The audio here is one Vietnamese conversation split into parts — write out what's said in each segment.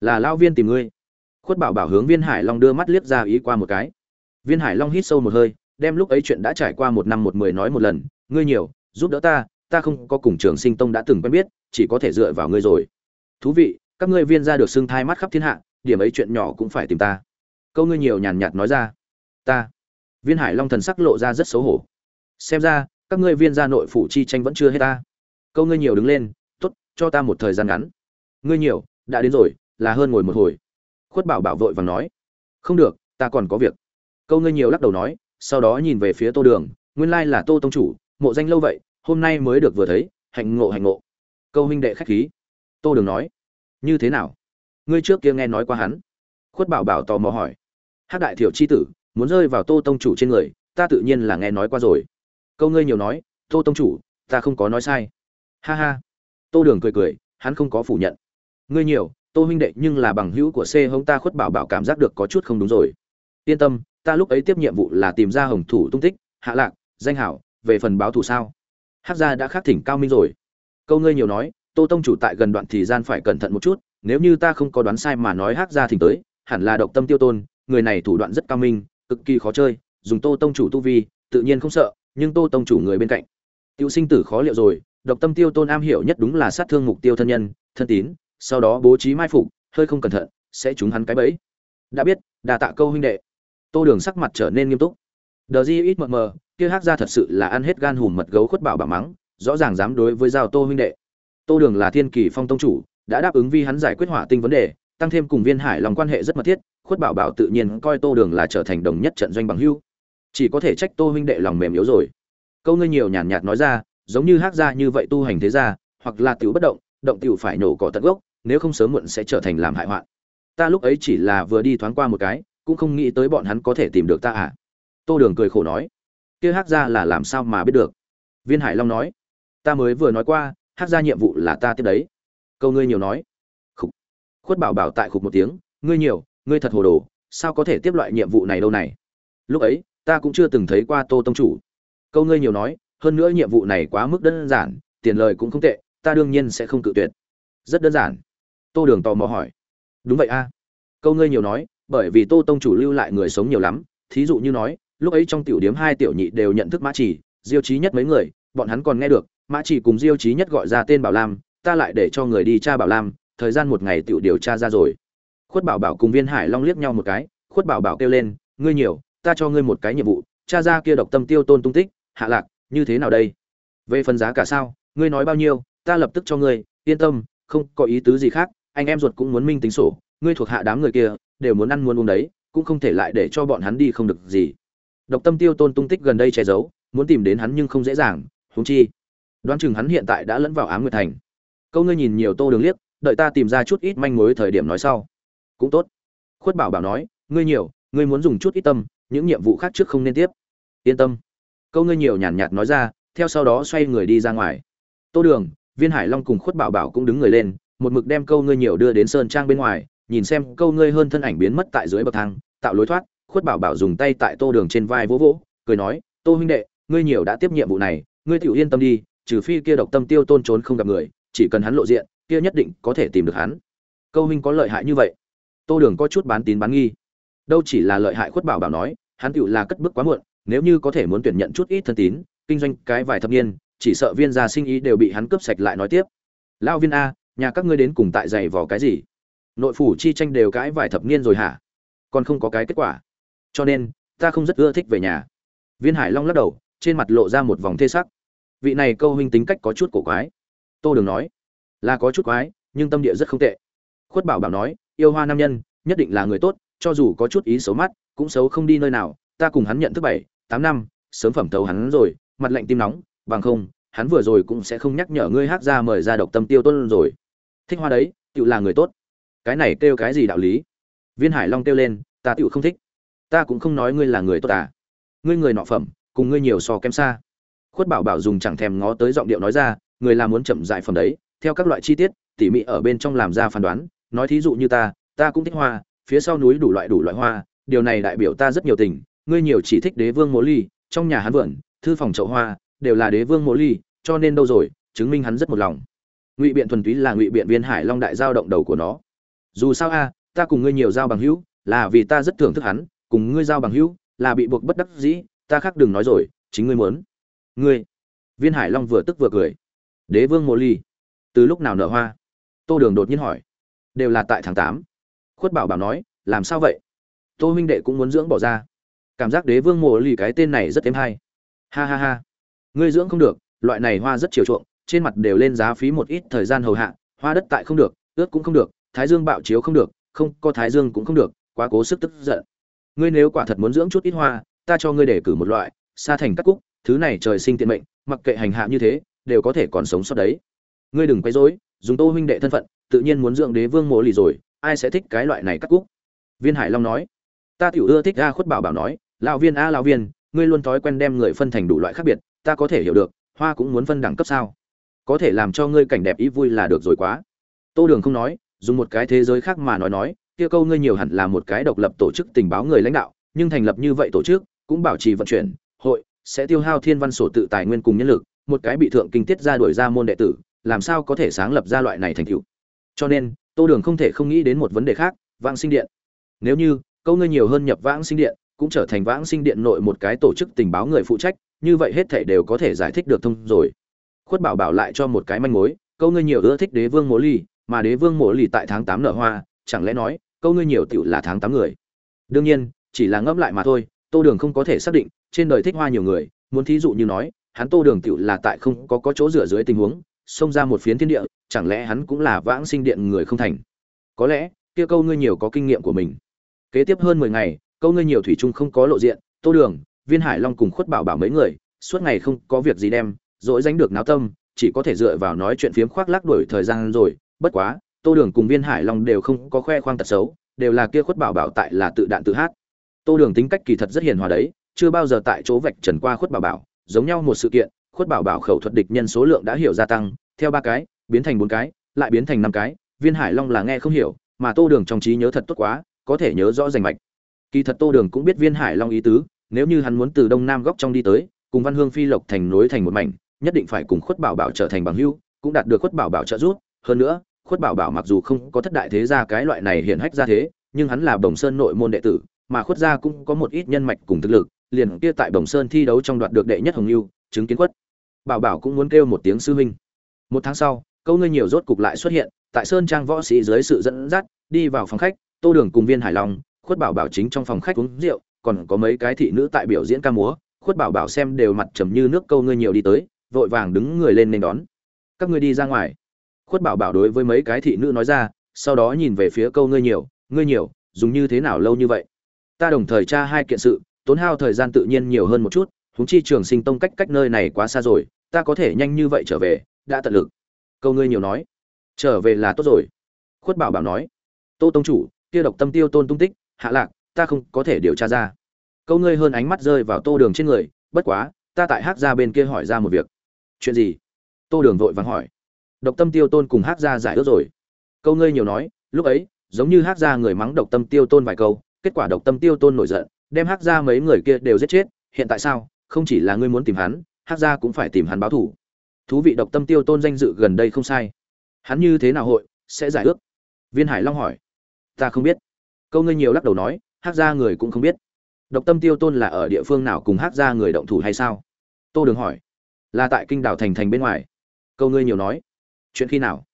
là lao viên tìm ngươi. Khuất bảo bảo hướng viên hải long đưa mắt liếc ra ý qua một cái. Viên hải long hít sâu một hơi, đem lúc ấy chuyện đã trải qua một năm một mười nói một lần. Ngươi nhiều, giúp đỡ ta ta không có cùng trường sinh tông đã từng quen biết, chỉ có thể dựa vào ngươi rồi. Thú vị, các ngươi viên ra được xưng thai mắt khắp thiên hạ, điểm ấy chuyện nhỏ cũng phải tìm ta. Câu ngươi nhiều nhàn nhạt nói ra. Ta. Viên hải long thần sắc lộ ra rất xấu hổ. Xem ra, các ngươi viên gia nội phủ chi tranh vẫn chưa hết ta. Câu ngươi nhiều đứng lên t ố t cho ta một thời gian ngắn. Ngươi nhiều, đã đến rồi là hơn ngồi một hồi. Khuất bảo bảo vội và nói, không được, ta còn có việc. Câu ngươi nhiều lắc đầu nói, sau đó nhìn về phía tô đường, nguyên lai là tô tông chủ, mộ danh lâu vậy, hôm nay mới được vừa thấy, hạnh ngộ hạnh ngộ. Câu huynh đệ khách khí. Tô đường nói, như thế nào? Ngươi trước kia nghe nói qua hắn. Khuất bảo bảo tò mò hỏi hát đại thiểu c h i tử, muốn rơi vào tô tông chủ trên người, ta tự nhiên là nghe nói qua rồi. Câu ngươi nhiều nói, tô tông chủ, ta không có nói sai. Ha ha. Tô đường cười cười, hắn không có phủ nhận. Ngươi nhiều tô huynh đệ, nhưng là bằng hữu của c hông ta khuất bảo bảo cảm giác được có chút không đúng rồi. Yên tâm, ta lúc ấy tiếp nhiệm vụ là tìm ra hồng thủ tung tích, hạ lạc, danh hảo, về phần báo thù sao? Hát gia đã khắc thỉnh cao minh rồi. Câu ngươi nhiều nói, tô tông chủ tại gần đoạn thì gian phải cẩn thận một chút, nếu như ta không có đoán sai mà nói hát gia thỉnh tới, hẳn là độc tâm tiêu tôn, người này thủ đoạn rất cao minh, cực kỳ khó chơi, dùng tô tông chủ tu vi, tự nhiên không sợ, nhưng tô tông chủ người bên cạnh. Tiêu sinh tử khó liệu rồi, độc tâm tiêu tôn am hiểu nhất đúng là sát thương mục tiêu thân nhân, thân tín sau đó bố trí mai phục, hơi không cẩn thận, sẽ trúng hắn cái bẫy. Đã biết, đà tạ câu huynh đệ. Tô đường sắc mặt trở nên nghiêm túc. Đờ di ít mờ mờ, kia hát ra thật sự là ăn hết gan hùm mật gấu khuất bảo bà mắng, rõ ràng dám đối với giao tô huynh đệ. Tô đường là thiên kỳ phong tông chủ, đã đáp ứng vi hắn giải quyết hỏa tinh vấn đề, tăng thêm cùng viên hải lòng quan hệ rất mật thiết, khuất bảo bảo tự nhiên coi tô đường là trở thành đồng nhất trận doanh bằng hưu. Chỉ có thể trách tô huynh đệ lòng mềm yếu rồi. Câu ngươi nhiều nhàn nhạt nói ra, giống như hát ra như vậy tu hành thế ra hoặc là tiểu bất động động tiểu phải nổ cỏ tận gốc nếu không sớm muộn sẽ trở thành làm hại hoạn. Ta lúc ấy chỉ là vừa đi thoáng qua một cái, cũng không nghĩ tới bọn hắn có thể tìm được ta à? Tô đường cười khổ nói. Kia hát ra là làm sao mà biết được? Viên hải long nói. Ta mới vừa nói qua hát ra nhiệm vụ là ta tiếp đấy. Câu ngươi nhiều nói. Khúc khuất bảo bảo tại khục một tiếng. Ngươi nhiều, ngươi thật hồ đồ, sao có thể tiếp loại nhiệm vụ này đâu này? Lúc ấy, ta cũng chưa từng thấy qua tô tông chủ. Câu ngươi nhiều nói, hơn nữa nhiệm vụ này quá mức đơn giản, tiền lời cũng không tệ, ta đương nhiên sẽ không cự tuyệt. Rất đơn giản tô đường tò mò hỏi. Đúng vậy a. Câu ngươi nhiều nói, bởi vì tô tông chủ lưu lại người sống nhiều lắm, thí dụ như nói, lúc ấy trong tiểu điếm hai tiểu nhị đều nhận thức mã chỉ diêu trí nhất mấy người, bọn hắn còn nghe được, mã chỉ cùng diêu trí nhất gọi ra tên bảo lam, ta lại để cho người đi tra bảo lam, thời gian một ngày tiểu điều tra ra rồi. Khuất bảo bảo cùng viên hải long liếc nhau một cái, khuất bảo bảo kêu lên, ngươi nhiều, ta cho ngươi một cái nhiệm vụ, tra ra kia độc tâm tiêu tôn tung tích, hạ lạc, như thế nào đây? Về phần giá cả sao, ngươi nói bao nhiêu, ta lập tức cho ngươi, yên tâm, không có ý tứ gì khác anh em ruột cũng muốn minh tính sổ, ngươi thuộc hạ đám người kia, đều muốn ăn muốn uống đấy, cũng không thể lại để cho bọn hắn đi không được gì. Độc tâm tiêu tôn tung tích gần đây che giấu, muốn tìm đến hắn nhưng không dễ dàng, huống chi. Đoán chừng hắn hiện tại đã lẫn vào ám nguyệt thành. Câu ngươi nhìn nhiều tô đường liếc, đợi ta tìm ra chút ít manh mối thời điểm nói sau. Cũng tốt. Khuất bảo bảo nói, ngươi nhiều, ngươi muốn dùng chút ít tâm, những nhiệm vụ khác trước không nên tiếp. Yên tâm. Câu ngươi nhiều nhàn nhạt nói ra, theo sau đó xoay người đi ra ngoài. Tô đường, viên hải long cùng khuất bảo bảo cũng đứng người lên một mực đem câu ngươi nhiều đưa đến sơn trang bên ngoài, nhìn xem câu ngươi hơn thân ảnh biến mất tại dưới bậc thang, tạo lối thoát, khuất bảo bảo dùng tay tại tô đường trên vai vỗ vỗ, cười nói, tô huynh đệ, ngươi nhiều đã tiếp nhiệm vụ này, ngươi tự yên tâm đi, trừ phi kia độc tâm tiêu tôn trốn không gặp người, chỉ cần hắn lộ diện, kia nhất định có thể tìm được hắn. Câu huynh có lợi hại như vậy? Tô đường có chút bán tín bán nghi. Đâu chỉ là lợi hại khuất bảo bảo nói, hắn tựu là cất bước quá muộn, nếu như có thể muốn tuyển nhận chút ít thân tín, kinh doanh cái vài thập niên, chỉ sợ viên gia sinh ý đều bị hắn cướp sạch lại nói tiếp. Lão viên a nhà các ngươi đến cùng tại giày vò cái gì? Nội phủ chi tranh đều cãi vài thập niên rồi hả? Còn không có cái kết quả. Cho nên, ta không rất ưa thích về nhà. Viên hải long lắc đầu, trên mặt lộ ra một vòng thê sắc. Vị này câu huynh tính cách có chút cổ quái. Tô đường nói, là có chút quái, nhưng tâm địa rất không tệ. Khuất bảo bảo nói, yêu hoa nam nhân, nhất định là người tốt, cho dù có chút ý xấu mắt, cũng xấu không đi nơi nào. Ta cùng hắn nhận thức bảy, tám năm, sớm phẩm thấu hắn rồi, mặt lạnh tim nóng, bằng không, hắn vừa rồi cũng sẽ không nhắc nhở ngươi hát ra mời ra độc tâm tiêu tuân rồi thích hoa đấy tự là người tốt. Cái này kêu cái gì đạo lý? Viên hải long kêu lên, ta tự không thích. Ta cũng không nói ngươi là người tốt à. Ngươi người nọ phẩm, cùng ngươi nhiều so kém xa. Khuất bảo bảo dùng chẳng thèm ngó tới giọng điệu nói ra, người là muốn chậm dại phẩm đấy, theo các loại chi tiết, tỉ mỉ ở bên trong làm ra phán đoán. Nói thí dụ như ta ta cũng thích hoa, phía sau núi đủ loại đủ loại hoa, điều này đại biểu ta rất nhiều tình. Ngươi nhiều chỉ thích đế vương mỗ ly, trong nhà hắn vườn, thư phòng chậu hoa, đều là đế vương mỗ ly, cho nên đâu rồi, chứng minh hắn rất một lòng ngụy biện thuần túy là ngụy biện viên hải long đại giao động đầu của nó. Dù sao a, ta cùng ngươi nhiều giao bằng hữu, là vì ta rất thưởng thức hắn, cùng ngươi giao bằng hữu, là bị buộc bất đắc dĩ, ta khác đừng nói rồi, chính ngươi muốn. Ngươi. Viên hải long vừa tức vừa cười. Đế vương mộ ly. Từ lúc nào nở hoa? Tô đường đột nhiên hỏi. Đều là tại tháng tám. Khuất bảo bảo nói, làm sao vậy? Tô huynh đệ cũng muốn dưỡng bỏ ra. Cảm giác đế vương mộ ly cái tên này rất êm hay. Ha ha ha. Ngươi dưỡng không được, loại này hoa rất chiều chuộng trên mặt đều lên giá phí một ít thời gian hầu hạ, hoa đất tại không được, ướt cũng không được, thái dương bạo chiếu không được, không có thái dương cũng không được, quá cố sức tức giận. Ngươi nếu quả thật muốn dưỡng chút ít hoa, ta cho ngươi để cử một loại, sa thành các cúc, thứ này trời sinh tiện mệnh, mặc kệ hành hạ như thế, đều có thể còn sống sót đấy. Ngươi đừng quấy rối, dùng tô huynh đệ thân phận, tự nhiên muốn dưỡng đế vương mộ lì rồi, ai sẽ thích cái loại này cắt cúc? Viên hải long nói. Ta tiểu ưa thích a khuất bảo bảo nói, lão viên a lão viên, ngươi luôn thói quen đem người phân thành đủ loại khác biệt, ta có thể hiểu được, hoa cũng muốn phân đẳng cấp sao có thể làm cho ngươi cảnh đẹp ý vui là được rồi quá. Tô đường không nói, dùng một cái thế giới khác mà nói nói, kia câu ngươi nhiều hẳn là một cái độc lập tổ chức tình báo người lãnh đạo, nhưng thành lập như vậy tổ chức, cũng bảo trì vận chuyển, hội, sẽ tiêu hao thiên văn sổ tự tài nguyên cùng nhân lực, một cái bị thượng kinh tiết ra đuổi ra môn đệ tử, làm sao có thể sáng lập ra loại này thành tựu? Cho nên, tô đường không thể không nghĩ đến một vấn đề khác, vãng sinh điện. Nếu như, câu ngươi nhiều hơn nhập vãng sinh điện, cũng trở thành vãng sinh điện nội một cái tổ chức tình báo người phụ trách, như vậy hết thể đều có thể giải thích được thông rồi khuất bảo bảo lại cho một cái manh mối, câu ngươi nhiều ưa thích đế vương mộ ly, mà đế vương mộ ly tại tháng tám nở hoa, chẳng lẽ nói, câu ngươi nhiều tựu là tháng tám người? Đương nhiên, chỉ là ngẫm lại mà thôi, tô đường không có thể xác định, trên đời thích hoa nhiều người, muốn thí dụ như nói, hắn tô đường tựu là tại không có có chỗ dựa dưới tình huống, xông ra một phiến thiên địa, chẳng lẽ hắn cũng là vãng sinh điện người không thành? Có lẽ, kia câu ngươi nhiều có kinh nghiệm của mình. Kế tiếp hơn mười ngày, câu ngươi nhiều thủy chung không có lộ diện, tô đường, viên hải long cùng khuất bảo bảo mấy người, suốt ngày không có việc gì đem dỗi dánh được náo tâm, chỉ có thể dựa vào nói chuyện phiếm khoác lác đuổi thời gian rồi. Bất quá, tô đường cùng viên hải long đều không có khoe khoang tật xấu, đều là kia khuất bảo bảo tại là tự đạn tự hát. Tô đường tính cách kỳ thật rất hiền hòa đấy, chưa bao giờ tại chỗ vạch trần qua khuất bảo bảo, giống nhau một sự kiện, khuất bảo bảo khẩu thuật địch nhân số lượng đã hiểu gia tăng, theo ba cái, biến thành bốn cái, lại biến thành năm cái, viên hải long là nghe không hiểu, mà tô đường trong trí nhớ thật tốt quá, có thể nhớ rõ rành mạch. Kỳ thật tô đường cũng biết viên hải long ý tứ, nếu như hắn muốn từ đông nam góc trong đi tới, cùng văn hương phi lộc thành nối thành một mảnh nhất định phải cùng khuất bảo bảo trở thành bằng hữu, cũng đạt được khuất bảo bảo trợ giúp. Hơn nữa, khuất bảo bảo mặc dù không có thất đại thế gia cái loại này hiển hách ra thế, nhưng hắn là bồng sơn nội môn đệ tử, mà khuất gia cũng có một ít nhân mạch cùng thực lực, liền kia tại bồng sơn thi đấu trong đoạt được đệ nhất hồng lưu chứng kiến khuất. Bảo bảo cũng muốn kêu một tiếng sư huynh. Một tháng sau, câu ngươi nhiều rốt cục lại xuất hiện, tại sơn trang võ sĩ dưới sự dẫn dắt, đi vào phòng khách, tô đường cùng viên hải long, khuất bảo bảo chính trong phòng khách uống rượu, còn có mấy cái thị nữ tại biểu diễn ca múa, khuất bảo bảo xem đều mặt trầm như nước câu ngươi nhiều đi tới vội vàng đứng người lên nên đón. Các ngươi đi ra ngoài. Khuất bảo bảo đối với mấy cái thị nữ nói ra, sau đó nhìn về phía câu ngươi nhiều ngươi nhiều, dùng như thế nào lâu như vậy? Ta đồng thời tra hai kiện sự, tốn hao thời gian tự nhiên nhiều hơn một chút, huống chi trường sinh tông cách cách nơi này quá xa rồi, ta có thể nhanh như vậy trở về, đã tận lực. Câu ngươi nhiều nói, trở về là tốt rồi. Khuất bảo bảo nói, tô tông chủ, kia độc tâm tiêu tôn tung tích, hạ lạc, ta không có thể điều tra ra. Câu ngươi hơn ánh mắt rơi vào tô đường trên người, bất quá, ta tại hát ra bên kia hỏi ra một việc chuyện gì? Tô đường vội vàng hỏi. Độc tâm tiêu tôn cùng hát ra giải ước rồi. Câu ngươi nhiều nói, lúc ấy, giống như hát ra người mắng độc tâm tiêu tôn vài câu, kết quả độc tâm tiêu tôn nổi giận, đem hát ra mấy người kia đều giết chết. Hiện tại sao? Không chỉ là ngươi muốn tìm hắn hát ra cũng phải tìm hắn báo thủ thú vị độc tâm tiêu tôn danh dự gần đây không sai. Hắn như thế nào hội sẽ giải ước? Viên hải long hỏi. Ta không biết. Câu ngươi nhiều lắc đầu nói hát ra người cũng không biết. Độc tâm tiêu tôn là ở địa phương nào cùng hát ra người động thủ hay sao? Tô đường hỏi là tại kinh đảo thành thành bên ngoài. Câu ngươi nhiều nói. Chuyện khi nào?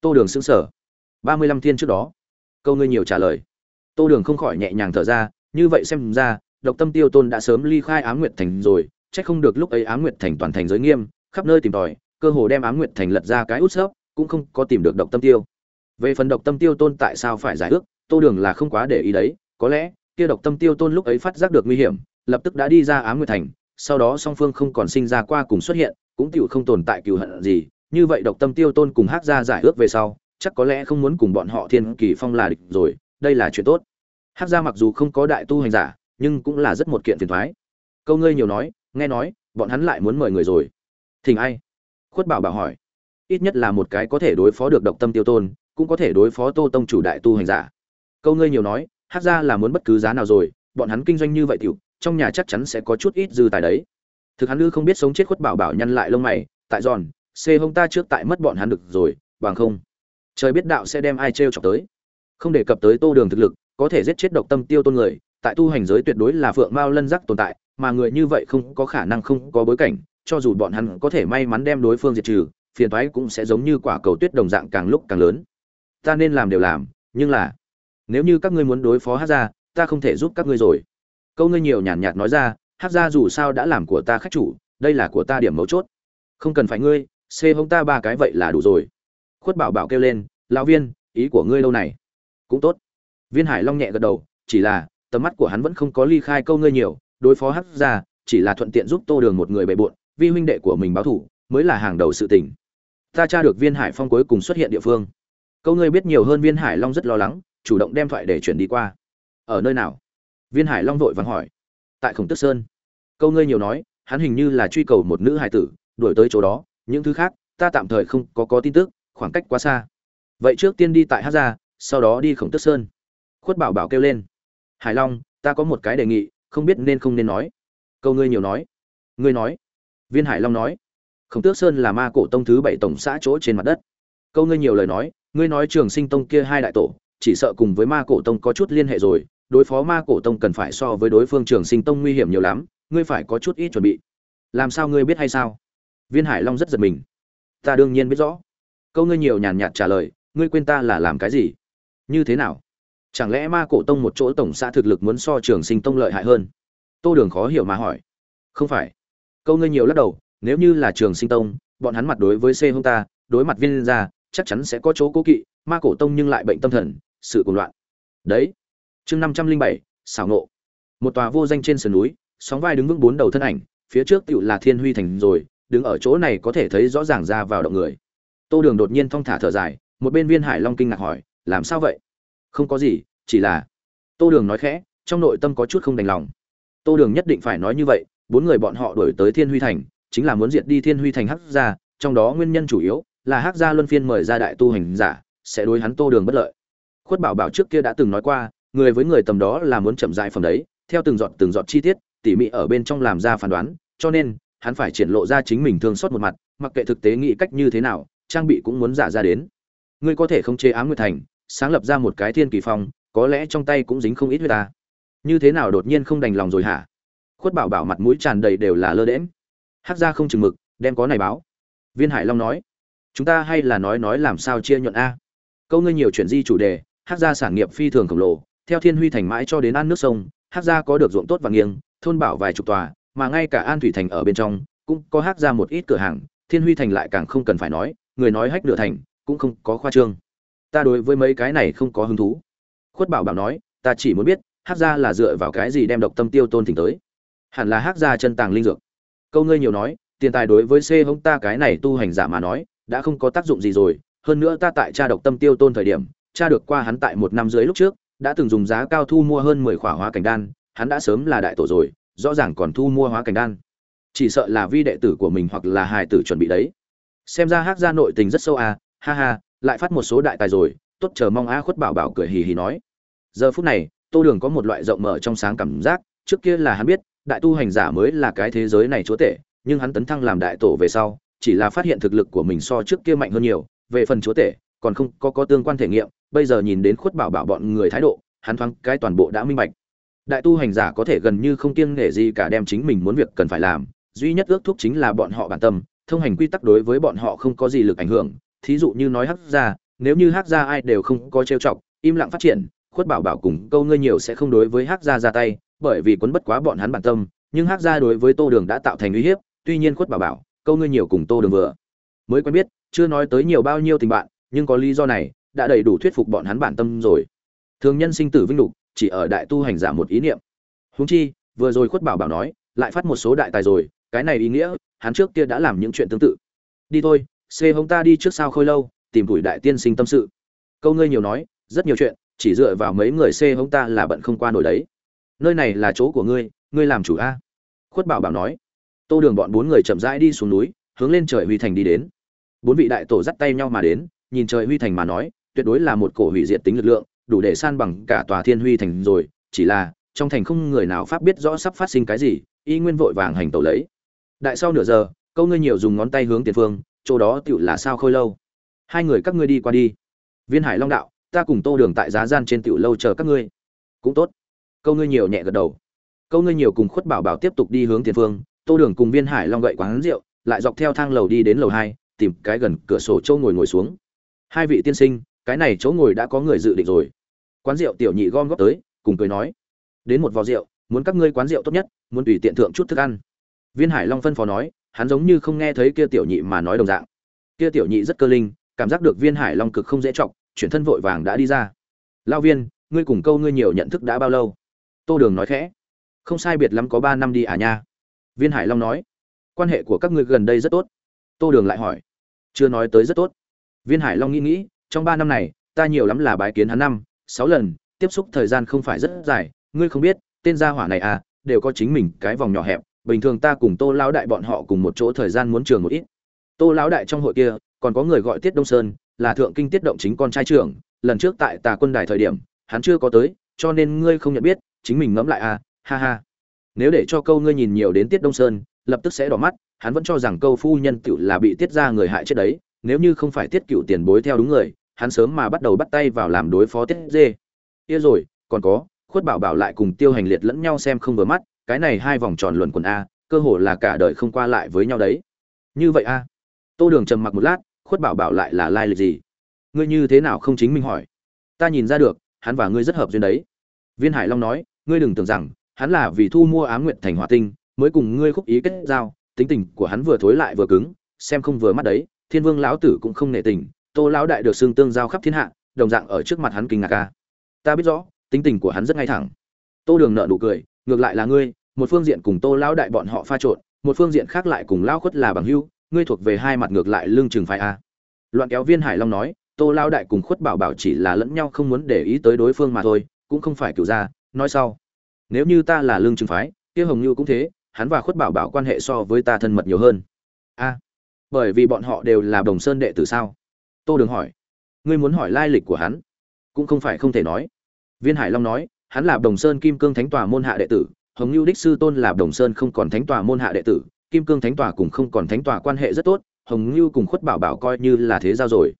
Tô đường xứng sở ba mươi lăm thiên trước đó. Câu ngươi nhiều trả lời. Tô đường không khỏi nhẹ nhàng thở ra, như vậy xem ra, độc tâm tiêu tôn đã sớm ly khai á m nguyệt thành rồi c h ắ c không được lúc ấy á m nguyệt thành toàn thành giới nghiêm, khắp nơi tìm tòi, cơ hồ đem á m nguyệt thành lật ra cái út xớp cũng không có tìm được độc tâm tiêu. Về phần độc tâm tiêu tôn tại sao phải giải ước, tô đường là không quá để ý đấy, có lẽ, kia độc tâm tiêu tôn lúc ấy phát giác được nguy hiểm, lập tức đã đi ra á m nguyệt thành sau đó song phương không còn sinh ra qua cùng xuất hiện, cũng tựu không tồn tại cừu hận gì, như vậy độc tâm tiêu tôn cùng hát ra giải ước về sau, chắc có lẽ không muốn cùng bọn họ thiên kỳ phong là địch rồi, đây là chuyện tốt. Hát ra mặc dù không có đại tu hành giả, nhưng cũng là rất một kiện phiền thoái. Câu ngươi nhiều nói, nghe nói, bọn hắn lại muốn mời người rồi. Thỉnh ai? Khuất bảo bảo hỏi. Ít nhất là một cái có thể đối phó được độc tâm tiêu tôn, cũng có thể đối phó tô tông chủ đại tu hành giả. Câu ngươi nhiều nói hát ra là muốn bất cứ giá nào rồi, bọn hắn kinh doanh như vậy tiểu trong nhà chắc chắn sẽ có chút ít dư tài đấy. Thực hắn ư không biết sống chết khuất bảo bảo nhăn lại lông mày, tại giòn, xê hông ta trước tại mất bọn hắn được rồi, bằng không. Trời biết đạo sẽ đem ai t chọc tới. Không đề cập tới tô đường thực lực, có thể giết chết độc tâm tiêu tôn người, tại tu hành giới tuyệt đối là phượng mao lân giác tồn tại, mà người như vậy không có khả năng không có bối cảnh, cho dù bọn hắn có thể may mắn đem đối phương diệt trừ, phiền thoái cũng sẽ giống như quả cầu tuyết đồng dạng càng lúc càng lớn. Ta nên làm đều làm, nhưng là, nếu như các ngươi muốn đối phó hát ra ta không thể giúp các ngươi rồi câu ngươi nhiều nhàn nhạt nói ra, hát gia dù sao đã làm của ta khách chủ, đây là của ta điểm mấu chốt. Không cần phải ngươi xê hông ta ba cái vậy là đủ rồi. Khuất bảo bảo kêu lên, lão viên, ý của ngươi lâu này? Cũng tốt. Viên hải long nhẹ gật đầu, chỉ là, tầm mắt của hắn vẫn không có ly khai câu ngươi nhiều, đối phó hắc ra, chỉ là thuận tiện giúp tô đường một người bề bộn vi huynh đệ của mình báo thủ, mới là hàng đầu sự tình. Ta tra được viên hải phong cuối cùng xuất hiện địa phương. Câu ngươi biết nhiều hơn viên hải long rất lo lắng, chủ động đem thoại để chuyển đi qua. Ở nơi nào? Viên hải long vội vàng hỏi, tại khổng tức sơn, câu ngươi nhiều nói, hắn hình như là truy cầu một nữ hải tử, đuổi tới chỗ đó, những thứ khác, ta tạm thời không có có tin tức, khoảng cách quá xa. Vậy trước tiên đi tại hát gia, sau đó đi khổng tức sơn. Khuất bảo bảo kêu lên, hải long, ta có một cái đề nghị, không biết nên không nên nói. Câu ngươi nhiều nói, ngươi nói. Viên hải long nói, khổng tước sơn là ma cổ tông thứ bảy tổng xã chỗ trên mặt đất. Câu ngươi nhiều lời nói, ngươi nói trường sinh tông kia hai đại tổ, chỉ sợ cùng với ma cổ tông có chút liên hệ rồi đối phó ma cổ tông cần phải so với đối phương trường sinh tông nguy hiểm nhiều lắm, ngươi phải có chút ít chuẩn bị. Làm sao ngươi biết hay sao? Viên hải long rất giật mình. Ta đương nhiên biết rõ. Câu ngươi nhiều nhàn nhạt trả lời, ngươi quên ta là làm cái gì? Như thế nào? Chẳng lẽ ma cổ tông một chỗ tổng xã thực lực muốn so trường sinh tông lợi hại hơn? Tô đường khó hiểu mà hỏi. Không phải. Câu ngươi nhiều lắc đầu, nếu như là trường sinh tông, bọn hắn mặt đối với c hông ta, đối mặt viên gia, chắc chắn sẽ có chỗ cố kỵ, ma cổ tông nhưng lại bệnh tâm thần, sự cuồng loạn. Đấy chương năm trăm linh bảy, xảo nộ một tòa vô danh trên sườn núi, sóng vai đứng vững bốn đầu thân ảnh, phía trước tựu là thiên huy thành rồi, đứng ở chỗ này có thể thấy rõ ràng ra vào động người. Tô đường đột nhiên thong thả thở dài, một bên viên hải long kinh ngạc hỏi, làm sao vậy? Không có gì, chỉ là tô đường nói khẽ, trong nội tâm có chút không đành lòng. Tô đường nhất định phải nói như vậy, bốn người bọn họ đổi tới thiên huy thành, chính là muốn diệt đi thiên huy thành hắc gia, trong đó nguyên nhân chủ yếu là hắc gia luân phiên mời ra đại tu hành giả, sẽ đối hắn tô đường bất lợi. Khuất bảo bảo trước kia đã từng nói qua người với người tầm đó là muốn chậm dại phẩm đấy, theo từng giọt từng giọt chi tiết, tỉ mỉ ở bên trong làm ra phán đoán, cho nên, hắn phải triển lộ ra chính mình thương xót một mặt, mặc kệ thực tế nghĩ cách như thế nào, trang bị cũng muốn giả ra đến. Ngươi có thể không chế ám nguyệt thành, sáng lập ra một cái thiên kỳ phong, có lẽ trong tay cũng dính không ít với ta. Như thế nào đột nhiên không đành lòng rồi hả? Khuất bảo bảo mặt mũi tràn đầy đều là lơ đễm hát ra không chừng mực, đem có này báo. Viên hải long nói, chúng ta hay là nói nói làm sao chia nhuận a? Câu ngươi nhiều chuyện di chủ đề hát ra sản nghiệp phi thường khổng lồ theo thiên huy thành mãi cho đến an nước sông hát ra có được ruộng tốt và nghiêng, thôn bảo vài chục tòa, mà ngay cả an thủy thành ở bên trong, cũng có hát ra một ít cửa hàng. Thiên huy thành lại càng không cần phải nói, người nói hách nửa thành, cũng không có khoa trương. Ta đối với mấy cái này không có hứng thú. Khuất bảo bảo nói, ta chỉ muốn biết hát ra là dựa vào cái gì đem độc tâm tiêu tôn thỉnh tới? Hẳn là hát ra chân tàng linh dược. Câu ngươi nhiều nói, tiền tài đối với c hông ta cái này tu hành giả mà nói, đã không có tác dụng gì rồi. Hơn nữa ta tại cha độc tâm tiêu tôn thời điểm, cha được qua hắn tại một năm dưới lúc trước đã từng dùng giá cao thu mua hơn mười khỏa hóa cảnh đan, hắn đã sớm là đại tổ rồi, rõ ràng còn thu mua hóa cảnh đan. Chỉ sợ là vi đệ tử của mình hoặc là hài tử chuẩn bị đấy. Xem ra hắc gia nội tình rất sâu à ha ha, lại phát một số đại tài rồi, tốt chờ mong a khuất bảo bảo cười hì hì nói. Giờ phút này, tô đường có một loại rộng mở trong sáng cảm giác, trước kia là hắn biết, đại tu hành giả mới là cái thế giới này chúa tể, nhưng hắn tấn thăng làm đại tổ về sau, chỉ là phát hiện thực lực của mình so trước kia mạnh hơn nhiều, về phần chúa tể còn không có có tương quan thể nghiệm, bây giờ nhìn đến khuất bảo bảo bọn người thái độ, hắn thoáng cái toàn bộ đã minh bạch. Đại tu hành giả có thể gần như không kiêng nể gì cả đem chính mình muốn việc cần phải làm, duy nhất ước thúc chính là bọn họ bản tâm, thông hành quy tắc đối với bọn họ không có gì lực ảnh hưởng. Thí dụ như nói hắc ra nếu như hắc ra ai đều không có trêu chọc, im lặng phát triển, khuất bảo bảo cùng câu ngươi nhiều sẽ không đối với hắc ra ra tay, bởi vì quấn bất quá bọn hắn bản tâm, nhưng hắc ra đối với tô đường đã tạo thành uy hiếp, tuy nhiên khuất bảo bảo, câu ngươi nhiều cùng tô đường vừa. Mới quen biết, chưa nói tới nhiều bao nhiêu tình bạn nhưng có lý do này, đã đầy đủ thuyết phục bọn hắn bản tâm rồi. Thường nhân sinh tử vinh lục, chỉ ở đại tu hành giả một ý niệm. Huống chi, vừa rồi khuất bảo bảo nói, lại phát một số đại tài rồi, cái này ý nghĩa, hắn trước kia đã làm những chuyện tương tự. Đi thôi, xê hông ta đi trước sao khôi lâu, tìm tuổi đại tiên sinh tâm sự. Câu ngươi nhiều nói, rất nhiều chuyện, chỉ dựa vào mấy người xê hông ta là bận không qua nổi đấy. Nơi này là chỗ của ngươi ngươi làm chủ a. Khuất bảo bảo nói. Tô đường bọn bốn người chậm rãi đi xuống núi, hướng lên trời huy thành đi đến. Bốn vị đại tổ dắt tay nhau mà đến nhìn trời huy thành mà nói, tuyệt đối là một cổ hủy diệt tính lực lượng, đủ để san bằng cả tòa thiên huy thành rồi, chỉ là, trong thành không người nào pháp biết rõ sắp phát sinh cái gì, y nguyên vội vàng hành tẩu lấy. Đại sau nửa giờ, câu ngươi nhiều dùng ngón tay hướng tiền phương, chỗ đó tựu là sao khôi lâu? Hai người các ngươi đi qua đi. Viên hải long đạo, ta cùng tô đường tại giá gian trên tiểu lâu chờ các ngươi. Cũng tốt. Câu ngươi nhiều nhẹ gật đầu. Câu ngươi nhiều cùng khuất bảo bảo tiếp tục đi hướng tiền phương, tô đường cùng viên hải long gậy quán rượu, lại dọc theo thang lầu đi đến lầu hai, tìm cái gần cửa sổ châu ngồi ngồi xuống hai vị tiên sinh, cái này chỗ ngồi đã có người dự định rồi. Quán rượu tiểu nhị gom góp tới, cùng cười nói, đến một vò rượu, muốn các ngươi quán rượu tốt nhất, muốn tùy tiện thượng chút thức ăn. Viên hải long phân phó nói, hắn giống như không nghe thấy kia tiểu nhị mà nói đồng dạng. Kia tiểu nhị rất cơ linh, cảm giác được viên hải long cực không dễ trọng chuyển thân vội vàng đã đi ra. Lao viên, ngươi cùng câu ngươi nhiều nhận thức đã bao lâu? Tô đường nói khẽ. Không sai biệt lắm có ba năm đi à nha. Viên hải long nói. Quan hệ của các ngươi gần đây rất tốt. Tô đường lại hỏi. Chưa nói tới rất tốt viên hải long nghĩ nghĩ, trong ba năm này, ta nhiều lắm là bái kiến hắn năm, sáu lần, tiếp xúc thời gian không phải rất dài, ngươi không biết, tên gia hỏa này à đều có chính mình cái vòng nhỏ hẹp, bình thường ta cùng tô lão đại bọn họ cùng một chỗ thời gian muốn trường một ít. Tô lão đại trong hội kia, còn có người gọi tiết đông sơn, là thượng kinh tiết động chính con trai trưởng, lần trước tại tà quân đài thời điểm, hắn chưa có tới, cho nên ngươi không nhận biết, chính mình ngẫm lại à ha ha. Nếu để cho câu ngươi nhìn nhiều đến tiết đông sơn, lập tức sẽ đỏ mắt, hắn vẫn cho rằng câu phu nhân tiểu là bị tiết ra người hại chết đấy nếu như không phải tiết cựu tiền bối theo đúng người, hắn sớm mà bắt đầu bắt tay vào làm đối phó tiết dê. Kia rồi, còn có, khuất bảo bảo lại cùng tiêu hành liệt lẫn nhau xem không vừa mắt, cái này hai vòng tròn luẩn quần a, cơ hồ là cả đời không qua lại với nhau đấy. Như vậy a. Tô đường trầm mặc một lát, khuất bảo bảo lại là lai lịch gì? Ngươi như thế nào không chính mình hỏi? Ta nhìn ra được, hắn và ngươi rất hợp duyên đấy. Viên hải long nói, ngươi đừng tưởng rằng, hắn là vì thu mua ám nguyện thành hòa tinh, mới cùng ngươi khúc ý kết giao, tính tình của hắn vừa thối lại vừa cứng, xem không vừa mắt đấy thiên vương lão tử cũng không nể tình tô lão đại được xương tương giao khắp thiên hạ đồng dạng ở trước mặt hắn kinh ngạc ca ta biết rõ tính tình của hắn rất ngay thẳng. Tô đường nợ nụ cười ngược lại là ngươi một phương diện cùng tô lão đại bọn họ pha trộn một phương diện khác lại cùng lao khuất là bằng hưu ngươi thuộc về hai mặt ngược lại lương trường phái a. Loạn kéo viên hải long nói tô lao đại cùng khuất bảo bảo chỉ là lẫn nhau không muốn để ý tới đối phương mà thôi cũng không phải kiểu ra, nói sau. Nếu như ta là lương trường phái kia hồng như cũng thế hắn và khuất bảo bảo quan hệ so với ta thân mật nhiều hơn. A bởi vì bọn họ đều là đồng sơn đệ tử sao? Tô đường hỏi. Ngươi muốn hỏi lai lịch của hắn? Cũng không phải không thể nói. Viên hải long nói, hắn là đồng sơn kim cương thánh tòa môn hạ đệ tử, hồng lưu đích sư tôn là đồng sơn không còn thánh tòa môn hạ đệ tử, kim cương thánh tòa cùng không còn thánh tòa quan hệ rất tốt, hồng lưu cùng khuất bảo bảo coi như là thế giao rồi.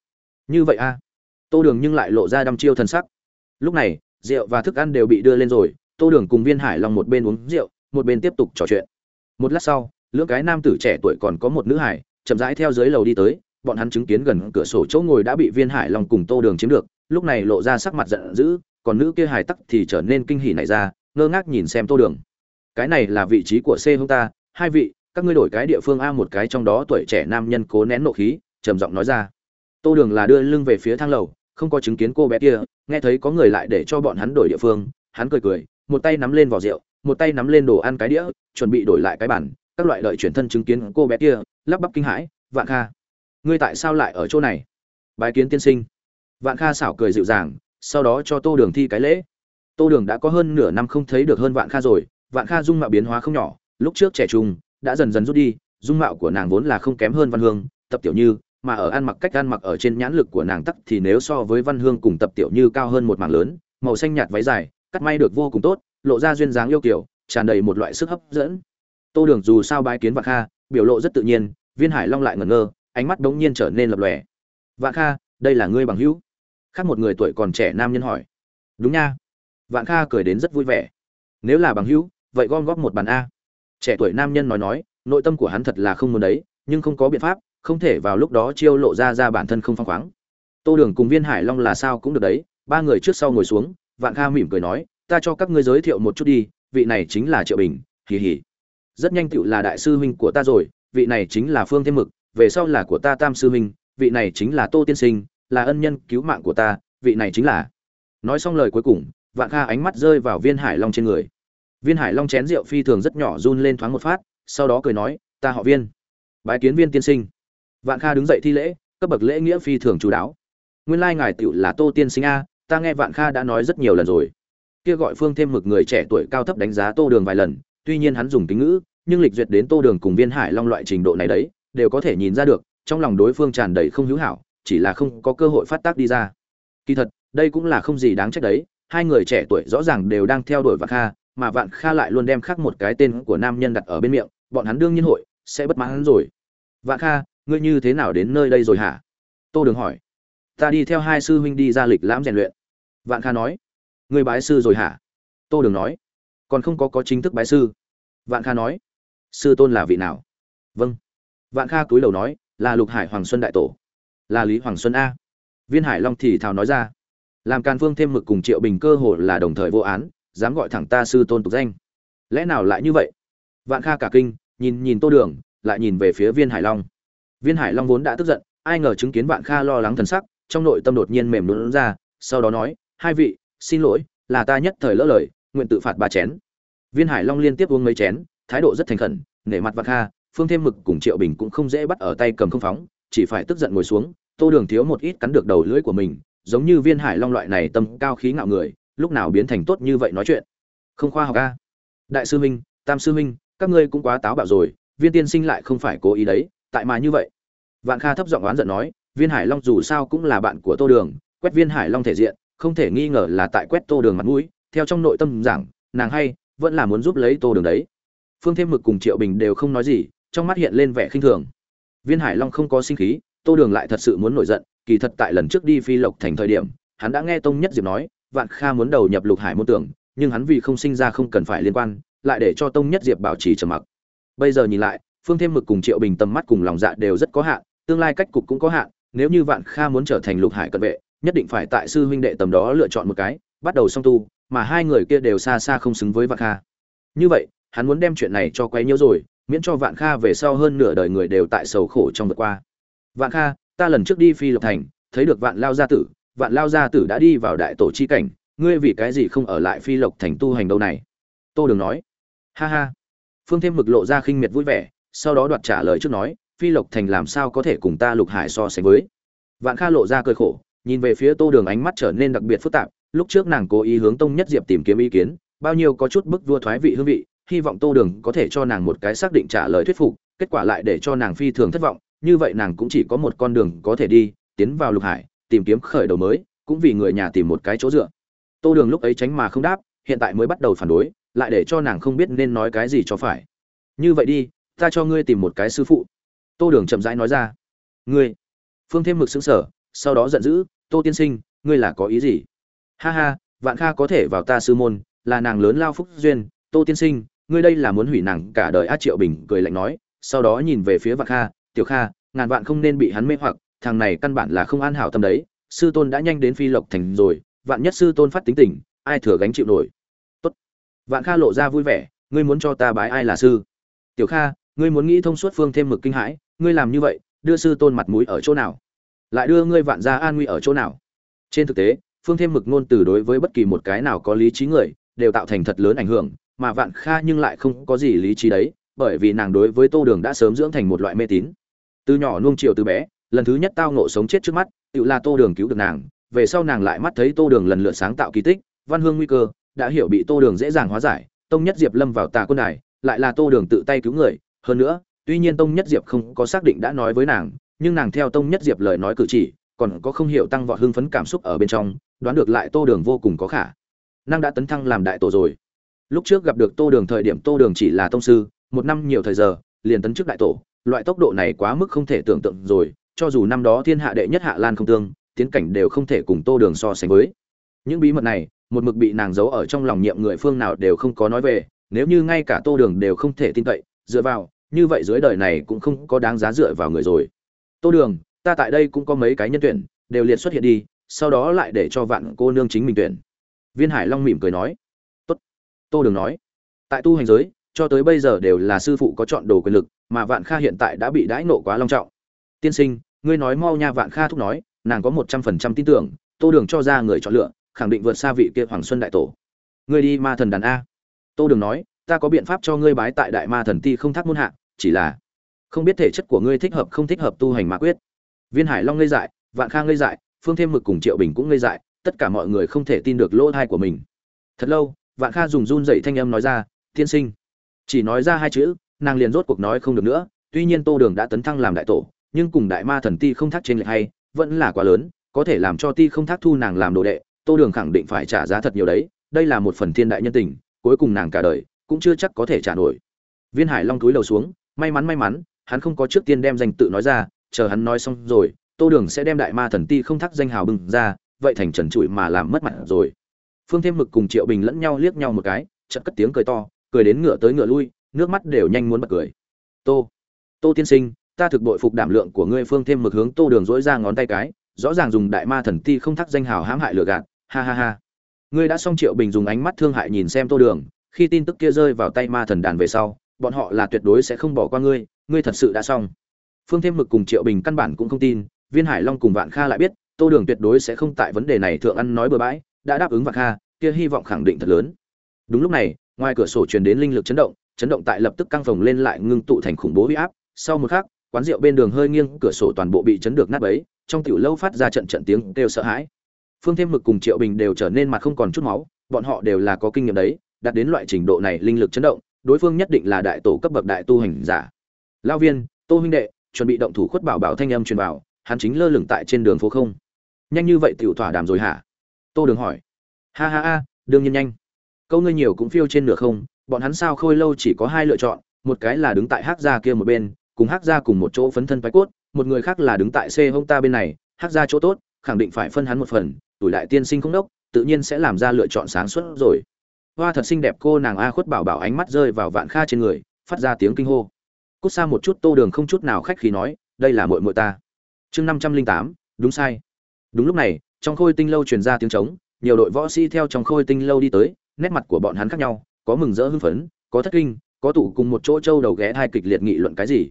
Như vậy a? Tô đường nhưng lại lộ ra đăm chiêu thân sắc. Lúc này, rượu và thức ăn đều bị đưa lên rồi, tô đường cùng viên hải long một bên uống rượu, một bên tiếp tục trò chuyện. Một lát sau, lưỡng cái nam tử trẻ tuổi còn có một nữ hải chậm rãi theo dưới lầu đi tới, bọn hắn chứng kiến gần cửa sổ chỗ ngồi đã bị viên hải long cùng tô đường chiếm được, lúc này lộ ra sắc mặt giận dữ, còn nữ kia hải tắc thì trở nên kinh hỉ này ra, ngơ ngác nhìn xem tô đường. Cái này là vị trí của c hông ta, hai vị, các ngươi đổi cái địa phương a một cái trong đó tuổi trẻ nam nhân cố nén nộ khí, trầm giọng nói ra. Tô đường là đưa lưng về phía thang lầu, không có chứng kiến cô bé kia, nghe thấy có người lại để cho bọn hắn đổi địa phương, hắn cười cười, một tay nắm lên vỏ rượu, một tay nắm lên đồ ăn cái đĩa, chuẩn bị đổi lại cái bản các loại đợi chuyển thân chứng kiến cô bé kia lắp bắp kinh hãi, vạn kha, ngươi tại sao lại ở chỗ này? Bái kiến tiên sinh. Vạn kha xảo cười dịu dàng, sau đó cho tô đường thi cái lễ. Tô đường đã có hơn nửa năm không thấy được hơn vạn kha rồi, vạn kha dung mạo biến hóa không nhỏ, lúc trước trẻ trung, đã dần dần rút đi, dung mạo của nàng vốn là không kém hơn văn hương, tập tiểu như, mà ở ăn mặc cách ăn mặc ở trên nhãn lực của nàng tắc thì nếu so với văn hương cùng tập tiểu như cao hơn một mảng lớn, màu xanh nhạt váy dài, cắt may được vô cùng tốt, lộ ra duyên dáng yêu kiểu tràn đầy một loại sức hấp dẫn. Tô đường dù sao bái kiến vạn kha biểu lộ rất tự nhiên, viên hải long lại ngẩn ngơ, ánh mắt đống nhiên trở nên lập lòe. Vạn kha, đây là ngươi bằng hữu? Khác một người tuổi còn trẻ nam nhân hỏi. Đúng nha. Vạn kha cười đến rất vui vẻ. Nếu là bằng hữu, vậy gom góp một bàn a. Trẻ tuổi nam nhân nói nói, nội tâm của hắn thật là không muốn đấy, nhưng không có biện pháp, không thể vào lúc đó chiêu lộ ra ra bản thân không phăng khoáng. Tô đường cùng viên hải long là sao cũng được đấy, ba người trước sau ngồi xuống, vạn kha mỉm cười nói, ta cho các ngươi giới thiệu một chút đi, vị này chính là triệu bình, hì hì rất nhanh tựu là đại sư huynh của ta rồi, vị này chính là phương thêm mực, về sau là của ta tam sư huynh, vị này chính là tô tiên sinh, là ân nhân cứu mạng của ta, vị này chính là. Nói xong lời cuối cùng, vạn kha ánh mắt rơi vào viên hải long trên người. Viên hải long chén rượu phi thường rất nhỏ run lên thoáng một phát, sau đó cười nói, ta họ viên, bái kiến viên tiên sinh. Vạn kha đứng dậy thi lễ, cấp bậc lễ nghĩa phi thường chú đáo. Nguyên lai ngài tựu là tô tiên sinh a, ta nghe vạn kha đã nói rất nhiều lần rồi. Kia gọi phương thêm mực người trẻ tuổi cao thấp đánh giá tô đường vài lần tuy nhiên hắn dùng kính ngữ, nhưng lịch duyệt đến tô đường cùng viên hải long loại trình độ này đấy, đều có thể nhìn ra được, trong lòng đối phương tràn đầy không hữu hảo, chỉ là không có cơ hội phát tác đi ra. Kỳ thật, đây cũng là không gì đáng trách đấy, hai người trẻ tuổi rõ ràng đều đang theo đuổi vạn kha, mà vạn kha lại luôn đem khác một cái tên của nam nhân đặt ở bên miệng, bọn hắn đương nhiên hội, sẽ bất mãn rồi. Vạn kha, ngươi như thế nào đến nơi đây rồi hả? Tô đường hỏi. Ta đi theo hai sư huynh đi ra lịch lãm rèn luyện. Vạn kha nói. Người bái sư rồi hả? Tô đường nói còn không có có chính thức bái sư. Vạn kha nói, sư tôn là vị nào? Vâng. Vạn kha cúi đầu nói, là lục hải hoàng xuân đại tổ, là lý hoàng xuân a. Viên hải long thì thào nói ra, làm càn phương thêm mực cùng triệu bình cơ hồ là đồng thời vô án, dám gọi thẳng ta sư tôn tục danh. Lẽ nào lại như vậy? Vạn kha cả kinh, nhìn nhìn tô đường, lại nhìn về phía viên hải long. Viên hải long vốn đã tức giận, ai ngờ chứng kiến vạn kha lo lắng thần sắc, trong nội tâm đột nhiên mềm lún ra, sau đó nói, hai vị, xin lỗi, là ta nhất thời lỡ lời nguyện tự phạt ba chén. Viên hải long liên tiếp uống mấy chén, thái độ rất thành khẩn, nể mặt vạc kha, phương thêm mực cùng triệu bình cũng không dễ bắt ở tay cầm không phóng, chỉ phải tức giận ngồi xuống, tô đường thiếu một ít cắn được đầu lưỡi của mình, giống như viên hải long loại này tâm cao khí ngạo người, lúc nào biến thành tốt như vậy nói chuyện. Không khoa học a. Đại sư huynh tam sư huynh các ngươi cũng quá táo bạo rồi, viên tiên sinh lại không phải cố ý đấy, tại mà như vậy. Vạn kha thấp giọng oán giận nói, viên hải long dù sao cũng là bạn của tô đường, quét viên hải long thể diện, không thể nghi ngờ là tại quét tô đường mặt mũi theo trong nội tâm giảng, nàng hay vẫn là muốn giúp lấy tô đường đấy. Phương thêm mực cùng triệu bình đều không nói gì, trong mắt hiện lên vẻ khinh thường. Viên hải long không có sinh khí, tô đường lại thật sự muốn nổi giận, kỳ thật tại lần trước đi phi lộc thành thời điểm, hắn đã nghe tông nhất diệp nói, vạn kha muốn đầu nhập lục hải môn tưởng, nhưng hắn vì không sinh ra không cần phải liên quan, lại để cho tông nhất diệp bảo trì trầm mặc. Bây giờ nhìn lại, phương thêm mực cùng triệu bình tầm mắt cùng lòng dạ đều rất có hạn, tương lai cách cục cũng có hạn, nếu như vạn kha muốn trở thành lục hải cận vệ, nhất định phải tại sư huynh đệ tầm đó lựa chọn một cái bắt đầu song tu, mà hai người kia đều xa xa không xứng với vạn kha. Như vậy, hắn muốn đem chuyện này cho quấy nhiễu rồi, miễn cho vạn kha về sau hơn nửa đời người đều tại sầu khổ trong vượt qua. Vạn kha, ta lần trước đi phi lộc thành, thấy được vạn lao gia tử, vạn lao gia tử đã đi vào đại tổ chi cảnh, ngươi vì cái gì không ở lại phi lộc thành tu hành đâu này? Tô đường nói. Ha ha. Phương thêm mực lộ ra khinh miệt vui vẻ, sau đó đoạt trả lời trước nói, phi lộc thành làm sao có thể cùng ta lục hải so sánh với? Vạn kha lộ ra cơi khổ, nhìn về phía tô đường ánh mắt trở nên đặc biệt phức tạp lúc trước nàng cố ý hướng tông nhất diệp tìm kiếm ý kiến, bao nhiêu có chút bức vua thoái vị hương vị, hy vọng tô đường có thể cho nàng một cái xác định trả lời thuyết phục, kết quả lại để cho nàng phi thường thất vọng, như vậy nàng cũng chỉ có một con đường có thể đi, tiến vào lục hải, tìm kiếm khởi đầu mới, cũng vì người nhà tìm một cái chỗ dựa. Tô đường lúc ấy tránh mà không đáp, hiện tại mới bắt đầu phản đối, lại để cho nàng không biết nên nói cái gì cho phải. Như vậy đi, ta cho ngươi tìm một cái sư phụ. Tô đường chậm rãi nói ra. Ngươi. Phương thêm mực xứng sở sau đó giận dữ, tô tiên sinh, ngươi là có ý gì? Ha ha, vạn kha có thể vào ta sư môn, là nàng lớn lao phúc duyên, tô tiên sinh, ngươi đây là muốn hủy nàng cả đời a triệu bình, cười lạnh nói, sau đó nhìn về phía vạn kha, tiểu kha, ngàn vạn không nên bị hắn mê hoặc, thằng này căn bản là không an hảo tâm đấy, sư tôn đã nhanh đến phi lộc thành rồi, vạn nhất sư tôn phát tính tình, ai thừa gánh chịu nổi? Tốt. Vạn kha lộ ra vui vẻ, ngươi muốn cho ta bái ai là sư? Tiểu kha, ngươi muốn nghĩ thông suốt phương thêm mực kinh hãi, ngươi làm như vậy, đưa sư tôn mặt mũi ở chỗ nào? Lại đưa ngươi vạn gia an nguy ở chỗ nào? Trên thực tế phương thêm mực ngôn từ đối với bất kỳ một cái nào có lý trí người, đều tạo thành thật lớn ảnh hưởng, mà vạn kha nhưng lại không có gì lý trí đấy, bởi vì nàng đối với tô đường đã sớm dưỡng thành một loại mê tín. Từ nhỏ nuông chiều từ bé, lần thứ nhất tao nộ sống chết trước mắt, tự là tô đường cứu được nàng, về sau nàng lại mắt thấy tô đường lần lượt sáng tạo kỳ tích, văn hương nguy cơ, đã hiểu bị tô đường dễ dàng hóa giải, tông nhất diệp lâm vào tà quân đài, lại là tô đường tự tay cứu người, hơn nữa, tuy nhiên tông nhất diệp không có xác định đã nói với nàng, nhưng nàng theo tông nhất diệp lời nói cử chỉ, còn có không hiểu tăng vọt hưng phấn cảm xúc ở bên trong đoán được lại tô đường vô cùng có khả năng đã tấn thăng làm đại tổ rồi. Lúc trước gặp được tô đường thời điểm tô đường chỉ là tông sư, một năm nhiều thời giờ, liền tấn chức đại tổ. Loại tốc độ này quá mức không thể tưởng tượng rồi, cho dù năm đó thiên hạ đệ nhất hạ lan không tương tiến cảnh đều không thể cùng tô đường so sánh với. Những bí mật này, một mực bị nàng giấu ở trong lòng nhiệm người phương nào đều không có nói về, nếu như ngay cả tô đường đều không thể tin cậy, dựa vào, như vậy dưới đời này cũng không có đáng giá dựa vào người rồi. Tô đường, ta tại đây cũng có mấy cái nhân tuyển, đều liệt xuất hiện đi sau đó lại để cho vạn cô nương chính mình tuyển. Viên hải long mỉm cười nói, tốt, tô đường nói, tại tu hành giới, cho tới bây giờ đều là sư phụ có chọn đồ quyền lực, mà vạn kha hiện tại đã bị đãi nộ quá long trọng. Tiên sinh, ngươi nói mau nha. Vạn kha thúc nói, nàng có một trăm phần trăm tin tưởng, tô đường cho ra người chọn lựa, khẳng định vượt xa vị kia hoàng xuân đại tổ. Ngươi đi ma thần đàn a. Tô đường nói, ta có biện pháp cho ngươi bái tại đại ma thần ti không thác môn hạ, chỉ là không biết thể chất của ngươi thích hợp không thích hợp tu hành ma quyết. Viên hải long ngây dại, vạn kha ngây dại phương thêm mực cùng triệu bình cũng ngây dại, tất cả mọi người không thể tin được lỗ thai của mình. Thật lâu, vạn kha dùng run dậy thanh âm nói ra, tiên sinh. Chỉ nói ra hai chữ, nàng liền rốt cuộc nói không được nữa. Tuy nhiên tô đường đã tấn thăng làm đại tổ, nhưng cùng đại ma thần ti không thác trên lệch hay, vẫn là quá lớn, có thể làm cho ti không thác thu nàng làm đồ đệ, tô đường khẳng định phải trả giá thật nhiều đấy. Đây là một phần thiên đại nhân tình, cuối cùng nàng cả đời cũng chưa chắc có thể trả nổi. Viên hải long túi đầu xuống, may mắn may mắn, hắn không có trước tiên đem danh tự nói ra, chờ hắn nói xong rồi tô đường sẽ đem đại ma thần ti không thắc danh hào bừng ra, vậy thành trần trụi mà làm mất mặt rồi. Phương thêm mực cùng triệu bình lẫn nhau liếc nhau một cái, chợt cất tiếng cười to, cười đến ngựa tới ngựa lui, nước mắt đều nhanh muốn bật cười. Tô tô tiên sinh, ta thực bội phục đảm lượng của ngươi. Phương thêm mực hướng tô đường dỗi ra ngón tay cái, rõ ràng dùng đại ma thần ti không thắc danh hào hãm hại lừa gạt. Ha ha ha. Ngươi đã xong triệu bình dùng ánh mắt thương hại nhìn xem tô đường, khi tin tức kia rơi vào tay ma thần đàn về sau, bọn họ là tuyệt đối sẽ không bỏ qua ngươi ngươi thật sự đã xong. Phương thêm mực cùng triệu bình căn bản cũng không tin viên hải long cùng vạn kha lại biết, tô đường tuyệt đối sẽ không tại vấn đề này thượng ăn nói bừa bãi, đã đáp ứng vạn kha, kia hy vọng khẳng định thật lớn. Đúng lúc này, ngoài cửa sổ truyền đến linh lực chấn động chấn động tại lập tức căng phồng lên lại ngưng tụ thành khủng bố huy áp. Sau một khắc, quán rượu bên đường hơi nghiêng, cửa sổ toàn bộ bị chấn được nát bấy, trong tiểu lâu phát ra trận trận tiếng kêu sợ hãi. Phương thêm mực cùng triệu bình đều trở nên mặt không còn chút máu, bọn họ đều là có kinh nghiệm đấy, đạt đến loại trình độ này linh lực chấn động, đối phương nhất định là đại tổ cấp bậc đại tu hành giả. Lao viên, tô huynh đệ, chuẩn bị động thủ khuất bảo bảo thanh âm truyền vào hắn chính lơ lửng tại trên đường phố không. Nhanh như vậy tiểu thỏa đàm rồi hả? Tô đường hỏi. Ha ha ha, đương nhiên nhanh. Câu ngươi nhiều cũng phiêu trên nửa không, bọn hắn sao khôi lâu chỉ có hai lựa chọn, một cái là đứng tại hắc gia kia một bên, cùng hắc gia cùng một chỗ phấn thân phái cốt, một người khác là đứng tại c hông ta bên này, hắc gia chỗ tốt, khẳng định phải phân hắn một phần, tuổi đại tiên sinh không đốc, tự nhiên sẽ làm ra lựa chọn sáng suốt rồi. Hoa thật xinh đẹp cô nàng a khuất bảo bảo ánh mắt rơi vào vạn kha trên người, phát ra tiếng kinh hô. Cút xa một chút, tô đường không chút nào khách khí nói, đây là mội mội ta chương năm trăm linh tám, đúng sai. Đúng lúc này, trong khôi tinh lâu truyền ra tiếng trống, nhiều đội võ sĩ theo trong khôi tinh lâu đi tới, nét mặt của bọn hắn khác nhau, có mừng rỡ hưng phấn, có thất kinh, có tụ cùng một chỗ trâu đầu ghé hai kịch liệt nghị luận cái gì.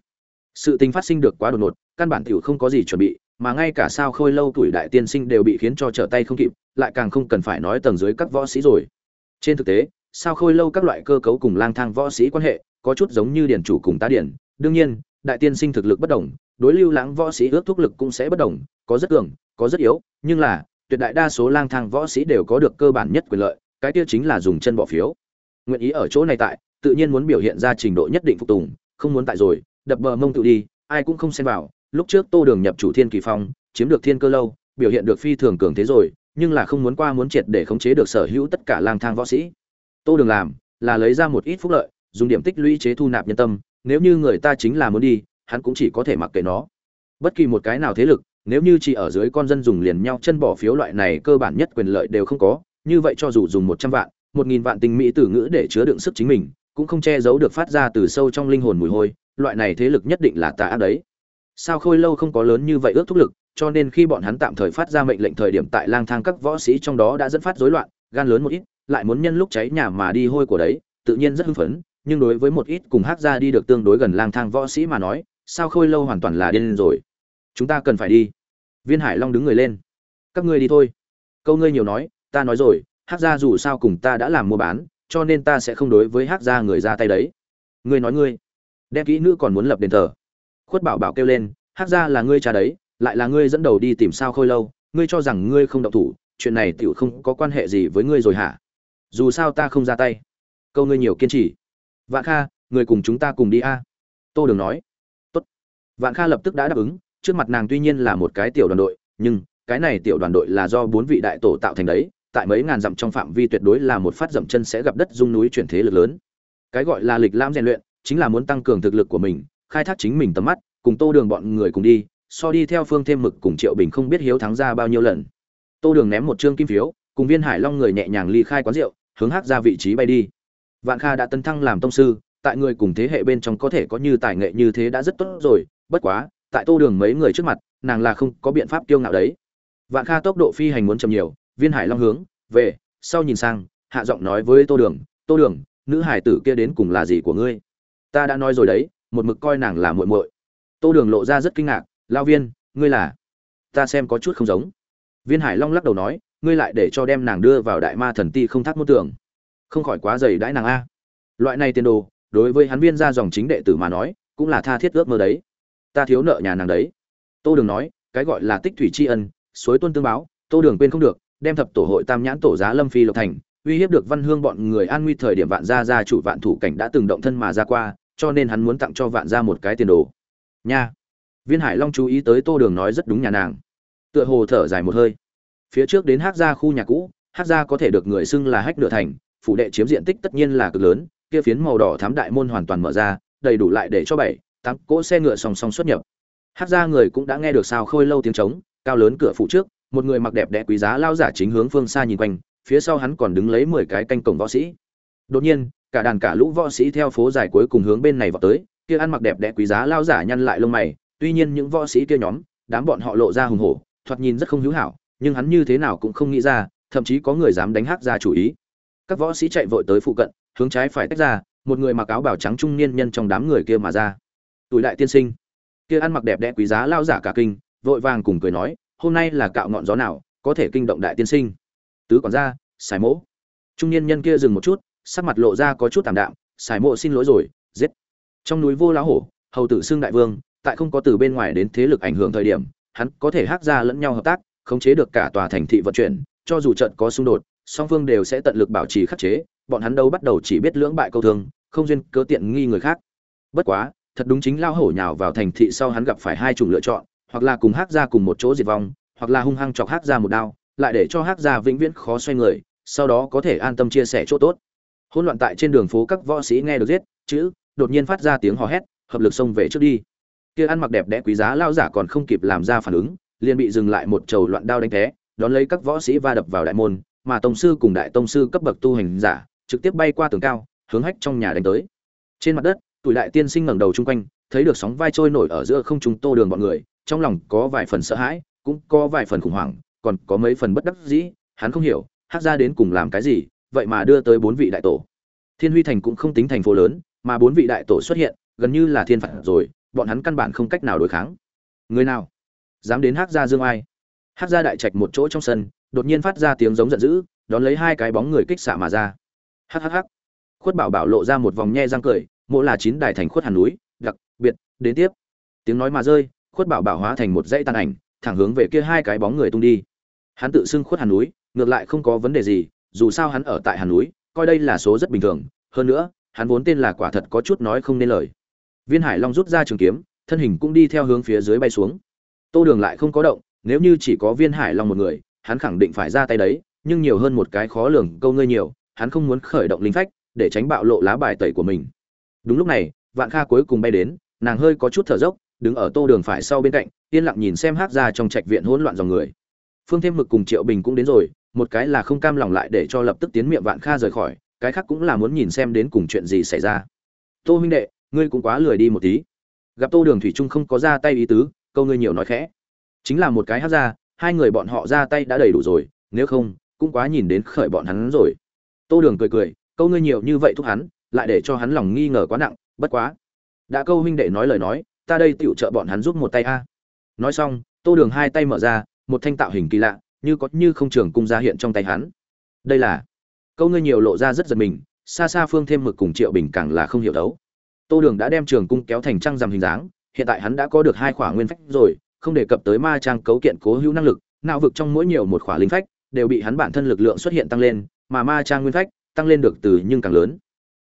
Sự tình phát sinh được quá đột ngột, căn bản tiểu không có gì chuẩn bị, mà ngay cả sao khôi lâu tuổi đại tiên sinh đều bị khiến cho trở tay không kịp, lại càng không cần phải nói tầng dưới các võ sĩ rồi. Trên thực tế, sao khôi lâu các loại cơ cấu cùng lang thang võ sĩ quan hệ, có chút giống như điển chủ cùng tá điển, đương nhiên đại tiên sinh thực lực bất đồng, đối lưu lãng võ sĩ ước thúc lực cũng sẽ bất đồng, có rất cường, có rất yếu, nhưng là, tuyệt đại đa số lang thang võ sĩ đều có được cơ bản nhất quyền lợi, cái kia chính là dùng chân bỏ phiếu. Nguyện ý ở chỗ này tại, tự nhiên muốn biểu hiện ra trình độ nhất định phục tùng, không muốn tại rồi, đập bờ mông tự đi, ai cũng không xen vào, lúc trước tô đường nhập chủ thiên kỳ phong, chiếm được thiên cơ lâu, biểu hiện được phi thường cường thế rồi, nhưng là không muốn qua muốn triệt để khống chế được sở hữu tất cả lang thang võ sĩ. Tô đường làm, là lấy ra một ít phúc lợi, dùng điểm tích lũy chế thu nạp nhân tâm nếu như người ta chính là muốn đi, hắn cũng chỉ có thể mặc kệ nó. Bất kỳ một cái nào thế lực, nếu như chỉ ở dưới con dân dùng liền nhau chân bỏ phiếu loại này cơ bản nhất quyền lợi đều không có, như vậy cho dù dùng một trăm vạn, một nghìn vạn tình mỹ từ ngữ để chứa đựng sức chính mình, cũng không che giấu được phát ra từ sâu trong linh hồn mùi hôi, loại này thế lực nhất định là tà ác đấy. Sao khôi lâu không có lớn như vậy ước thúc lực, cho nên khi bọn hắn tạm thời phát ra mệnh lệnh thời điểm tại lang thang các võ sĩ trong đó đã dẫn phát rối loạn, gan lớn một ít, lại muốn nhân lúc cháy nhà mà đi hôi của đấy, tự nhiên rất hưng phấn nhưng đối với một ít cùng hát ra đi được tương đối gần lang thang võ sĩ mà nói, sao khôi lâu hoàn toàn là điên rồi. Chúng ta cần phải đi. Viên hải long đứng người lên. Các ngươi đi thôi. Câu ngươi nhiều nói, ta nói rồi hát ra dù sao cùng ta đã làm mua bán, cho nên ta sẽ không đối với hát ra người ra tay đấy. Ngươi nói ngươi. Đem kỹ nữ còn muốn lập đền thờ. Khuất bảo bảo kêu lên hát ra là ngươi cha đấy, lại là ngươi dẫn đầu đi tìm sao khôi lâu, ngươi cho rằng ngươi không động thủ, chuyện này tựu không có quan hệ gì với ngươi rồi hả? Dù sao ta không ra tay. Câu ngươi nhiều kiên trì vạn kha, người cùng chúng ta cùng đi a. Tô đường nói. Tốt. vạn kha lập tức đã đáp ứng, trước mặt nàng tuy nhiên là một cái tiểu đoàn đội, nhưng cái này tiểu đoàn đội là do bốn vị đại tổ tạo thành đấy, tại mấy ngàn dặm trong phạm vi tuyệt đối là một phát dậm chân sẽ gặp đất dung núi chuyển thế lực lớn. Cái gọi là lịch lãm rèn luyện, chính là muốn tăng cường thực lực của mình, khai thác chính mình tầm mắt, cùng tô đường bọn người cùng đi, so đi theo phương thêm mực cùng triệu bình không biết hiếu thắng ra bao nhiêu lần. Tô đường ném một chương kim phiếu, cùng viên hải long người nhẹ nhàng ly khai quán rượu, hướng hát ra vị trí bay đi vạn kha đã tân thăng làm tông sư, tại người cùng thế hệ bên trong có thể có như tài nghệ như thế đã rất tốt rồi, bất quá, tại tô đường mấy người trước mặt, nàng là không có biện pháp kiêu ngạo đấy. Vạn kha tốc độ phi hành muốn chậm nhiều, viên hải long hướng, về, sau nhìn sang, hạ giọng nói với tô đường tô đường, nữ hải tử kia đến cùng là gì của ngươi? Ta đã nói rồi đấy, một mực coi nàng là muội muội. Tô đường lộ ra rất kinh ngạc, lao viên, ngươi là? Ta xem có chút không giống. Viên hải long lắc đầu nói, ngươi lại để cho đem nàng đưa vào đại ma thần ti không thắt mốt tưởng không khỏi quá dày đãi nàng a. Loại này tiền đồ, đối với hắn viên ra dòng chính đệ tử mà nói, cũng là tha thiết ước mơ đấy. Ta thiếu nợ nhà nàng đấy. Tô đường nói, cái gọi là tích thủy tri ân, suối tuân tương báo, tô đường quên không được, đem thập tổ hội tam nhãn tổ giá lâm phi lộc thành, uy hiếp được văn hương bọn người an nguy thời điểm vạn gia gia chủ vạn thủ cảnh đã từng động thân mà ra qua, cho nên hắn muốn tặng cho vạn gia một cái tiền đồ. Nha. Viên hải long chú ý tới tô đường nói rất đúng nhà nàng. Tựa hồ thở dài một hơi. Phía trước đến hát gia khu nhà cũ hát gia có thể được người xưng là hách nửa thành phủ đệ chiếm diện tích tất nhiên là cực lớn, kia phiến màu đỏ thám đại môn hoàn toàn mở ra, đầy đủ lại để cho bảy, tám cỗ xe ngựa song song xuất nhập. Hát ra người cũng đã nghe được sao khôi lâu tiếng trống, cao lớn cửa phụ trước, một người mặc đẹp đẽ quý giá lao giả chính hướng phương xa nhìn quanh, phía sau hắn còn đứng lấy mười cái canh cổng võ sĩ. Đột nhiên, cả đàn cả lũ võ sĩ theo phố dài cuối cùng hướng bên này vào tới, kia ăn mặc đẹp đẽ quý giá lao giả nhăn lại lông mày, tuy nhiên những võ sĩ kia nhóm, đám bọn họ lộ ra hùng hổ, thoạt nhìn rất không hữu hảo, nhưng hắn như thế nào cũng không nghĩ ra, thậm chí có người dám đánh hắc ra chủ ý các võ sĩ chạy vội tới phụ cận, hướng trái phải tách ra, một người mặc áo bảo trắng trung niên nhân trong đám người kia mà ra. Tuổi đại tiên sinh. Kia ăn mặc đẹp đẽ quý giá lao giả cả kinh, vội vàng cùng cười nói, hôm nay là cạo ngọn gió nào, có thể kinh động đại tiên sinh? Tứ còn ra xài mỗ. Trung niên nhân kia dừng một chút, sắc mặt lộ ra có chút tạm đạm xài mộ xin lỗi rồi, giết. Trong núi vô lá hổ, hầu tử xưng đại vương, tại không có từ bên ngoài đến thế lực ảnh hưởng thời điểm, hắn có thể hắc ra lẫn nhau hợp tác, khống chế được cả tòa thành thị vận chuyển, cho dù trận có xung đột song phương đều sẽ tận lực bảo trì khắc chế, bọn hắn đâu bắt đầu chỉ biết lưỡng bại câu thương, không duyên cớ tiện nghi người khác. Bất quá, thật đúng chính lao hổ nhào vào thành thị sau hắn gặp phải hai chủng lựa chọn, hoặc là cùng hắc ra cùng một chỗ diệt vong, hoặc là hung hăng chọc hắc ra một đao, lại để cho hắc ra vĩnh viễn khó xoay người, sau đó có thể an tâm chia sẻ chỗ tốt. Hỗn loạn tại trên đường phố các võ sĩ nghe được giết, chữ, đột nhiên phát ra tiếng hò hét, hợp lực xông về trước đi. Kia ăn mặc đẹp đẽ quý giá lao giả còn không kịp làm ra phản ứng, liền bị dừng lại một trầu loạn đao đánh té, đón lấy các võ sĩ va đập vào đại môn mà tông sư cùng đại tông sư cấp bậc tu hành giả trực tiếp bay qua tường cao, hướng hách trong nhà đánh tới. Trên mặt đất, tuổi đại tiên sinh ngẩng đầu chung quanh, thấy được sóng vai trôi nổi ở giữa không trung tô đường bọn người, trong lòng có vài phần sợ hãi, cũng có vài phần khủng hoảng, còn có mấy phần bất đắc dĩ, hắn không hiểu hát ra đến cùng làm cái gì, vậy mà đưa tới bốn vị đại tổ. Thiên huy thành cũng không tính thành phố lớn, mà bốn vị đại tổ xuất hiện, gần như là thiên phạt rồi, bọn hắn căn bản không cách nào đối kháng. Người nào? Dám đến hát ra dương ai? Hát ra đại trạch một chỗ trong sân đột nhiên phát ra tiếng giống giận dữ, đón lấy hai cái bóng người kích xạ mà ra. Hhh khuất bảo bảo lộ ra một vòng nhe răng cười, mỗ là chín đài thành khuất hàn núi, đặc, biệt, đến tiếp. Tiếng nói mà rơi, khuất bảo bảo hóa thành một dãy tàn ảnh, thẳng hướng về kia hai cái bóng người tung đi. Hắn tự xưng khuất hàn núi, ngược lại không có vấn đề gì, dù sao hắn ở tại hàn núi, coi đây là số rất bình thường. Hơn nữa, hắn vốn tên là quả thật có chút nói không nên lời. Viên hải long rút ra trường kiếm, thân hình cũng đi theo hướng phía dưới bay xuống. Tô đường lại không có động, nếu như chỉ có viên hải long một người hắn khẳng định phải ra tay đấy, nhưng nhiều hơn một cái khó lường, câu ngươi nhiều, hắn không muốn khởi động linh phách, để tránh bạo lộ lá bài tẩy của mình. Đúng lúc này, vạn kha cuối cùng bay đến, nàng hơi có chút thở dốc, đứng ở tô đường phải sau bên cạnh, yên lặng nhìn xem hát ra trong trạch viện hỗn loạn dòng người. Phương thêm mực cùng triệu bình cũng đến rồi, một cái là không cam lòng lại để cho lập tức tiến miệng vạn kha rời khỏi, cái khác cũng là muốn nhìn xem đến cùng chuyện gì xảy ra. Tô huynh đệ, ngươi cũng quá lười đi một tí. Gặp tô đường thủy trung không có ra tay ý tứ, câu ngươi nhiều nói khẽ. Chính là một cái hát ra hai người bọn họ ra tay đã đầy đủ rồi, nếu không, cũng quá nhìn đến khởi bọn hắn rồi. Tô đường cười cười, câu ngươi nhiều như vậy thúc hắn, lại để cho hắn lòng nghi ngờ quá nặng, bất quá. Đã câu huynh đệ nói lời nói, ta đây tựu trợ bọn hắn giúp một tay a. Nói xong, tô đường hai tay mở ra, một thanh tạo hình kỳ lạ, như có như không trường cung ra hiện trong tay hắn. Đây là. Câu ngươi nhiều lộ ra rất giật mình, xa xa phương thêm mực cùng triệu bình càng là không hiểu đấu. Tô đường đã đem trường cung kéo thành trăng rằm hình dáng, hiện tại hắn đã có được hai khỏa nguyên phách rồi không đề cập tới ma trang cấu kiện cố hữu năng lực, não vực trong mỗi nhiều một khỏa linh phách đều bị hắn bản thân lực lượng xuất hiện tăng lên, mà ma trang nguyên phách tăng lên được từ nhưng càng lớn.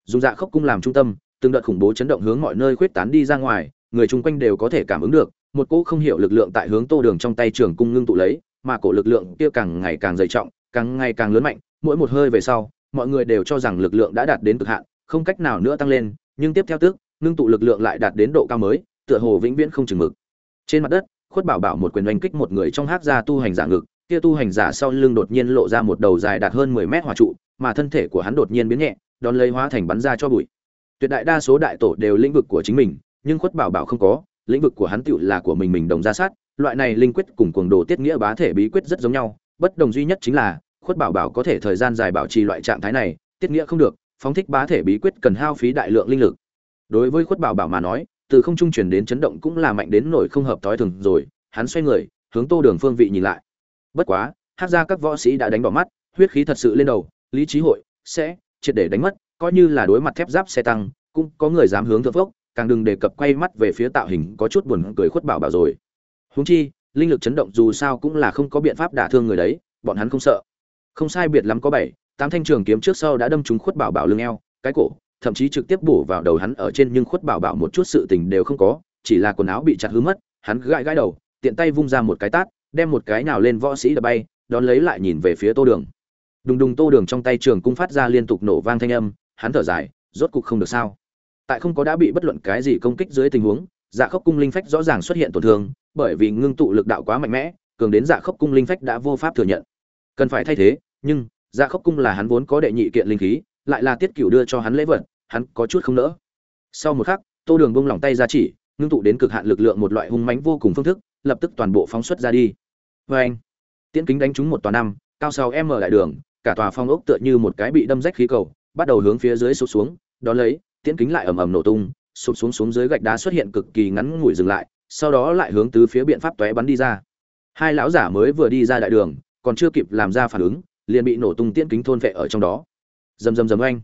Dùng dạ khốc cung làm trung tâm, từng đợt khủng bố chấn động hướng mọi nơi khuyết tán đi ra ngoài, người chung quanh đều có thể cảm ứng được, một cỗ không hiểu lực lượng tại hướng tô đường trong tay trường cung ngưng tụ lấy, mà cổ lực lượng kia càng ngày càng dày trọng, càng ngày càng lớn mạnh, mỗi một hơi về sau, mọi người đều cho rằng lực lượng đã đạt đến cực hạn, không cách nào nữa tăng lên, nhưng tiếp theo tức, ngưng tụ lực lượng lại đạt đến độ cao mới, tựa hồ vĩnh viễn không chừng mực. Trên mặt đất khuất bảo bảo một quyền oanh kích một người trong hát ra tu hành giả ngực, kia tu hành giả sau lưng đột nhiên lộ ra một đầu dài đạt hơn mười mét hỏa trụ, mà thân thể của hắn đột nhiên biến nhẹ, đón lấy hóa thành bắn ra cho bụi. Tuyệt đại đa số đại tổ đều lĩnh vực của chính mình, nhưng khuất bảo bảo không có, lĩnh vực của hắn tựu là của mình mình đồng ra sát, loại này linh quyết cùng cuồng đồ tiết nghĩa bá thể bí quyết rất giống nhau, bất đồng duy nhất chính là, khuất bảo bảo có thể thời gian dài bảo trì loại trạng thái này, tiết nghĩa không được, phóng thích bá thể bí quyết cần hao phí đại lượng linh lực. Đối với khuất bảo bảo mà nói từ không trung chuyển đến chấn động cũng là mạnh đến nổi không hợp thói thường rồi, hắn xoay người, hướng tô đường phương vị nhìn lại. Bất quá, hát ra các võ sĩ đã đánh bỏ mắt, huyết khí thật sự lên đầu, lý trí hội, sẽ, triệt để đánh mất, coi như là đối mặt thép giáp xe tăng, cũng có người dám hướng thượng phốc, càng đừng đề cập quay mắt về phía tạo hình có chút buồn cười khuất bảo bảo rồi. Huống chi, linh lực chấn động dù sao cũng là không có biện pháp đả thương người đấy, bọn hắn không sợ. Không sai biệt lắm có bảy, tám thanh trường kiếm trước sau đã đâm trúng khuất bảo bảo lưng eo, cái cổ thậm chí trực tiếp bổ vào đầu hắn ở trên nhưng khuất bảo bảo một chút sự tình đều không có, chỉ là quần áo bị chặt hư mất, hắn gãi gãi đầu, tiện tay vung ra một cái tát, đem một cái nào lên võ sĩ đập bay, đón lấy lại nhìn về phía tô đường. Đùng đùng tô đường trong tay trường cung phát ra liên tục nổ vang thanh âm, hắn thở dài, rốt cục không được sao? Tại không có đã bị bất luận cái gì công kích dưới tình huống dạ khốc cung linh phách rõ ràng xuất hiện tổn thương, bởi vì ngưng tụ lực đạo quá mạnh mẽ, cường đến dạ khốc cung linh phách đã vô pháp thừa nhận. Cần phải thay thế, nhưng dạ khốc cung là hắn vốn có đệ nhị kiện linh khí lại là tiết cửu đưa cho hắn lễ vật, hắn có chút không nỡ. Sau một khắc, tô đường bông lỏng tay ra chỉ, ngưng tụ đến cực hạn lực lượng một loại hung mãnh vô cùng phương thức, lập tức toàn bộ phóng xuất ra đi. Vê anh, tiễn kính đánh trúng một tòa năm, cao sáu m đại đường, cả tòa phong ốc tựa như một cái bị đâm rách khí cầu, bắt đầu hướng phía dưới sụp xuống đó lấy, tiễn kính lại ầm ầm nổ tung, sụp xuống xuống dưới gạch đá xuất hiện cực kỳ ngắn ngủi dừng lại, sau đó lại hướng từ phía biện pháp tóe bắn đi ra. Hai lão giả mới vừa đi ra đại đường, còn chưa kịp làm ra phản ứng, liền bị nổ tung tiễn kính thôn vệ ở trong đó rầm rầm rầm oanh.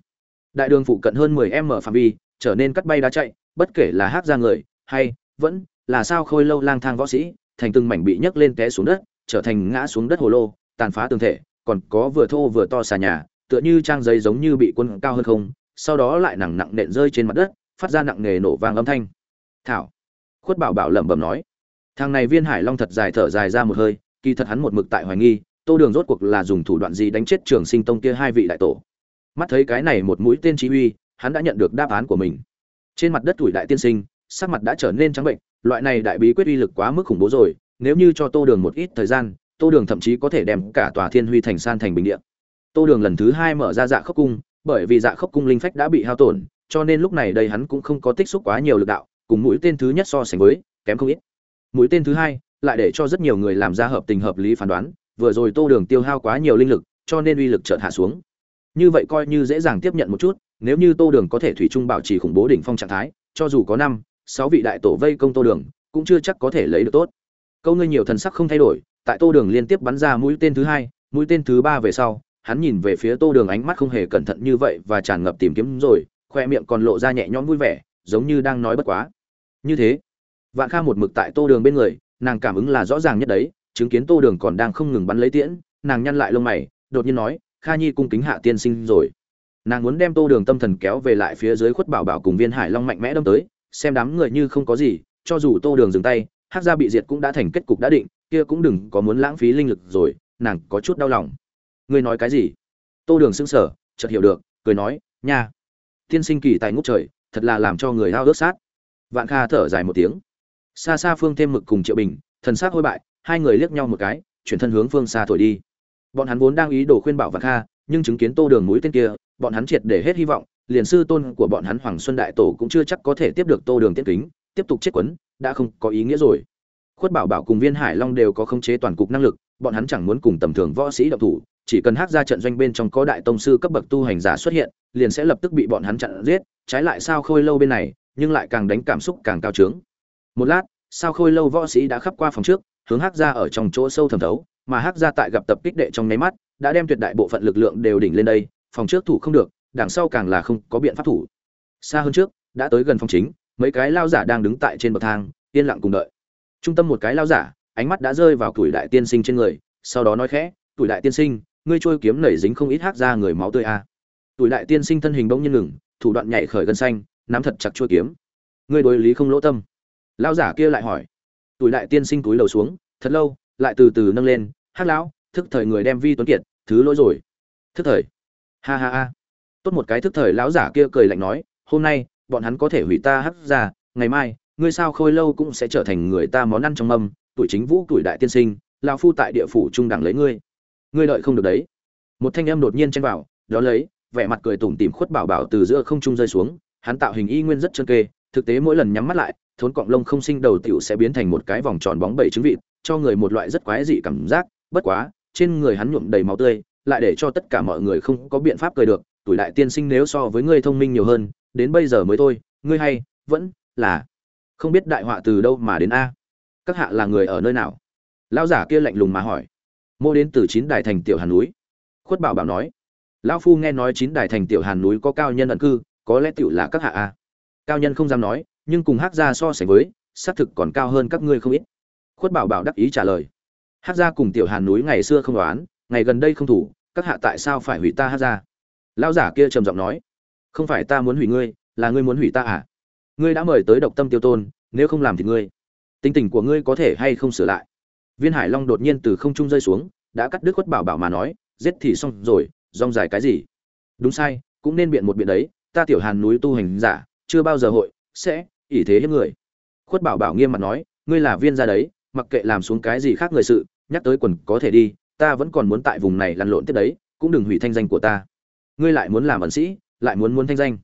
Đại đường phụ cận hơn 10 m phạm vi, trở nên cắt bay đá chạy, bất kể là hát ra người, hay, vẫn, là sao khôi lâu lang thang võ sĩ, thành từng mảnh bị nhấc lên té xuống đất, trở thành ngã xuống đất hồ lô, tàn phá tường thể, còn có vừa thô vừa to xà nhà, tựa như trang giấy giống như bị quân cao hơn không, sau đó lại nặng nặng nện rơi trên mặt đất, phát ra nặng nề nổ vang âm thanh. Thảo. Khuất bảo bảo lẩm bẩm nói. Thằng này viên hải long thật dài thở dài ra một hơi, kỳ thật hắn một mực tại hoài nghi, tô đường rốt cuộc là dùng thủ đoạn gì đánh chết trường sinh tông kia hai vị đại tổ mắt thấy cái này một mũi tên chỉ huy hắn đã nhận được đáp án của mình. Trên mặt đất tuổi đại tiên sinh, sắc mặt đã trở nên trắng bệnh, loại này đại bí quyết uy lực quá mức khủng bố rồi, nếu như cho tô đường một ít thời gian, tô đường thậm chí có thể đem cả tòa thiên huy thành san thành bình địa. Tô đường lần thứ hai mở ra dạ khốc cung, bởi vì dạ khốc cung linh phách đã bị hao tổn, cho nên lúc này đây hắn cũng không có tích xúc quá nhiều lực đạo, cùng mũi tên thứ nhất so sánh với, kém không ít. Mũi tên thứ hai lại để cho rất nhiều người làm ra hợp tình hợp lý phán đoán, vừa rồi tô đường tiêu hao quá nhiều linh lực, cho nên uy lực chợt hạ xuống như vậy coi như dễ dàng tiếp nhận một chút, nếu như tô đường có thể thủy chung bảo trì khủng bố đỉnh phong trạng thái, cho dù có năm, sáu vị đại tổ vây công tô đường, cũng chưa chắc có thể lấy được tốt. Câu ngươi nhiều thần sắc không thay đổi, tại tô đường liên tiếp bắn ra mũi tên thứ hai, mũi tên thứ ba về sau, hắn nhìn về phía tô đường ánh mắt không hề cẩn thận như vậy và tràn ngập tìm kiếm rồi, khoe miệng còn lộ ra nhẹ nhõm vui vẻ, giống như đang nói bất quá. Như thế, vạn kha một mực tại tô đường bên người, nàng cảm ứng là rõ ràng nhất đấy, chứng kiến tô đường còn đang không ngừng bắn lấy tiễn, nàng nhăn lại lông mày, đột nhiên nói kha nhi cung kính hạ tiên sinh rồi. Nàng muốn đem tô đường tâm thần kéo về lại phía dưới khuất bảo bảo cùng viên hải long mạnh mẽ đâm tới, xem đám người như không có gì, cho dù tô đường dừng tay hát ra bị diệt cũng đã thành kết cục đã định, kia cũng đừng có muốn lãng phí linh lực rồi, nàng có chút đau lòng. Ngươi nói cái gì? Tô đường sững sờ, chợt hiểu được, cười nói, nha, tiên sinh kỳ tài ngút trời, thật là làm cho người hao ước sát. Vạn kha thở dài một tiếng. Xa xa phương thêm mực cùng triệu bình, thần s á c hôi bại, hai người liếc nhau một cái, chuyển thân hướng phương xa thổi đi bọn hắn vốn đang ý đồ khuyên bảo vạn kha, nhưng chứng kiến tô đường mũi tên kia, bọn hắn triệt để hết hy vọng, liền sư tôn của bọn hắn hoàng xuân đại tổ cũng chưa chắc có thể tiếp được tô đường tiết kính, tiếp tục chết quấn, đã không có ý nghĩa rồi. Khuất bảo bảo cùng viên hải long đều có khống chế toàn cục năng lực, bọn hắn chẳng muốn cùng tầm thường võ sĩ độc thủ, chỉ cần hát ra trận doanh bên trong có đại tông sư cấp bậc tu hành giả xuất hiện, liền sẽ lập tức bị bọn hắn chặn giết, trái lại sao khôi lâu bên này, nhưng lại càng đánh cảm xúc càng cao trướng. Một lát, sao khôi lâu võ sĩ đã khắp qua phòng trước, hướng hát ra ở trong chỗ sâu thẩm thấu mà Hắc gia tại gặp tập kích đệ trong nháy mắt, đã đem tuyệt đại bộ phận lực lượng đều đỉnh lên đây, phòng trước thủ không được, đằng sau càng là không có biện pháp thủ. Xa hơn trước, đã tới gần phòng chính, mấy cái lao giả đang đứng tại trên bậc thang, yên lặng cùng đợi. Trung tâm một cái lao giả, ánh mắt đã rơi vào tuổi đại tiên sinh trên người, sau đó nói khẽ, tuổi đại tiên sinh, ngươi trôi kiếm nảy dính không ít hát ra người máu tươi a à. tuổi đại tiên sinh thân hình bỗng nhiên ngừng, thủ đoạn nhảy khởi gân xanh, nắm thật chặt trôi kiếm. Ngươi đối lý không lỗ tâm? Lao giả kia lại hỏi. Tuổi đại tiên sinh túi đầu xuống, thật lâu lại từ từ nâng lên hát lão, thức thời người đem vi tuấn kiệt, thứ lỗi rồi. Thức thời? Ha ha ha. Tốt một cái thức thời lão giả kia cười lạnh nói, hôm nay, bọn hắn có thể hủy ta hắc ra, ngày mai, ngươi sao khôi lâu cũng sẽ trở thành người ta món ăn trong mâm, tuổi chính vũ, tuổi đại tiên sinh, lão phu tại địa phủ trung đẳng lấy ngươi. Ngươi đợi không được đấy. Một thanh âm đột nhiên chen vào, đó lấy, vẻ mặt cười tủm tỉm khuất bảo bảo từ giữa không trung rơi xuống, hắn tạo hình y nguyên rất chân kê, thực tế mỗi lần nhắm mắt lại, thốn cọng lông không sinh đầu tiểu sẽ biến thành một cái vòng tròn bóng bẩy trứng vịt cho người một loại rất quái dị cảm giác, bất quá, trên người hắn nhuộm đầy máu tươi, lại để cho tất cả mọi người không có biện pháp cười được, tuổi đại tiên sinh nếu so với ngươi thông minh nhiều hơn, đến bây giờ mới thôi, ngươi hay, vẫn là, không biết đại họa từ đâu mà đến a. Các hạ là người ở nơi nào? Lão giả kia lạnh lùng mà hỏi. Mô đến từ chín đài thành tiểu hàn núi. Khuất bảo bảo nói. Lão phu nghe nói chín đài thành tiểu hàn núi có cao nhân ẩn cư, có lẽ tiểu là các hạ a. Cao nhân không dám nói, nhưng cùng hát ra so sánh với, xác thực còn cao hơn các ngươi không ít khuất bảo bảo đắc ý trả lời. Hát ra cùng tiểu hàn núi ngày xưa không đoán, ngày gần đây không thủ, các hạ tại sao phải hủy ta hát ra? Lão giả kia trầm giọng nói. Không phải ta muốn hủy ngươi, là ngươi muốn hủy ta à? Ngươi đã mời tới độc tâm tiêu tôn, nếu không làm thì ngươi. Tinh tình của ngươi có thể hay không sửa lại? Viên hải long đột nhiên từ không trung rơi xuống, đã cắt đứt khuất bảo bảo mà nói, giết thì xong rồi, rong dài cái gì? Đúng sai, cũng nên biện một biện đấy, ta tiểu hàn núi tu hành giả, chưa bao giờ hội, sẽ ỷ thế hiếp người. Khuất bảo bảo nghiêm mặt nói, ngươi là viên gia đấy mặc kệ làm xuống cái gì khác người sự, nhắc tới quần có thể đi, ta vẫn còn muốn tại vùng này lăn lộn tiếp đấy, cũng đừng hủy thanh danh của ta. Ngươi lại muốn làm ẩn sĩ, lại muốn muốn thanh danh.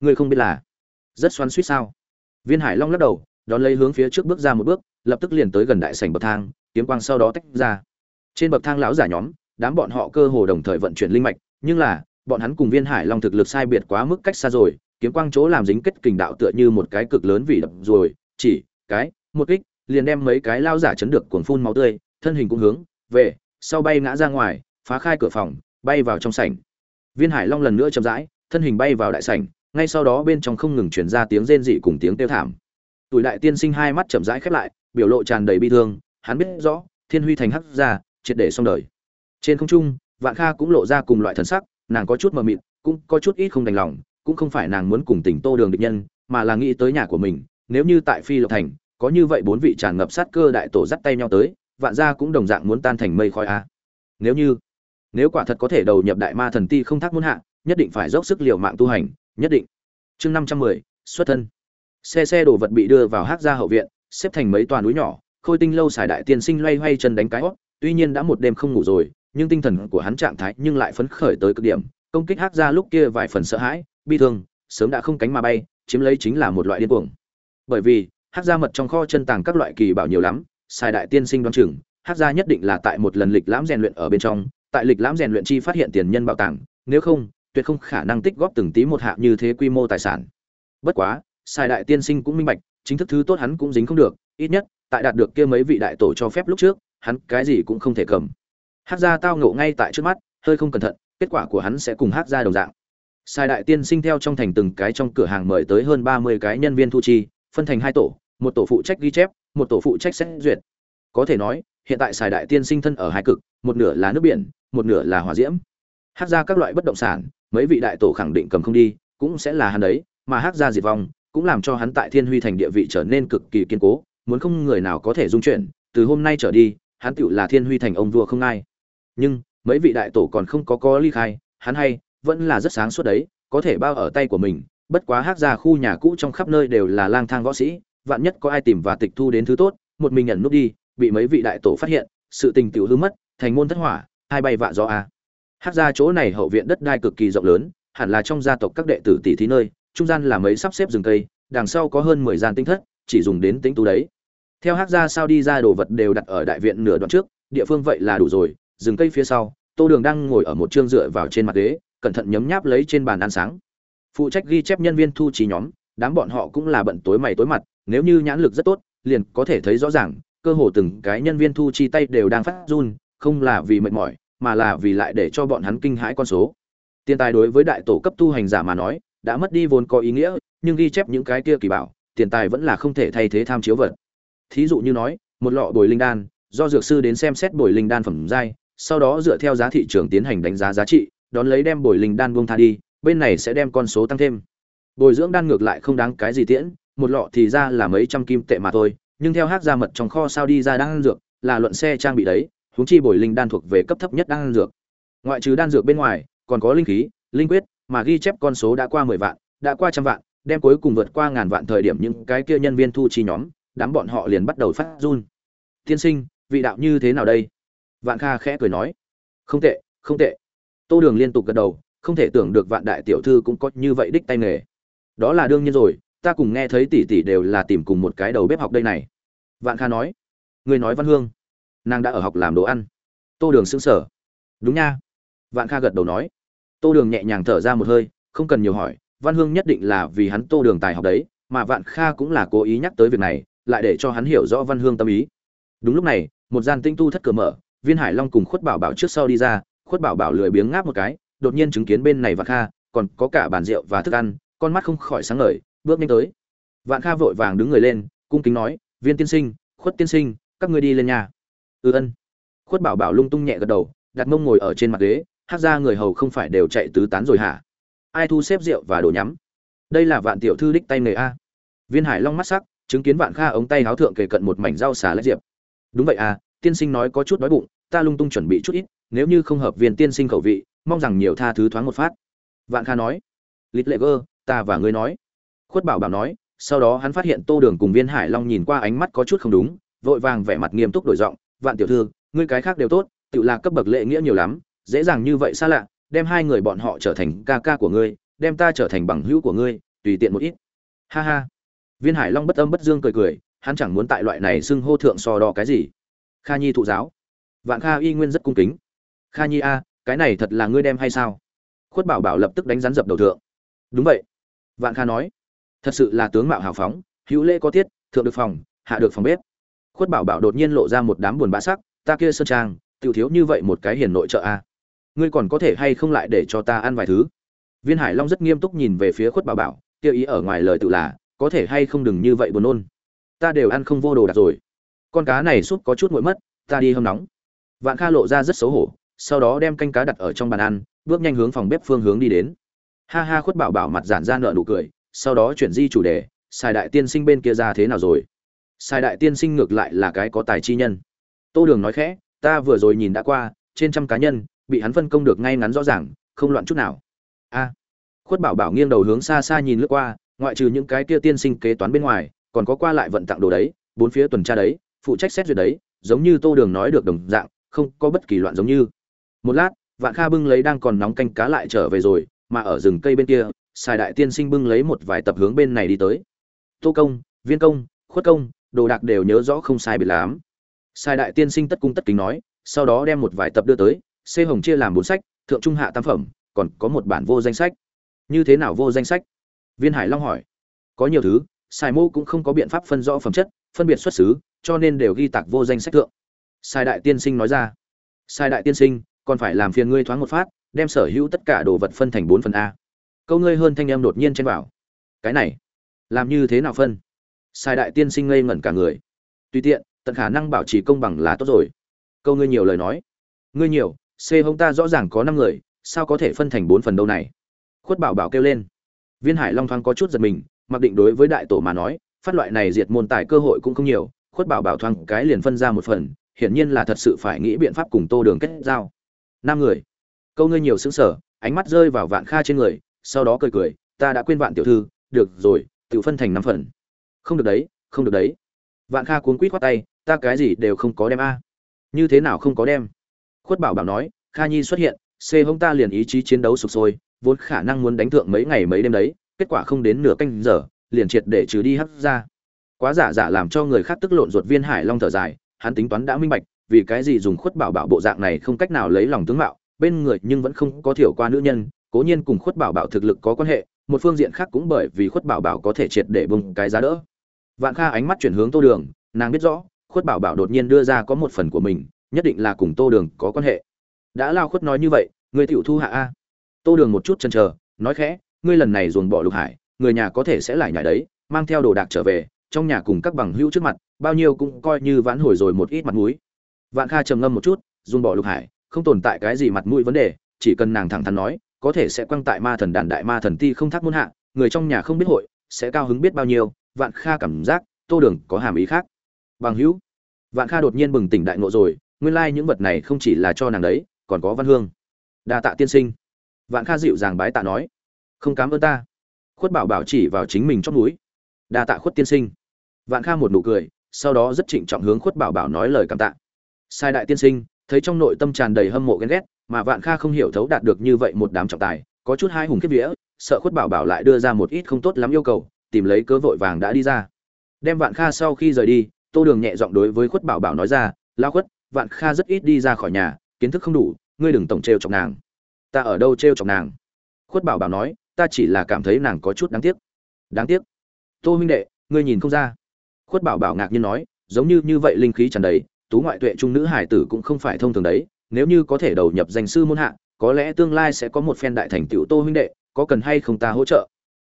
Ngươi không biết là rất xoắn suýt sao? Viên hải long lắc đầu, đón lấy hướng phía trước bước ra một bước, lập tức liền tới gần đại sảnh bậc thang, kiếm quang sau đó tách ra. Trên bậc thang lão giả nhóm, đám bọn họ cơ hồ đồng thời vận chuyển linh mạch, nhưng là, bọn hắn cùng viên hải long thực lực sai biệt quá mức cách xa rồi, kiếm quang chỗ làm dính kết kình đạo tựa như một cái cực lớn vì đập rồi, chỉ, cái, một kích liền đem mấy cái lao giả chấn được cuồng phun máu tươi, thân hình cũng hướng về sau bay ngã ra ngoài, phá khai cửa phòng, bay vào trong sảnh. Viên hải long lần nữa chậm rãi, thân hình bay vào đại sảnh, ngay sau đó bên trong không ngừng truyền ra tiếng rên dị cùng tiếng kêu thảm. Tuổi đại tiên sinh hai mắt chậm rãi khép lại, biểu lộ tràn đầy bi thương, hắn biết rõ, thiên huy thành hắc ra triệt để xong đời. Trên không trung, vạn kha cũng lộ ra cùng loại thần sắc, nàng có chút mờ mịt, cũng có chút ít không đành lòng, cũng không phải nàng muốn cùng tỉnh tô đường địch nhân, mà là nghĩ tới nhà của mình, nếu như tại phi lộc thành có như vậy bốn vị tràn ngập sát cơ đại tổ dắt tay nhau tới, vạn gia cũng đồng dạng muốn tan thành mây khói a. Nếu như, nếu quả thật có thể đầu nhập đại ma thần ti không thác muốn hạ, nhất định phải dốc sức liều mạng tu hành, nhất định. Chương năm trăm mười, xuất thân. Xe xe đồ vật bị đưa vào hát ra hậu viện, xếp thành mấy toàn núi nhỏ, khôi tinh lâu xài đại tiên sinh loay hoay chân đánh cái hót, tuy nhiên đã một đêm không ngủ rồi, nhưng tinh thần của hắn trạng thái nhưng lại phấn khởi tới cực điểm, công kích hát ra lúc kia vài phần sợ hãi, bi thương, sớm đã không cánh mà bay, chiếm lấy chính là một loại điên cuồng. Bởi vì hát ra mật trong kho chân tàng các loại kỳ bảo nhiều lắm, Sai đại tiên sinh đoán chừng, hát ra nhất định là tại một lần lịch lãm rèn luyện ở bên trong, tại lịch lãm rèn luyện chi phát hiện tiền nhân bảo tàng, nếu không, tuyệt không khả năng tích góp từng tí một hạ như thế quy mô tài sản. Bất quá, Sai đại tiên sinh cũng minh bạch, chính thức thứ tốt hắn cũng dính không được, ít nhất, tại đạt được kia mấy vị đại tổ cho phép lúc trước, hắn cái gì cũng không thể cầm. Hát ra tao ngộ ngay tại trước mắt, hơi không cẩn thận, kết quả của hắn sẽ cùng hát ra đồng dạng. Sai đại tiên sinh theo trong thành từng cái trong cửa hàng mời tới hơn ba mươi cái nhân viên thu chi phân thành hai tổ, một tổ phụ trách ghi chép, một tổ phụ trách xét duyệt. Có thể nói, hiện tại xài đại tiên sinh thân ở hai cực, một nửa là nước biển, một nửa là hỏa diễm. Hát ra các loại bất động sản, mấy vị đại tổ khẳng định cầm không đi, cũng sẽ là hắn đấy, mà hát ra diệt vong, cũng làm cho hắn tại thiên huy thành địa vị trở nên cực kỳ kiên cố, muốn không người nào có thể dung chuyển, từ hôm nay trở đi, hắn tựu là thiên huy thành ông vua không ai. Nhưng, mấy vị đại tổ còn không có có ly khai, hắn hay, vẫn là rất sáng suốt đấy, có thể bao ở tay của mình bất quá hát ra khu nhà cũ trong khắp nơi đều là lang thang võ sĩ, vạn nhất có ai tìm và tịch thu đến thứ tốt, một mình nhận núp đi, bị mấy vị đại tổ phát hiện, sự tình tiểu hư mất, thành môn thất hỏa, hai bay vạ do a. Hát ra chỗ này hậu viện đất đai cực kỳ rộng lớn, hẳn là trong gia tộc các đệ tử tỷ thí nơi, trung gian là mấy sắp xếp rừng cây, đằng sau có hơn mười gian tinh thất, chỉ dùng đến tính tú đấy. Theo hát ra sao đi ra đồ vật đều đặt ở đại viện nửa đoạn trước, địa phương vậy là đủ rồi, rừng cây phía sau, tô đường đang ngồi ở một chương dựa vào trên mặt ghế, cẩn thận nhấm nháp lấy trên bàn ăn sáng phụ trách ghi chép nhân viên thu trí nhóm, đám bọn họ cũng là bận tối mày tối mặt, nếu như nhãn lực rất tốt, liền có thể thấy rõ ràng, cơ hồ từng cái nhân viên thu chi tay đều đang phát run, không là vì mệt mỏi, mà là vì lại để cho bọn hắn kinh hãi con số. Tiền tài đối với đại tổ cấp tu hành giả mà nói, đã mất đi vốn có ý nghĩa, nhưng ghi chép những cái kia kỳ bảo, tiền tài vẫn là không thể thay thế tham chiếu vật. Thí dụ như nói, một lọ bồi linh đan, do dược sư đến xem xét bồi linh đan phẩm giai, sau đó dựa theo giá thị trường tiến hành đánh giá giá trị, đón lấy đem bồi linh đan buông tha đi bên này sẽ đem con số tăng thêm. Bồi dưỡng đan ngược lại không đáng cái gì tiễn, một lọ thì ra là mấy trăm kim tệ mà thôi, nhưng theo hát ra mật trong kho sao đi ra đan dược, là luận xe trang bị đấy, huống chi bồi linh đan thuộc về cấp thấp nhất đan dược. Ngoại trừ đan dược bên ngoài, còn có linh khí, linh quyết, mà ghi chép con số đã qua mười vạn, đã qua trăm vạn, đem cuối cùng vượt qua ngàn vạn thời điểm những cái kia nhân viên thu chi nhóm, đám bọn họ liền bắt đầu phát run. Tiên sinh, vị đạo như thế nào đây? Vạn kha khẽ cười nói. Không tệ không tệ. Tô đường liên tục gật đầu không thể tưởng được vạn đại tiểu thư cũng có như vậy đích tay nghề. Đó là đương nhiên rồi, ta cùng nghe thấy tỷ tỷ đều là tìm cùng một cái đầu bếp học đây này. Vạn kha nói người nói văn hương, nàng đã ở học làm đồ ăn. Tô đường xứng sở đúng nha. Vạn kha gật đầu nói. Tô đường nhẹ nhàng thở ra một hơi, không cần nhiều hỏi, văn hương nhất định là vì hắn tô đường tài học đấy, mà vạn kha cũng là cố ý nhắc tới việc này, lại để cho hắn hiểu rõ văn hương tâm ý. Đúng lúc này, một gian tinh tu thất cửa mở, viên hải long cùng khuất bảo bảo trước sau đi ra, khuất bảo bảo lười biếng ngáp một cái đột nhiên chứng kiến bên này vạn kha, còn có cả bàn rượu và thức ăn, con mắt không khỏi sáng ngời, bước nhanh tới. Vạn kha vội vàng đứng người lên, cung kính nói, viên tiên sinh, khuất tiên sinh, các ngươi đi lên nhà. Ư ừ ân. Khuất bảo bảo lung tung nhẹ gật đầu, đặt mông ngồi ở trên mặt ghế, hát ra người hầu không phải đều chạy tứ tán rồi hả? Ai thu xếp rượu và đồ nhắm? Đây là vạn tiểu thư đích tay nghề a. Viên hải long mắt sắc, chứng kiến vạn kha ống tay háo thượng kề cận một mảnh rau xà lách diệp. Đúng vậy à tiên sinh nói có chút đói bụng, ta lung tung chuẩn bị chút ít, nếu như không hợp viên tiên sinh khẩu vị mong rằng nhiều tha thứ thoáng một phát. Vạn kha nói, lít lệ gơ, ta và ngươi nói. Khuất bảo bảo nói, sau đó hắn phát hiện tô đường cùng viên hải long nhìn qua ánh mắt có chút không đúng, vội vàng vẻ mặt nghiêm túc đổi giọng, vạn tiểu thư, ngươi cái khác đều tốt tự là cấp bậc lệ nghĩa nhiều lắm, dễ dàng như vậy xa lạ, đem hai người bọn họ trở thành ca ca của ngươi, đem ta trở thành bằng hữu của ngươi, tùy tiện một ít. Ha ha. Viên hải long bất âm bất dương cười cười, hắn chẳng muốn tại loại này xưng hô thượng so đo cái gì. Kha nhi thụ giáo. Vạn kha y nguyên rất cung kính. Kha nhi a cái này thật là ngươi đem hay sao? Khuất bảo bảo lập tức đánh rắn dập đầu thượng. Đúng vậy. Vạn kha nói, thật sự là tướng mạo hào phóng, hữu lễ có tiết, thượng được phòng, hạ được phòng bếp. Khuất bảo bảo đột nhiên lộ ra một đám buồn bã sắc, ta kia sơn trang, tiểu thiếu như vậy một cái hiền nội trợ a. Ngươi còn có thể hay không lại để cho ta ăn vài thứ? Viên hải long rất nghiêm túc nhìn về phía khuất bảo bảo, kia ý ở ngoài lời tự là, có thể hay không đừng như vậy buồn nôn. Ta đều ăn không vô đồ đạc rồi. Con cá này suốt có chút nguội mất, ta đi hâm nóng. Vạn kha lộ ra rất xấu hổ sau đó đem canh cá đặt ở trong bàn ăn, bước nhanh hướng phòng bếp phương hướng đi đến. Ha ha khuất bảo bảo mặt giản ra nợ nụ cười, sau đó chuyển di chủ đề xài đại tiên sinh bên kia ra thế nào rồi? Xài đại tiên sinh ngược lại là cái có tài chi nhân. Tô đường nói khẽ, ta vừa rồi nhìn đã qua, trên trăm cá nhân, bị hắn phân công được ngay ngắn rõ ràng, không loạn chút nào. A. Khuất bảo bảo nghiêng đầu hướng xa xa nhìn lướt qua, ngoại trừ những cái kia tiên sinh kế toán bên ngoài, còn có qua lại vận tặng đồ đấy, bốn phía tuần tra đấy, phụ trách xét duyệt đấy, giống như tô đường nói được đồng dạng, không có bất kỳ loạn giống như một lát, vạn kha bưng lấy đang còn nóng canh cá lại trở về rồi, mà ở rừng cây bên kia xài đại tiên sinh bưng lấy một vài tập hướng bên này đi tới. Tô công, viên công, khuất công, đồ đạc đều nhớ rõ không sai biệt lắm. Sai đại tiên sinh tất cung tất kính nói, sau đó đem một vài tập đưa tới, xê hồng chia làm bốn sách, thượng trung hạ tam phẩm, còn có một bản vô danh sách. Như thế nào vô danh sách? Viên hải long hỏi. Có nhiều thứ sai mô cũng không có biện pháp phân rõ phẩm chất, phân biệt xuất xứ, cho nên đều ghi tạc vô danh sách thượng. Sai đại tiên sinh nói ra. Sai đại tiên sinh còn phải làm phiền ngươi thoáng một phát, đem sở hữu tất cả đồ vật phân thành bốn phần a. Câu ngươi hơn thanh em đột nhiên chen vào. Cái này, làm như thế nào phân? Sai đại tiên sinh ngây ngẩn cả người. Tùy tiện, tận khả năng bảo trì công bằng là tốt rồi. Câu ngươi nhiều lời nói. Ngươi nhiều, c hông ta rõ ràng có năm người, sao có thể phân thành bốn phần đâu này? Khuất bảo bảo kêu lên. Viên hải long thoáng có chút giật mình, mặc định đối với đại tổ mà nói, phát loại này diệt môn tài cơ hội cũng không nhiều, khuất bảo bảo thoáng cái liền phân ra một phần, hiển nhiên là thật sự phải nghĩ biện pháp cùng tô đường kết giao năm người. Câu ngươi nhiều xứng sở ánh mắt rơi vào vạn kha trên người, sau đó cười cười, ta đã quên vạn tiểu thư, được rồi tự phân thành năm phần. Không được đấy, không được đấy. Vạn kha cuốn quýt khoát tay, ta cái gì đều không có đem a. Như thế nào không có đem? Khuất bảo bảo nói, kha nhi xuất hiện c hông ta liền ý chí chiến đấu sụp sôi, vốn khả năng muốn đánh thượng mấy ngày mấy đêm đấy, kết quả không đến nửa canh giờ, liền triệt để trừ đi hắt ra. Quá giả giả làm cho người khác tức lộn ruột viên hải long thở dài, hắn tính toán đã minh bạch vì cái gì dùng khuất bảo bảo bộ dạng này không cách nào lấy lòng tướng mạo, bên người nhưng vẫn không có thiểu qua nữ nhân, cố nhiên cùng khuất bảo bảo thực lực có quan hệ, một phương diện khác cũng bởi vì khuất bảo bảo có thể triệt để bung cái giá đỡ. Vạn kha ánh mắt chuyển hướng tô đường, nàng biết rõ, khuất bảo bảo đột nhiên đưa ra có một phần của mình, nhất định là cùng tô đường có quan hệ. Đã lao khuất nói như vậy, người tiểu thu hạ a. Tô đường một chút chần chờ, nói khẽ, ngươi lần này dồn bỏ lục hải, người nhà có thể sẽ lại nhảy đấy, mang theo đồ đạc trở về, trong nhà cùng các bằng hữu trước mặt, bao nhiêu cũng coi như vãn hồi rồi một ít mặt mũi vạn kha trầm ngâm một chút, dùng bỏ lục hải, không tồn tại cái gì mặt mũi vấn đề, chỉ cần nàng thẳng thắn nói, có thể sẽ quăng tại ma thần đàn đại ma thần ti không thác muôn hạ, người trong nhà không biết hội, sẽ cao hứng biết bao nhiêu, vạn kha cảm giác, tô đường có hàm ý khác. Bằng hữu, vạn kha đột nhiên bừng tỉnh đại ngộ rồi, nguyên lai những vật này không chỉ là cho nàng đấy, còn có văn hương. Đa tạ tiên sinh. Vạn kha dịu dàng bái tạ nói, không cám ơn ta. Khuất bảo bảo chỉ vào chính mình trong núi đa tạ khuất tiên sinh. Vạn kha một nụ cười, sau đó rất trịnh trọng hướng khuất bảo bảo nói lời cảm tạ sai đại tiên sinh, thấy trong nội tâm tràn đầy hâm mộ ghen ghét, mà vạn kha không hiểu thấu đạt được như vậy một đám trọng tài, có chút hai hùng kiếp vía, sợ khuất bảo bảo lại đưa ra một ít không tốt lắm yêu cầu, tìm lấy cớ vội vàng đã đi ra. Đem vạn kha sau khi rời đi, tô đường nhẹ giọng đối với khuất bảo bảo nói ra lao khuất, vạn kha rất ít đi ra khỏi nhà, kiến thức không đủ, ngươi đừng tổng trêu chọc nàng. Ta ở đâu trêu chọc nàng? Khuất bảo bảo nói, ta chỉ là cảm thấy nàng có chút đáng tiếc. Đáng tiếc? Tô huynh đệ, ngươi nhìn không ra. Khuất bảo bảo ngạc nhiên nói, giống như như vậy linh khí tràn đầy tú ngoại tuệ trung nữ hải tử cũng không phải thông thường đấy, nếu như có thể đầu nhập danh sư môn hạ, có lẽ tương lai sẽ có một phen đại thành tựu tô huynh đệ, có cần hay không ta hỗ trợ?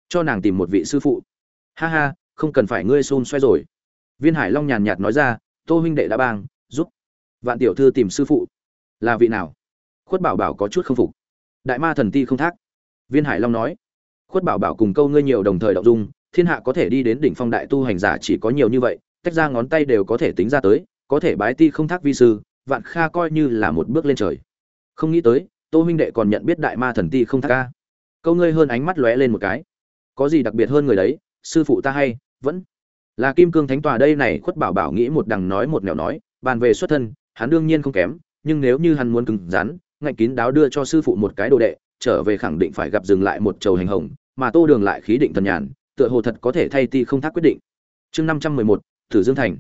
Cho nàng tìm một vị sư phụ. Ha ha, không cần phải ngươi xôn xoay rồi. Viên hải long nhàn nhạt nói ra, tô huynh đệ đã bang, giúp. Vạn tiểu thư tìm sư phụ. Là vị nào? Khuất bảo bảo có chút không phục. Đại ma thần ti không thác. Viên hải long nói. Khuất bảo bảo cùng câu ngươi nhiều đồng thời đọc dung, thiên hạ có thể đi đến đỉnh phong đại tu hành giả chỉ có nhiều như vậy, tách ra ngón tay đều có thể tính ra tới có thể bái ti không thác vi sư, vạn kha coi như là một bước lên trời. Không nghĩ tới, tô huynh đệ còn nhận biết đại ma thần ti không thác ca. Câu ngươi hơn ánh mắt lóe lên một cái. Có gì đặc biệt hơn người đấy, sư phụ ta hay, vẫn là kim cương thánh tòa đây này khuất bảo bảo nghĩ một đằng nói một nẻo nói, bàn về xuất thân, hắn đương nhiên không kém, nhưng nếu như hắn muốn cứng rắn, ngạnh kín đáo đưa cho sư phụ một cái đồ đệ, trở về khẳng định phải gặp dừng lại một chầu hành hồng, mà tô đường lại khí định thần nhàn, tựa hồ thật có thể thay ti không thác quyết định. Chương năm trăm mười một, thử dương thành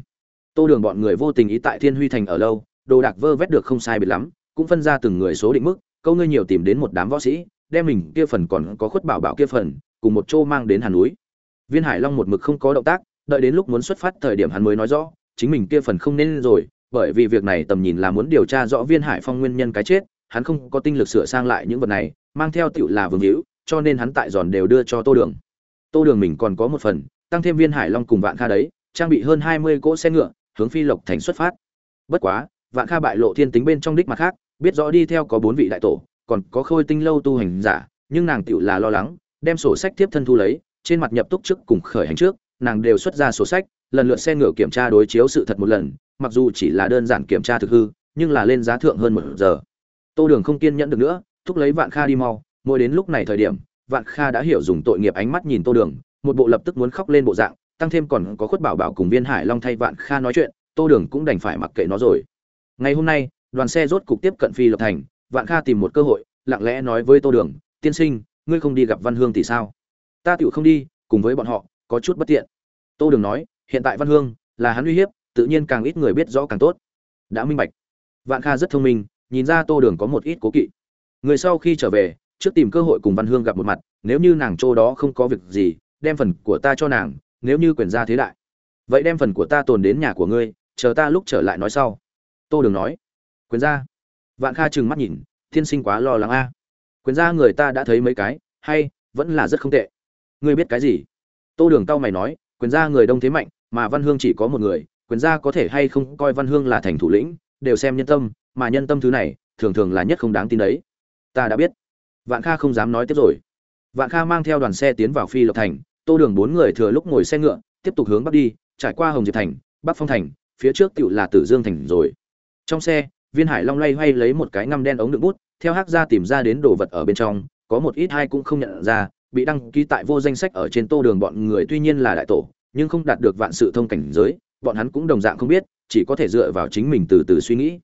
tô đường bọn người vô tình ý tại thiên huy thành ở lâu, đồ đạc vơ vét được không sai biệt lắm, cũng phân ra từng người số định mức, câu ngươi nhiều tìm đến một đám võ sĩ, đem mình kia phần còn có khuất bảo bảo kia phần, cùng một chỗ mang đến hàn núi. Viên hải long một mực không có động tác, đợi đến lúc muốn xuất phát thời điểm hắn mới nói rõ, chính mình kia phần không nên rồi, bởi vì việc này tầm nhìn là muốn điều tra rõ viên hải phong nguyên nhân cái chết, hắn không có tinh lực sửa sang lại những vật này, mang theo tựu là vương hữu, cho nên hắn tại giòn đều đưa cho tô đường. Tô đường mình còn có một phần, tăng thêm viên hải long cùng vạn kha đấy, trang bị hơn hai mươi cỗ xe ngựa hướng phi lộc thành xuất phát. Bất quá, vạn kha bại lộ thiên tính bên trong đích mặt khác, biết rõ đi theo có bốn vị đại tổ, còn có khôi tinh lâu tu hành giả, nhưng nàng tựu là lo lắng, đem sổ sách tiếp thân thu lấy, trên mặt nhập túc trước cùng khởi hành trước, nàng đều xuất ra sổ sách, lần lượt xe ngựa kiểm tra đối chiếu sự thật một lần, mặc dù chỉ là đơn giản kiểm tra thực hư, nhưng là lên giá thượng hơn một giờ. Tô đường không kiên nhẫn được nữa, thúc lấy vạn kha đi mau, mỗi đến lúc này thời điểm, vạn kha đã hiểu dùng tội nghiệp ánh mắt nhìn tô đường, một bộ lập tức muốn khóc lên bộ dạng tăng thêm còn có khuất bảo bảo cùng viên hải long thay vạn kha nói chuyện, tô đường cũng đành phải mặc kệ nó rồi. Ngày hôm nay, đoàn xe rốt cục tiếp cận phi lộc thành, vạn kha tìm một cơ hội, lặng lẽ nói với tô đường, tiên sinh, ngươi không đi gặp văn hương thì sao? Ta tựu không đi, cùng với bọn họ, có chút bất tiện. Tô đường nói, hiện tại văn hương là hắn uy hiếp, tự nhiên càng ít người biết rõ càng tốt. Đã minh bạch. Vạn kha rất thông minh, nhìn ra tô đường có một ít cố kỵ. Người sau khi trở về, trước tìm cơ hội cùng văn hương gặp một mặt, nếu như nàng chỗ đó không có việc gì, đem phần của ta cho nàng nếu như quyền gia thế đại, vậy đem phần của ta tồn đến nhà của ngươi, chờ ta lúc trở lại nói sau. Tô đường nói. Quyền gia. Vạn kha trừng mắt nhìn, thiên sinh quá lo lắng a. Quyền gia người ta đã thấy mấy cái, hay, vẫn là rất không tệ. Ngươi biết cái gì? Tô đường tao mày nói, quyền gia người đông thế mạnh, mà văn hương chỉ có một người, quyền gia có thể hay không coi văn hương là thành thủ lĩnh, đều xem nhân tâm, mà nhân tâm thứ này, thường thường là nhất không đáng tin đấy. Ta đã biết. Vạn kha không dám nói tiếp rồi. Vạn kha mang theo đoàn xe tiến vào phi lộc thành tô đường bốn người thừa lúc ngồi xe ngựa, tiếp tục hướng bắc đi, trải qua hồng diệp thành, bắc phong thành, phía trước tựu là tử dương thành rồi. Trong xe, viên hải long lay hoay lấy một cái ngăm đen ống đựng bút, theo hát ra tìm ra đến đồ vật ở bên trong, có một ít hai cũng không nhận ra, bị đăng ký tại vô danh sách ở trên tô đường bọn người tuy nhiên là đại tổ, nhưng không đạt được vạn sự thông cảnh giới, bọn hắn cũng đồng dạng không biết, chỉ có thể dựa vào chính mình từ từ suy nghĩ.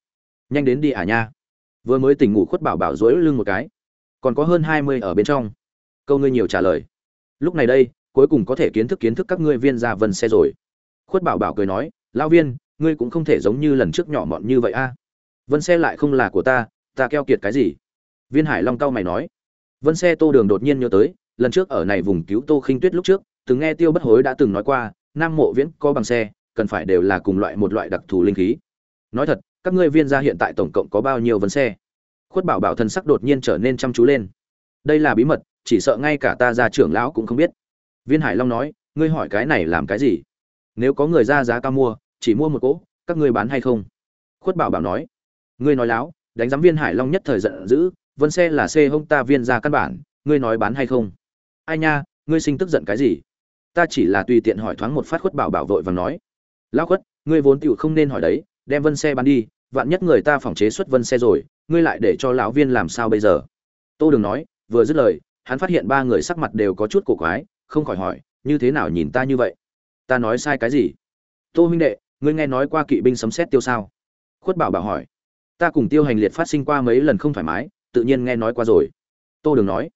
Nhanh đến đi à nha. Vừa mới tỉnh ngủ khuất bảo bảo dối lưng một cái. Còn có hơn hai mươi ở bên trong. Câu ngươi nhiều trả lời. Lúc này đây cuối cùng có thể kiến thức kiến thức các ngươi viên gia vân xe rồi. Khuất bảo bảo cười nói lao viên, ngươi cũng không thể giống như lần trước nhỏ mọn như vậy a. Vân xe lại không là của ta ta keo kiệt cái gì? Viên hải long cao mày nói. Vân xe tô đường đột nhiên nhớ tới, lần trước ở này vùng cứu tô khinh tuyết lúc trước, từng nghe tiêu bất hối đã từng nói qua, nam mộ viễn có bằng xe, cần phải đều là cùng loại một loại đặc thù linh khí. Nói thật, các ngươi viên gia hiện tại tổng cộng có bao nhiêu vân xe? Khuất bảo bảo thân sắc đột nhiên trở nên chăm chú lên. Đây là bí mật, chỉ sợ ngay cả ta gia trưởng lão cũng không biết viên hải long nói, ngươi hỏi cái này làm cái gì? Nếu có người ra giá cao mua, chỉ mua một cỗ, các ngươi bán hay không? Khuất bảo bảo nói, ngươi nói láo, đánh giám viên hải long nhất thời giận dữ, vân xe là xe hông ta viên ra căn bản, ngươi nói bán hay không? Ai nha, ngươi sinh tức giận cái gì? Ta chỉ là tùy tiện hỏi thoáng một phát, khuất bảo bảo vội và nói. Lão khuất, ngươi vốn tựu không nên hỏi đấy, đem vân xe bán đi, vạn nhất người ta phòng chế xuất vân xe rồi, ngươi lại để cho lão viên làm sao bây giờ? Tô đường nói, vừa dứt lời, hắn phát hiện ba người sắc mặt đều có chút cổ quái không khỏi hỏi, như thế nào nhìn ta như vậy? Ta nói sai cái gì? Tô huynh đệ, ngươi nghe nói qua kỵ binh sấm xét tiêu sao? Khuất bảo bảo hỏi. Ta cùng tiêu hành liệt phát sinh qua mấy lần không thoải mái, tự nhiên nghe nói qua rồi. Tô đường nói.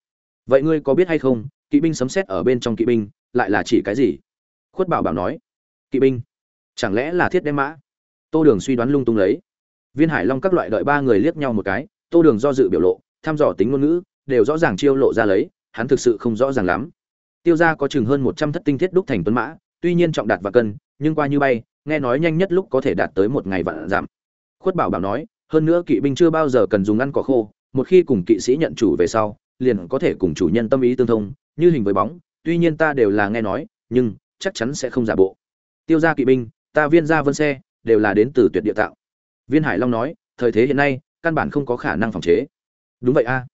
Vậy ngươi có biết hay không, kỵ binh sấm xét ở bên trong kỵ binh, lại là chỉ cái gì? Khuất bảo bảo nói. Kỵ binh? Chẳng lẽ là thiết đem mã? Tô đường suy đoán lung tung lấy. Viên hải long các loại đợi ba người liếc nhau một cái, tô đường do dự biểu lộ, thăm dò tính ngôn ngữ, đều rõ ràng chiêu lộ ra lấy, hắn thực sự không rõ ràng lắm tiêu gia có chừng hơn một trăm thất tinh thiết đúc thành tuấn mã, tuy nhiên trọng đạt và cân, nhưng qua như bay, nghe nói nhanh nhất lúc có thể đạt tới một ngày vạn giảm. Khuất bảo bảo nói, hơn nữa kỵ binh chưa bao giờ cần dùng ăn cỏ khô, một khi cùng kỵ sĩ nhận chủ về sau, liền có thể cùng chủ nhân tâm ý tương thông, như hình với bóng, tuy nhiên ta đều là nghe nói, nhưng chắc chắn sẽ không giả bộ. Tiêu gia kỵ binh, ta viên gia vân xe, đều là đến từ tuyệt địa tạo. Viên hải long nói, thời thế hiện nay, căn bản không có khả năng phòng chế. Đúng vậy a.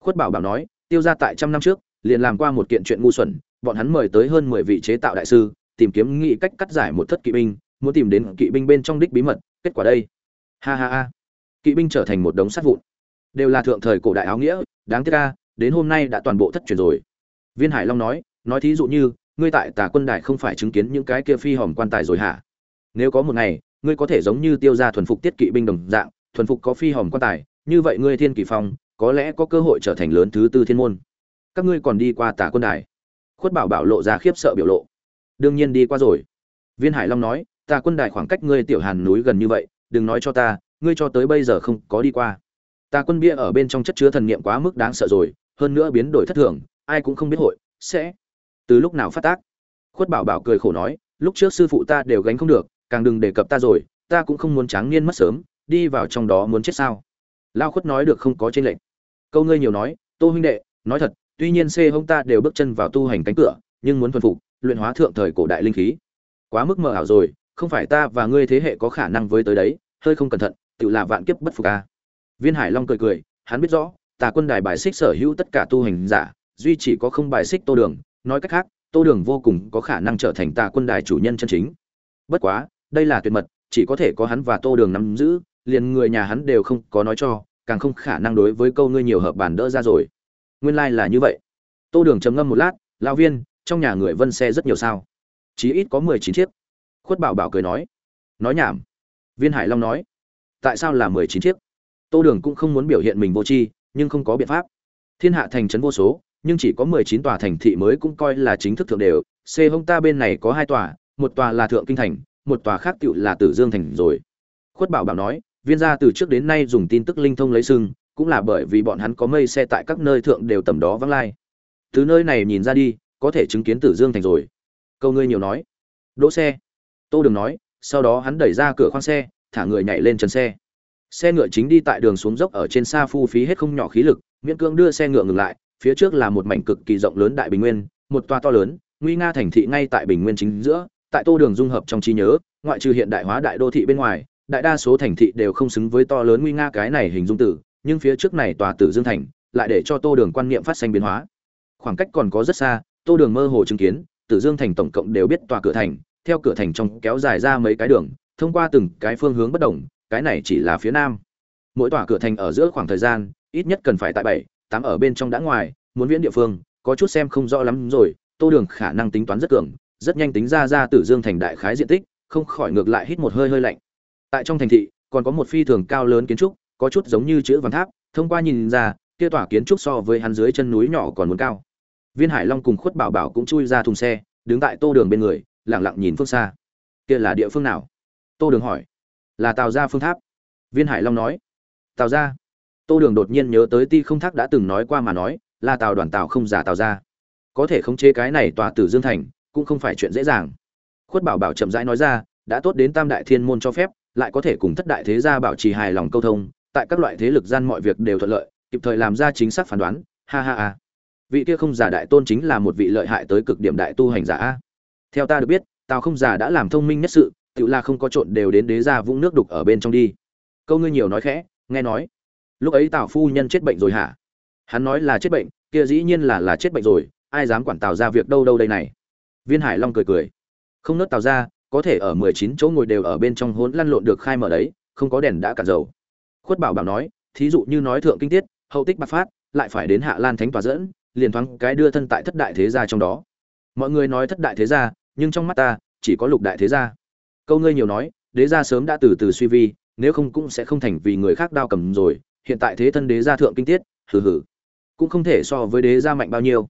Khuất bảo bảo nói, tiêu gia tại trăm năm trước liền làm qua một kiện chuyện ngu xuẩn, bọn hắn mời tới hơn mười vị chế tạo đại sư, tìm kiếm nghị cách cắt giải một thất kỵ binh, muốn tìm đến kỵ binh bên trong đích bí mật, kết quả đây. Ha ha ha. Kỵ binh trở thành một đống sắt vụn. Đều là thượng thời cổ đại áo nghĩa, đáng tiếc ca đến hôm nay đã toàn bộ thất truyền rồi. Viên hải long nói nói thí dụ như, ngươi tại tà quân đài không phải chứng kiến những cái kia phi hòm quan tài rồi hả? Nếu có một ngày, ngươi có thể giống như tiêu gia thuần phục tiết kỵ binh đồng dạng, thuần phục có phi hòm quan tài, như vậy ngươi thiên kỳ phong, có lẽ có cơ hội trở thành lớn thứ tư thiên môn các ngươi còn đi qua tà quân đài. Khuất bảo bảo lộ ra khiếp sợ biểu lộ. Đương nhiên đi qua rồi. Viên hải long nói tà quân đài khoảng cách ngươi tiểu hàn núi gần như vậy, đừng nói cho ta, ngươi cho tới bây giờ không có đi qua. Tà quân bia ở bên trong chất chứa thần niệm quá mức đáng sợ rồi, hơn nữa biến đổi thất thường, ai cũng không biết hội, sẽ từ lúc nào phát tác. Khuất bảo bảo cười khổ nói, lúc trước sư phụ ta đều gánh không được, càng đừng đề cập ta rồi, ta cũng không muốn tráng niên mất sớm, đi vào trong đó muốn chết sao? Lao khuất nói được không có trên lệnh câu ngươi nhiều nói, tô huynh đệ, nói thật tuy nhiên c hông ta đều bước chân vào tu hành cánh cửa, nhưng muốn thuần phục, luyện hóa thượng thời cổ đại linh khí. Quá mức mờ ảo rồi, không phải ta và ngươi thế hệ có khả năng với tới đấy, hơi không cẩn thận, tự là vạn kiếp bất phục a. Viên hải long cười cười, hắn biết rõ, tà quân đài bài xích sở hữu tất cả tu hành giả, duy chỉ có không bài xích tô đường, nói cách khác, tô đường vô cùng có khả năng trở thành tà quân đài chủ nhân chân chính. Bất quá, đây là tuyệt mật, chỉ có thể có hắn và tô đường nắm giữ, liền người nhà hắn đều không có nói cho, càng không khả năng đối với câu ngươi nhiều hợp bản đỡ ra rồi nguyên lai là như vậy. Tô đường trầm ngâm một lát lao viên, trong nhà người vân xe rất nhiều sao? Chí ít có mười chín chiếc. Khuất bảo bảo cười nói. Nói nhảm. Viên hải long nói. Tại sao là mười chín chiếc? Tô đường cũng không muốn biểu hiện mình vô tri, nhưng không có biện pháp. Thiên hạ thành trấn vô số, nhưng chỉ có mười chín tòa thành thị mới cũng coi là chính thức thượng đều. C hông ta bên này có hai tòa, một tòa là thượng kinh thành, một tòa khác tựu là tử dương thành rồi. Khuất bảo bảo nói. Viên gia từ trước đến nay dùng tin tức linh thông lấy sưng cũng là bởi vì bọn hắn có mây xe tại các nơi thượng đều tầm đó vắng lai. Từ nơi này nhìn ra đi, có thể chứng kiến tử dương thành rồi. Câu ngươi nhiều nói. Đỗ xe. Tô đường nói, sau đó hắn đẩy ra cửa khoang xe, thả người nhảy lên trần xe. Xe ngựa chính đi tại đường xuống dốc ở trên xa phu phí hết không nhỏ khí lực, miễn cưỡng đưa xe ngựa ngừng lại, phía trước là một mảnh cực kỳ rộng lớn đại bình nguyên, một toa to lớn, nguy nga thành thị ngay tại bình nguyên chính giữa, tại tô đường dung hợp trong trí nhớ, ngoại trừ hiện đại hóa đại đô thị bên ngoài, đại đa số thành thị đều không xứng với to lớn nguy nga cái này hình dung tử nhưng phía trước này tòa tử dương thành lại để cho tô đường quan niệm phát sinh biến hóa. Khoảng cách còn có rất xa, tô đường mơ hồ chứng kiến, tử dương thành tổng cộng đều biết tòa cửa thành, theo cửa thành trong kéo dài ra mấy cái đường, thông qua từng cái phương hướng bất đồng, cái này chỉ là phía nam. Mỗi tòa cửa thành ở giữa khoảng thời gian, ít nhất cần phải tại bảy, tám ở bên trong đã ngoài, muốn viễn địa phương, có chút xem không rõ lắm rồi, tô đường khả năng tính toán rất cường, rất nhanh tính ra ra tử dương thành đại khái diện tích, không khỏi ngược lại hít một hơi hơi lạnh. Tại trong thành thị, còn có một phi thường cao lớn kiến trúc có chút giống như chữ vàng tháp, thông qua nhìn ra, kia tỏa kiến trúc so với hắn dưới chân núi nhỏ còn muốn cao. Viên hải long cùng khuất bảo bảo cũng chui ra thùng xe, đứng tại tô đường bên người lẳng lặng nhìn phương xa. Kia là địa phương nào? Tô đường hỏi. Là tào gia phương tháp. Viên hải long nói. Tào gia. Tô đường đột nhiên nhớ tới ti không thác đã từng nói qua mà nói, là tào đoàn tào không giả tào gia. Có thể khống chế cái này tòa tử dương thành, cũng không phải chuyện dễ dàng. Khuất bảo bảo chậm rãi nói ra, đã tốt đến tam đại thiên môn cho phép, lại có thể cùng thất đại thế gia bảo trì hài lòng câu thông tại các loại thế lực gian mọi việc đều thuận lợi, kịp thời làm ra chính xác phán đoán, ha ha ha. Vị kia không giả đại tôn chính là một vị lợi hại tới cực điểm đại tu hành giả a. Theo ta được biết, tào không giả đã làm thông minh nhất sự, tự là không có trộn đều đến đế ra vũng nước đục ở bên trong đi. Câu ngươi nhiều nói khẽ, nghe nói. Lúc ấy tào phu nhân chết bệnh rồi hả? Hắn nói là chết bệnh, kia dĩ nhiên là là chết bệnh rồi, ai dám quản tào ra việc đâu đâu đây này. Viên hải long cười cười. Không nớt tào ra, có thể ở mười chín chỗ ngồi đều ở bên trong hỗn lăn lộn được khai mở đấy, không có đèn đã cạn dầu khuất bảo bảo nói, thí dụ như nói thượng kinh tiết, hậu tích bạc phát, lại phải đến hạ lan thánh tòa dẫn, liền thoáng cái đưa thân tại thất đại thế gia trong đó. Mọi người nói thất đại thế gia, nhưng trong mắt ta, chỉ có lục đại thế gia. Câu ngươi nhiều nói, đế gia sớm đã từ từ suy vi, nếu không cũng sẽ không thành vì người khác đao cầm rồi, hiện tại thế thân đế gia thượng kinh tiết, hừ hừ. Cũng không thể so với đế gia mạnh bao nhiêu.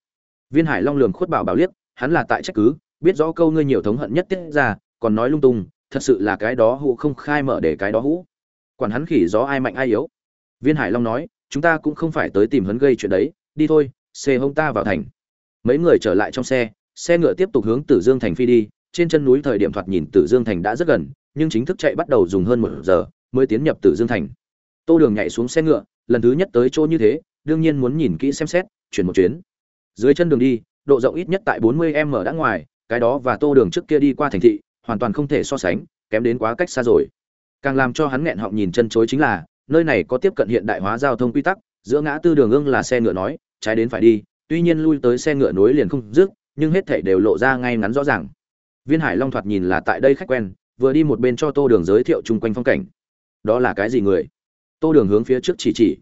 Viên hải long lường khuất bảo bảo liếc, hắn là tại trách cứ, biết rõ câu ngươi nhiều thống hận nhất tiết ra còn nói lung tung, thật sự là cái đó hũ không khai mở để cái đó hũ quản hắn khỉ gió ai mạnh ai yếu. Viên hải long nói, chúng ta cũng không phải tới tìm hấn gây chuyện đấy, đi thôi xê hông ta vào thành. Mấy người trở lại trong xe xe ngựa tiếp tục hướng tử dương thành phi đi, trên chân núi thời điểm thoạt nhìn tử dương thành đã rất gần, nhưng chính thức chạy bắt đầu dùng hơn một giờ mới tiến nhập tử dương thành. Tô đường nhảy xuống xe ngựa, lần thứ nhất tới chỗ như thế, đương nhiên muốn nhìn kỹ xem xét, chuyển một chuyến. Dưới chân đường đi, độ rộng ít nhất tại 40 m đã ngoài, cái đó và tô đường trước kia đi qua thành thị, hoàn toàn không thể so sánh, kém đến quá cách xa rồi càng làm cho hắn nghẹn họng nhìn chân chối chính là, nơi này có tiếp cận hiện đại hóa giao thông quy tắc, giữa ngã tư đường ương là xe ngựa nói, trái đến phải đi, tuy nhiên lui tới xe ngựa nối liền không dứt, nhưng hết thảy đều lộ ra ngay ngắn rõ ràng. Viên hải long thoạt nhìn là tại đây khách quen, vừa đi một bên cho tô đường giới thiệu chung quanh phong cảnh. Đó là cái gì người? Tô đường hướng phía trước chỉ chỉ.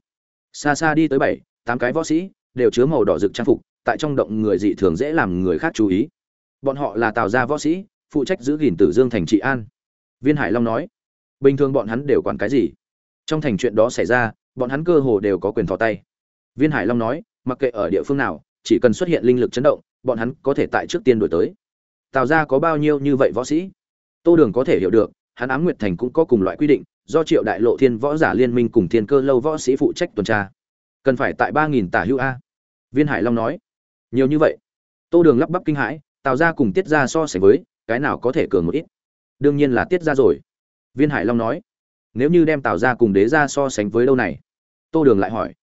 Xa xa đi tới bảy, tám cái võ sĩ, đều chứa màu đỏ rực trang phục, tại trong động người dị thường dễ làm người khác chú ý. Bọn họ là tào gia võ sĩ, phụ trách giữ gìn tử dương thành trị an. Viên hải long nói bình thường bọn hắn đều quản cái gì? Trong thành chuyện đó xảy ra, bọn hắn cơ hồ đều có quyền thò tay. Viên hải long nói, mặc kệ ở địa phương nào, chỉ cần xuất hiện linh lực chấn động, bọn hắn có thể tại trước tiên đổi tới. Tào gia có bao nhiêu như vậy võ sĩ? Tô đường có thể hiểu được, hắn ám nguyệt thành cũng có cùng loại quy định, do triệu đại lộ thiên võ giả liên minh cùng thiên cơ lâu võ sĩ phụ trách tuần tra. Cần phải tại ba nghìn tả hữu a. Viên hải long nói, nhiều như vậy. Tô đường lắp bắp kinh hãi, tào ra cùng tiết ra so sánh với, cái nào có thể cường một ít? Đương nhiên là tiết ra rồi viên hải long nói, nếu như đem tào ra cùng đế ra so sánh với đâu này? Tô đường lại hỏi,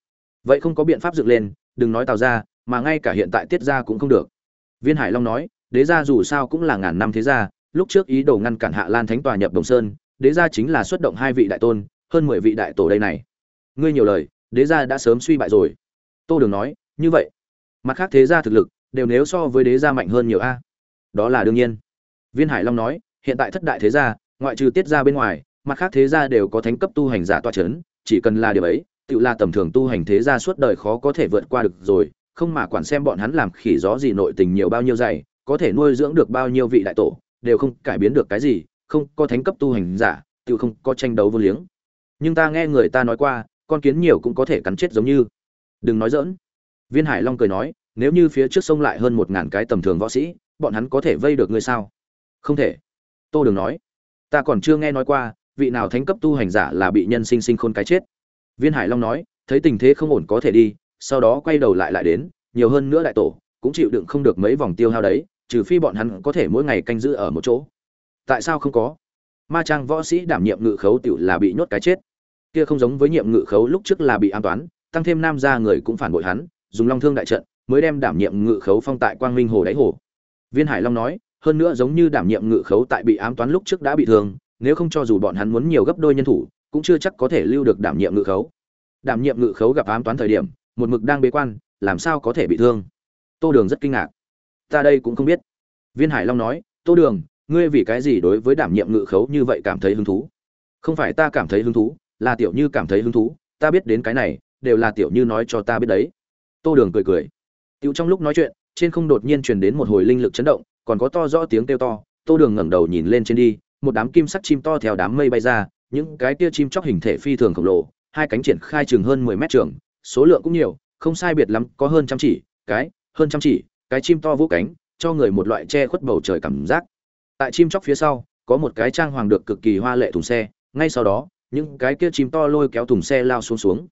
vậy không có biện pháp dựng lên, đừng nói tào ra mà ngay cả hiện tại tiết ra cũng không được. Viên hải long nói, đế ra dù sao cũng là ngàn năm thế gia, lúc trước ý đồ ngăn cản hạ lan thánh tòa nhập đồng sơn, đế gia chính là xuất động hai vị đại tôn, hơn mười vị đại tổ đây này. Ngươi nhiều lời, đế gia đã sớm suy bại rồi. Tô đường nói, như vậy, mặt khác thế gia thực lực đều nếu so với đế gia mạnh hơn nhiều a. Đó là đương nhiên. Viên hải long nói, hiện tại thất đại thế gia ngoại trừ tiết ra bên ngoài, mặt khác thế gia đều có thánh cấp tu hành giả toa c h ấ n chỉ cần là điều ấy tự là tầm thường tu hành thế gia suốt đời khó có thể vượt qua được rồi, không mà quản xem bọn hắn làm khỉ gió gì nội tình nhiều bao nhiêu dày có thể nuôi dưỡng được bao nhiêu vị đại tổ, đều không cải biến được cái gì, không có thánh cấp tu hành giả tự không có tranh đấu vô liếng. Nhưng ta nghe người ta nói qua, con kiến nhiều cũng có thể cắn chết giống như. Đừng nói dỡn viên hải long cười nói, nếu như phía trước sông lại hơn một ngàn cái tầm thường võ sĩ, bọn hắn có thể vây được ngươi sao? Không thể. Tô đường nói ta còn chưa nghe nói qua, vị nào thánh cấp tu hành giả là bị nhân sinh sinh khôn cái chết. Viên hải long nói, thấy tình thế không ổn có thể đi, sau đó quay đầu lại lại đến, nhiều hơn nữa đại tổ, cũng chịu đựng không được mấy vòng tiêu hao đấy, trừ phi bọn hắn có thể mỗi ngày canh giữ ở một chỗ. Tại sao không có? Ma trang võ sĩ đảm nhiệm ngự khấu tựu là bị nhốt cái chết. Kia không giống với nhiệm ngự khấu lúc trước là bị an toán, tăng thêm nam gia người cũng phản bội hắn, dùng long thương đại trận, mới đem đảm nhiệm ngự khấu phong tại quang minh hồ đáy hồ. Viên hải long nói hơn nữa giống như đảm nhiệm ngự khấu tại bị ám toán lúc trước đã bị thương, nếu không cho dù bọn hắn muốn nhiều gấp đôi nhân thủ, cũng chưa chắc có thể lưu được đảm nhiệm ngự khấu. Đảm nhiệm ngự khấu gặp ám toán thời điểm, một mực đang bế quan, làm sao có thể bị thương? Tô đường rất kinh ngạc. Ta đây cũng không biết. Viên hải long nói, tô đường, ngươi vì cái gì đối với đảm nhiệm ngự khấu như vậy cảm thấy hứng thú? Không phải ta cảm thấy hứng thú, là tiểu như cảm thấy hứng thú, ta biết đến cái này, đều là tiểu như nói cho ta biết đấy. Tô đường cười cười. Tiểu trong lúc nói chuyện, trên không đột nhiên truyền đến một hồi linh lực chấn động còn có to rõ tiếng kêu to, tô đường ngẩng đầu nhìn lên trên đi, một đám kim sắc chim to theo đám mây bay ra, những cái kia chim chóc hình thể phi thường khổng lồ, hai cánh triển khai chừng hơn mười mét trường, số lượng cũng nhiều, không sai biệt lắm, có hơn trăm chỉ, cái, hơn trăm chỉ, cái chim to vũ cánh, cho người một loại che khuất bầu trời cảm giác. Tại chim chóc phía sau, có một cái trang hoàng được cực kỳ hoa lệ thùng xe, ngay sau đó, những cái kia chim to lôi kéo thùng xe lao xuống xuống.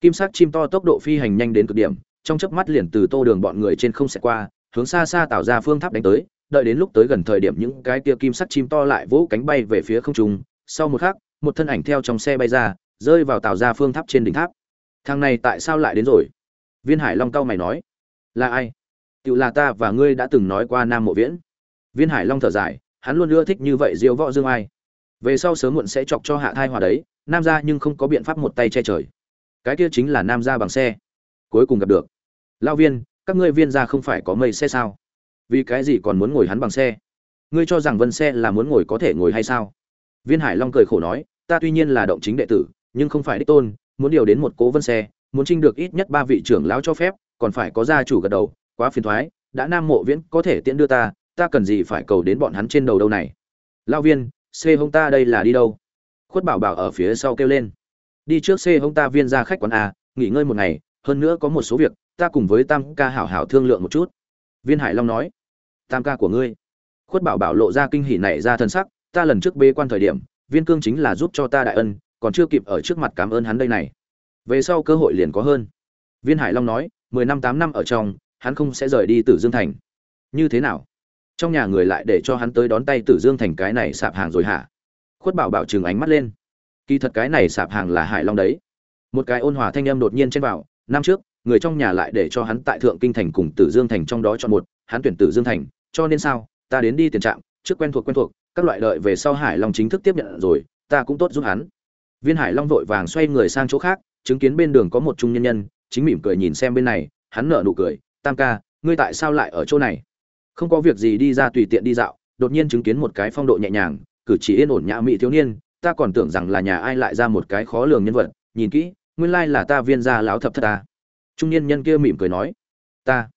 Kim sắc chim to tốc độ phi hành nhanh đến cực điểm, trong chớp mắt liền từ tô đường bọn người trên không xẹt qua, hướng xa xa tạo ra phương tháp đánh tới đợi đến lúc tới gần thời điểm những cái kia kim sắt chim to lại vỗ cánh bay về phía không trung. Sau một khắc, một thân ảnh theo trong xe bay ra, rơi vào tàu ra phương tháp trên đỉnh tháp. Thằng này tại sao lại đến rồi? Viên hải long cao mày nói. Là ai? Tự là ta và ngươi đã từng nói qua nam mộ viễn. Viên hải long thở dài, hắn luôn ưa thích như vậy diêu võ dương ai. Về sau sớm muộn sẽ chọc cho hạ thai hòa đấy, nam gia nhưng không có biện pháp một tay che trời. Cái kia chính là nam gia bằng xe. Cuối cùng gặp được. Lao viên, các ngươi viên gia không phải có mây xe sao? Vì cái gì còn muốn ngồi hắn bằng xe? Ngươi cho rằng vân xe là muốn ngồi có thể ngồi hay sao? Viên hải long cười khổ nói, ta tuy nhiên là động chính đệ tử, nhưng không phải đích tôn, muốn điều đến một cố vân xe, muốn trinh được ít nhất ba vị trưởng lão cho phép, còn phải có gia chủ gật đầu, quá phiền thoái, đã nam mộ viễn có thể tiễn đưa ta ta cần gì phải cầu đến bọn hắn trên đầu đâu này? Lao viên xê hông ta đây là đi đâu? Khuất bảo bảo ở phía sau kêu lên. Đi trước xê hông ta viên ra khách quán a, nghỉ ngơi một ngày, hơn nữa có một số việc, ta cùng với tam ca hảo hảo thương lượng một chút. Viên hải long nói tam ca của ngươi. Khuất bảo bảo lộ ra kinh hỉ này ra thân sắc, ta lần trước bê quan thời điểm, viên cương chính là giúp cho ta đại ân, còn chưa kịp ở trước mặt cảm ơn hắn đây này. Về sau cơ hội liền có hơn. Viên hải long nói, mười năm tám năm ở trong, hắn không sẽ rời đi Tử dương thành. Như thế nào? Trong nhà người lại để cho hắn tới đón tay tử dương thành cái này sạp hàng rồi hả? Khuất bảo bảo chừng ánh mắt lên. Kỳ thật cái này sạp hàng là hải long đấy. Một cái ôn hòa thanh âm đột nhiên trên vào năm trước, người trong nhà lại để cho hắn tại thượng kinh thành cùng tử dương thành trong đó chọn một, hắn tuyển tử dương thành cho nên sao, ta đến đi tiền trạm, trước quen thuộc quen thuộc, các loại đợi về sau hải long chính thức tiếp nhận rồi, ta cũng tốt giúp hắn. Viên hải long vội vàng xoay người sang chỗ khác, chứng kiến bên đường có một trung nhân nhân, chính mỉm cười nhìn xem bên này, hắn nở nụ cười, tam ca, ngươi tại sao lại ở chỗ này? Không có việc gì đi ra tùy tiện đi dạo. Đột nhiên chứng kiến một cái phong độ nhẹ nhàng, cử chỉ yên ổn nhã mỹ thiếu niên, ta còn tưởng rằng là nhà ai lại ra một cái khó lường nhân vật, nhìn kỹ, nguyên lai là ta viên gia láo thập thất ta. Trung niên nhân kia mỉm cười nói, ta.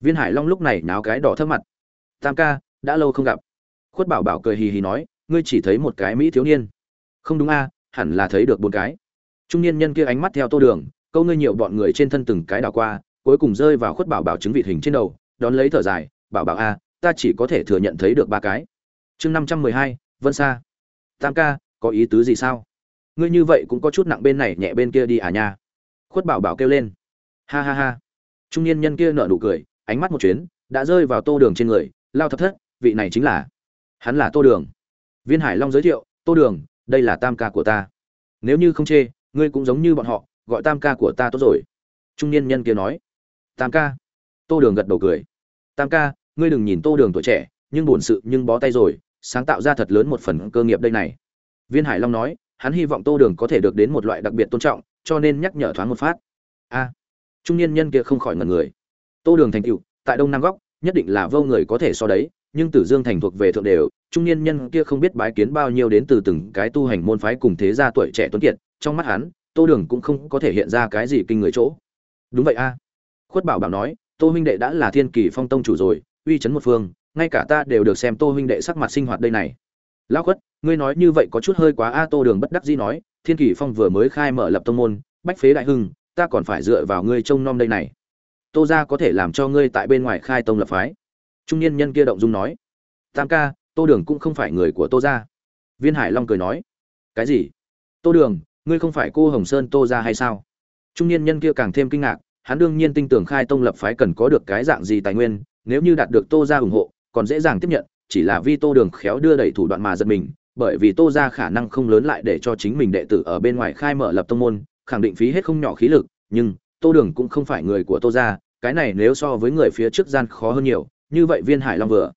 Viên hải long lúc này náo cái đỏ thấp mặt tam ca, đã lâu không gặp. Khuất bảo bảo cười hì hì nói, ngươi chỉ thấy một cái mỹ thiếu niên. Không đúng a, hẳn là thấy được bốn cái. Trung niên nhân kia ánh mắt theo tô đường, câu ngươi nhiều bọn người trên thân từng cái đảo qua, cuối cùng rơi vào khuất bảo bảo chứng vịt hình trên đầu, đón lấy thở dài, bảo bảo a, ta chỉ có thể thừa nhận thấy được ba cái. Chương năm trăm mười hai, vân sa. Tam ca, có ý tứ gì sao? Ngươi như vậy cũng có chút nặng bên này, nhẹ bên kia đi à nha. Khuất bảo bảo kêu lên. Ha ha ha. Trung niên nhân kia nở nụ cười, ánh mắt một chuyến, đã rơi vào tô đường trên người lao thập thất, vị này chính là, hắn là tô đường. Viên hải long giới thiệu, tô đường, đây là tam ca của ta. Nếu như không chê, ngươi cũng giống như bọn họ, gọi tam ca của ta tốt rồi. Trung niên nhân kia nói. Tam ca. Tô đường gật đầu cười. Tam ca, ngươi đừng nhìn tô đường tuổi trẻ, nhưng buồn sự nhưng bó tay rồi, sáng tạo ra thật lớn một phần cơ nghiệp đây này. Viên hải long nói, hắn hy vọng tô đường có thể được đến một loại đặc biệt tôn trọng, cho nên nhắc nhở thoáng một phát. A. Trung niên nhân kia không khỏi ngần người. Tô đường thành cựu tại đông nam góc nhất định là vô người có thể so đấy, nhưng tử dương thành thuộc về thượng đều, trung niên nhân kia không biết bái kiến bao nhiêu đến từ từng cái tu hành môn phái cùng thế gia tuổi trẻ tuấn kiệt, trong mắt hắn, tô đường cũng không có thể hiện ra cái gì kinh người chỗ. Đúng vậy a. Khuất bảo bảo nói, tô huynh đệ đã là thiên kỳ phong tông chủ rồi, uy chấn một phương, ngay cả ta đều được xem tô huynh đệ sắc mặt sinh hoạt đây này. Lão khuất, ngươi nói như vậy có chút hơi quá a, tô đường bất đắc dĩ nói, thiên kỳ phong vừa mới khai mở lập tông môn, bách phế đại hưng, ta còn phải dựa vào ngươi trông nom đây này tô ra có thể làm cho ngươi tại bên ngoài khai tông lập phái. Trung niên nhân kia động dung nói. Tam ca, tô đường cũng không phải người của tô ra viên hải long cười nói. Cái gì? Tô đường, ngươi không phải cô hồng sơn tô ra hay sao? Trung niên nhân kia càng thêm kinh ngạc, hắn đương nhiên tin tưởng khai tông lập phái cần có được cái dạng gì tài nguyên, nếu như đạt được tô ra ủng hộ, còn dễ dàng tiếp nhận, chỉ là vì tô đường khéo đưa đẩy thủ đoạn mà giật mình, bởi vì tô ra khả năng không lớn lại để cho chính mình đệ tử ở bên ngoài khai mở lập tông môn, khẳng định phí hết không nhỏ khí lực, nhưng tô đường cũng không phải người của tô ra cái này nếu so với người phía trước gian khó hơn nhiều, như vậy viên hải long vừa,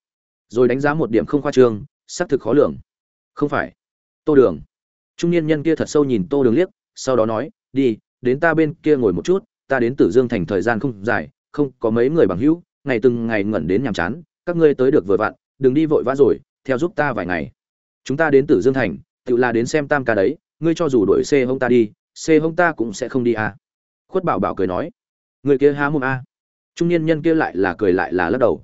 rồi đánh giá một điểm không khoa trương, xác thực khó lường. Không phải. Tô đường. Trung niên nhân kia thật sâu nhìn tô đường liếc, sau đó nói, đi, đến ta bên kia ngồi một chút, ta đến tử dương thành thời gian không dài, không có mấy người bằng hữu, ngày từng ngày ngẩn đến nhàm chán, các ngươi tới được vừa vặn, đừng đi vội vã rồi, theo giúp ta vài ngày. Chúng ta đến tử dương thành, tự là đến xem tam ca đấy, ngươi cho dù đuổi xe hông ta đi xe hông ta cũng sẽ không đi à. khuất bảo bảo cười nói, người kia há mồm a trung niên nhân kia lại là cười lại là lắc đầu.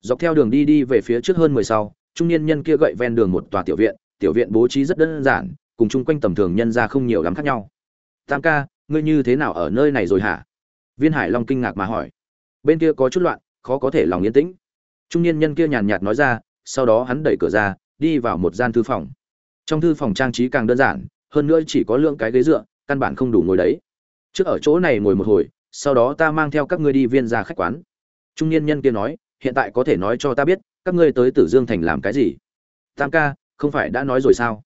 Dọc theo đường đi đi về phía trước hơn mười sau, trung niên nhân kia gậy ven đường một tòa tiểu viện tiểu viện bố trí rất đơn giản, cùng chung quanh tầm thường nhân ra không nhiều lắm khác nhau. Tam ca, ngươi như thế nào ở nơi này rồi hả? Viên hải long kinh ngạc mà hỏi. Bên kia có chút loạn, khó có thể lòng yên tĩnh. Trung niên nhân kia nhàn nhạt nói ra, sau đó hắn đẩy cửa ra, đi vào một gian thư phòng. Trong thư phòng trang trí càng đơn giản, hơn nữa chỉ có lượng cái ghế dựa, căn bản không đủ ngồi đấy. Trước ở chỗ này ngồi một hồi sau đó ta mang theo các ngươi đi viên ra khách quán. Trung niên nhân kia nói, hiện tại có thể nói cho ta biết, các ngươi tới tử dương thành làm cái gì? Tam ca, không phải đã nói rồi sao?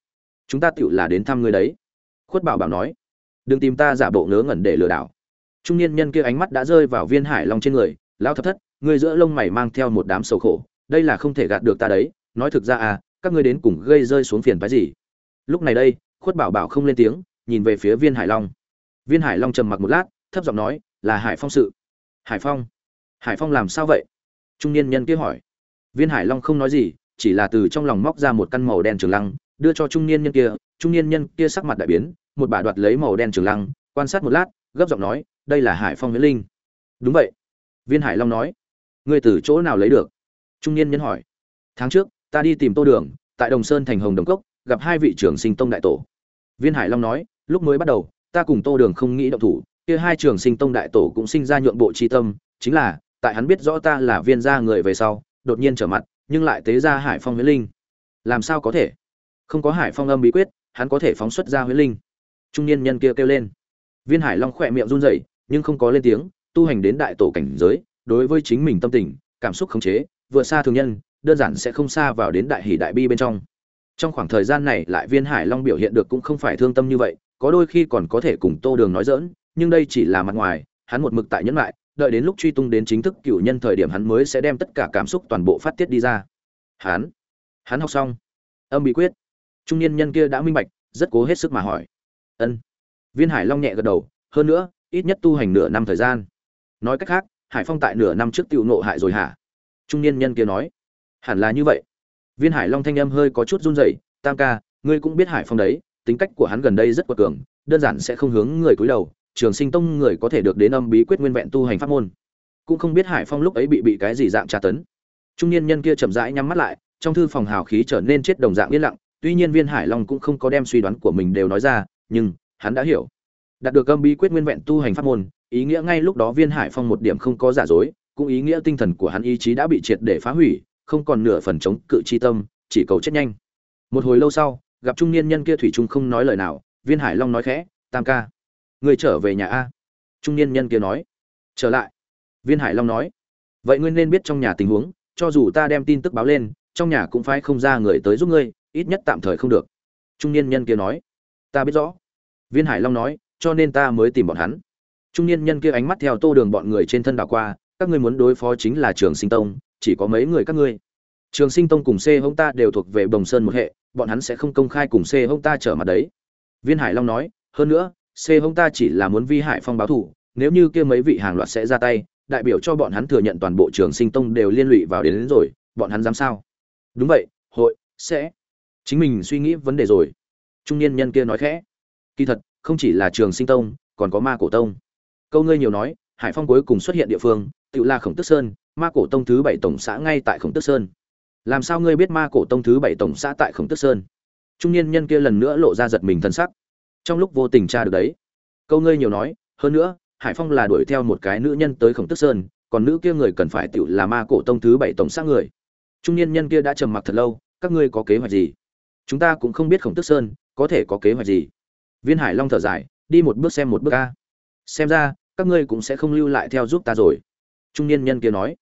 Chúng ta tựu là đến thăm ngươi đấy. Khuất bảo bảo nói, đừng tìm ta giả bộ ngớ ngẩn để lừa đảo. Trung niên nhân kia ánh mắt đã rơi vào viên hải long trên người lao thập thất, ngươi giữa lông mày mang theo một đám sầu khổ, đây là không thể gạt được ta đấy. Nói thực ra à các ngươi đến cùng gây rơi xuống phiền phái gì? Lúc này đây, khuất bảo bảo không lên tiếng, nhìn về phía viên hải long. Viên hải long trầm mặc một lát, thấp giọng nói là hải phong sự. Hải phong? Hải phong làm sao vậy? Trung niên nhân kia hỏi. Viên hải long không nói gì, chỉ là từ trong lòng móc ra một căn màu đen trường lăng, đưa cho trung niên nhân kia. Trung niên nhân kia sắc mặt đại biến, một bà đoạt lấy màu đen trường lăng, quan sát một lát, gấp giọng nói, đây là hải phong huyễn linh. Đúng vậy. Viên hải long nói. Ngươi từ chỗ nào lấy được? Trung niên nhân hỏi. Tháng trước, ta đi tìm tô đường, tại đồng sơn thành hồng đồng cốc, gặp hai vị trưởng sinh tông đại tổ. Viên hải long nói. Lúc mới bắt đầu, ta cùng tô đường không nghĩ động thủ kia hai trường sinh tông đại tổ cũng sinh ra nhượng bộ chi tâm, chính là, tại hắn biết rõ ta là viên gia người về sau, đột nhiên trở mặt, nhưng lại tế ra hải phong huyễn linh. Làm sao có thể? Không có hải phong âm bí quyết, hắn có thể phóng xuất ra huyễn linh. Trung niên nhân kia kêu lên. Viên hải long khỏe miệng run rẩy, nhưng không có lên tiếng, tu hành đến đại tổ cảnh giới, đối với chính mình tâm tình, cảm xúc khống chế, vừa xa thường nhân, đơn giản sẽ không xa vào đến đại hỉ đại bi bên trong. Trong khoảng thời gian này lại viên hải long biểu hiện được cũng không phải thương tâm như vậy, có đôi khi còn có thể cùng tô đường nói dỡn nhưng đây chỉ là mặt ngoài, hắn một mực tại nhẫn lại, đợi đến lúc truy tung đến chính thức cựu nhân thời điểm hắn mới sẽ đem tất cả cảm xúc toàn bộ phát tiết đi ra. Hắn hắn học xong. Âm bí quyết. Trung niên nhân kia đã minh bạch, rất cố hết sức mà hỏi. Ân. Viên hải long nhẹ gật đầu, hơn nữa, ít nhất tu hành nửa năm thời gian. Nói cách khác, hải phong tại nửa năm trước tiêu nộ hại rồi hả? Trung niên nhân kia nói. Hẳn là như vậy. Viên hải long thanh âm hơi có chút run rẩy, tam ca, ngươi cũng biết hải phong đấy, tính cách của hắn gần đây rất quật cường, đơn giản sẽ không hướng người cúi đầu trường sinh tông người có thể được đến âm bí quyết nguyên vẹn tu hành pháp môn. Cũng không biết hải phong lúc ấy bị bị cái gì dạng tra tấn. Trung niên nhân kia chậm rãi nhắm mắt lại, trong thư phòng hào khí trở nên chết đồng dạng yên lặng, tuy nhiên viên hải long cũng không có đem suy đoán của mình đều nói ra, nhưng hắn đã hiểu. Đạt được âm bí quyết nguyên vẹn tu hành pháp môn, ý nghĩa ngay lúc đó viên hải phong một điểm không có giả dối, cũng ý nghĩa tinh thần của hắn ý chí đã bị triệt để phá hủy, không còn nửa phần chống cự chi tâm, chỉ cầu chết nhanh. Một hồi lâu sau, gặp trung niên nhân kia thủy trung không nói lời nào, viên hải long nói khẽ, tam ca người trở về nhà a? Trung niên nhân kia nói. Trở lại. Viên hải long nói. Vậy ngươi nên biết trong nhà tình huống, cho dù ta đem tin tức báo lên, trong nhà cũng phải không ra người tới giúp ngươi, ít nhất tạm thời không được. Trung niên nhân kia nói. Ta biết rõ. Viên hải long nói, cho nên ta mới tìm bọn hắn. Trung niên nhân kia ánh mắt theo tô đường bọn người trên thân đảo qua, các ngươi muốn đối phó chính là trường sinh tông, chỉ có mấy người các ngươi. Trường sinh tông cùng c hông ta đều thuộc về bồng sơn một hệ, bọn hắn sẽ không công khai cùng c hông ta trở mặt đấy. Viên hải long nói, hơn nữa c hông ta chỉ là muốn vi hại phong báo thủ nếu như kia mấy vị hàng loạt sẽ ra tay đại biểu cho bọn hắn thừa nhận toàn bộ trường sinh tông đều liên lụy vào đến, đến rồi bọn hắn dám sao? Đúng vậy hội sẽ. Chính mình suy nghĩ vấn đề rồi. Trung niên nhân kia nói khẽ. Kỳ thật không chỉ là trường sinh tông còn có ma cổ tông. Câu ngươi nhiều nói hải phong cuối cùng xuất hiện địa phương tự là khổng tức sơn ma cổ tông thứ bảy tổng xã ngay tại khổng tức sơn. Làm sao ngươi biết ma cổ tông thứ bảy tổng xã tại khổng tức sơn? Trung niên nhân kia lần nữa lộ ra giật mình thân sắc trong lúc vô tình tra được đấy. Câu ngươi nhiều nói, hơn nữa, hải phong là đuổi theo một cái nữ nhân tới khổng tức sơn, còn nữ kia người cần phải tự là ma cổ tông thứ bảy tổng xác người. Trung niên nhân kia đã trầm mặc thật lâu, các ngươi có kế hoạch gì? Chúng ta cũng không biết khổng tức sơn có thể có kế hoạch gì. Viên hải long thở dài, đi một bước xem một bước ca xem ra, các ngươi cũng sẽ không lưu lại theo giúp ta rồi. Trung niên nhân kia nói.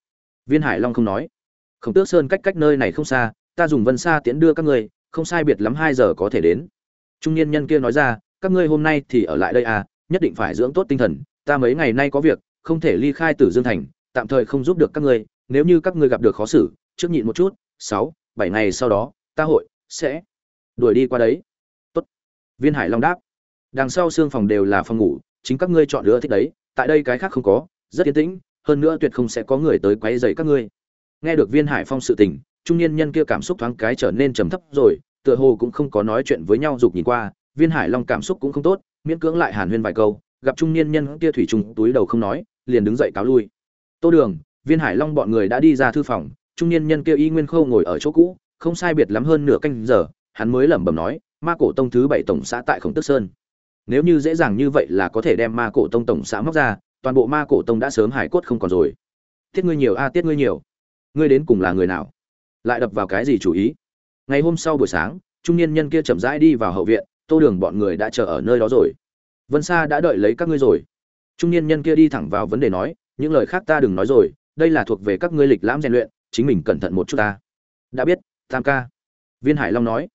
Viên hải long không nói. Khổng tước sơn cách cách nơi này không xa, ta dùng vân xa tiễn đưa các ngươi, không sai biệt lắm hai giờ có thể đến. Trung niên nhân kia nói ra các ngươi hôm nay thì ở lại đây à nhất định phải dưỡng tốt tinh thần, ta mấy ngày nay có việc, không thể ly khai tử dương thành, tạm thời không giúp được các ngươi, nếu như các ngươi gặp được khó xử, trước nhịn một chút, sáu, bảy ngày sau đó, ta hội, sẽ đuổi đi qua đấy. Tốt. Viên hải long đáp. Đằng sau xương phòng đều là phòng ngủ, chính các ngươi chọn lựa thích đấy, tại đây cái khác không có, rất yên tĩnh, hơn nữa tuyệt không sẽ có người tới quấy rầy các ngươi. Nghe được viên hải phong sự tình, trung niên nhân kia cảm xúc thoáng cái trở nên trầm thấp rồi, tựa hồ cũng không có nói chuyện với nhau dục nhìn qua viên hải long cảm xúc cũng không tốt, miễn cưỡng lại hàn huyên vài câu, gặp trung niên nhân kia thủy trùng túi đầu không nói, liền đứng dậy cáo lui. Tô đường, viên hải long bọn người đã đi ra thư phòng, trung niên nhân kia y nguyên khâu ngồi ở chỗ cũ, không sai biệt lắm hơn nửa canh giờ, hắn mới lẩm bẩm nói, ma cổ tông thứ bảy tổng xã tại khổng tức sơn. Nếu như dễ dàng như vậy là có thể đem ma cổ tông tổng xã móc ra, toàn bộ ma cổ tông đã sớm hải cốt không còn rồi. Tiết ngươi nhiều a, tiết ngươi nhiều. Ngươi đến cùng là người nào? Lại đập vào cái gì chủ ý? Ngày hôm sau buổi sáng, trung niên nhân kia chậm rãi đi vào hậu viện tô đường bọn người đã chờ ở nơi đó rồi. Vân sa đã đợi lấy các ngươi rồi. Trung niên nhân kia đi thẳng vào vấn đề nói, những lời khác ta đừng nói rồi, đây là thuộc về các ngươi lịch lãm rèn luyện, chính mình cẩn thận một chút ta. Đã biết, tam ca. Viên hải long nói.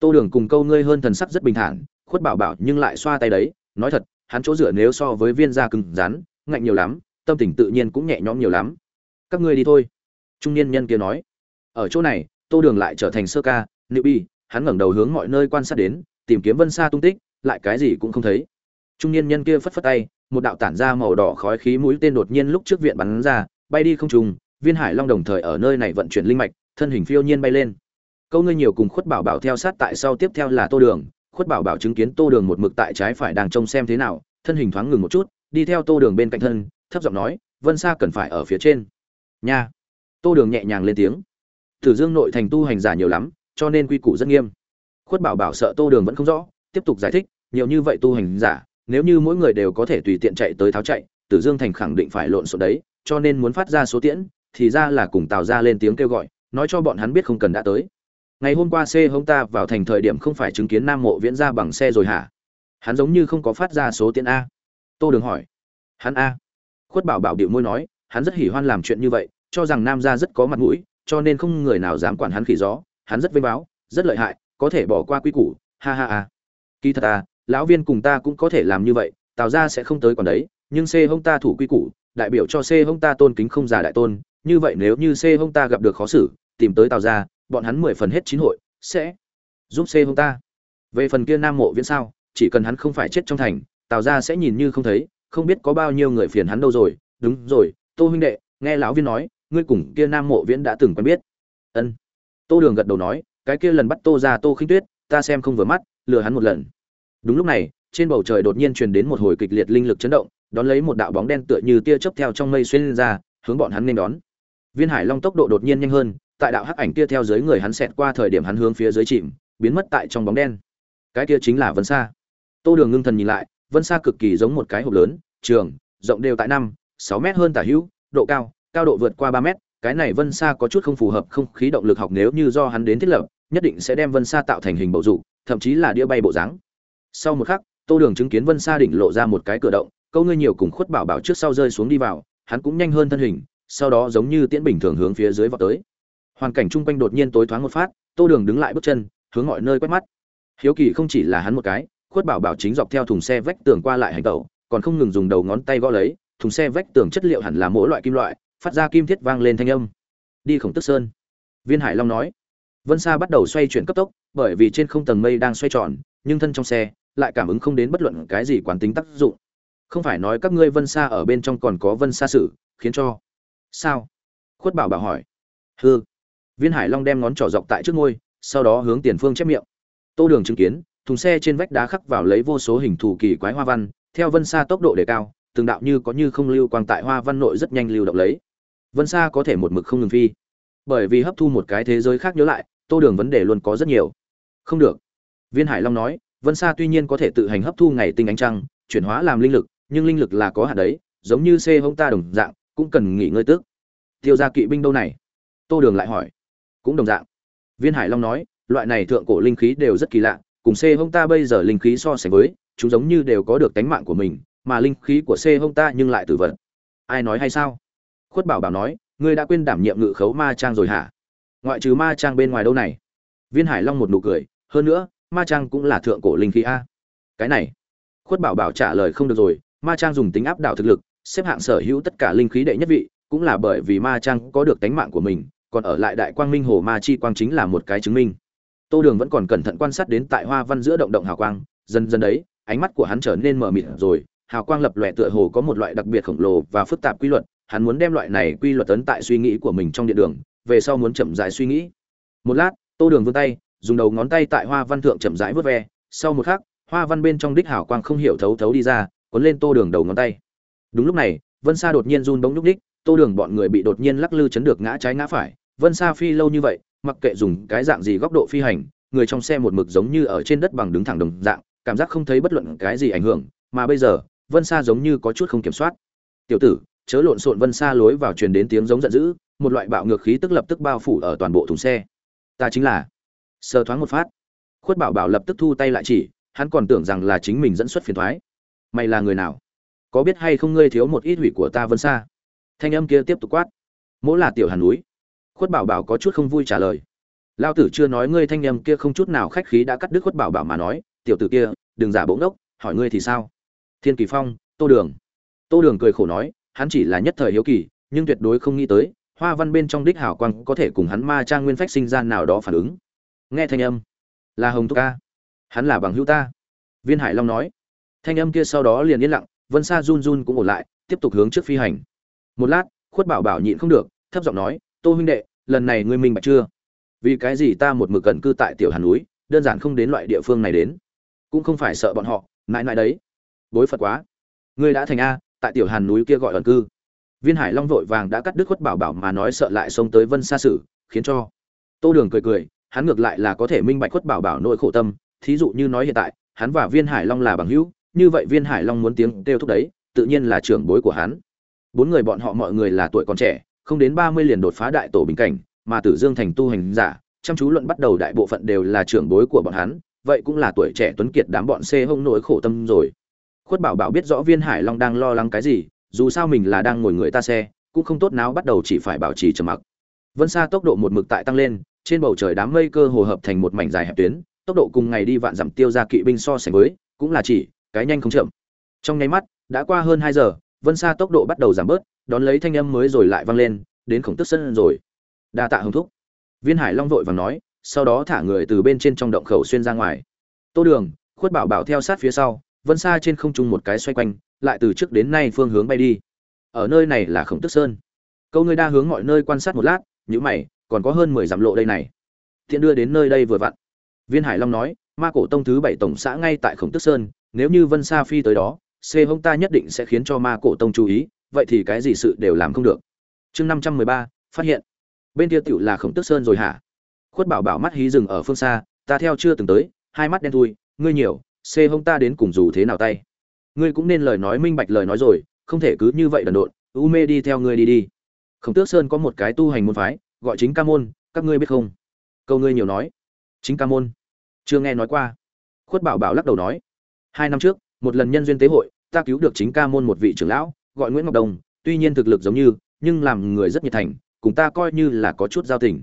Tô đường cùng câu ngươi hơn thần sắc rất bình thản, khuất bảo bảo nhưng lại xoa tay đấy, nói thật, hắn chỗ dựa nếu so với viên da cứng rắn, ngạnh nhiều lắm, tâm tình tự nhiên cũng nhẹ nhõm nhiều lắm. Các ngươi đi thôi. Trung niên nhân kia nói. Ở chỗ này, tô đường lại trở thành sơ ca nữ bi, hắn ngẩng đầu hướng mọi nơi quan sát đến tìm kiếm vân xa tung tích, lại cái gì cũng không thấy. Trung niên nhân kia phất phất tay, một đạo tản ra màu đỏ khói khí mũi tên đột nhiên lúc trước viện bắn ra, bay đi không trùng viên hải long đồng thời ở nơi này vận chuyển linh mạch, thân hình phiêu nhiên bay lên. Câu ngươi nhiều cùng khuất bảo bảo theo sát tại sau tiếp theo là tô đường, khuất bảo bảo chứng kiến tô đường một mực tại trái phải đang trông xem thế nào, thân hình thoáng ngừng một chút, đi theo tô đường bên cạnh thân, thấp giọng nói, vân sa cần phải ở phía trên. Nha. Tô đường nhẹ nhàng lên tiếng. Tử dương nội thành tu hành giả nhiều lắm, cho nên quy củ rất nghiêm khuất bảo bảo sợ tô đường vẫn không rõ, tiếp tục giải thích, nhiều như vậy tu hành giả, nếu như mỗi người đều có thể tùy tiện chạy tới tháo chạy, tử dương thành khẳng định phải lộn xộn đấy, cho nên muốn phát ra số tiễn, thì ra là cùng tào ra lên tiếng kêu gọi, nói cho bọn hắn biết không cần đã tới. Ngày hôm qua c hông ta vào thành thời điểm không phải chứng kiến nam mộ viễn ra bằng xe rồi hả? Hắn giống như không có phát ra số tiễn a. Tô đường hỏi. Hắn a. Khuất bảo bảo điệu môi nói, hắn rất hỉ hoan làm chuyện như vậy, cho rằng nam gia rất có mặt mũi, cho nên không người nào dám quản hắn khỉ gió, hắn rất vinh báo, rất lợi hại có thể bỏ qua quy củ, ha ha ha. Kỳ thật à lão viên cùng ta cũng có thể làm như vậy, tào ra sẽ không tới còn đấy, nhưng c hông ta thủ quy củ, đại biểu cho c hông ta tôn kính không giả đại tôn, như vậy nếu như c hông ta gặp được khó xử, tìm tới tào ra bọn hắn mười phần hết chín hội, sẽ giúp c hông ta. Về phần kia nam mộ viễn sao, chỉ cần hắn không phải chết trong thành, tào ra sẽ nhìn như không thấy, không biết có bao nhiêu người phiền hắn đâu rồi. Đúng rồi, tô huynh đệ, nghe lão viên nói, ngươi cùng kia nam mộ viễn đã từng quen biết. Ân. Tô đường gật đầu nói cái kia lần bắt tô ra tô khinh tuyết, ta xem không vừa mắt, lừa hắn một lần. Đúng lúc này, trên bầu trời đột nhiên truyền đến một hồi kịch liệt linh lực chấn động, đón lấy một đạo bóng đen tựa như tia chớp theo trong mây xuyên lên ra, hướng bọn hắn nên đón. Viên hải long tốc độ đột nhiên nhanh hơn, tại đạo hắc ảnh kia theo dưới người hắn xẹt qua thời điểm hắn hướng phía dưới chìm, biến mất tại trong bóng đen. Cái kia chính là vân sa. Tô đường ngưng thần nhìn lại, vân sa cực kỳ giống một cái hộp lớn, trường, rộng đều tại năm, sáu mét hơn tả hữu, độ cao cao độ vượt qua ba mét. Cái này vân sa có chút không phù hợp không khí động lực học nếu như do hắn đến thiết lập nhất định sẽ đem vân xa tạo thành hình bầu dục, thậm chí là đĩa bay bộ dáng. Sau một khắc, tô đường chứng kiến vân xa đỉnh lộ ra một cái cửa động, câu ngươi nhiều cùng khuất bảo bảo trước sau rơi xuống đi vào, hắn cũng nhanh hơn thân hình, sau đó giống như tiễn bình thường hướng phía dưới vào tới. Hoàn cảnh chung quanh đột nhiên tối thoáng một phát, tô đường đứng lại bước chân, hướng mọi nơi quét mắt. Hiếu kỳ không chỉ là hắn một cái, khuất bảo bảo chính dọc theo thùng xe vách tường qua lại hành tẩu, còn không ngừng dùng đầu ngón tay gõ lấy, thùng xe vách tường chất liệu hẳn là mỗi loại kim loại, phát ra kim thiết vang lên thanh âm. Đi khổng tức sơn. Viên hải long nói vân sa bắt đầu xoay chuyển cấp tốc, bởi vì trên không tầng mây đang xoay tròn, nhưng thân trong xe lại cảm ứng không đến bất luận cái gì quán tính tác dụng. Không phải nói các ngươi vân sa ở bên trong còn có vân sa sử, khiến cho sao? Khuất bảo bảo hỏi. Hừ. viên hải long đem ngón trỏ dọc tại trước ngôi, sau đó hướng tiền phương chép miệng. Tô đường chứng kiến, thùng xe trên vách đá khắc vào lấy vô số hình thù kỳ quái hoa văn, theo vân sa tốc độ đề cao, từng đạo như có như không lưu quang tại hoa văn nội rất nhanh lưu động lấy. Vân sa có thể một mực không ngừng phi. Bởi vì hấp thu một cái thế giới khác nhớ lại tô đường vấn đề luôn có rất nhiều. Không được. Viên hải long nói, vân sa tuy nhiên có thể tự hành hấp thu ngày tinh ánh trăng, chuyển hóa làm linh lực, nhưng linh lực là có hạn đấy, giống như c hông ta đồng dạng, cũng cần nghỉ ngơi tước tiêu ra kỵ binh đâu này? Tô đường lại hỏi. Cũng đồng dạng. Viên hải long nói, loại này thượng cổ linh khí đều rất kỳ lạ, cùng c hông ta bây giờ linh khí so sánh với, chúng giống như đều có được tánh mạng của mình, mà linh khí của c hông ta nhưng lại tử vật. Ai nói hay sao? Khuất bảo bảo nói, ngươi đã quên đảm nhiệm ngự khấu ma trang rồi hả? Ngoại trừ ma trang bên ngoài đâu này? Viên hải long một nụ cười, hơn nữa, ma trang cũng là thượng cổ linh khí a. Cái này, khuất bảo bảo trả lời không được rồi, ma trang dùng tính áp đảo thực lực, xếp hạng sở hữu tất cả linh khí đệ nhất vị, cũng là bởi vì ma trang có được tánh mạng của mình, còn ở lại đại quang minh hồ ma chi quang chính là một cái chứng minh. Tô đường vẫn còn cẩn thận quan sát đến tại hoa văn giữa động động hào quang, dần dần đấy, ánh mắt của hắn trở nên mờ mịt rồi, hào quang lập lòe tựa hồ có một loại đặc biệt khổng lồ và phức tạp quy luật, hắn muốn đem loại này quy luật tấn tại suy nghĩ của mình trong điện đường về sau muốn chậm rãi suy nghĩ. Một lát, tô đường vươn tay, dùng đầu ngón tay tại hoa văn thượng chậm rãi vớt ve. Sau một khắc, hoa văn bên trong đích hảo quang không hiểu thấu thấu đi ra, cuốn lên tô đường đầu ngón tay. Đúng lúc này, vân sa đột nhiên run bóng nhúc đích, tô đường bọn người bị đột nhiên lắc lư chấn được ngã trái ngã phải. Vân sa phi lâu như vậy, mặc kệ dùng cái dạng gì góc độ phi hành, người trong xe một mực giống như ở trên đất bằng đứng thẳng đồng dạng, cảm giác không thấy bất luận cái gì ảnh hưởng, mà bây giờ, vân sa giống như có chút không kiểm soát. Tiểu tử, chớ lộn xộn vân sa lối vào truyền đến tiếng giống giận dữ một loại bạo ngược khí tức lập tức bao phủ ở toàn bộ thùng xe. Ta chính là. Sơ thoáng một phát. Khuất bảo bảo lập tức thu tay lại chỉ, hắn còn tưởng rằng là chính mình dẫn xuất phiền thoái. Mày là người nào? Có biết hay không ngươi thiếu một ít hủy của ta vân xa? Thanh âm kia tiếp tục quát. Mỗ là tiểu hàn núi. Khuất bảo bảo có chút không vui trả lời. Lao tử chưa nói ngươi thanh âm kia không chút nào khách khí đã cắt đứt khuất bảo bảo mà nói, tiểu tử kia, đừng giả bỗng đốc hỏi ngươi thì sao? Thiên kỳ phong, tô đường. Tô đường cười khổ nói, hắn chỉ là nhất thời hiếu kỳ, nhưng tuyệt đối không nghĩ tới hoa văn bên trong đích hảo quang có thể cùng hắn ma trang nguyên phách sinh gian nào đó phản ứng. Nghe thanh âm. Là hồng thúc ca. Hắn là bằng hữu ta. Viên hải long nói. Thanh âm kia sau đó liền yên lặng, vân sa run run cũng ổn lại, tiếp tục hướng trước phi hành. Một lát, khuất bảo bảo nhịn không được, thấp giọng nói, tô huynh đệ, lần này ngươi minh bạch chưa? Vì cái gì ta một mực gần cư tại tiểu hàn núi, đơn giản không đến loại địa phương này đến. Cũng không phải sợ bọn họ, mãi mãi đấy. Bối phật quá. Ngươi đã thành a, tại tiểu hàn núi kia gọi ẩn cư viên hải long vội vàng đã cắt đứt khuất bảo bảo mà nói sợ lại xông tới vân xa sử, khiến cho tô đường cười cười, hắn ngược lại là có thể minh bạch khuất bảo bảo nỗi khổ tâm, thí dụ như nói hiện tại, hắn và viên hải long là bằng hữu, như vậy viên hải long muốn tiếng kêu thúc đấy, tự nhiên là trưởng bối của hắn. Bốn người bọn họ mọi người là tuổi còn trẻ, không đến ba mươi liền đột phá đại tổ bình cảnh, mà tử dương thành tu hành giả, chăm chú luận bắt đầu đại bộ phận đều là trưởng bối của bọn hắn, vậy cũng là tuổi trẻ tuấn kiệt đám bọn xê hông nỗi khổ tâm rồi. Khuất bảo bảo biết rõ viên hải long đang lo lắng cái gì dù sao mình là đang ngồi người ta xe, cũng không tốt nào bắt đầu chỉ phải bảo trì trầm mặc. Vân xa tốc độ một mực tại tăng lên, trên bầu trời đám mây cơ hồ hợp thành một mảnh dài hẹp tuyến, tốc độ cùng ngày đi vạn dặm tiêu ra kỵ binh so sánh với, cũng là chỉ, cái nhanh không chậm. Trong nháy mắt, đã qua hơn hai giờ, vân xa tốc độ bắt đầu giảm bớt, đón lấy thanh âm mới rồi lại vang lên, đến khổng tức sân rồi. Đa tạ hồng thúc. Viên hải long vội vàng nói, sau đó thả người từ bên trên trong động khẩu xuyên ra ngoài. Tô đường, khuất bảo bảo theo sát phía sau, vân xa trên không trung một cái xoay quanh lại từ trước đến nay phương hướng bay đi. Ở nơi này là khổng tức sơn. Câu ngươi đa hướng mọi nơi quan sát một lát nhữ mày, còn có hơn mười dặm lộ đây này. Thiện đưa đến nơi đây vừa vặn. Viên hải long nói, ma cổ tông thứ bảy tổng xã ngay tại khổng tức sơn, nếu như vân sa phi tới đó, c hông ta nhất định sẽ khiến cho ma cổ tông chú ý, vậy thì cái gì sự đều làm không được. Chương năm trăm mười ba, phát hiện. Bên kia tựu là khổng tước sơn rồi hả? Khuất bảo bảo mắt hí rừng ở phương xa, ta theo chưa từng tới, hai mắt đen thui, ngươi nhiều xê hông ta đến cùng dù thế nào tay? Ngươi cũng nên lời nói minh bạch lời nói rồi, không thể cứ như vậy đần độn, u mê đi theo ngươi đi đi. Khổng tước sơn có một cái tu hành môn phái, gọi chính ca môn, các ngươi biết không? Câu ngươi nhiều nói. Chính ca môn. Chưa nghe nói qua. Khuất bảo bảo lắc đầu nói. Hai năm trước, một lần nhân duyên tế hội, ta cứu được chính ca môn một vị trưởng lão, gọi nguyễn ngọc đồng, tuy nhiên thực lực giống như, nhưng làm người rất nhiệt thành, cùng ta coi như là có chút giao tình.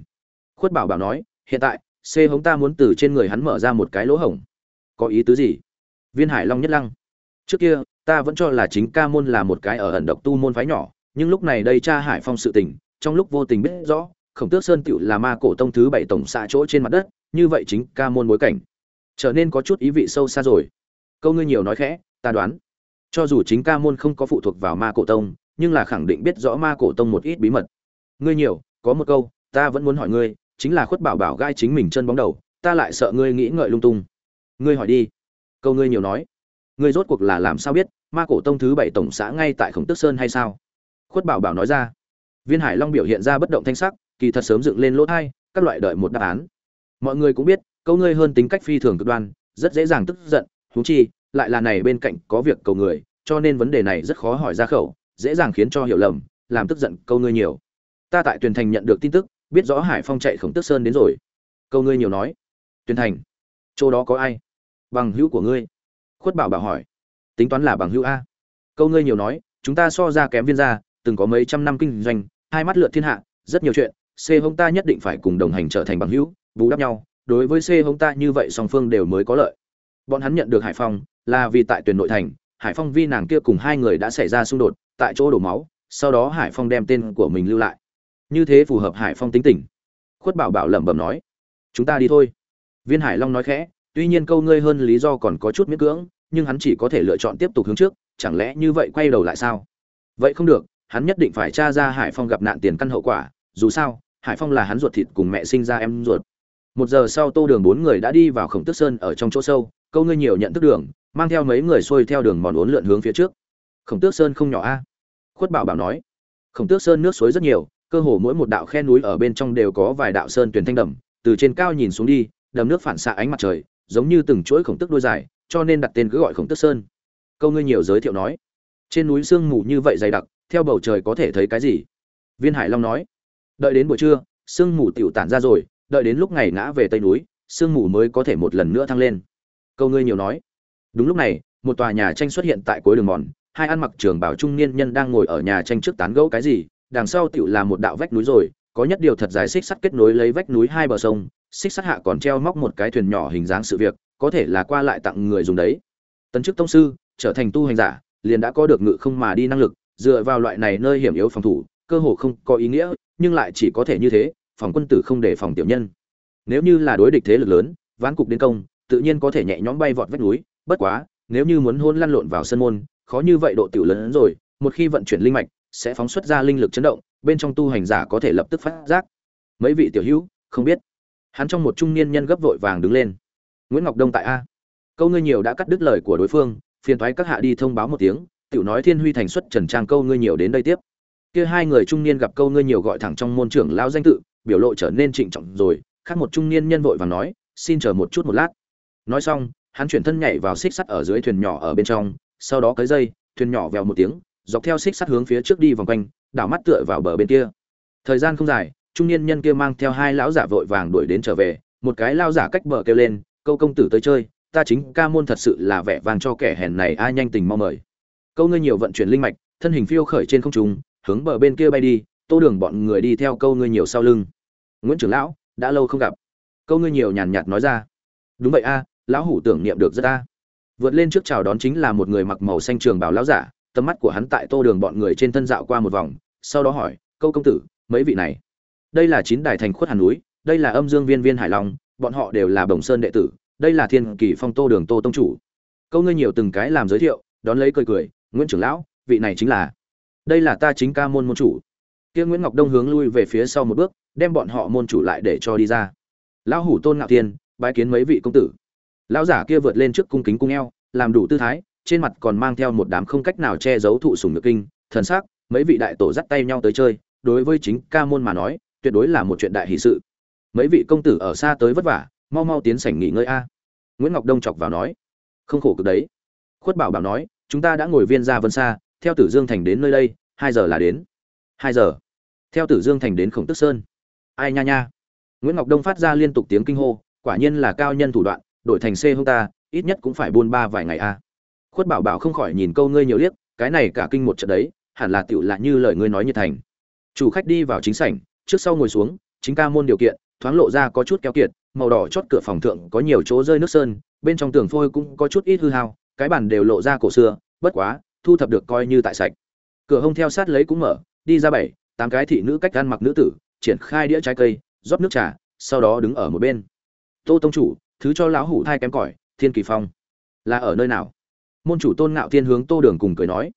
Khuất bảo bảo nói, hiện tại, c hống ta muốn từ trên người hắn mở ra một cái lỗ hổng. Có ý tứ gì? Viên hải long nhất lăng trước kia, ta vẫn cho là chính ca môn là một cái ở ẩn độc tu môn phái nhỏ, nhưng lúc này đây cha hải phong sự tình, trong lúc vô tình biết rõ, khổng tước sơn tựu là ma cổ tông thứ bảy tổng xạ chỗ trên mặt đất, như vậy chính ca môn bối cảnh trở nên có chút ý vị sâu xa rồi. Câu ngươi nhiều nói khẽ, ta đoán, cho dù chính ca môn không có phụ thuộc vào ma cổ tông, nhưng là khẳng định biết rõ ma cổ tông một ít bí mật. Ngươi nhiều, có một câu, ta vẫn muốn hỏi ngươi, chính là khuất bảo bảo gai chính mình chân bóng đầu, ta lại sợ ngươi nghĩ ngợi lung tung. Ngươi hỏi đi. Câu ngươi nhiều nói ngươi rốt cuộc là làm sao biết, ma cổ tông thứ bảy tổng xã ngay tại khổng tức sơn hay sao? Khuất bảo bảo nói ra. Viên hải long biểu hiện ra bất động thanh sắc, kỳ thật sớm dựng lên lỗ thai, các loại đợi một đáp án. Mọi người cũng biết, câu ngươi hơn tính cách phi thường cực đoan, rất dễ dàng tức giận thú chi, lại là này bên cạnh có việc cầu người, cho nên vấn đề này rất khó hỏi ra khẩu, dễ dàng khiến cho hiểu lầm, làm tức giận câu ngươi nhiều. Ta tại tuyền thành nhận được tin tức, biết rõ hải phong chạy khổng tức sơn đến rồi. Câu ngươi nhiều nói. Tuyền thành. Chỗ đó có ai? Bằng hữu của ngươi khuất bảo bảo hỏi. Tính toán là bằng hữu a. Câu ngươi nhiều nói, chúng ta so ra kém viên gia, từng có mấy trăm năm kinh doanh, hai mắt lượt thiên hạ, rất nhiều chuyện, c hông ta nhất định phải cùng đồng hành trở thành bằng hữu, bù đắp nhau, đối với c hông ta như vậy song phương đều mới có lợi. Bọn hắn nhận được hải phong, là vì tại tuyển nội thành, hải phong vi nàng kia cùng hai người đã xảy ra xung đột, tại chỗ đổ máu, sau đó hải phong đem tên của mình lưu lại. Như thế phù hợp hải phong tính tình. Khuất bảo bảo lẩm bẩm nói, chúng ta đi thôi. Viên hải long nói khẽ tuy nhiên câu ngươi hơn lý do còn có chút miễn cưỡng, nhưng hắn chỉ có thể lựa chọn tiếp tục hướng trước, chẳng lẽ như vậy quay đầu lại sao? Vậy không được, hắn nhất định phải tra ra hải phong gặp nạn tiền căn hậu quả, dù sao, hải phong là hắn ruột thịt cùng mẹ sinh ra em ruột. Một giờ sau tô đường bốn người đã đi vào khổng tức sơn ở trong chỗ sâu, câu ngươi nhiều nhận thức đường, mang theo mấy người xuôi theo đường mòn uốn lượn hướng phía trước. Khổng tước sơn không nhỏ a. Khuất bảo bảo nói, khổng tước sơn nước suối rất nhiều, cơ hồ mỗi một đạo khe núi ở bên trong đều có vài đạo sơn tuyển thanh đầm, từ trên cao nhìn xuống đi, đầm nước phản xạ ánh mặt trời giống như từng chuỗi khổng tước đôi dài, cho nên đặt tên cứ gọi khổng tước sơn. Câu ngươi nhiều giới thiệu nói. Trên núi sương mù như vậy dày đặc, theo bầu trời có thể thấy cái gì? Viên hải long nói. Đợi đến buổi trưa, sương mù tiểu tản ra rồi, đợi đến lúc ngày ngã về tây núi, sương mù mới có thể một lần nữa thăng lên. Câu ngươi nhiều nói. Đúng lúc này, một tòa nhà tranh xuất hiện tại cuối đường mòn, hai ăn mặc trường bảo trung niên nhân đang ngồi ở nhà tranh trước tán gẫu cái gì, đằng sau tiểu là một đạo vách núi rồi, có nhất điều thật dài xích sắt kết nối lấy vách núi hai bờ sông xích sắt hạ còn treo móc một cái thuyền nhỏ hình dáng sự việc, có thể là qua lại tặng người dùng đấy. Tấn chức tông sư, trở thành tu hành giả, liền đã có được ngự không mà đi năng lực, dựa vào loại này nơi hiểm yếu phòng thủ, cơ hồ không có ý nghĩa, nhưng lại chỉ có thể như thế, phòng quân tử không để phòng tiểu nhân. Nếu như là đối địch thế lực lớn ván cục đến công, tự nhiên có thể nhẹ nhõm bay vọt vách núi, bất quá, nếu như muốn hôn lăn lộn vào sân môn, khó như vậy độ tiểu lớn rồi, một khi vận chuyển linh mạch, sẽ phóng xuất ra linh lực chấn động, bên trong tu hành giả có thể lập tức phát giác. Mấy vị tiểu hữu, không biết hắn trong một trung niên nhân gấp vội vàng đứng lên. Nguyễn ngọc đông tại a. Câu ngươi nhiều đã cắt đứt lời của đối phương, phiền thoái các hạ đi thông báo một tiếng, tiểu nói thiên huy thành xuất trần trang câu ngươi nhiều đến đây tiếp. Kia hai người trung niên gặp câu ngươi nhiều gọi thẳng trong môn trưởng lão danh tự, biểu lộ trở nên trịnh trọng rồi, khác một trung niên nhân vội vàng nói, xin chờ một chút một lát. Nói xong, hắn chuyển thân nhảy vào xích sắt ở dưới thuyền nhỏ ở bên trong, sau đó cấy dây, thuyền nhỏ vèo một tiếng, dọc theo xích sắt hướng phía trước đi vòng quanh, đảo mắt tựa vào bờ bên kia. Thời gian không dài trung niên nhân kia mang theo hai lão giả vội vàng đuổi đến trở về, một cái lao giả cách bờ kêu lên, câu công tử tới chơi, ta chính ca môn thật sự là vẻ vàng cho kẻ hèn này, ai nhanh tình mau mời. Câu ngươi nhiều vận chuyển linh mạch, thân hình phiêu khởi trên không trung, hướng bờ bên kia bay đi, tô đường bọn người đi theo câu ngươi nhiều sau lưng. Nguyễn trưởng lão, đã lâu không gặp. Câu ngươi nhiều nhàn nhạt nói ra. Đúng vậy a, lão hủ tưởng niệm được rất a. Vượt lên trước chào đón chính là một người mặc màu xanh trường bảo lão giả, tầm mắt của hắn tại tô đường bọn người trên thân dạo qua một vòng, sau đó hỏi, câu công tử, mấy vị này? Đây là chín đài thành khuất hàn núi, đây là âm dương viên viên hải long, bọn họ đều là bồng sơn đệ tử, đây là thiên kỳ phong tô đường tô tông chủ. Câu ngươi nhiều từng cái làm giới thiệu, đón lấy cười cười, nguyễn trưởng lão, vị này chính là, đây là ta chính ca môn môn chủ. Kia nguyễn ngọc đông hướng lui về phía sau một bước, đem bọn họ môn chủ lại để cho đi ra. Lão hủ tôn ngạo tiên bái kiến mấy vị công tử. Lão giả kia vượt lên trước cung kính cung eo, làm đủ tư thái, trên mặt còn mang theo một đám không cách nào che giấu thụ sùng nhược kinh, thần sắc, mấy vị đại tổ dắt tay nhau tới chơi, đối với chính ca môn mà nói tuyệt đối là một chuyện đại hỷ sự. Mấy vị công tử ở xa tới vất vả, mau mau tiến sảnh nghỉ ngơi a. Nguyễn ngọc đông chọc vào nói. Không khổ cực đấy. Khuất bảo bảo nói, chúng ta đã ngồi viên ra vân xa, theo tử dương thành đến nơi đây, hai giờ là đến. Hai giờ. Theo tử dương thành đến khổng tức sơn. Ai nha nha. Nguyễn ngọc đông phát ra liên tục tiếng kinh hô, quả nhiên là cao nhân thủ đoạn, đổi thành c hông ta, ít nhất cũng phải buôn ba vài ngày a. Khuất bảo bảo không khỏi nhìn câu ngươi nhiều liếc, cái này cả kinh một trận đấy, hẳn là tựu lạ như lời ngươi nói như thành. Chủ khách đi vào chính sảnh trước sau ngồi xuống, chính ca môn điều kiện, thoáng lộ ra có chút keo kiệt, màu đỏ chót cửa phòng thượng có nhiều chỗ rơi nước sơn, bên trong tường phôi cũng có chút ít hư hao, cái bàn đều lộ ra cổ xưa, bất quá, thu thập được coi như tại sạch. Cửa hông theo sát lấy cũng mở, đi ra bảy, tám cái thị nữ cách ăn mặc nữ tử, triển khai đĩa trái cây, rót nước trà, sau đó đứng ở một bên. Tô tông chủ, thứ cho lão hủ thai kém cỏi, thiên kỳ phong. Là ở nơi nào? Môn chủ tôn ngạo thiên hướng tô đường cùng cười nói.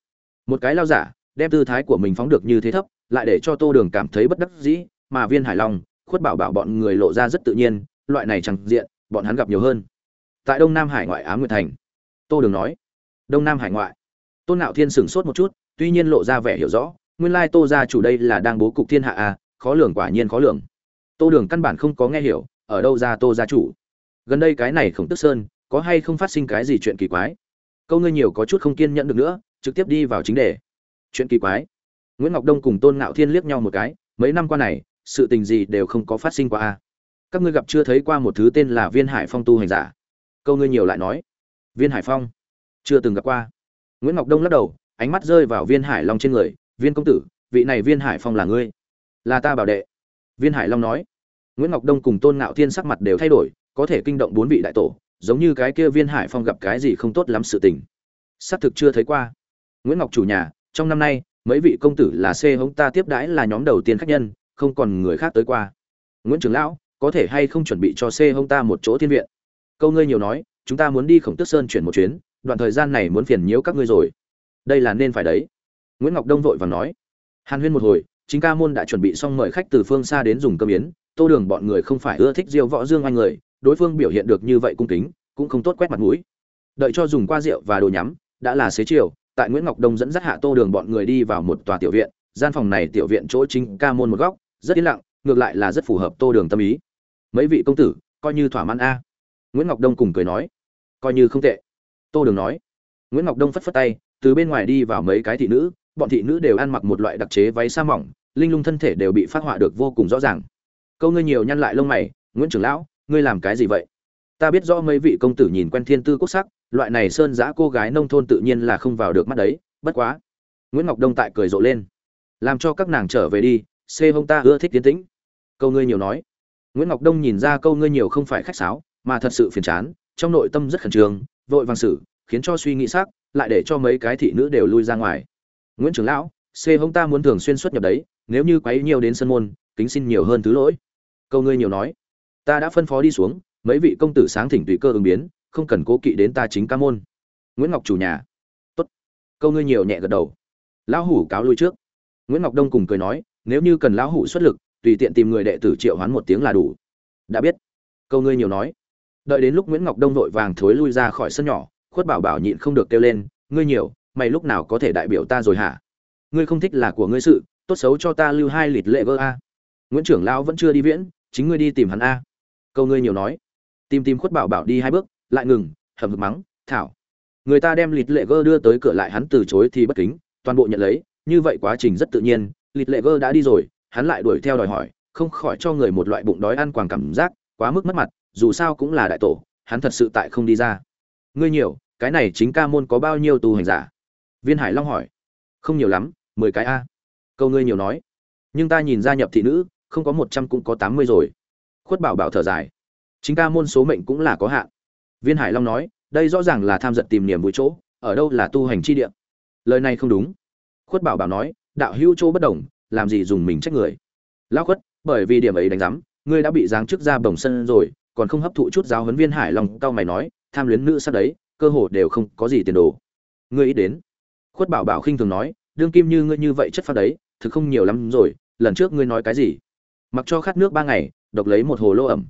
Một cái lao giả đem tư thái của mình phóng được như thế thấp, lại để cho tô đường cảm thấy bất đắc dĩ, mà viên hải long, khuất bảo bảo bọn người lộ ra rất tự nhiên, loại này chẳng diện, bọn hắn gặp nhiều hơn. Tại đông nam hải ngoại á nguyệt thành, tô đường nói, đông nam hải ngoại. Tôn nạo thiên sửng sốt một chút, tuy nhiên lộ ra vẻ hiểu rõ, nguyên lai tô gia chủ đây là đang bố cục thiên hạ à khó lường quả nhiên khó lường. Tô đường căn bản không có nghe hiểu, ở đâu ra tô gia chủ. Gần đây cái này khổng tức sơn, có hay không phát sinh cái gì chuyện kỳ quái? Câu ngươi nhiều có chút không kiên nhẫn được nữa, trực tiếp đi vào chính đề chuyện kỳ quái. Nguyễn ngọc đông cùng tôn ngạo thiên liếc nhau một cái, mấy năm qua này, sự tình gì đều không có phát sinh qua a. Các ngươi gặp chưa thấy qua một thứ tên là viên hải phong tu hành giả? Câu ngươi nhiều lại nói. Viên hải phong? Chưa từng gặp qua. Nguyễn ngọc đông lắc đầu, ánh mắt rơi vào viên hải long trên người, viên công tử, vị này viên hải phong là ngươi? Là ta bảo đệ. Viên hải long nói. Nguyễn ngọc đông cùng tôn ngạo thiên sắc mặt đều thay đổi, có thể kinh động bốn vị đại tổ, giống như cái kia viên hải phong gặp cái gì không tốt lắm sự tình. Xác thực chưa thấy qua. Nguyễn ngọc chủ nhà trong năm nay, mấy vị công tử là c hống ta tiếp đãi là nhóm đầu tiên khách nhân, không còn người khác tới qua. Nguyễn trưởng lão, có thể hay không chuẩn bị cho c hông ta một chỗ thiên viện? Câu ngươi nhiều nói, chúng ta muốn đi khổng tước sơn chuyển một chuyến, đoạn thời gian này muốn phiền nhiễu các ngươi rồi. Đây là nên phải đấy. Nguyễn ngọc đông vội và nói. Hàn huyên một hồi, chính ca môn đã chuẩn bị xong mời khách từ phương xa đến dùng cơm yến, tô đường bọn người không phải ưa thích diêu võ dương anh người, đối phương biểu hiện được như vậy cung kính, cũng không tốt quét mặt mũi. Đợi cho dùng qua rượu và đồ nhắm, đã là xế chiều tại nguyễn ngọc đông dẫn dắt hạ tô đường bọn người đi vào một tòa tiểu viện, gian phòng này tiểu viện chỗ chính ca môn một góc, rất yên lặng, ngược lại là rất phù hợp tô đường tâm ý. Mấy vị công tử, coi như thỏa mãn a. Nguyễn ngọc đông cùng cười nói, coi như không tệ. Tô đường nói, nguyễn ngọc đông phất phất tay, từ bên ngoài đi vào mấy cái thị nữ, bọn thị nữ đều ăn mặc một loại đặc chế váy sa mỏng, linh lung thân thể đều bị phát họa được vô cùng rõ ràng. Câu ngươi nhiều nhăn lại lông mày, nguyễn trưởng lão, ngươi làm cái gì vậy? Ta biết rõ mấy vị công tử nhìn quen thiên tư quốc sắc loại này sơn giã cô gái nông thôn tự nhiên là không vào được mắt đấy, bất quá. Nguyễn ngọc đông tại cười rộ lên. Làm cho các nàng trở về đi xê hông ta ưa thích tiến tĩnh. Câu ngươi nhiều nói. Nguyễn ngọc đông nhìn ra câu ngươi nhiều không phải khách sáo, mà thật sự phiền chán, trong nội tâm rất khẩn trương, vội vàng xử, khiến cho suy nghĩ xác lại để cho mấy cái thị nữ đều lui ra ngoài. Nguyễn trưởng lão xê hông ta muốn thường xuyên xuất nhập đấy, nếu như quấy nhiều đến sân môn, kính xin nhiều hơn thứ lỗi. Câu ngươi nhiều nói. Ta đã phân phó đi xuống, mấy vị công tử sáng thỉnh tùy cơ ứng biến không cần cố kỵ đến ta chính ca môn. Nguyễn ngọc chủ nhà. Tốt. Câu ngươi nhiều nhẹ gật đầu. Lão hủ cáo lui trước. Nguyễn ngọc đông cùng cười nói, nếu như cần lão hủ xuất lực, tùy tiện tìm người đệ tử triệu hoán một tiếng là đủ. Đã biết. Câu ngươi nhiều nói. Đợi đến lúc nguyễn ngọc đông vội vàng thối lui ra khỏi sân nhỏ, khuất bảo bảo nhịn không được kêu lên, ngươi nhiều, mày lúc nào có thể đại biểu ta rồi hả? Ngươi không thích là của ngươi sự, tốt xấu cho ta lưu hai lịt lệ vơ a. Nguyễn trưởng lão vẫn chưa đi viễn, chính ngươi đi tìm hắn a. Câu ngươi nhiều nói. Tìm tìm khuất bảo bảo đi hai bước lại ngừng hầm hực mắng, thảo, người ta đem lịt lệ gơ đưa tới cửa lại hắn từ chối thì bất kính, toàn bộ nhận lấy, như vậy quá trình rất tự nhiên, lịt lệ gơ đã đi rồi, hắn lại đuổi theo đòi hỏi, không khỏi cho người một loại bụng đói ăn quàng cảm giác, quá mức mất mặt, dù sao cũng là đại tổ, hắn thật sự tại không đi ra. Ngươi nhiều, cái này chính ca môn có bao nhiêu tu hành giả? Viên hải long hỏi. Không nhiều lắm, mười cái a. Câu ngươi nhiều nói. Nhưng ta nhìn gia nhập thị nữ, không có một trăm cũng có tám mươi rồi. Khuất bảo bảo thở dài. Chính ca môn số mệnh cũng là có hạn viên hải long nói, đây rõ ràng là tham giận tìm niềm vui chỗ, ở đâu là tu hành chi địa. Lời này không đúng. Khuất bảo bảo nói, đạo hữu chỗ bất đồng, làm gì dùng mình trách người. Lão khuất, bởi vì điểm ấy đánh giám, ngươi đã bị giáng chức ra bồng sân rồi, còn không hấp thụ chút giáo huấn viên hải long, cao mày nói, tham luyến nữ sắc đấy, cơ hồ đều không có gì tiền đồ. Ngươi ý đến. Khuất bảo bảo khinh thường nói, đương kim như ngươi như vậy chất phát đấy, thực không nhiều lắm rồi, lần trước ngươi nói cái gì? Mặc cho khát nước ba ngày, độc lấy một hồ lô ẩm.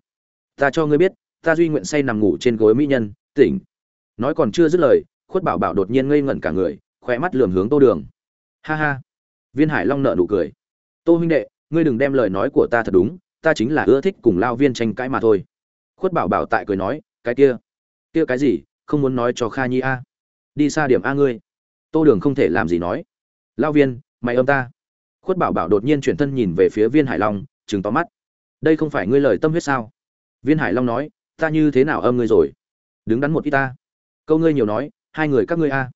Ta cho ngươi biết ta duy nguyện say nằm ngủ trên gối mỹ nhân, tỉnh. Nói còn chưa dứt lời, khuất bảo bảo đột nhiên ngây ngẩn cả người khoe mắt lườm hướng tô đường. Ha ha. Viên hải long nợ nụ cười. Tô huynh đệ, ngươi đừng đem lời nói của ta thật đúng, ta chính là ưa thích cùng lao viên tranh cãi mà thôi. Khuất bảo bảo tại cười nói, cái kia. Kia cái gì, không muốn nói cho kha nhi a. Đi xa điểm a ngươi. Tô đường không thể làm gì nói. Lao viên, mày âm ta. Khuất bảo bảo đột nhiên chuyển thân nhìn về phía viên hải long chừng to mắt. Đây không phải ngươi lời tâm huyết sao? Viên hải long nói ta như thế nào âm ngươi rồi? Đứng đắn một ít ta. Câu ngươi nhiều nói, hai người các ngươi a.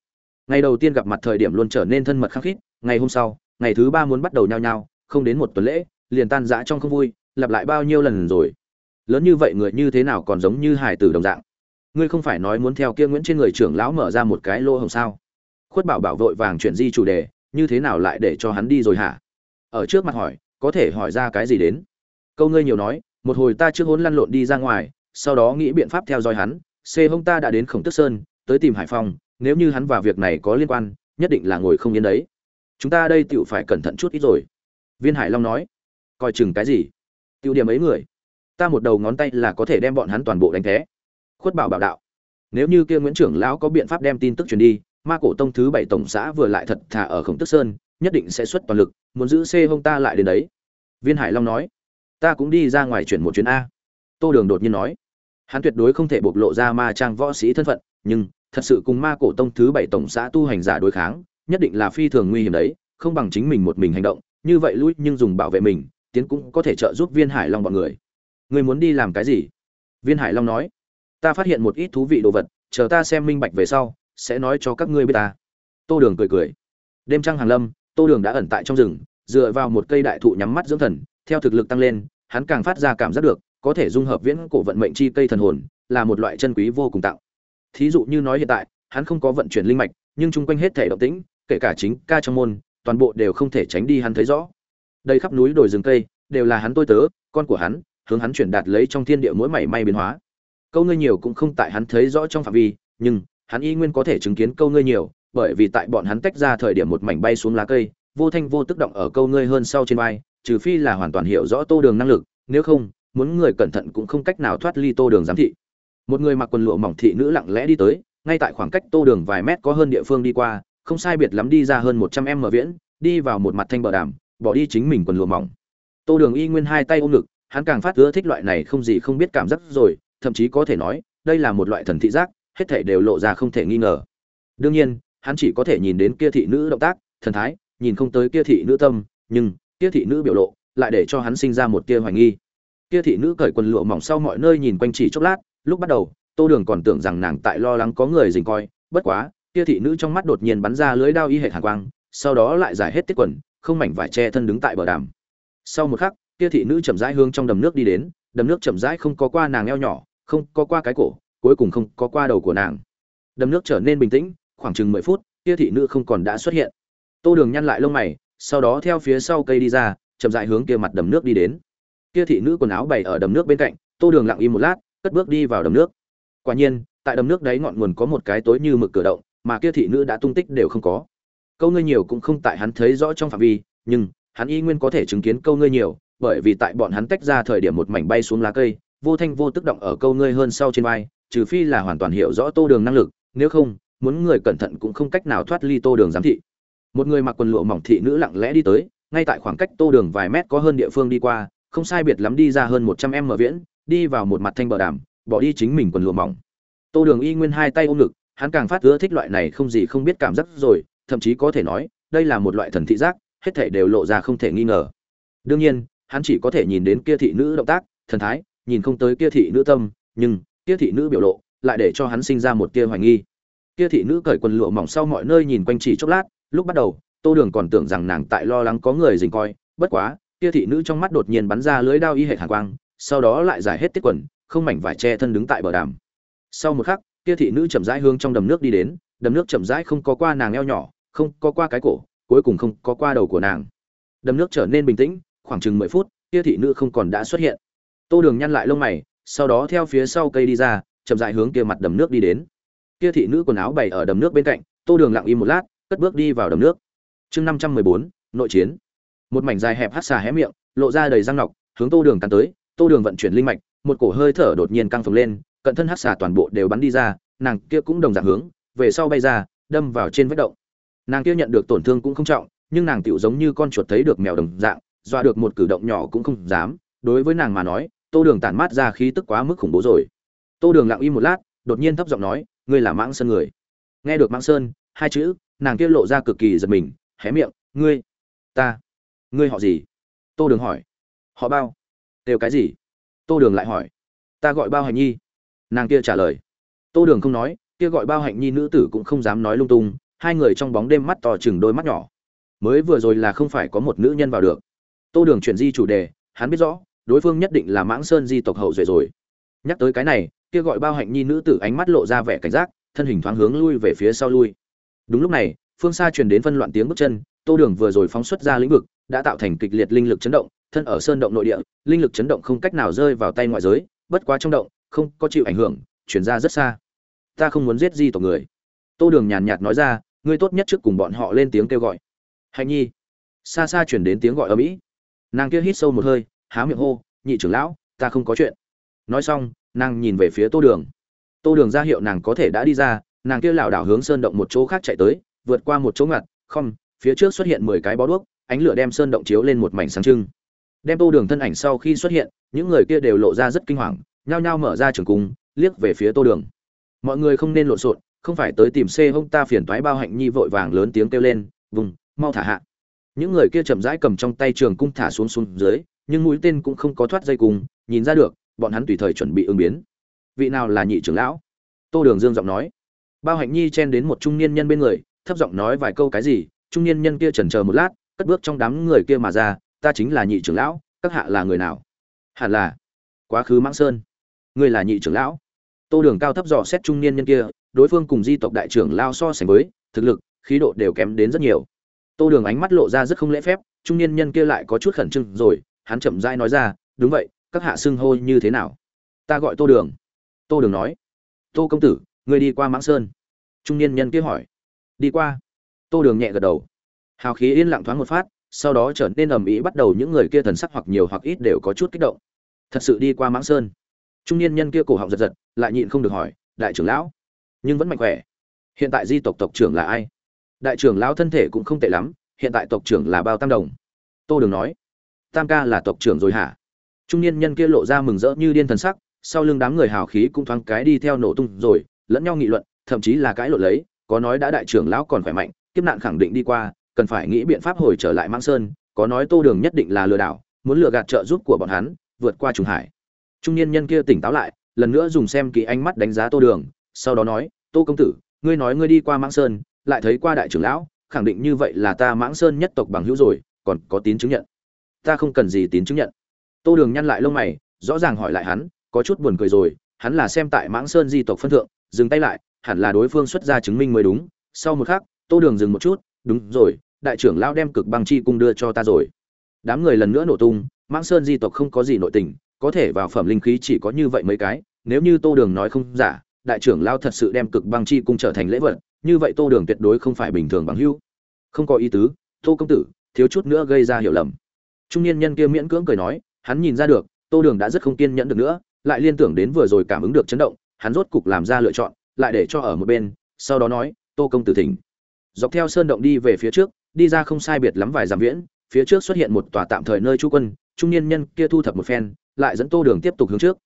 Ngày đầu tiên gặp mặt thời điểm luôn trở nên thân mật khăng khít, ngày hôm sau, ngày thứ ba muốn bắt đầu nhao nhao, không đến một tuần lễ, liền tan rã trong không vui, lặp lại bao nhiêu lần rồi. Lớn như vậy người như thế nào còn giống như hải tử đồng dạng? Ngươi không phải nói muốn theo kia nguyễn trên người trưởng lão mở ra một cái lô hồng sao? Khuất bảo bảo vội vàng chuyển di chủ đề, như thế nào lại để cho hắn đi rồi hả? Ở trước mặt hỏi, có thể hỏi ra cái gì đến? Câu ngươi nhiều nói, một hồi ta trước hốn lăn lộn đi ra ngoài sau đó nghĩ biện pháp theo dõi hắn, c hông ta đã đến khổng tức sơn, tới tìm hải phòng nếu như hắn vào việc này có liên quan, nhất định là ngồi không yên đấy. Chúng ta đây tựu phải cẩn thận chút ít rồi. Viên hải long nói. Coi chừng cái gì? Tựu điểm ấy người. Ta một đầu ngón tay là có thể đem bọn hắn toàn bộ đánh thế khuất bảo bảo đạo. Nếu như kia nguyễn trưởng lão có biện pháp đem tin tức truyền đi, ma cổ tông thứ bảy tổng xã vừa lại thật thà ở khổng tức sơn, nhất định sẽ xuất toàn lực, muốn giữ c hông ta lại đến đấy. Viên hải long nói. Ta cũng đi ra ngoài chuyển một chuyến a tô đường đột nhiên nói. Hắn tuyệt đối không thể bộc lộ ra ma trang võ sĩ thân phận, nhưng thật sự cùng ma cổ tông thứ bảy tổng xã tu hành giả đối kháng, nhất định là phi thường nguy hiểm đấy, không bằng chính mình một mình hành động, như vậy lui nhưng dùng bảo vệ mình, tiến cũng có thể trợ giúp viên hải long bọn người. Người muốn đi làm cái gì? Viên hải long nói. Ta phát hiện một ít thú vị đồ vật, chờ ta xem minh bạch về sau, sẽ nói cho các ngươi biết ta. Tô đường cười cười. Đêm trăng hàng lâm, tô đường đã ẩn tại trong rừng, dựa vào một cây đại thụ nhắm mắt dưỡng thần, theo thực lực tăng lên, hắn càng phát ra cảm giác được có thể dung hợp viễn cổ vận mệnh chi cây thần hồn, là một loại chân quý vô cùng tạo. Thí dụ như nói hiện tại, hắn không có vận chuyển linh mạch, nhưng chung quanh hết thể động tĩnh, kể cả chính ca trong môn, toàn bộ đều không thể tránh đi hắn thấy rõ. Đây khắp núi đồi rừng cây, đều là hắn tôi tớ, con của hắn, hướng hắn chuyển đạt lấy trong thiên địa mỗi mảy may biến hóa. Câu ngươi nhiều cũng không tại hắn thấy rõ trong phạm vi, nhưng, hắn y nguyên có thể chứng kiến câu ngươi nhiều, bởi vì tại bọn hắn tách ra thời điểm một mảnh bay xuống lá cây, vô thanh vô tức động ở câu ngươi hơn sau trên vai, trừ phi là hoàn toàn hiểu rõ tô đường năng lực, nếu không muốn người cẩn thận cũng không cách nào thoát ly tô đường giám thị. Một người mặc quần lụa mỏng thị nữ lặng lẽ đi tới, ngay tại khoảng cách tô đường vài mét có hơn địa phương đi qua, không sai biệt lắm đi ra hơn một trăm em mở viễn, đi vào một mặt thanh bờ đàm, bỏ đi chính mình quần lụa mỏng. Tô đường y nguyên hai tay ôm ngực, hắn càng phát ưa thích loại này không gì không biết cảm giác rồi, thậm chí có thể nói, đây là một loại thần thị giác, hết thể đều lộ ra không thể nghi ngờ. Đương nhiên, hắn chỉ có thể nhìn đến kia thị nữ động tác, thần thái, nhìn không tới kia thị nữ tâm, nhưng kia thị nữ biểu lộ lại để cho hắn sinh ra một tia hoài nghi kia thị nữ cởi quần lụa mỏng sau mọi nơi nhìn quanh chỉ chốc lát, lúc bắt đầu, tô đường còn tưởng rằng nàng tại lo lắng có người dình coi, bất quá, kia thị nữ trong mắt đột nhiên bắn ra lưới đao y hệ hàn quang, sau đó lại giải hết tiết quần, không mảnh vải che thân đứng tại bờ đàm. Sau một khắc, kia thị nữ chậm rãi hướng trong đầm nước đi đến, đầm nước chậm rãi không có qua nàng eo nhỏ, không có qua cái cổ, cuối cùng không có qua đầu của nàng. Đầm nước trở nên bình tĩnh, khoảng chừng mười phút, kia thị nữ không còn đã xuất hiện. Tô đường nhăn lại lông mày, sau đó theo phía sau cây đi ra, chậm rãi hướng kia mặt đầm nước đi đến kia thị nữ quần áo bày ở đầm nước bên cạnh, tô đường lặng im một lát, cất bước đi vào đầm nước. Quả nhiên, tại đầm nước đấy ngọn nguồn có một cái tối như mực cửa động, mà kia thị nữ đã tung tích đều không có. Câu ngươi nhiều cũng không tại hắn thấy rõ trong phạm vi, nhưng hắn y nguyên có thể chứng kiến câu ngươi nhiều, bởi vì tại bọn hắn tách ra thời điểm một mảnh bay xuống lá cây, vô thanh vô tức động ở câu ngươi hơn sau trên vai, trừ phi là hoàn toàn hiểu rõ tô đường năng lực, nếu không, muốn người cẩn thận cũng không cách nào thoát ly tô đường giám thị. Một người mặc quần lụa mỏng thị nữ lặng lẽ đi tới, ngay tại khoảng cách tô đường vài mét có hơn địa phương đi qua không sai biệt lắm đi ra hơn một trăm em mở viễn, đi vào một mặt thanh bờ đàm, bỏ đi chính mình quần lụa mỏng. Tô đường y nguyên hai tay ôm ngực, hắn càng phát ưa thích loại này không gì không biết cảm giác rồi, thậm chí có thể nói, đây là một loại thần thị giác, hết thể đều lộ ra không thể nghi ngờ. Đương nhiên, hắn chỉ có thể nhìn đến kia thị nữ động tác, thần thái, nhìn không tới kia thị nữ tâm, nhưng kia thị nữ biểu lộ lại để cho hắn sinh ra một tia hoài nghi. Kia thị nữ cởi quần lụa mỏng sau mọi nơi nhìn quanh chỉ chốc lát, lúc bắt đầu, tô đường còn tưởng rằng nàng tại lo lắng có người dình coi, bất quá kia thị nữ trong mắt đột nhiên bắn ra lưới đao y hệ hàn quang, sau đó lại giải hết tiết quần, không mảnh vải che thân đứng tại bờ đàm. Sau một khắc, kia thị nữ chậm rãi hướng trong đầm nước đi đến, đầm nước chậm rãi không có qua nàng eo nhỏ, không có qua cái cổ, cuối cùng không có qua đầu của nàng. Đầm nước trở nên bình tĩnh, khoảng chừng mười phút, kia thị nữ không còn đã xuất hiện. Tô đường nhăn lại lông mày, sau đó theo phía sau cây đi ra, chậm rãi hướng kia mặt đầm nước đi đến. Kia thị nữ quần áo bày ở đầm nước bên cạnh, tô đường lặng im một lát, cất bước đi vào đầm nước. Chương năm trăm mười bốn, nội chiến một mảnh dài hẹp hắt xà hé miệng, lộ ra đầy răng nọc, hướng tô đường cắn tới, tô đường vận chuyển linh mạch, một cổ hơi thở đột nhiên căng phồng lên, cận thân hắt xà toàn bộ đều bắn đi ra, nàng kia cũng đồng dạng hướng, về sau bay ra, đâm vào trên vách động. Nàng kia nhận được tổn thương cũng không trọng, nhưng nàng tựu giống như con chuột thấy được mèo đồng dạng, dọa được một cử động nhỏ cũng không dám. Đối với nàng mà nói, tô đường tản mát ra khí tức quá mức khủng bố rồi. Tô đường lặng im một lát, đột nhiên thấp giọng nói, ngươi là mãng sơn người. Nghe được mãng sơn, hai chữ, nàng kia lộ ra cực kỳ giật mình, hé miệng, ngươi, ta ngươi họ gì? Tô đường hỏi. Họ bao. Đều cái gì? Tô đường lại hỏi. Ta gọi bao hạnh nhi. Nàng kia trả lời. Tô đường không nói, kia gọi bao hạnh nhi nữ tử cũng không dám nói lung tung, hai người trong bóng đêm mắt to chừng đôi mắt nhỏ. Mới vừa rồi là không phải có một nữ nhân vào được. Tô đường chuyển di chủ đề, hắn biết rõ, đối phương nhất định là mãng sơn di tộc hậu duệ rồi. Nhắc tới cái này, kia gọi bao hạnh nhi nữ tử ánh mắt lộ ra vẻ cảnh giác, thân hình thoáng hướng lui về phía sau lui. Đúng lúc này, phương xa truyền đến phân loạn tiếng bước chân tô đường vừa rồi phóng xuất ra lĩnh vực, đã tạo thành kịch liệt linh lực chấn động, thân ở sơn động nội địa, linh lực chấn động không cách nào rơi vào tay ngoại giới, bất quá trong động, không có chịu ảnh hưởng, chuyển ra rất xa. Ta không muốn giết di tộc người. Tô đường nhàn nhạt nói ra, ngươi tốt nhất trước cùng bọn họ lên tiếng kêu gọi. Hạnh nhi. Xa xa chuyển đến tiếng gọi ở mỹ. Nàng kia hít sâu một hơi, há miệng hô, nhị trưởng lão, ta không có chuyện. Nói xong, nàng nhìn về phía tô đường. Tô đường ra hiệu nàng có thể đã đi ra, nàng kia lảo đảo hướng sơn động một chỗ khác chạy tới, vượt qua một chỗ ngặt, không phía trước xuất hiện mười cái bó đuốc, ánh lửa đem sơn động chiếu lên một mảnh sáng trưng. Đem tô đường thân ảnh sau khi xuất hiện, những người kia đều lộ ra rất kinh hoàng, nhao nhao mở ra trường cung, liếc về phía tô đường. Mọi người không nên lộn xộn, không phải tới tìm xê hông ta phiền toái bao hạnh nhi vội vàng lớn tiếng kêu lên vùng mau thả hạ. Những người kia chậm rãi cầm trong tay trường cung thả xuống xuống dưới, nhưng mũi tên cũng không có thoát dây cung nhìn ra được, bọn hắn tùy thời chuẩn bị ứng biến. Vị nào là nhị trưởng lão? Tô đường dương giọng nói. Bao hạnh nhi chen đến một trung niên nhân bên người, thấp giọng nói vài câu cái gì trung niên nhân kia chần chờ một lát, cất bước trong đám người kia mà ra, ta chính là nhị trưởng lão, các hạ là người nào? Hẳn là quá khứ mãng sơn. Ngươi là nhị trưởng lão? Tô đường cao thấp dò xét trung niên nhân kia, đối phương cùng di tộc đại trưởng lao so sánh với, thực lực, khí độ đều kém đến rất nhiều. Tô đường ánh mắt lộ ra rất không lễ phép, trung niên nhân kia lại có chút khẩn trương rồi, hắn chậm rãi nói ra, đúng vậy, các hạ xưng hô như thế nào? Ta gọi tô đường. Tô đường nói, tô công tử, ngươi đi qua mãng sơn. Trung niên nhân kia hỏi, đi qua? Tô đường nhẹ gật đầu. Hào khí yên lặng thoáng một phát, sau đó trở nên ầm ĩ bắt đầu những người kia thần sắc hoặc nhiều hoặc ít đều có chút kích động. Thật sự đi qua mãng sơn. Trung niên nhân kia cổ họng giật giật, lại nhịn không được hỏi, đại trưởng lão, nhưng vẫn mạnh khỏe. Hiện tại di tộc tộc trưởng là ai? Đại trưởng lão thân thể cũng không tệ lắm, hiện tại tộc trưởng là bao tam đồng. Tô đường nói, tam ca là tộc trưởng rồi hả? Trung niên nhân kia lộ ra mừng rỡ như điên thần sắc, sau lưng đám người hào khí cũng thoáng cái đi theo nổ tung rồi, lẫn nhau nghị luận, thậm chí là cãi lộn lấy, có nói đã đại trưởng lão còn khỏe mạnh kiếp nạn khẳng định đi qua, cần phải nghĩ biện pháp hồi trở lại Mãng sơn, có nói tô đường nhất định là lừa đảo, muốn lừa gạt trợ giúp của bọn hắn, vượt qua trùng hải. Trung niên nhân kia tỉnh táo lại, lần nữa dùng xem kỹ ánh mắt đánh giá tô đường, sau đó nói, tô công tử, ngươi nói ngươi đi qua mãng sơn, lại thấy qua đại trưởng lão, khẳng định như vậy là ta mãng sơn nhất tộc bằng hữu rồi, còn có tín chứng nhận. Ta không cần gì tín chứng nhận. Tô đường nhăn lại lông mày, rõ ràng hỏi lại hắn, có chút buồn cười rồi, hắn là xem tại mãng sơn di tộc phân thượng, dừng tay lại, hẳn là đối phương xuất ra chứng minh mới đúng, sau một khắc tô đường dừng một chút, đúng rồi, đại trưởng lão đem cực băng chi cung đưa cho ta rồi. Đám người lần nữa nổ tung, mãng sơn di tộc không có gì nội tình, có thể vào phẩm linh khí chỉ có như vậy mấy cái, nếu như tô đường nói không giả, đại trưởng lao thật sự đem cực băng chi cung trở thành lễ vật, như vậy tô đường tuyệt đối không phải bình thường bằng hữu. Không có ý tứ, tô công tử, thiếu chút nữa gây ra hiểu lầm. Trung niên nhân kia miễn cưỡng cười nói, hắn nhìn ra được, tô đường đã rất không kiên nhẫn được nữa, lại liên tưởng đến vừa rồi cảm ứng được chấn động, hắn rốt cục làm ra lựa chọn, lại để cho ở một bên, sau đó nói, tô công tử thỉnh dọc theo sơn động đi về phía trước, đi ra không sai biệt lắm vài dặm viễn, phía trước xuất hiện một tòa tạm thời nơi trú quân, trung niên nhân kia thu thập một phen, lại dẫn tô đường tiếp tục hướng trước.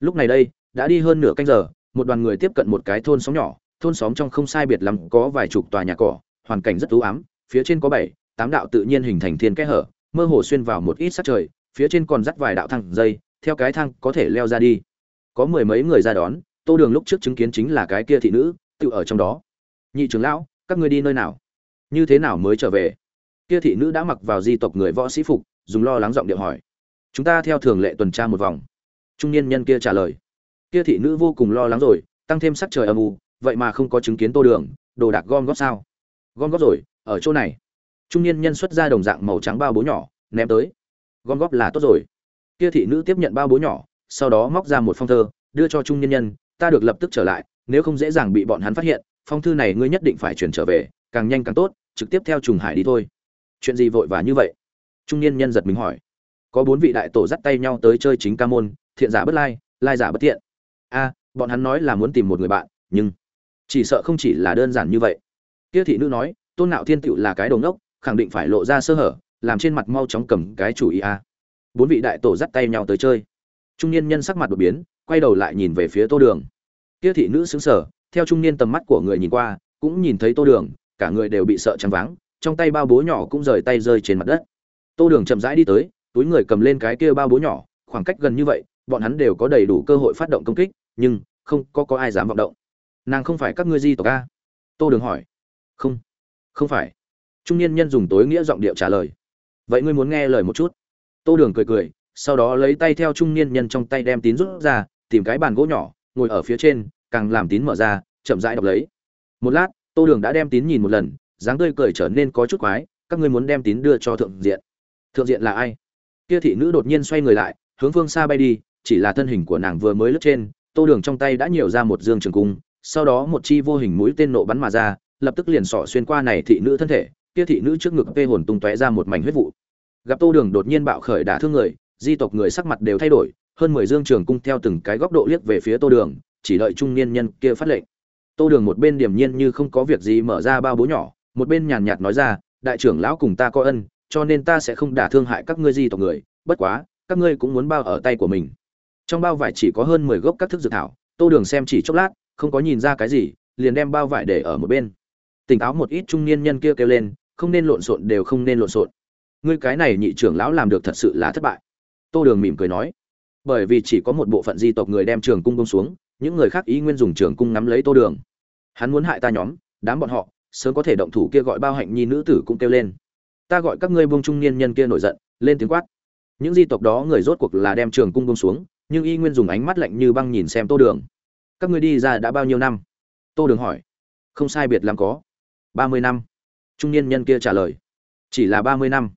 Lúc này đây, đã đi hơn nửa canh giờ, một đoàn người tiếp cận một cái thôn xóm nhỏ, thôn xóm trong không sai biệt lắm có vài chục tòa nhà cỏ, hoàn cảnh rất u ám, phía trên có bảy, tám đạo tự nhiên hình thành thiên kẽ hở, mơ hồ xuyên vào một ít sắc trời, phía trên còn dắt vài đạo thang dây, theo cái thang có thể leo ra đi. Có mười mấy người ra đón, tô đường lúc trước chứng kiến chính là cái kia thị nữ, tự ở trong đó. Nhị trưởng lão các ngươi đi nơi nào? Như thế nào mới trở về? Kia thị nữ đã mặc vào di tộc người võ sĩ phục, dùng lo lắng giọng điệu hỏi. Chúng ta theo thường lệ tuần tra một vòng. Trung niên nhân kia trả lời. Kia thị nữ vô cùng lo lắng rồi, tăng thêm sắc trời âm u, vậy mà không có chứng kiến tô đường, đồ đạc gom góp sao? Gom góp rồi, ở chỗ này. Trung niên nhân xuất ra đồng dạng màu trắng bao bố nhỏ, ném tới. Gom góp là tốt rồi. Kia thị nữ tiếp nhận bao bố nhỏ, sau đó móc ra một phong thơ, đưa cho trung niên nhân, ta được lập tức trở lại, nếu không dễ dàng bị bọn hắn phát hiện phong thư này ngươi nhất định phải chuyển trở về, càng nhanh càng tốt, trực tiếp theo trùng hải đi thôi. Chuyện gì vội vã như vậy? Trung niên nhân giật mình hỏi. Có bốn vị đại tổ dắt tay nhau tới chơi chính ca môn, thiện giả bất lai lai giả bất thiện. A, bọn hắn nói là muốn tìm một người bạn, nhưng chỉ sợ không chỉ là đơn giản như vậy. Kia thị nữ nói, tôn nạo thiên tựu là cái đầu ngốc, khẳng định phải lộ ra sơ hở, làm trên mặt mau chóng cầm cái chủ ý a. Bốn vị đại tổ dắt tay nhau tới chơi. Trung niên nhân sắc mặt đột biến, quay đầu lại nhìn về phía tô đường. Kia thị nữ xứng sở theo trung niên tầm mắt của người nhìn qua, cũng nhìn thấy tô đường, cả người đều bị sợ trắng váng, trong tay bao bố nhỏ cũng rời tay rơi trên mặt đất. Tô đường chậm rãi đi tới, túi người cầm lên cái kia bao bố nhỏ, khoảng cách gần như vậy, bọn hắn đều có đầy đủ cơ hội phát động công kích, nhưng không có có ai dám vọng động. Nàng không phải các ngươi di tộc a? Tô đường hỏi. Không không phải. Trung niên nhân dùng tối nghĩa giọng điệu trả lời. Vậy ngươi muốn nghe lời một chút? Tô đường cười cười, sau đó lấy tay theo trung niên nhân trong tay đem tín rút ra, tìm cái bàn gỗ nhỏ, ngồi ở phía trên càng làm tín mở ra, chậm rãi đọc lấy. Một lát, tô đường đã đem tín nhìn một lần, dáng tươi cười trở nên có chút quái, các ngươi muốn đem tín đưa cho thượng diện. Thượng diện là ai? Kia thị nữ đột nhiên xoay người lại, hướng phương xa bay đi, chỉ là thân hình của nàng vừa mới lướt trên, tô đường trong tay đã nhiều ra một dương trường cung, sau đó một chi vô hình mũi tên nộ bắn mà ra, lập tức liền sỏ xuyên qua này thị nữ thân thể, kia thị nữ trước ngực vê hồn tung tóe ra một mảnh huyết vụ. Gặp tô đường đột nhiên bạo khởi đả thương người, di tộc người sắc mặt đều thay đổi, hơn mười dương trường cung theo từng cái góc độ liếc về phía tô đường chỉ đợi trung niên nhân kia phát lệnh. Tô đường một bên điềm nhiên như không có việc gì mở ra bao bố nhỏ, một bên nhàn nhạt nói ra, đại trưởng lão cùng ta có ân, cho nên ta sẽ không đả thương hại các ngươi di tộc người, bất quá, các ngươi cũng muốn bao ở tay của mình. Trong bao vải chỉ có hơn mười gốc các thức dược thảo, tô đường xem chỉ chốc lát, không có nhìn ra cái gì, liền đem bao vải để ở một bên. Tỉnh táo một ít trung niên nhân kia kêu lên, không nên lộn xộn, đều không nên lộn xộn. Ngươi cái này nhị trưởng lão làm được thật sự là thất bại. Tô đường mỉm cười nói, bởi vì chỉ có một bộ phận di tộc người đem trường cung bông xuống những người khác ý nguyên dùng trường cung nắm lấy tô đường. Hắn muốn hại ta nhóm, đám bọn họ, sớm có thể động thủ kia gọi bao hạnh nhi nữ tử cũng kêu lên. Ta gọi các ngươi buông trung niên nhân kia nổi giận, lên tiếng quát. Những di tộc đó người rốt cuộc là đem trường cung bông xuống, nhưng y nguyên dùng ánh mắt lạnh như băng nhìn xem tô đường. Các ngươi đi ra đã bao nhiêu năm? Tô đường hỏi. Không sai biệt làm có. Ba mươi năm. Trung niên nhân kia trả lời. Chỉ là ba mươi năm.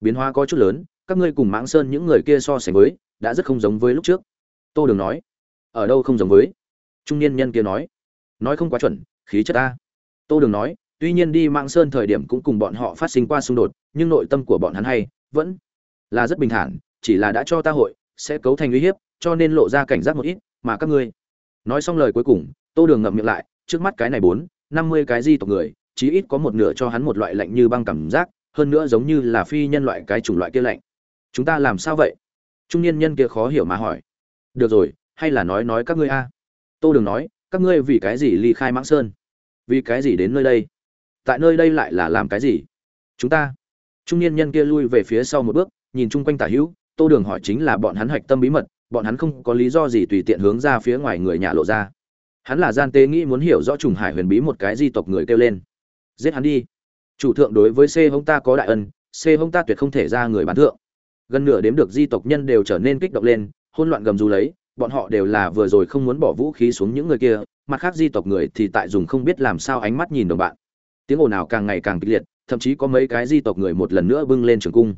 Biến hóa có chút lớn, các ngươi cùng mãng sơn những người kia so sánh với, đã rất không giống với lúc trước. Tô đường nói ở đâu không giống với? Trung niên nhân kia nói. Nói không quá chuẩn, khí chất ta. Tô đường nói, tuy nhiên đi mạng sơn thời điểm cũng cùng bọn họ phát sinh qua xung đột, nhưng nội tâm của bọn hắn hay, vẫn là rất bình thản, chỉ là đã cho ta hội, sẽ cấu thành uy hiếp, cho nên lộ ra cảnh giác một ít, mà các ngươi. Nói xong lời cuối cùng, tô đường ngậm miệng lại, trước mắt cái này bốn, năm mươi cái di tộc người, chí ít có một nửa cho hắn một loại lạnh như băng cảm giác, hơn nữa giống như là phi nhân loại cái chủng loại kia lạnh. Chúng ta làm sao vậy? Trung niên nhân kia khó hiểu mà hỏi. Được rồi hay là nói nói các ngươi a? Tô đường nói, các ngươi vì cái gì ly khai mãng sơn? Vì cái gì đến nơi đây? Tại nơi đây lại là làm cái gì? Chúng ta. Trung niên nhân kia lui về phía sau một bước, nhìn chung quanh tả hữu, tô đường hỏi chính là bọn hắn hạch tâm bí mật, bọn hắn không có lý do gì tùy tiện hướng ra phía ngoài người nhà lộ ra. Hắn là gian tế nghĩ muốn hiểu rõ trùng hải huyền bí một cái di tộc người kêu lên. Giết hắn đi. Chủ thượng đối với c hông ta có đại ân, c hông ta tuyệt không thể ra người bán thượng. Gần nửa đếm được di tộc nhân đều trở nên kích động lên hôn loạn gầm rú lấy bọn họ đều là vừa rồi không muốn bỏ vũ khí xuống những người kia, mặt khác di tộc người thì tại dùng không biết làm sao ánh mắt nhìn đồng bạn. Tiếng ồn nào càng ngày càng kịch liệt, thậm chí có mấy cái di tộc người một lần nữa bưng lên trường cung.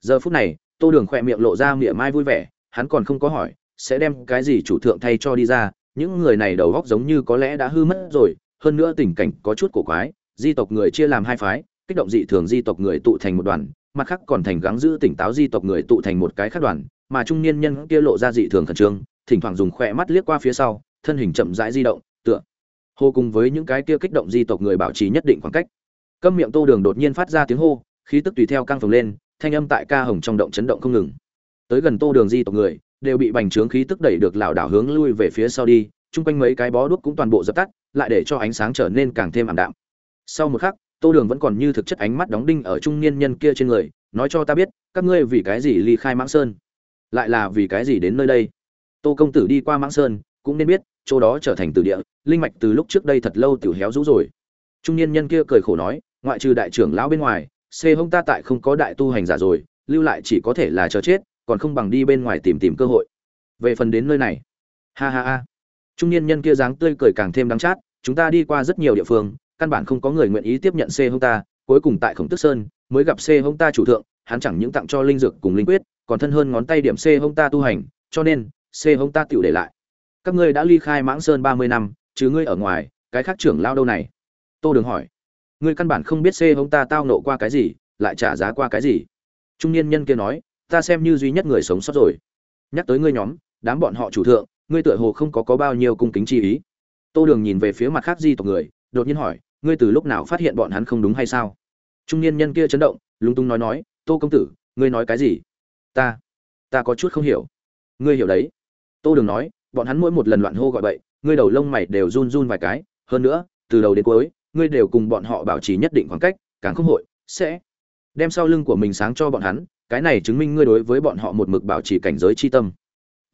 Giờ phút này, tô đường khỏe miệng lộ ra miệng mai vui vẻ, hắn còn không có hỏi, sẽ đem cái gì chủ thượng thay cho đi ra, những người này đầu góc giống như có lẽ đã hư mất rồi, hơn nữa tình cảnh có chút cổ quái, di tộc người chia làm hai phái, kích động dị thường di tộc người tụ thành một đoàn, mặt khác còn thành gắng giữ tỉnh táo di tộc người tụ thành một cái khác đoàn, mà trung niên nhân kia lộ ra dị thường khẩn trương thỉnh thoảng dùng khỏe mắt liếc qua phía sau, thân hình chậm rãi di động, tựa hô cùng với những cái kia kích động di tộc người bảo trì nhất định khoảng cách. Câm miệng tô đường đột nhiên phát ra tiếng hô, khí tức tùy theo căng phồng lên, thanh âm tại ca hồng trong động chấn động không ngừng. Tới gần tô đường di tộc người, đều bị bành trướng khí tức đẩy được lảo đảo hướng lui về phía sau đi, chung quanh mấy cái bó đuốc cũng toàn bộ dập tắt, lại để cho ánh sáng trở nên càng thêm ảm đạm. Sau một khắc, tô đường vẫn còn như thực chất ánh mắt đóng đinh ở trung niên nhân kia trên người, nói cho ta biết, các ngươi vì cái gì ly khai mãng sơn? Lại là vì cái gì đến nơi đây? Tô công tử đi qua mãng sơn, cũng nên biết, chỗ đó trở thành từ địa, linh mạch từ lúc trước đây thật lâu tiểu héo rũ rồi. Trung niên nhân kia cười khổ nói, ngoại trừ đại trưởng lão bên ngoài xê hông ta tại không có đại tu hành giả rồi, lưu lại chỉ có thể là chờ chết, còn không bằng đi bên ngoài tìm tìm cơ hội. Về phần đến nơi này. Ha ha ha. Trung niên nhân kia dáng tươi cười càng thêm đắng chát, chúng ta đi qua rất nhiều địa phương, căn bản không có người nguyện ý tiếp nhận c hông ta, cuối cùng tại khổng tức sơn, mới gặp c hông ta chủ thượng, hắn chẳng những tặng cho linh dược cùng linh quyết, còn thân hơn ngón tay điểm c hông ta tu hành, cho nên c hông ta tựu để lại. Các ngươi đã ly khai mãng sơn ba mươi năm, chứ ngươi ở ngoài, cái khác trưởng lao đâu này? Tô đường hỏi. Ngươi căn bản không biết c hông ta tao nộ qua cái gì, lại trả giá qua cái gì? Trung niên nhân kia nói, ta xem như duy nhất người sống sót rồi. Nhắc tới ngươi nhóm, đám bọn họ chủ thượng, ngươi tựa hồ không có có bao nhiêu cung kính chi ý. Tô đường nhìn về phía mặt khác di tộc người, đột nhiên hỏi, ngươi từ lúc nào phát hiện bọn hắn không đúng hay sao? Trung niên nhân kia chấn động, lúng túng nói nói, tô công tử, ngươi nói cái gì? Ta ta có chút không hiểu. Ngươi hiểu đấy tô đường nói, bọn hắn mỗi một lần loạn hô gọi bậy, ngươi đầu lông mày đều run run vài cái, hơn nữa, từ đầu đến cuối, ngươi đều cùng bọn họ bảo trì nhất định khoảng cách, càng không hội, sẽ đem sau lưng của mình sáng cho bọn hắn, cái này chứng minh ngươi đối với bọn họ một mực bảo trì cảnh giới chi tâm.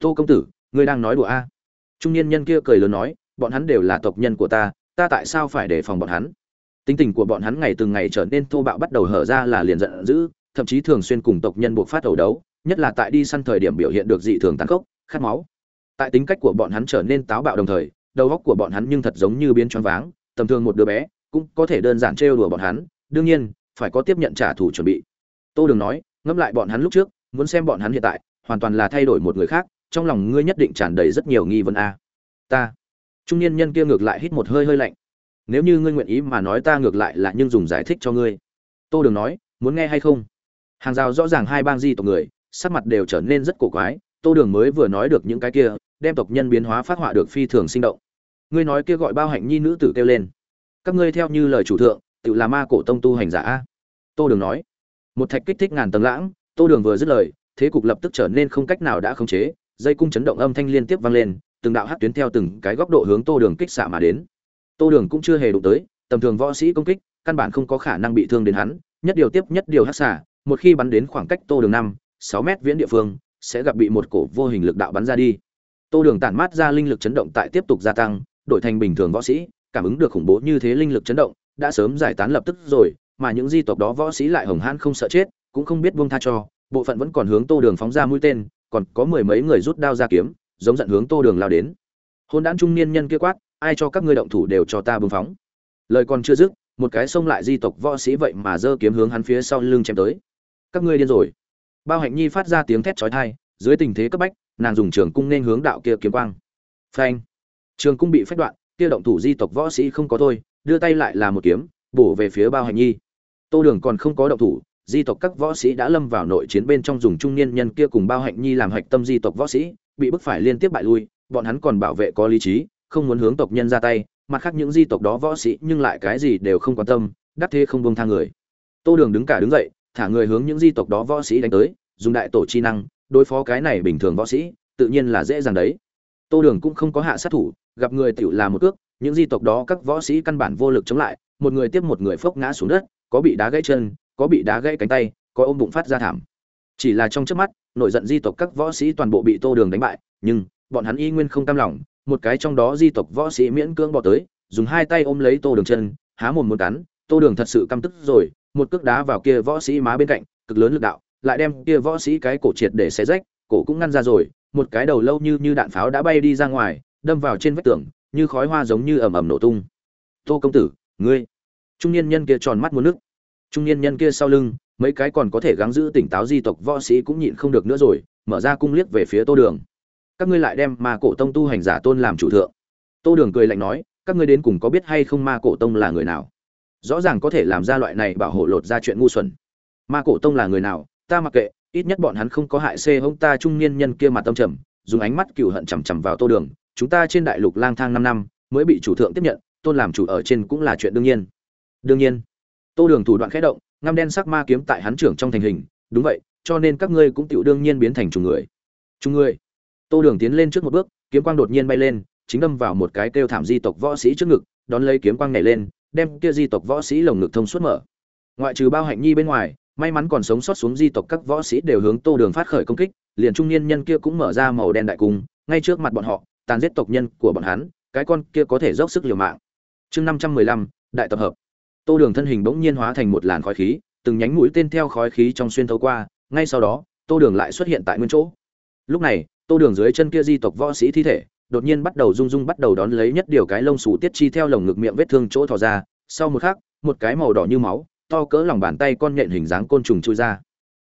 Tô công tử, ngươi đang nói đùa a? Trung niên nhân kia cười lớn nói, bọn hắn đều là tộc nhân của ta ta tại sao phải đề phòng bọn hắn? Tính tình của bọn hắn ngày từng ngày trở nên thô bạo bắt đầu hở ra là liền giận dữ, thậm chí thường xuyên cùng tộc nhân buộc phát ẩu đấu, nhất là tại đi săn thời điểm biểu hiện được dị thường tàn khốc, khát máu tại tính cách của bọn hắn trở nên táo bạo đồng thời, đầu óc của bọn hắn nhưng thật giống như biến choáng váng, tầm thường một đứa bé cũng có thể đơn giản trêu đùa bọn hắn, đương nhiên, phải có tiếp nhận trả thù chuẩn bị. Tô đường nói, ngẫm lại bọn hắn lúc trước, muốn xem bọn hắn hiện tại, hoàn toàn là thay đổi một người khác, trong lòng ngươi nhất định tràn đầy rất nhiều nghi vấn a. Ta. Trung niên nhân kia ngược lại hít một hơi hơi lạnh. Nếu như ngươi nguyện ý mà nói ta ngược lại là nhưng dùng giải thích cho ngươi. Tô đường nói, muốn nghe hay không? Hàng rào rõ ràng hai bang di tộc người, sắc mặt đều trở nên rất cổ quái tô đường mới vừa nói được những cái kia, đem tộc nhân biến hóa phát họa được phi thường sinh động. Ngươi nói kia gọi bao hạnh nhi nữ tử kêu lên. Các ngươi theo như lời chủ thượng, tự là ma cổ tông tu hành giả. A tô đường nói. Một thạch kích thích ngàn tầng lãng, tô đường vừa dứt lời, thế cục lập tức trở nên không cách nào đã khống chế, dây cung chấn động âm thanh liên tiếp vang lên, từng đạo hát tuyến theo từng cái góc độ hướng tô đường kích xạ mà đến. Tô đường cũng chưa hề đụng tới, tầm thường võ sĩ công kích, căn bản không có khả năng bị thương đến hắn, nhất điều tiếp nhất điều hát xạ, một khi bắn đến khoảng cách tô đường năm, sáu mét viễn địa phương sẽ gặp bị một cổ vô hình lực đạo bắn ra đi. Tô đường tản mát ra linh lực chấn động tại tiếp tục gia tăng, đổi thành bình thường võ sĩ, cảm ứng được khủng bố như thế linh lực chấn động, đã sớm giải tán lập tức rồi, mà những di tộc đó võ sĩ lại hồng hãn không sợ chết, cũng không biết buông tha cho, bộ phận vẫn còn hướng tô đường phóng ra mũi tên, còn có mười mấy người rút đao ra kiếm, giống giận hướng tô đường lao đến. Hôn đản trung niên nhân kia quát, ai cho các ngươi động thủ đều cho ta bưng phóng. Lời còn chưa dứt, một cái xông lại di tộc võ sĩ vậy mà giơ kiếm hướng hắn phía sau lưng chém tới. Các ngươi điên rồi bao hạnh nhi phát ra tiếng thét chói tai, dưới tình thế cấp bách, nàng dùng trường cung nên hướng đạo kia kiếm quang. Phanh. Trường cung bị phách đoạn, kia động thủ di tộc võ sĩ không có thôi, đưa tay lại là một kiếm, bổ về phía bao hạnh nhi. Tô đường còn không có động thủ, di tộc các võ sĩ đã lâm vào nội chiến bên trong dùng trung niên nhân kia cùng bao hạnh nhi làm hạch tâm di tộc võ sĩ, bị bức phải liên tiếp bại lui, bọn hắn còn bảo vệ có lý trí, không muốn hướng tộc nhân ra tay, mặt khác những di tộc đó võ sĩ nhưng lại cái gì đều không quan tâm, đắc thế không bông tha người. Tô đường đứng cả đứng dậy thả người hướng những di tộc đó võ sĩ đánh tới, dùng đại tổ chi năng, đối phó cái này bình thường võ sĩ, tự nhiên là dễ dàng đấy. Tô đường cũng không có hạ sát thủ, gặp người tiểu là một cước, những di tộc đó các võ sĩ căn bản vô lực chống lại, một người tiếp một người phốc ngã xuống đất, có bị đá gãy chân, có bị đá gãy cánh tay, có ôm bụng phát ra thảm. Chỉ là trong trước mắt nội giận di tộc các võ sĩ toàn bộ bị tô đường đánh bại, nhưng bọn hắn y nguyên không cam lòng, một cái trong đó di tộc võ sĩ miễn cưỡng bỏ tới, dùng hai tay ôm lấy tô đường chân, há mồm muốn cắn, tô đường thật sự căm tức rồi một cước đá vào kia võ sĩ má bên cạnh, cực lớn lực đạo, lại đem kia võ sĩ cái cổ triệt để xé rách, cổ cũng ngăn ra rồi, một cái đầu lâu như như đạn pháo đã bay đi ra ngoài, đâm vào trên vách tường, như khói hoa giống như ầm ầm nổ tung. Tô công tử, ngươi! Trung niên nhân kia tròn mắt muốn nước. Trung niên nhân kia sau lưng, mấy cái còn có thể gắng giữ tỉnh táo di tộc võ sĩ cũng nhịn không được nữa rồi, mở ra cung liếc về phía tô đường. Các ngươi lại đem ma cổ tông tu hành giả tôn làm chủ thượng. Tô đường cười lạnh nói, các ngươi đến cùng có biết hay không ma cổ tông là người nào? Rõ ràng có thể làm ra loại này bảo hộ lột ra chuyện ngu xuẩn. Ma cổ tông là người nào, ta mặc kệ, ít nhất bọn hắn không có hại xê hông ta trung niên nhân kia mặt tâm trầm, dùng ánh mắt cựu hận chằm chằm vào tô đường, chúng ta trên đại lục lang thang năm năm, mới bị chủ thượng tiếp nhận, tôn làm chủ ở trên cũng là chuyện đương nhiên. Đương nhiên. Tô đường thủ đoạn khẽ động, ngăm đen sắc ma kiếm tại hắn trưởng trong thành hình, đúng vậy, cho nên các ngươi cũng tựu đương nhiên biến thành trùng người. Trùng người. Tô đường tiến lên trước một bước, kiếm quang đột nhiên bay lên, chính đâm vào một cái kêu thảm di tộc võ sĩ trước ngực, đón lấy kiếm quang nhảy lên đem kia di tộc võ sĩ lồng ngực thông suốt mở. Ngoại trừ bao hạnh nhi bên ngoài, may mắn còn sống sót xuống di tộc các võ sĩ đều hướng tô đường phát khởi công kích, liền trung niên nhân kia cũng mở ra màu đen đại cung, ngay trước mặt bọn họ, tàn giết tộc nhân của bọn hắn, cái con kia có thể dốc sức liều mạng. Chương năm trăm mười lăm, đại tập hợp. Tô đường thân hình bỗng nhiên hóa thành một làn khói khí, từng nhánh mũi tên theo khói khí trong xuyên thấu qua, ngay sau đó, tô đường lại xuất hiện tại nguyên chỗ. Lúc này, tô đường dưới chân kia di tộc võ sĩ thi thể đột nhiên bắt đầu rung rung bắt đầu đón lấy nhất điều cái lông xù tiết chi theo lồng ngực miệng vết thương chỗ thò ra. Sau một khắc, một cái màu đỏ như máu, to cỡ lòng bàn tay con nhện hình dáng côn trùng chui ra.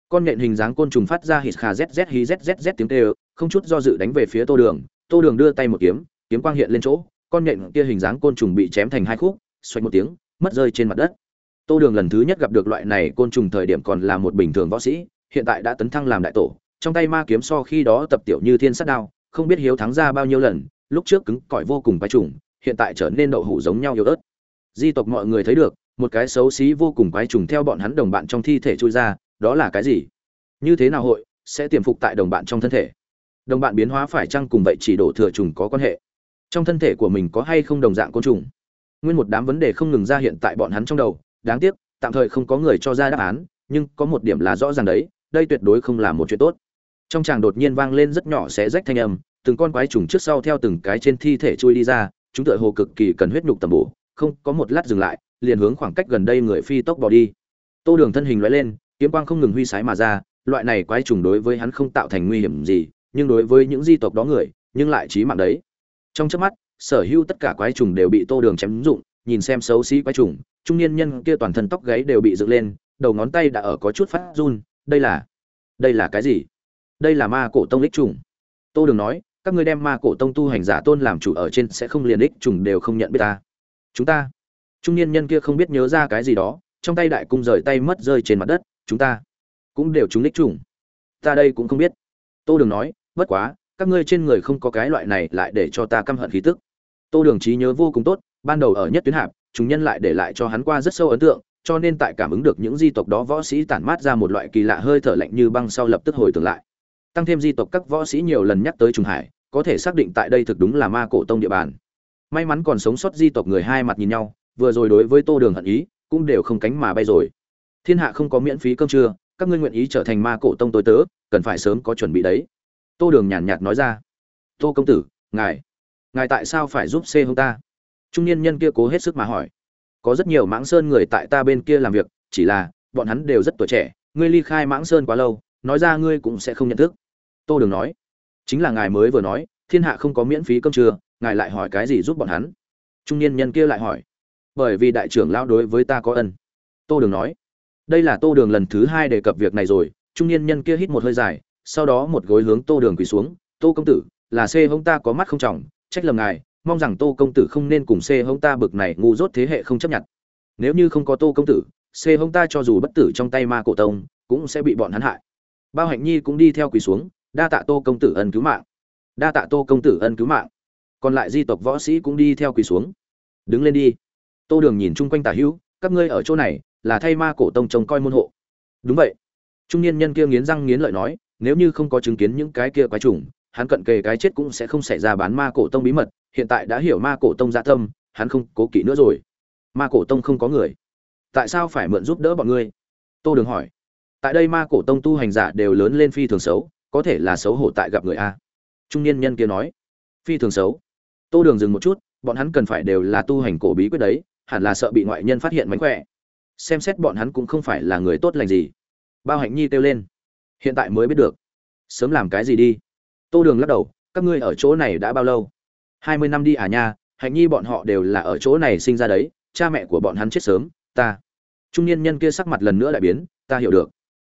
Con nhện hình dáng côn trùng phát ra hít khà zz hí zzz tiếng tê không chút do dự đánh về phía tô đường. Tô đường đưa tay một kiếm kiếm quang hiện lên chỗ, con nhện kia hình dáng côn trùng bị chém thành hai khúc xoay một tiếng, mất rơi trên mặt đất. Tô đường lần thứ nhất gặp được loại này côn trùng thời điểm còn là một bình thường võ sĩ, hiện tại đã tấn thăng làm đại tổ, trong tay ma kiếm so khi đó tập tiểu như thiên sát đao không biết hiếu thắng ra bao nhiêu lần, lúc trước cứng cỏi vô cùng quái trùng, hiện tại trở nên đậu hủ giống nhau yếu ớt. Di tộc mọi người thấy được, một cái xấu xí vô cùng quái trùng theo bọn hắn đồng bạn trong thi thể chui ra, đó là cái gì? Như thế nào hội sẽ tiềm phục tại đồng bạn trong thân thể? Đồng bạn biến hóa phải chăng cùng vậy chỉ đổ thừa trùng có quan hệ? Trong thân thể của mình có hay không đồng dạng côn trùng? Nguyên một đám vấn đề không ngừng ra hiện tại bọn hắn trong đầu, đáng tiếc, tạm thời không có người cho ra đáp án, nhưng có một điểm là rõ ràng đấy, đây tuyệt đối không là một chuyện tốt trong tràng đột nhiên vang lên rất nhỏ xé rách thanh âm, từng con quái trùng trước sau theo từng cái trên thi thể chui đi ra, chúng tựa hồ cực kỳ cần huyết nhục tầm bổ, không, có một lát dừng lại, liền hướng khoảng cách gần đây người phi tốc bỏ đi. Tô đường thân hình loại lên, kiếm quang không ngừng huy sái mà ra, loại này quái trùng đối với hắn không tạo thành nguy hiểm gì, nhưng đối với những di tộc đó người, nhưng lại chí mạng đấy. Trong chớp mắt, sở hữu tất cả quái trùng đều bị tô đường chém dụng, nhìn xem xấu xí quái trùng, trung niên nhân kia toàn thân tóc gáy đều bị dựng lên, đầu ngón tay đã ở có chút phát run, đây là đây là cái gì? Đây là ma cổ tông ích trùng. Tô đường nói, các ngươi đem ma cổ tông tu hành giả tôn làm chủ ở trên sẽ không liền ích trùng đều không nhận biết ta. Chúng ta, trung niên nhân kia không biết nhớ ra cái gì đó, trong tay đại cung rời tay mất rơi trên mặt đất, chúng ta cũng đều chúng ích trùng. Ta đây cũng không biết. Tô đường nói, bất quá, các ngươi trên người không có cái loại này lại để cho ta căm hận khí tức. Tô đường trí nhớ vô cùng tốt, ban đầu ở nhất tuyến hạp, chúng nhân lại để lại cho hắn qua rất sâu ấn tượng, cho nên tại cảm ứng được những di tộc đó võ sĩ tản mát ra một loại kỳ lạ hơi thở lạnh như băng sau lập tức hồi tưởng lại tăng thêm di tộc các võ sĩ nhiều lần nhắc tới trùng hải, có thể xác định tại đây thực đúng là ma cổ tông địa bàn. May mắn còn sống sót di tộc người hai mặt nhìn nhau, vừa rồi đối với tô đường hận ý, cũng đều không cánh mà bay rồi. Thiên hạ không có miễn phí cơm trưa, các ngươi nguyện ý trở thành ma cổ tông tối tớ, cần phải sớm có chuẩn bị đấy. Tô đường nhàn nhạt nói ra. Tô công tử, ngài ngài tại sao phải giúp xê hông ta? Trung niên nhân kia cố hết sức mà hỏi. Có rất nhiều mãng sơn người tại ta bên kia làm việc, chỉ là, bọn hắn đều rất tuổi trẻ, ngươi ly khai mãng sơn quá lâu, nói ra ngươi cũng sẽ không nhận thức tô đường nói, chính là ngài mới vừa nói, thiên hạ không có miễn phí cơm trưa, ngài lại hỏi cái gì giúp bọn hắn? Trung niên nhân kia lại hỏi, bởi vì đại trưởng lão đối với ta có ân. Tô đường nói, đây là tô đường lần thứ hai đề cập việc này rồi. Trung niên nhân kia hít một hơi dài, sau đó một gối hướng tô đường quỳ xuống, tô công tử, là c hông ta có mắt không trọng, trách lầm ngài, mong rằng tô công tử không nên cùng c hông ta bực này ngu dốt thế hệ không chấp nhận. Nếu như không có tô công tử c hông ta cho dù bất tử trong tay ma cổ tông, cũng sẽ bị bọn hắn hại. Bao hạnh nhi cũng đi theo quỳ xuống đa tạ tô công tử ân cứu mạng. Đa tạ tô công tử ân cứu mạng. Còn lại di tộc võ sĩ cũng đi theo quỳ xuống. Đứng lên đi. Tô đường nhìn chung quanh tả hữu, các ngươi ở chỗ này, là thay ma cổ tông trông coi môn hộ. Đúng vậy. Trung niên nhân kia nghiến răng nghiến lợi nói, nếu như không có chứng kiến những cái kia quái trùng, hắn cận kề cái chết cũng sẽ không xảy ra bán ma cổ tông bí mật, hiện tại đã hiểu ma cổ tông dạ tâm, hắn không cố kỵ nữa rồi. Ma cổ tông không có người. Tại sao phải mượn giúp đỡ bọn ngươi? Tô đường hỏi. Tại đây ma cổ tông tu hành giả đều lớn lên phi thường xấu có thể là xấu hổ tại gặp người a. Trung niên nhân kia nói, phi thường xấu. Tô đường dừng một chút, bọn hắn cần phải đều là tu hành cổ bí quyết đấy, hẳn là sợ bị ngoại nhân phát hiện mánh khỏe. Xem xét bọn hắn cũng không phải là người tốt lành gì. Bao hạnh nhi kêu lên, hiện tại mới biết được. Sớm làm cái gì đi. Tô đường lắc đầu, các ngươi ở chỗ này đã bao lâu? Hai mươi năm đi à nha, hạnh nhi bọn họ đều là ở chỗ này sinh ra đấy, cha mẹ của bọn hắn chết sớm, ta. Trung niên nhân kia sắc mặt lần nữa lại biến, ta hiểu được.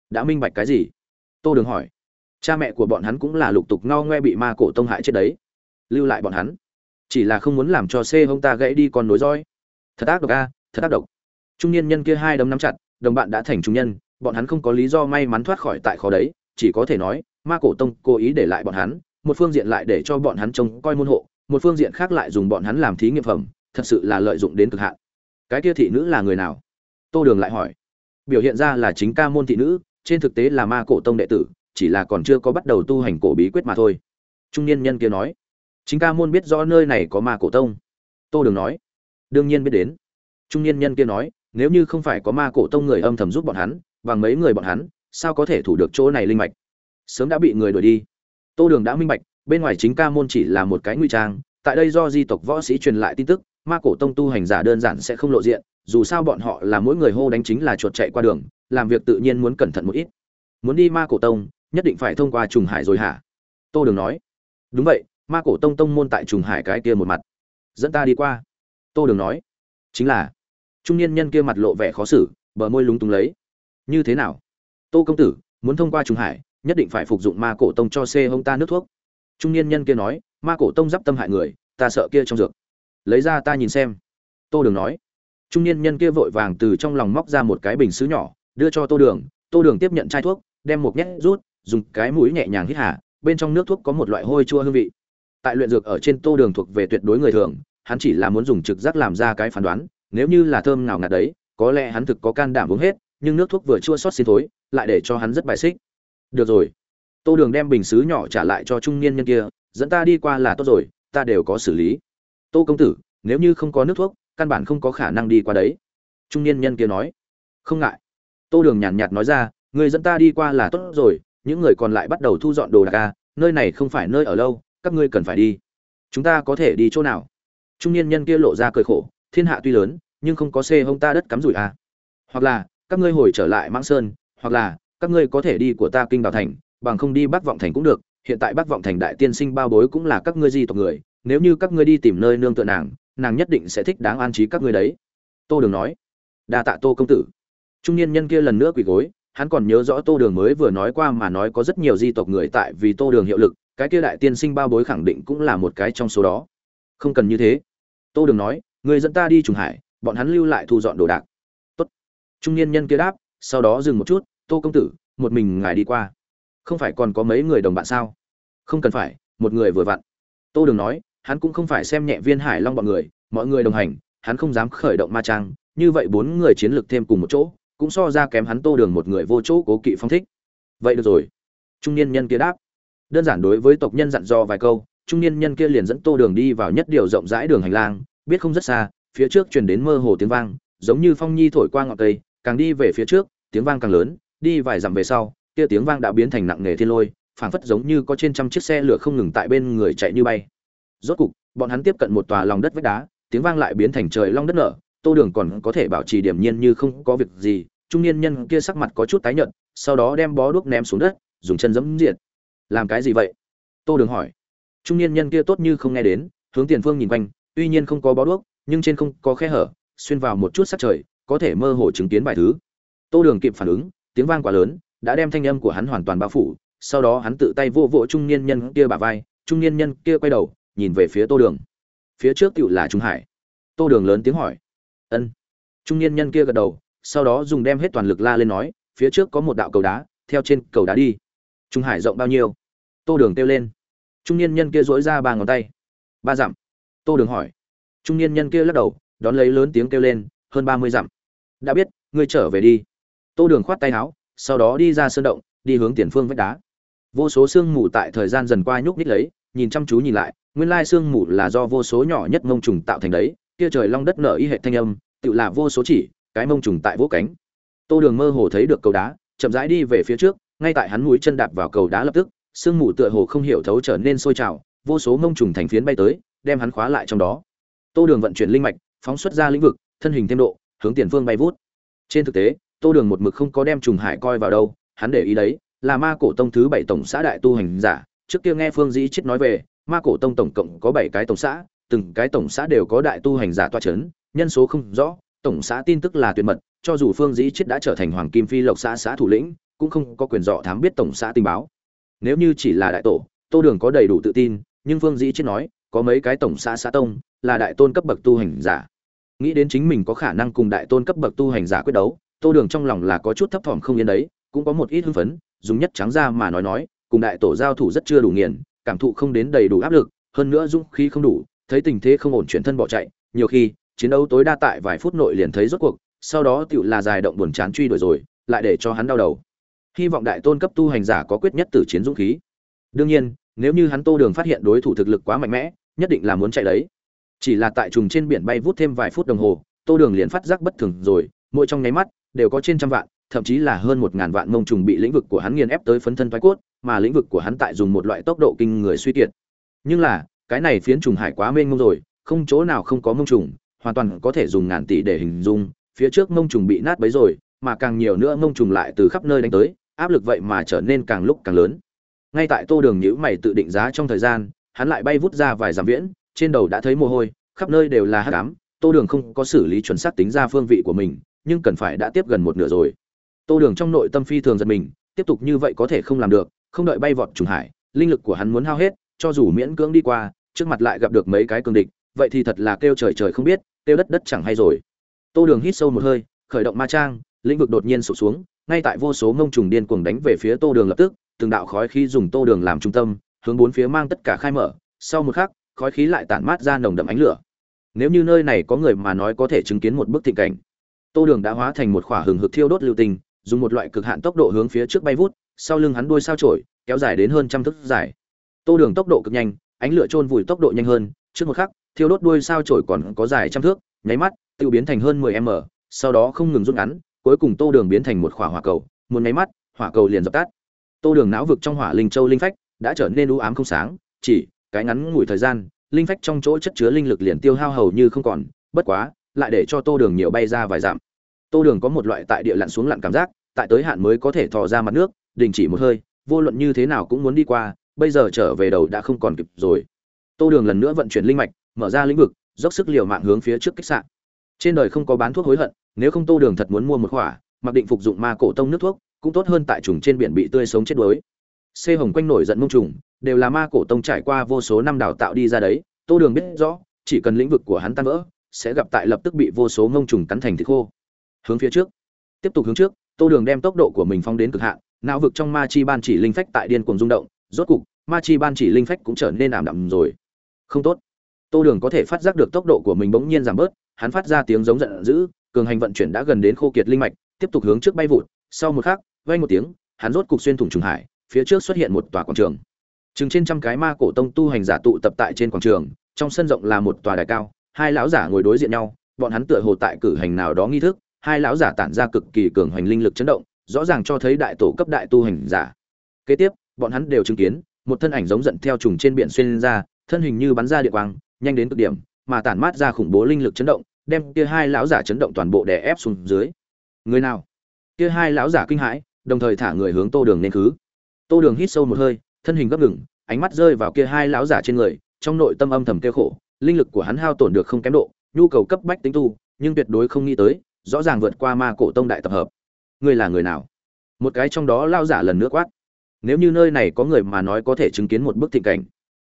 Đã minh bạch cái gì? Tô đường hỏi cha mẹ của bọn hắn cũng là lục tục ngao ngoe bị ma cổ tông hại chết đấy. Lưu lại bọn hắn. Chỉ là không muốn làm cho c hông ta gãy đi con nối roi. Thật ác độc a, thật ác độc. Trung niên nhân kia hai đấm nắm chặt, đồng bạn đã thành trung nhân, bọn hắn không có lý do may mắn thoát khỏi tại khó đấy, chỉ có thể nói, ma cổ tông cố ý để lại bọn hắn, một phương diện lại để cho bọn hắn trông coi môn hộ, một phương diện khác lại dùng bọn hắn làm thí nghiệm phẩm, thật sự là lợi dụng đến cực hạn. Cái kia thị nữ là người nào? Tô đường lại hỏi. Biểu hiện ra là chính ca môn thị nữ, trên thực tế là ma cổ tông đệ tử chỉ là còn chưa có bắt đầu tu hành cổ bí quyết mà thôi. Trung niên nhân kia nói, chính ca môn biết rõ nơi này có ma cổ tông. Tô đường nói, đương nhiên biết đến. Trung niên nhân kia nói, nếu như không phải có ma cổ tông người âm thầm giúp bọn hắn bằng mấy người bọn hắn, sao có thể thủ được chỗ này linh mạch? Sớm đã bị người đuổi đi. Tô đường đã minh bạch, bên ngoài chính ca môn chỉ là một cái nguy trang, tại đây do di tộc võ sĩ truyền lại tin tức, ma cổ tông tu hành giả đơn giản sẽ không lộ diện, dù sao bọn họ là mỗi người hô đánh chính là chuột chạy qua đường, làm việc tự nhiên muốn cẩn thận một ít. Muốn đi ma cổ tông nhất định phải thông qua trùng hải rồi hả? Tô đường nói. Đúng vậy, ma cổ tông tông môn tại trùng hải cái kia một mặt. Dẫn ta đi qua. Tô đường nói. Chính là. Trung niên nhân kia mặt lộ vẻ khó xử, bờ môi lúng túng lấy. Như thế nào? Tô công tử, muốn thông qua trùng hải, nhất định phải phục dụng ma cổ tông cho xê hông ta nước thuốc. Trung niên nhân kia nói, ma cổ tông d i p tâm hại người, ta sợ kia trong dược. Lấy ra ta nhìn xem. Tô đường nói. Trung niên nhân kia vội vàng từ trong lòng móc ra một cái bình xứ nhỏ, đưa cho tô đường. Tô đường tiếp nhận chai thuốc, đem một nhét rút dùng cái mũi nhẹ nhàng hít hà, bên trong nước thuốc có một loại hôi chua hương vị. Tại luyện dược ở trên tô đường thuộc về tuyệt đối người thường, hắn chỉ là muốn dùng trực giác làm ra cái phán đoán, nếu như là thơm nào ngạt đấy, có lẽ hắn thực có can đảm uống hết, nhưng nước thuốc vừa chua xót xin thối, lại để cho hắn rất bài xích. Được rồi. Tô đường đem bình xứ nhỏ trả lại cho trung niên nhân kia, dẫn ta đi qua là tốt rồi, ta đều có xử lý. Tô công tử, nếu như không có nước thuốc, căn bản không có khả năng đi qua đấy. Trung niên nhân kia nói. Không ngại. Tô đường nhàn nhạt nói ra, người dẫn ta đi qua là tốt rồi những người còn lại bắt đầu thu dọn đồ đạc ca nơi này không phải nơi ở lâu, các ngươi cần phải đi. Chúng ta có thể đi chỗ nào? Trung niên nhân kia lộ ra cười khổ, thiên hạ tuy lớn, nhưng không có xê hông ta đất cắm rủi à. hoặc là, các ngươi hồi trở lại mãng sơn, hoặc là, các ngươi có thể đi của ta kinh đào thành, bằng không đi bắc vọng thành cũng được, hiện tại bắc vọng thành đại tiên sinh bao bối cũng là các ngươi di tộc người, nếu như các ngươi đi tìm nơi nương tựa nàng nàng nhất định sẽ thích đáng an trí các ngươi đấy. Tô đường nói. Đa tạ tô công tử. Trung niên nhân kia lần nữa quỳ gối hắn còn nhớ rõ tô đường mới vừa nói qua mà nói có rất nhiều di tộc người tại vì tô đường hiệu lực, cái kia đại tiên sinh bao bối khẳng định cũng là một cái trong số đó. Không cần như thế. Tô đường nói, người dẫn ta đi trùng hải, bọn hắn lưu lại thu dọn đồ đạc. Tốt. Trung niên nhân kia đáp, sau đó dừng một chút, tô công tử, một mình ngài đi qua. Không phải còn có mấy người đồng bạn sao? Không cần phải, một người vừa vặn. Tô đường nói, hắn cũng không phải xem nhẹ viên hải long bọn người, mọi người đồng hành, hắn không dám khởi động ma trang, như vậy bốn người chiến lược thêm cùng một chỗ cũng so ra kém hắn tô đường một người vô chỗ cố kỵ phong thích. Vậy được rồi. Trung niên nhân kia đáp. Đơn giản đối với tộc nhân dặn dò vài câu, trung niên nhân kia liền dẫn tô đường đi vào nhất điều rộng rãi đường hành lang, biết không rất xa, phía trước truyền đến mơ hồ tiếng vang, giống như phong nhi thổi qua ngọn cây, càng đi về phía trước, tiếng vang càng lớn, đi vài dặm về sau, kia tiếng vang đã biến thành nặng nề thiên lôi, phảng phất giống như có trên trăm chiếc xe lửa không ngừng tại bên người chạy như bay. Rốt cục, bọn hắn tiếp cận một tòa lòng đất vách đá, tiếng vang lại biến thành trời long đất nở tô đường còn có thể bảo trì điểm nhiên như không có việc gì, trung niên nhân kia sắc mặt có chút tái nhợt, sau đó đem bó đuốc ném xuống đất, dùng chân giẫm diệt. Làm cái gì vậy? Tô đường hỏi. Trung niên nhân kia tốt như không nghe đến, hướng tiền phương nhìn quanh, tuy nhiên không có bó đuốc, nhưng trên không có khe hở, xuyên vào một chút sắc trời, có thể mơ hồ chứng kiến vài thứ. Tô đường kịp phản ứng, tiếng vang quá lớn, đã đem thanh âm của hắn hoàn toàn bao phủ, sau đó hắn tự tay vô vỗ trung niên nhân kia bả vai, trung niên nhân kia quay đầu, nhìn về phía tô đường. Phía trước tựu là trung hải. Tô đường lớn tiếng hỏi ân. Trung niên nhân kia gật đầu, sau đó dùng đem hết toàn lực la lên nói, phía trước có một đạo cầu đá, theo trên cầu đá đi. Trung hải rộng bao nhiêu? Tô đường kêu lên. Trung niên nhân kia dỗi ra ba ngón tay. Ba dặm. Tô đường hỏi. Trung niên nhân kia lắc đầu, đón lấy lớn tiếng kêu lên, hơn ba mươi dặm. Đã biết, ngươi trở về đi. Tô đường khoát tay áo, sau đó đi ra sơn động, đi hướng tiền phương vách đá. Vô số sương mù tại thời gian dần qua nhúc nhích lấy, nhìn chăm chú nhìn lại, nguyên lai sương mù là do vô số nhỏ nhất ngông trùng tạo thành đấy kia trời long đất nở y hệ thanh âm tự là vô số chỉ, cái mông trùng tại vỗ cánh. Tô đường mơ hồ thấy được cầu đá, chậm rãi đi về phía trước, ngay tại hắn mũi chân đạp vào cầu đá lập tức, sương mù tựa hồ không hiểu thấu trở nên sôi trào, vô số mông trùng thành phiến bay tới, đem hắn khóa lại trong đó. Tô đường vận chuyển linh mạch, phóng xuất ra lĩnh vực, thân hình thêm độ, hướng tiền phương bay vút. Trên thực tế, tô đường một mực không có đem trùng hải coi vào đâu, hắn để ý đấy, là ma cổ tông thứ bảy tổng xã đại tu hành giả, trước kia nghe phương dĩ chết nói về, ma cổ tông tổng cộng có bảy cái tổng xã từng cái tổng xã đều có đại tu hành giả toa chấn, nhân số không rõ, tổng xã tin tức là tuyệt mật, cho dù phương dĩ chết đã trở thành hoàng kim phi lộc xã xã thủ lĩnh, cũng không có quyền dọ thám biết tổng xã tình báo. Nếu như chỉ là đại tổ, tô đường có đầy đủ tự tin, nhưng phương dĩ chết nói, có mấy cái tổng xã xã tông, là đại tôn cấp bậc tu hành giả. Nghĩ đến chính mình có khả năng cùng đại tôn cấp bậc tu hành giả quyết đấu, tô đường trong lòng là có chút thấp thỏm không yên đấy, cũng có một ít hưng phấn, dùng nhất trắng ra mà nói nói, cùng đại tổ giao thủ rất chưa đủ nghiền, cảm thụ không đến đầy đủ áp lực, hơn nữa dũng khí không đủ thấy tình thế không ổn chuyển thân bỏ chạy, nhiều khi, chiến đấu tối đa tại vài phút nội liền thấy rốt cuộc, sau đó tựu là dài động buồn chán truy đuổi rồi, lại để cho hắn đau đầu. Hy vọng đại tôn cấp tu hành giả có quyết nhất tử chiến dũng khí. Đương nhiên, nếu như hắn tô đường phát hiện đối thủ thực lực quá mạnh mẽ, nhất định là muốn chạy đấy. Chỉ là tại trùng trên biển bay vút thêm vài phút đồng hồ, tô đường liền phát giác bất thường rồi, mỗi trong nháy mắt, đều có trên trăm vạn, thậm chí là hơn một ngàn vạn mông trùng bị lĩnh vực của hắn nghiền ép tới phấn thân thoái cốt, mà lĩnh vực của hắn tại dùng một loại tốc độ kinh người suy kiệt. Nhưng là cái này phiến trùng hải quá mênh mông rồi, không chỗ nào không có mông trùng, hoàn toàn có thể dùng ngàn tỷ để hình dung, phía trước mông trùng bị nát bấy rồi, mà càng nhiều nữa mông trùng lại từ khắp nơi đánh tới, áp lực vậy mà trở nên càng lúc càng lớn. Ngay tại tô đường nhữ mày tự định giá trong thời gian, hắn lại bay vút ra vài dặm viễn, trên đầu đã thấy mồ hôi, khắp nơi đều là hát cám tô đường không có xử lý chuẩn xác tính ra phương vị của mình, nhưng cần phải đã tiếp gần một nửa rồi. Tô đường trong nội tâm phi thường giật mình, tiếp tục như vậy có thể không làm được, không đợi bay vọt trùng hải, linh lực của hắn muốn hao hết, cho dù miễn cưỡng đi qua trước mặt lại gặp được mấy cái cường địch, vậy thì thật là kêu trời trời không biết, kêu đất đất chẳng hay rồi. Tô đường hít sâu một hơi, khởi động ma trang, lĩnh vực đột nhiên sụp xuống, ngay tại vô số ngông trùng điên cuồng đánh về phía tô đường lập tức, từng đạo khói khí dùng tô đường làm trung tâm, hướng bốn phía mang tất cả khai mở, sau một khắc, khói khí lại tản mát ra nồng đậm ánh lửa. Nếu như nơi này có người mà nói có thể chứng kiến một bức thịnh cảnh. Tô đường đã hóa thành một khỏa hừng hực thiêu đốt lưu tình, dùng một loại cực hạn tốc độ hướng phía trước bay vút, sau lưng hắn đuôi sao trổi, kéo dài đến hơn trăm thước dài. Tô đường tốc độ cực nhanh ánh lửa trôn vùi tốc độ nhanh hơn. Trước một khắc, thiêu đốt đuôi sao chổi còn có dài trăm thước, nháy mắt tự biến thành hơn 10 m, sau đó không ngừng rút ngắn, cuối cùng tô đường biến thành một quả hỏa cầu. Muốn nháy mắt, hỏa cầu liền dập tắt. Tô đường não vực trong hỏa linh châu linh phách đã trở nên u ám không sáng, chỉ cái ngắn ngủi thời gian, linh phách trong chỗ chất chứa linh lực liền tiêu hao hầu như không còn, bất quá, lại để cho tô đường nhiều bay ra vài dặm. Tô đường có một loại tại địa lặn xuống lặn cảm giác, tại tới hạn mới có thể thò ra mặt nước, đình chỉ một hơi, vô luận như thế nào cũng muốn đi qua bây giờ trở về đầu đã không còn kịp rồi. Tô đường lần nữa vận chuyển linh mạch, mở ra lĩnh vực, dốc sức liều mạng hướng phía trước kích sạn trên đời không có bán thuốc hối hận, nếu không tô đường thật muốn mua một khỏa mặc định phục dụng ma cổ tông nước thuốc, cũng tốt hơn tại trùng trên biển bị tươi sống chết đuối. Xê hồng quanh nổi giận mông trùng, đều là ma cổ tông trải qua vô số năm đào tạo đi ra đấy, tô đường biết rõ, chỉ cần lĩnh vực của hắn tan vỡ, sẽ gặp tại lập tức bị vô số ngông trùng cắn thành thịt khô. Hướng phía trước. Tiếp tục hướng trước, tô đường đem tốc độ của mình phong đến cực hạn, não vực trong ma chi ban chỉ linh phách tại điên cuồng rung động rốt cục, ma chi ban chỉ linh phách cũng trở nên ảm đạm rồi. Không tốt. Tô đường có thể phát giác được tốc độ của mình bỗng nhiên giảm bớt, hắn phát ra tiếng giống giận dữ, cường hành vận chuyển đã gần đến khô kiệt linh mạch, tiếp tục hướng trước bay vụt. Sau một khắc vay một tiếng, hắn rốt cục xuyên thủng trùng hải, phía trước xuất hiện một tòa quảng trường. Chừng trên trăm cái ma cổ tông tu hành giả tụ tập tại trên quảng trường, trong sân rộng là một tòa đài cao, hai lão giả ngồi đối diện nhau, bọn hắn tựa hồ tại cử hành nào đó nghi thức, hai lão giả tản ra cực kỳ cường hoành linh lực chấn động, rõ ràng cho thấy đại tổ cấp đại tu hành giả. Kế tiếp bọn hắn đều chứng kiến, một thân ảnh giống giận theo trùng trên biển xuyên ra, thân hình như bắn ra địa quang, nhanh đến cực điểm, mà tản mát ra khủng bố linh lực chấn động, đem kia hai lão giả chấn động toàn bộ đè ép xuống dưới. Người nào? Kia hai lão giả kinh hãi, đồng thời thả người hướng tô đường nên khứ. Tô đường hít sâu một hơi, thân hình gấp ngừng ánh mắt rơi vào kia hai lão giả trên người, trong nội tâm âm thầm kêu khổ, linh lực của hắn hao tổn được không kém độ, nhu cầu cấp bách tính tu, nhưng tuyệt đối không nghĩ tới, rõ ràng vượt qua ma cổ tông đại tập hợp. Ngươi là người nào? Một cái trong đó lao giả lần nữa quát nếu như nơi này có người mà nói có thể chứng kiến một bức thịnh cảnh,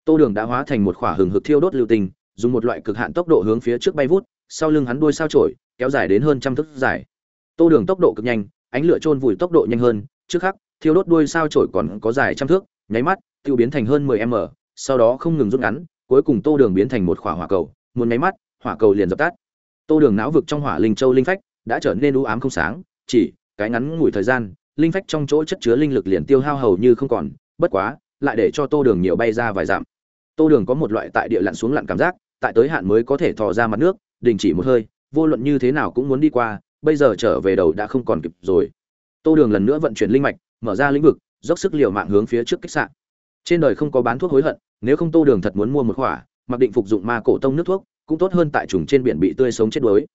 tô đường đã hóa thành một khỏa hừng hực thiêu đốt lưu tình dùng một loại cực hạn tốc độ hướng phía trước bay vút, sau lưng hắn đuôi sao trổi kéo dài đến hơn trăm thước dài. Tô đường tốc độ cực nhanh, ánh lửa trôn vùi tốc độ nhanh hơn, trước khắc, thiêu đốt đuôi sao trổi còn có dài trăm thước, nháy mắt, tiêu biến thành hơn 10 m, sau đó không ngừng rút ngắn, cuối cùng tô đường biến thành một khỏa hỏa cầu muốn nháy mắt, hỏa cầu liền dập tắt. Tô đường não vực trong hỏa linh châu linh phách đã trở nên u ám không sáng, chỉ cái ngắn ngủi thời gian linh phách trong chỗ chất chứa linh lực liền tiêu hao hầu như không còn, bất quá, lại để cho tô đường nhiều bay ra vài dặm. Tô đường có một loại tại địa lặn xuống lặn cảm giác, tại tới hạn mới có thể thò ra mặt nước, đình chỉ một hơi, vô luận như thế nào cũng muốn đi qua, bây giờ trở về đầu đã không còn kịp rồi. Tô đường lần nữa vận chuyển linh mạch, mở ra lĩnh vực, dốc sức liều mạng hướng phía trước kích sạn trên đời không có bán thuốc hối hận, nếu không tô đường thật muốn mua một khỏa mặc định phục dụng ma cổ tông nước thuốc, cũng tốt hơn tại trùng trên biển bị tươi sống chết đuối.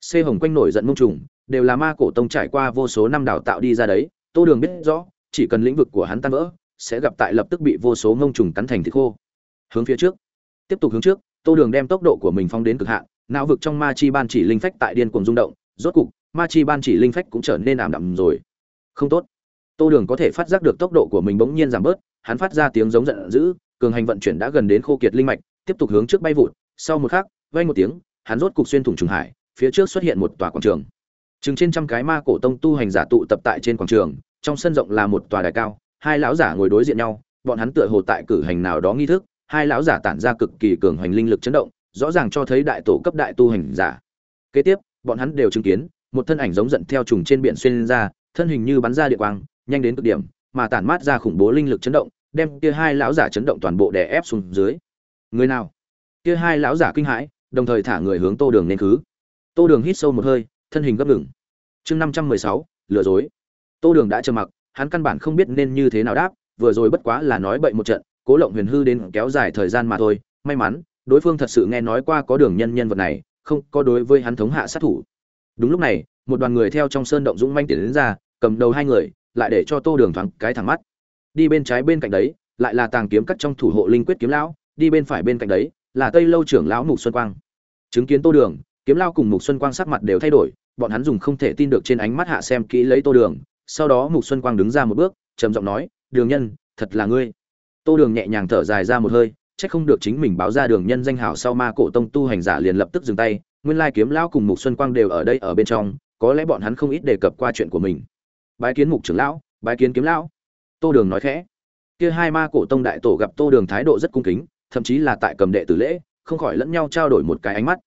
Xê hồng quanh nổi giận mông trùng đều là ma cổ tông trải qua vô số năm đào tạo đi ra đấy, tô đường biết rõ, chỉ cần lĩnh vực của hắn tan vỡ, sẽ gặp tại lập tức bị vô số ngông trùng cắn thành thịt khô. Hướng phía trước. Tiếp tục hướng trước, tô đường đem tốc độ của mình phong đến cực hạn, não vực trong ma chi ban chỉ linh phách tại điên cuồng rung động, rốt cục, ma chi ban chỉ linh phách cũng trở nên ảm đạm rồi. Không tốt. Tô đường có thể phát giác được tốc độ của mình bỗng nhiên giảm bớt, hắn phát ra tiếng giống giận dữ, cường hành vận chuyển đã gần đến khô kiệt linh mạch, tiếp tục hướng trước bay vụt, sau một khắc vay một tiếng, hắn rốt cục xuyên thủng trùng hải, phía trước xuất hiện một tòa quảng trường chừng trên trăm cái ma cổ tông tu hành giả tụ tập tại trên quảng trường, trong sân rộng là một tòa đài cao, hai lão giả ngồi đối diện nhau, bọn hắn tựa hồ tại cử hành nào đó nghi thức, hai lão giả tản ra cực kỳ cường hành linh lực chấn động, rõ ràng cho thấy đại tổ cấp đại tu hành giả. Kế tiếp, bọn hắn đều chứng kiến, một thân ảnh giống giận theo trùng trên biển xuyên ra, thân hình như bắn ra địa quang, nhanh đến cực điểm, mà tản mát ra khủng bố linh lực chấn động, đem kia hai lão giả chấn động toàn bộ đè ép xuống dưới. Người nào? Kia hai lão giả kinh hãi, đồng thời thả người hướng tô đường nên khứ. Tô đường hít sâu một hơi thân hình gấp ngừng. Chương năm trăm mười sáu, lừa dối. Tô đường đã trầm mặc, hắn căn bản không biết nên như thế nào đáp, vừa rồi bất quá là nói bậy một trận, cố lộng huyền hư đến kéo dài thời gian mà thôi, may mắn, đối phương thật sự nghe nói qua có đường nhân nhân vật này, không có đối với hắn thống hạ sát thủ. Đúng lúc này, một đoàn người theo trong sơn động dũng manh tiến đến ra, cầm đầu hai người, lại để cho tô đường thoáng cái thẳng mắt. Đi bên trái bên cạnh đấy, lại là tàng kiếm cắt trong thủ hộ linh quyết kiếm lão, đi bên phải bên cạnh đấy, là tây lâu trưởng lão mục xuân quang. Chứng kiến tô đường, kiếm lao cùng mục xuân quang sắc mặt đều thay đổi bọn hắn dùng không thể tin được trên ánh mắt hạ xem kỹ lấy tô đường, sau đó mục xuân quang đứng ra một bước, trầm giọng nói, đường nhân, thật là ngươi. Tô đường nhẹ nhàng thở dài ra một hơi trách không được chính mình báo ra đường nhân danh hảo sau ma cổ tông tu hành giả liền lập tức dừng tay, nguyên lai kiếm lão cùng mục xuân quang đều ở đây ở bên trong, có lẽ bọn hắn không ít đề cập qua chuyện của mình. Bái kiến mục trưởng lão, bái kiến kiếm lão. Tô đường nói khẽ. Kia hai ma cổ tông đại tổ gặp tô đường thái độ rất cung kính, thậm chí là tại cầm đệ tử lễ, không khỏi lẫn nhau trao đổi một cái ánh mắt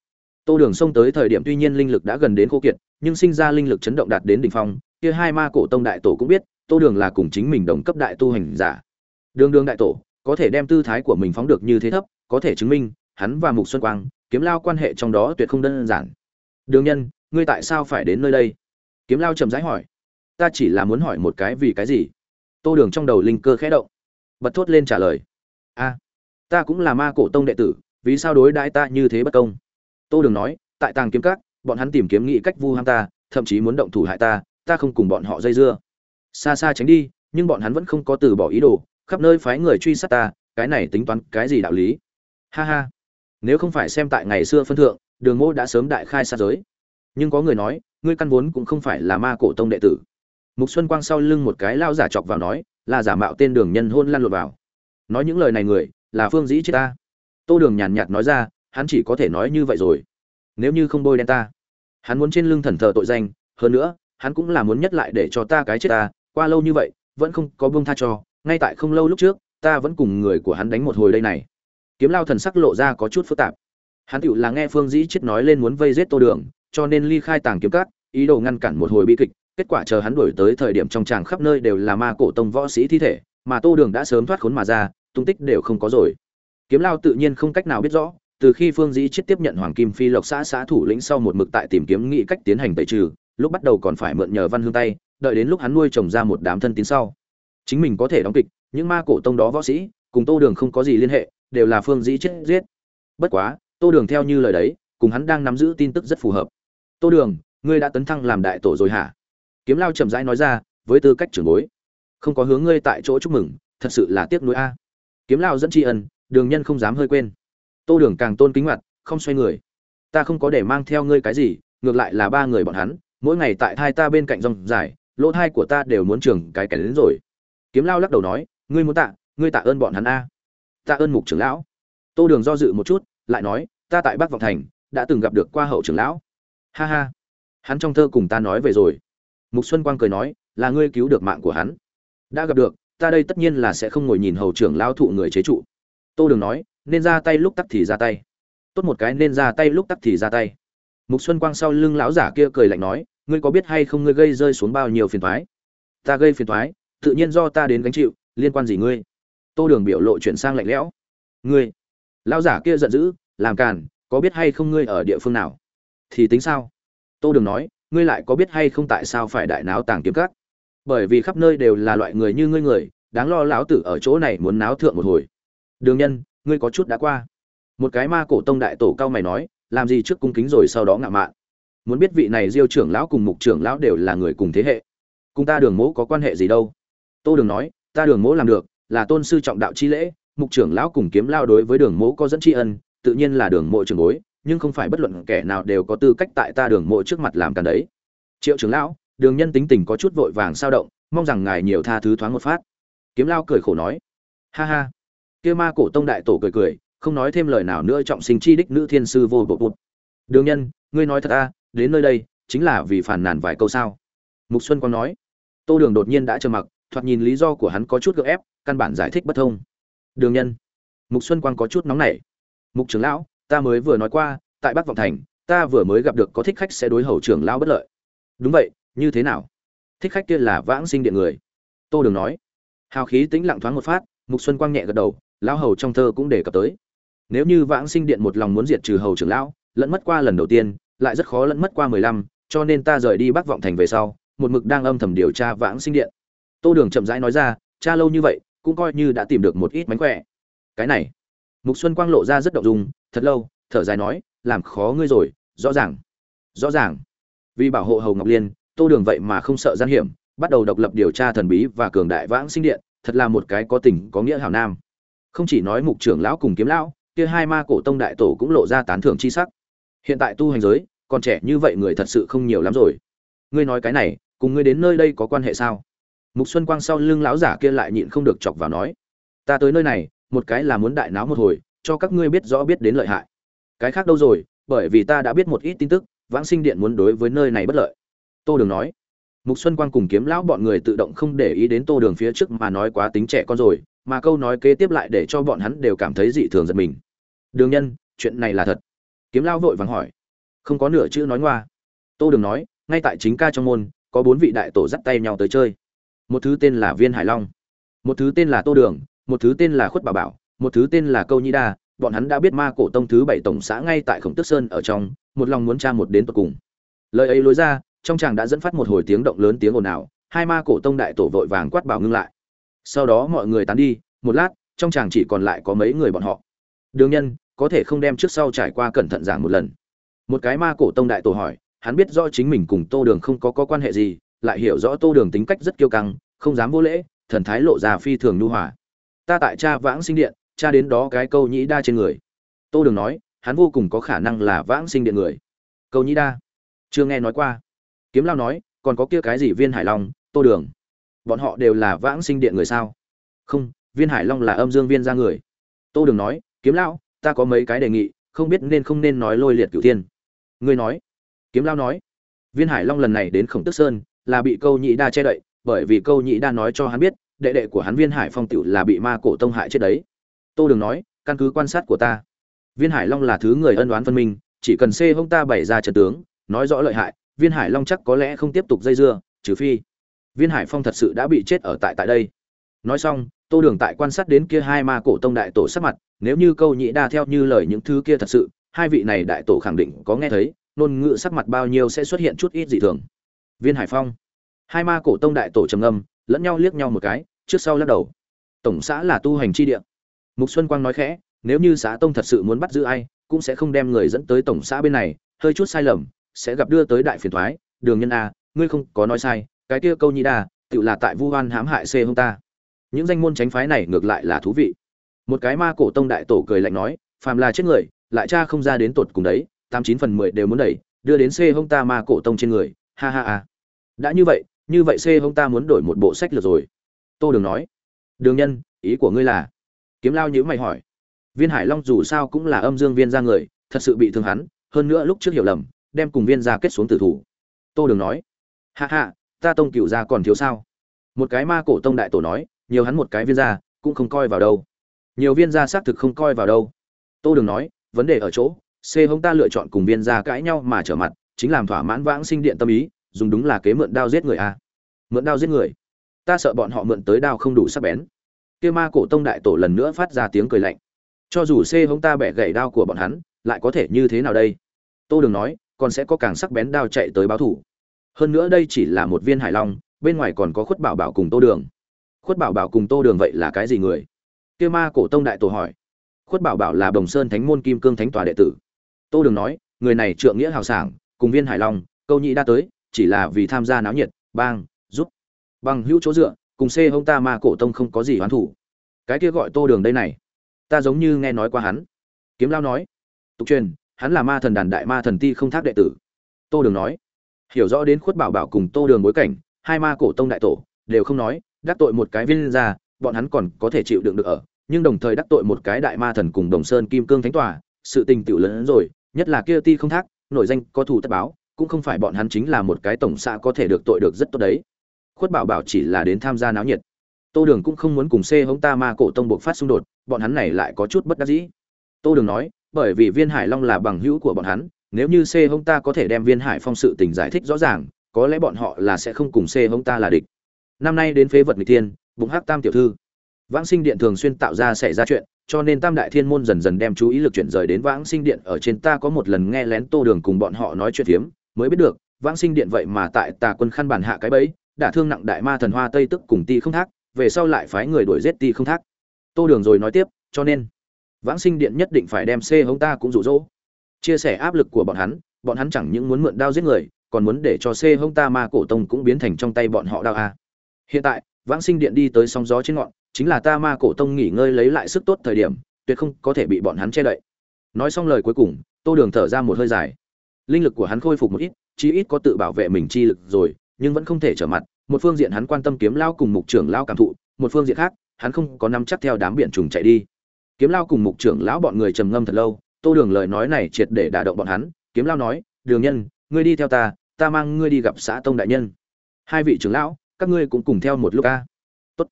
tô đường xông tới thời điểm tuy nhiên linh lực đã gần đến khô kiệt, nhưng sinh ra linh lực chấn động đạt đến đỉnh phong, kia hai ma cổ tông đại tổ cũng biết, tô đường là cùng chính mình đồng cấp đại tu hành giả. Đường đường đại tổ, có thể đem tư thái của mình phóng được như thế thấp, có thể chứng minh, hắn và mục xuân quang, kiếm lao quan hệ trong đó tuyệt không đơn giản. Đường nhân, ngươi tại sao phải đến nơi đây? Kiếm lao trầm rãi hỏi. Ta chỉ là muốn hỏi một cái vì cái gì? Tô đường trong đầu linh cơ khẽ động. Bật thốt lên trả lời. A ta cũng là ma cổ tông đệ tử, vì sao đối đãi ta như thế bất công? Tô đường nói, tại tàng kiếm các, bọn hắn tìm kiếm nghị cách vu ham ta, thậm chí muốn động thủ hại ta ta không cùng bọn họ dây dưa. Xa xa tránh đi, nhưng bọn hắn vẫn không có từ bỏ ý đồ, khắp nơi phái người truy sát ta, cái này tính toán cái gì đạo lý? Ha ha, nếu không phải xem tại ngày xưa phân thượng, đường mô đã sớm đại khai sát giới. Nhưng có người nói, ngươi căn vốn cũng không phải là ma cổ tông đệ tử. Mục xuân quang sau lưng một cái lao giả chọc vào nói, là giả mạo tên đường nhân hôn lăn lộn vào. Nói những lời này người, là phương dĩ chết ta. Tô đường nhàn nhạt nói ra hắn chỉ có thể nói như vậy rồi. Nếu như không bôi đen ta, hắn muốn trên lưng thần thờ tội danh, hơn nữa, hắn cũng là muốn nhất lại để cho ta cái chết ta, qua lâu như vậy, vẫn không có buông tha cho, ngay tại không lâu lúc trước, ta vẫn cùng người của hắn đánh một hồi đây này. Kiếm lao thần sắc lộ ra có chút phức tạp. Hắn tựu là nghe phương dĩ chết nói lên muốn vây giết tô đường, cho nên ly khai tàng kiếm cát ý đồ ngăn cản một hồi bi kịch, kết quả chờ hắn đuổi tới thời điểm trong tràng khắp nơi đều là ma cổ tông võ sĩ thi thể, mà tô đường đã sớm thoát khốn mà ra, tung tích đều không có rồi. Kiếm lao tự nhiên không cách nào biết rõ từ khi phương dĩ chết tiếp nhận hoàng kim phi lộc xã xã thủ lĩnh sau một mực tại tìm kiếm nghị cách tiến hành tẩy trừ, lúc bắt đầu còn phải mượn nhờ văn hương tay đợi đến lúc hắn nuôi trồng ra một đám thân tín sau. Chính mình có thể đóng kịch, những ma cổ tông đó võ sĩ, cùng tô đường không có gì liên hệ, đều là phương dĩ chết giết. Bất quá, tô đường theo như lời đấy, cùng hắn đang nắm giữ tin tức rất phù hợp. Tô đường, ngươi đã tấn thăng làm đại tổ rồi hả? Kiếm lao chậm rãi nói ra, với tư cách trưởng bối. Không có hướng ngươi tại chỗ chúc mừng, thật sự là tiếc nuối a. Kiếm lao dẫn tri ân, đường nhân không dám hơi quên tô đường càng tôn kính mặt, không xoay người. Ta không có để mang theo ngươi cái gì, ngược lại là ba người bọn hắn, mỗi ngày tại thai ta bên cạnh rong dài, lỗ thai của ta đều muốn trường cái kẻ đến rồi. Kiếm lao lắc đầu nói, ngươi muốn tạ, ngươi tạ ơn bọn hắn a. Tạ ơn mục trưởng lão. Tô đường do dự một chút, lại nói, ta tại bắc vọng thành, đã từng gặp được qua hậu trưởng lão. Ha ha. Hắn trong thơ cùng ta nói về rồi. Mục xuân quang cười nói, là ngươi cứu được mạng của hắn. Đã gặp được, ta đây tất nhiên là sẽ không ngồi nhìn hầu trưởng lao thụ người chế trụ. Tô đường nói nên ra tay lúc tắc thì ra tay. Tốt một cái nên ra tay lúc tắc thì ra tay. Mục xuân quang sau lưng lão giả kia cười lạnh nói, ngươi có biết hay không ngươi gây rơi xuống bao nhiêu phiền thoái ta gây phiền thoái tự nhiên do ta đến gánh chịu, liên quan gì ngươi? Tô đường biểu lộ chuyển sang lạnh lẽo. Ngươi? Lão giả kia giận dữ, làm càn, có biết hay không ngươi ở địa phương nào? Thì tính sao? Tô đường nói, ngươi lại có biết hay không tại sao phải đại náo tàng kiếm cắt bởi vì khắp nơi đều là loại người như ngươi người, đáng lo lão tử ở chỗ này muốn náo thượng một hồi. Đường nhân ngươi có chút đã qua. Một cái ma cổ tông đại tổ cao mày nói, làm gì trước cung kính rồi sau đó ngạo mạn. Muốn biết vị này diêu trưởng lão cùng mục trưởng lão đều là người cùng thế hệ. Cùng ta đường mỗ có quan hệ gì đâu? Tô đường nói, ta đường mỗ làm được, là tôn sư trọng đạo chi lễ, mục trưởng lão cùng kiếm lao đối với đường mỗ có dẫn tri ân, tự nhiên là đường mộ trường bối, nhưng không phải bất luận kẻ nào đều có tư cách tại ta đường mộ trước mặt làm càn đấy. Triệu trưởng lão, đường nhân tính tình có chút vội vàng sao động, mong rằng ngài nhiều tha thứ thoáng một phát. Kiếm lao cười khổ nói, ha ha kia ma cổ tông đại tổ cười cười, không nói thêm lời nào nữa trọng sinh chi đích nữ thiên sư vô bộ bụt. Đường nhân, ngươi nói thật a đến nơi đây, chính là vì phản nàn vài câu sao? Mục xuân quang nói. Tô đường đột nhiên đã trầm mặc, thoạt nhìn lý do của hắn có chút gượng ép, căn bản giải thích bất thông. Đường nhân. Mục xuân quang có chút nóng nảy. Mục trưởng lão, ta mới vừa nói qua, tại bắc vọng thành, ta vừa mới gặp được có thích khách sẽ đối hầu trưởng lão bất lợi. Đúng vậy, như thế nào? Thích khách kia là vãng sinh điện người. Tô đường nói. Hào khí tĩnh lặng thoáng một phát, mục xuân quang nhẹ gật đầu lão hầu trong thơ cũng đề cập tới. Nếu như vãng sinh điện một lòng muốn diệt trừ hầu trưởng lão, lẫn mất qua lần đầu tiên, lại rất khó lẫn mất qua mười lăm, cho nên ta rời đi bắc vọng thành về sau, một mực đang âm thầm điều tra vãng sinh điện. Tô đường chậm rãi nói ra, cha lâu như vậy, cũng coi như đã tìm được một ít mánh khỏe. Cái này, mục xuân quang lộ ra rất động dung, thật lâu, thở dài nói, làm khó ngươi rồi, rõ ràng rõ ràng. Vì bảo hộ hầu ngọc liên, tô đường vậy mà không sợ gian hiểm, bắt đầu độc lập điều tra thần bí và cường đại vãng sinh điện, thật là một cái có tình có nghĩa hảo nam không chỉ nói mục trưởng lão cùng kiếm lão, kia hai ma cổ tông đại tổ cũng lộ ra tán thưởng chi sắc. Hiện tại tu hành giới, còn trẻ như vậy người thật sự không nhiều lắm rồi. Ngươi nói cái này, cùng ngươi đến nơi đây có quan hệ sao? Mục xuân quang sau lưng lão giả kia lại nhịn không được chọc vào nói, ta tới nơi này, một cái là muốn đại náo một hồi, cho các ngươi biết rõ biết đến lợi hại. Cái khác đâu rồi, bởi vì ta đã biết một ít tin tức, vãng sinh điện muốn đối với nơi này bất lợi. Tô đường nói. Mục xuân quang cùng kiếm lão bọn người tự động không để ý đến tô đường phía trước mà nói quá tính trẻ con rồi mà câu nói kế tiếp lại để cho bọn hắn đều cảm thấy dị thường giật mình. Đường nhân, chuyện này là thật. Kiếm lão vội vàng hỏi. Không có nửa chữ nói ngoa. Tô đường nói, ngay tại chính ca trong môn, có bốn vị đại tổ dắt tay nhau tới chơi. Một thứ tên là viên hải long. Một thứ tên là tô đường, một thứ tên là khuất bảo bảo, một thứ tên là câu nhi đa. Bọn hắn đã biết ma cổ tông thứ bảy tổng xã ngay tại khổng tức sơn ở trong, một lòng muốn tra một đến tận cùng. Lời ấy lối ra, trong chàng đã dẫn phát một hồi tiếng động lớn tiếng ồn ào. Hai ma cổ tông đại tổ vội vàng quát bảo ngưng lại sau đó mọi người tán đi một lát trong chàng chỉ còn lại có mấy người bọn họ. Đường nhân có thể không đem trước sau trải qua cẩn thận giảng một lần. Một cái ma cổ tông đại tổ hỏi hắn biết rõ chính mình cùng tô đường không có, có quan hệ gì lại hiểu rõ tô đường tính cách rất kiêu căng không dám vô lễ thần thái lộ ra phi thường nhu hòa. Ta tại cha vãng sinh điện cha đến đó cái câu nhĩ đa trên người. Tô đường nói hắn vô cùng có khả năng là vãng sinh điện người. Câu nhĩ đa. Chưa nghe nói qua. Kiếm lao nói còn có kia cái gì viên hải long tô đường? Bọn họ đều là vãng sinh điện người sao? Không, viên hải long là âm dương viên ra người. Tô đường nói, kiếm lão, ta có mấy cái đề nghị, không biết nên không nên nói lôi liệt cửu thiên. Ngươi nói, kiếm Lão nói. Viên hải long lần này đến khổng tức sơn, là bị câu nhị đa che đậy, bởi vì câu nhị đa nói cho hắn biết, đệ đệ của hắn viên hải phong tựu là bị ma cổ tông hại chết đấy. Tô đường nói, căn cứ quan sát của ta, viên hải long là thứ người ân đoán phân minh, chỉ cần xê hông ta bày ra trận tướng, nói rõ lợi hại, viên hải long chắc có lẽ không tiếp tục dây dưa, trừ phi viên hải phong thật sự đã bị chết ở tại tại đây. Nói xong, tô đường tại quan sát đến kia hai ma cổ tông đại tổ sắc mặt, nếu như câu nhị đa theo như lời những thứ kia thật sự, hai vị này đại tổ khẳng định có nghe thấy Nôn ngữ sắc mặt bao nhiêu sẽ xuất hiện chút ít dị thường. Viên hải phong. Hai ma cổ tông đại tổ trầm âm lẫn nhau liếc nhau một cái, trước sau lắc đầu. Tổng xã là tu hành chi địa. Mục xuân quang nói khẽ, nếu như xã tông thật sự muốn bắt giữ ai, cũng sẽ không đem người dẫn tới tổng xã bên này, hơi chút sai lầm, sẽ gặp đưa tới đại phiền thoái đường nhân a, ngươi không có nói sai cái kia câu nhi đa tự là tại vu hoan hãm hại c hông ta. Những danh môn tránh phái này ngược lại là thú vị. Một cái ma cổ tông đại tổ cười lạnh nói, phàm là chết người, lại cha không ra đến tột cùng đấy, tám chín phần mười đều muốn đẩy, đưa đến c hông ta ma cổ tông trên người. Ha ha ha. Đã như vậy như vậy c hông ta muốn đổi một bộ sách lược rồi. Tô đường nói, đường nhân, ý của ngươi là? Kiếm lao nhữ mày hỏi, viên hải long dù sao cũng là âm dương viên ra người, thật sự bị thương hắn, hơn nữa lúc trước hiểu lầm, đem cùng viên ra kết xuống tử thủ. Tô đường nói hạ hạ ta tông cựu gia còn thiếu sao? Một cái ma cổ tông đại tổ nói, nhiều hắn một cái viên gia, cũng không coi vào đâu. Nhiều viên gia xác thực không coi vào đâu. Tô đường nói, vấn đề ở chỗ, c hông ta lựa chọn cùng viên gia cãi nhau mà trở mặt, chính làm thỏa mãn vãng sinh điện tâm ý, dùng đúng là kế mượn đao giết người a. À. mượn đao giết người? Ta sợ bọn họ mượn tới đao không đủ sắc bén. Kia ma cổ tông đại tổ lần nữa phát ra tiếng cười lạnh. Cho dù c hông ta bẻ gãy đao của bọn hắn, lại có thể như thế nào đây? Tô đường nói, còn sẽ có càng sắc bén đao chạy tới báo thủ hơn nữa đây chỉ là một viên hải long, bên ngoài còn có khuất bảo bảo cùng tô đường. Khuất bảo bảo cùng tô đường vậy là cái gì người? Kia ma cổ tông đại tổ hỏi. Khuất bảo bảo là bồng sơn thánh môn kim cương thánh tòa đệ tử. Tô đường nói, người này trượng nghĩa hào sảng, cùng viên hải long, câu nhị đa tới, chỉ là vì tham gia náo nhiệt, bang, giúp. Bằng hữu chỗ dựa, cùng xê hông ta ma cổ tông không có gì hoán thủ. Cái kia gọi tô đường đây này. Ta giống như nghe nói qua hắn. Kiếm lao nói. Tục truyền, hắn là ma thần đàn đại ma thần ti không thác đệ tử. Tô đường nói hiểu rõ đến khuất bảo bảo cùng tô đường bối cảnh, hai ma cổ tông đại tổ, đều không nói, đắc tội một cái viên ra, bọn hắn còn có thể chịu đựng được ở, nhưng đồng thời đắc tội một cái đại ma thần cùng đồng sơn kim cương thánh tòa, sự tình tiểu lớn rồi, nhất là kia ti không thác nội danh có thủ tất báo, cũng không phải bọn hắn chính là một cái tổng xã có thể được tội được rất tốt đấy. Khuất bảo bảo chỉ là đến tham gia náo nhiệt. Tô đường cũng không muốn cùng xê hống ta ma cổ tông buộc phát xung đột, bọn hắn này lại có chút bất đắc dĩ. Tô đường nói, bởi vì viên hải long là bằng hữu của bọn hắn nếu như c hông ta có thể đem viên hải phong sự tình giải thích rõ ràng có lẽ bọn họ là sẽ không cùng c hông ta là địch. Năm nay đến phế vật Mị thiên bụng hắc tam tiểu thư. Vãng sinh điện thường xuyên tạo ra xảy ra chuyện cho nên tam đại thiên môn dần dần đem chú ý lực chuyển rời đến vãng sinh điện ở trên ta có một lần nghe lén tô đường cùng bọn họ nói chuyện hiếm, mới biết được vãng sinh điện vậy mà tại tà quân khăn bản hạ cái bẫy đã thương nặng đại ma thần hoa tây tức cùng ti không thác về sau lại phái người đuổi giết ti không thác. Tô đường rồi nói tiếp cho nên vãng sinh điện nhất định phải đem c hống ta cũng dụ rỗ chia sẻ áp lực của bọn hắn bọn hắn chẳng những muốn mượn đao giết người, còn muốn để cho c hông ta ma cổ tông cũng biến thành trong tay bọn họ đao a. Hiện tại, vãng sinh điện đi tới sóng gió trên ngọn, chính là ta ma cổ tông nghỉ ngơi lấy lại sức tốt thời điểm, tuyệt không có thể bị bọn hắn che đậy. Nói xong lời cuối cùng, tô đường thở ra một hơi dài. Linh lực của hắn khôi phục một ít, chí ít có tự bảo vệ mình chi lực rồi, nhưng vẫn không thể trở mặt. Một phương diện hắn quan tâm kiếm lao cùng mục trưởng lao cảm thụ, một phương diện khác, hắn không có nắm chắc theo đám biển trùng chạy đi. Kiếm lao cùng mục trưởng lão bọn người trầm ngâm thật lâu tô đường lời nói này triệt để đả động bọn hắn, kiếm lao nói, đường nhân, ngươi đi theo ta ta mang ngươi đi gặp xã tông đại nhân. Hai vị trưởng lão, các ngươi cũng cùng theo một lúc a. Tốt.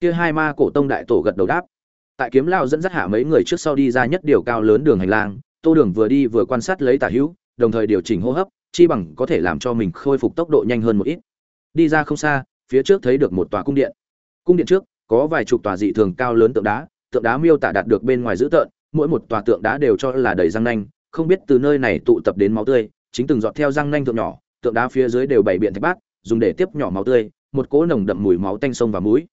Kia hai ma cổ tông đại tổ gật đầu đáp. Tại kiếm lao dẫn dắt hạ mấy người trước sau đi ra nhất điều cao lớn đường hành lang, tô đường vừa đi vừa quan sát lấy tả hữu, đồng thời điều chỉnh hô hấp, chi bằng có thể làm cho mình khôi phục tốc độ nhanh hơn một ít. Đi ra không xa, phía trước thấy được một tòa cung điện. Cung điện trước, có vài chục tòa dị thường cao lớn tượng đá tượng đá miêu tả đạt được bên ngoài dữ tợn mỗi một tòa tượng đá đều cho là đầy răng nanh, không biết từ nơi này tụ tập đến máu tươi, chính từng giọt theo răng nanh tượng nhỏ, tượng đá phía dưới đều bày biện thạch bát, dùng để tiếp nhỏ máu tươi, một cỗ nồng đậm mùi máu tanh sông và mũi.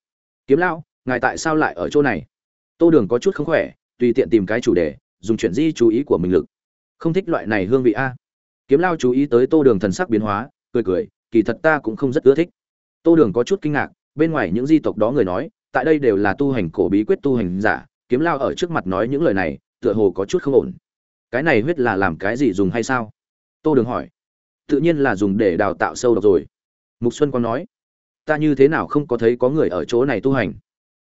Kiếm lão, ngài tại sao lại ở chỗ này? Tô đường có chút không khỏe, tùy tiện tìm cái chủ đề, dùng chuyện di chú ý của mình lực. Không thích loại này hương vị a. Kiếm Lão chú ý tới tô đường thần sắc biến hóa, cười cười, kỳ thật ta cũng không rất ưa thích. Tô đường có chút kinh ngạc, bên ngoài những di tộc đó người nói, tại đây đều là tu hành cổ bí quyết tu hành giả kiếm lao ở trước mặt nói những lời này, tựa hồ có chút không ổn. Cái này huyết là làm cái gì dùng hay sao? Tô đường hỏi. Tự nhiên là dùng để đào tạo sâu độc rồi. Mục xuân quang nói. Ta như thế nào không có thấy có người ở chỗ này tu hành?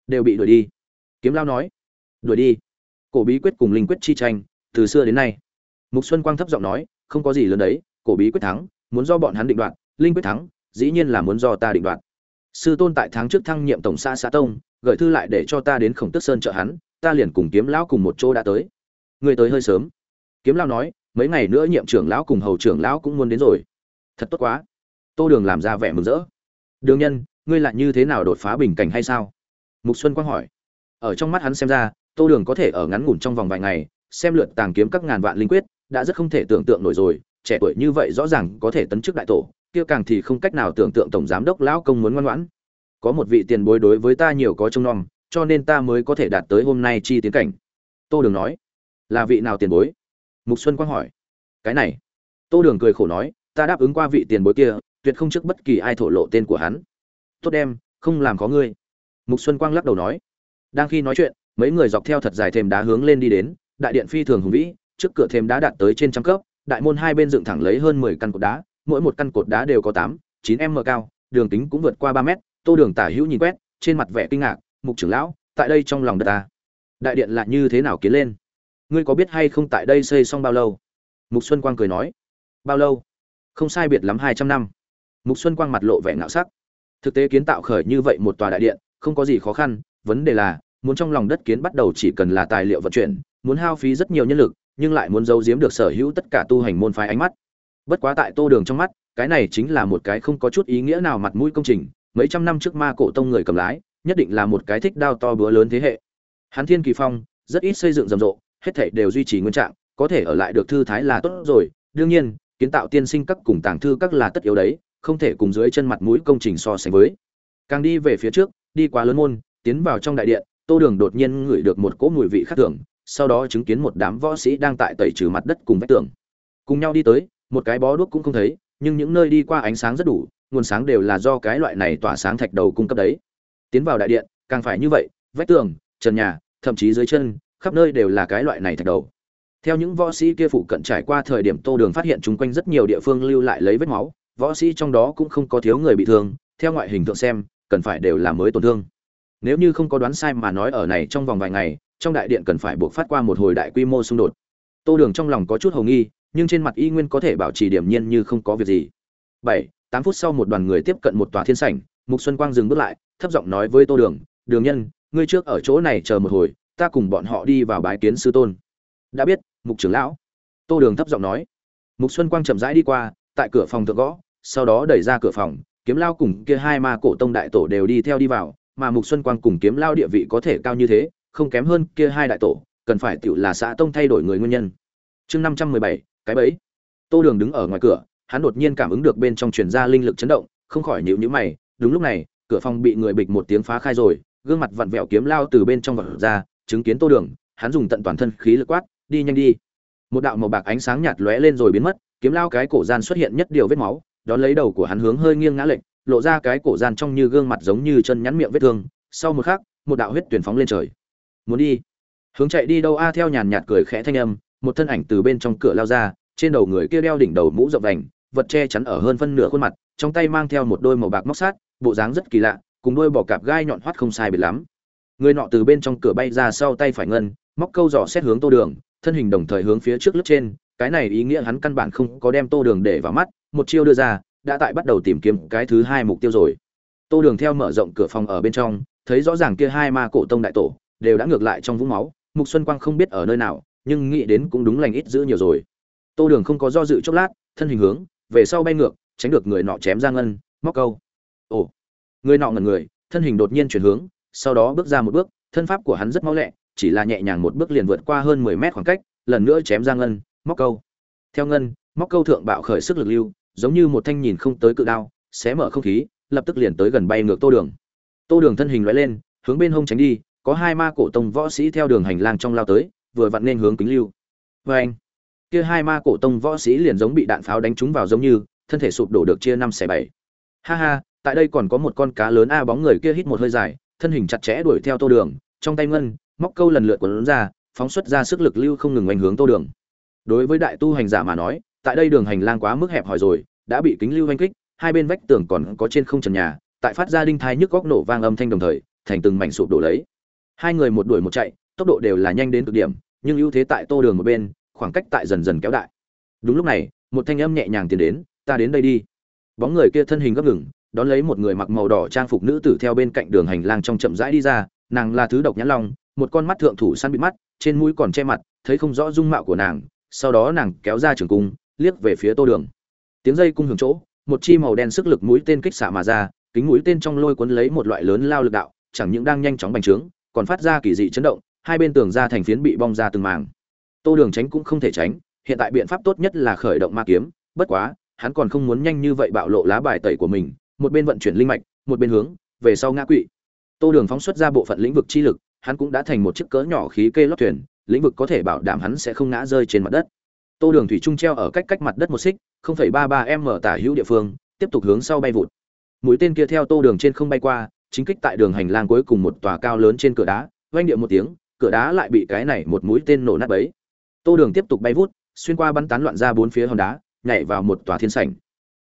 Đều bị đuổi đi. Kiếm lao nói. Đuổi đi. Cổ bí quyết cùng linh quyết chi tranh, từ xưa đến nay. Mục xuân quang thấp giọng nói, không có gì lớn đấy, cổ bí quyết thắng, muốn do bọn hắn định đoạt, linh quyết thắng, dĩ nhiên là muốn do ta định đoạt. Sư tôn tại tháng trước thăng nhiệm tổng xã xã tông, gửi thư lại để cho ta đến khổng tức sơn trợ hắn ta liền cùng kiếm lão cùng một chỗ đã tới. Người tới hơi sớm. Kiếm lão nói, mấy ngày nữa nhiệm trưởng lão cùng hầu trưởng lão cũng muốn đến rồi. Thật tốt quá. Tô đường làm ra vẻ mừng rỡ. Đường nhân, ngươi lại như thế nào đột phá bình cảnh hay sao? Mục xuân quang hỏi. Ở trong mắt hắn xem ra, tô đường có thể ở ngắn ngủn trong vòng vài ngày, xem lượt tàng kiếm các ngàn vạn linh quyết, đã rất không thể tưởng tượng nổi rồi. Trẻ tuổi như vậy rõ ràng có thể tấn chức đại tổ, kia càng thì không cách nào tưởng tượng tổng giám đốc lão công muốn ngoan ngoãn. Có một vị tiền bối đối với ta nhiều có trông nom cho nên ta mới có thể đạt tới hôm nay chi tiến cảnh. Tô đường nói, là vị nào tiền bối? Mục xuân quang hỏi, cái này. Tô đường cười khổ nói, ta đáp ứng qua vị tiền bối kia, tuyệt không trước bất kỳ ai thổ lộ tên của hắn. Tốt đem, không làm có ngươi. Mục xuân quang lắc đầu nói, đang khi nói chuyện, mấy người dọc theo thật dài thềm đá hướng lên đi đến, đại điện phi thường hùng vĩ, trước cửa thềm đá đạt tới trên trăm cấp, đại môn hai bên dựng thẳng lấy hơn mười căn cột đá, mỗi một căn cột đá đều có tám, chín m cao, đường kính cũng vượt qua ba mét. Tô đường tả hữu nhìn quét, trên mặt vẻ kinh ngạc mục trưởng lão, tại đây trong lòng đất ta. Đại điện là như thế nào kiến lên? Ngươi có biết hay không tại đây xây xong bao lâu? Mục xuân quang cười nói. Bao lâu? Không sai biệt lắm hai trăm năm. Mục xuân quang mặt lộ vẻ ngạo sắc. Thực tế kiến tạo khởi như vậy một tòa đại điện, không có gì khó khăn, vấn đề là, muốn trong lòng đất kiến bắt đầu chỉ cần là tài liệu vận chuyển, muốn hao phí rất nhiều nhân lực, nhưng lại muốn giấu giếm được sở hữu tất cả tu hành môn phái ánh mắt. Bất quá tại tô đường trong mắt, cái này chính là một cái không có chút ý nghĩa nào mặt mũi công trình, mấy trăm năm trước ma cổ tông người cầm lái nhất định là một cái thích đao to búa lớn thế hệ. Hắn thiên kỳ phong, rất ít xây dựng rầm rộ, hết thảy đều duy trì nguyên trạng, có thể ở lại được thư thái là tốt rồi. Đương nhiên, kiến tạo tiên sinh các cùng tàng thư các là tất yếu đấy, không thể cùng dưới chân mặt mũi công trình so sánh với. Càng đi về phía trước, đi qua lớn môn, tiến vào trong đại điện, tô đường đột nhiên ngửi được một cỗ mùi vị khác thường, sau đó chứng kiến một đám võ sĩ đang tại tẩy trừ mặt đất cùng vách tường. Cùng nhau đi tới, một cái bó đuốc cũng không thấy, nhưng những nơi đi qua ánh sáng rất đủ, nguồn sáng đều là do cái loại này tỏa sáng thạch đầu cung cấp đấy tiến vào đại điện, càng phải như vậy, vách tường, trần nhà, thậm chí dưới chân, khắp nơi đều là cái loại này thạch đầu. Theo những võ sĩ kia phụ cận trải qua thời điểm tô đường phát hiện chung quanh rất nhiều địa phương lưu lại lấy vết máu, võ sĩ trong đó cũng không có thiếu người bị thương, theo ngoại hình tượng xem, cần phải đều là mới tổn thương. Nếu như không có đoán sai mà nói ở này trong vòng vài ngày, trong đại điện cần phải buộc phát qua một hồi đại quy mô xung đột. Tô đường trong lòng có chút hầu nghi, nhưng trên mặt y nguyên có thể bảo trì điểm nhiên như không có việc gì. Bảy, tám phút sau một đoàn người tiếp cận một tòa thiên sảnh mục xuân quang dừng bước lại, thấp giọng nói với tô đường đường nhân, ngươi trước ở chỗ này chờ một hồi, ta cùng bọn họ đi vào bái kiến sư tôn. Đã biết, mục trưởng lão. Tô đường thấp giọng nói. Mục xuân quang chậm rãi đi qua, tại cửa phòng thượng gõ, sau đó đẩy ra cửa phòng, kiếm lao cùng kia hai ma cổ tông đại tổ đều đi theo đi vào, mà mục xuân quang cùng kiếm lao địa vị có thể cao như thế, không kém hơn kia hai đại tổ, cần phải tựu là xã tông thay đổi người nguyên nhân. Chương năm trăm mười bảy, cái bẫy. Tô đường đứng ở ngoài cửa, hắn đột nhiên cảm ứng được bên trong truyền ra linh lực chấn động, không khỏi nhịu nhữ mày đúng lúc này, cửa phòng bị người bịch một tiếng phá khai rồi, gương mặt vặn vẹo kiếm lao từ bên trong vật ra, chứng kiến tô đường, hắn dùng tận toàn thân khí lực quát, đi nhanh đi. Một đạo màu bạc ánh sáng nhạt lóe lên rồi biến mất, kiếm lao cái cổ gian xuất hiện nhất điều vết máu, đón lấy đầu của hắn hướng hơi nghiêng ngã lệch, lộ ra cái cổ gian trong như gương mặt giống như chân nhắn miệng vết thương, sau một khắc, một đạo huyết tuyển phóng lên trời. Muốn đi. Hướng chạy đi đâu a? Theo nhàn nhạt cười khẽ thanh âm, một thân ảnh từ bên trong cửa lao ra, trên đầu người kia đeo đỉnh đầu mũ rộng vành, vật che chắn ở hơn phân nửa khuôn mặt, trong tay mang theo một đôi màu bạc móc sát bộ dáng rất kỳ lạ, cùng đôi bò cạp gai nhọn hoắt không sai biệt lắm. Người nọ từ bên trong cửa bay ra sau tay phải ngân, móc câu dò xét hướng tô đường, thân hình đồng thời hướng phía trước lớp trên. Cái này ý nghĩa hắn căn bản không có đem tô đường để vào mắt, một chiêu đưa ra, đã tại bắt đầu tìm kiếm cái thứ hai mục tiêu rồi. Tô đường theo mở rộng cửa phòng ở bên trong, thấy rõ ràng kia hai ma cổ tông đại tổ, đều đã ngược lại trong vũng máu. Mục xuân quang không biết ở nơi nào, nhưng nghĩ đến cũng đúng lành ít giữ nhiều rồi. Tô đường không có do dự chốc lát, thân hình hướng, về sau bay ngược, tránh được người nọ chém ra ngân, móc câu ồ. Người nọ ngẩn người, thân hình đột nhiên chuyển hướng, sau đó bước ra một bước, thân pháp của hắn rất mau lẹ, chỉ là nhẹ nhàng một bước liền vượt qua hơn mười mét khoảng cách, lần nữa chém ra ngân, móc câu. Theo ngân, móc câu thượng bạo khởi sức lực lưu, giống như một thanh nhìn không tới cự đao, xé mở không khí, lập tức liền tới gần bay ngược tô đường. Tô đường thân hình loại lên, hướng bên hông tránh đi, có hai ma cổ tông võ sĩ theo đường hành lang trong lao tới, vừa vặn nên hướng kính lưu. Vê anh. Kia hai ma cổ tông võ sĩ liền giống bị đạn pháo đánh trúng vào giống như, thân thể sụp đổ được chia năm xẻ bảy. Ha ha tại đây còn có một con cá lớn a bóng người kia hít một hơi dài, thân hình chặt chẽ đuổi theo tô đường, trong tay ngân, móc câu lần lượt quấn ra, phóng xuất ra sức lực lưu không ngừng ảnh hướng tô đường. Đối với đại tu hành giả mà nói, tại đây đường hành lang quá mức hẹp hòi rồi, đã bị kính lưu oanh kích, hai bên vách tường còn có trên không trần nhà, tại phát ra đinh thai nhức góc nổ vang âm thanh đồng thời, thành từng mảnh sụp đổ lấy. Hai người một đuổi một chạy, tốc độ đều là nhanh đến cực điểm, nhưng ưu thế tại tô đường một bên, khoảng cách tại dần dần kéo đại. Đúng lúc này, một thanh âm nhẹ nhàng tiến đến, ta đến đây đi. Bóng người kia thân hình gấp ngừng đón lấy một người mặc màu đỏ trang phục nữ tử theo bên cạnh đường hành lang trong chậm rãi đi ra, nàng là thứ độc nhãn long, một con mắt thượng thủ săn bị mắt, trên mũi còn che mặt, thấy không rõ dung mạo của nàng, sau đó nàng kéo ra trường cung, liếc về phía tô đường. Tiếng dây cung hưởng chỗ, một chi màu đen sức lực mũi tên kích xạ mà ra, kính mũi tên trong lôi cuốn lấy một loại lớn lao lực đạo, chẳng những đang nhanh chóng bành trướng, còn phát ra kỳ dị chấn động, hai bên tường ra thành phiến bị bong ra từng màng tô đường tránh cũng không thể tránh, hiện tại biện pháp tốt nhất là khởi động ma kiếm, bất quá, hắn còn không muốn nhanh như vậy bạo lộ lá bài tẩy của mình một bên vận chuyển linh mạch, một bên hướng về sau ngã quỵ. Tô đường phóng xuất ra bộ phận lĩnh vực chi lực, hắn cũng đã thành một chiếc cỡ nhỏ khí kê lót thuyền, lĩnh vực có thể bảo đảm hắn sẽ không ngã rơi trên mặt đất. Tô đường thủy trung treo ở cách cách mặt đất một xích, không phẩy ba ba m tả hữu địa phương, tiếp tục hướng sau bay vụt. Mũi tên kia theo tô đường trên không bay qua, chính kích tại đường hành lang cuối cùng một tòa cao lớn trên cửa đá, vang điệu một tiếng, cửa đá lại bị cái này một mũi tên nổ nát bấy. Tô đường tiếp tục bay vút, xuyên qua bắn tán loạn ra bốn phía hòn đá, nhảy vào một tòa thiên sảnh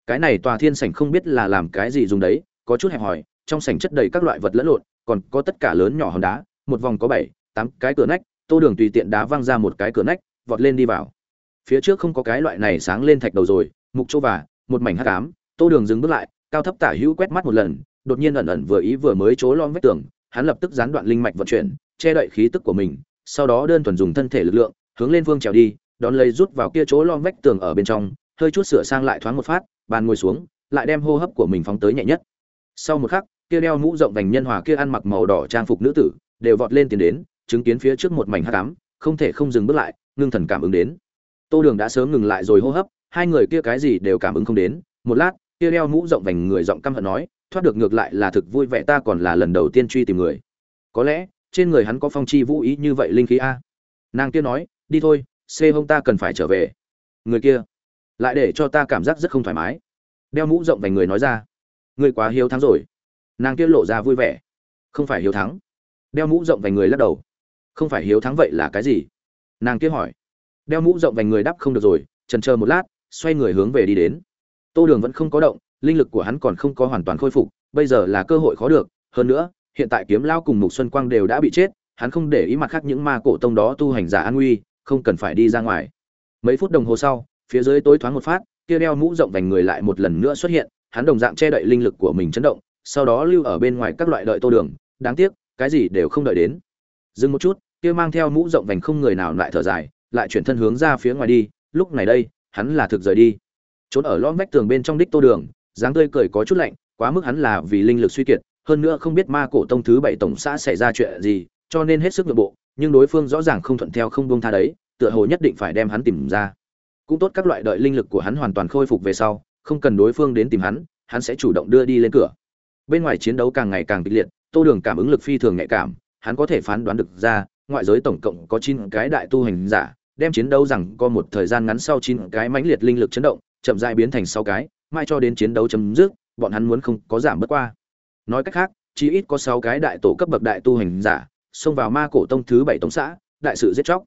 cái này tòa thiên sảnh không biết là làm cái gì dùng đấy, có chút hẹp hòi, trong sảnh chất đầy các loại vật lẫn lộn, còn có tất cả lớn nhỏ hòn đá, một vòng có bảy, tám cái cửa nách, tô đường tùy tiện đá văng ra một cái cửa nách, vọt lên đi vào. Phía trước không có cái loại này sáng lên thạch đầu rồi, mục chỗ và, một mảnh hắc ám, tô đường dừng bước lại, cao thấp tả hữu quét mắt một lần, đột nhiên ẩn ẩn vừa ý vừa mới chỗ lom vách tường, hắn lập tức gián đoạn linh mạch vận chuyển, che đậy khí tức của mình, sau đó đơn thuần dùng thân thể lực lượng, hướng lên vương trèo đi, đón lấy rút vào kia chỗ lom vách tường ở bên trong hơi chút sửa sang lại thoáng một phát, bàn ngồi xuống, lại đem hô hấp của mình phóng tới nhẹ nhất. Sau một khắc, kia đeo mũ rộng vành nhân hòa kia ăn mặc màu đỏ trang phục nữ tử, đều vọt lên tiến đến, chứng kiến phía trước một mảnh hắc ám, không thể không dừng bước lại, ngưng thần cảm ứng đến. Tô đường đã sớm ngừng lại rồi hô hấp, hai người kia cái gì đều cảm ứng không đến. Một lát, kia đeo mũ rộng vành người giọng căm hận nói, thoát được ngược lại là thực vui vẻ ta còn là lần đầu tiên truy tìm người. Có lẽ, trên người hắn có phong chi vũ ý như vậy linh khí a. Nàng kia nói, đi thôi xê hông ta cần phải trở về. Người kia lại để cho ta cảm giác rất không thoải mái. Đeo mũ rộng vành người nói ra người quá hiếu thắng rồi. Nàng kia lộ ra vui vẻ, không phải hiếu thắng. Đeo mũ rộng vành người lắc đầu, không phải hiếu thắng vậy là cái gì? Nàng kia hỏi, đeo mũ rộng vành người đắp không được rồi, trần chờ một lát, xoay người hướng về đi đến. Tô đường vẫn không có động, linh lực của hắn còn không có hoàn toàn khôi phục, bây giờ là cơ hội khó được. Hơn nữa, hiện tại kiếm lao cùng mục xuân quang đều đã bị chết, hắn không để ý mặt khác những ma cổ tông đó tu hành giả an nguy, không cần phải đi ra ngoài. Mấy phút đồng hồ sau phía dưới tối thoáng một phát, kia đeo mũ rộng vành người lại một lần nữa xuất hiện, hắn đồng dạng che đậy linh lực của mình chấn động, sau đó lưu ở bên ngoài các loại đợi tô đường, đáng tiếc, cái gì đều không đợi đến. Dừng một chút, kia mang theo mũ rộng vành không người nào lại thở dài, lại chuyển thân hướng ra phía ngoài đi, lúc này đây, hắn là thực rời đi. Trốn ở lõm vách tường bên trong đích tô đường, dáng tươi cười có chút lạnh, quá mức hắn là vì linh lực suy kiệt, hơn nữa không biết ma cổ tông thứ bảy tổng xã xảy ra chuyện gì, cho nên hết sức nội bộ, nhưng đối phương rõ ràng không thuận theo không buông tha đấy, tựa hồ nhất định phải đem hắn tìm ra cũng tốt các loại đợi linh lực của hắn hoàn toàn khôi phục về sau, không cần đối phương đến tìm hắn hắn sẽ chủ động đưa đi lên cửa. Bên ngoài chiến đấu càng ngày càng kịch liệt, tô đường cảm ứng lực phi thường nhạy cảm, hắn có thể phán đoán được ra, ngoại giới tổng cộng có chín cái đại tu hành giả, đem chiến đấu rằng có một thời gian ngắn sau chín cái mãnh liệt linh lực chấn động, chậm rãi biến thành sáu cái mai cho đến chiến đấu chấm dứt, bọn hắn muốn không có giảm bớt qua. Nói cách khác, chỉ ít có sáu cái đại tổ cấp bậc đại tu hành giả, xông vào ma cổ tông thứ bảy tổng xã, đại sự giết chóc.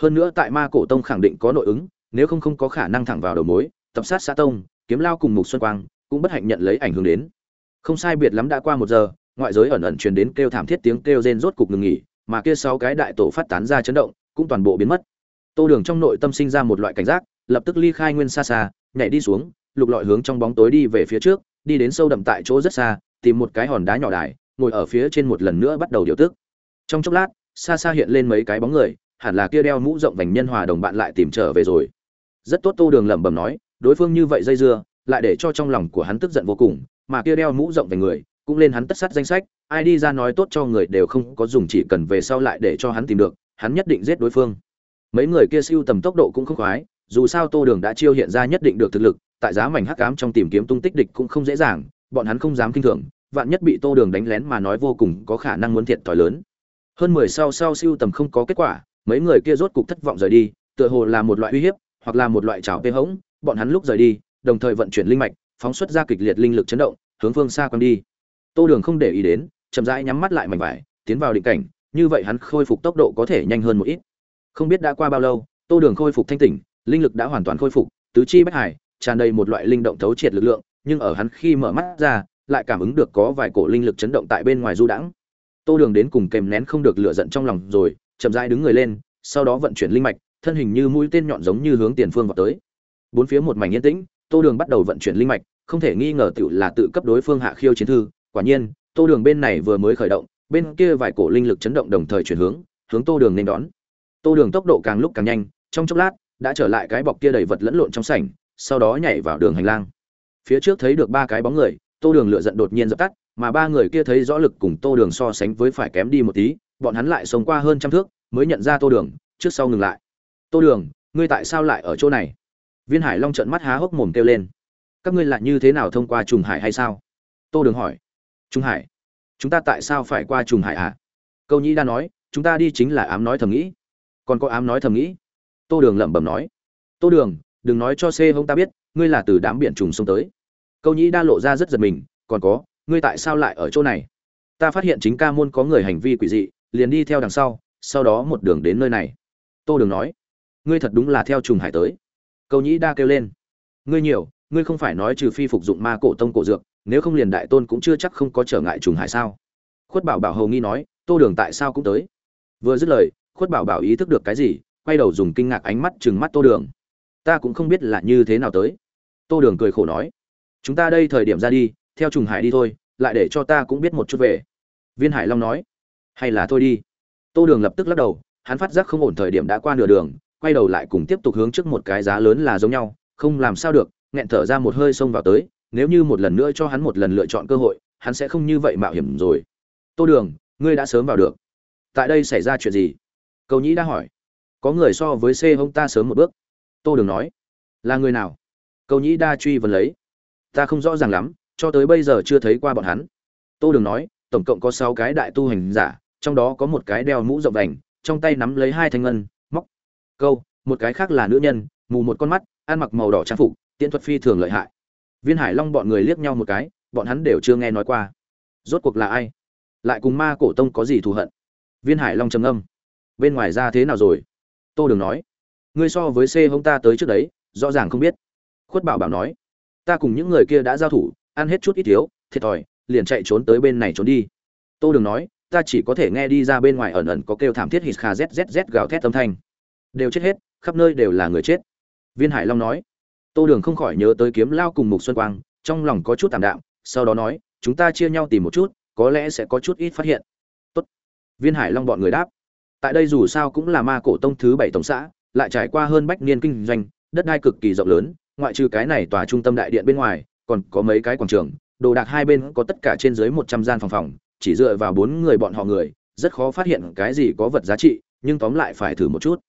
Hơn nữa tại ma cổ tông khẳng định có nội ứng nếu không không có khả năng thẳng vào đầu mối, tập sát xã tông, kiếm lao cùng mục xuân quang, cũng bất hạnh nhận lấy ảnh hưởng đến. Không sai biệt lắm đã qua một giờ, ngoại giới ẩn ẩn truyền đến kêu thảm thiết tiếng kêu rên rốt cục ngừng nghỉ, mà kia sáu cái đại tổ phát tán ra chấn động, cũng toàn bộ biến mất. Tô đường trong nội tâm sinh ra một loại cảnh giác, lập tức ly khai nguyên xa xa, nhảy đi xuống, lục lọi hướng trong bóng tối đi về phía trước, đi đến sâu đậm tại chỗ rất xa, tìm một cái hòn đá nhỏ đài, ngồi ở phía trên một lần nữa bắt đầu điều tức. Trong chốc lát, xa xa hiện lên mấy cái bóng người, hẳn là kia đeo mũ rộng vành nhân hòa đồng bạn lại tìm trở về rồi rất tốt tô đường lẩm bẩm nói, đối phương như vậy dây dưa, lại để cho trong lòng của hắn tức giận vô cùng, mà kia đeo mũ rộng về người, cũng lên hắn tất sát danh sách, ai đi ra nói tốt cho người đều không có dùng chỉ cần về sau lại để cho hắn tìm được, hắn nhất định giết đối phương. Mấy người kia siêu tầm tốc độ cũng không khoái, dù sao tô đường đã chiêu hiện ra nhất định được thực lực, tại giá mảnh hắc ám trong tìm kiếm tung tích địch cũng không dễ dàng, bọn hắn không dám kinh thường, vạn nhất bị tô đường đánh lén mà nói vô cùng có khả năng muốn thiệt thòi lớn. Hơn mười sau sau siêu tầm không có kết quả, mấy người kia rốt cục thất vọng rời đi, tựa hồ là một loại uy hiếp hoặc là một loại trào tê hống, bọn hắn lúc rời đi, đồng thời vận chuyển linh mạch, phóng xuất ra kịch liệt linh lực chấn động, hướng phương xa quăng đi. Tô đường không để ý đến, chậm rãi nhắm mắt lại mảnh vải, tiến vào định cảnh, như vậy hắn khôi phục tốc độ có thể nhanh hơn một ít. Không biết đã qua bao lâu, tô đường khôi phục thanh tỉnh, linh lực đã hoàn toàn khôi phục, tứ chi bách hải, tràn đầy một loại linh động thấu triệt lực lượng, nhưng ở hắn khi mở mắt ra, lại cảm ứng được có vài cổ linh lực chấn động tại bên ngoài du đãng. Tô đường đến cùng kèm nén không được lửa giận trong lòng rồi, chậm rãi đứng người lên, sau đó vận chuyển linh mạch thân hình như mũi tên nhọn giống như hướng tiền phương vào tới. Bốn phía một mảnh yên tĩnh, tô đường bắt đầu vận chuyển linh mạch, không thể nghi ngờ tự là tự cấp đối phương hạ khiêu chiến thư. Quả nhiên, tô đường bên này vừa mới khởi động, bên kia vài cổ linh lực chấn động đồng thời chuyển hướng hướng tô đường nên đón. Tô đường tốc độ càng lúc càng nhanh, trong chốc lát, đã trở lại cái bọc kia đầy vật lẫn lộn trong sảnh, sau đó nhảy vào đường hành lang. Phía trước thấy được ba cái bóng người, tô đường lựa giận đột nhiên dập tắt, mà ba người kia thấy rõ lực cùng tô đường so sánh với phải kém đi một tí, bọn hắn lại sống qua hơn trăm thước, mới nhận ra tô đường, trước sau ngừng lại tô đường, ngươi tại sao lại ở chỗ này? Viên hải long trợn mắt há hốc mồm kêu lên. Các ngươi lại như thế nào thông qua trùng hải hay sao? Tô đường hỏi. Trung hải? Chúng ta tại sao phải qua trùng hải à? Câu nhĩ đã nói, chúng ta đi chính là ám nói thầm nghĩ. Còn có ám nói thầm nghĩ? Tô đường lẩm bẩm nói. Tô đường, đừng nói cho xê hông ta biết, ngươi là từ đám biển trùng xông tới. Câu nhĩ đa lộ ra rất giật mình. Còn có, ngươi tại sao lại ở chỗ này? Ta phát hiện chính ca môn có người hành vi quỷ dị, liền đi theo đằng sau sau đó một đường đến nơi này. Tô đường nói ngươi thật đúng là theo trùng hải tới. Câu nhĩ đa kêu lên. Ngươi nhiều, ngươi không phải nói trừ phi phục dụng ma cổ tông cổ dược, nếu không liền đại tôn cũng chưa chắc không có trở ngại trùng hải sao? Khuất bảo bảo hầu nghi nói, tô đường tại sao cũng tới? Vừa dứt lời, khuất bảo bảo ý thức được cái gì, quay đầu dùng kinh ngạc ánh mắt chừng mắt tô đường. Ta cũng không biết là như thế nào tới. Tô đường cười khổ nói, chúng ta đây thời điểm ra đi, theo trùng hải đi thôi, lại để cho ta cũng biết một chút về. Viên hải long nói, hay là thôi đi. Tô đường lập tức lắc đầu, hắn phát giác không ổn thời điểm đã qua nửa đường quay đầu lại cùng tiếp tục hướng trước một cái giá lớn là giống nhau, không làm sao được, nghẹn thở ra một hơi xông vào tới, nếu như một lần nữa cho hắn một lần lựa chọn cơ hội, hắn sẽ không như vậy mạo hiểm rồi. Tô đường, ngươi đã sớm vào được. Tại đây xảy ra chuyện gì? Cầu nhĩ đã hỏi. Có người so với c hông ta sớm một bước. Tô đường nói. Là người nào? Cầu nhĩ đa truy vấn lấy. Ta không rõ ràng lắm, cho tới bây giờ chưa thấy qua bọn hắn. Tô đường nói, tổng cộng có sáu cái đại tu hành giả, trong đó có một cái đeo mũ rộng vành, trong tay nắm lấy hai thanh ngân câu, một cái khác là nữ nhân, mù một con mắt, ăn mặc màu đỏ trang phục, tiễn thuật phi thường lợi hại. Viên hải long bọn người liếc nhau một cái, bọn hắn đều chưa nghe nói qua. Rốt cuộc là ai? Lại cùng ma cổ tông có gì thù hận? Viên hải long trầm âm bên ngoài ra thế nào rồi? Tô đường nói. Ngươi so với c hông ta tới trước đấy, rõ ràng không biết. Khuất bảo bảo nói. Ta cùng những người kia đã giao thủ, ăn hết chút ít thiếu, thiệt thòi, liền chạy trốn tới bên này trốn đi. Tô đường nói. Ta chỉ có thể nghe đi ra bên ngoài ẩn ẩn có kêu thảm thiết hít kha zzz gào thét âm thanh đều chết hết, khắp nơi đều là người chết. Viên hải long nói, tô đường không khỏi nhớ tới kiếm lao cùng mục xuân quang, trong lòng có chút tạm đạm, sau đó nói, chúng ta chia nhau tìm một chút, có lẽ sẽ có chút ít phát hiện. Tốt. viên hải long bọn người đáp, tại đây dù sao cũng là ma cổ tông thứ bảy tổng xã, lại trải qua hơn bách niên kinh doanh, đất đai cực kỳ rộng lớn, ngoại trừ cái này tòa trung tâm đại điện bên ngoài, còn có mấy cái quảng trường, đồ đạc hai bên có tất cả trên dưới một trăm gian phòng phòng, chỉ dựa vào bốn người bọn họ người, rất khó phát hiện cái gì có vật giá trị, nhưng tóm lại phải thử một chút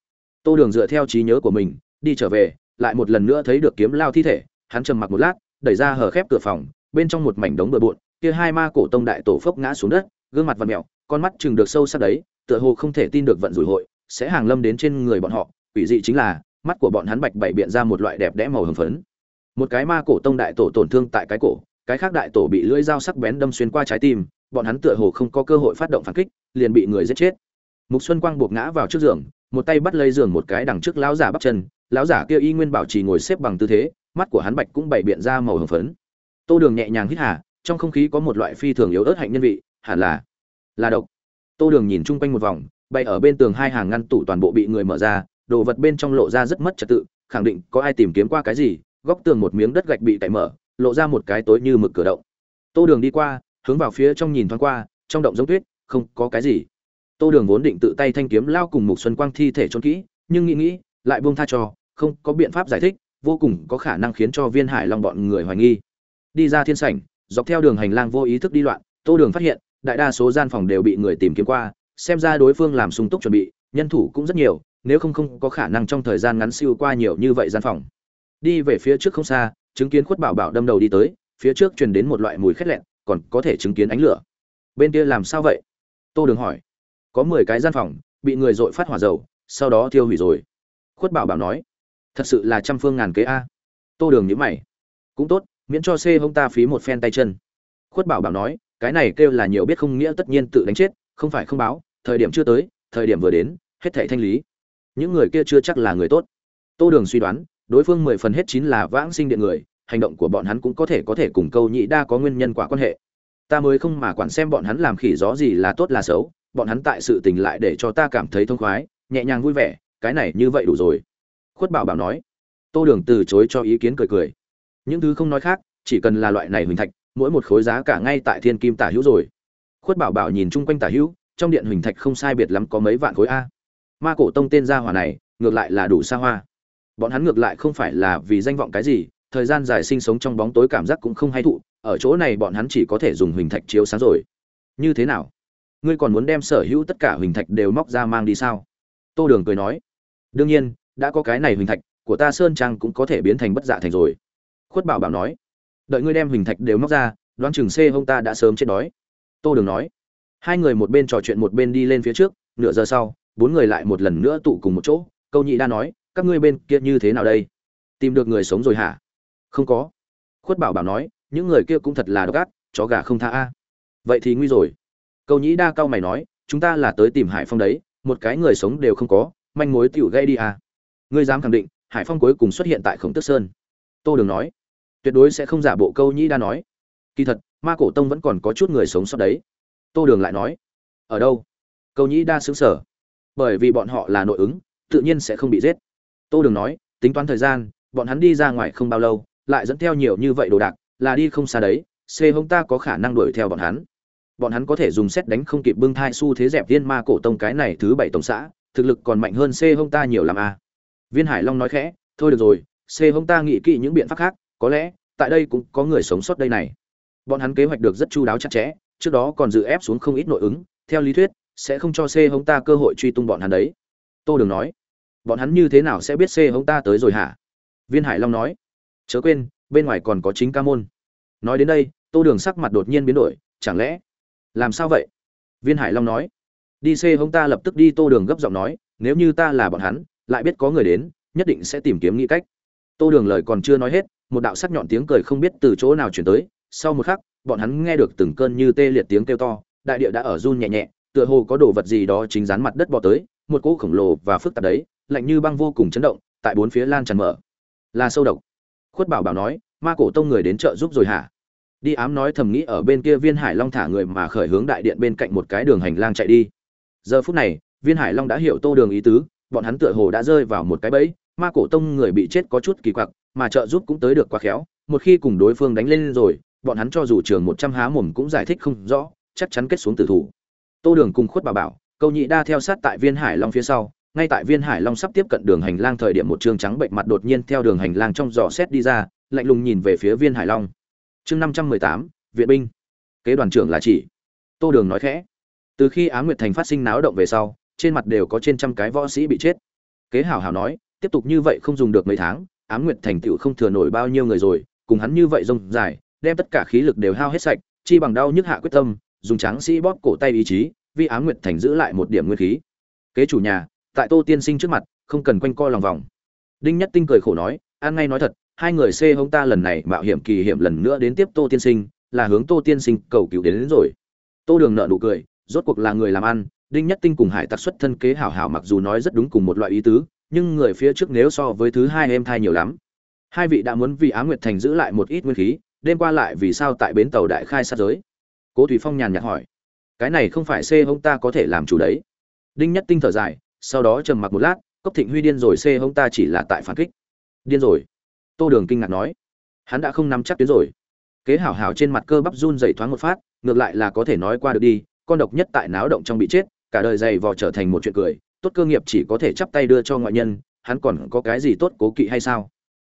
tô đường dựa theo trí nhớ của mình, đi trở về, lại một lần nữa thấy được kiếm lao thi thể, hắn trầm mặc một lát, đẩy ra hở khép cửa phòng, bên trong một mảnh đống bừa bộn, kia hai ma cổ tông đại tổ phốc ngã xuống đất, gương mặt và mẹo con mắt chừng được sâu sắc đấy, tựa hồ không thể tin được vận rủi hội, sẽ hàng lâm đến trên người bọn họ, quỷ dị chính là, mắt của bọn hắn bạch bảy biện ra một loại đẹp đẽ màu hồng phấn. Một cái ma cổ tông đại tổ tổn thương tại cái cổ, cái khác đại tổ bị lưỡi dao sắc bén đâm xuyên qua trái tim, bọn hắn tựa hồ không có cơ hội phát động phản kích, liền bị người giết chết. Mục xuân quang buộc ngã vào trước giường một tay bắt lấy giường một cái đằng trước lão giả bắp chân, lão giả kia y nguyên bảo trì ngồi xếp bằng tư thế, mắt của hắn bạch cũng bảy biện ra màu hồng phấn. Tô đường nhẹ nhàng hít hà, trong không khí có một loại phi thường yếu ớt hạnh nhân vị, hẳn là là độc. Tô đường nhìn chung quanh một vòng, bay ở bên tường hai hàng ngăn tủ toàn bộ bị người mở ra, đồ vật bên trong lộ ra rất mất trật tự, khẳng định có ai tìm kiếm qua cái gì, góc tường một miếng đất gạch bị cậy mở, lộ ra một cái tối như mực cửa động. Tô đường đi qua, hướng vào phía trong nhìn thoáng qua, trong động giống tuyết, không có cái gì tô đường vốn định tự tay thanh kiếm lao cùng mục xuân quang thi thể trốn kỹ, nhưng nghĩ nghĩ, lại buông tha cho, không có biện pháp giải thích, vô cùng có khả năng khiến cho viên hải long bọn người hoài nghi. Đi ra thiên sảnh, dọc theo đường hành lang vô ý thức đi loạn, tô đường phát hiện, đại đa số gian phòng đều bị người tìm kiếm qua, xem ra đối phương làm sung túc chuẩn bị, nhân thủ cũng rất nhiều, nếu không không có khả năng trong thời gian ngắn siêu qua nhiều như vậy gian phòng. Đi về phía trước không xa, chứng kiến khuất bảo bảo đâm đầu đi tới, phía trước truyền đến một loại mùi khét lẹn, còn có thể chứng kiến ánh lửa. Bên kia làm sao vậy? Tô đường hỏi có mười cái gian phòng, bị người dội phát hỏa dầu, sau đó thiêu hủy rồi. Khuất bảo bảo nói, thật sự là trăm phương ngàn kế a. Tô đường nhữ mày, cũng tốt, miễn cho c hông ta phí một phen tay chân. Khuất bảo bảo nói, cái này kêu là nhiều biết không nghĩa tất nhiên tự đánh chết, không phải không báo, thời điểm chưa tới, thời điểm vừa đến, hết thảy thanh lý. Những người kia chưa chắc là người tốt. Tô đường suy đoán, đối phương mười phần hết chín là vãng sinh điện người, hành động của bọn hắn cũng có thể có thể cùng câu nhị đa có nguyên nhân quả quan hệ. Ta mới không mà quản xem bọn hắn làm khỉ gió gì là tốt là xấu bọn hắn tại sự tình lại để cho ta cảm thấy thông khoái, nhẹ nhàng vui vẻ, cái này như vậy đủ rồi. Khuất bảo bảo nói. Tô đường từ chối cho ý kiến cười cười. Những thứ không nói khác, chỉ cần là loại này huỳnh thạch, mỗi một khối giá cả ngay tại thiên kim tả hữu rồi. Khuất bảo bảo nhìn chung quanh tả hữu, trong điện huỳnh thạch không sai biệt lắm có mấy vạn khối a. Ma cổ tông tên gia hỏa này, ngược lại là đủ xa hoa. Bọn hắn ngược lại không phải là vì danh vọng cái gì, thời gian dài sinh sống trong bóng tối cảm giác cũng không hay thụ, ở chỗ này bọn hắn chỉ có thể dùng huỳnh thạch chiếu sáng rồi. Như thế nào? Ngươi còn muốn đem sở hữu tất cả huỳnh thạch đều móc ra mang đi sao? Tô đường cười nói, đương nhiên, đã có cái này huỳnh thạch, của ta sơn trang cũng có thể biến thành bất dạ thành rồi. Khuất bảo bảo nói, đợi ngươi đem huỳnh thạch đều móc ra, đoán chừng xê hông ta đã sớm chết đói. Tô đường nói, hai người một bên trò chuyện một bên đi lên phía trước, nửa giờ sau, bốn người lại một lần nữa tụ cùng một chỗ. Câu nhị đa nói, các ngươi bên kia như thế nào đây? Tìm được người sống rồi hả? Không có. Khuất bảo bảo nói, những người kia cũng thật là độc ác, chó gà không tha a. Vậy thì nguy rồi câu nhĩ đa cao mày nói, chúng ta là tới tìm hải phong đấy, một cái người sống đều không có, manh mối tiểu gây đi à. ngươi dám khẳng định, hải phong cuối cùng xuất hiện tại khổng tước sơn. Tô đường nói, tuyệt đối sẽ không giả bộ câu nhĩ đa nói. Kỳ thật, ma cổ tông vẫn còn có chút người sống sót đấy. Tô đường lại nói, ở đâu? Câu nhĩ đa xứng sở bởi vì bọn họ là nội ứng, tự nhiên sẽ không bị giết. Tô đường nói, tính toán thời gian, bọn hắn đi ra ngoài không bao lâu, lại dẫn theo nhiều như vậy đồ đạc, là đi không xa đấy c hông ta có khả năng đuổi theo bọn hắn bọn hắn có thể dùng xét đánh không kịp bưng thai xu thế dẹp viên ma cổ tông cái này thứ bảy tổng xã, thực lực còn mạnh hơn c hông ta nhiều làm a à. viên hải long nói khẽ, thôi được rồi, c hông ta nghĩ kỹ những biện pháp khác, có lẽ, tại đây cũng có người sống sót đây này. Bọn hắn kế hoạch được rất chu đáo chặt chẽ, trước đó còn dự ép xuống không ít nội ứng, theo lý thuyết, sẽ không cho c hông ta cơ hội truy tung bọn hắn đấy. Tô đường nói, bọn hắn như thế nào sẽ biết c hông ta tới rồi hả? Viên hải long nói, chớ quên, bên ngoài còn có chính ca môn. Nói đến đây, tô đường sắc mặt đột nhiên biến đổi, chẳng lẽ làm sao vậy? Viên hải long nói. Đi xê hông ta lập tức đi tô đường gấp giọng nói, nếu như ta là bọn hắn, lại biết có người đến, nhất định sẽ tìm kiếm nghĩ cách. Tô đường lời còn chưa nói hết, một đạo sắc nhọn tiếng cười không biết từ chỗ nào chuyển tới. Sau một khắc, bọn hắn nghe được từng cơn như tê liệt tiếng kêu to, đại địa đã ở run nhẹ nhẹ, tựa hồ có đồ vật gì đó chính dán mặt đất bò tới, một cỗ khổng lồ và phức tạp đấy, lạnh như băng vô cùng chấn động, tại bốn phía lan tràn mở. Là sâu độc. Khuất bảo bảo nói, ma cổ tông người đến trợ giúp rồi hả? Đi ám nói thầm nghĩ ở bên kia viên hải long thả người mà khởi hướng đại điện bên cạnh một cái đường hành lang chạy đi. Giờ phút này, viên hải long đã hiểu tô đường ý tứ, bọn hắn tựa hồ đã rơi vào một cái bẫy, ma cổ tông người bị chết có chút kỳ quặc, mà trợ giúp cũng tới được quá khéo, một khi cùng đối phương đánh lên rồi, bọn hắn cho dù trường một trăm há mồm cũng giải thích không rõ, chắc chắn kết xuống tử thủ. Tô đường cùng khuất bà bảo, câu nhị đa theo sát tại viên hải long phía sau, ngay tại viên hải long sắp tiếp cận đường hành lang thời điểm một trương trắng bệnh mặt đột nhiên theo đường hành lang trong giò xét đi ra, lạnh lùng nhìn về phía viên hải long chương năm trăm mười tám, viện binh. Kế đoàn trưởng là chỉ. Tô đường nói khẽ. Từ khi á nguyệt thành phát sinh náo động về sau, trên mặt đều có trên trăm cái võ sĩ bị chết. Kế hảo hảo nói, tiếp tục như vậy không dùng được mấy tháng, á nguyệt thành tựu không thừa nổi bao nhiêu người rồi, cùng hắn như vậy rông dài, đem tất cả khí lực đều hao hết sạch, chi bằng đau nhức hạ quyết tâm, dùng tráng sĩ bóp cổ tay ý chí, vì á nguyệt thành giữ lại một điểm nguyên khí. Kế chủ nhà, tại tô tiên sinh trước mặt, không cần quanh co lòng vòng. Đinh nhất tinh cười khổ nói, an ngay nói thật hai người xê hông ta lần này mạo hiểm kỳ hiểm lần nữa đến tiếp tô tiên sinh là hướng tô tiên sinh cầu cứu đến, đến rồi. Tô đường nợ nụ cười rốt cuộc là người làm ăn đinh nhất tinh cùng hải tặc xuất thân kế hảo hảo mặc dù nói rất đúng cùng một loại ý tứ nhưng người phía trước nếu so với thứ hai em thai nhiều lắm. Hai vị đã muốn vì á nguyệt thành giữ lại một ít nguyên khí đêm qua lại vì sao tại bến tàu đại khai sát giới? Cố thủy phong nhàn nhạt hỏi. Cái này không phải xê hông ta có thể làm chủ đấy. Đinh nhất tinh thở dài sau đó trầm mặc một lát cốc thịnh huy điên rồi xê hông ta chỉ là tại phản kích. Điên rồi tô đường kinh ngạc nói, hắn đã không nắm chắc tuyến rồi. Kế hảo hảo trên mặt cơ bắp run dày thoáng một phát, ngược lại là có thể nói qua được đi, con độc nhất tại náo động trong bị chết, cả đời dày vò trở thành một chuyện cười, tốt cơ nghiệp chỉ có thể chắp tay đưa cho ngoại nhân, hắn còn có cái gì tốt cố kỵ hay sao?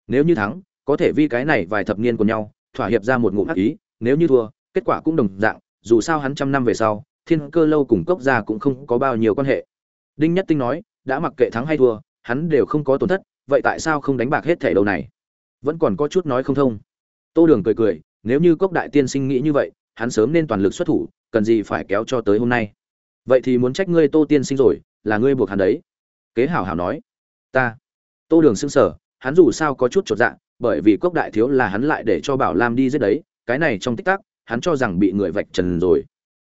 Nếu như thắng, có thể vì cái này vài thập niên của nhau, thỏa hiệp ra một ngụm hắc ý, nếu như thua, kết quả cũng đồng dạng, dù sao hắn trăm năm về sau, thiên cơ lâu cùng cốc gia cũng không có bao nhiêu quan hệ. Đinh nhất tinh nói, đã mặc kệ thắng hay thua, hắn đều không có tổn thất, vậy tại sao không đánh bạc hết thẻ đầu này? Vẫn còn có chút nói không thông. Tô đường cười cười, nếu như cốc đại tiên sinh nghĩ như vậy, hắn sớm nên toàn lực xuất thủ, cần gì phải kéo cho tới hôm nay. Vậy thì muốn trách ngươi tô tiên sinh rồi, là ngươi buộc hắn đấy. Kế hảo hảo nói, ta. Tô đường xưng sở hắn dù sao có chút chột dạ bởi vì cốc đại thiếu là hắn lại để cho bảo lam đi giết đấy, cái này trong tích tắc, hắn cho rằng bị người vạch trần rồi.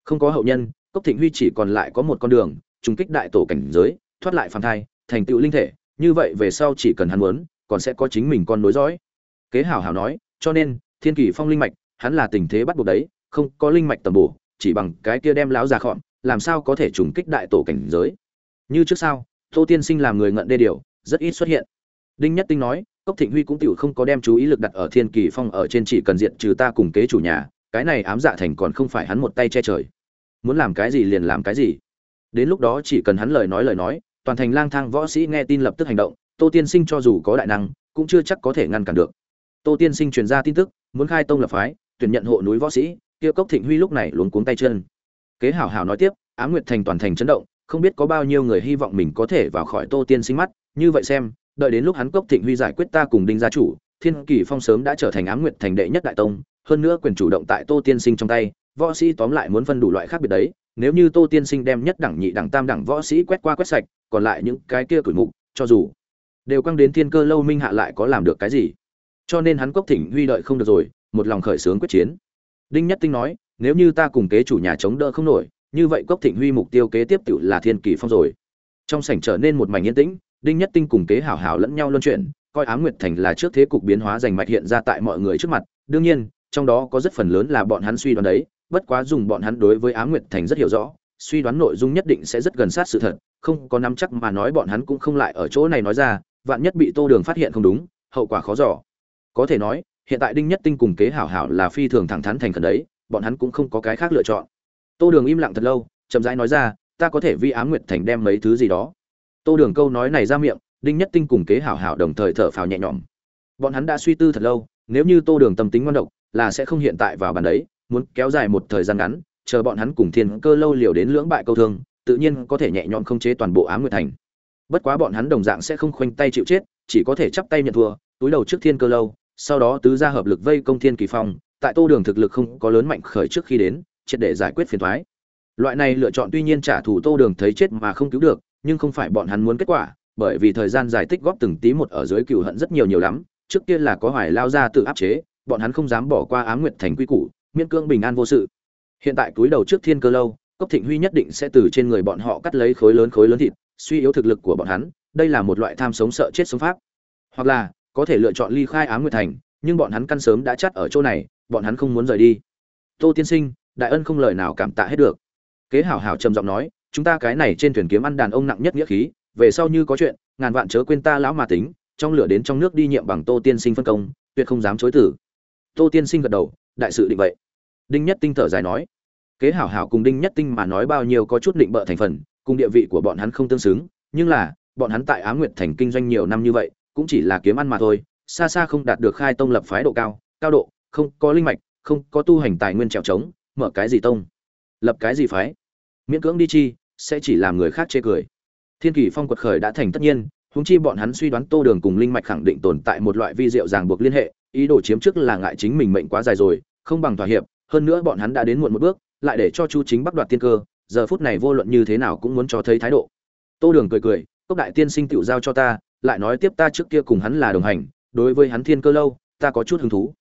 Không có hậu nhân, cốc thịnh huy chỉ còn lại có một con đường, trùng kích đại tổ cảnh giới, thoát lại phàm thai, thành tựu linh thể, như vậy về sau chỉ cần hắn muốn còn sẽ có chính mình con nối dõi. Kế hảo hảo nói, cho nên, thiên kỳ phong linh mạch, hắn là tình thế bắt buộc đấy, không có linh mạch tầm bổ, chỉ bằng cái kia đem láo ra khọn làm sao có thể trùng kích đại tổ cảnh giới. Như trước sau tô tiên sinh làm người ngận đê điều, rất ít xuất hiện. Đinh nhất tinh nói, cốc thịnh huy cũng tiểu không có đem chú ý lực đặt ở thiên kỳ phong ở trên chỉ cần diện trừ ta cùng kế chủ nhà, cái này ám dạ thành còn không phải hắn một tay che trời. Muốn làm cái gì liền làm cái gì. Đến lúc đó chỉ cần hắn lời nói lời nói, toàn thành lang thang võ sĩ nghe tin lập tức hành động tô tiên sinh cho dù có đại năng, cũng chưa chắc có thể ngăn cản được. Tô tiên sinh truyền ra tin tức, muốn khai tông lập phái, tuyển nhận hộ núi võ sĩ, kia cốc thịnh huy lúc này luống cuống tay chân. Kế hảo hảo nói tiếp, á nguyệt thành toàn thành chấn động, không biết có bao nhiêu người hy vọng mình có thể vào khỏi tô tiên sinh mắt, như vậy xem, đợi đến lúc hắn cốc thịnh huy giải quyết ta cùng đinh gia chủ, thiên kỳ phong sớm đã trở thành ám nguyệt thành đệ nhất đại tông, hơn nữa quyền chủ động tại tô tiên sinh trong tay, võ sĩ tóm lại muốn phân đủ loại khác biệt đấy, nếu như tô tiên sinh đem nhất đẳng nhị đẳng tam đẳng võ sĩ quét qua quét sạch, còn lại những cái kia tuổi mục, cho dù đều quăng đến thiên cơ lâu minh hạ lại có làm được cái gì? Cho nên hắn cốc thịnh huy đợi không được rồi, một lòng khởi xướng quyết chiến. Đinh nhất tinh nói, nếu như ta cùng kế chủ nhà chống đỡ không nổi, như vậy cốc thịnh huy mục tiêu kế tiếp tự là thiên kỳ phong rồi. Trong sảnh trở nên một mảnh yên tĩnh, đinh nhất tinh cùng kế hảo hảo lẫn nhau luân chuyển, coi ám nguyệt thành là trước thế cục biến hóa giành mạch hiện ra tại mọi người trước mặt. Đương nhiên, trong đó có rất phần lớn là bọn hắn suy đoán đấy, bất quá dùng bọn hắn đối với ám nguyệt thành rất hiểu rõ, suy đoán nội dung nhất định sẽ rất gần sát sự thật, không có nắm chắc mà nói bọn hắn cũng không lại ở chỗ này nói ra vạn nhất bị tô đường phát hiện không đúng, hậu quả khó giỏ có thể nói, hiện tại đinh nhất tinh cùng kế hảo hảo là phi thường thẳng thắn thành khẩn đấy, bọn hắn cũng không có cái khác lựa chọn. Tô đường im lặng thật lâu, chậm rãi nói ra, ta có thể vi ám nguyệt thành đem mấy thứ gì đó. Tô đường câu nói này ra miệng, đinh nhất tinh cùng kế hảo hảo đồng thời thở phào nhẹ nhõm. Bọn hắn đã suy tư thật lâu, nếu như tô đường tâm tính ngoan độc, là sẽ không hiện tại vào bàn đấy, muốn kéo dài một thời gian ngắn, chờ bọn hắn cùng thiên cơ lâu liều đến lưỡng bại câu thương, tự nhiên có thể nhẹ nhõm không chế toàn bộ ám nguyệt thành bất quá bọn hắn đồng dạng sẽ không khoanh tay chịu chết, chỉ có thể chắp tay nhận thua, túi đầu trước thiên cơ lâu, sau đó tứ ra hợp lực vây công thiên kỳ phong, tại tô đường thực lực không có lớn mạnh khởi trước khi đến, triệt để giải quyết phiền thoái loại này lựa chọn tuy nhiên trả thù tô đường thấy chết mà không cứu được, nhưng không phải bọn hắn muốn kết quả, bởi vì thời gian giải tích góp từng tí một ở dưới cựu hận rất nhiều nhiều lắm, trước kia là có hoài lao ra tự áp chế, bọn hắn không dám bỏ qua ám nguyệt thành quy củ, miễn cưỡng bình an vô sự. Hiện tại túi đầu trước thiên cơ lâu, cốc thịnh huy nhất định sẽ từ trên người bọn họ cắt lấy khối lớn khối lớn thịt suy yếu thực lực của bọn hắn, đây là một loại tham sống sợ chết sống pháp. Hoặc là, có thể lựa chọn ly khai ám nguyệt thành, nhưng bọn hắn căn sớm đã chắt ở chỗ này, bọn hắn không muốn rời đi. Tô tiên sinh, đại ân không lời nào cảm tạ hết được. Kế hảo hảo trầm giọng nói, chúng ta cái này trên thuyền kiếm ăn đàn ông nặng nhất nghĩa khí, về sau như có chuyện, ngàn vạn chớ quên ta lão mà tính, trong lửa đến trong nước đi nhiệm bằng tô tiên sinh phân công, tuyệt không dám chối tử. Tô tiên sinh gật đầu, đại sự định vậy. Đinh nhất tinh thở dài nói. Kế hảo hảo cùng đinh nhất tinh mà nói bao nhiêu có chút định bợ thành phần cùng địa vị của bọn hắn không tương xứng, nhưng là, bọn hắn tại á nguyệt thành kinh doanh nhiều năm như vậy, cũng chỉ là kiếm ăn mà thôi, xa xa không đạt được khai tông lập phái độ cao cao độ, không có linh mạch, không có tu hành tài nguyên trèo trống, mở cái gì tông, lập cái gì phái. Miễn cưỡng đi chi, sẽ chỉ làm người khác chê cười. Thiên kỳ phong quật khởi đã thành tất nhiên húng chi bọn hắn suy đoán tô đường cùng linh mạch khẳng định tồn tại một loại vi diệu ràng buộc liên hệ, ý đồ chiếm trước là ngại chính mình mệnh quá dài rồi, không bằng thỏa hiệp, hơn nữa bọn hắn đã đến muộn một bước, lại để cho chu chính bắt đoạt tiên cơ giờ phút này vô luận như thế nào cũng muốn cho thấy thái độ. Tô đường cười cười, cốc đại tiên sinh tựu giao cho ta, lại nói tiếp ta trước kia cùng hắn là đồng hành, đối với hắn thiên cơ lâu, ta có chút hứng thú.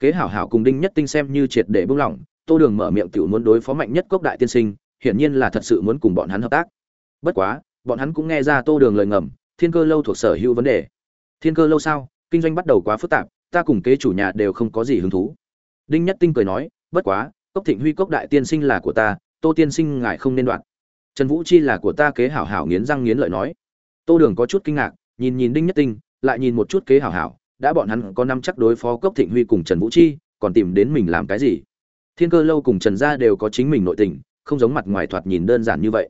Kế hảo hảo cùng đinh nhất tinh xem như triệt để buông lỏng, tô đường mở miệng tựu muốn đối phó mạnh nhất cốc đại tiên sinh, hiển nhiên là thật sự muốn cùng bọn hắn hợp tác. Bất quá, bọn hắn cũng nghe ra tô đường lời ngầm, thiên cơ lâu thuộc sở hữu vấn đề. Thiên cơ lâu sao? Kinh doanh bắt đầu quá phức tạp, ta cùng kế chủ nhà đều không có gì hứng thú. Đinh nhất tinh cười nói, bất quá, cốc thịnh huy cốc đại tiên sinh là của ta tô tiên sinh ngài không nên đoạn. Trần vũ chi là của ta kế hảo hảo nghiến răng nghiến lợi nói. Tô đường có chút kinh ngạc, nhìn nhìn đinh nhất tinh, lại nhìn một chút kế hảo hảo, đã bọn hắn có năm chắc đối phó cốc thịnh huy cùng trần vũ chi, còn tìm đến mình làm cái gì? Thiên cơ lâu cùng trần gia đều có chính mình nội tình, không giống mặt ngoài thoạt nhìn đơn giản như vậy.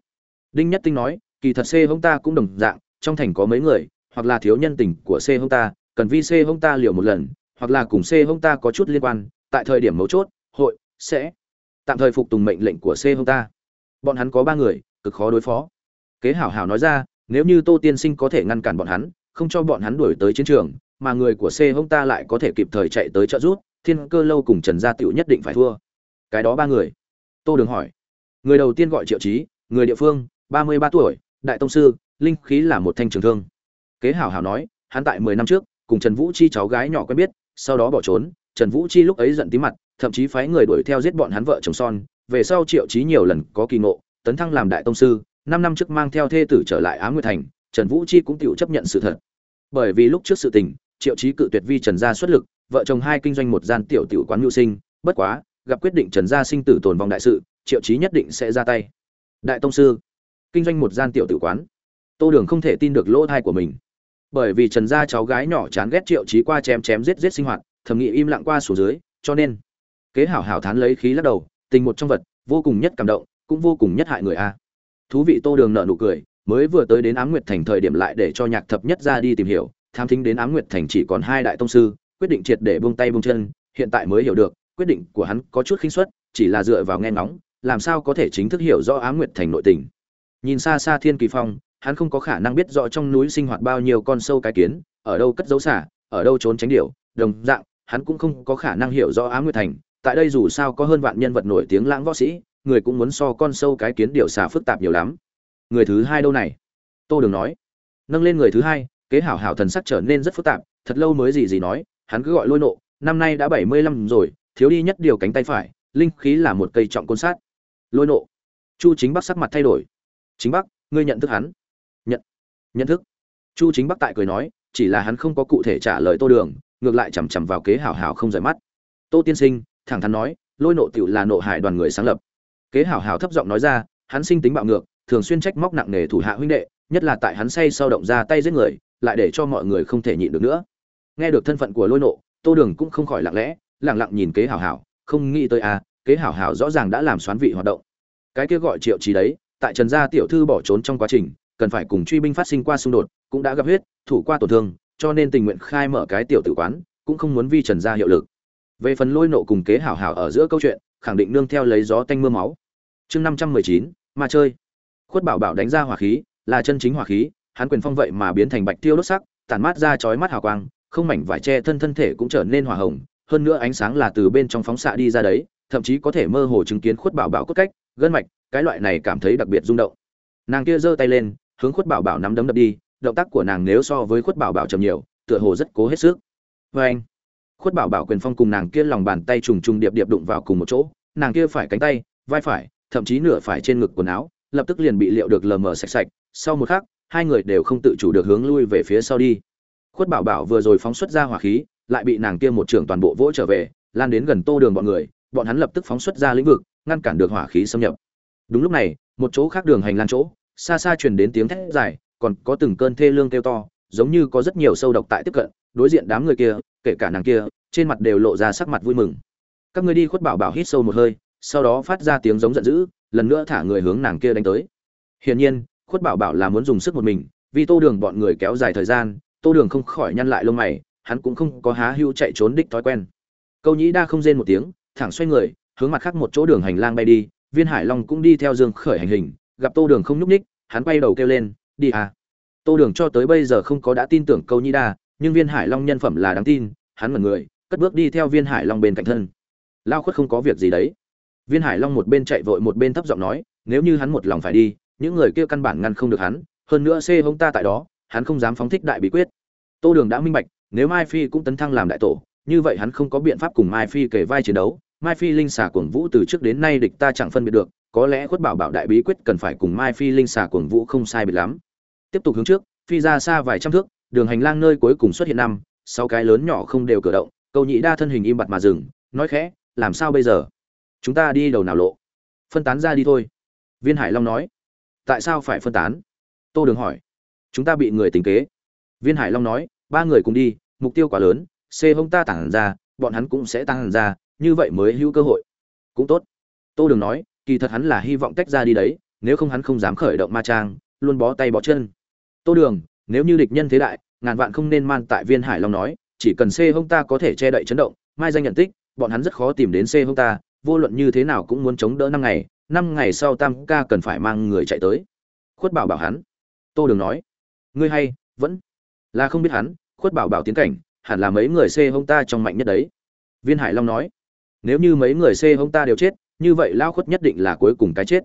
Đinh nhất tinh nói, kỳ thật c hông ta cũng đồng dạng, trong thành có mấy người, hoặc là thiếu nhân tình của c hông ta, cần vi c hông ta liều một lần, hoặc là cùng c hông ta có chút liên quan, tại thời điểm mấu chốt, hội, sẽ tạm thời phục tùng mệnh lệnh của c hông ta. Bọn hắn có ba người cực khó đối phó. Kế hảo hảo nói ra nếu như tô tiên sinh có thể ngăn cản bọn hắn không cho bọn hắn đuổi tới chiến trường mà người của c Hung ta lại có thể kịp thời chạy tới trợ giúp thiên cơ lâu cùng trần gia Tiểu nhất định phải thua. Cái đó ba người. Tô đường hỏi. Người đầu tiên gọi triệu chí, người địa phương ba mươi ba tuổi đại tông sư linh khí là một thanh trường thương. Kế hảo hảo nói hắn tại mười năm trước cùng trần vũ chi cháu gái nhỏ quen biết sau đó bỏ trốn trần vũ chi lúc ấy giận tí mặt, thậm chí phái người đuổi theo giết bọn hắn vợ chồng son. Về sau triệu Chí nhiều lần có kỳ ngộ, tấn thăng làm đại tông sư, năm năm trước mang theo thê tử trở lại á nguyệt thành, trần vũ chi cũng tự chấp nhận sự thật. Bởi vì lúc trước sự tình, triệu Chí cự tuyệt vi trần gia xuất lực, vợ chồng hai kinh doanh một gian tiểu tiểu quán nhu sinh, bất quá, gặp quyết định trần gia sinh tử tồn vong đại sự, triệu Chí nhất định sẽ ra tay. Đại tông sư, kinh doanh một gian tiểu tử quán. Tô đường không thể tin được lỗ thai của mình. Bởi vì trần gia cháu gái nhỏ chán ghét triệu Chí qua chém chém giết giết sinh hoạt thầm nghĩ im lặng qua số dưới, cho nên, kế hảo hảo thán lấy khí lắc đầu, tình một trong vật, vô cùng nhất cảm động, cũng vô cùng nhất hại người a. Thú vị tô đường nợ nụ cười, mới vừa tới đến ám nguyệt thành thời điểm lại để cho nhạc thập nhất ra đi tìm hiểu, tham thính đến ám nguyệt thành chỉ còn hai đại tông sư, quyết định triệt để buông tay buông chân, hiện tại mới hiểu được, quyết định của hắn có chút khinh suất, chỉ là dựa vào nghe ngóng, làm sao có thể chính thức hiểu rõ ám nguyệt thành nội tình. Nhìn xa xa thiên kỳ phong, hắn không có khả năng biết rõ trong núi sinh hoạt bao nhiêu con sâu cái kiến, ở đâu cất dấu xả, ở đâu trốn tránh điểu, đồng dạng hắn cũng không có khả năng hiểu rõ Á nguyệt thành. Tại đây dù sao có hơn vạn nhân vật nổi tiếng lãng võ sĩ, người cũng muốn so con sâu cái kiến điều xà phức tạp nhiều lắm. Người thứ hai đâu này? Tô đường nói. Nâng lên người thứ hai, kế hảo hảo thần sắc trở nên rất phức tạp, thật lâu mới gì gì nói, hắn cứ gọi lôi nộ, năm nay đã bảy mươi lăm rồi, thiếu đi nhất điều cánh tay phải, linh khí là một cây trọng côn sát. Lôi nộ. Chu chính bắc sắc mặt thay đổi. Chính bắc, ngươi nhận thức hắn. Nhận. Nhận thức. Chu chính bắc tại cười nói, chỉ là hắn không có cụ thể trả lời tô đường ngược lại chằm chằm vào kế hảo hảo không rời mắt. Tô tiên sinh, thẳng thắn nói, lôi nộ tựu là nộ hải đoàn người sáng lập. Kế hảo hảo thấp giọng nói ra, hắn sinh tính bạo ngược, thường xuyên trách móc nặng nề thủ hạ huynh đệ, nhất là tại hắn say sau động ra tay giết người, lại để cho mọi người không thể nhịn được nữa. Nghe được thân phận của lôi nộ, tô đường cũng không khỏi lặng lẽ, lặng lặng nhìn kế hảo hảo, không nghĩ tới à kế hảo hảo rõ ràng đã làm xoán vị hoạt động. Cái kia gọi triệu trí đấy, tại trần gia tiểu thư bỏ trốn trong quá trình, cần phải cùng truy binh phát sinh qua xung đột, cũng đã gặp huyết, thủ qua tổn thương cho nên tình nguyện khai mở cái tiểu tử quán, cũng không muốn vi trần gia hiệu lực. Về phần lôi nộ cùng kế hảo hảo ở giữa câu chuyện, khẳng định nương theo lấy gió tanh mưa máu. Chương năm trăm mười chín, ma chơi. Khuất bảo bảo đánh ra hỏa khí, là chân chính hỏa khí, hắn quyền phong vậy mà biến thành bạch tiêu đốt sắc, tản mát ra chói mắt hào quang, không mảnh vải che thân thân thể cũng trở nên hỏa hồng, hơn nữa ánh sáng là từ bên trong phóng xạ đi ra đấy, thậm chí có thể mơ hồ chứng kiến khuất bảo bảo cốt cách, gân mạch, cái loại này cảm thấy đặc biệt rung động. Nàng kia giơ tay lên, hướng khuất bảo bảo nắm đấm đập đi động tác của nàng nếu so với khuất bảo bảo chậm nhiều, tựa hồ rất cố hết sức. Vê anh, khuất bảo bảo quyền phong cùng nàng kia lòng bàn tay trùng trùng điệp điệp đụng vào cùng một chỗ, nàng kia phải cánh tay, vai phải, thậm chí nửa phải trên ngực quần áo, lập tức liền bị liệu được lờ mờ sạch sạch. Sau một khắc, hai người đều không tự chủ được hướng lui về phía sau đi. Khuất bảo bảo vừa rồi phóng xuất ra hỏa khí, lại bị nàng kia một trưởng toàn bộ vỗ trở về, lan đến gần tô đường bọn người, bọn hắn lập tức phóng xuất ra lĩnh vực, ngăn cản được hỏa khí xâm nhập. Đúng lúc này, một chỗ khác đường hành lan chỗ, xa xa truyền đến tiếng thét dài còn có từng cơn thê lương kêu to, giống như có rất nhiều sâu độc tại tiếp cận, đối diện đám người kia, kể cả nàng kia, trên mặt đều lộ ra sắc mặt vui mừng. Các người đi khuất bảo bảo hít sâu một hơi, sau đó phát ra tiếng giống giận dữ, lần nữa thả người hướng nàng kia đánh tới. Hiển nhiên, khuất bảo bảo là muốn dùng sức một mình, vì tô đường bọn người kéo dài thời gian, tô đường không khỏi nhăn lại lông mày, hắn cũng không có há hưu chạy trốn đích thói quen. Câu nhĩ đa không rên một tiếng, thẳng xoay người, hướng mặt khác một chỗ đường hành lang bay đi, viên hải long cũng đi theo dương khởi hành hình, gặp tô đường không nhúc ních hắn quay đầu kêu lên đi à. Tô đường cho tới bây giờ không có đã tin tưởng câu Nhi đa, nhưng viên hải long nhân phẩm là đáng tin, hắn mật người, cất bước đi theo viên hải long bên cạnh thân. Lao khuất không có việc gì đấy. Viên hải long một bên chạy vội một bên thấp giọng nói, nếu như hắn một lòng phải đi, những người kia căn bản ngăn không được hắn, hơn nữa xê hông ta tại đó, hắn không dám phóng thích đại bí quyết. Tô đường đã minh bạch, nếu mai phi cũng tấn thăng làm đại tổ, như vậy hắn không có biện pháp cùng mai phi kể vai chiến đấu. Mai phi linh xà cuồng vũ từ trước đến nay địch ta chẳng phân biệt được, có lẽ khuất bảo bảo đại bí quyết cần phải cùng mai phi linh xà cuồng vũ không sai biệt lắm tiếp tục hướng trước, phi ra xa vài trăm thước, đường hành lang nơi cuối cùng xuất hiện năm, sáu cái lớn nhỏ không đều cử động câu nhị đa thân hình im bặt mà dừng, nói khẽ, làm sao bây giờ? Chúng ta đi đầu nào lộ? Phân tán ra đi thôi. Viên hải long nói. Tại sao phải phân tán? Tô đường hỏi. Chúng ta bị người tính kế. Viên hải long nói. Ba người cùng đi, mục tiêu quá lớn, c hông ta tản ra, bọn hắn cũng sẽ tăng ra, như vậy mới hữu cơ hội. Cũng tốt. Tô đường nói. Kỳ thật hắn là hy vọng tách ra đi đấy, nếu không hắn không dám khởi động ma trang, luôn bó tay bó chân tô đường, nếu như địch nhân thế đại, ngàn vạn không nên man tại viên hải long nói, chỉ cần c hông ta có thể che đậy chấn động, mai danh nhận tích, bọn hắn rất khó tìm đến c hông ta, vô luận như thế nào cũng muốn chống đỡ năm ngày năm ngày sau tam ca cần phải mang người chạy tới. Khuất bảo bảo hắn. Tô đường nói, ngươi hay, vẫn là không biết hắn, khuất bảo bảo tiến cảnh, hẳn là mấy người c hông ta trong mạnh nhất đấy. Viên hải long nói, nếu như mấy người c hông ta đều chết, như vậy lao khuất nhất định là cuối cùng cái chết.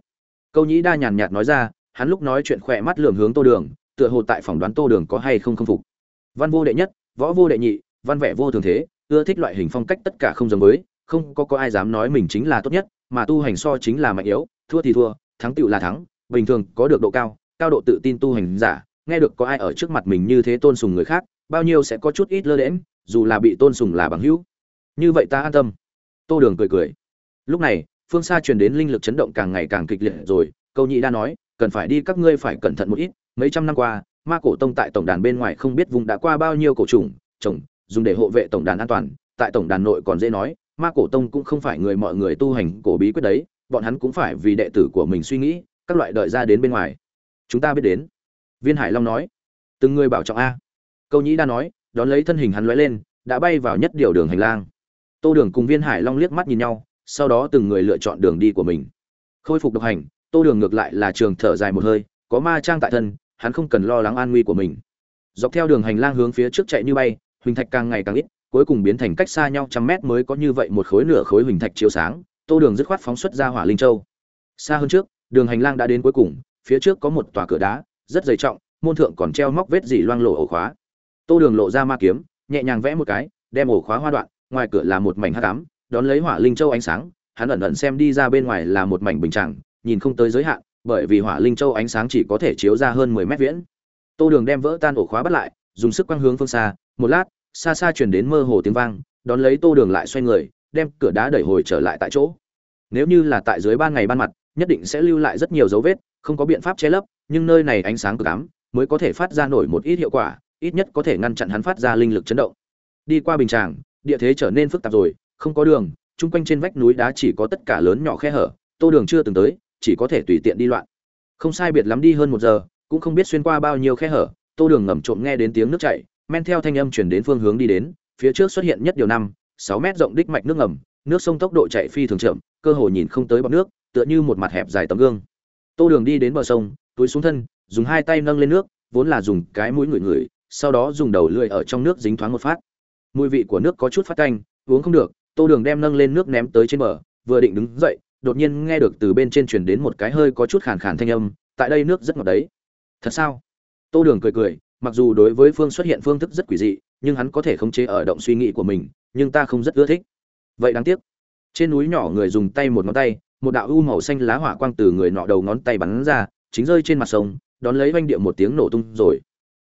Câu nhĩ đa nhàn nhạt nói ra, hắn lúc nói chuyện khỏe mắt lường hướng tô đường tựa hồ tại phỏng đoán tô đường có hay không khâm phục. Văn vô đệ nhất, võ vô đệ nhị, văn vẻ vô thường thế, ưa thích loại hình phong cách tất cả không giống với, không có có ai dám nói mình chính là tốt nhất, mà tu hành so chính là mạnh yếu, thua thì thua, thắng tựu là thắng, bình thường có được độ cao cao độ tự tin tu hành giả, nghe được có ai ở trước mặt mình như thế tôn sùng người khác, bao nhiêu sẽ có chút ít lơ đễm dù là bị tôn sùng là bằng hữu. Như vậy ta an tâm. Tô đường cười cười. Lúc này, phương xa truyền đến linh lực chấn động càng ngày càng kịch liệt rồi, câu nhị đa nói, cần phải đi các ngươi phải cẩn thận một ít mấy trăm năm qua, ma cổ tông tại tổng đàn bên ngoài không biết vùng đã qua bao nhiêu cổ trùng, trồng, dùng để hộ vệ tổng đàn an toàn. Tại tổng đàn nội còn dễ nói, ma cổ tông cũng không phải người mọi người tu hành cổ bí quyết đấy, bọn hắn cũng phải vì đệ tử của mình suy nghĩ, các loại đợi ra đến bên ngoài. Chúng ta biết đến. Viên hải long nói. Từng người bảo trọng a. Câu nhĩ đa nói, đón lấy thân hình hắn lóe lên, đã bay vào nhất điều đường hành lang. Tô đường cùng viên hải long liếc mắt nhìn nhau, sau đó từng người lựa chọn đường đi của mình. Khôi phục độc hành, tô đường ngược lại là trường thở dài một hơi, có ma trang tại thân hắn không cần lo lắng an nguy của mình. Dọc theo đường hành lang hướng phía trước chạy như bay, huỳnh thạch càng ngày càng ít, cuối cùng biến thành cách xa nhau trăm mét mới có như vậy một khối nửa khối huỳnh thạch chiếu sáng, tô đường dứt khoát phóng xuất ra hỏa linh châu. Xa hơn trước, đường hành lang đã đến cuối cùng, phía trước có một tòa cửa đá, rất dày trọng, môn thượng còn treo móc vết dỉ loang lộ ổ khóa. Tô đường lộ ra ma kiếm, nhẹ nhàng vẽ một cái, đem ổ khóa hoa đoạn, ngoài cửa là một mảnh hắc ám, đón lấy hỏa linh châu ánh sáng, hắn ẩn ẩn xem đi ra bên ngoài là một mảnh bình tràng nhìn không tới giới hạn bởi vì hỏa linh châu ánh sáng chỉ có thể chiếu ra hơn mười mét viễn. Tô đường đem vỡ tan ổ khóa bắt lại, dùng sức quang hướng phương xa, một lát, xa xa chuyển đến mơ hồ tiếng vang, đón lấy tô đường lại xoay người, đem cửa đá đẩy hồi trở lại tại chỗ. Nếu như là tại dưới ban ngày ban mặt, nhất định sẽ lưu lại rất nhiều dấu vết, không có biện pháp che lấp, nhưng nơi này ánh sáng cực ám, mới có thể phát ra nổi một ít hiệu quả, ít nhất có thể ngăn chặn hắn phát ra linh lực chấn động. Đi qua bình tràng, địa thế trở nên phức tạp rồi, không có đường, chung quanh trên vách núi đá chỉ có tất cả lớn nhỏ khe hở, tô đường chưa từng tới chỉ có thể tùy tiện đi loạn. Không sai biệt lắm đi hơn một giờ, cũng không biết xuyên qua bao nhiêu khe hở, tô đường ngầm trộm nghe đến tiếng nước chảy, men theo thanh âm chuyển đến phương hướng đi đến, phía trước xuất hiện nhất điều năm, sáu mét rộng đích mạch nước ngầm, nước sông tốc độ chạy phi thường chậm, cơ hồ nhìn không tới bọt nước, tựa như một mặt hẹp dài tấm gương. Tô đường đi đến bờ sông, túi xuống thân, dùng hai tay nâng lên nước, vốn là dùng cái mũi ngửi ngửi, sau đó dùng đầu lưỡi ở trong nước dính thoáng một phát. Mùi vị của nước có chút phát canh uống không được, tô đường đem nâng lên nước ném tới trên bờ, vừa định đứng dậy đột nhiên nghe được từ bên trên truyền đến một cái hơi có chút khàn khàn thanh âm, tại đây nước rất ngọt đấy. Thật sao? Tô đường cười cười, mặc dù đối với phương xuất hiện phương thức rất quỷ dị, nhưng hắn có thể khống chế ở động suy nghĩ của mình, nhưng ta không rất ưa thích. Vậy đáng tiếc. Trên núi nhỏ người dùng tay một ngón tay, một đạo u màu xanh lá hỏa quang từ người nọ đầu ngón tay bắn ra, chính rơi trên mặt sông, đón lấy vang địa một tiếng nổ tung rồi.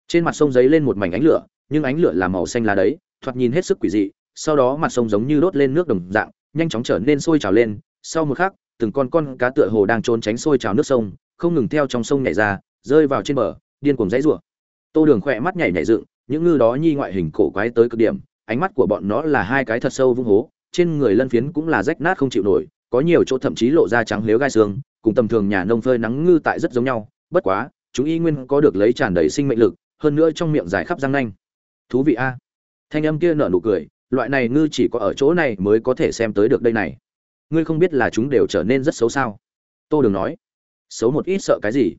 Trên mặt sông giấy lên một mảnh ánh lửa, nhưng ánh lửa là màu xanh lá đấy, thoạt nhìn hết sức quỷ dị, sau đó mặt sông giống như đốt lên nước đồng dạng, nhanh chóng trở nên sôi trào lên sau một khắc, từng con con cá tựa hồ đang trốn tránh sôi trào nước sông, không ngừng theo trong sông nhảy ra, rơi vào trên bờ, điên cuồng dãy rủa. Tô đường khỏe mắt nhảy nhảy dựng, những ngư đó nhi ngoại hình cổ quái tới cực điểm, ánh mắt của bọn nó là hai cái thật sâu vung hố, trên người lân phiến cũng là rách nát không chịu nổi, có nhiều chỗ thậm chí lộ ra trắng lếu gai xương, cùng tầm thường nhà nông phơi nắng ngư tại rất giống nhau, bất quá, chúng y nguyên có được lấy tràn đầy sinh mệnh lực, hơn nữa trong miệng dài khắp răng nanh. Thú vị a. Thanh âm kia nở nụ cười, loại này ngư chỉ có ở chỗ này mới có thể xem tới được đây này ngươi không biết là chúng đều trở nên rất xấu sao? Tô đường nói. Xấu một ít sợ cái gì?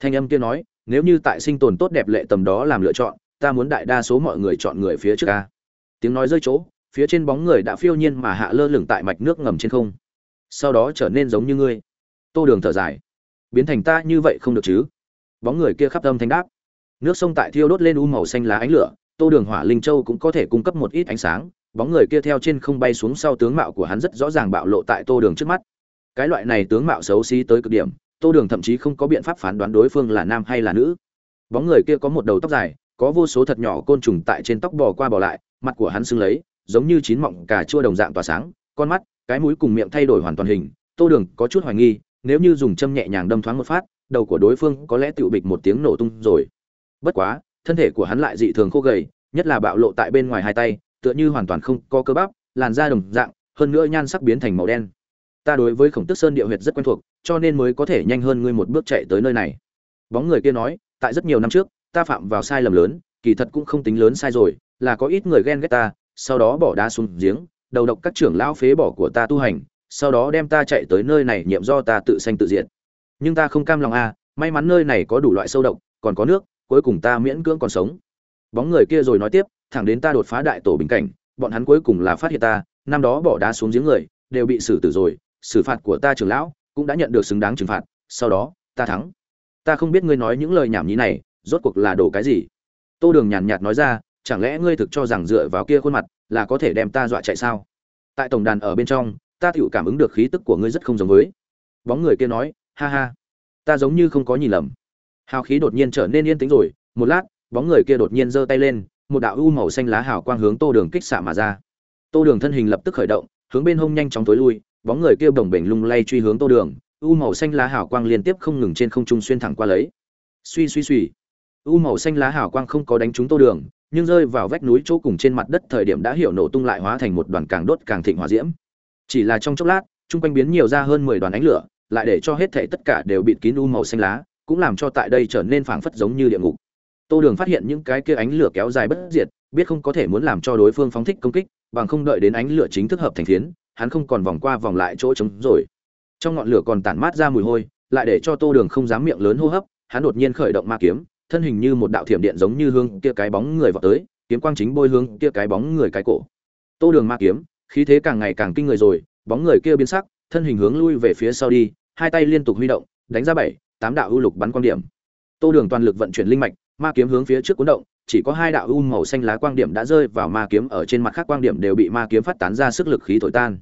Thanh âm kia nói, nếu như tại sinh tồn tốt đẹp lệ tầm đó làm lựa chọn, ta muốn đại đa số mọi người chọn người phía trước ca tiếng nói rơi chỗ, phía trên bóng người đã phiêu nhiên mà hạ lơ lửng tại mạch nước ngầm trên không. Sau đó trở nên giống như ngươi. Tô đường thở dài. Biến thành ta như vậy không được chứ? Bóng người kia khắp âm thanh đáp. Nước sông tại thiêu đốt lên u màu xanh lá ánh lửa, tô đường hỏa linh châu cũng có thể cung cấp một ít ánh sáng bóng người kia theo trên không bay xuống sau tướng mạo của hắn rất rõ ràng bạo lộ tại tô đường trước mắt. Cái loại này tướng mạo xấu xí tới cực điểm, tô đường thậm chí không có biện pháp phán đoán đối phương là nam hay là nữ. Bóng người kia có một đầu tóc dài, có vô số thật nhỏ côn trùng tại trên tóc bò qua bò lại, mặt của hắn sưng lấy, giống như chín mọng cà chua đồng dạng tỏa sáng, con mắt, cái mũi cùng miệng thay đổi hoàn toàn hình, tô đường có chút hoài nghi, nếu như dùng châm nhẹ nhàng đâm thoáng một phát, đầu của đối phương có lẽ tựu bịch một tiếng nổ tung rồi. Bất quá, thân thể của hắn lại dị thường khô gầy, nhất là bạo lộ tại bên ngoài hai tay tựa như hoàn toàn không có cơ bắp, làn da đồng dạng, hơn nữa nhan sắc biến thành màu đen. Ta đối với khổng tức sơn địa huyệt rất quen thuộc, cho nên mới có thể nhanh hơn ngươi một bước chạy tới nơi này. Bóng người kia nói, tại rất nhiều năm trước, ta phạm vào sai lầm lớn, kỳ thật cũng không tính lớn sai rồi, là có ít người ghen ghét ta, sau đó bỏ đá xuống giếng, đầu độc các trưởng lão phế bỏ của ta tu hành, sau đó đem ta chạy tới nơi này nhiệm do ta tự sanh tự diệt. Nhưng ta không cam lòng a may mắn nơi này có đủ loại sâu độc, còn có nước, cuối cùng ta miễn cưỡng còn sống. Bóng người kia rồi nói tiếp thẳng đến ta đột phá đại tổ bình cảnh, bọn hắn cuối cùng là phát hiện ta, năm đó bỏ đá xuống giếng người, đều bị xử tử rồi, xử phạt của ta trưởng lão cũng đã nhận được xứng đáng trừng phạt, sau đó, ta thắng. Ta không biết ngươi nói những lời nhảm nhí này, rốt cuộc là đổ cái gì? Tô đường nhàn nhạt nói ra, chẳng lẽ ngươi thực cho rằng dựa vào kia khuôn mặt là có thể đem ta dọa chạy sao? Tại tổng đàn ở bên trong, ta tựu cảm ứng được khí tức của ngươi rất không giống với. Bóng người kia nói, ha ha, ta giống như không có nhìn lầm. Hào khí đột nhiên trở nên yên tĩnh rồi, một lát, bóng người kia đột nhiên giơ tay lên một đạo u màu xanh lá hào quang hướng tô đường kích xạ mà ra. Tô đường thân hình lập tức khởi động, hướng bên hông nhanh chóng tối lui, bóng người kia bồng bềnh lung lay truy hướng tô đường, u màu xanh lá hào quang liên tiếp không ngừng trên không trung xuyên thẳng qua lấy. Suy suy suy. U màu xanh lá hào quang không có đánh trúng tô đường, nhưng rơi vào vách núi chỗ cùng trên mặt đất thời điểm đã hiểu nổ tung lại hóa thành một đoàn càng đốt càng thịnh hỏa diễm. Chỉ là trong chốc lát, chung quanh biến nhiều ra hơn mười đoàn ánh lửa, lại để cho hết thảy tất cả đều bịt kín u màu xanh lá, cũng làm cho tại đây trở nên phảng phất giống như địa ngục tô đường phát hiện những cái kia ánh lửa kéo dài bất diệt, biết không có thể muốn làm cho đối phương phóng thích công kích, bằng không đợi đến ánh lửa chính thức hợp thành phiến, hắn không còn vòng qua vòng lại chỗ trống rồi. Trong ngọn lửa còn tản mát ra mùi hôi, lại để cho tô đường không dám miệng lớn hô hấp, hắn đột nhiên khởi động ma kiếm, thân hình như một đạo thiểm điện giống như hương kia cái bóng người vào tới, kiếm quang chính bôi hướng kia cái bóng người cái cổ. Tô đường ma kiếm, khí thế càng ngày càng kinh người rồi, bóng người kia biến sắc, thân hình hướng lui về phía sau đi, hai tay liên tục huy động, đánh ra bảy, tám đạo ưu lục bắn quang điểm. Tô đường toàn lực vận chuyển linh mạch ma kiếm hướng phía trước cuốn động, chỉ có hai đạo u màu xanh lá quang điểm đã rơi vào ma kiếm ở trên mặt khác quang điểm đều bị ma kiếm phát tán ra sức lực khí thổi tan.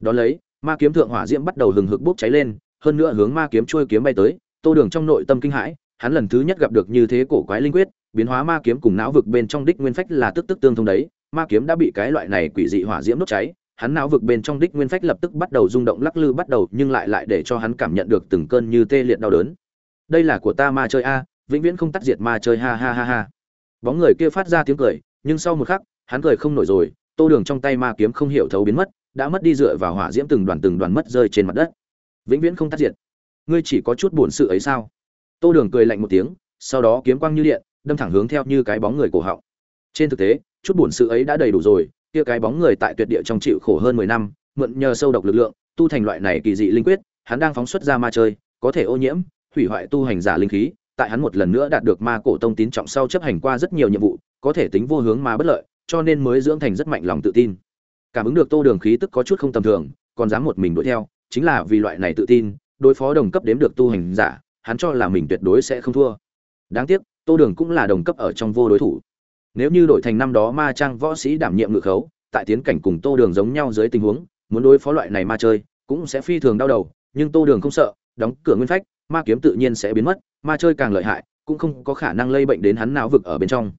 Đón lấy, ma kiếm thượng hỏa diễm bắt đầu hừng hực bốc cháy lên, hơn nữa hướng ma kiếm trôi kiếm bay tới, tô đường trong nội tâm kinh hãi, hắn lần thứ nhất gặp được như thế cổ quái linh quyết, biến hóa ma kiếm cùng não vực bên trong đích nguyên phách là tức tức tương thông đấy, ma kiếm đã bị cái loại này quỷ dị hỏa diễm đốt cháy, hắn não vực bên trong đích nguyên phách lập tức bắt đầu rung động lắc lư bắt đầu, nhưng lại lại để cho hắn cảm nhận được từng cơn như tê liệt đau đớn. Đây là của ta ma chơi a vĩnh viễn không tắt diệt ma chơi, ha ha ha ha. Bóng người kia phát ra tiếng cười, nhưng sau một khắc, hắn cười không nổi rồi, tô đường trong tay ma kiếm không hiểu thấu biến mất, đã mất đi dựa vào hỏa diễm từng đoàn từng đoàn mất rơi trên mặt đất. Vĩnh viễn không tắt diệt. Ngươi chỉ có chút buồn sự ấy sao? Tô đường cười lạnh một tiếng, sau đó kiếm quang như điện, đâm thẳng hướng theo như cái bóng người cổ họng. Trên thực tế, chút buồn sự ấy đã đầy đủ rồi, kia cái bóng người tại tuyệt địa trong chịu khổ hơn mười năm, mượn nhờ sâu độc lực lượng, tu thành loại này kỳ dị linh quyết, hắn đang phóng xuất ra ma chơi, có thể ô nhiễm, hủy hoại tu hành giả linh khí tại hắn một lần nữa đạt được ma cổ tông tín trọng sau chấp hành qua rất nhiều nhiệm vụ, có thể tính vô hướng mà bất lợi, cho nên mới dưỡng thành rất mạnh lòng tự tin. Cảm ứng được tô đường khí tức có chút không tầm thường, còn dám một mình đuổi theo, chính là vì loại này tự tin, đối phó đồng cấp đếm được tu hành giả, hắn cho là mình tuyệt đối sẽ không thua. Đáng tiếc, tô đường cũng là đồng cấp ở trong vô đối thủ. Nếu như đổi thành năm đó ma trang võ sĩ đảm nhiệm ngự khấu, tại tiến cảnh cùng tô đường giống nhau dưới tình huống, muốn đối phó loại này ma chơi, cũng sẽ phi thường đau đầu, nhưng tô đường không sợ, đóng cửa nguyên phách, ma kiếm tự nhiên sẽ biến mất ma chơi càng lợi hại, cũng không có khả năng lây bệnh đến hắn não vực ở bên trong.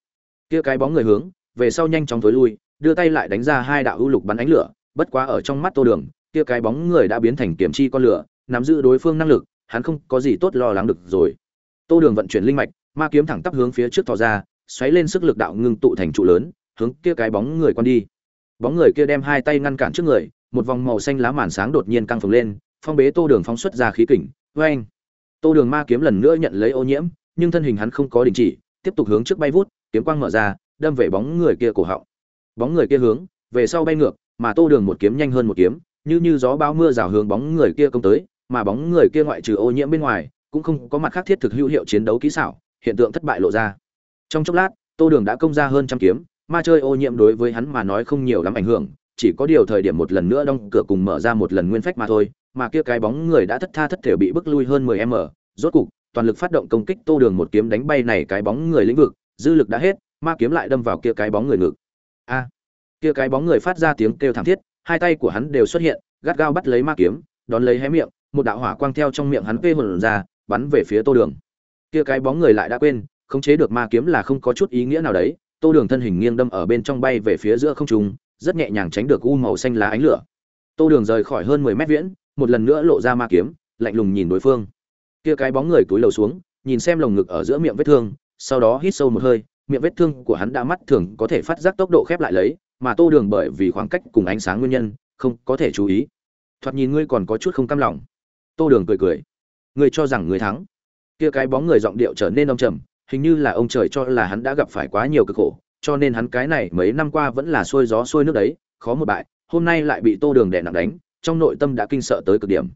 Kia cái bóng người hướng, về sau nhanh chóng tối lui, đưa tay lại đánh ra hai đạo ưu lục bắn ánh lửa, bất quá ở trong mắt tô đường, kia cái bóng người đã biến thành kiểm chi con lửa, nắm giữ đối phương năng lực, hắn không có gì tốt lo lắng được rồi. Tô đường vận chuyển linh mạch, ma kiếm thẳng tắp hướng phía trước thò ra, xoáy lên sức lực đạo ngưng tụ thành trụ lớn, hướng kia cái bóng người quan đi. Bóng người kia đem hai tay ngăn cản trước người, một vòng màu xanh lá màn sáng đột nhiên căng phồng lên, phong bế tô đường phóng xuất ra khí kình vê anh tô đường ma kiếm lần nữa nhận lấy ô nhiễm, nhưng thân hình hắn không có đình chỉ, tiếp tục hướng trước bay vút, kiếm quang mở ra, đâm về bóng người kia cổ họng. Bóng người kia hướng, về sau bay ngược, mà tô đường một kiếm nhanh hơn một kiếm, như như gió bão mưa rào hướng bóng người kia công tới, mà bóng người kia ngoại trừ ô nhiễm bên ngoài, cũng không có mặt khác thiết thực hữu hiệu chiến đấu kỹ xảo, hiện tượng thất bại lộ ra. Trong chốc lát, tô đường đã công ra hơn trăm kiếm, ma chơi ô nhiễm đối với hắn mà nói không nhiều lắm ảnh hưởng, chỉ có điều thời điểm một lần nữa đóng cửa cùng mở ra một lần nguyên phách mà thôi mà kia cái bóng người đã thất tha thất thể bị bức lui hơn 10 m rốt cục, toàn lực phát động công kích tô đường một kiếm đánh bay này cái bóng người lĩnh vực, dư lực đã hết, ma kiếm lại đâm vào kia cái bóng người ngực. A! Kia cái bóng người phát ra tiếng kêu thảm thiết, hai tay của hắn đều xuất hiện, gắt gao bắt lấy ma kiếm, đón lấy hé miệng, một đạo hỏa quang theo trong miệng hắn vê hồn ra, bắn về phía tô đường. Kia cái bóng người lại đã quên, khống chế được ma kiếm là không có chút ý nghĩa nào đấy. Tô đường thân hình nghiêng đâm ở bên trong bay về phía giữa không trung, rất nhẹ nhàng tránh được u màu xanh lá ánh lửa. Tô đường rời khỏi hơn mười mét viễn một lần nữa lộ ra ma kiếm, lạnh lùng nhìn đối phương. Kia cái bóng người túi lầu xuống, nhìn xem lồng ngực ở giữa miệng vết thương, sau đó hít sâu một hơi, miệng vết thương của hắn đã mắt thường có thể phát giác tốc độ khép lại lấy, mà tô đường bởi vì khoảng cách cùng ánh sáng nguyên nhân, không có thể chú ý. Thoạt nhìn ngươi còn có chút không cam lòng. Tô đường cười cười. Ngươi cho rằng ngươi thắng. Kia cái bóng người giọng điệu trở nên ông trầm, hình như là ông trời cho là hắn đã gặp phải quá nhiều cực khổ, cho nên hắn cái này mấy năm qua vẫn là xuôi gió xuôi nước đấy, khó một bại, hôm nay lại bị tô đường đè nặng đánh trong nội tâm đã kinh sợ tới cực điểm.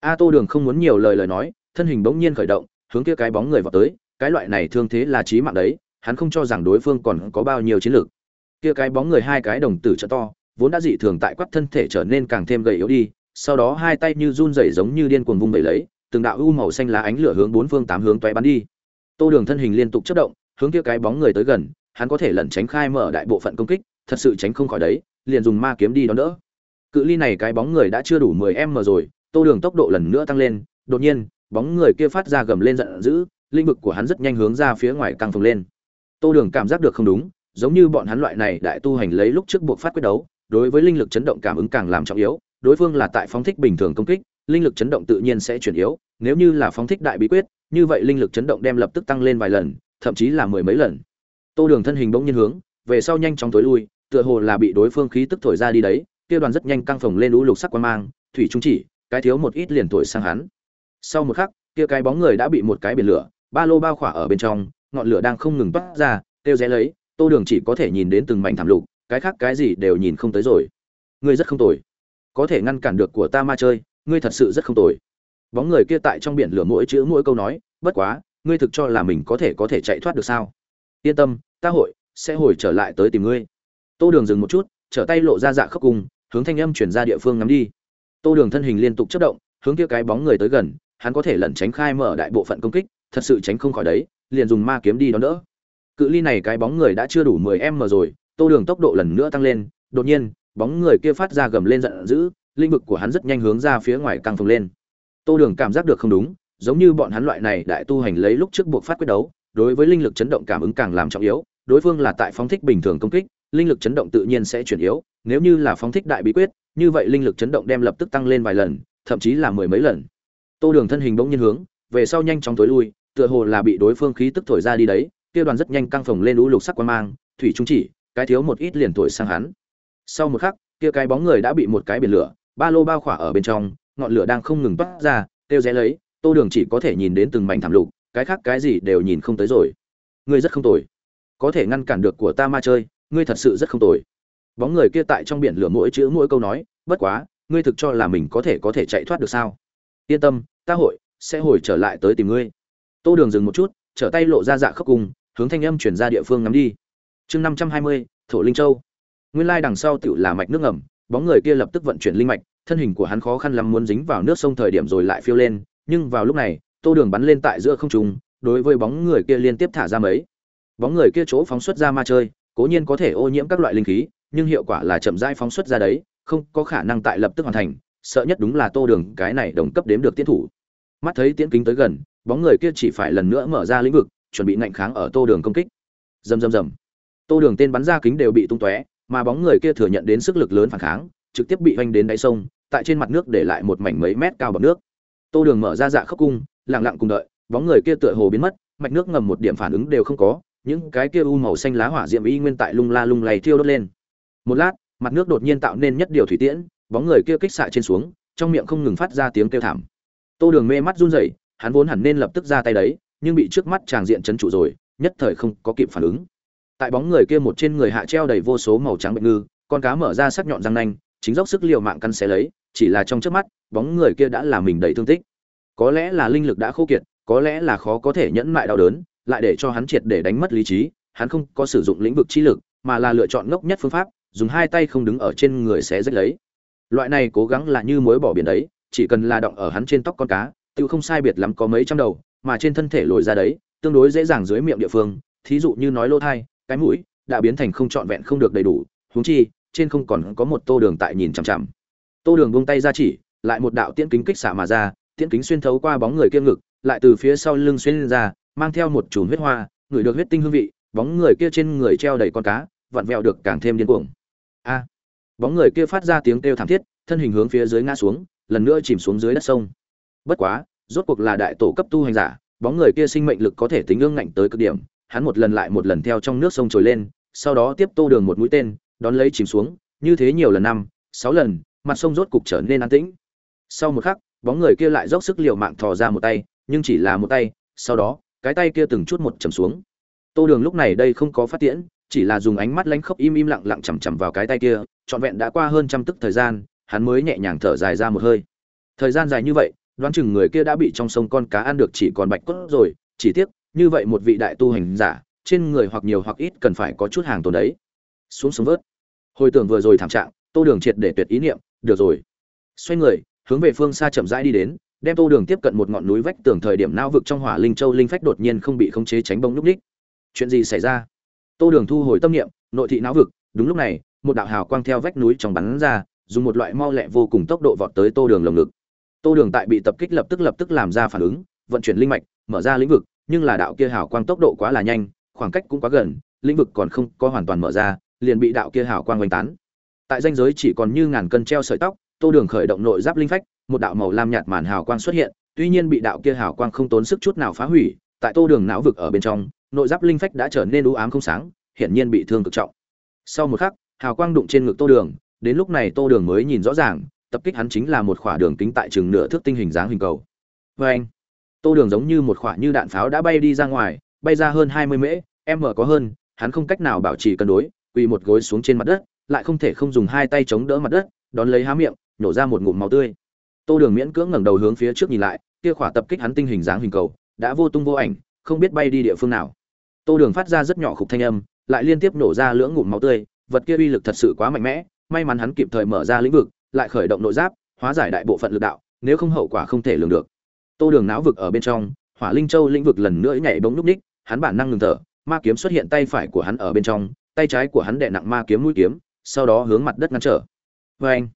A tô đường không muốn nhiều lời lời nói, thân hình bỗng nhiên khởi động, hướng kia cái bóng người vào tới, cái loại này thương thế là chí mạng đấy, hắn không cho rằng đối phương còn có bao nhiêu chiến lược. Kia cái bóng người hai cái đồng tử trợ to, vốn đã dị thường tại quắp thân thể trở nên càng thêm gầy yếu đi, sau đó hai tay như run rẩy giống như điên cuồng vung bẩy lấy, từng đạo u màu xanh lá ánh lửa hướng bốn phương tám hướng tóe bắn đi. Tô đường thân hình liên tục chất động, hướng kia cái bóng người tới gần, hắn có thể lẩn tránh khai mở đại bộ phận công kích, thật sự tránh không khỏi đấy, liền dùng ma kiếm đi đón đỡ cự ly này cái bóng người đã chưa đủ 10 m rồi, tô đường tốc độ lần nữa tăng lên, đột nhiên, bóng người kia phát ra gầm lên giận dữ linh vực của hắn rất nhanh hướng ra phía ngoài căng phồng lên. Tô đường cảm giác được không đúng, giống như bọn hắn loại này đại tu hành lấy lúc trước buộc phát quyết đấu, đối với linh lực chấn động cảm ứng càng làm trọng yếu, đối phương là tại phóng thích bình thường công kích, linh lực chấn động tự nhiên sẽ chuyển yếu, nếu như là phóng thích đại bí quyết, như vậy linh lực chấn động đem lập tức tăng lên vài lần, thậm chí là mười mấy lần. Tô đường thân hình bỗng nhiên hướng, về sau nhanh chóng tối lui, tựa hồ là bị đối phương khí tức thổi ra đi đấy kia đoàn rất nhanh căng phồng lên lũ lục sắc quan mang, thủy trung chỉ, cái thiếu một ít liền thổi sang hắn. Sau một khắc, kia cái bóng người đã bị một cái biển lửa, ba lô bao khỏa ở bên trong, ngọn lửa đang không ngừng toát ra tiêu rẽ lấy, tô đường chỉ có thể nhìn đến từng mảnh thảm lục, cái khác cái gì đều nhìn không tới rồi. Ngươi rất không tồi. Có thể ngăn cản được của ta ma chơi, ngươi thật sự rất không tồi. Bóng người kia tại trong biển lửa mỗi chữ mỗi câu nói, bất quá, ngươi thực cho là mình có thể có thể chạy thoát được sao? Yên tâm, ta hội sẽ hồi trở lại tới tìm ngươi. Tô đường dừng một chút, trở tay lộ ra dạ khốc cùng hướng thanh âm chuyển ra địa phương ngắm đi. Tô đường thân hình liên tục chất động, hướng kia cái bóng người tới gần, hắn có thể lẩn tránh khai mở đại bộ phận công kích, thật sự tránh không khỏi đấy, liền dùng ma kiếm đi đón đỡ. Cự ly này cái bóng người đã chưa đủ 10 m rồi, tô đường tốc độ lần nữa tăng lên, đột nhiên, bóng người kia phát ra gầm lên giận dữ, linh vực của hắn rất nhanh hướng ra phía ngoài căng phồng lên. Tô đường cảm giác được không đúng, giống như bọn hắn loại này đại tu hành lấy lúc trước buộc phát quyết đấu, đối với linh lực chấn động cảm ứng càng làm trọng yếu, đối phương là tại phóng thích bình thường công kích linh lực chấn động tự nhiên sẽ chuyển yếu, nếu như là phóng thích đại bí quyết, như vậy linh lực chấn động đem lập tức tăng lên vài lần, thậm chí là mười mấy lần. Tô đường thân hình bỗng nhiên hướng, về sau nhanh chóng tối lui, tựa hồ là bị đối phương khí tức thổi ra đi đấy, kia đoàn rất nhanh căng phồng lên lũ lục sắc quang mang, thủy trung chỉ, cái thiếu một ít liền thổi sang hắn. Sau một khắc, kia cái bóng người đã bị một cái biển lửa, ba lô bao khỏa ở bên trong, ngọn lửa đang không ngừng bắt ra tiêu rẽ lấy, tô đường chỉ có thể nhìn đến từng mảnh thảm lục, cái khác cái gì đều nhìn không tới rồi. Ngươi rất không tồi. Có thể ngăn cản được của ta ma chơi ngươi thật sự rất không tồi. Bóng người kia tại trong biển lửa mỗi chữ mỗi câu nói, bất quá, ngươi thực cho là mình có thể có thể chạy thoát được sao? Yên tâm, ta hội, sẽ hồi trở lại tới tìm ngươi. Tô đường dừng một chút, trở tay lộ ra dạ khốc cùng, hướng thanh âm chuyển ra địa phương ngắm đi. Chương năm trăm hai mươi, thổ linh châu. Nguyên lai đằng sau tựu là mạch nước ngầm, bóng người kia lập tức vận chuyển linh mạch, thân hình của hắn khó khăn lắm muốn dính vào nước sông thời điểm rồi lại phiêu lên, nhưng vào lúc này, tô đường bắn lên tại giữa không trung, đối với bóng người kia liên tiếp thả ra mấy. Bóng người kia chỗ phóng xuất ra ma chơi cố nhiên có thể ô nhiễm các loại linh khí, nhưng hiệu quả là chậm rãi phóng xuất ra đấy, không có khả năng tại lập tức hoàn thành, sợ nhất đúng là tô đường, cái này đồng cấp đếm được tiến thủ. Mắt thấy tiễn kính tới gần, bóng người kia chỉ phải lần nữa mở ra lĩnh vực, chuẩn bị ngạnh kháng ở tô đường công kích. Rầm rầm rầm. Tô đường tên bắn ra kính đều bị tung tóe, mà bóng người kia thừa nhận đến sức lực lớn phản kháng, trực tiếp bị oanh đến đáy sông, tại trên mặt nước để lại một mảnh mấy mét cao bọc nước. Tô đường mở ra dạ khốc cung, lặng lặng cùng đợi, bóng người kia tựa hồ biến mất, mạch nước ngầm một điểm phản ứng đều không có những cái kia u màu xanh lá hỏa diệm y nguyên tại lung la lung lay thiêu đốt lên. Một lát, mặt nước đột nhiên tạo nên nhất điều thủy tiễn, bóng người kia kích xạ trên xuống, trong miệng không ngừng phát ra tiếng kêu thảm. Tô đường mê mắt run rẩy, hắn vốn hẳn nên lập tức ra tay đấy, nhưng bị trước mắt tràng diện chấn trụ rồi, nhất thời không có kịp phản ứng. Tại bóng người kia một trên người hạ treo đầy vô số màu trắng bệnh ngư, con cá mở ra sắc nhọn răng nanh, chính dốc sức liều mạng căn xé lấy, chỉ là trong trước mắt, bóng người kia đã làm mình đầy thương tích. Có lẽ là linh lực đã khô kiệt, có lẽ là khó có thể nhẫn mại đau đớn lại để cho hắn triệt để đánh mất lý trí, hắn không có sử dụng lĩnh vực chi lực, mà là lựa chọn ngốc nhất phương pháp, dùng hai tay không đứng ở trên người xé rách lấy. Loại này cố gắng là như mối bỏ biển đấy, chỉ cần là động ở hắn trên tóc con cá tự không sai biệt lắm có mấy trăm đầu, mà trên thân thể lồi ra đấy, tương đối dễ dàng dưới miệng địa phương, thí dụ như nói lỗ thai, cái mũi, đã biến thành không trọn vẹn không được đầy đủ, huống chi, trên không còn có một tô đường tại nhìn chằm chằm. Tô đường buông tay ra chỉ, lại một đạo tiễn kính kích xạ mà ra, tiễn kính xuyên thấu qua bóng người kia ngực, lại từ phía sau lưng xuyên lên ra mang theo một chùm huyết hoa, ngửi được huyết tinh hương vị, bóng người kia trên người treo đầy con cá, vặn vẹo được càng thêm điên cuồng. A! Bóng người kia phát ra tiếng kêu thảm thiết, thân hình hướng phía dưới ngã xuống, lần nữa chìm xuống dưới đất sông. Bất quá, rốt cuộc là đại tổ cấp tu hành giả, bóng người kia sinh mệnh lực có thể tính ương ngạnh tới cực điểm, hắn một lần lại một lần theo trong nước sông trồi lên, sau đó tiếp tô đường một mũi tên, đón lấy chìm xuống, như thế nhiều lần năm, sáu lần, mặt sông rốt cục trở nên an tĩnh. Sau một khắc, bóng người kia lại dốc sức liều mạng thò ra một tay, nhưng chỉ là một tay, sau đó cái tay kia từng chút một chầm xuống. Tô đường lúc này đây không có phát tiễn, chỉ là dùng ánh mắt lánh khóc im im lặng lặng chằm chằm vào cái tay kia, trọn vẹn đã qua hơn trăm tức thời gian, hắn mới nhẹ nhàng thở dài ra một hơi. Thời gian dài như vậy, đoán chừng người kia đã bị trong sông con cá ăn được chỉ còn bạch cốt rồi, chỉ tiếc, như vậy một vị đại tu hành giả, trên người hoặc nhiều hoặc ít cần phải có chút hàng tồn đấy. Xuống sống vớt. Hồi tưởng vừa rồi thảm trạng, tô đường triệt để tuyệt ý niệm, được rồi. Xoay người, hướng về phương xa chậm rãi đi đến đem tô đường tiếp cận một ngọn núi vách tường thời điểm não vực trong hỏa linh châu linh phách đột nhiên không bị khống chế tránh bông lúc ních. Chuyện gì xảy ra? Tô đường thu hồi tâm niệm, nội thị não vực. Đúng lúc này, một đạo hào quang theo vách núi trong bắn ra, dùng một loại mau lẹ vô cùng tốc độ vọt tới tô đường lồng ngực. Tô đường tại bị tập kích lập tức lập tức làm ra phản ứng, vận chuyển linh mạch, mở ra lĩnh vực, nhưng là đạo kia hào quang tốc độ quá là nhanh, khoảng cách cũng quá gần, lĩnh vực còn không có hoàn toàn mở ra, liền bị đạo kia hào quang oanh tán. Tại danh giới chỉ còn như ngàn cân treo sợi tóc, tô đường khởi động nội giáp linh phách một đạo màu lam nhạt màn hào quang xuất hiện, tuy nhiên bị đạo kia hào quang không tốn sức chút nào phá hủy, tại tô đường não vực ở bên trong, nội giáp linh phách đã trở nên u ám không sáng, hiển nhiên bị thương cực trọng. Sau một khắc, hào quang đụng trên ngực tô đường, đến lúc này tô đường mới nhìn rõ ràng, tập kích hắn chính là một khỏa đường kính tại chừng nửa thước tinh hình dáng hình cầu. Oeng. tô đường giống như một khỏa như đạn pháo đã bay đi ra ngoài, bay ra hơn hai mươi em mở có hơn, hắn không cách nào bảo trì cân đối, quỳ một gối xuống trên mặt đất, lại không thể không dùng hai tay chống đỡ mặt đất, đón lấy há miệng nhổ ra một ngụm máu tươi tô đường miễn cưỡng ngẩng đầu hướng phía trước nhìn lại, kia khỏa tập kích hắn tinh hình dáng hình cầu, đã vô tung vô ảnh, không biết bay đi địa phương nào. Tô đường phát ra rất nhỏ khục thanh âm, lại liên tiếp nổ ra lưỡng ngụm máu tươi, vật kia uy lực thật sự quá mạnh mẽ, may mắn hắn kịp thời mở ra lĩnh vực, lại khởi động nội giáp, hóa giải đại bộ phận lực đạo, nếu không hậu quả không thể lường được. Tô đường não vực ở bên trong, hỏa linh châu lĩnh vực lần nữa nhảy bóng lúc ních hắn bản năng ngừng thở, ma kiếm xuất hiện tay phải của hắn ở bên trong, tay trái của hắn đè nặng ma kiếm mũi kiếm, sau đó hướng mặt đất ngăn trở. Oeng! anh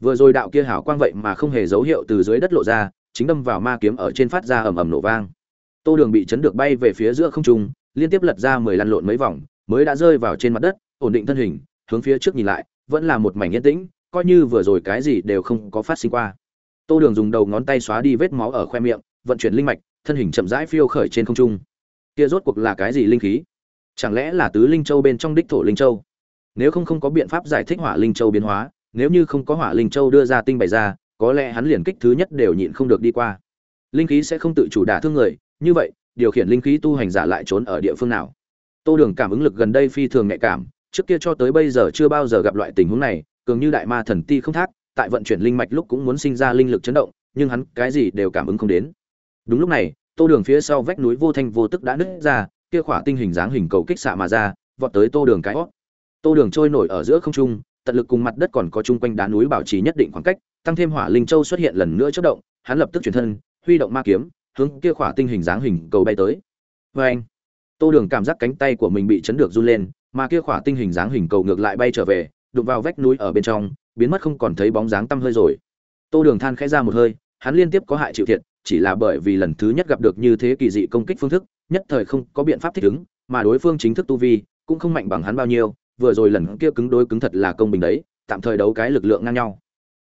vừa rồi đạo kia hảo quang vậy mà không hề dấu hiệu từ dưới đất lộ ra, chính đâm vào ma kiếm ở trên phát ra ầm ầm nổ vang. Tô đường bị chấn được bay về phía giữa không trung, liên tiếp lật ra mười lăn lộn mấy vòng, mới đã rơi vào trên mặt đất, ổn định thân hình, hướng phía trước nhìn lại, vẫn là một mảnh yên tĩnh, coi như vừa rồi cái gì đều không có phát sinh qua. Tô đường dùng đầu ngón tay xóa đi vết máu ở khoe miệng, vận chuyển linh mạch, thân hình chậm rãi phiêu khởi trên không trung. Kia rốt cuộc là cái gì linh khí? Chẳng lẽ là tứ linh châu bên trong đích thổ linh châu? Nếu không không có biện pháp giải thích hỏa linh châu biến hóa nếu như không có hỏa linh châu đưa ra tinh bày ra, có lẽ hắn liền kích thứ nhất đều nhịn không được đi qua. Linh khí sẽ không tự chủ đả thương người, như vậy, điều khiển linh khí tu hành giả lại trốn ở địa phương nào? Tô đường cảm ứng lực gần đây phi thường nhạy cảm, trước kia cho tới bây giờ chưa bao giờ gặp loại tình huống này, cường như đại ma thần ti không thác, tại vận chuyển linh mạch lúc cũng muốn sinh ra linh lực chấn động, nhưng hắn cái gì đều cảm ứng không đến. Đúng lúc này, tô đường phía sau vách núi vô thanh vô tức đã nứt ra, kia khỏa tinh hình dáng hình cầu kích xạ mà ra, vọt tới tô đường cái hót. Tô đường trôi nổi ở giữa không trung tận lực cùng mặt đất còn có chung quanh đá núi bảo trì nhất định khoảng cách, tăng thêm hỏa linh châu xuất hiện lần nữa chất động, hắn lập tức chuyển thân, huy động ma kiếm, hướng kia khỏa tinh hình dáng hình cầu bay tới. Vê anh, tô đường cảm giác cánh tay của mình bị chấn được run lên, mà kia khỏa tinh hình dáng hình cầu ngược lại bay trở về, đụng vào vách núi ở bên trong, biến mất không còn thấy bóng dáng tăm hơi rồi. Tô đường than khẽ ra một hơi, hắn liên tiếp có hại chịu thiệt, chỉ là bởi vì lần thứ nhất gặp được như thế kỳ dị công kích phương thức, nhất thời không có biện pháp thích ứng, mà đối phương chính thức tu vi cũng không mạnh bằng hắn bao nhiêu vừa rồi lần kia cứng đối cứng thật là công bình đấy, tạm thời đấu cái lực lượng ngang nhau.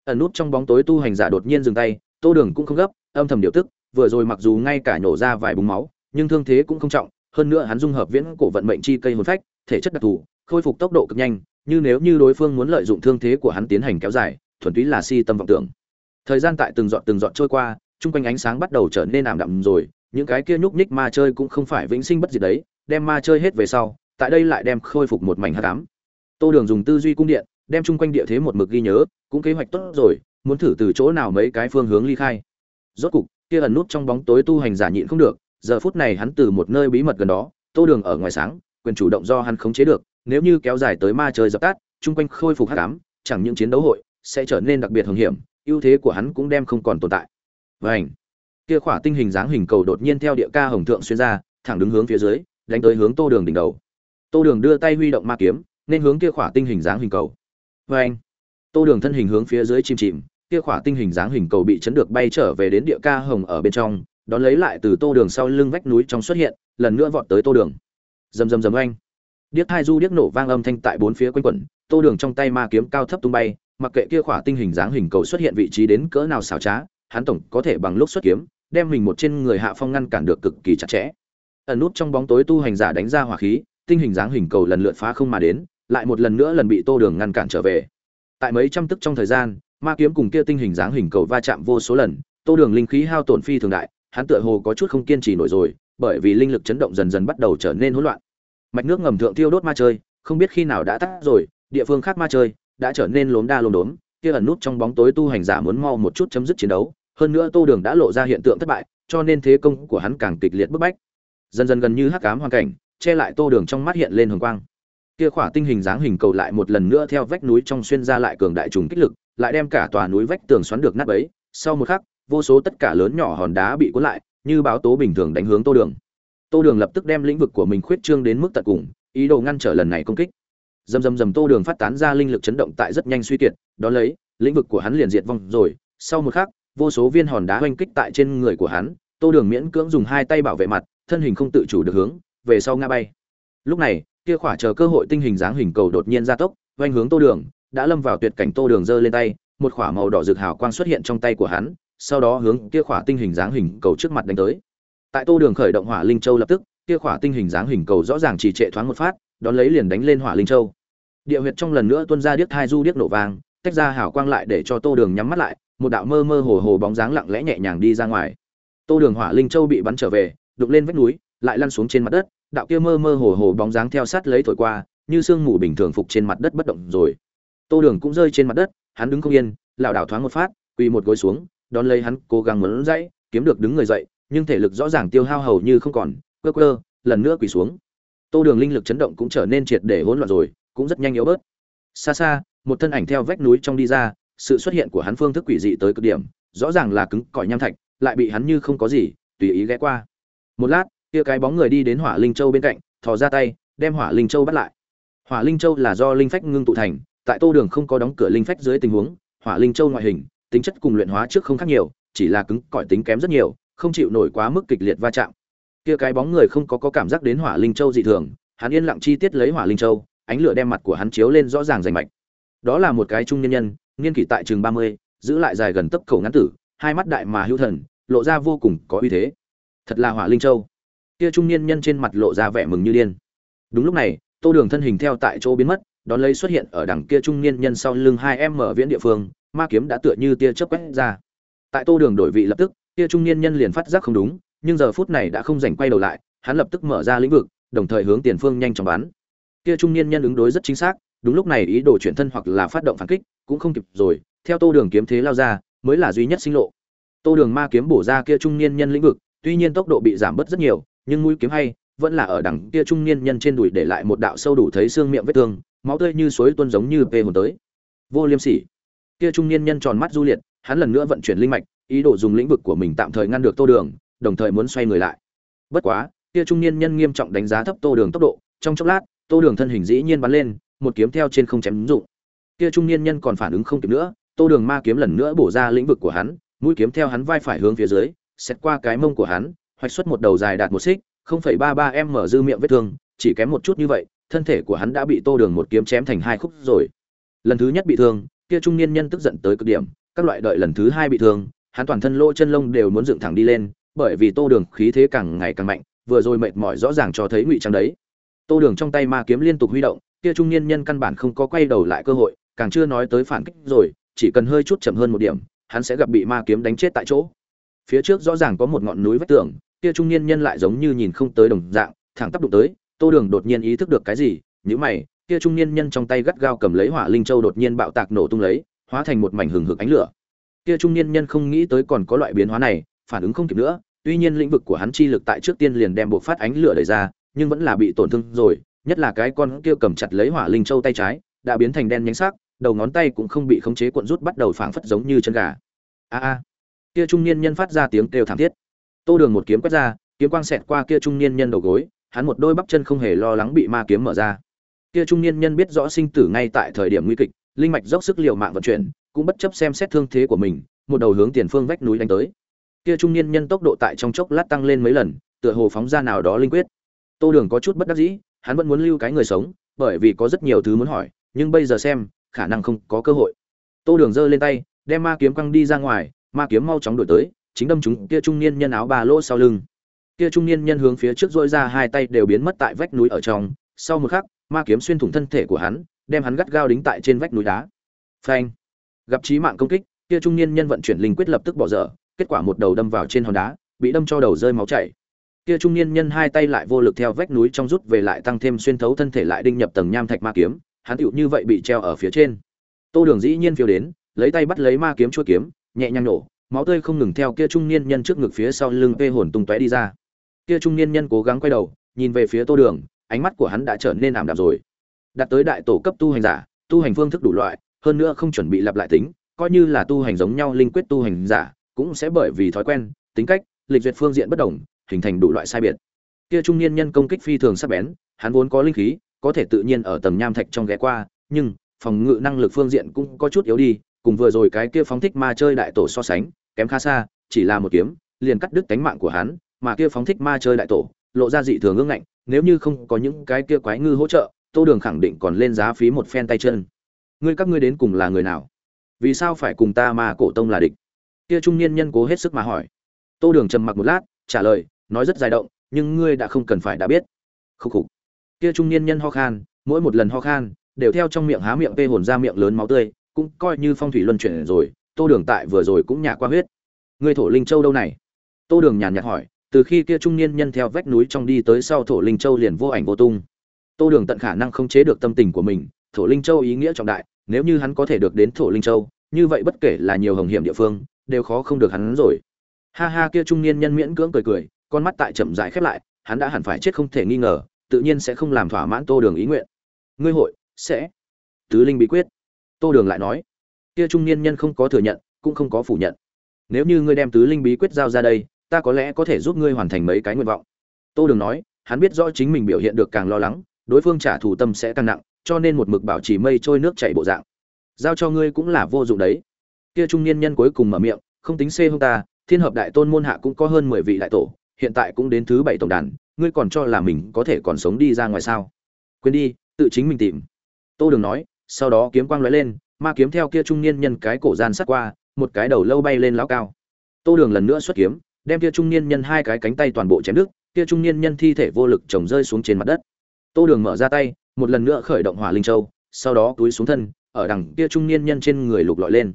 Ẩn nút trong bóng tối tu hành giả đột nhiên dừng tay, tô đường cũng không gấp, âm thầm điều tức, vừa rồi mặc dù ngay cả nhổ ra vài búng máu, nhưng thương thế cũng không trọng, hơn nữa hắn dung hợp viễn cổ vận mệnh chi cây hồn phách, thể chất đặc thù, khôi phục tốc độ cực nhanh, như nếu như đối phương muốn lợi dụng thương thế của hắn tiến hành kéo dài, thuần túy là si tâm vọng tưởng. Thời gian tại từng dọn từng dọn trôi qua, chung quanh ánh sáng bắt đầu trở nên ảm đạm rồi, những cái kia nhúc nhích ma chơi cũng không phải vĩnh sinh bất diệt đấy, đem ma chơi hết về sau tại đây lại đem khôi phục một mảnh hắc ám. Tô đường dùng tư duy cung điện đem chung quanh địa thế một mực ghi nhớ cũng kế hoạch tốt rồi muốn thử từ chỗ nào mấy cái phương hướng ly khai. Rốt cục kia ẩn nút trong bóng tối tu hành giả nhịn không được giờ phút này hắn từ một nơi bí mật gần đó tô đường ở ngoài sáng quyền chủ động do hắn khống chế được nếu như kéo dài tới ma chơi dập tắt chung quanh khôi phục hắc ám chẳng những chiến đấu hội sẽ trở nên đặc biệt hung hiểm ưu thế của hắn cũng đem không còn tồn tại. Vành, kia khỏa tinh hình dáng hình cầu đột nhiên theo địa ca hồng thượng xuyên ra thẳng đứng hướng phía dưới đánh tới hướng tô đường đỉnh đầu tô đường đưa tay huy động ma kiếm, nên hướng kia khỏa tinh hình dáng hình cầu. Vê anh, tô đường thân hình hướng phía dưới chìm chìm, kia khỏa tinh hình dáng hình cầu bị chấn được bay trở về đến địa ca hồng ở bên trong, đón lấy lại từ tô đường sau lưng vách núi trong xuất hiện, lần nữa vọt tới tô đường. Rầm rầm rầm anh điếc hai du điếc nổ vang âm thanh tại bốn phía quanh quẩn, tô đường trong tay ma kiếm cao thấp tung bay, mặc kệ kia khỏa tinh hình dáng hình cầu xuất hiện vị trí đến cỡ nào xảo trá, hắn tổng có thể bằng lúc xuất kiếm, đem mình một trên người hạ phong ngăn cản được cực kỳ chặt chẽ. Ẩn nút trong bóng tối tu hành giả đánh ra hỏa khí tinh hình dáng hình cầu lần lượt phá không mà đến, lại một lần nữa lần bị tô đường ngăn cản trở về. Tại mấy trăm tức trong thời gian, ma kiếm cùng kia tinh hình dáng hình cầu va chạm vô số lần, tô đường linh khí hao tổn phi thường đại, hắn tựa hồ có chút không kiên trì nổi rồi, bởi vì linh lực chấn động dần dần bắt đầu trở nên hỗn loạn. Mạch nước ngầm thượng tiêu đốt ma chơi, không biết khi nào đã tắt rồi, địa phương khác ma chơi đã trở nên lốm đa lốm đốm, kia ẩn nút trong bóng tối tu hành giả muốn mau một chút chấm dứt chiến đấu, hơn nữa tô đường đã lộ ra hiện tượng thất bại, cho nên thế công của hắn càng kịch liệt bức bách. Dần dần gần như hắc ám hoàn cảnh che lại tô đường trong mắt hiện lên hồng quang. Kia khỏa tinh hình dáng hình cầu lại một lần nữa theo vách núi trong xuyên ra lại cường đại trùng kích lực, lại đem cả tòa núi vách tường xoắn được nát bấy. Sau một khắc, vô số tất cả lớn nhỏ hòn đá bị cuốn lại, như báo tố bình thường đánh hướng tô đường. Tô đường lập tức đem lĩnh vực của mình khuyết trương đến mức tận cùng, ý đồ ngăn trở lần này công kích. Dầm dầm dầm tô đường phát tán ra linh lực chấn động tại rất nhanh suy kiệt, đó lấy, lĩnh vực của hắn liền diệt vong rồi. Sau một khắc, vô số viên hòn đá oanh kích tại trên người của hắn, tô đường miễn cưỡng dùng hai tay bảo vệ mặt, thân hình không tự chủ được hướng về sau ngã bay. Lúc này, kia khỏa chờ cơ hội tinh hình dáng hình cầu đột nhiên gia tốc oanh hướng tô đường, đã lâm vào tuyệt cảnh tô đường giơ lên tay, một khỏa màu đỏ rực hào quang xuất hiện trong tay của hắn, sau đó hướng kia khỏa tinh hình dáng hình cầu trước mặt đánh tới. Tại tô đường khởi động hỏa linh châu lập tức, kia khỏa tinh hình dáng hình cầu rõ ràng chỉ trệ thoáng một phát, đón lấy liền đánh lên hỏa linh châu. Địa huyệt trong lần nữa tuôn ra điếc thai du điếc nổ vàng, tách ra hào quang lại để cho tô đường nhắm mắt lại, một đạo mơ mơ hồ hồ bóng dáng lặng lẽ nhẹ nhàng đi ra ngoài. Tô đường hỏa linh châu bị bắn trở về đục lên vách núi, lại lăn xuống trên mặt đất đạo kia mơ mơ hồ hồ bóng dáng theo sát lấy thổi qua, như sương mù bình thường phục trên mặt đất bất động rồi. Tô đường cũng rơi trên mặt đất, hắn đứng không yên, lảo đảo thoáng một phát, quỳ một gối xuống, đón lấy hắn cố gắng muốn dãy kiếm được đứng người dậy, nhưng thể lực rõ ràng tiêu hao hầu như không còn, quơ quơ, lần nữa quỳ xuống. Tô đường linh lực chấn động cũng trở nên triệt để hỗn loạn rồi, cũng rất nhanh yếu bớt. Xa xa, một thân ảnh theo vách núi trong đi ra, sự xuất hiện của hắn phương thức quỷ dị tới cực điểm, rõ ràng là cứng cỏi nham thạch, lại bị hắn như không có gì, tùy ý ghé qua. Một lát kia cái bóng người đi đến hỏa linh châu bên cạnh thò ra tay đem hỏa linh châu bắt lại. Hỏa linh châu là do linh phách ngưng tụ thành tại tô đường không có đóng cửa linh phách dưới tình huống hỏa linh châu ngoại hình tính chất cùng luyện hóa trước không khác nhiều chỉ là cứng cỏi tính kém rất nhiều không chịu nổi quá mức kịch liệt va chạm. Kia cái bóng người không có, có cảm giác đến hỏa linh châu dị thường hắn yên lặng chi tiết lấy hỏa linh châu ánh lửa đem mặt của hắn chiếu lên rõ ràng rành mạch. Đó là một cái trung nhân nhân niên kỷ tại trường ba mươi giữ lại dài gần tấp khẩu ngắn tử hai mắt đại mà hữu thần lộ ra vô cùng có uy thế. Thật là hỏa linh châu kia trung niên nhân trên mặt lộ ra vẻ mừng như điên. Đúng lúc này, tô đường thân hình theo tại chỗ biến mất, đón lấy xuất hiện ở đằng kia trung niên nhân sau lưng hai em mở viễn địa phương, ma kiếm đã tựa như tia chớp quét ra. Tại tô đường đổi vị lập tức, kia trung niên nhân liền phát giác không đúng, nhưng giờ phút này đã không dành quay đầu lại, hắn lập tức mở ra lĩnh vực, đồng thời hướng tiền phương nhanh chóng bắn. Kia trung niên nhân ứng đối rất chính xác, đúng lúc này ý đồ chuyển thân hoặc là phát động phản kích cũng không kịp rồi, theo tô đường kiếm thế lao ra, mới là duy nhất sinh lộ. Tô đường ma kiếm bổ ra kia trung niên nhân lĩnh vực, tuy nhiên tốc độ bị giảm bớt rất nhiều nhưng mũi kiếm hay, vẫn là ở đằng kia trung niên nhân trên đùi để lại một đạo sâu đủ thấy xương miệng vết thương, máu tươi như suối tuôn giống như về hồn tới. Vô liêm sỉ. Kia trung niên nhân tròn mắt du liệt, hắn lần nữa vận chuyển linh mạch, ý đồ dùng lĩnh vực của mình tạm thời ngăn được tô đường, đồng thời muốn xoay người lại. Bất quá, kia trung niên nhân nghiêm trọng đánh giá thấp tô đường tốc độ, trong chốc lát, tô đường thân hình dĩ nhiên bắn lên, một kiếm theo trên không chém ứng dụng. Kia trung niên nhân còn phản ứng không kịp nữa, tô đường ma kiếm lần nữa bổ ra lĩnh vực của hắn, mũi kiếm theo hắn vai phải hướng phía dưới xét qua cái mông của hắn hoạch xuất một đầu dài đạt một xích 0,33m mở dư miệng vết thương chỉ kém một chút như vậy thân thể của hắn đã bị tô đường một kiếm chém thành hai khúc rồi. Lần thứ nhất bị thương kia trung niên nhân tức giận tới cực điểm các loại đợi lần thứ hai bị thương hắn toàn thân lỗ chân lông đều muốn dựng thẳng đi lên bởi vì tô đường khí thế càng ngày càng mạnh vừa rồi mệt mỏi rõ ràng cho thấy ngụy trang đấy. Tô đường trong tay ma kiếm liên tục huy động kia trung niên nhân căn bản không có quay đầu lại cơ hội càng chưa nói tới phản kích rồi chỉ cần hơi chút chậm hơn một điểm hắn sẽ gặp bị ma kiếm đánh chết tại chỗ. Phía trước rõ ràng có một ngọn núi vách tường kia trung niên nhân lại giống như nhìn không tới đồng dạng, thẳng tắp đụng tới, tô đường đột nhiên ý thức được cái gì, nhíu mày, kia trung niên nhân trong tay gắt gao cầm lấy hỏa linh châu đột nhiên bạo tạc nổ tung lấy, hóa thành một mảnh hừng hực ánh lửa. Kia trung niên nhân không nghĩ tới còn có loại biến hóa này, phản ứng không kịp nữa, tuy nhiên lĩnh vực của hắn chi lực tại trước tiên liền đem bộ phát ánh lửa đẩy ra, nhưng vẫn là bị tổn thương rồi, nhất là cái con kia cầm chặt lấy hỏa linh châu tay trái, đã biến thành đen nhánh sắc, đầu ngón tay cũng không bị khống chế cuộn rút bắt đầu phảng phất giống như chân gà. A a. Kia trung niên nhân phát ra tiếng kêu thảm thiết tô đường một kiếm quét ra, kiếm quang xẹt qua kia trung niên nhân đầu gối, hắn một đôi bắp chân không hề lo lắng bị ma kiếm mở ra. Kia trung niên nhân biết rõ sinh tử ngay tại thời điểm nguy kịch, linh mạch dốc sức liều mạng vận chuyển, cũng bất chấp xem xét thương thế của mình, một đầu hướng tiền phương vách núi đánh tới. Kia trung niên nhân tốc độ tại trong chốc lát tăng lên mấy lần, tựa hồ phóng ra nào đó linh quyết. Tô đường có chút bất đắc dĩ, hắn vẫn muốn lưu cái người sống, bởi vì có rất nhiều thứ muốn hỏi, nhưng bây giờ xem, khả năng không có cơ hội. Tô đường giơ lên tay, đem ma kiếm quăng đi ra ngoài, ma kiếm mau chóng đổi tới chính đâm chúng kia trung niên nhân áo ba lỗ sau lưng. Kia trung niên nhân hướng phía trước dỗi ra hai tay đều biến mất tại vách núi ở trong. Sau một khắc, ma kiếm xuyên thủng thân thể của hắn, đem hắn gắt gao đính tại trên vách núi đá. Phanh! Gặp chí mạng công kích, kia trung niên nhân vận chuyển linh quyết lập tức bỏ dở, kết quả một đầu đâm vào trên hòn đá, bị đâm cho đầu rơi máu chảy. Kia trung niên nhân hai tay lại vô lực theo vách núi trong rút về lại tăng thêm xuyên thấu thân thể lại đinh nhập tầng nham thạch ma kiếm, hắn tựu như vậy bị treo ở phía trên. Tô đường dĩ nhiên phiêu đến, lấy tay bắt lấy ma kiếm chuôi kiếm, nhẹ nhàng nổ máu tươi không ngừng theo kia trung niên nhân trước ngực phía sau lưng vê hồn tung tóe đi ra. Kia trung niên nhân cố gắng quay đầu, nhìn về phía tô đường, ánh mắt của hắn đã trở nên ảm đạm rồi. Đạt tới đại tổ cấp tu hành giả, tu hành phương thức đủ loại, hơn nữa không chuẩn bị lặp lại tính, coi như là tu hành giống nhau linh quyết tu hành giả, cũng sẽ bởi vì thói quen, tính cách, lịch duyệt phương diện bất đồng, hình thành đủ loại sai biệt. Kia trung niên nhân công kích phi thường sắc bén, hắn vốn có linh khí, có thể tự nhiên ở tầng nham thạch trong ghé qua, nhưng phòng ngự năng lực phương diện cũng có chút yếu đi cùng vừa rồi cái kia phóng thích ma chơi đại tổ so sánh, kém khá xa, chỉ là một kiếm, liền cắt đứt cánh mạng của hắn, mà kia phóng thích ma chơi đại tổ, lộ ra dị thường ngưỡng ngạnh, nếu như không có những cái kia quái ngư hỗ trợ, tô đường khẳng định còn lên giá phí một phen tay chân. Ngươi các ngươi đến cùng là người nào? Vì sao phải cùng ta mà cổ tông là địch? Kia trung niên nhân cố hết sức mà hỏi. Tô đường trầm mặc một lát, trả lời, nói rất dài động, nhưng ngươi đã không cần phải đã biết. Khúc khục. Kia trung niên nhân ho khan, mỗi một lần ho khan, đều theo trong miệng há miệng vê hồn ra miệng lớn máu tươi cũng coi như phong thủy luân chuyển rồi, tô đường tại vừa rồi cũng nhả qua huyết. Ngươi thổ linh châu đâu này? Tô đường nhàn nhạt hỏi, từ khi kia trung niên nhân theo vách núi trong đi tới sau thổ linh châu liền vô ảnh vô tung. Tô đường tận khả năng không chế được tâm tình của mình, thổ linh châu ý nghĩa trọng đại, nếu như hắn có thể được đến thổ linh châu, như vậy bất kể là nhiều hồng hiểm địa phương, đều khó không được hắn rồi. Ha ha, kia trung niên nhân miễn cưỡng cười cười, con mắt tại chậm rãi khép lại, hắn đã hẳn phải chết không thể nghi ngờ, tự nhiên sẽ không làm thỏa mãn tô đường ý nguyện. Ngươi hội sẽ. Tứ linh bí quyết tô đường lại nói, kia trung niên nhân không có thừa nhận, cũng không có phủ nhận. Nếu như ngươi đem tứ linh bí quyết giao ra đây, ta có lẽ có thể giúp ngươi hoàn thành mấy cái nguyện vọng. Tô đường nói, hắn biết rõ chính mình biểu hiện được càng lo lắng, đối phương trả thù tâm sẽ càng nặng, cho nên một mực bảo trì mây trôi nước chảy bộ dạng. Giao cho ngươi cũng là vô dụng đấy. Kia trung niên nhân cuối cùng mở miệng, không tính xê hông ta, thiên hợp đại tôn môn hạ cũng có hơn mười vị đại tổ, hiện tại cũng đến thứ bảy tổng đàn, ngươi còn cho là mình có thể còn sống đi ra ngoài sao? Quên đi, tự chính mình tìm. Tô đường nói sau đó kiếm quang lóe lên, ma kiếm theo kia trung niên nhân cái cổ gian sát qua, một cái đầu lâu bay lên lão cao. Tô đường lần nữa xuất kiếm, đem kia trung niên nhân hai cái cánh tay toàn bộ chém đứt, kia trung niên nhân thi thể vô lực chồng rơi xuống trên mặt đất. Tô đường mở ra tay, một lần nữa khởi động hỏa linh châu, sau đó túi xuống thân, ở đằng kia trung niên nhân trên người lục lọi lên.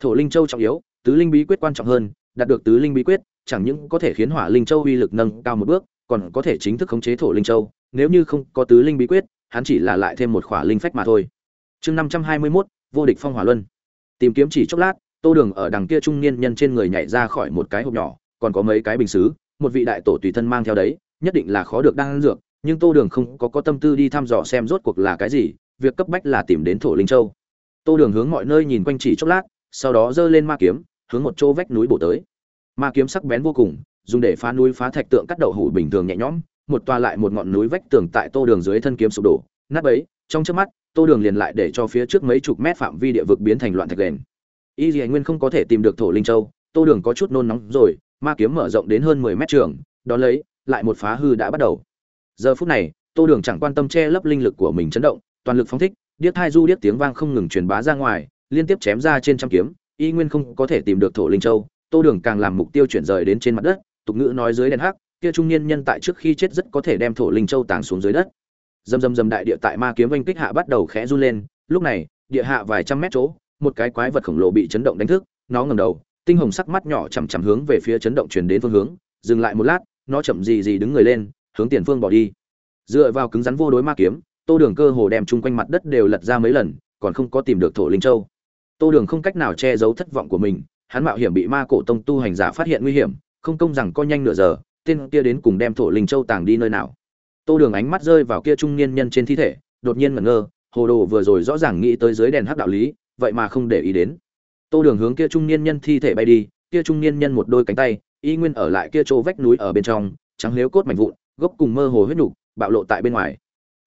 Thổ linh châu trọng yếu, tứ linh bí quyết quan trọng hơn, đạt được tứ linh bí quyết, chẳng những có thể khiến hỏa linh châu uy lực nâng cao một bước, còn có thể chính thức khống chế thổ linh châu, nếu như không có tứ linh bí quyết, hắn chỉ là lại thêm một khỏa linh phách mà thôi chương năm trăm hai mươi mốt, vô địch phong hỏa luân. Tìm kiếm chỉ chốc lát, tô đường ở đằng kia trung niên nhân trên người nhảy ra khỏi một cái hộp nhỏ, còn có mấy cái bình xứ, một vị đại tổ tùy thân mang theo đấy, nhất định là khó được đang dược, nhưng tô đường không có có tâm tư đi thăm dò xem rốt cuộc là cái gì, việc cấp bách là tìm đến thổ linh châu. Tô đường hướng mọi nơi nhìn quanh chỉ chốc lát, sau đó giơ lên ma kiếm, hướng một chỗ vách núi bổ tới. Ma kiếm sắc bén vô cùng, dùng để phá núi phá thạch tượng cắt đậu hủ bình thường nhẹ nhõm, một toa lại một ngọn núi vách tường tại tô đường dưới thân kiếm sụp đổ, nát bấy trong trước mắt, tô đường liền lại để cho phía trước mấy chục mét phạm vi địa vực biến thành loạn thạch đền. Y dì nguyên không có thể tìm được thổ linh châu, tô đường có chút nôn nóng rồi, ma kiếm mở rộng đến hơn mười mét trường, đón lấy, lại một phá hư đã bắt đầu. Giờ phút này, tô đường chẳng quan tâm che lấp linh lực của mình chấn động, toàn lực phóng thích, điếc thai du điếc tiếng vang không ngừng truyền bá ra ngoài, liên tiếp chém ra trên trăm kiếm, y nguyên không có thể tìm được thổ linh châu, tô đường càng làm mục tiêu chuyển rời đến trên mặt đất, tục ngữ nói dưới đèn hắc, kia trung niên nhân tại trước khi chết rất có thể đem thổ linh châu tàng xuống dưới đất dầm dầm dầm đại địa tại ma kiếm oanh kích hạ bắt đầu khẽ run lên. Lúc này, địa hạ vài trăm mét chỗ, một cái quái vật khổng lồ bị chấn động đánh thức, nó ngầm đầu, tinh hồng sắc mắt nhỏ chằm chằm hướng về phía chấn động truyền đến phương hướng. Dừng lại một lát, nó chậm gì gì đứng người lên, hướng tiền phương bỏ đi. Dựa vào cứng rắn vô đối ma kiếm, tô đường cơ hồ đem chung quanh mặt đất đều lật ra mấy lần, còn không có tìm được thổ linh châu. Tô đường không cách nào che giấu thất vọng của mình, hắn mạo hiểm bị ma cổ tông tu hành giả phát hiện nguy hiểm, không công rằng co nhanh nửa giờ, tên kia đến cùng đem thổ linh châu tàng đi nơi nào tô đường ánh mắt rơi vào kia trung niên nhân trên thi thể, đột nhiên ngẩn ngơ, hồ đồ vừa rồi rõ ràng nghĩ tới dưới đèn hắc đạo lý, vậy mà không để ý đến. Tô đường hướng kia trung niên nhân thi thể bay đi, kia trung niên nhân một đôi cánh tay, y nguyên ở lại kia chỗ vách núi ở bên trong, trắng liếu cốt mảnh vụn, gốc cùng mơ hồ huyết nhục, bạo lộ tại bên ngoài.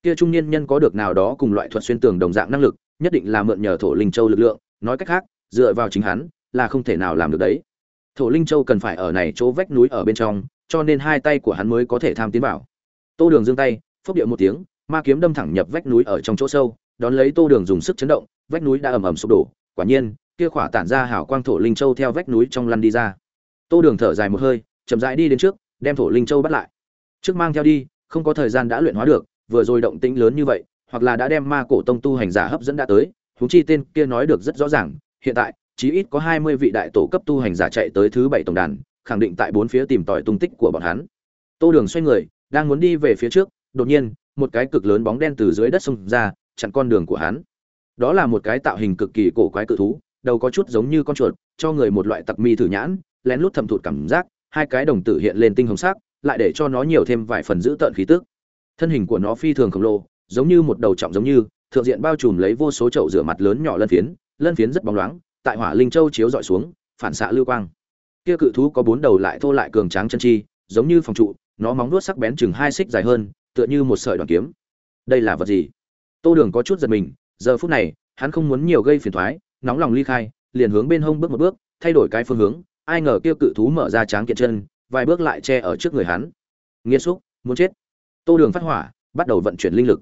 Kia trung niên nhân có được nào đó cùng loại thuật xuyên tường đồng dạng năng lực, nhất định là mượn nhờ thổ linh châu lực lượng, nói cách khác, dựa vào chính hắn, là không thể nào làm được đấy. Thổ linh châu cần phải ở này chỗ vách núi ở bên trong, cho nên hai tay của hắn mới có thể tham tiến vào tô đường giương tay, phốc điệu một tiếng, ma kiếm đâm thẳng nhập vách núi ở trong chỗ sâu, đón lấy tô đường dùng sức chấn động, vách núi đã ầm ầm sụp đổ, quả nhiên, kia khỏa tản ra hào quang thổ linh châu theo vách núi trong lăn đi ra. Tô đường thở dài một hơi, chậm rãi đi đến trước, đem thổ linh châu bắt lại. Trước mang theo đi, không có thời gian đã luyện hóa được, vừa rồi động tĩnh lớn như vậy, hoặc là đã đem ma cổ tông tu hành giả hấp dẫn đã tới, huống chi tên kia nói được rất rõ ràng, hiện tại, chí ít có hai mươi vị đại tổ cấp tu hành giả chạy tới thứ bảy tổng đàn, khẳng định tại bốn phía tìm tòi tung tích của bọn hắn. Tô đường xoay người đang muốn đi về phía trước, đột nhiên, một cái cực lớn bóng đen từ dưới đất xông ra, chặn con đường của hắn. Đó là một cái tạo hình cực kỳ cổ quái cự thú, đầu có chút giống như con chuột, cho người một loại tặc mi thử nhãn, lén lút thầm thụt cảm giác, hai cái đồng tử hiện lên tinh hồng sắc, lại để cho nó nhiều thêm vài phần giữ tợn khí tức. Thân hình của nó phi thường khổng lồ, giống như một đầu trọng giống như, thượng diện bao trùm lấy vô số chậu rửa mặt lớn nhỏ lân phiến lân phiến rất bóng loáng, tại hỏa linh châu chiếu dọi xuống, phản xạ lưu quang. Kia cự thú có bốn đầu lại thô lại cường tráng chân chi, giống như phòng trụ nó móng vuốt sắc bén chừng hai xích dài hơn, tựa như một sợi đoàn kiếm. Đây là vật gì? Tô đường có chút giật mình, giờ phút này, hắn không muốn nhiều gây phiền thoái nóng lòng ly khai, liền hướng bên hông bước một bước, thay đổi cái phương hướng, ai ngờ kia cự thú mở ra tráng kiện chân, vài bước lại che ở trước người hắn. Nghiêm xúc, muốn chết. Tô đường phát hỏa, bắt đầu vận chuyển linh lực.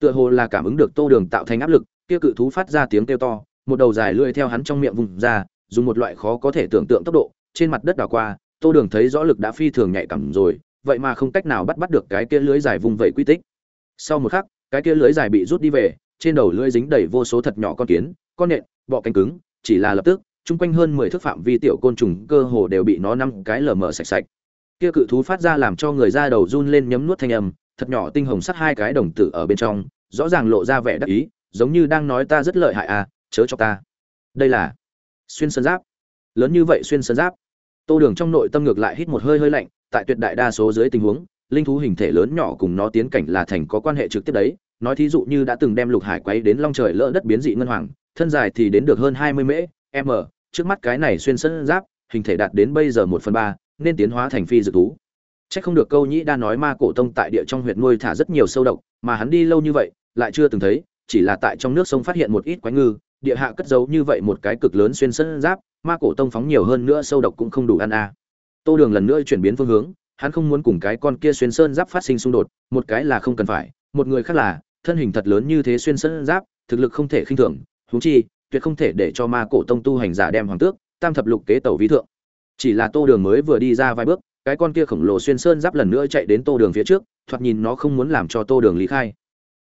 Tựa hồ là cảm ứng được tô đường tạo thành áp lực, kia cự thú phát ra tiếng kêu to, một đầu dài lưỡi theo hắn trong miệng vùng ra, dùng một loại khó có thể tưởng tượng tốc độ, trên mặt đất đảo qua, tô đường thấy rõ lực đã phi thường nhạy cảm rồi vậy mà không cách nào bắt bắt được cái kia lưới dài vùng vẫy quy tích. Sau một khắc, cái kia lưới dài bị rút đi về, trên đầu lưới dính đầy vô số thật nhỏ con kiến, con nện, bọ cánh cứng, chỉ là lập tức, chung quanh hơn mười thước phạm vi tiểu côn trùng cơ hồ đều bị nó năm cái lở mở sạch sạch. Kia cự thú phát ra làm cho người da đầu run lên nhấm nuốt thanh âm, thật nhỏ tinh hồng sắt hai cái đồng tử ở bên trong, rõ ràng lộ ra vẻ đắc ý, giống như đang nói ta rất lợi hại à chớ cho ta. Đây là xuyên sơn giáp. Lớn như vậy xuyên sơn giáp. Tô đường trong nội tâm ngược lại hít một hơi hơi lạnh tại tuyệt đại đa số dưới tình huống linh thú hình thể lớn nhỏ cùng nó tiến cảnh là thành có quan hệ trực tiếp đấy nói thí dụ như đã từng đem lục hải quấy đến long trời lỡ đất biến dị ngân hoàng thân dài thì đến được hơn hai mươi mễ m trước mắt cái này xuyên sơn giáp hình thể đạt đến bây giờ một phần ba nên tiến hóa thành phi dược thú Chắc không được câu nhĩ đa nói ma cổ tông tại địa trong huyệt nuôi thả rất nhiều sâu độc, mà hắn đi lâu như vậy, lại chưa từng thấy, chỉ là tại trong nước sông phát hiện một ít quái ngư, địa hạ cất giấu như vậy một cái cực lớn xuyên sân giáp, ma cổ tông phóng nhiều hơn nữa sâu độc cũng không đủ ăn a. À. Tô Đường lần nữa chuyển biến phương hướng, hắn không muốn cùng cái con kia xuyên sơn giáp phát sinh xung đột, một cái là không cần phải, một người khác là, thân hình thật lớn như thế xuyên sơn giáp, thực lực không thể khinh thường, huống chi, tuyệt không thể để cho ma cổ tông tu hành giả đem hoàng tước, tam thập lục kế tẩu vi thượng. Chỉ là Tô Đường mới vừa đi ra vài bước, cái con kia khổng lồ xuyên sơn giáp lần nữa chạy đến tô đường phía trước thoạt nhìn nó không muốn làm cho tô đường lý khai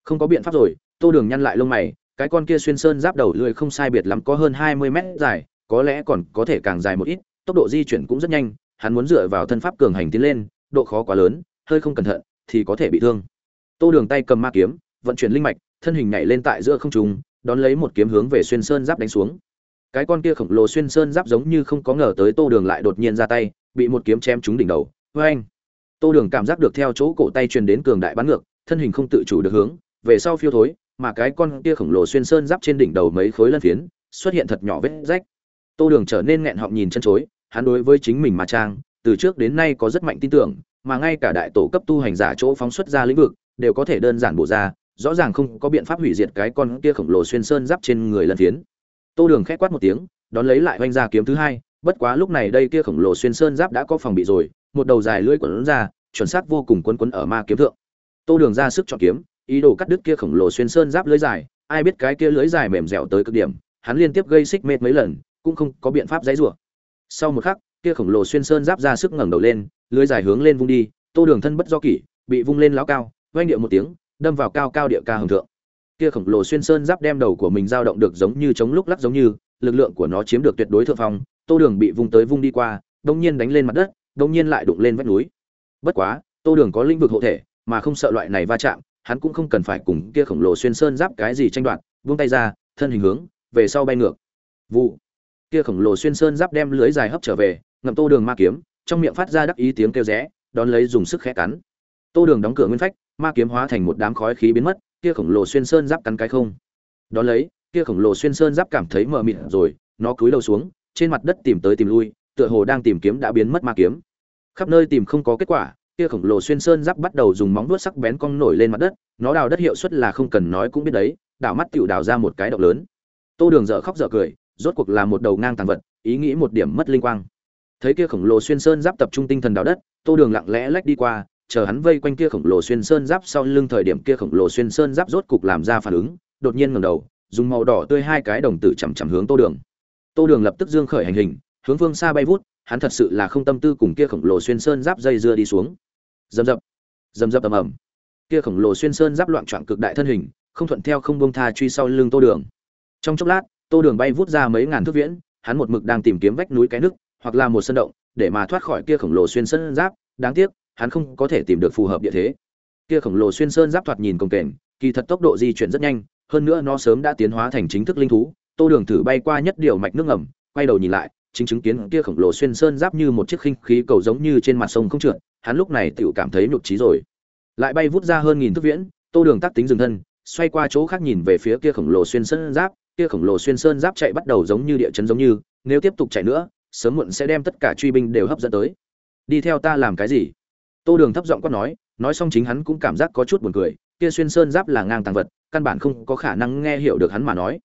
không có biện pháp rồi tô đường nhăn lại lông mày cái con kia xuyên sơn giáp đầu lưỡi không sai biệt lắm có hơn hai mươi mét dài có lẽ còn có thể càng dài một ít tốc độ di chuyển cũng rất nhanh hắn muốn dựa vào thân pháp cường hành tiến lên, độ khó quá lớn, hơi không cẩn thận, thì có thể bị thương. Tô đường tay cầm ma kiếm, vận chuyển linh mạch, thân hình nhảy lên tại giữa không trung, đón lấy một kiếm hướng về xuyên sơn giáp đánh xuống. Cái con kia khổng lồ xuyên sơn giáp giống như không có ngờ tới tô đường lại đột nhiên ra tay, bị một kiếm chém trúng đỉnh đầu. Vê anh tô đường cảm giác được theo chỗ cổ tay truyền đến cường đại bắn ngược, thân hình không tự chủ được hướng về sau phiêu thối, mà cái con kia khổng lồ xuyên sơn giáp trên đỉnh đầu mấy khối lân phiến, xuất hiện thật nhỏ vết rách. Tô đường trở nên nghẹn họng nhìn chân chối hắn đối với chính mình mà trang, từ trước đến nay có rất mạnh tin tưởng, mà ngay cả đại tổ cấp tu hành giả chỗ phóng xuất ra lĩnh vực, đều có thể đơn giản bổ ra, rõ ràng không có biện pháp hủy diệt cái con kia khổng lồ xuyên sơn giáp trên người lân phiến. Tô đường khẽ quát một tiếng, đón lấy lại oanh ra kiếm thứ hai, bất quá lúc này đây kia khổng lồ xuyên sơn giáp đã có phòng bị rồi, một đầu dài lưỡi quấn ra, chuẩn xác vô cùng quấn quấn ở ma kiếm thượng. Tô đường ra sức chọn kiếm, ý đồ cắt đứt kia khổng lồ xuyên sơn giáp lưỡi dài, ai biết cái kia lưỡi dài mềm dẻo tới cực điểm, hắn liên tiếp gây xích mệt mấy lần, cũng không có biện pháp dãy rủa sau một khắc, kia khổng lồ xuyên sơn giáp ra sức ngẩng đầu lên lưỡi dài hướng lên vung đi, tô đường thân bất do kỷ, bị vung lên lão cao, oanh điệu một tiếng, đâm vào cao cao địa ca hồng thượng. Kia khổng lồ xuyên sơn giáp đem đầu của mình dao động được giống như chống lúc lắc giống như, lực lượng của nó chiếm được tuyệt đối thượng phong, tô đường bị vung tới vung đi qua đông nhiên đánh lên mặt đất đông nhiên lại đụng lên vách núi. Bất quá, tô đường có lĩnh vực hộ thể, mà không sợ loại này va chạm, hắn cũng không cần phải cùng kia khổng lồ xuyên sơn giáp cái gì tranh đoạt, vung tay ra, thân hình hướng về sau bay ngược. Vụ kia khổng lồ xuyên sơn giáp đem lưới dài hấp trở về, ngậm tô đường ma kiếm, trong miệng phát ra đắc ý tiếng kêu rẽ, đón lấy dùng sức khẽ cắn. Tô đường đóng cửa nguyên phách, ma kiếm hóa thành một đám khói khí biến mất, kia khổng lồ xuyên sơn giáp cắn cái không. Đón lấy, kia khổng lồ xuyên sơn giáp cảm thấy mờ mịt rồi, nó cúi đầu xuống, trên mặt đất tìm tới tìm lui, tựa hồ đang tìm kiếm đã biến mất ma kiếm. Khắp nơi tìm không có kết quả, kia khổng lồ xuyên sơn giáp bắt đầu dùng móng vuốt sắc bén cong nổi lên mặt đất, nó đào đất hiệu suất là không cần nói cũng biết đấy đào mắt tựu đào ra một cái động lớn. Tô đường dở khóc dở cười rốt cuộc là một đầu ngang tàng vật, ý nghĩ một điểm mất linh quang. Thấy kia khổng lồ xuyên sơn giáp tập trung tinh thần đào đất, tô đường lặng lẽ lách đi qua, chờ hắn vây quanh kia khổng lồ xuyên sơn giáp sau lưng thời điểm kia khổng lồ xuyên sơn giáp rốt cục làm ra phản ứng, đột nhiên ngẩng đầu, dùng màu đỏ tươi hai cái đồng tử chằm chằm hướng tô đường. Tô đường lập tức dương khởi hành hình, hướng phương xa bay vút, hắn thật sự là không tâm tư cùng kia khổng lồ xuyên sơn giáp dây dưa đi xuống. Dầm dập dầm dập ầm ầm. Kia khổng lồ xuyên sơn giáp loạn trọn cực đại thân hình, không thuận theo không bông tha truy sau lưng tô đường. Trong chốc lát tô đường bay vút ra mấy ngàn thước viễn, hắn một mực đang tìm kiếm vách núi cái nước, hoặc là một sân động, để mà thoát khỏi kia khổng lồ xuyên sơn giáp. Đáng tiếc, hắn không có thể tìm được phù hợp địa thế. Kia khổng lồ xuyên sơn giáp thoạt nhìn công kềnh, kỳ thật tốc độ di chuyển rất nhanh, hơn nữa nó sớm đã tiến hóa thành chính thức linh thú. Tô đường thử bay qua nhất điều mạch nước ngầm, quay đầu nhìn lại, chính chứng kiến kia khổng lồ xuyên sơn giáp như một chiếc khinh khí cầu giống như trên mặt sông không trượt, hắn lúc này tự cảm thấy nhục trí rồi. Lại bay vút ra hơn nghìn thước viễn, tô đường tác tính dừng thân, xoay qua chỗ khác nhìn về phía kia khổng lồ xuyên sơn giáp kia khổng lồ xuyên sơn giáp chạy bắt đầu giống như địa chấn giống như, nếu tiếp tục chạy nữa, sớm muộn sẽ đem tất cả truy binh đều hấp dẫn tới. Đi theo ta làm cái gì? Tô đường thấp giọng quát nói nói xong chính hắn cũng cảm giác có chút buồn cười, kia xuyên sơn giáp là ngang tàng vật, căn bản không có khả năng nghe hiểu được hắn mà nói.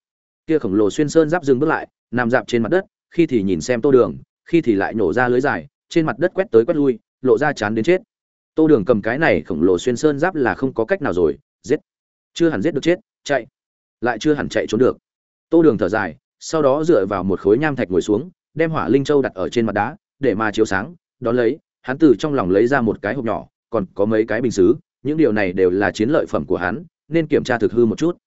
Kia khổng lồ xuyên sơn giáp dừng bước lại, nằm dạp trên mặt đất, khi thì nhìn xem tô đường, khi thì lại nhổ ra lưới dài, trên mặt đất quét tới quét lui, lộ ra chán đến chết. Tô đường cầm cái này khổng lồ xuyên sơn giáp là không có cách nào rồi, giết. Chưa hẳn giết được chết, chạy. Lại chưa hẳn chạy trốn được tô đường thở dài, sau đó dựa vào một khối nham thạch ngồi xuống, đem hỏa linh châu đặt ở trên mặt đá, để mà chiếu sáng, đón lấy, hắn từ trong lòng lấy ra một cái hộp nhỏ, còn có mấy cái bình xứ, những điều này đều là chiến lợi phẩm của hắn, nên kiểm tra thực hư một chút.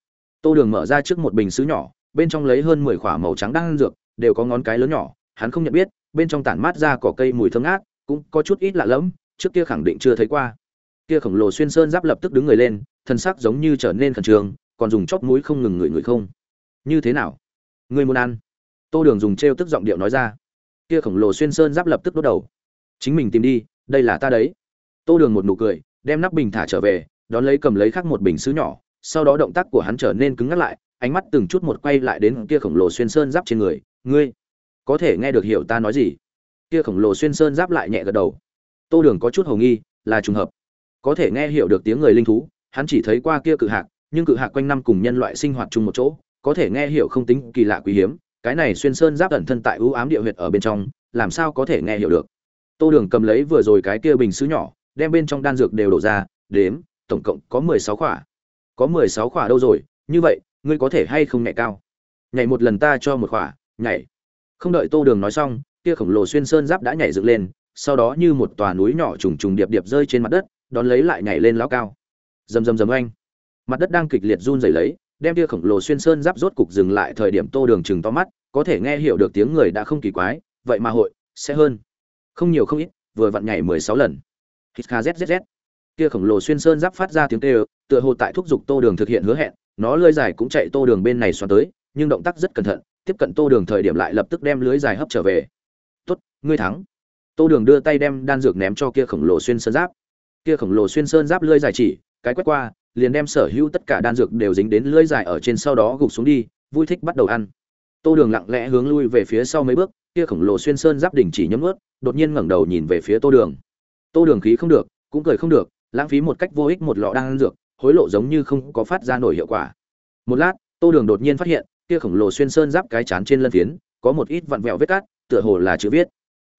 Tô đường mở ra trước một bình xứ nhỏ, bên trong lấy hơn mười khỏa màu trắng đang ăn dược, đều có ngón cái lớn nhỏ, hắn không nhận biết, bên trong tản mát ra cỏ cây mùi thơm ngát, cũng có chút ít lạ lẫm, trước kia khẳng định chưa thấy qua. Kia khổng lồ xuyên sơn giáp lập tức đứng người lên, thân sắc giống như trở nên khẩn trương, còn dùng chóp mũi không ngừng ngửi ngửi không như thế nào? Ngươi muốn ăn? Tô đường dùng t tức giọng điệu nói ra. Kia khổng lồ xuyên sơn giáp lập tức đốt đầu. Chính mình tìm đi, đây là ta đấy. Tô đường một nụ cười, đem nắp bình thả trở về, đón lấy cầm lấy khác một bình xứ nhỏ, sau đó động tác của hắn trở nên cứng ngắt lại, ánh mắt từng chút một quay lại đến kia khổng lồ xuyên sơn giáp trên người. Ngươi, có thể nghe được hiểu ta nói gì? Kia khổng lồ xuyên sơn giáp lại nhẹ gật đầu. Tô đường có chút hầu nghi, là trùng hợp. Có thể nghe hiểu được tiếng người linh thú, hắn chỉ thấy qua kia cự hạc, nhưng cự hạc quanh năm cùng nhân loại sinh hoạt chung một chỗ có thể nghe hiểu không tính kỳ lạ quý hiếm, cái này xuyên sơn giáp ẩn thân tại ưu ám địa huyệt ở bên trong, làm sao có thể nghe hiểu được? Tô đường cầm lấy vừa rồi cái kia bình xứ nhỏ, đem bên trong đan dược đều đổ ra, đếm, tổng cộng có mười sáu khỏa. Có mười sáu khỏa đâu rồi? Như vậy, ngươi có thể hay không nhảy cao? Nhảy một lần ta cho một khỏa, nhảy. Không đợi tô đường nói xong, kia khổng lồ xuyên sơn giáp đã nhảy dựng lên, sau đó như một tòa núi nhỏ trùng trùng điệp điệp rơi trên mặt đất, đón lấy lại nhảy lên lao cao. Rầm rầm rầm oanh. Mặt đất đang kịch liệt run rẩy lấy đem tia khổng lồ xuyên sơn giáp rốt cục dừng lại thời điểm tô đường chừng to mắt, có thể nghe hiểu được tiếng người đã không kỳ quái, vậy mà hội, sẽ hơn. Không nhiều không ít, vừa vặn nhảy mười sáu lần. Hít kha zzz kia khổng lồ xuyên sơn giáp phát ra tiếng kêu, tựa hồ tại thúc giục tô đường thực hiện hứa hẹn, nó lơi dài cũng chạy tô đường bên này xoắn tới, nhưng động tác rất cẩn thận, tiếp cận tô đường thời điểm lại lập tức đem lưới dài hấp trở về. Tốt, ngươi thắng. Tô đường đưa tay đem đan dược ném cho kia khổng lồ xuyên sơn giáp. Kia khổng lồ xuyên sơn giáp lưới dài chỉ, cái quét qua liền đem sở hữu tất cả đan dược đều dính đến lưới dài ở trên sau đó gục xuống đi, vui thích bắt đầu ăn. Tô đường lặng lẽ hướng lui về phía sau mấy bước, kia khổng lồ xuyên sơn giáp đỉnh chỉ nhấm ướt đột nhiên ngẩng đầu nhìn về phía tô đường. Tô đường khí không được, cũng cười không được, lãng phí một cách vô ích một lọ đan dược, hối lộ giống như không có phát ra nổi hiệu quả. Một lát, tô đường đột nhiên phát hiện, kia khổng lồ xuyên sơn giáp cái chán trên lân phiến, có một ít vặn vẹo vết cát, tựa hồ là chữ viết.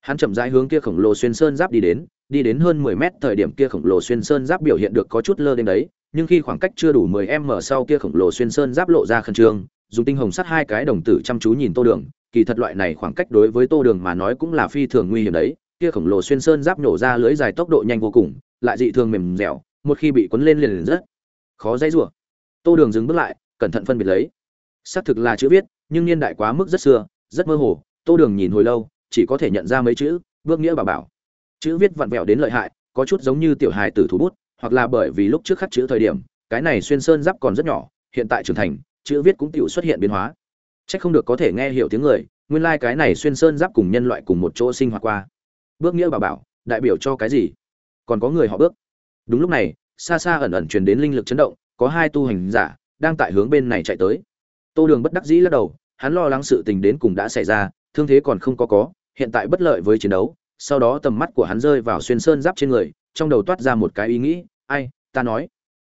Hắn chậm rãi hướng kia khổng lồ xuyên sơn giáp đi đến đi đến hơn mười mét thời điểm kia khổng lồ xuyên sơn giáp biểu hiện được có chút lơ đến đấy nhưng khi khoảng cách chưa đủ mười m sau kia khổng lồ xuyên sơn giáp lộ ra khẩn trương dùng tinh hồng sắt hai cái đồng tử chăm chú nhìn tô đường kỳ thật loại này khoảng cách đối với tô đường mà nói cũng là phi thường nguy hiểm đấy kia khổng lồ xuyên sơn giáp nổ ra lưới dài tốc độ nhanh vô cùng lại dị thường mềm dẻo một khi bị cuốn lên liền, liền rất khó dãy rủa. Tô đường dừng bước lại cẩn thận phân biệt lấy. Xác thực là chữ viết nhưng niên đại quá mức rất xưa rất mơ hồ tô đường nhìn hồi lâu chỉ có thể nhận ra mấy chữ bước nghĩa bảo bảo chữ viết vặn vẹo đến lợi hại có chút giống như tiểu hài tử thủ bút hoặc là bởi vì lúc trước khắc chữ thời điểm cái này xuyên sơn giáp còn rất nhỏ hiện tại trưởng thành chữ viết cũng tự xuất hiện biến hóa Chắc không được có thể nghe hiểu tiếng người, nguyên lai like cái này xuyên sơn giáp cùng nhân loại cùng một chỗ sinh hoạt qua. Bước nghĩa bảo bảo, đại biểu cho cái gì? Còn có người họ bước. Đúng lúc này, xa xa ẩn ẩn truyền đến linh lực chấn động, có hai tu hành giả đang tại hướng bên này chạy tới. Tô Đường bất đắc dĩ lắc đầu, hắn lo lắng sự tình đến cùng đã xảy ra, thương thế còn không có có, hiện tại bất lợi với chiến đấu. Sau đó tầm mắt của hắn rơi vào xuyên sơn giáp trên người, trong đầu toát ra một cái ý nghĩ, ai, ta nói,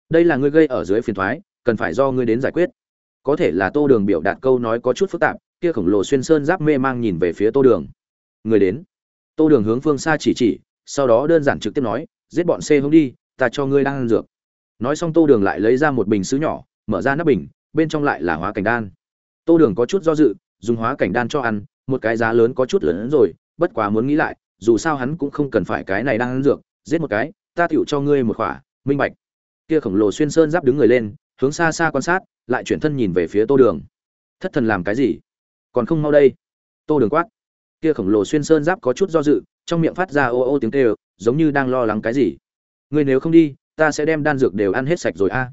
đây là ngươi gây ở dưới phiền thoái cần phải do ngươi đến giải quyết. Có thể là tô đường biểu đạt câu nói có chút phức tạp kia khổng lồ xuyên sơn giáp mê mang nhìn về phía tô đường. Người đến. Tô đường hướng phương xa chỉ chỉ sau đó đơn giản trực tiếp nói giết bọn xe hướng đi ta cho ngươi đang ăn dược. Nói xong tô đường lại lấy ra một bình xứ nhỏ mở ra nắp bình bên trong lại là hóa cảnh đan. Tô đường có chút do dự dùng hóa cảnh đan cho ăn một cái giá lớn có chút lớn hơn rồi bất quá muốn nghĩ lại dù sao hắn cũng không cần phải cái này đang ăn dược, giết một cái, ta tựu cho ngươi một khỏa, minh bạch. Kia khổng lồ xuyên sơn giáp đứng người lên, hướng xa xa quan sát, lại chuyển thân nhìn về phía tô đường. Thất thần làm cái gì? Còn không mau đây. Tô đường quát. Kia khổng lồ xuyên sơn giáp có chút do dự, trong miệng phát ra ô ô tiếng kêu, giống như đang lo lắng cái gì. Ngươi nếu không đi, ta sẽ đem đan dược đều ăn hết sạch rồi a.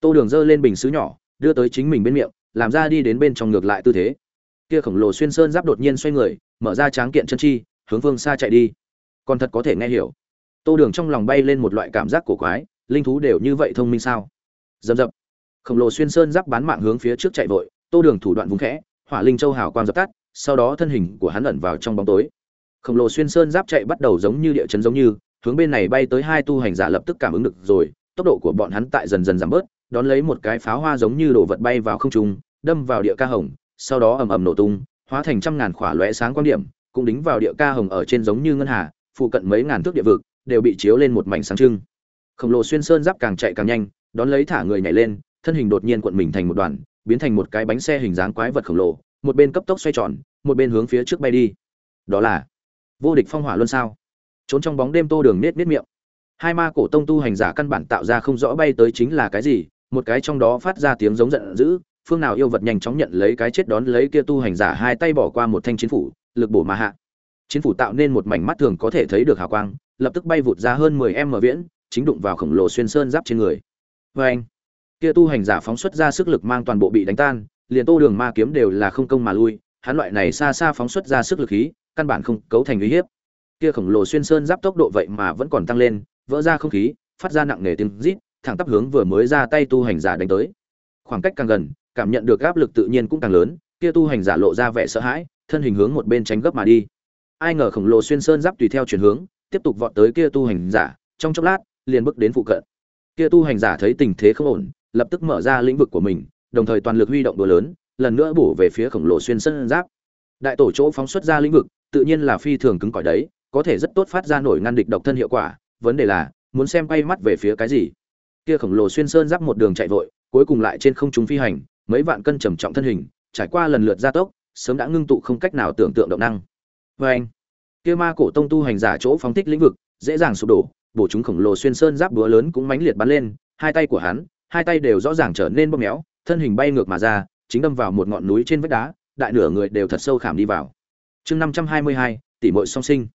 Tô đường giơ lên bình xứ nhỏ, đưa tới chính mình bên miệng, làm ra đi đến bên trong ngược lại tư thế. Kia khổng lồ xuyên sơn giáp đột nhiên xoay người, mở ra tráng kiện chân chi hướng phương xa chạy đi. Còn thật có thể nghe hiểu. Tô đường trong lòng bay lên một loại cảm giác cổ quái, linh thú đều như vậy thông minh sao? Dầm dập. Khổng lồ xuyên sơn giáp bán mạng hướng phía trước chạy vội, tô đường thủ đoạn vúng khẽ, hỏa linh châu hào quang dập tắt, sau đó thân hình của hắn ẩn vào trong bóng tối. Khổng lồ xuyên sơn giáp chạy bắt đầu giống như địa chấn giống như, hướng bên này bay tới hai tu hành giả lập tức cảm ứng được rồi, tốc độ của bọn hắn tại dần dần giảm bớt, đón lấy một cái pháo hoa giống như đổ vật bay vào không trung, đâm vào địa ca hồng, sau đó ầm ầm nổ tung, hóa thành trăm ngàn khỏa lóe sáng quan điểm cũng đính vào địa ca hồng ở trên giống như ngân hà, phụ cận mấy ngàn thước địa vực, đều bị chiếu lên một mảnh sáng trưng. Khổng lồ xuyên sơn giáp càng chạy càng nhanh, đón lấy thả người nhảy lên, thân hình đột nhiên cuộn mình thành một đoàn, biến thành một cái bánh xe hình dáng quái vật khổng lồ, một bên cấp tốc xoay tròn, một bên hướng phía trước bay đi. Đó là vô địch phong hỏa luân sao? Trốn trong bóng đêm tô đường nết nết miệng. Hai ma cổ tông tu hành giả căn bản tạo ra không rõ bay tới chính là cái gì, một cái trong đó phát ra tiếng giống giận dữ, phương nào yêu vật nhanh chóng nhận lấy cái chết đón lấy kia tu hành giả hai tay bỏ qua một thanh chiến phủ lực bổ mà hạ. Chiến phủ tạo nên một mảnh mắt thường có thể thấy được hào quang, lập tức bay vụt ra hơn mười em mở viễn, chính đụng vào khổng lồ xuyên sơn giáp trên người. Vê anh, kia tu hành giả phóng xuất ra sức lực mang toàn bộ bị đánh tan, liền tô đường ma kiếm đều là không công mà lui, hắn loại này xa xa phóng xuất ra sức lực khí, căn bản không cấu thành uy hiếp. Kia khổng lồ xuyên sơn giáp tốc độ vậy mà vẫn còn tăng lên, vỡ ra không khí, phát ra nặng nề tiếng rít, thẳng tắp hướng vừa mới ra tay tu hành giả đánh tới. Khoảng cách càng gần, cảm nhận được áp lực tự nhiên cũng càng lớn, kia tu hành giả lộ ra vẻ sợ hãi thân hình hướng một bên tránh gấp mà đi. Ai ngờ khổng lồ xuyên sơn giáp tùy theo chuyển hướng, tiếp tục vọt tới kia tu hành giả, trong chốc lát, liền bước đến phụ cận. Kia tu hành giả thấy tình thế không ổn, lập tức mở ra lĩnh vực của mình, đồng thời toàn lực huy động đồ lớn, lần nữa bổ về phía khổng lồ xuyên sơn giáp. Đại tổ chỗ phóng xuất ra lĩnh vực, tự nhiên là phi thường cứng cỏi đấy, có thể rất tốt phát ra nổi ngăn địch độc thân hiệu quả, vấn đề là, muốn xem quay mắt về phía cái gì. Kia khổng lồ xuyên sơn giáp một đường chạy vội, cuối cùng lại trên không trung phi hành, mấy vạn cân trầm trọng thân hình, trải qua lần lượt gia tốc sớm đã ngưng tụ không cách nào tưởng tượng động năng. Vê anh, kia ma cổ tông tu hành giả chỗ phóng thích lĩnh vực, dễ dàng sụp đổ, bổ chúng khổng lồ xuyên sơn giáp búa lớn cũng mãnh liệt bắn lên, hai tay của hắn, hai tay đều rõ ràng trở nên bóp méo, thân hình bay ngược mà ra, chính đâm vào một ngọn núi trên vách đá, đại nửa người đều thật sâu khảm đi vào. Chương năm trăm hai mươi hai tỷ muội song sinh.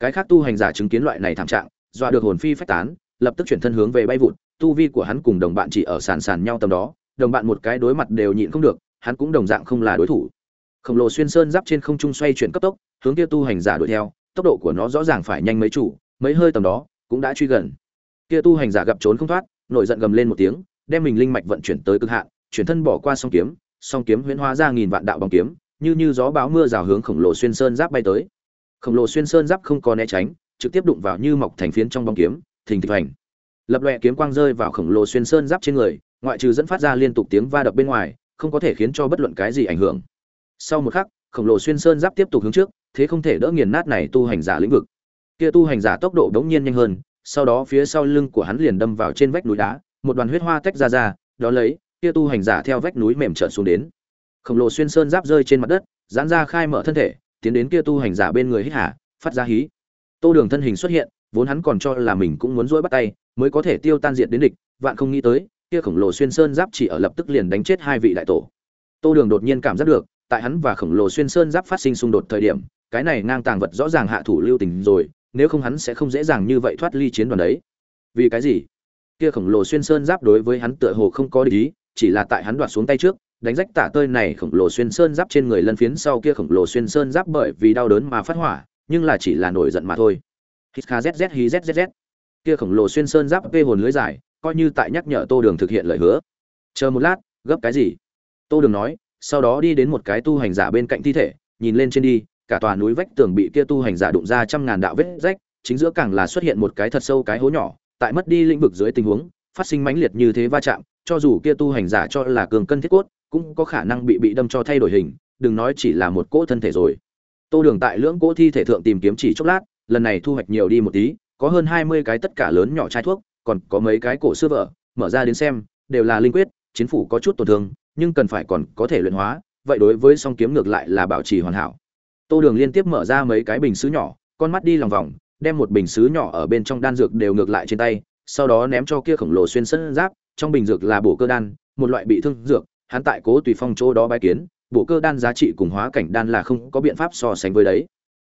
Cái khác tu hành giả chứng kiến loại này thảm trạng, dọa được hồn phi phách tán, lập tức chuyển thân hướng về bay vụt, tu vi của hắn cùng đồng bạn chỉ ở sàn sàn nhau tầm đó, đồng bạn một cái đối mặt đều nhịn không được, hắn cũng đồng dạng không là đối thủ khổng lồ xuyên sơn giáp trên không trung xoay chuyển cấp tốc, hướng kia tu hành giả đuổi theo, tốc độ của nó rõ ràng phải nhanh mấy chủ, mấy hơi tầm đó, cũng đã truy gần. Kia tu hành giả gặp trốn không thoát, nổi giận gầm lên một tiếng, đem mình linh mạch vận chuyển tới cực hạn, chuyển thân bỏ qua song kiếm song kiếm huyễn hóa ra nghìn vạn đạo bóng kiếm, như như gió báo mưa rào hướng khổng lồ xuyên sơn giáp bay tới. Khổng lồ xuyên sơn giáp không có né tránh, trực tiếp đụng vào như mọc thành phiến trong bóng kiếm, thình thịch hành lập loè kiếm quang rơi vào khổng lồ xuyên sơn giáp trên người, ngoại trừ dẫn phát ra liên tục tiếng va đập bên ngoài, không có thể khiến cho bất luận cái gì ảnh hưởng sau một khắc, khổng lồ xuyên sơn giáp tiếp tục hướng trước, thế không thể đỡ nghiền nát này tu hành giả lĩnh vực. Kia tu hành giả tốc độ đống nhiên nhanh hơn, sau đó phía sau lưng của hắn liền đâm vào trên vách núi đá, một đoàn huyết hoa tách ra ra, đó lấy, kia tu hành giả theo vách núi mềm trợn xuống đến. Khổng lồ xuyên sơn giáp rơi trên mặt đất, giãn ra khai mở thân thể, tiến đến kia tu hành giả bên người hít hả phát ra hí. Tô đường thân hình xuất hiện, vốn hắn còn cho là mình cũng muốn rỗi bắt tay, mới có thể tiêu tan diệt đến địch, vạn không nghĩ tới, kia khổng lồ xuyên sơn giáp chỉ ở lập tức liền đánh chết hai vị đại tổ. Tô đường đột nhiên cảm giác được tại hắn và khổng lồ xuyên sơn giáp phát sinh xung đột thời điểm, cái này ngang tàng vật rõ ràng hạ thủ lưu tình rồi, nếu không hắn sẽ không dễ dàng như vậy thoát ly chiến đoàn đấy. Vì cái gì? Kia khổng lồ xuyên sơn giáp đối với hắn tựa hồ không có ý, chỉ là tại hắn đoạt xuống tay trước, đánh rách tả tơi này khổng lồ xuyên sơn giáp trên người lân phiến sau kia khổng lồ xuyên sơn giáp bởi vì đau đớn mà phát hỏa, nhưng là chỉ là nổi giận mà thôi. Hít kha zz hí zzz kia khổng lồ xuyên sơn giáp vê hồn lưới dài, coi như tại nhắc nhở tô đường thực hiện lời hứa. Chờ một lát, gấp cái gì? Tô đường nói sau đó đi đến một cái tu hành giả bên cạnh thi thể, nhìn lên trên đi, cả tòa núi vách tường bị kia tu hành giả đụng ra trăm ngàn đạo vết rách, chính giữa càng là xuất hiện một cái thật sâu cái hố nhỏ, tại mất đi lĩnh vực dưới tình huống, phát sinh mãnh liệt như thế va chạm, cho dù kia tu hành giả cho là cường cân thiết cốt, cũng có khả năng bị bị đâm cho thay đổi hình, đừng nói chỉ là một cỗ thân thể rồi. Tô đường tại lưỡng cỗ thi thể thượng tìm kiếm chỉ chốc lát, lần này thu hoạch nhiều đi một tí, có hơn hai mươi cái tất cả lớn nhỏ chai thuốc, còn có mấy cái cổ xưa vợ mở ra đến xem, đều là linh quyết chiến phủ có chút tổn thương nhưng cần phải còn có thể luyện hóa, vậy đối với song kiếm ngược lại là bảo trì hoàn hảo. Tô đường liên tiếp mở ra mấy cái bình sứ nhỏ, con mắt đi lòng vòng, đem một bình sứ nhỏ ở bên trong đan dược đều ngược lại trên tay, sau đó ném cho kia khổng lồ xuyên sân giáp, trong bình dược là bổ cơ đan, một loại bị thương dược, hắn tại cố tùy phong chỗ đó bái kiến, bổ cơ đan giá trị cùng hóa cảnh đan là không có biện pháp so sánh với đấy.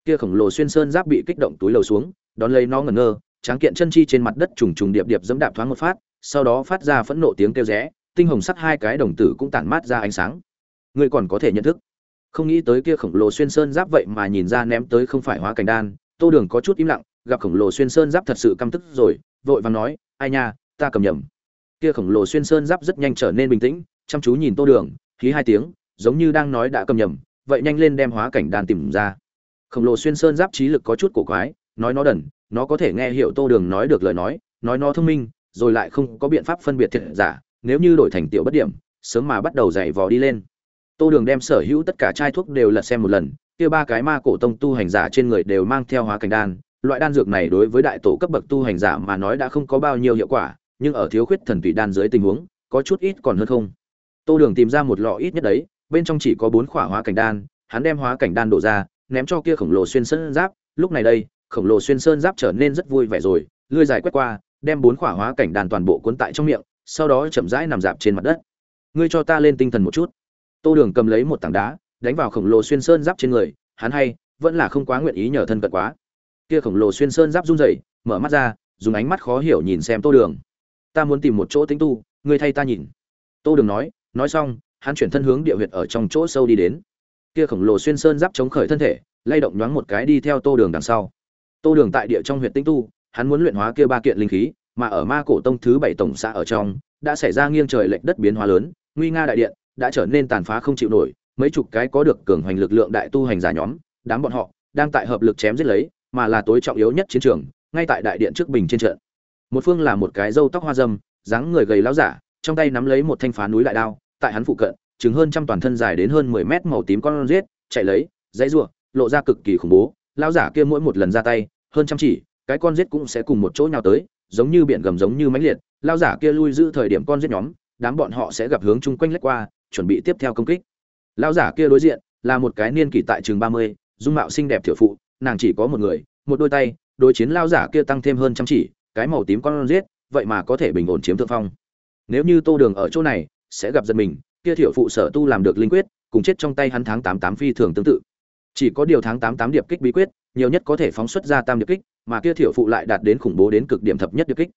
Kia khổng lồ xuyên sơn giáp bị kích động túi lầu xuống, đón lấy nó ngẩn ngơ, tráng kiện chân chi trên mặt đất trùng trùng điệp điệp dẫm đạp thoáng một phát, sau đó phát ra phẫn nộ tiếng kêu rẽ tinh hồng sắc hai cái đồng tử cũng tản mát ra ánh sáng. Ngươi còn có thể nhận thức. Không nghĩ tới kia khổng lồ xuyên sơn giáp vậy mà nhìn ra ném tới không phải hóa cảnh đan, tô đường có chút im lặng, gặp khổng lồ xuyên sơn giáp thật sự căm tức rồi, vội vàng nói, ai nha, ta cầm nhầm. Kia khổng lồ xuyên sơn giáp rất nhanh trở nên bình tĩnh, chăm chú nhìn tô đường khí hai tiếng, giống như đang nói đã cầm nhầm, vậy nhanh lên đem hóa cảnh đan tìm ra. Khổng lồ xuyên sơn giáp trí lực có chút cổ quái, nói nó đần, nó có thể nghe hiểu tô đường nói được lời nói nói nó thông minh, rồi lại không có biện pháp phân biệt thiệt giả nếu như đổi thành tiểu bất điểm, sớm mà bắt đầu dày vò đi lên. Tô đường đem sở hữu tất cả chai thuốc đều lật xem một lần, kia ba cái ma cổ tông tu hành giả trên người đều mang theo hóa cảnh đan, loại đan dược này đối với đại tổ cấp bậc tu hành giả mà nói đã không có bao nhiêu hiệu quả, nhưng ở thiếu khuyết thần tùy đan dưới tình huống, có chút ít còn hơn không. Tô đường tìm ra một lọ ít nhất đấy, bên trong chỉ có bốn khỏa hóa cảnh đan, hắn đem hóa cảnh đan đổ ra, ném cho kia khổng lồ xuyên sơn giáp, lúc này đây, khổng lồ xuyên sơn giáp trở nên rất vui vẻ rồi, lưỡi dài quét qua, đem bốn khỏa hóa cảnh đan toàn bộ cuốn tại trong miệng sau đó chậm rãi nằm dạp trên mặt đất. Ngươi cho ta lên tinh thần một chút. Tô đường cầm lấy một tảng đá, đánh vào khổng lồ xuyên sơn giáp trên người, hắn hay, vẫn là không quá nguyện ý nhờ thân cận quá. Kia khổng lồ xuyên sơn giáp run rẩy, mở mắt ra, dùng ánh mắt khó hiểu nhìn xem tô đường. Ta muốn tìm một chỗ tĩnh tu, ngươi thay ta nhìn. Tô đường nói nói xong, hắn chuyển thân hướng địa huyệt ở trong chỗ sâu đi đến. Kia khổng lồ xuyên sơn giáp chống khởi thân thể, lay động nhoáng một cái đi theo tô đường đằng sau. Tô đường tại địa trong huyện tĩnh tu, hắn muốn luyện hóa kia ba kiện linh khí mà ở ma cổ tông thứ bảy tổng xã ở trong, đã xảy ra nghiêng trời lệch đất biến hóa lớn, nguy nga đại điện đã trở nên tàn phá không chịu nổi, mấy chục cái có được cường hoành lực lượng đại tu hành giả nhóm, đám bọn họ đang tại hợp lực chém giết lấy, mà là tối trọng yếu nhất chiến trường, ngay tại đại điện trước bình trên trận. Một phương là một cái râu tóc hoa dâm, dáng người gầy láo giả, trong tay nắm lấy một thanh phá núi đại đao, tại hắn phụ cận chứng hơn trăm toàn thân dài đến hơn mười mét màu tím con rết, chạy lấy, dãy rủa, lộ ra cực kỳ khủng bố, lão giả kia mỗi một lần ra tay, hơn trăm chỉ, cái con rết cũng sẽ cùng một chỗ nhào tới giống như biển gầm giống như mãnh liệt lão giả kia lui giữ thời điểm con giết nhóm, đám bọn họ sẽ gặp hướng chung quanh lách qua, chuẩn bị tiếp theo công kích. Lão giả kia đối diện, là một cái niên kỷ tại trường ba mươi, dung mạo xinh đẹp tiểu phụ, nàng chỉ có một người, một đôi tay, đối chiến lão giả kia tăng thêm hơn trăm chỉ, cái màu tím con giết, vậy mà có thể bình ổn chiếm thượng phong. Nếu như tô đường ở chỗ này, sẽ gặp giật mình, kia tiểu phụ sở tu làm được linh quyết, cùng chết trong tay hắn tháng tám tám phi thường tương tự. Chỉ có điều tháng tám tám điệp kích bí quyết nhiều nhất có thể phóng xuất ra tam điệp kích, mà kia thiểu phụ lại đạt đến khủng bố đến cực điểm thập nhất điệp kích.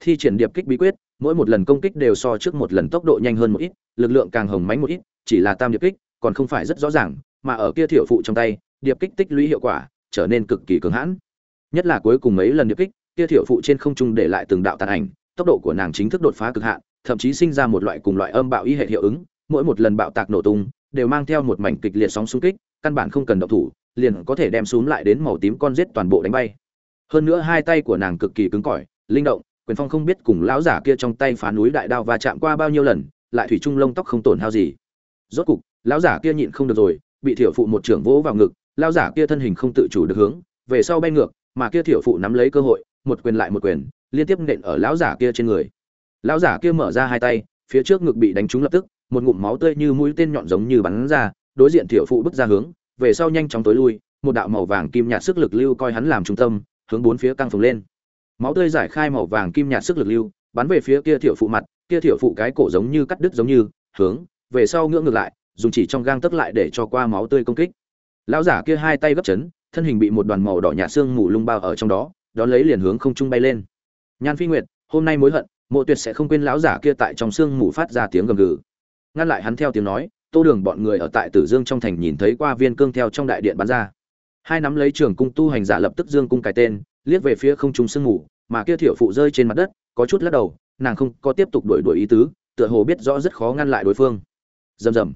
Thi triển điệp kích bí quyết, mỗi một lần công kích đều so trước một lần tốc độ nhanh hơn một ít, lực lượng càng hồng mãnh một ít, chỉ là tam điệp kích, còn không phải rất rõ ràng, mà ở kia thiểu phụ trong tay, điệp kích tích lũy hiệu quả trở nên cực kỳ cứng hãn. Nhất là cuối cùng mấy lần điệp kích, kia thiểu phụ trên không trung để lại từng đạo tàn ảnh, tốc độ của nàng chính thức đột phá cực hạn, thậm chí sinh ra một loại cùng loại âm bạo y hệ hiệu ứng, mỗi một lần bạo tạc nổ tung, đều mang theo một mảnh kịch liệt sóng xung kích, căn bản không cần động thủ liền có thể đem xuống lại đến màu tím con giết toàn bộ đánh bay. Hơn nữa hai tay của nàng cực kỳ cứng cỏi, linh động, quyền phong không biết cùng lão giả kia trong tay phá núi đại đao và chạm qua bao nhiêu lần, lại thủy trung lông tóc không tổn hao gì. Rốt cục, lão giả kia nhịn không được rồi, bị thiểu phụ một trưởng vỗ vào ngực, lão giả kia thân hình không tự chủ được hướng về sau bay ngược, mà kia thiểu phụ nắm lấy cơ hội, một quyền lại một quyền, liên tiếp nện ở lão giả kia trên người. Lão giả kia mở ra hai tay, phía trước ngực bị đánh trúng lập tức, một ngụm máu tươi như mũi tên nhọn giống như bắn ra, đối diện thiểu phụ bước ra hướng về sau nhanh chóng tối lui, một đạo màu vàng kim nhạt sức lực lưu coi hắn làm trung tâm, hướng bốn phía căng phồng lên. Máu tươi giải khai màu vàng kim nhạt sức lực lưu, bắn về phía kia thiểu phụ mặt, kia thiểu phụ cái cổ giống như cắt đứt giống như, hướng, về sau ngưỡng ngược lại, dùng chỉ trong gang tấc lại để cho qua máu tươi công kích. Lão giả kia hai tay gấp chấn, thân hình bị một đoàn màu đỏ nhạt xương mù lung bao ở trong đó, đón lấy liền hướng không trung bay lên. Nhan phi nguyệt, hôm nay mối hận, mộ tuyệt sẽ không quên lão giả kia tại trong xương mù phát ra tiếng gầm gừ. Ngăn lại hắn theo tiếng nói tô đường bọn người ở tại tử dương trong thành nhìn thấy qua viên cương theo trong đại điện bắn ra. Hai nắm lấy trường cung tu hành giả lập tức dương cung cái tên, liếc về phía không trung sương mù, mà kia thiểu phụ rơi trên mặt đất, có chút lắc đầu, nàng không có tiếp tục đuổi đuổi ý tứ, tựa hồ biết rõ rất khó ngăn lại đối phương. Rầm rầm.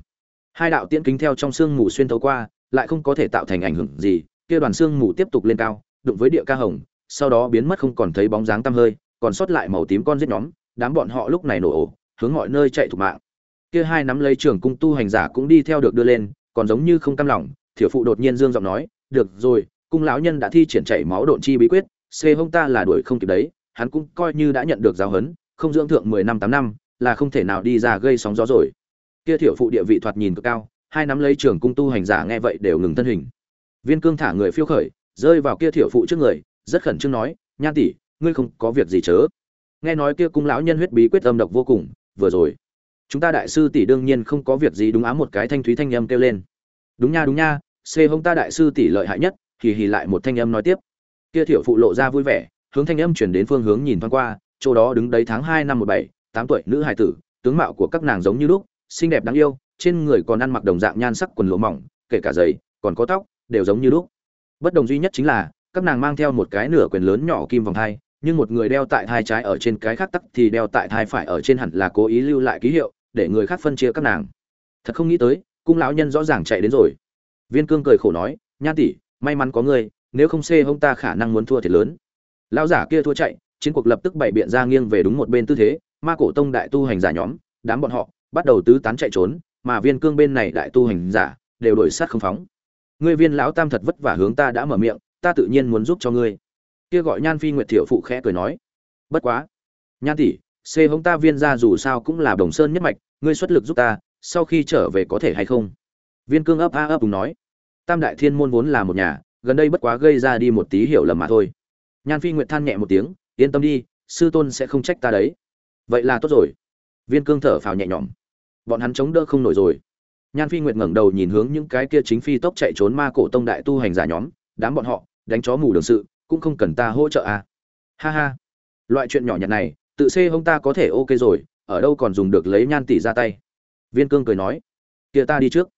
Hai đạo tiễn kính theo trong sương mù xuyên thấu qua, lại không có thể tạo thành ảnh hưởng gì, kia đoàn sương mù tiếp tục lên cao, đụng với địa ca hồng, sau đó biến mất không còn thấy bóng dáng tăm hơi, còn sót lại màu tím con giết nhóm, đám bọn họ lúc này nổ ổ, hướng mọi nơi chạy thủ mạng kia hai nắm lấy trưởng cung tu hành giả cũng đi theo được đưa lên, còn giống như không cam lòng, thiểu phụ đột nhiên dương giọng nói, được rồi, cung lão nhân đã thi triển chảy máu độn chi bí quyết, xê hông ta là đuổi không kịp đấy, hắn cũng coi như đã nhận được giáo huấn, không dưỡng thượng mười năm tám năm, là không thể nào đi ra gây sóng gió rồi. Kia thiểu phụ địa vị thoạt nhìn cực cao, hai nắm lấy trưởng cung tu hành giả nghe vậy đều ngừng thân hình. Viên cương thả người phiêu khởi, rơi vào kia thiểu phụ trước người, rất khẩn trương nói, nhan tỷ, ngươi không có việc gì chớ. Nghe nói kia cung lão nhân huyết bí quyết âm độc vô cùng, vừa rồi chúng ta đại sư tỷ đương nhiên không có việc gì đúng á một cái thanh thúy thanh âm kêu lên. Đúng nha đúng nha xê hông ta đại sư tỷ lợi hại nhất thì hì lại một thanh âm nói tiếp. Kia thiểu phụ lộ ra vui vẻ, hướng thanh âm chuyển đến phương hướng nhìn thoáng qua, chỗ đó đứng đấy tháng hai năm một bảy, tám tuổi nữ hài tử, tướng mạo của các nàng giống như lúc, xinh đẹp đáng yêu, trên người còn ăn mặc đồng dạng nhan sắc quần lụa mỏng, kể cả giày, còn có tóc, đều giống như lúc. Bất đồng duy nhất chính là, các nàng mang theo một cái nửa quyền lớn nhỏ kim vòng thai, nhưng một người đeo tại thai trái ở trên cái khác tắc thì đeo tại thai phải ở trên hẳn là cố ý lưu lại ký hiệu để người khác phân chia các nàng. Thật không nghĩ tới, cung lão nhân rõ ràng chạy đến rồi. Viên cương cười khổ nói, nhan tỷ, may mắn có ngươi, nếu không xê hông ta khả năng muốn thua thiệt lớn. Lão giả kia thua chạy, chiến cuộc lập tức bày biện ra nghiêng về đúng một bên tư thế, ma cổ tông đại tu hành giả nhóm, đám bọn họ bắt đầu tứ tán chạy trốn, mà viên cương bên này đại tu hành giả đều đổi sát không phóng. Ngươi viên lão tam thật vất vả hướng ta đã mở miệng, ta tự nhiên muốn giúp cho ngươi. Kia gọi nhan phi nguyệt tiểu phụ khẽ cười nói, bất quá, nhan tỷ c hống ta viên ra dù sao cũng là đồng sơn nhất mạch, ngươi xuất lực giúp ta, sau khi trở về có thể hay không? Viên cương ấp a ấp cùng nói. Tam đại thiên môn vốn là một nhà, gần đây bất quá gây ra đi một tí hiểu lầm mà thôi. Nhan phi nguyệt than nhẹ một tiếng, yên tâm đi, sư tôn sẽ không trách ta đấy. Vậy là tốt rồi. Viên cương thở phào nhẹ nhõm. Bọn hắn chống đỡ không nổi rồi. Nhan phi nguyệt ngẩng đầu nhìn hướng những cái kia chính phi tốc chạy trốn ma cổ tông đại tu hành giả nhóm, đám bọn họ, đánh chó mù đường sự, cũng không cần ta hỗ trợ à ha ha. Loại chuyện nhỏ nhặt này tự xê hông ta có thể ok rồi, ở đâu còn dùng được lấy nhan tỷ ra tay. Viên cương cười nói, kia ta đi trước.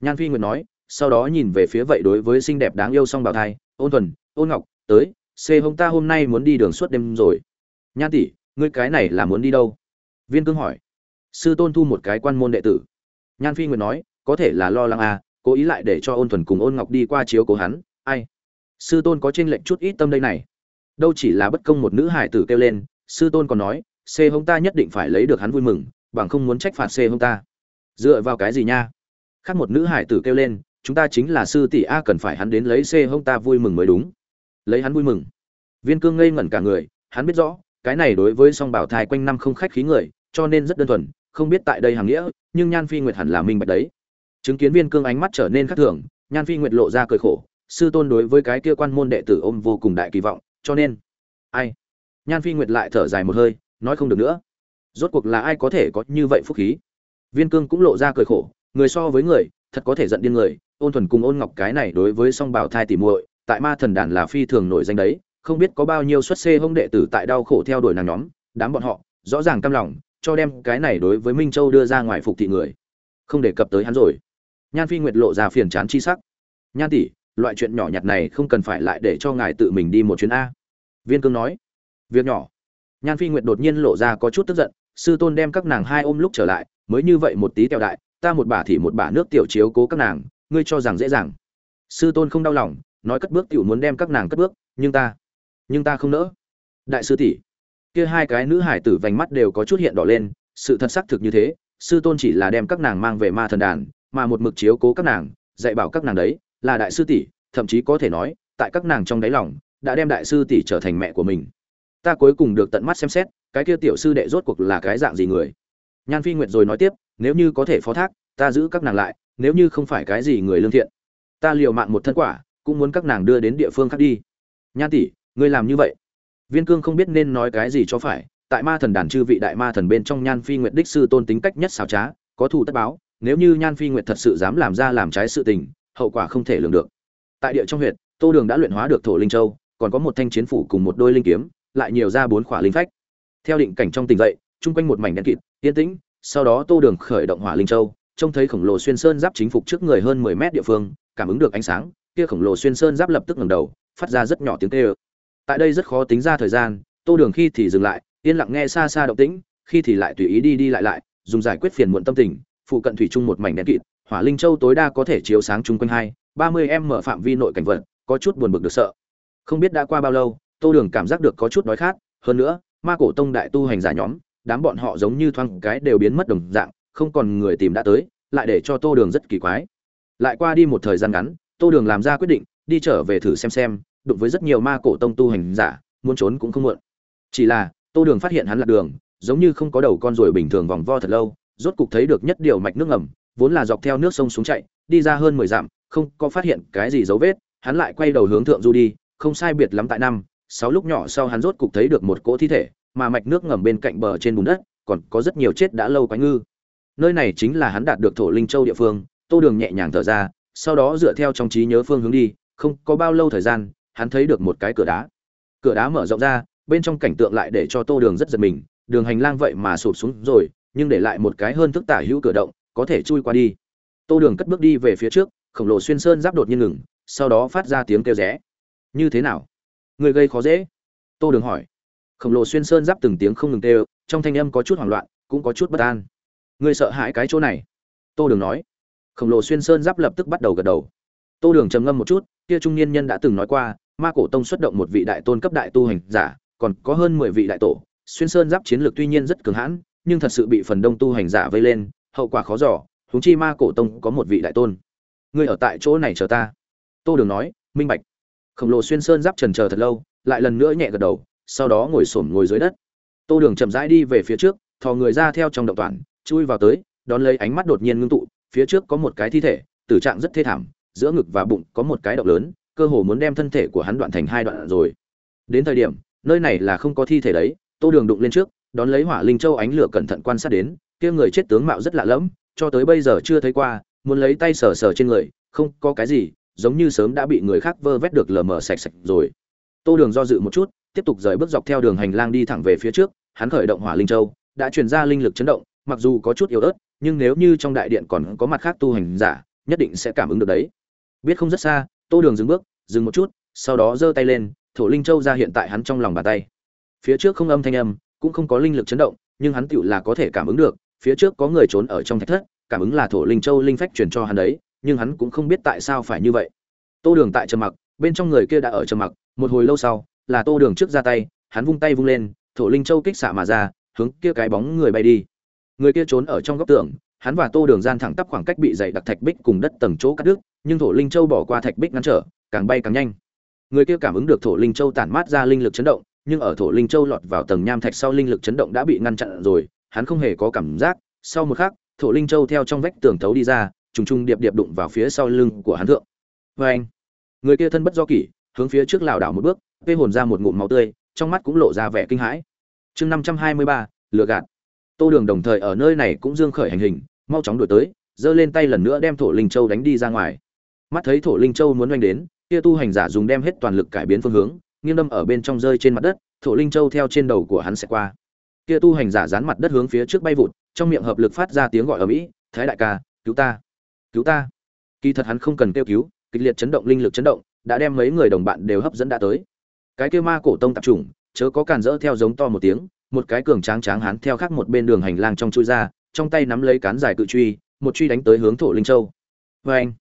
Nhan phi nguyệt nói, sau đó nhìn về phía vậy đối với xinh đẹp đáng yêu song bào thai, ôn thuần, ôn ngọc, tới, xê hông ta hôm nay muốn đi đường suốt đêm rồi. Nhan tỷ, ngươi cái này là muốn đi đâu? Viên cương hỏi. Sư tôn thu một cái quan môn đệ tử. Nhan phi nguyệt nói, có thể là lo lắng à cố ý lại để cho ôn thuần cùng ôn ngọc đi qua chiếu cố hắn, ai? Sư tôn có trên lệnh chút ít tâm đây này. Đâu chỉ là bất công một nữ hải tử kêu lên sư tôn còn nói C hông ta nhất định phải lấy được hắn vui mừng, bằng không muốn trách phạt C hông ta. Dựa vào cái gì nha? Khác một nữ hải tử kêu lên, chúng ta chính là sư tỷ a, cần phải hắn đến lấy C hông ta vui mừng mới đúng. Lấy hắn vui mừng. Viên cương ngây ngẩn cả người, hắn biết rõ, cái này đối với song bảo thai quanh năm không khách khí người, cho nên rất đơn thuần, không biết tại đây hàng nghĩa, nhưng nhan phi nguyệt hẳn là minh bạch đấy. Chứng kiến viên cương ánh mắt trở nên khác thường, nhan phi nguyệt lộ ra cười khổ, sư tôn đối với cái kia quan môn đệ tử ôm vô cùng đại kỳ vọng, cho nên, ai? Nhan phi nguyệt lại thở dài một hơi, nói không được nữa. Rốt cuộc là ai có thể có như vậy phúc khí? Viên cương cũng lộ ra cười khổ, người so với người, thật có thể giận điên người. Ôn thuần cùng ôn ngọc cái này đối với song bảo thai tỉ muội, tại ma thần đàn là phi thường nổi danh đấy. Không biết có bao nhiêu xuất xê hông đệ tử tại đau khổ theo đuổi nàng nhóm, đám bọn họ, rõ ràng căm lòng, cho đem cái này đối với minh châu đưa ra ngoài phục thị người. Không đề cập tới hắn rồi. Nhan phi nguyệt lộ ra phiền chán chi sắc. Nhan tỷ, loại chuyện nhỏ nhặt này không cần phải lại để cho ngài tự mình đi một chuyến a. Viên cương nói việc nhỏ. Nhan phi nguyệt đột nhiên lộ ra có chút tức giận, sư tôn đem các nàng hai ôm lúc trở lại, mới như vậy một tí tẹo đại, ta một bà thì một bà nước tiểu chiếu cố các nàng, ngươi cho rằng dễ dàng. Sư tôn không đau lòng, nói cất bước tiểu muốn đem các nàng cất bước, nhưng ta nhưng ta không nỡ. Đại sư tỷ, kia hai cái nữ hải tử vành mắt đều có chút hiện đỏ lên, sự thật xác thực như thế, sư tôn chỉ là đem các nàng mang về ma thần đàn, mà một mực chiếu cố các nàng, dạy bảo các nàng đấy, là đại sư tỷ, thậm chí có thể nói, tại các nàng trong đáy lòng, đã đem đại sư tỷ trở thành mẹ của mình ta cuối cùng được tận mắt xem xét, cái kia tiểu sư đệ rốt cuộc là cái dạng gì người? Nhan phi nguyệt rồi nói tiếp, nếu như có thể phó thác, ta giữ các nàng lại, nếu như không phải cái gì người lương thiện. Ta liều mạng một thân quả, cũng muốn các nàng đưa đến địa phương khác đi. Nhan tỷ, ngươi làm như vậy. Viên cương không biết nên nói cái gì cho phải, tại ma thần đàn chư vị đại ma thần bên trong nhan phi nguyệt đích sư tôn tính cách nhất xảo trá, có thù tất báo, nếu như nhan phi nguyệt thật sự dám làm ra làm trái sự tình, hậu quả không thể lường được. Tại địa trong huyện tô đường đã luyện hóa được thổ linh châu, còn có một thanh chiến phủ cùng một đôi linh kiếm lại nhiều ra bốn khỏa linh phách. Theo định cảnh trong tỉnh dậy, chung quanh một mảnh đen kịt, yên tĩnh, sau đó tô đường khởi động hỏa linh châu, trông thấy khổng lồ xuyên sơn giáp chính phục trước người hơn mười mét địa phương, cảm ứng được ánh sáng, kia khổng lồ xuyên sơn giáp lập tức ngẩng đầu, phát ra rất nhỏ tiếng tê ơ tại đây rất khó tính ra thời gian, tô đường khi thì dừng lại, yên lặng nghe xa xa động tĩnh, khi thì lại tùy ý đi đi lại lại, dùng giải quyết phiền muộn tâm tình, phụ cận thủy chung một mảnh đen kịt, hỏa linh châu tối đa có thể chiếu sáng chung quanh hai, ba mươi em mở phạm vi nội cảnh vật, có chút buồn bực được sợ. Không biết đã qua bao lâu tô đường cảm giác được có chút đói khát, hơn nữa, ma cổ tông đại tu hành giả nhóm, đám bọn họ giống như thoáng cái đều biến mất đồng dạng, không còn người tìm đã tới, lại để cho tô đường rất kỳ quái. Lại qua đi một thời gian ngắn, tô đường làm ra quyết định, đi trở về thử xem xem, đụng với rất nhiều ma cổ tông tu hành giả, muốn trốn cũng không muộn. Chỉ là, tô đường phát hiện hắn lạc đường, giống như không có đầu con ruồi bình thường vòng vo thật lâu, rốt cục thấy được nhất điều mạch nước ngầm, vốn là dọc theo nước sông xuống chạy, đi ra hơn mười dặm, không có phát hiện cái gì dấu vết, hắn lại quay đầu hướng thượng du đi, không sai biệt lắm tại năm sáu lúc nhỏ sau hắn rốt cục thấy được một cỗ thi thể, mà mạch nước ngầm bên cạnh bờ trên bùn đất, còn có rất nhiều chết đã lâu quái ngư. Nơi này chính là hắn đạt được thổ linh châu địa phương, tô đường nhẹ nhàng thở ra, sau đó dựa theo trong trí nhớ phương hướng đi, không có bao lâu thời gian, hắn thấy được một cái cửa đá. Cửa đá mở rộng ra, bên trong cảnh tượng lại để cho tô đường rất giật mình, đường hành lang vậy mà sụp xuống rồi, nhưng để lại một cái hơn thức tả hữu cửa động, có thể chui qua đi. Tô đường cất bước đi về phía trước, khổng lồ xuyên sơn giáp đột nhiên ngừng, sau đó phát ra tiếng kêu rẽ. Như thế nào? Người gây khó dễ. Tô đường hỏi. Khổng lồ xuyên sơn giáp từng tiếng không ngừng tê trong thanh âm có chút hoảng loạn, cũng có chút bất an. Người sợ hãi cái chỗ này. Tô đường nói. Khổng lồ xuyên sơn giáp lập tức bắt đầu gật đầu. Tô đường trầm ngâm một chút, kia trung niên nhân đã từng nói qua, ma cổ tông xuất động một vị đại tôn cấp đại tu hành giả, còn có hơn mười vị đại tổ. Xuyên sơn giáp chiến lược tuy nhiên rất cường hãn, nhưng thật sự bị phần đông tu hành giả vây lên, hậu quả khó giỏ huống chi ma cổ tông có một vị đại tôn. Ngươi ở tại chỗ này chờ ta. Tô đường nói, minh bạch khổng lồ xuyên sơn giáp trần chờ thật lâu, lại lần nữa nhẹ gật đầu, sau đó ngồi xổm ngồi dưới đất. Tô đường chậm rãi đi về phía trước, thò người ra theo trong động toàn, chui vào tới, đón lấy ánh mắt đột nhiên ngưng tụ, phía trước có một cái thi thể, tử trạng rất thê thảm, giữa ngực và bụng có một cái động lớn, cơ hồ muốn đem thân thể của hắn đoạn thành hai đoạn rồi. Đến thời điểm, nơi này là không có thi thể đấy, tô đường đụng lên trước, đón lấy hỏa linh châu ánh lửa cẩn thận quan sát đến, kia người chết tướng mạo rất lạ lẫm, cho tới bây giờ chưa thấy qua, muốn lấy tay sờ sờ trên người, không có cái gì giống như sớm đã bị người khác vơ vét được lờ mờ sạch sạch rồi. Tô đường do dự một chút, tiếp tục rời bước dọc theo đường hành lang đi thẳng về phía trước, hắn khởi động hỏa linh châu, đã truyền ra linh lực chấn động, mặc dù có chút yếu ớt, nhưng nếu như trong đại điện còn có mặt khác tu hành giả, nhất định sẽ cảm ứng được đấy. Biết không rất xa, tô đường dừng bước, dừng một chút, sau đó giơ tay lên, thổ linh châu ra hiện tại hắn trong lòng bàn tay. Phía trước không âm thanh âm, cũng không có linh lực chấn động, nhưng hắn tựu là có thể cảm ứng được, phía trước có người trốn ở trong thạch thất, cảm ứng là thổ linh châu linh phách truyền cho hắn đấy nhưng hắn cũng không biết tại sao phải như vậy. Tô đường tại trầm mặc, bên trong người kia đã ở trầm mặc, một hồi lâu sau, là tô đường trước ra tay, hắn vung tay vung lên, thổ linh châu kích xạ mà ra, hướng kia cái bóng người bay đi. Người kia trốn ở trong góc tường, hắn và tô đường gian thẳng tắp khoảng cách bị dày đặc thạch bích cùng đất tầng chỗ cắt đứt, nhưng thổ linh châu bỏ qua thạch bích ngăn trở, càng bay càng nhanh. Người kia cảm ứng được thổ linh châu tản mát ra linh lực chấn động, nhưng ở thổ linh châu lọt vào tầng nham thạch sau linh lực chấn động đã bị ngăn chặn rồi, hắn không hề có cảm giác. Sau một khắc, thổ linh châu theo trong vách tường thấu đi ra trùng trùng điệp điệp đụng vào phía sau lưng của hắn thượng. Và anh, người kia thân bất do kỷ, hướng phía trước lảo đảo một bước, vê hồn ra một ngụm máu tươi, trong mắt cũng lộ ra vẻ kinh hãi. Chương năm trăm hai mươi ba, lừa gạt. Tô đường đồng thời ở nơi này cũng dương khởi hành hình, mau chóng đuổi tới, giơ lên tay lần nữa đem thổ linh châu đánh đi ra ngoài. Mắt thấy thổ linh châu muốn oanh đến, kia tu hành giả dùng đem hết toàn lực cải biến phương hướng, nghiêng đâm ở bên trong rơi trên mặt đất, thổ linh châu theo trên đầu của hắn sẽ qua. Kia tu hành giả dán mặt đất hướng phía trước bay vụt, trong miệng hợp lực phát ra tiếng gọi ở mỹ, thái đại ca, cứu ta cứu ta. Kỳ thật hắn không cần kêu cứu, kịch liệt chấn động, linh lực chấn động, đã đem mấy người đồng bạn đều hấp dẫn đã tới. Cái kêu ma cổ tông tạp chủng, chớ có cản rỡ theo giống to một tiếng, một cái cường tráng tráng hắn theo khác một bên đường hành lang trong chui ra, trong tay nắm lấy cán dài cự truy, một truy đánh tới hướng thổ linh châu. Vê anh,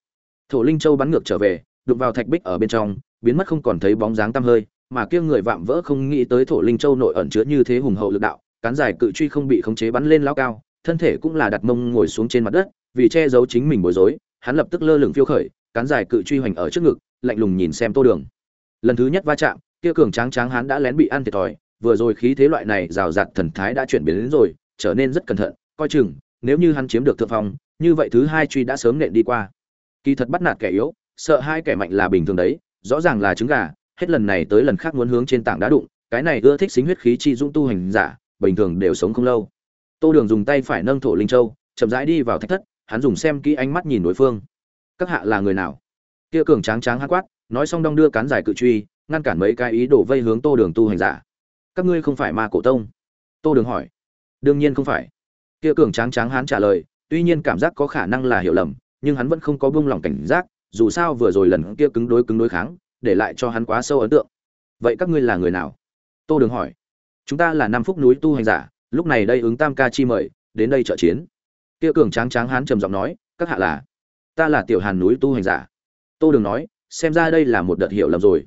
thổ linh châu bắn ngược trở về, đụng vào thạch bích ở bên trong, biến mất không còn thấy bóng dáng tăm hơi, mà kia người vạm vỡ không nghĩ tới thổ linh châu nội ẩn chứa như thế hùng hậu lực đạo, cán dài cự truy không bị khống chế bắn lên lao cao, thân thể cũng là đặt mông ngồi xuống trên mặt đất vì che giấu chính mình bối rối, hắn lập tức lơ lửng phiêu khởi, cán dài cự truy hoành ở trước ngực, lạnh lùng nhìn xem tô đường. Lần thứ nhất va chạm, kia cường tráng tráng hắn đã lén bị ăn thiệt thòi, vừa rồi khí thế loại này rào rạt thần thái đã chuyển biến đến rồi, trở nên rất cẩn thận, coi chừng, nếu như hắn chiếm được thượng phong, như vậy thứ hai truy đã sớm nện đi qua. Kỳ thật bắt nạt kẻ yếu, sợ hai kẻ mạnh là bình thường đấy, rõ ràng là trứng gà, hết lần này tới lần khác muốn hướng trên tảng đá đụng, cái này ưa thích xính huyết khí chi dũng tu hành giả, bình thường đều sống không lâu. Tô đường dùng tay phải nâng thổ linh châu, chậm rãi đi vào thách thất hắn dùng xem kỹ ánh mắt nhìn đối phương. Các hạ là người nào? Kia cường tráng tráng hát quát, nói xong đong đưa cán dài cự truy, ngăn cản mấy cái ý đồ vây hướng tô đường tu hành giả. Các ngươi không phải ma cổ tông. Tô đường hỏi. Đương nhiên không phải. Kia cường tráng tráng hắn trả lời, tuy nhiên cảm giác có khả năng là hiểu lầm, nhưng hắn vẫn không có buông lỏng cảnh giác, dù sao vừa rồi lần kia cứng đối cứng đối kháng, để lại cho hắn quá sâu ấn tượng. Vậy các ngươi là người nào? Tô đường hỏi. Chúng ta là năm phúc núi tu hành giả, lúc này đây ứng tam ca chi mời, đến đây trợ chiến kia cường tráng tráng hán trầm giọng nói, các hạ là, ta là tiểu hàn núi tu hành giả. Tô đường nói, xem ra đây là một đợt hiểu lầm rồi.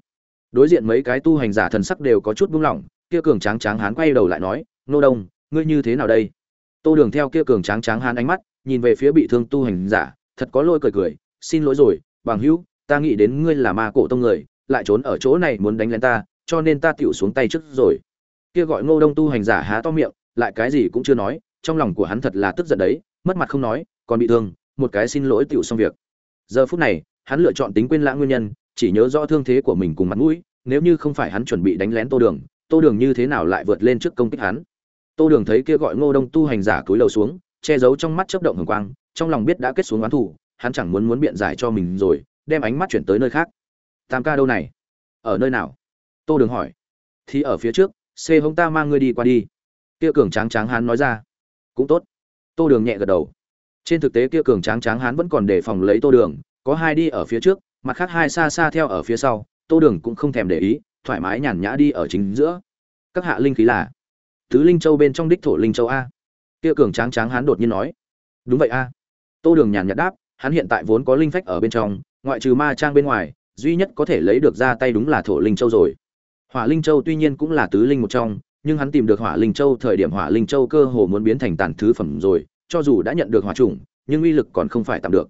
Đối diện mấy cái tu hành giả thần sắc đều có chút buông lỏng, kia cường tráng tráng hán quay đầu lại nói, nô đông, ngươi như thế nào đây? Tô đường theo kia cường tráng tráng hán ánh mắt, nhìn về phía bị thương tu hành giả, thật có lôi cười cười, xin lỗi rồi, bằng hữu, ta nghĩ đến ngươi là ma cổ tông người, lại trốn ở chỗ này muốn đánh lên ta, cho nên ta tựu xuống tay trước rồi. Kia gọi ngô đông tu hành giả há to miệng, lại cái gì cũng chưa nói, trong lòng của hắn thật là tức giận đấy mất mặt không nói, còn bị thương, một cái xin lỗi tựu xong việc. Giờ phút này, hắn lựa chọn tính quên lãng nguyên nhân, chỉ nhớ rõ thương thế của mình cùng mặt mũi, nếu như không phải hắn chuẩn bị đánh lén tô đường tô đường như thế nào lại vượt lên trước công kích hắn? Tô đường thấy kia gọi ngô đông tu hành giả cúi đầu xuống, che giấu trong mắt chớp động hồng quang, trong lòng biết đã kết xuống oán thủ hắn chẳng muốn muốn biện giải cho mình rồi, đem ánh mắt chuyển tới nơi khác. Tam ca đâu này? Ở nơi nào? Tô đường hỏi. Thì ở phía trước, xê hông ta mang ngươi đi qua đi. Kia cường tráng tráng hắn nói ra. Cũng tốt tô đường nhẹ gật đầu. Trên thực tế kia cường tráng tráng hán vẫn còn đề phòng lấy tô đường, có hai đi ở phía trước, mặt khác hai xa xa theo ở phía sau, tô đường cũng không thèm để ý, thoải mái nhàn nhã đi ở chính giữa. Các hạ linh khí là tứ linh châu bên trong đích thổ linh châu a. Kia cường tráng tráng hán đột nhiên nói. Đúng vậy a. Tô đường nhàn nhạt đáp, hắn hiện tại vốn có linh phách ở bên trong, ngoại trừ ma trang bên ngoài, duy nhất có thể lấy được ra tay đúng là thổ linh châu rồi. Hỏa linh châu tuy nhiên cũng là tứ linh một trong nhưng hắn tìm được hỏa linh châu, thời điểm hỏa linh châu cơ hồ muốn biến thành tàn thứ phẩm rồi, cho dù đã nhận được hỏa trùng nhưng uy lực còn không phải tạm được.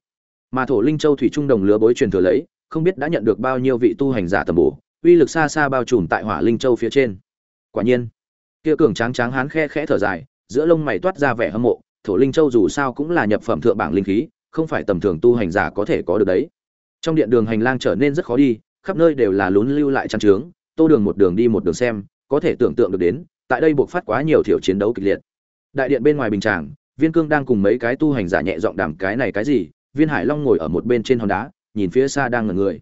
Mà thổ linh châu thủy trung đồng lứa bối truyền thừa lấy, không biết đã nhận được bao nhiêu vị tu hành giả tầm bổ, uy lực xa xa bao trùm tại hỏa linh châu phía trên. Quả nhiên, kia cường tráng tráng hán khe khẽ thở dài, giữa lông mày toát ra vẻ hâm mộ, thổ linh châu dù sao cũng là nhập phẩm thượng bảng linh khí, không phải tầm thường tu hành giả có thể có được đấy. Trong điện đường hành lang trở nên rất khó đi, khắp nơi đều là lún lưu lại trang trướng, tô đường một đường đi một đường xem có thể tưởng tượng được đến, tại đây buộc phát quá nhiều thiểu chiến đấu kịch liệt. Đại điện bên ngoài bình tràng viên cương đang cùng mấy cái tu hành giả nhẹ giọng đàm cái này cái gì, viên hải long ngồi ở một bên trên hòn đá, nhìn phía xa đang ngẩn người.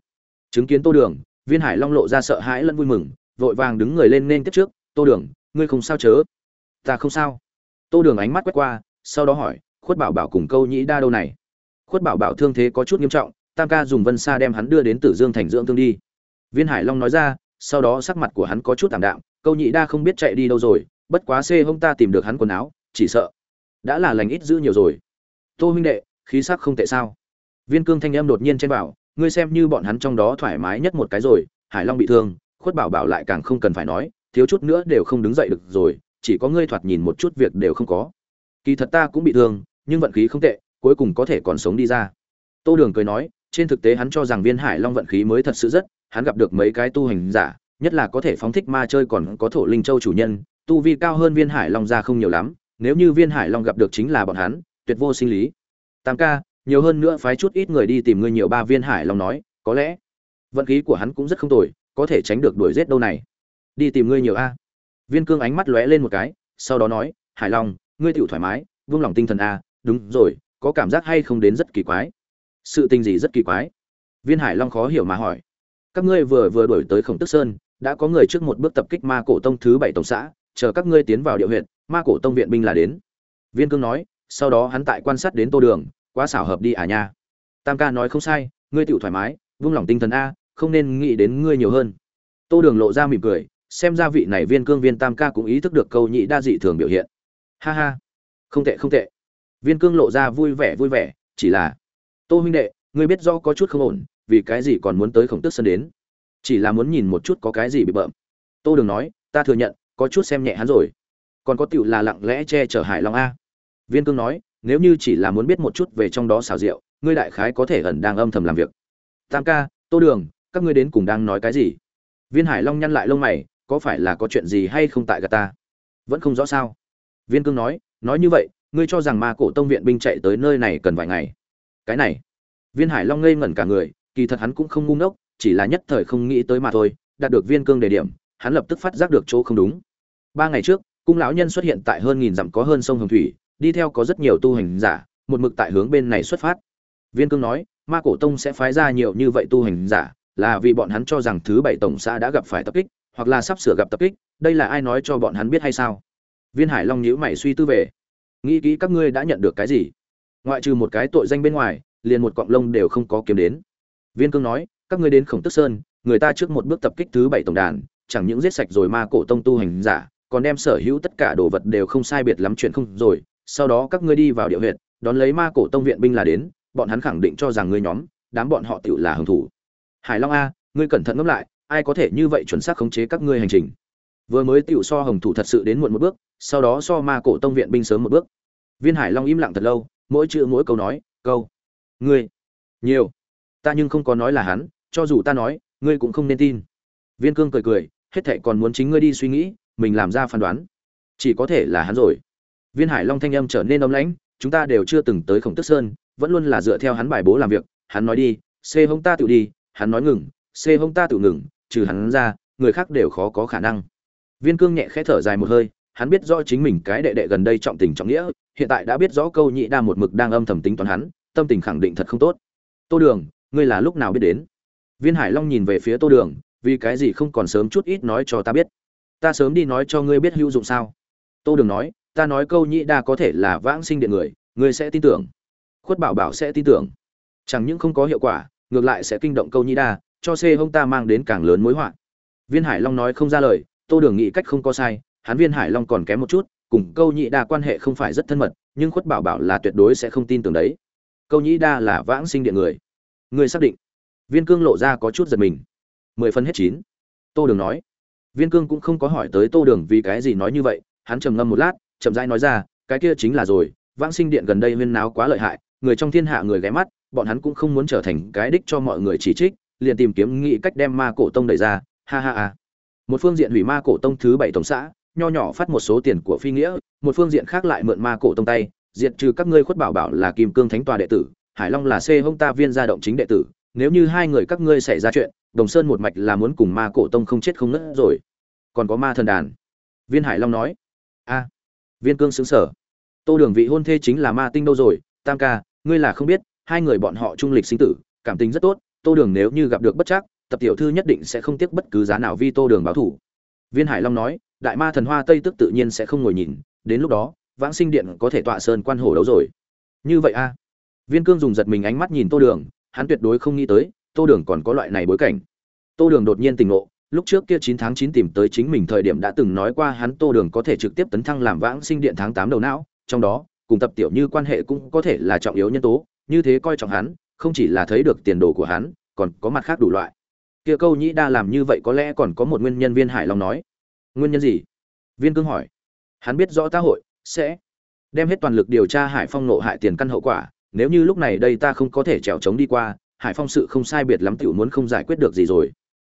Chứng kiến tô đường, viên hải long lộ ra sợ hãi lẫn vui mừng, vội vàng đứng người lên nên tiếp trước, tô đường, ngươi không sao chớ? Ta không sao. Tô đường ánh mắt quét qua, sau đó hỏi, khuất bảo bảo cùng câu nhĩ đa đâu này? Khuất bảo bảo thương thế có chút nghiêm trọng, tam ca dùng vân xa đem hắn đưa đến tử dương thành dưỡng thương đi. Viên hải long nói ra, sau đó sắc mặt của hắn có chút tảm đạm câu nhị đa không biết chạy đi đâu rồi, bất quá xê hông ta tìm được hắn quần áo, chỉ sợ đã là lành ít giữ nhiều rồi. Tô huynh đệ, khí sắc không tệ sao? Viên cương thanh em đột nhiên trên bảo, ngươi xem như bọn hắn trong đó thoải mái nhất một cái rồi, hải long bị thương, khuất bảo bảo lại càng không cần phải nói, thiếu chút nữa đều không đứng dậy được rồi, chỉ có ngươi thoạt nhìn một chút việc đều không có. Kỳ thật ta cũng bị thương, nhưng vận khí không tệ, cuối cùng có thể còn sống đi ra. Tô đường cười nói, trên thực tế hắn cho rằng viên hải long vận khí mới thật sự rất, hắn gặp được mấy cái tu hành giả nhất là có thể phóng thích ma chơi còn có thổ linh châu chủ nhân, tu vi cao hơn viên hải long ra không nhiều lắm, nếu như viên hải long gặp được chính là bọn hắn, tuyệt vô sinh lý. Tam ca, nhiều hơn nữa phái chút ít người đi tìm ngươi nhiều ba viên hải long nói, có lẽ vận khí của hắn cũng rất không tồi, có thể tránh được đuổi giết đâu này. Đi tìm ngươi nhiều a. Viên cương ánh mắt lóe lên một cái, sau đó nói, hải long, ngươi tựu thoải mái vương lòng tinh thần a, đúng rồi, có cảm giác hay không đến rất kỳ quái. Sự tình gì rất kỳ quái? Viên hải long khó hiểu mà hỏi các ngươi vừa vừa đổi tới khổng tức sơn, đã có người trước một bước tập kích ma cổ tông thứ bảy tổng xã, chờ các ngươi tiến vào địa huyện, ma cổ tông viện binh là đến. Viên cương nói, sau đó hắn tại quan sát đến tô đường, quá xảo hợp đi à nha. Tam ca nói không sai, ngươi tựu thoải mái, vung lòng tinh thần a, không nên nghĩ đến ngươi nhiều hơn. Tô đường lộ ra mỉm cười, xem ra vị này viên cương viên tam ca cũng ý thức được câu nhị đa dị thường biểu hiện. Ha ha. Không tệ không tệ. Viên cương lộ ra vui vẻ vui vẻ, chỉ là, tô huynh đệ, ngươi biết do có chút không ổn vì cái gì còn muốn tới khổng tước sân đến? Chỉ là muốn nhìn một chút có cái gì bị bợm. Tô đường nói, ta thừa nhận, có chút xem nhẹ hắn rồi. Còn có tựu là lặng lẽ che chở hải long a. Viên cương nói, nếu như chỉ là muốn biết một chút về trong đó xào rượu, ngươi đại khái có thể ẩn đang âm thầm làm việc. Tam ca, tô đường, các ngươi đến cùng đang nói cái gì? Viên hải long nhăn lại lông mày, có phải là có chuyện gì hay không tại gà ta? Vẫn không rõ sao? Viên cương nói nói như vậy, ngươi cho rằng ma cổ tông viện binh chạy tới nơi này cần vài ngày. Cái này. Viên hải long ngây ngẩn cả người kỳ thật hắn cũng không ngu ngốc, chỉ là nhất thời không nghĩ tới mà thôi, đạt được viên cương đề điểm, hắn lập tức phát giác được chỗ không đúng. Ba ngày trước, cung lão nhân xuất hiện tại hơn nghìn dặm có hơn sông hồng thủy, đi theo có rất nhiều tu hành giả, một mực tại hướng bên này xuất phát. Viên cương nói, ma cổ tông sẽ phái ra nhiều như vậy tu hành giả, là vì bọn hắn cho rằng thứ bảy tổng xã đã gặp phải tập kích, hoặc là sắp sửa gặp tập kích, đây là ai nói cho bọn hắn biết hay sao? Viên hải long nhíu mày suy tư về. Nghĩ kỹ các ngươi đã nhận được cái gì? Ngoại trừ một cái tội danh bên ngoài, liền một cọng lông đều không có kiếm đến viên cương nói, các ngươi đến khổng tức sơn, người ta trước một bước tập kích thứ bảy tổng đàn, chẳng những giết sạch rồi ma cổ tông tu hành giả, còn đem sở hữu tất cả đồ vật đều không sai biệt lắm chuyện không rồi, sau đó các ngươi đi vào địa huyện đón lấy ma cổ tông viện binh là đến, bọn hắn khẳng định cho rằng ngươi nhóm, đám bọn họ tiểu là hung thủ. Hải long a, ngươi cẩn thận ngẫm lại, ai có thể như vậy chuẩn xác khống chế các ngươi hành trình? Vừa mới tiểu so hồng thủ thật sự đến muộn một bước, sau đó so ma cổ tông viện binh sớm một bước. Viên hải long im lặng thật lâu, mỗi chữ mỗi câu nói, câu, ngươi, nhiều ta nhưng không có nói là hắn, cho dù ta nói, ngươi cũng không nên tin. Viên cương cười cười, hết thệ còn muốn chính ngươi đi suy nghĩ, mình làm ra phán đoán. Chỉ có thể là hắn rồi. Viên hải long thanh âm trở nên ấm lãnh, chúng ta đều chưa từng tới khổng tức sơn, vẫn luôn là dựa theo hắn bài bố làm việc, hắn nói đi, xê hông ta tự đi, hắn nói ngừng, xê hông ta tự ngừng, trừ hắn ra, người khác đều khó có khả năng. Viên cương nhẹ khẽ thở dài một hơi, hắn biết rõ chính mình cái đệ đệ gần đây trọng tình trọng nghĩa, hiện tại đã biết rõ câu nhị đa một mực đang âm thầm tính toán hắn, tâm tình khẳng định thật không tốt. Tô đường ngươi là lúc nào biết đến? Viên hải long nhìn về phía tô đường, vì cái gì không còn sớm chút ít nói cho ta biết? Ta sớm đi nói cho ngươi biết hữu dụng sao? Tô đường nói, ta nói câu nhĩ đa có thể là vãng sinh điện người, ngươi sẽ tin tưởng. Khuất bảo bảo sẽ tin tưởng. Chẳng những không có hiệu quả, ngược lại sẽ kinh động câu nhĩ đa, cho xê hông ta mang đến càng lớn mối họa. Viên hải long nói không ra lời, tô đường nghĩ cách không có sai, hắn viên hải long còn kém một chút, cùng câu nhĩ đa quan hệ không phải rất thân mật, nhưng khuất bảo bảo là tuyệt đối sẽ không tin tưởng đấy. Câu nhĩ đa là vãng sinh điện người ngươi xác định. Viên cương lộ ra có chút giật mình. Mười phân hết chín. Tô đường nói. Viên cương cũng không có hỏi tới tô đường vì cái gì nói như vậy, hắn trầm ngâm một lát, chậm rãi nói ra, cái kia chính là rồi, vãng sinh điện gần đây huyên náo quá lợi hại, người trong thiên hạ người ghé mắt, bọn hắn cũng không muốn trở thành cái đích cho mọi người chỉ trích, liền tìm kiếm nghĩ cách đem ma cổ tông đẩy ra. Ha ha ha. Một phương diện hủy ma cổ tông thứ bảy tổng xã, nho nhỏ phát một số tiền của phi nghĩa, một phương diện khác lại mượn ma cổ tông tay, diệt trừ các ngươi khuất bảo bảo là kim cương thánh tòa đệ tử hải long là c hông ta viên gia động chính đệ tử, nếu như hai người các ngươi xảy ra chuyện, đồng sơn một mạch là muốn cùng ma cổ tông không chết không nứt rồi. Còn có ma thần đàn. Viên hải long nói. A. Viên cương xứng sở tô đường vị hôn thê chính là ma tinh đâu rồi? Tam ca, ngươi là không biết, hai người bọn họ trung lịch sinh tử, cảm tình rất tốt, tô đường nếu như gặp được bất chắc, tập tiểu thư nhất định sẽ không tiếc bất cứ giá nào vi tô đường báo thủ viên hải long nói, đại ma thần hoa tây tức tự nhiên sẽ không ngồi nhìn, đến lúc đó, vãng sinh điện có thể tọa sơn quan hổ đấu rồi. Như vậy a viên cương dùng giật mình ánh mắt nhìn tô đường, hắn tuyệt đối không nghĩ tới, tô đường còn có loại này bối cảnh. Tô đường đột nhiên tỉnh ngộ, lúc trước kia chín tháng chín tìm tới chính mình thời điểm đã từng nói qua hắn tô đường có thể trực tiếp tấn thăng làm vãng sinh điện tháng tám đầu não, trong đó, cùng tập tiểu như quan hệ cũng có thể là trọng yếu nhân tố, như thế coi trọng hắn, không chỉ là thấy được tiền đồ của hắn, còn có mặt khác đủ loại. Kia câu nhĩ đa làm như vậy có lẽ còn có một nguyên nhân viên hải long nói. Nguyên nhân gì? Viên cương hỏi. Hắn biết rõ ta hội, sẽ đem hết toàn lực điều tra hải phong nộ hại tiền căn hậu quả nếu như lúc này đây ta không có thể trèo trống đi qua, hải phong sự không sai biệt lắm tiểu muốn không giải quyết được gì rồi.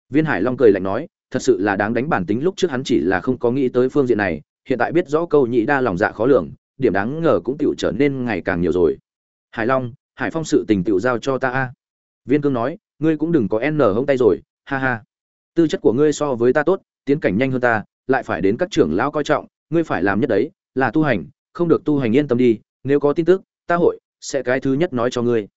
Viên hải long cười lạnh nói, thật sự là đáng đánh bản tính lúc trước hắn chỉ là không có nghĩ tới phương diện này, hiện tại biết rõ câu nhĩ đa lòng dạ khó lường, điểm đáng ngờ cũng tiểu trở nên ngày càng nhiều rồi. Hải long, hải phong sự tình tiểu giao cho ta a. Viên cương nói, ngươi cũng đừng có n hông tay rồi, ha ha. Tư chất của ngươi so với ta tốt, tiến cảnh nhanh hơn ta, lại phải đến các trưởng lão coi trọng, ngươi phải làm nhất đấy, là tu hành, không được tu hành yên tâm đi, nếu có tin tức, ta hội sẽ cái thứ nhất nói cho ngươi.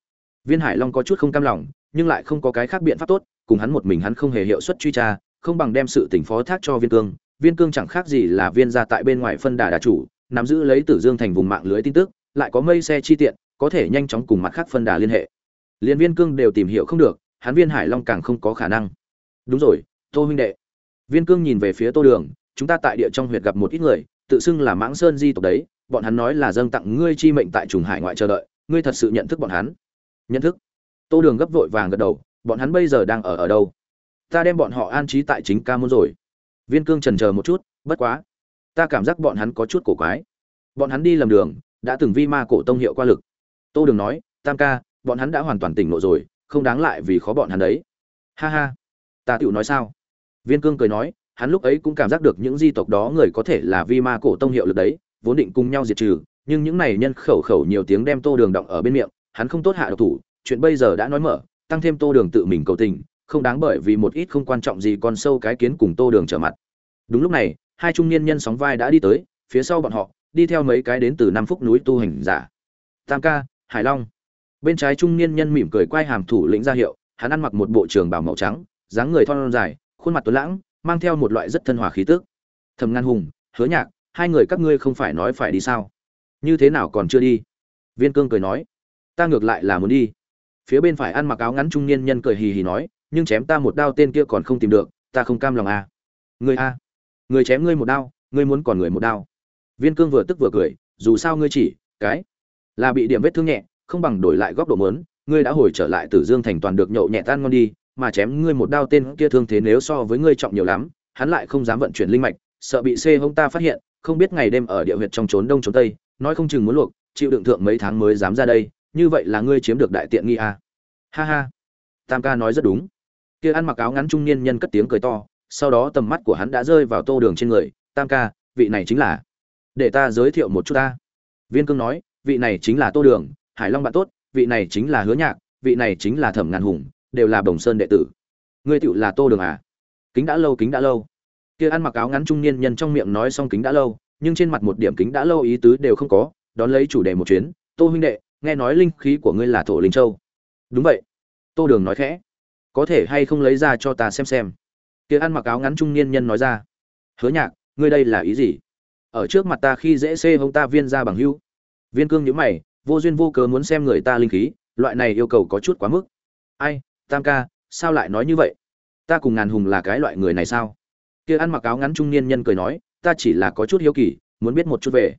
Viên hải long có chút không cam lòng, nhưng lại không có cái khác biện pháp tốt, cùng hắn một mình hắn không hề hiệu suất truy tra, không bằng đem sự tình phó thác cho viên cương. Viên cương chẳng khác gì là viên gia tại bên ngoài phân đà đà chủ, nắm giữ lấy tử dương thành vùng mạng lưới tin tức, lại có mây xe chi tiện, có thể nhanh chóng cùng mặt khác phân đà liên hệ. Liên viên cương đều tìm hiểu không được, hắn viên hải long càng không có khả năng. Đúng rồi, tô huynh đệ. Viên cương nhìn về phía tô đường, chúng ta tại địa trong huyệt gặp một ít người, tự xưng là mãng sơn di tộc đấy bọn hắn nói là dâng tặng ngươi chi mệnh tại trùng hải ngoại chờ đợi, ngươi thật sự nhận thức bọn hắn. Nhận thức? Tô đường gấp vội vàng gật đầu, bọn hắn bây giờ đang ở ở đâu? Ta đem bọn họ an trí tại chính ca môn rồi. Viên cương trần chờ một chút, bất quá. Ta cảm giác bọn hắn có chút cổ quái. Bọn hắn đi lầm đường, đã từng vi ma cổ tông hiệu qua lực. Tô đường nói, tam ca, bọn hắn đã hoàn toàn tỉnh lộ rồi, không đáng lại vì khó bọn hắn đấy. Ha ha. Ta tựu nói sao? Viên cương cười nói, hắn lúc ấy cũng cảm giác được những di tộc đó người có thể là vi ma cổ tông hiệu lực đấy vốn định cùng nhau diệt trừ, nhưng những này nhân khẩu khẩu nhiều tiếng đem tô đường động ở bên miệng, hắn không tốt hạ độc thủ, chuyện bây giờ đã nói mở, tăng thêm tô đường tự mình cầu tình, không đáng bởi vì một ít không quan trọng gì còn sâu cái kiến cùng tô đường trở mặt. Đúng lúc này, hai trung niên nhân sóng vai đã đi tới, phía sau bọn họ, đi theo mấy cái đến từ năm phúc núi tu hành giả. Tam ca, hải long. Bên trái trung niên nhân mỉm cười quay hàm thủ lĩnh ra hiệu, hắn ăn mặc một bộ trường bào màu trắng, dáng người thon dài, khuôn mặt tuấn lãng, mang theo một loại rất thân hòa khí tức. Thầm ngăn hùng, hứa nhạc hai người các ngươi không phải nói phải đi sao? Như thế nào còn chưa đi? Viên cương cười nói, ta ngược lại là muốn đi. Phía bên phải ăn mặc áo ngắn trung niên nhân cười hì hì nói, nhưng chém ta một đao tên kia còn không tìm được, ta không cam lòng à. người a, người chém ngươi một đao, ngươi muốn còn người một đao. Viên cương vừa tức vừa cười, dù sao ngươi chỉ, cái, là bị điểm vết thương nhẹ, không bằng đổi lại góc độ mớn ngươi đã hồi trở lại tử dương thành toàn được nhậu nhẹ tan ngon đi, mà chém ngươi một đao tên kia thương thế nếu so với ngươi trọng nhiều lắm, hắn lại không dám vận chuyển linh mạch, sợ bị xê hông ta phát hiện không biết ngày đêm ở địa huyệt trong trốn đông trốn tây, nói không chừng muốn luộc, chịu đựng thượng mấy tháng mới dám ra đây, như vậy là ngươi chiếm được đại tiện nghi à. ha ha. Tam ca nói rất đúng. Kia ăn mặc áo ngắn trung niên nhân cất tiếng cười to, sau đó tầm mắt của hắn đã rơi vào tô đường trên người, tam ca, vị này chính là để ta giới thiệu một chút ta. Viên cương nói, vị này chính là tô đường, hải long bạn tốt, vị này chính là hứa nhạc, vị này chính là thẩm ngàn hùng, đều là đồng sơn đệ tử. Ngươi tựu là tô đường à? Kính đã lâu, kính đã lâu kia ăn mặc áo ngắn trung niên nhân trong miệng nói xong kính đã lâu, nhưng trên mặt một điểm kính đã lâu ý tứ đều không có, đón lấy chủ đề một chuyến, tô huynh đệ, nghe nói linh khí của ngươi là thổ linh châu. Đúng vậy. Tô đường nói khẽ. Có thể hay không lấy ra cho ta xem xem? Kia ăn mặc áo ngắn trung niên nhân nói ra. Hứa nhạc, ngươi đây là ý gì? Ở trước mặt ta khi dễ xê hông ta viên ra bằng hưu. Viên cương nhữ mày, vô duyên vô cớ muốn xem người ta linh khí, loại này yêu cầu có chút quá mức. Ai, tam ca, sao lại nói như vậy? Ta cùng ngàn hùng là cái loại người này sao? Kia ăn mặc áo ngắn trung niên nhân cười nói, ta chỉ là có chút hiếu kỳ, muốn biết một chút về.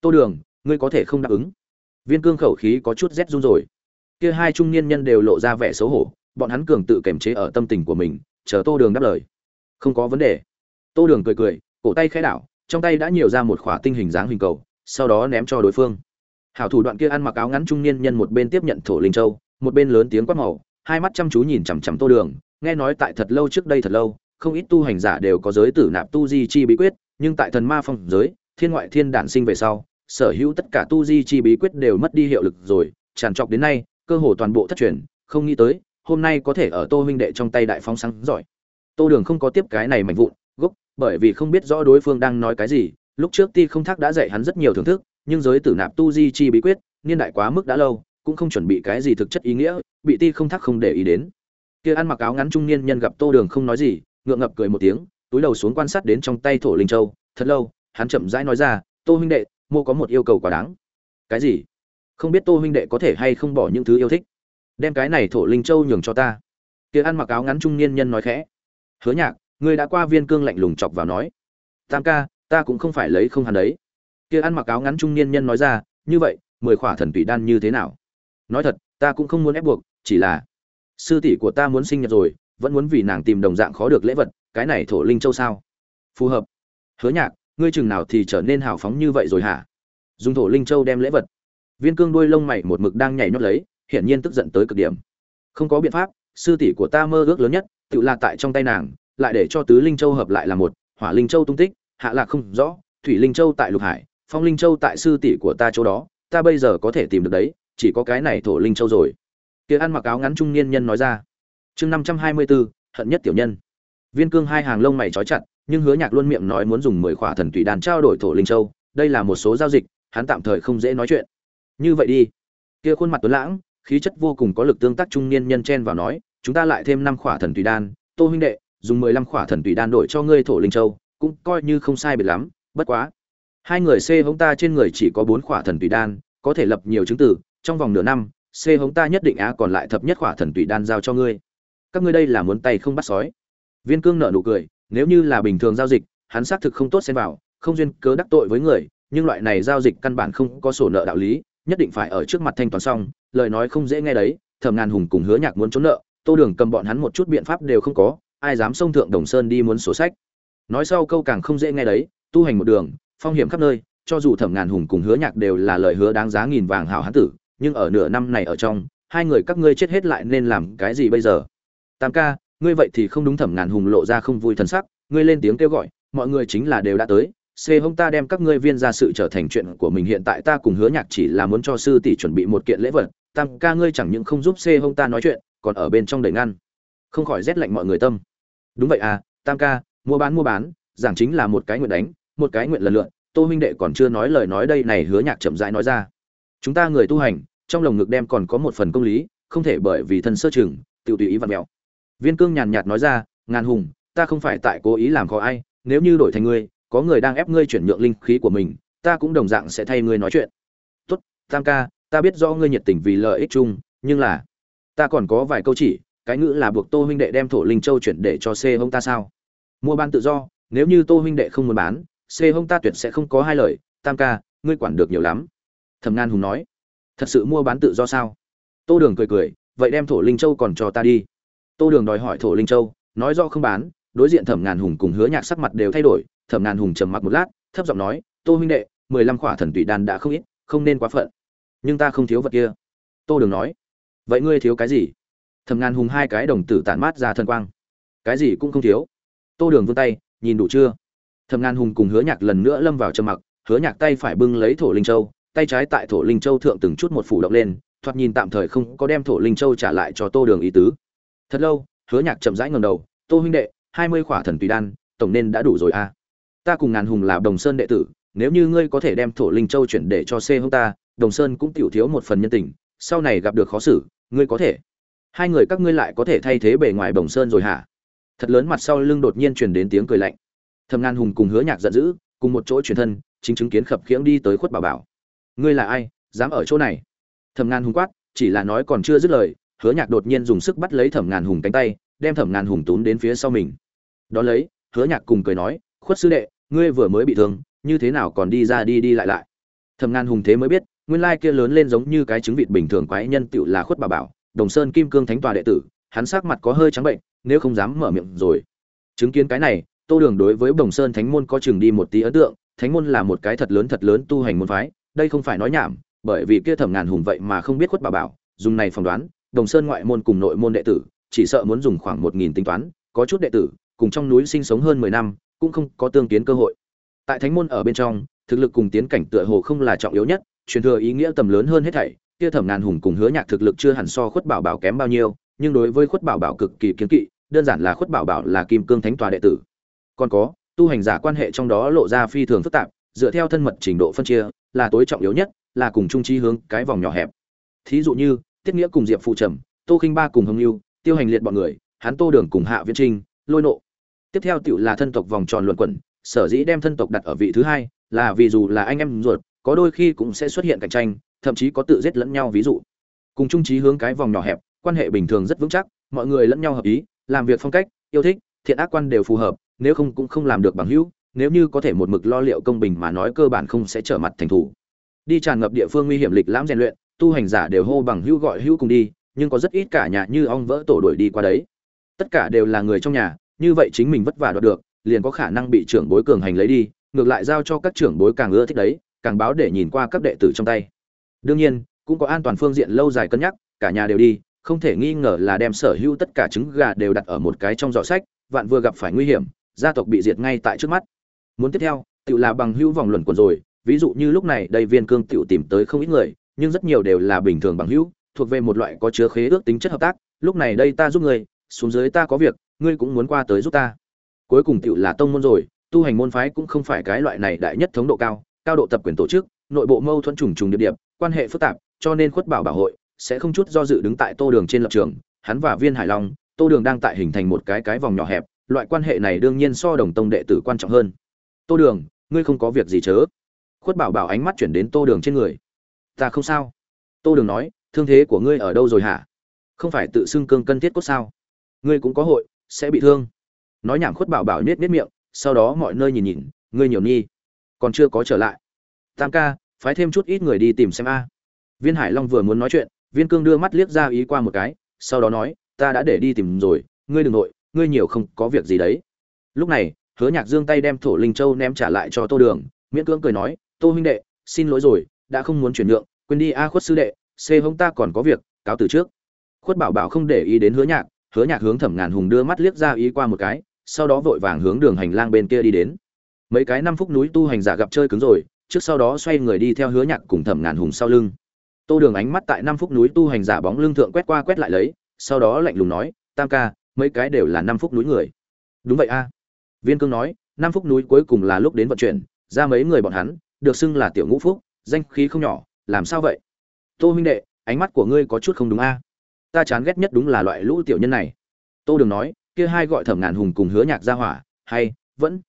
Tô đường, ngươi có thể không đáp ứng. Viên cương khẩu khí có chút rét run rồi. Kia hai trung niên nhân đều lộ ra vẻ xấu hổ, bọn hắn cường tự kiềm chế ở tâm tình của mình, chờ tô đường đáp lời. Không có vấn đề. Tô đường cười cười, cổ tay khẽ đảo, trong tay đã nhiều ra một khỏa tinh hình dáng hình cầu, sau đó ném cho đối phương. Hảo thủ đoạn kia ăn mặc áo ngắn trung niên nhân một bên tiếp nhận thổ linh châu, một bên lớn tiếng quát màu, hai mắt chăm chú nhìn chằm chằm tô đường, nghe nói tại thật lâu trước đây thật lâu không ít tu hành giả đều có giới tử nạp tu di chi bí quyết, nhưng tại thần ma phong giới, thiên ngoại thiên đản sinh về sau, sở hữu tất cả tu di chi bí quyết đều mất đi hiệu lực rồi, tràn trọc đến nay, cơ hồ toàn bộ thất truyền, không nghĩ tới, hôm nay có thể ở tô huynh đệ trong tay đại phong sáng giỏi. Tô đường không có tiếp cái này mạnh vụn, gốc, bởi vì không biết rõ đối phương đang nói cái gì, lúc trước ti không thác đã dạy hắn rất nhiều thưởng thức, nhưng giới tử nạp tu di chi bí quyết, niên đại quá mức đã lâu, cũng không chuẩn bị cái gì thực chất ý nghĩa, bị ti không thác không để ý đến. Kia ăn mặc áo ngắn trung niên nhân gặp tô đường không nói gì ngượng ngập cười một tiếng, túi đầu xuống quan sát đến trong tay thổ linh châu, thật lâu, hắn chậm rãi nói ra, tô huynh đệ, mô có một yêu cầu quá đáng. Cái gì? Không biết tô huynh đệ có thể hay không bỏ những thứ yêu thích. Đem cái này thổ linh châu nhường cho ta. Kia ăn mặc áo ngắn trung niên nhân nói khẽ. Hứa nhạc, ngươi đã qua viên cương lạnh lùng chọc vào nói. Tam ca, ta cũng không phải lấy không hắn đấy. Kia ăn mặc áo ngắn trung niên nhân nói ra, như vậy, mười khỏa thần tùy đan như thế nào? Nói thật, ta cũng không muốn ép buộc, chỉ là sư tỷ của ta muốn sinh nhật rồi vẫn muốn vì nàng tìm đồng dạng khó được lễ vật, cái này thổ linh châu sao? Phù hợp. Hứa nhạc, ngươi chừng nào thì trở nên hào phóng như vậy rồi hả? Dùng thổ linh châu đem lễ vật. Viên cương đuôi lông mày một mực đang nhảy nhót lấy, hiển nhiên tức giận tới cực điểm. Không có biện pháp, sư tỷ của ta mơ ước lớn nhất, tự là tại trong tay nàng, lại để cho tứ linh châu hợp lại là một, hỏa linh châu tung tích, hạ lạc không rõ, thủy linh châu tại lục hải, phong linh châu tại sư tỷ của ta chỗ đó, ta bây giờ có thể tìm được đấy, chỉ có cái này thổ linh châu rồi. Kia ăn mặc áo ngắn trung niên nhân nói ra chương năm trăm hai mươi bốn hận nhất tiểu nhân. Viên cương hai hàng lông mày trói chặt, nhưng hứa nhạc luôn miệng nói muốn dùng mười khỏa thần tùy đàn trao đổi thổ linh châu, đây là một số giao dịch, hắn tạm thời không dễ nói chuyện. Như vậy đi. Kia khuôn mặt tuấn lãng, khí chất vô cùng có lực tương tác trung niên nhân chen vào nói, chúng ta lại thêm năm khỏa thần tùy đan. Tô huynh đệ, dùng mười lăm khỏa thần tùy đan đổi cho ngươi thổ linh châu, cũng coi như không sai biệt lắm, bất quá. Hai người c hống ta trên người chỉ có bốn khỏa thần tùy đan, có thể lập nhiều chứng tử trong vòng nửa năm c hống ta nhất định á còn lại thập nhất khỏa thần tùy đan giao cho ngươi các ngươi đây là muốn tay không bắt sói. Viên cương nợ nụ cười, nếu như là bình thường giao dịch, hắn xác thực không tốt xen vào, không duyên cớ đắc tội với người, nhưng loại này giao dịch căn bản không có sổ nợ đạo lý, nhất định phải ở trước mặt thanh toán xong, lời nói không dễ nghe đấy, thẩm ngàn hùng cùng hứa nhạc muốn trốn nợ, tô đường cầm bọn hắn một chút biện pháp đều không có, ai dám xông thượng đồng sơn đi muốn sổ sách. Nói sau câu càng không dễ nghe đấy, tu hành một đường, phong hiểm khắp nơi, cho dù thẩm ngàn hùng cùng hứa nhạc đều là lời hứa đáng giá nghìn vàng hảo hán tử, nhưng ở nửa năm này ở trong, hai người các ngươi chết hết lại nên làm cái gì bây giờ? Tam ca, ngươi vậy thì không đúng thẩm ngàn hùng lộ ra không vui thân sắc, ngươi lên tiếng kêu gọi, mọi người chính là đều đã tới c hông ta đem các ngươi viên ra sự trở thành chuyện của mình hiện tại ta cùng hứa nhạc chỉ là muốn cho sư tỷ chuẩn bị một kiện lễ vật, tam ca ngươi chẳng những không giúp c hông ta nói chuyện, còn ở bên trong đầy ngăn. Không khỏi rét lạnh mọi người tâm. Đúng vậy à tam ca, mua bán mua bán, giảng chính là một cái nguyện đánh, một cái nguyện lần lượn, tô huynh đệ còn chưa nói lời nói đây này hứa nhạc chậm rãi nói ra. Chúng ta người tu hành, trong lồng ngực đem còn có một phần công lý, không thể bởi vì thân sơ chừng tự tùy ý vặt mèo viên cương nhàn nhạt nói ra, ngàn hùng, ta không phải tại cố ý làm khó ai, nếu như đổi thành ngươi, có người đang ép ngươi chuyển nhượng linh khí của mình, ta cũng đồng dạng sẽ thay ngươi nói chuyện. Tốt, tam ca, ta biết rõ ngươi nhiệt tình vì lợi ích chung, nhưng là, ta còn có vài câu chỉ, cái ngữ là buộc tô huynh đệ đem thổ linh châu chuyển để cho c hông ta sao? Mua bán tự do, nếu như tô huynh đệ không muốn bán c hông ta tuyệt sẽ không có hai lời, tam ca, ngươi quản được nhiều lắm. Thẩm nan hùng nói. Thật sự mua bán tự do sao? Tô đường cười cười, vậy đem thổ linh châu còn cho ta đi tô đường đòi hỏi thổ linh châu, nói do không bán, đối diện thẩm ngàn hùng cùng hứa nhạc sắc mặt đều thay đổi, thẩm ngàn hùng trầm mặc một lát, thấp giọng nói, tô huynh đệ, mười lăm khỏa thần tụy đan đã không ít, không nên quá phận. Nhưng ta không thiếu vật kia. Tô đường nói, vậy ngươi thiếu cái gì? Thẩm ngàn hùng hai cái đồng tử tản mát ra thần quang. Cái gì cũng không thiếu. Tô đường vươn tay, nhìn đủ chưa? Thẩm ngàn hùng cùng hứa nhạc lần nữa lâm vào trầm mặc, hứa nhạc tay phải bưng lấy thổ linh châu, tay trái tại thổ linh châu thượng từng chút một phủ động lên, thoạt nhìn tạm thời không có đem thổ linh châu trả lại cho tô đường ý tứ thật lâu, hứa nhạc chậm rãi ngầm đầu, tô huynh đệ, hai mươi khỏa thần tùy đan, tổng nên đã đủ rồi à? Ta cùng ngàn hùng là đồng sơn đệ tử, nếu như ngươi có thể đem thổ linh châu chuyển để cho c hông ta, đồng sơn cũng tiểu thiếu một phần nhân tình, sau này gặp được khó xử, ngươi có thể. Hai người các ngươi lại có thể thay thế bề ngoài đồng sơn rồi hả? Thật lớn mặt sau lưng đột nhiên truyền đến tiếng cười lạnh. Thầm ngàn hùng cùng hứa nhạc giận dữ, cùng một chỗ truyền thân, chính chứng kiến khập khiễng đi tới khuất bảo bảo. Ngươi là ai, dám ở chỗ này? Thầm ngàn hùng quát, chỉ là nói còn chưa dứt lời hứa nhạc đột nhiên dùng sức bắt lấy thẩm ngàn hùng cánh tay, đem thẩm ngàn hùng tún đến phía sau mình. Đ ó lấy, hứa nhạc cùng cười nói, khuất sư đệ, ngươi vừa mới bị thương, như thế nào còn đi ra đi đi lại lại? Thẩm ngàn hùng thế mới biết, nguyên lai kia lớn lên giống như cái trứng vịt bình thường quái nhân tựu là khuất bà bảo, đồng sơn kim cương thánh tòa đệ tử, hắn sắc mặt có hơi trắng bệnh, nếu không dám mở miệng rồi. Chứng kiến cái này, tô đường đối với đồng sơn thánh môn có chừng đi một tí ấn tượng, thánh môn là một cái thật lớn thật lớn tu hành môn phái, đây không phải nói nhảm, bởi vì kia thẩm ngàn hùng vậy mà không biết khuất bà bảo, dùng này phỏng đoán đồng sơn ngoại môn cùng nội môn đệ tử, chỉ sợ muốn dùng khoảng một nghìn tính toán, có chút đệ tử, cùng trong núi sinh sống hơn mười năm, cũng không có tương kiến cơ hội. Tại thánh môn ở bên trong, thực lực cùng tiến cảnh tựa hồ không là trọng yếu nhất, truyền thừa ý nghĩa tầm lớn hơn hết thảy, kia thẩm ngàn hùng cùng hứa nhạc thực lực chưa hẳn so khuất bảo bảo kém bao nhiêu, nhưng đối với khuất bảo bảo cực kỳ kiến kỵ, đơn giản là khuất bảo bảo là kim cương thánh tòa đệ tử. Còn có, tu hành giả quan hệ trong đó lộ ra phi thường phức tạp, dựa theo thân mật trình độ phân chia, là tối trọng yếu nhất, là cùng trung trí hướng cái vòng nhỏ hẹp. Thí dụ như tiết nghĩa cùng diệp phụ trầm, tô khinh ba cùng hồng lưu tiêu hành liệt bọn người, hắn tô đường cùng hạ viễn trinh, lôi nộ. Tiếp theo tựu là thân tộc vòng tròn luận quẩn, sở dĩ đem thân tộc đặt ở vị thứ hai là vì dù là anh em ruột, có đôi khi cũng sẽ xuất hiện cạnh tranh, thậm chí có tự giết lẫn nhau ví dụ. Cùng trung trí hướng cái vòng nhỏ hẹp, quan hệ bình thường rất vững chắc, mọi người lẫn nhau hợp ý, làm việc phong cách, yêu thích, thiện ác quan đều phù hợp, nếu không cũng không làm được bằng hữu, nếu như có thể một mực lo liệu công bình mà nói cơ bản không sẽ trở mặt thành thủ. Đi tràn ngập địa phương nguy hiểm lịch lãm rèn luyện tu hành giả đều hô bằng hữu gọi hữu cùng đi, nhưng có rất ít cả nhà như ong vỡ tổ đuổi đi qua đấy. Tất cả đều là người trong nhà, như vậy chính mình vất vả đoạt được, liền có khả năng bị trưởng bối cường hành lấy đi, ngược lại giao cho các trưởng bối càng ưa thích đấy, càng báo để nhìn qua các đệ tử trong tay. Đương nhiên, cũng có an toàn phương diện lâu dài cân nhắc, cả nhà đều đi, không thể nghi ngờ là đem sở hữu tất cả trứng gà đều đặt ở một cái trong giỏ sách, vạn vừa gặp phải nguy hiểm, gia tộc bị diệt ngay tại trước mắt. Muốn tiếp theo tự là bằng hữu vòng luẩn quẩn rồi, ví dụ như lúc này đây viên cương tự tìm tới không ít người nhưng rất nhiều đều là bình thường bằng hữu, thuộc về một loại có chứa khế ước tính chất hợp tác, lúc này đây ta giúp ngươi, xuống dưới ta có việc, ngươi cũng muốn qua tới giúp ta. Cuối cùng tựu là tông môn rồi, tu hành môn phái cũng không phải cái loại này đại nhất thống độ cao cao độ tập quyền tổ chức, nội bộ mâu thuẫn trùng trùng điệp điệp, quan hệ phức tạp, cho nên khuất bảo bảo hội sẽ không chút do dự đứng tại tô đường trên lập trường, hắn và viên hải long, tô đường đang tại hình thành một cái cái vòng nhỏ hẹp, loại quan hệ này đương nhiên so đồng tông đệ tử quan trọng hơn. Tô đường, ngươi không có việc gì chớ. Khuất bảo bảo ánh mắt chuyển đến tô đường trên người ta không sao. Tô đường nói, thương thế của ngươi ở đâu rồi hả? Không phải tự xưng cương cân thiết cốt sao? Ngươi cũng có hội, sẽ bị thương. Nói nhảm khuất bảo bảo nết nết miệng, sau đó mọi nơi nhìn nhìn, ngươi nhiều nghi. Còn chưa có trở lại. Tam ca, phái thêm chút ít người đi tìm xem a. Viên hải long vừa muốn nói chuyện, viên cương đưa mắt liếc ra ý qua một cái, sau đó nói, ta đã để đi tìm rồi, ngươi đừng nội, ngươi nhiều không có việc gì đấy. Lúc này, hứa nhạc dương tay đem thổ linh châu ném trả lại cho tô đường, miễn cưỡng cười nói, tô huynh đệ, xin lỗi rồi đã không muốn chuyển nhượng, quên đi, a khuất sư đệ, c hông ta còn có việc, cáo từ trước. Khuất bảo bảo không để ý đến hứa nhạc hứa nhạc hướng thẩm ngàn hùng đưa mắt liếc ra ý qua một cái, sau đó vội vàng hướng đường hành lang bên kia đi đến. Mấy cái năm phút núi tu hành giả gặp chơi cứng rồi, trước sau đó xoay người đi theo hứa nhạc cùng thẩm ngàn hùng sau lưng. Tô đường ánh mắt tại năm phút núi tu hành giả bóng lưng thượng quét qua quét lại lấy, sau đó lạnh lùng nói, tam ca, mấy cái đều là năm phút núi người. Đúng vậy a. Viên cương nói, năm phút núi cuối cùng là lúc đến vận chuyển, ra mấy người bọn hắn, được xưng là tiểu ngũ phúc danh khí không nhỏ, làm sao vậy? Tô huynh đệ, ánh mắt của ngươi có chút không đúng a. Ta chán ghét nhất đúng là loại lũ tiểu nhân này. Tô đường nói, kia hai gọi thẩm ngàn hùng cùng hứa nhạc ra hỏa, hay, vẫn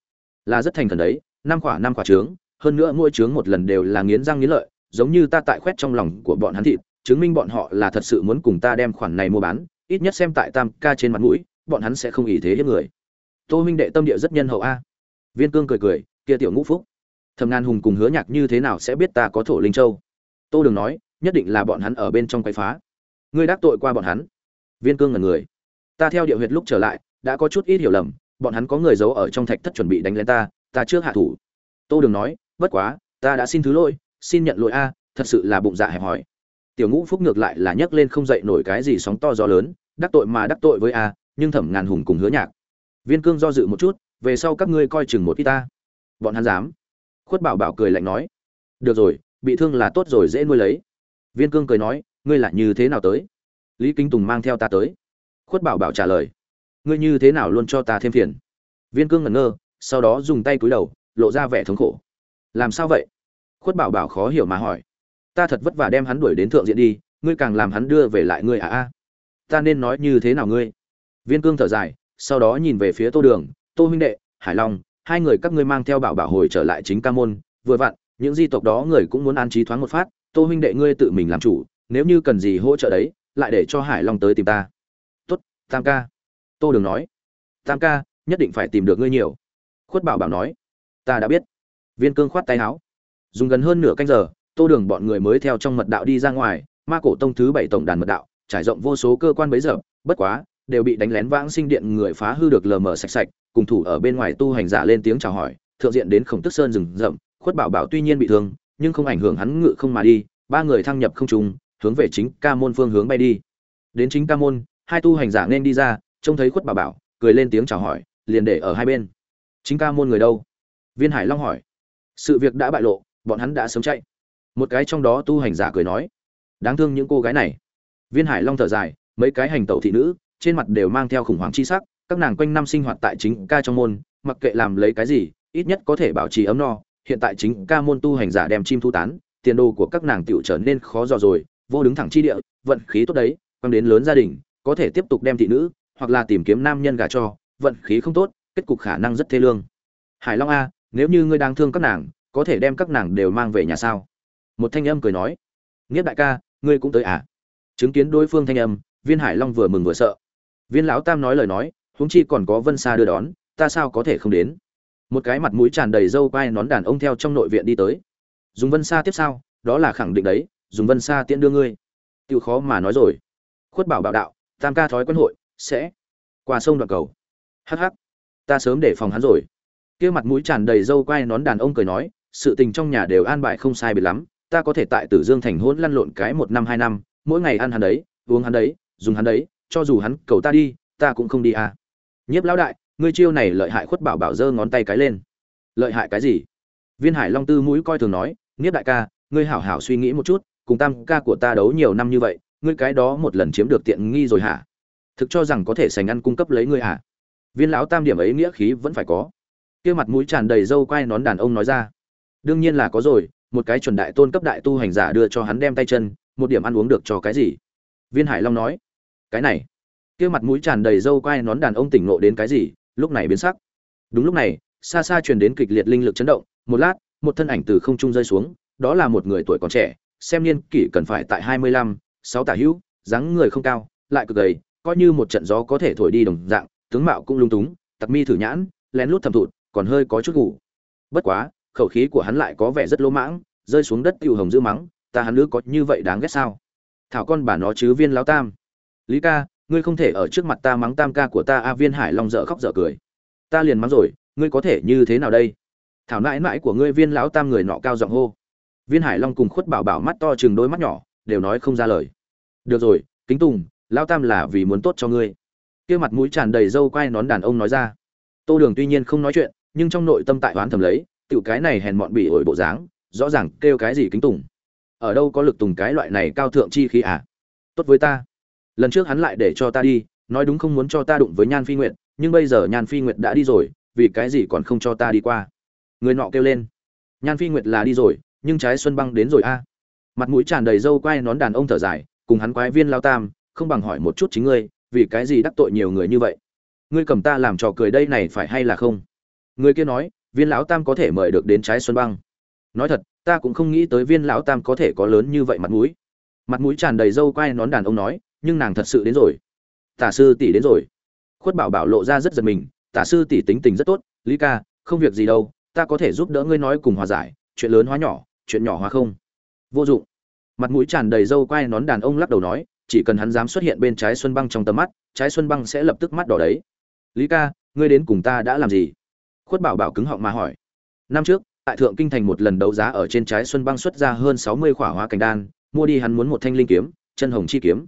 là rất thành thần đấy, năm khỏa năm khỏa trướng, hơn nữa mỗi trướng một lần đều là nghiến răng nghiến lợi, giống như ta tại khoét trong lòng của bọn hắn thịt, chứng minh bọn họ là thật sự muốn cùng ta đem khoản này mua bán, ít nhất xem tại tam ca trên mặt mũi, bọn hắn sẽ không ý thế hiếp người. Tô huynh đệ tâm địa rất nhân hậu a. Viên cương cười cười, kia tiểu ngũ phúc thầm ngàn hùng cùng hứa nhạc như thế nào sẽ biết ta có thổ linh châu? Tô đường nói, nhất định là bọn hắn ở bên trong quay phá. Ngươi đắc tội qua bọn hắn. Viên cương ngần người. Ta theo địa huyệt lúc trở lại, đã có chút ít hiểu lầm, bọn hắn có người giấu ở trong thạch thất chuẩn bị đánh lên ta ta trước hạ thủ. Tô đường nói, bất quá, ta đã xin thứ lỗi, xin nhận lỗi a, thật sự là bụng dạ hẹp hòi. Tiểu ngũ phúc ngược lại là nhấc lên không dậy nổi cái gì sóng to gió lớn, đắc tội mà đắc tội với a, nhưng thẩm ngàn hùng cùng hứa nhạc. Viên cương do dự một chút, về sau các ngươi coi chừng một ít ta. Bọn hắn dám khuất bảo bảo cười lạnh nói, được rồi, bị thương là tốt rồi, dễ nuôi lấy. Viên cương cười nói, ngươi lại như thế nào tới? Lý kinh tùng mang theo ta tới. Khuất bảo bảo trả lời, ngươi như thế nào luôn cho ta thêm phiền? Viên cương ngẩn ngơ, sau đó dùng tay cúi đầu, lộ ra vẻ thống khổ. Làm sao vậy? Khuất bảo bảo khó hiểu mà hỏi, ta thật vất vả đem hắn đuổi đến thượng diện đi, ngươi càng làm hắn đưa về lại ngươi à a. Ta nên nói như thế nào ngươi? Viên cương thở dài, sau đó nhìn về phía tô đường, tô huynh đệ, hải long hai người các ngươi mang theo bảo bảo hồi trở lại chính ca môn, vừa vặn, những di tộc đó người cũng muốn an trí thoáng một phát, tô huynh đệ ngươi tự mình làm chủ, nếu như cần gì hỗ trợ đấy, lại để cho hải long tới tìm ta. Tốt, tam ca. Tô đường nói. Tam ca, nhất định phải tìm được ngươi nhiều. Khuất bảo bảo nói. Ta đã biết. Viên cương khoát tay áo. Dùng gần hơn nửa canh giờ, tô đường bọn người mới theo trong mật đạo đi ra ngoài, ma cổ tông thứ bảy tổng đàn mật đạo, trải rộng vô số cơ quan bấy giờ, bất quá, đều bị đánh lén vãng sinh điện người phá hư được lờ mờ sạch sạch cùng thủ ở bên ngoài tu hành giả lên tiếng chào hỏi, thượng diện đến khổng tức sơn rừng rậm, khuất bảo bảo tuy nhiên bị thương, nhưng không ảnh hưởng hắn ngự không mà đi, ba người thăng nhập không trung, hướng về chính ca môn phương hướng bay đi. Đến chính ca môn, hai tu hành giả nên đi ra, trông thấy khuất bảo bảo, cười lên tiếng chào hỏi, liền để ở hai bên. Chính ca môn người đâu? Viên hải long hỏi. Sự việc đã bại lộ, bọn hắn đã sớm chạy. Một cái trong đó tu hành giả cười nói. Đáng thương những cô gái này. Viên hải long thở dài, mấy cái hành tẩu thị nữ, trên mặt đều mang theo khủng hoảng chi sắc các nàng quanh năm sinh hoạt tại chính ca trong môn, mặc kệ làm lấy cái gì, ít nhất có thể bảo trì ấm no. Hiện tại chính ca môn tu hành giả đem chim thu tán, tiền đồ của các nàng tựu trở nên khó dò rồi, vô đứng thẳng chi địa, vận khí tốt đấy, quăng đến lớn gia đình, có thể tiếp tục đem thị nữ, hoặc là tìm kiếm nam nhân gả cho, vận khí không tốt, kết cục khả năng rất thê lương. Hải long a, nếu như ngươi đang thương các nàng, có thể đem các nàng đều mang về nhà sao? Một thanh âm cười nói. Nghĩa đại ca, ngươi cũng tới à? Chứng kiến đối phương thanh âm, viên hải long vừa mừng vừa sợ. Viên lão tam nói lời nói huống chi còn có vân xa đưa đón, ta sao có thể không đến? Một cái mặt mũi tràn đầy râu quai nón đàn ông theo trong nội viện đi tới. Dùng vân xa tiếp sau, đó là khẳng định đấy, dùng vân xa tiễn đưa ngươi. Tự khó mà nói rồi. Khuất bảo bảo đạo, tam ca thói quân hội, sẽ qua sông đoạn cầu. Hh ta sớm để phòng hắn rồi. Kia mặt mũi tràn đầy râu quai nón đàn ông cười nói, sự tình trong nhà đều an bài không sai biệt lắm, ta có thể tại tử dương thành hỗn lăn lộn cái một năm hai năm, mỗi ngày ăn hắn đấy, uống hắn đấy, dùng hắn đấy, cho dù hắn cầu ta đi, ta cũng không đi à nhiếp lão đại, ngươi chiêu này lợi hại khuất bảo bảo giơ ngón tay cái lên. Lợi hại cái gì? Viên hải long tư mũi coi thường nói, nhiếp đại ca, ngươi hảo hảo suy nghĩ một chút, cùng tam ca của ta đấu nhiều năm như vậy, ngươi cái đó một lần chiếm được tiện nghi rồi hả? Thực cho rằng có thể sành ăn cung cấp lấy ngươi hả? Viên lão tam điểm ấy nghĩa khí vẫn phải có. Kia mặt mũi tràn đầy râu quai nón đàn ông nói ra. Đương nhiên là có rồi, một cái chuẩn đại tôn cấp đại tu hành giả đưa cho hắn đem tay chân, một điểm ăn uống được cho cái gì? Viên hải long nói. Cái này kia mặt mũi tràn đầy râu quai nón đàn ông tỉnh ngộ đến cái gì, lúc này biến sắc. Đúng lúc này, xa xa truyền đến kịch liệt linh lực chấn động, một lát, một thân ảnh từ không trung rơi xuống, đó là một người tuổi còn trẻ, xem niên kỷ cần phải tại hai mươi lăm, sáu tả hữu, dáng người không cao, lại cực gầy, coi như một trận gió có thể thổi đi đồng dạng, tướng mạo cũng lung túng, tặc mi thử nhãn, lén lút thầm thụt, còn hơi có chút ngủ. Bất quá, khẩu khí của hắn lại có vẻ rất lỗ mãng, rơi xuống đất tiêu hồng dữ mắng, ta hắn nữa có như vậy đáng ghét sao? Thảo con bà nó chứ viên lão tam. Lý ca ngươi không thể ở trước mặt ta mắng tam ca của ta, a viên hải long dở khóc dở cười. Ta liền mắng rồi, ngươi có thể như thế nào đây? Thảo nãi mãi của ngươi viên lão tam người nọ cao giọng hô. Viên hải long cùng khuất bảo bảo mắt to chừng đôi mắt nhỏ, đều nói không ra lời. Được rồi, kính tùng, lão tam là vì muốn tốt cho ngươi. Kia mặt mũi tràn đầy râu quai nón đàn ông nói ra. Tô đường tuy nhiên không nói chuyện, nhưng trong nội tâm tại oán thầm lấy, tiểu cái này hèn mọn bị ổi bộ dáng, rõ ràng kêu cái gì kính tùng. Ở đâu có lực tùng cái loại này cao thượng chi khí à? Tốt với ta lần trước hắn lại để cho ta đi, nói đúng không muốn cho ta đụng với nhan phi nguyệt, nhưng bây giờ nhan phi nguyệt đã đi rồi, vì cái gì còn không cho ta đi qua? Người nọ kêu lên. Nhan phi nguyệt là đi rồi, nhưng trái xuân băng đến rồi a. Mặt mũi tràn đầy râu quai nón đàn ông thở dài, cùng hắn quái viên lao tam, không bằng hỏi một chút chính ngươi, vì cái gì đắc tội nhiều người như vậy? Ngươi cầm ta làm trò cười đây này phải hay là không? Người kia nói, viên lão tam có thể mời được đến trái xuân băng. Nói thật, ta cũng không nghĩ tới viên lão tam có thể có lớn như vậy mặt mũi. Mặt mũi tràn đầy râu quai nón đàn ông nói nhưng nàng thật sự đến rồi. Tả sư tỷ đến rồi. Khuất bảo bảo lộ ra rất giật mình, tả sư tỷ tính tình rất tốt, lý ca, không việc gì đâu, ta có thể giúp đỡ ngươi nói cùng hòa giải, chuyện lớn hóa nhỏ, chuyện nhỏ hóa không. Vô dụng. Mặt mũi tràn đầy râu quai nón đàn ông lắc đầu nói, chỉ cần hắn dám xuất hiện bên trái xuân băng trong tầm mắt, trái xuân băng sẽ lập tức mắt đỏ đấy. Lý ca, ngươi đến cùng ta đã làm gì? Khuất bảo bảo cứng họng mà hỏi. Năm trước, tại thượng kinh thành một lần đấu giá ở trên trái xuân băng xuất ra hơn sáu mươi khỏa hóa cảnh đan, mua đi hắn muốn một thanh linh kiếm, chân hồng chi kiếm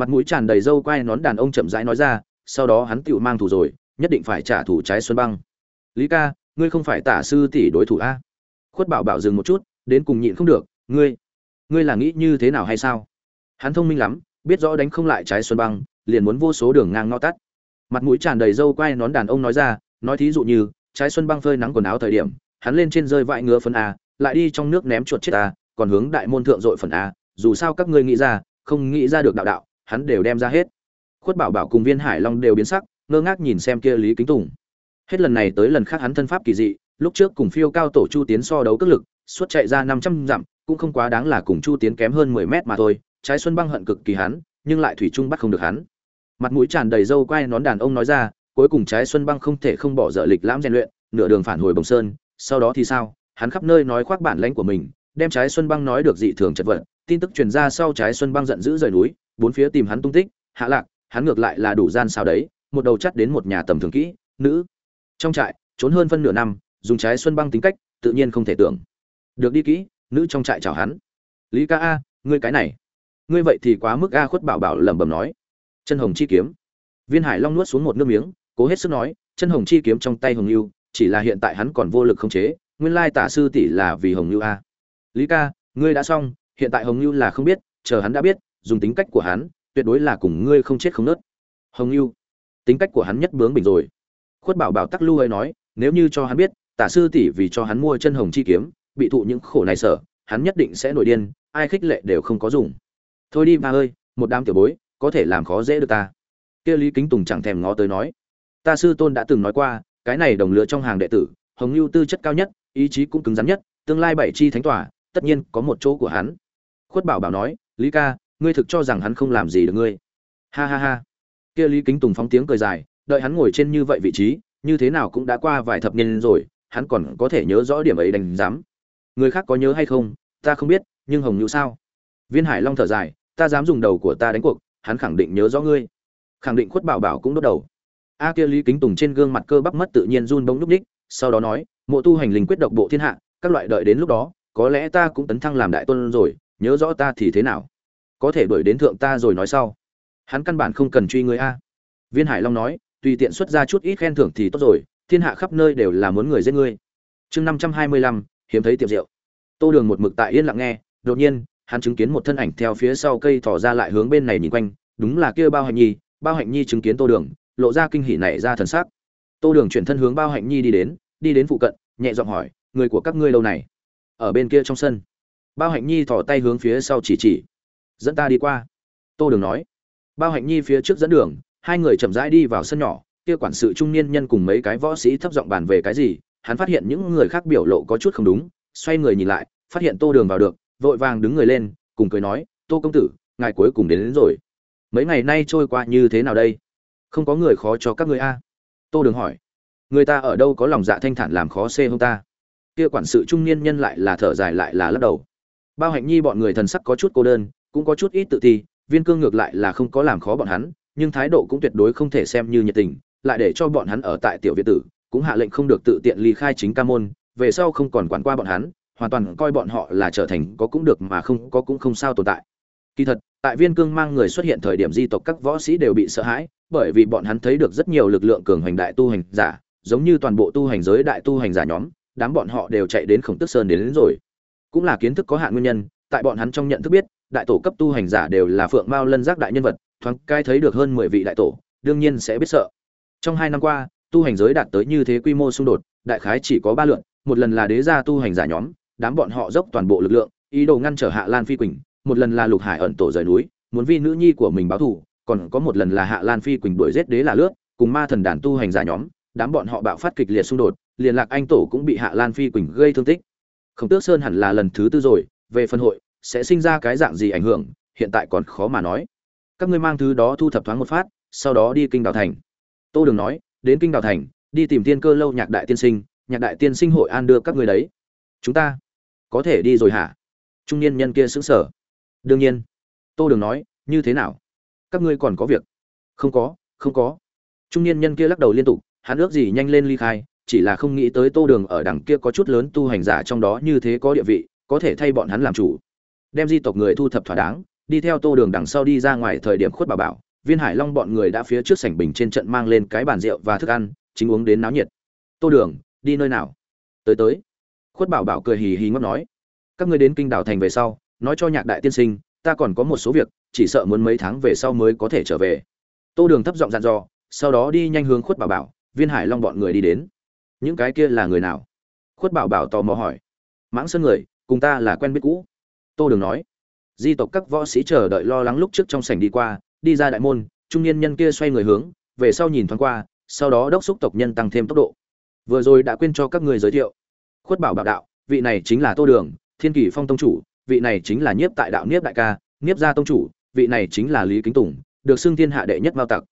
mặt mũi tràn đầy râu quai nón đàn ông chậm rãi nói ra, sau đó hắn tựu mang thủ rồi, nhất định phải trả thủ trái xuân băng. Lý ca, ngươi không phải tả sư tỷ đối thủ a? Khuất bảo bảo dừng một chút, đến cùng nhịn không được, ngươi ngươi là nghĩ như thế nào hay sao? Hắn thông minh lắm, biết rõ đánh không lại trái xuân băng, liền muốn vô số đường ngang ngõ tắt. Mặt mũi tràn đầy râu quai nón đàn ông nói ra, nói thí dụ như, trái xuân băng phơi nắng quần áo thời điểm, hắn lên trên rơi vãi ngứa phân a, lại đi trong nước ném chuột chết a, còn hướng đại môn thượng dội phần a, dù sao các ngươi nghĩ ra, không nghĩ ra được đạo đạo hắn đều đem ra hết. Khuất bảo bảo cùng viên hải long đều biến sắc, ngơ ngác nhìn xem kia lý kính tùng. Hết lần này tới lần khác hắn thân pháp kỳ dị, lúc trước cùng phiêu cao tổ chu tiến so đấu cước lực, suốt chạy ra năm trăm dặm, cũng không quá đáng là cùng chu tiến kém hơn mười mét mà thôi, trái xuân băng hận cực kỳ hắn, nhưng lại thủy chung bắt không được hắn. Mặt mũi tràn đầy râu quai nón đàn ông nói ra, cuối cùng trái xuân băng không thể không bỏ dở lịch lãm rèn luyện, nửa đường phản hồi bồng sơn, sau đó thì sao, hắn khắp nơi nói khoác bản lãnh của mình, đem trái xuân băng nói được dị thường chật vật, tin tức truyền ra sau trái xuân băng giận dữ rời núi bốn phía tìm hắn tung tích, hạ lạc, hắn ngược lại là đủ gian sao đấy, một đầu chắt đến một nhà tầm thường kỹ, nữ. Trong trại, trốn hơn phân nửa năm, dùng trái xuân băng tính cách, tự nhiên không thể tưởng. Được đi kỹ, nữ trong trại chào hắn. Lý ca a, ngươi cái này. Ngươi vậy thì quá mức a khuất bảo bảo lẩm bẩm nói. Chân hồng chi kiếm. Viên hải long nuốt xuống một nước miếng, cố hết sức nói, chân hồng chi kiếm trong tay hồng lưu chỉ là hiện tại hắn còn vô lực không chế, nguyên lai tả sư tỷ là vì hồng lưu a. Lý ca, ngươi đã xong, hiện tại hồng lưu là không biết, chờ hắn đã biết dùng tính cách của hắn, tuyệt đối là cùng ngươi không chết không nứt. hồng lưu tính cách của hắn nhất bướng bình rồi. Khuất bảo bảo tắc lưu ấy nói, nếu như cho hắn biết, tả sư tỷ vì cho hắn mua chân hồng chi kiếm, bị thụ những khổ này sở hắn nhất định sẽ nổi điên, ai khích lệ đều không có dùng. Thôi đi, ba ơi, một đám tiểu bối, có thể làm khó dễ được ta. Kia lý kính tùng chẳng thèm ngó tới nói. Ta sư tôn đã từng nói qua, cái này đồng lứa trong hàng đệ tử, hồng lưu tư chất cao nhất, ý chí cũng cứng rắn nhất, tương lai bảy chi thánh tỏa tất nhiên có một chỗ của hắn. Khuất bảo bảo nói, lý ca ngươi thực cho rằng hắn không làm gì được ngươi. Ha ha ha. Kia lý kính tùng phóng tiếng cười dài, đợi hắn ngồi trên như vậy vị trí, như thế nào cũng đã qua vài thập niên rồi, hắn còn có thể nhớ rõ điểm ấy đánh dám. người khác có nhớ hay không, ta không biết, nhưng hồng nhu sao? Viên hải long thở dài, ta dám dùng đầu của ta đánh cuộc, hắn khẳng định nhớ rõ ngươi. Khẳng định khuất bảo bảo cũng đốt đầu. A kia lý kính tùng trên gương mặt cơ bắp mất tự nhiên run bóng núp ních sau đó nói, mộ tu hành linh quyết độc bộ thiên hạ, các loại đợi đến lúc đó, có lẽ ta cũng tấn thăng làm đại tôn rồi, nhớ rõ ta thì thế nào? Có thể đuổi đến thượng ta rồi nói sau. Hắn căn bản không cần truy người a. Viên hải long nói, tùy tiện xuất ra chút ít khen thưởng thì tốt rồi, thiên hạ khắp nơi đều là muốn người giết ngươi. Chương năm trăm hai mươi lăm, hiếm thấy tiệm rượu. Tô đường một mực tại yên lặng nghe, đột nhiên, hắn chứng kiến một thân ảnh theo phía sau cây thỏ ra lại hướng bên này nhìn quanh, đúng là kia bao hạnh nhi, bao hạnh nhi chứng kiến tô đường, lộ ra kinh hỉ này ra thần sắc. Tô đường chuyển thân hướng bao hạnh nhi đi đến đi đến phụ cận, nhẹ giọng hỏi, người của các ngươi lâu này? Ở bên kia trong sân. Bao hạnh nhi thỏ tay hướng phía sau chỉ chỉ dẫn ta đi qua. Tô đường nói. Bao hạnh nhi phía trước dẫn đường hai người chậm rãi đi vào sân nhỏ. Kia quản sự trung niên nhân cùng mấy cái võ sĩ thấp giọng bàn về cái gì hắn phát hiện những người khác biểu lộ có chút không đúng xoay người nhìn lại phát hiện tô đường vào được vội vàng đứng người lên cùng cười nói tô công tử ngài cuối cùng đến, đến rồi. Mấy ngày nay trôi qua như thế nào đây? Không có người khó cho các người a. Tô đường hỏi. Người ta ở đâu có lòng dạ thanh thản làm khó xê hông ta? Kia quản sự trung niên nhân lại là thở dài lại là lắc đầu. Bao hạnh nhi bọn người thần sắc có chút cô đơn cũng có chút ít tự ti viên cương ngược lại là không có làm khó bọn hắn nhưng thái độ cũng tuyệt đối không thể xem như nhiệt tình lại để cho bọn hắn ở tại tiểu việt tử cũng hạ lệnh không được tự tiện ly khai chính ca môn về sau không còn quản qua bọn hắn hoàn toàn coi bọn họ là trở thành có cũng được mà không có cũng không sao tồn tại. Kỳ thật tại viên cương mang người xuất hiện thời điểm di tộc các võ sĩ đều bị sợ hãi bởi vì bọn hắn thấy được rất nhiều lực lượng cường hành đại tu hành giả giống như toàn bộ tu hành giới đại tu hành giả nhóm đám bọn họ đều chạy đến khổng tức sơn đến, đến rồi. Cũng là kiến thức có hạn nguyên nhân tại bọn hắn trong nhận thức biết đại tổ cấp tu hành giả đều là phượng mao lân giác đại nhân vật, thoáng cai thấy được hơn mười vị đại tổ, đương nhiên sẽ biết sợ. Trong hai năm qua, tu hành giới đạt tới như thế quy mô xung đột, đại khái chỉ có ba lượn một lần là đế gia tu hành giả nhóm, đám bọn họ dốc toàn bộ lực lượng, ý đồ ngăn trở hạ lan phi quỳnh, một lần là lục hải ẩn tổ rời núi, muốn vi nữ nhi của mình báo thù, còn có một lần là hạ lan phi quỳnh đuổi giết đế là lướt, cùng ma thần đàn tu hành giả nhóm, đám bọn họ bạo phát kịch liệt xung đột, liền lạc anh tổ cũng bị hạ lan phi quỳnh gây thương tích. Khổng tước sơn hẳn là lần thứ tư rồi, về phân hội sẽ sinh ra cái dạng gì ảnh hưởng, hiện tại còn khó mà nói. Các ngươi mang thứ đó thu thập thoáng một phát, sau đó đi kinh đào thành. Tô đường nói, đến kinh đào thành, đi tìm tiên cơ lâu nhạc đại tiên sinh, nhạc đại tiên sinh hội an đưa các người đấy. Chúng ta có thể đi rồi hả? Trung niên nhân kia xứng sở đương nhiên. Tô đường nói, như thế nào? Các ngươi còn có việc? Không có không có. Trung niên nhân kia lắc đầu liên tục, hắn ước gì nhanh lên ly khai, chỉ là không nghĩ tới tô đường ở đằng kia có chút lớn tu hành giả trong đó như thế có địa vị, có thể thay bọn hắn làm chủ đem di tộc người thu thập thỏa đáng, đi theo tô đường đằng sau đi ra ngoài thời điểm khuất bà bảo, viên hải long bọn người đã phía trước sảnh bình trên trận mang lên cái bàn rượu và thức ăn, chính uống đến náo nhiệt. Tô đường, đi nơi nào? Tới tới. Khuất bảo bảo cười hì hì ngóc nói. Các ngươi đến kinh đảo thành về sau, nói cho nhạc đại tiên sinh, ta còn có một số việc, chỉ sợ muốn mấy tháng về sau mới có thể trở về. Tô đường thấp giọng dặn dò, sau đó đi nhanh hướng khuất bảo bảo, viên hải long bọn người đi đến. Những cái kia là người nào? Khuất bảo bảo tò mò hỏi. Mãng sơn người, cùng ta là quen biết cũ tô đường nói, di tộc các võ sĩ chờ đợi lo lắng lúc trước trong sảnh đi qua, đi ra đại môn, trung niên nhân kia xoay người hướng, về sau nhìn thoáng qua, sau đó đốc xúc tộc nhân tăng thêm tốc độ. Vừa rồi đã quên cho các ngươi giới thiệu. Khuất bảo bảo đạo, vị này chính là tô đường, thiên kỷ phong tông chủ, vị này chính là nhiếp tại đạo nhiếp đại ca, nhiếp gia tông chủ, vị này chính là lý kính tùng, được xưng thiên hạ đệ nhất mao tặc.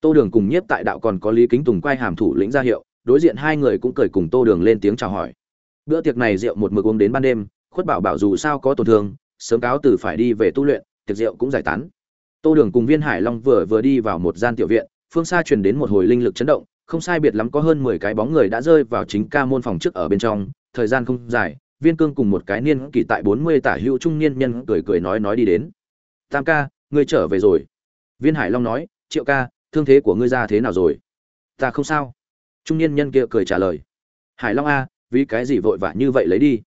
Tô đường cùng nhiếp tại đạo còn có lý kính tùng quay hàm thủ lĩnh ra hiệu, đối diện hai người cũng cười cùng tô đường lên tiếng chào hỏi. Bữa tiệc này rượu một mực uống đến ban đêm khuất bảo bảo dù sao có tổn thương, sớm cáo từ phải đi về tu luyện, tiệc rượu cũng giải tán. Tô đường cùng viên hải long vừa vừa đi vào một gian tiểu viện, phương xa truyền đến một hồi linh lực chấn động, không sai biệt lắm có hơn mười cái bóng người đã rơi vào chính ca môn phòng trước ở bên trong, thời gian không dài, viên cương cùng một cái niên kỳ tại bốn mươi tả hữu trung niên nhân cười cười nói nói đi đến. Tam ca, ngươi trở về rồi. Viên hải long nói, triệu ca, thương thế của ngươi ra thế nào rồi? Ta không sao. Trung niên nhân kia cười trả lời, hải long a, vì cái gì vội vã như vậy lấy đi?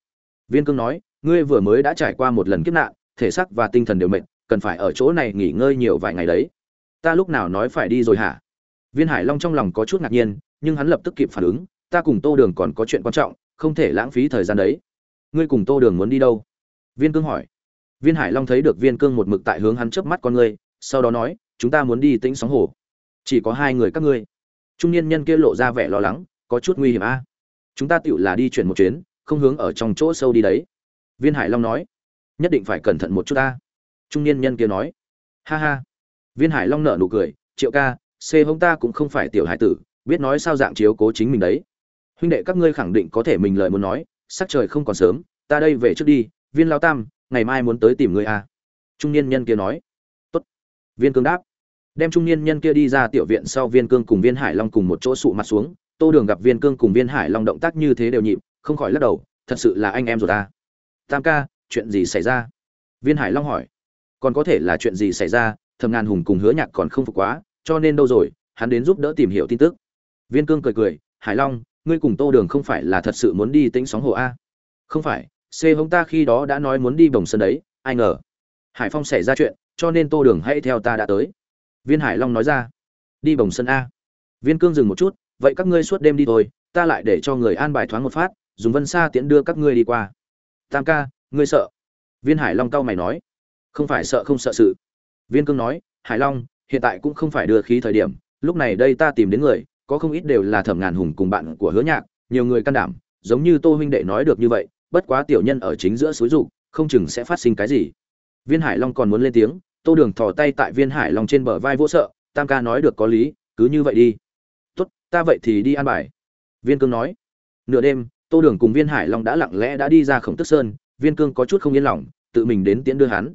Viên cương nói, ngươi vừa mới đã trải qua một lần kiếp nạn, thể xác và tinh thần đều mệt, cần phải ở chỗ này nghỉ ngơi nhiều vài ngày đấy. Ta lúc nào nói phải đi rồi hả? Viên hải long trong lòng có chút ngạc nhiên, nhưng hắn lập tức kịp phản ứng, ta cùng tô đường còn có chuyện quan trọng, không thể lãng phí thời gian đấy. Ngươi cùng tô đường muốn đi đâu? Viên cương hỏi. Viên hải long thấy được viên cương một mực tại hướng hắn chớp mắt con ngươi, sau đó nói, chúng ta muốn đi tĩnh sóng hồ. Chỉ có hai người các ngươi. Trung niên nhân kia lộ ra vẻ lo lắng, có chút nguy hiểm a. Chúng ta tiểu là đi chuyển một chuyến không hướng ở trong chỗ sâu đi đấy. Viên hải long nói, nhất định phải cẩn thận một chút ta. Trung niên nhân kia nói, ha ha. Viên hải long nở nụ cười, triệu ca xê hông ta cũng không phải tiểu hải tử, biết nói sao dạng chiếu cố chính mình đấy. Huynh đệ các ngươi khẳng định có thể mình lợi muốn nói, sắc trời không còn sớm, ta đây về trước đi, viên lao tam, ngày mai muốn tới tìm ngươi à. trung niên nhân kia nói, tốt. Viên cương đáp, đem trung niên nhân kia đi ra tiểu viện sau viên cương cùng viên hải long cùng một chỗ sụ mặt xuống, tô đường gặp viên cương cùng viên hải long động tác như thế đều nhịp không khỏi lắc đầu, thật sự là anh em rồi ta. Tam ca, chuyện gì xảy ra? Viên hải long hỏi. Còn có thể là chuyện gì xảy ra? Thầm ngàn hùng cùng hứa nhạc còn không phục quá, cho nên đâu rồi? Hắn đến giúp đỡ tìm hiểu tin tức. Viên cương cười cười, hải long, ngươi cùng tô đường không phải là thật sự muốn đi tính sóng hồ a? Không phải, c hống ta khi đó đã nói muốn đi bồng sân đấy, ai ngờ. Hải phong xảy ra chuyện, cho nên tô đường hãy theo ta đã tới. Viên hải long nói ra. Đi bồng sân a. Viên cương dừng một chút, vậy các ngươi suốt đêm đi thôi, ta lại để cho người an bài thoáng một phát dùng vân xa tiễn đưa các ngươi đi qua. Tam ca, ngươi sợ? Viên hải long cau mày nói. Không phải sợ không sợ sự. Viên cương nói, hải long, hiện tại cũng không phải đưa khí thời điểm, lúc này đây ta tìm đến người, có không ít đều là thẩm ngàn hùng cùng bạn của hứa nhạc, nhiều người can đảm, giống như tô huynh đệ nói được như vậy, bất quá tiểu nhân ở chính giữa suối rụ không chừng sẽ phát sinh cái gì. Viên hải long còn muốn lên tiếng, tô đường thò tay tại viên hải long trên bờ vai vỗ sợ, tam ca nói được có lý, cứ như vậy đi. Tốt, ta vậy thì đi an bài. Viên cương nói. Nửa đêm tô đường cùng viên hải long đã lặng lẽ đã đi ra khổng tức sơn viên cương có chút không yên lòng tự mình đến tiễn đưa hắn.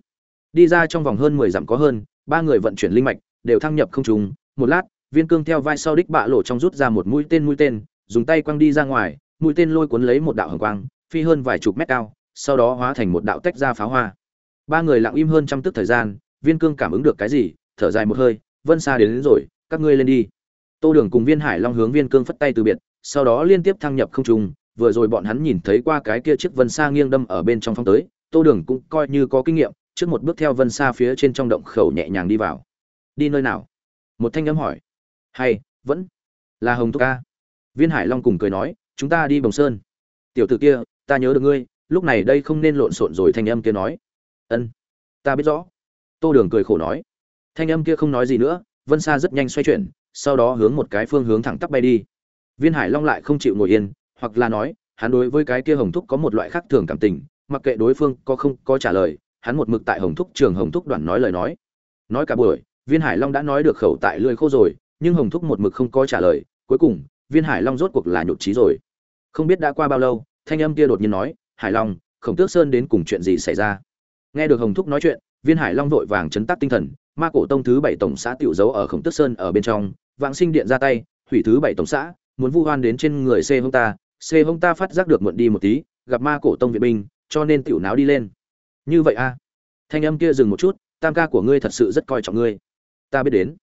Đi ra trong vòng hơn mười dặm có hơn ba người vận chuyển linh mạch đều thăng nhập không trùng một lát viên cương theo vai sau đích bạ lộ trong rút ra một mũi tên mũi tên dùng tay quăng đi ra ngoài mũi tên lôi cuốn lấy một đạo hồng quang phi hơn vài chục mét cao sau đó hóa thành một đạo tách ra pháo hoa. Ba người lặng im hơn trăm tức thời gian viên cương cảm ứng được cái gì thở dài một hơi vân xa đến, đến rồi các ngươi lên đi. Tô đường cùng viên hải long hướng viên cương phất tay từ biệt sau đó liên tiếp thăng nhập không trung vừa rồi bọn hắn nhìn thấy qua cái kia chiếc vân xa nghiêng đâm ở bên trong phong tới, tô đường cũng coi như có kinh nghiệm, trước một bước theo vân xa phía trên trong động khẩu nhẹ nhàng đi vào. Đi nơi nào? Một thanh âm hỏi. Hay, vẫn là hồng thúc ca. Viên hải long cùng cười nói, chúng ta đi bồng sơn. Tiểu t ử kia, ta nhớ được ngươi, lúc này đây không nên lộn xộn rồi thanh âm kia nói. Ân, ta biết rõ. Tô đường cười khổ nói. Thanh âm kia không nói gì nữa, vân xa rất nhanh xoay chuyển, sau đó hướng một cái phương hướng thẳng tắp bay đi. Viên hải long lại không chịu ngồi yên hoặc là nói, hắn đối với cái kia hồng thúc có một loại khác thường cảm tình, mặc kệ đối phương có không có trả lời, hắn một mực tại hồng thúc trường hồng thúc đoàn nói lời nói. Nói cả buổi, viên hải long đã nói được khẩu tại lưỡi khô rồi, nhưng hồng thúc một mực không có trả lời, cuối cùng, viên hải long rốt cuộc là nhụt trí rồi. Không biết đã qua bao lâu, thanh âm kia đột nhiên nói, hải long, khổng tước sơn đến cùng chuyện gì xảy ra? Nghe được hồng thúc nói chuyện, viên hải long vội vàng chấn tác tinh thần, ma cổ tông thứ bảy tổng xã tiểu giấu ở khổng tước sơn ở bên trong, vãng sinh điện ra tay, hủy thứ bảy tổng xã, muốn vu hoan đến trên người xe hông ta c hông ta phát giác được muộn đi một tí, gặp ma cổ tông viện binh, cho nên tiểu náo đi lên. Như vậy a thanh âm kia dừng một chút, tam ca của ngươi thật sự rất coi trọng ngươi. Ta biết đến.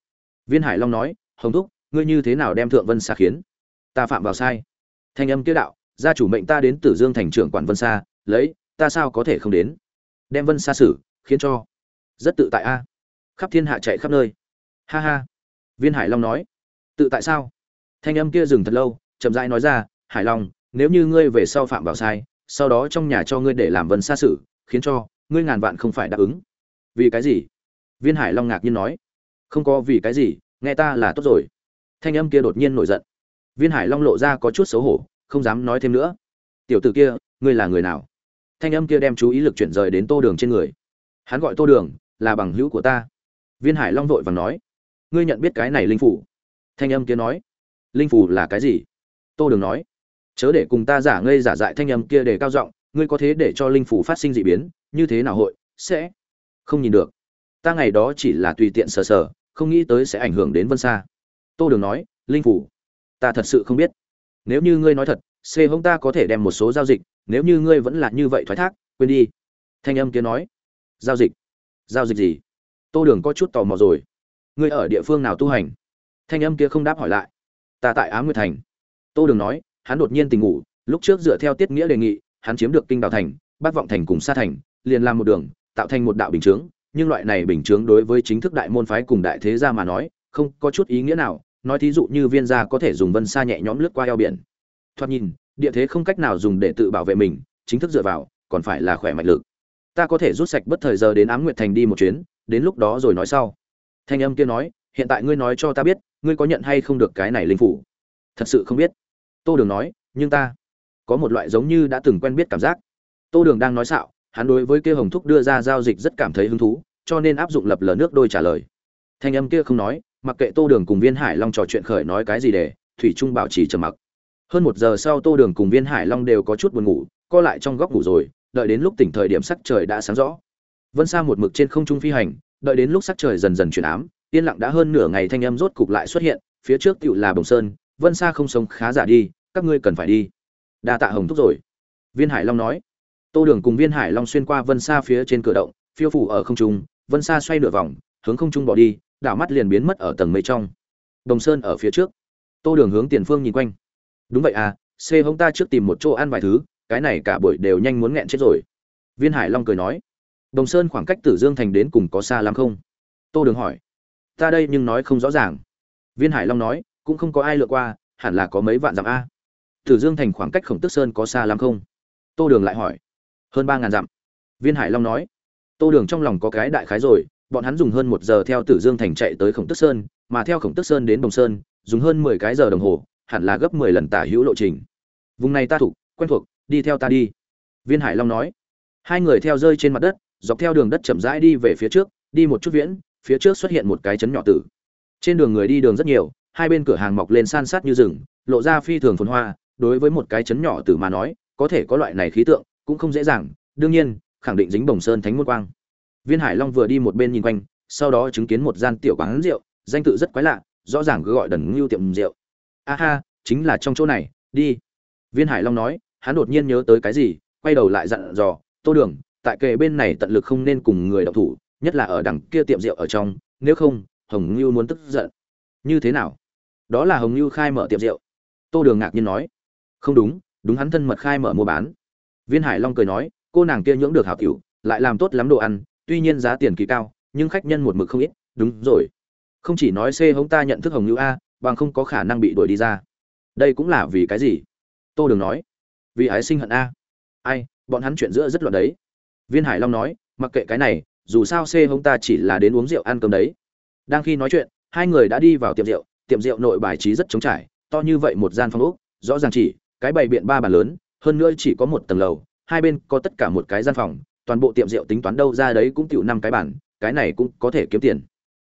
Viên hải long nói, hồng thúc, ngươi như thế nào đem thượng vân xa khiến? Ta phạm vào sai. Thanh âm kia đạo, gia chủ mệnh ta đến tử dương thành trưởng quản vân xa lấy, ta sao có thể không đến? Đem vân xa xử, khiến cho. Rất tự tại a. Khắp thiên hạ chạy khắp nơi. Ha ha. Viên hải long nói, tự tại sao? Thanh âm kia dừng thật lâu, chậm rãi nói ra hải long, nếu như ngươi về sau phạm vào sai, sau đó trong nhà cho ngươi để làm vân xa xử, khiến cho ngươi ngàn vạn không phải đáp ứng. Vì cái gì? Viên hải long ngạc nhiên nói. Không có vì cái gì, nghe ta là tốt rồi. Thanh âm kia đột nhiên nổi giận. Viên hải long lộ ra có chút xấu hổ, không dám nói thêm nữa. Tiểu tử kia, ngươi là người nào? Thanh âm kia đem chú ý lực chuyển rời đến tô đường trên người. Hắn gọi tô đường, là bằng hữu của ta. Viên hải long vội vàng nói. Ngươi nhận biết cái này linh phủ? Thanh âm kia nói. Linh phủ là cái gì? Tô đường nói chớ để cùng ta giả ngây giả dại thanh âm kia để cao giọng, ngươi có thế để cho linh phủ phát sinh dị biến, như thế nào hội, sẽ không nhìn được. Ta ngày đó chỉ là tùy tiện sờ sờ, không nghĩ tới sẽ ảnh hưởng đến vân xa tô đường nói, linh phủ, ta thật sự không biết. Nếu như ngươi nói thật, c hông ta có thể đem một số giao dịch, nếu như ngươi vẫn là như vậy thoái thác, quên đi. Thanh âm kia nói, giao dịch? Giao dịch gì? Tô đường có chút tò mò rồi. Ngươi ở địa phương nào tu hành? Thanh âm kia không đáp hỏi lại. Ta tại á nguyệt thành. Tô đường nói hắn đột nhiên tỉnh ngủ, lúc trước dựa theo tiết nghĩa đề nghị, hắn chiếm được kinh đào thành, bát vọng thành cùng sa thành, liền làm một đường, tạo thành một đạo bình chướng, nhưng loại này bình chướng đối với chính thức đại môn phái cùng đại thế gia mà nói, không có chút ý nghĩa nào, nói thí dụ như viên gia có thể dùng vân sa nhẹ nhõm lướt qua eo biển. Thoạt nhìn, địa thế không cách nào dùng để tự bảo vệ mình, chính thức dựa vào, còn phải là khỏe mạnh lực. Ta có thể rút sạch bất thời giờ đến ám nguyệt thành đi một chuyến, đến lúc đó rồi nói sau. Thanh âm kia nói, hiện tại ngươi nói cho ta biết, ngươi có nhận hay không được cái này linh phủ? Thật sự không biết tô đường nói, nhưng ta có một loại giống như đã từng quen biết cảm giác. Tô đường đang nói xạo, hắn đối với kia hồng thúc đưa ra giao dịch rất cảm thấy hứng thú, cho nên áp dụng lập lờ nước đôi trả lời. Thanh âm kia không nói, mặc kệ tô đường cùng viên hải long trò chuyện khởi nói cái gì để, thủy trung bảo trì trầm mặc. Hơn một giờ sau tô đường cùng viên hải long đều có chút buồn ngủ, co lại trong góc ngủ rồi, đợi đến lúc tỉnh thời điểm sắc trời đã sáng rõ. Vân xa một mực trên không trung phi hành, đợi đến lúc sắc trời dần dần chuyển ám, yên lặng đã hơn nửa ngày thanh âm rốt cục lại xuất hiện, phía trước tựu là bồng sơn vân xa không sống khá giả đi, các ngươi cần phải đi. Đa tạ hồng thúc rồi. Viên hải long nói. Tô đường cùng viên hải long xuyên qua vân xa phía trên cửa động, phiêu phủ ở không trung, vân xa xoay nửa vòng, hướng không trung bỏ đi, đảo mắt liền biến mất ở tầng mây trong. Đồng sơn ở phía trước. Tô đường hướng tiền phương nhìn quanh. Đúng vậy à c hông ta trước tìm một chỗ ăn vài thứ, cái này cả buổi đều nhanh muốn nghẹn chết rồi. Viên hải long cười nói. Đồng sơn khoảng cách tử dương thành đến cùng có xa lắm không? Tô đường hỏi. Ta đây nhưng nói không rõ ràng. Viên hải long nói cũng không có ai lựa qua, hẳn là có mấy vạn dặm a. Tử dương thành khoảng cách khổng tức sơn có xa lắm không? Tô đường lại hỏi. Hơn ba ngàn dặm. Viên hải long nói. Tô đường trong lòng có cái đại khái rồi, bọn hắn dùng hơn một giờ theo tử dương thành chạy tới khổng tức sơn, mà theo khổng tức sơn đến đồng sơn, dùng hơn mười cái giờ đồng hồ, hẳn là gấp mười lần tả hữu lộ trình. Vùng này ta thuộc, quen thuộc, đi theo ta đi. Viên hải long nói. Hai người theo rơi trên mặt đất, dọc theo đường đất chậm rãi đi về phía trước, đi một chút viễn, phía trước xuất hiện một cái chấn nhỏ tử. Trên đường người đi đường rất nhiều hai bên cửa hàng mọc lên san sát như rừng, lộ ra phi thường phồn hoa, đối với một cái chấn nhỏ tử mà nói, có thể có loại này khí tượng, cũng không dễ dàng, đương nhiên, khẳng định dính bồng sơn thánh môn quang. Viên hải long vừa đi một bên nhìn quanh, sau đó chứng kiến một gian tiểu quán rượu, danh tự rất quái lạ, rõ ràng cứ gọi đần ngưu tiệm rượu. A ha, chính là trong chỗ này, đi. Viên hải long nói, hắn đột nhiên nhớ tới cái gì, quay đầu lại dặn dò, tô đường, tại kề bên này tận lực không nên cùng người đọc thủ, nhất là ở đằng kia tiệm rượu ở trong, nếu không, hồng ngưu muốn tức giận. Như thế nào? Đó là hồng như khai mở tiệm rượu. Tô đường ngạc nhiên nói, không đúng đúng hắn thân mật khai mở mua bán. Viên hải long cười nói, cô nàng kia nhưỡng được hảo cựu lại làm tốt lắm đồ ăn, tuy nhiên giá tiền kỳ cao, nhưng khách nhân một mực không ít. Đúng rồi. Không chỉ nói c hống ta nhận thức hồng như a, bằng không có khả năng bị đuổi đi ra. Đây cũng là vì cái gì? Tô đường nói, vì ái sinh hận a. Ai, bọn hắn chuyện giữa rất loạn đấy. Viên hải long nói, mặc kệ cái này, dù sao c hống ta chỉ là đến uống rượu ăn cơm đấy. Đang khi nói chuyện, hai người đã đi vào tiệm rượu tiệm rượu nội bài trí rất trống trải to như vậy một gian phòng ốc, rõ ràng chỉ cái bày biện ba bàn lớn hơn nữa chỉ có một tầng lầu hai bên có tất cả một cái gian phòng toàn bộ tiệm rượu tính toán đâu ra đấy cũng chịu năm cái bàn, cái này cũng có thể kiếm tiền.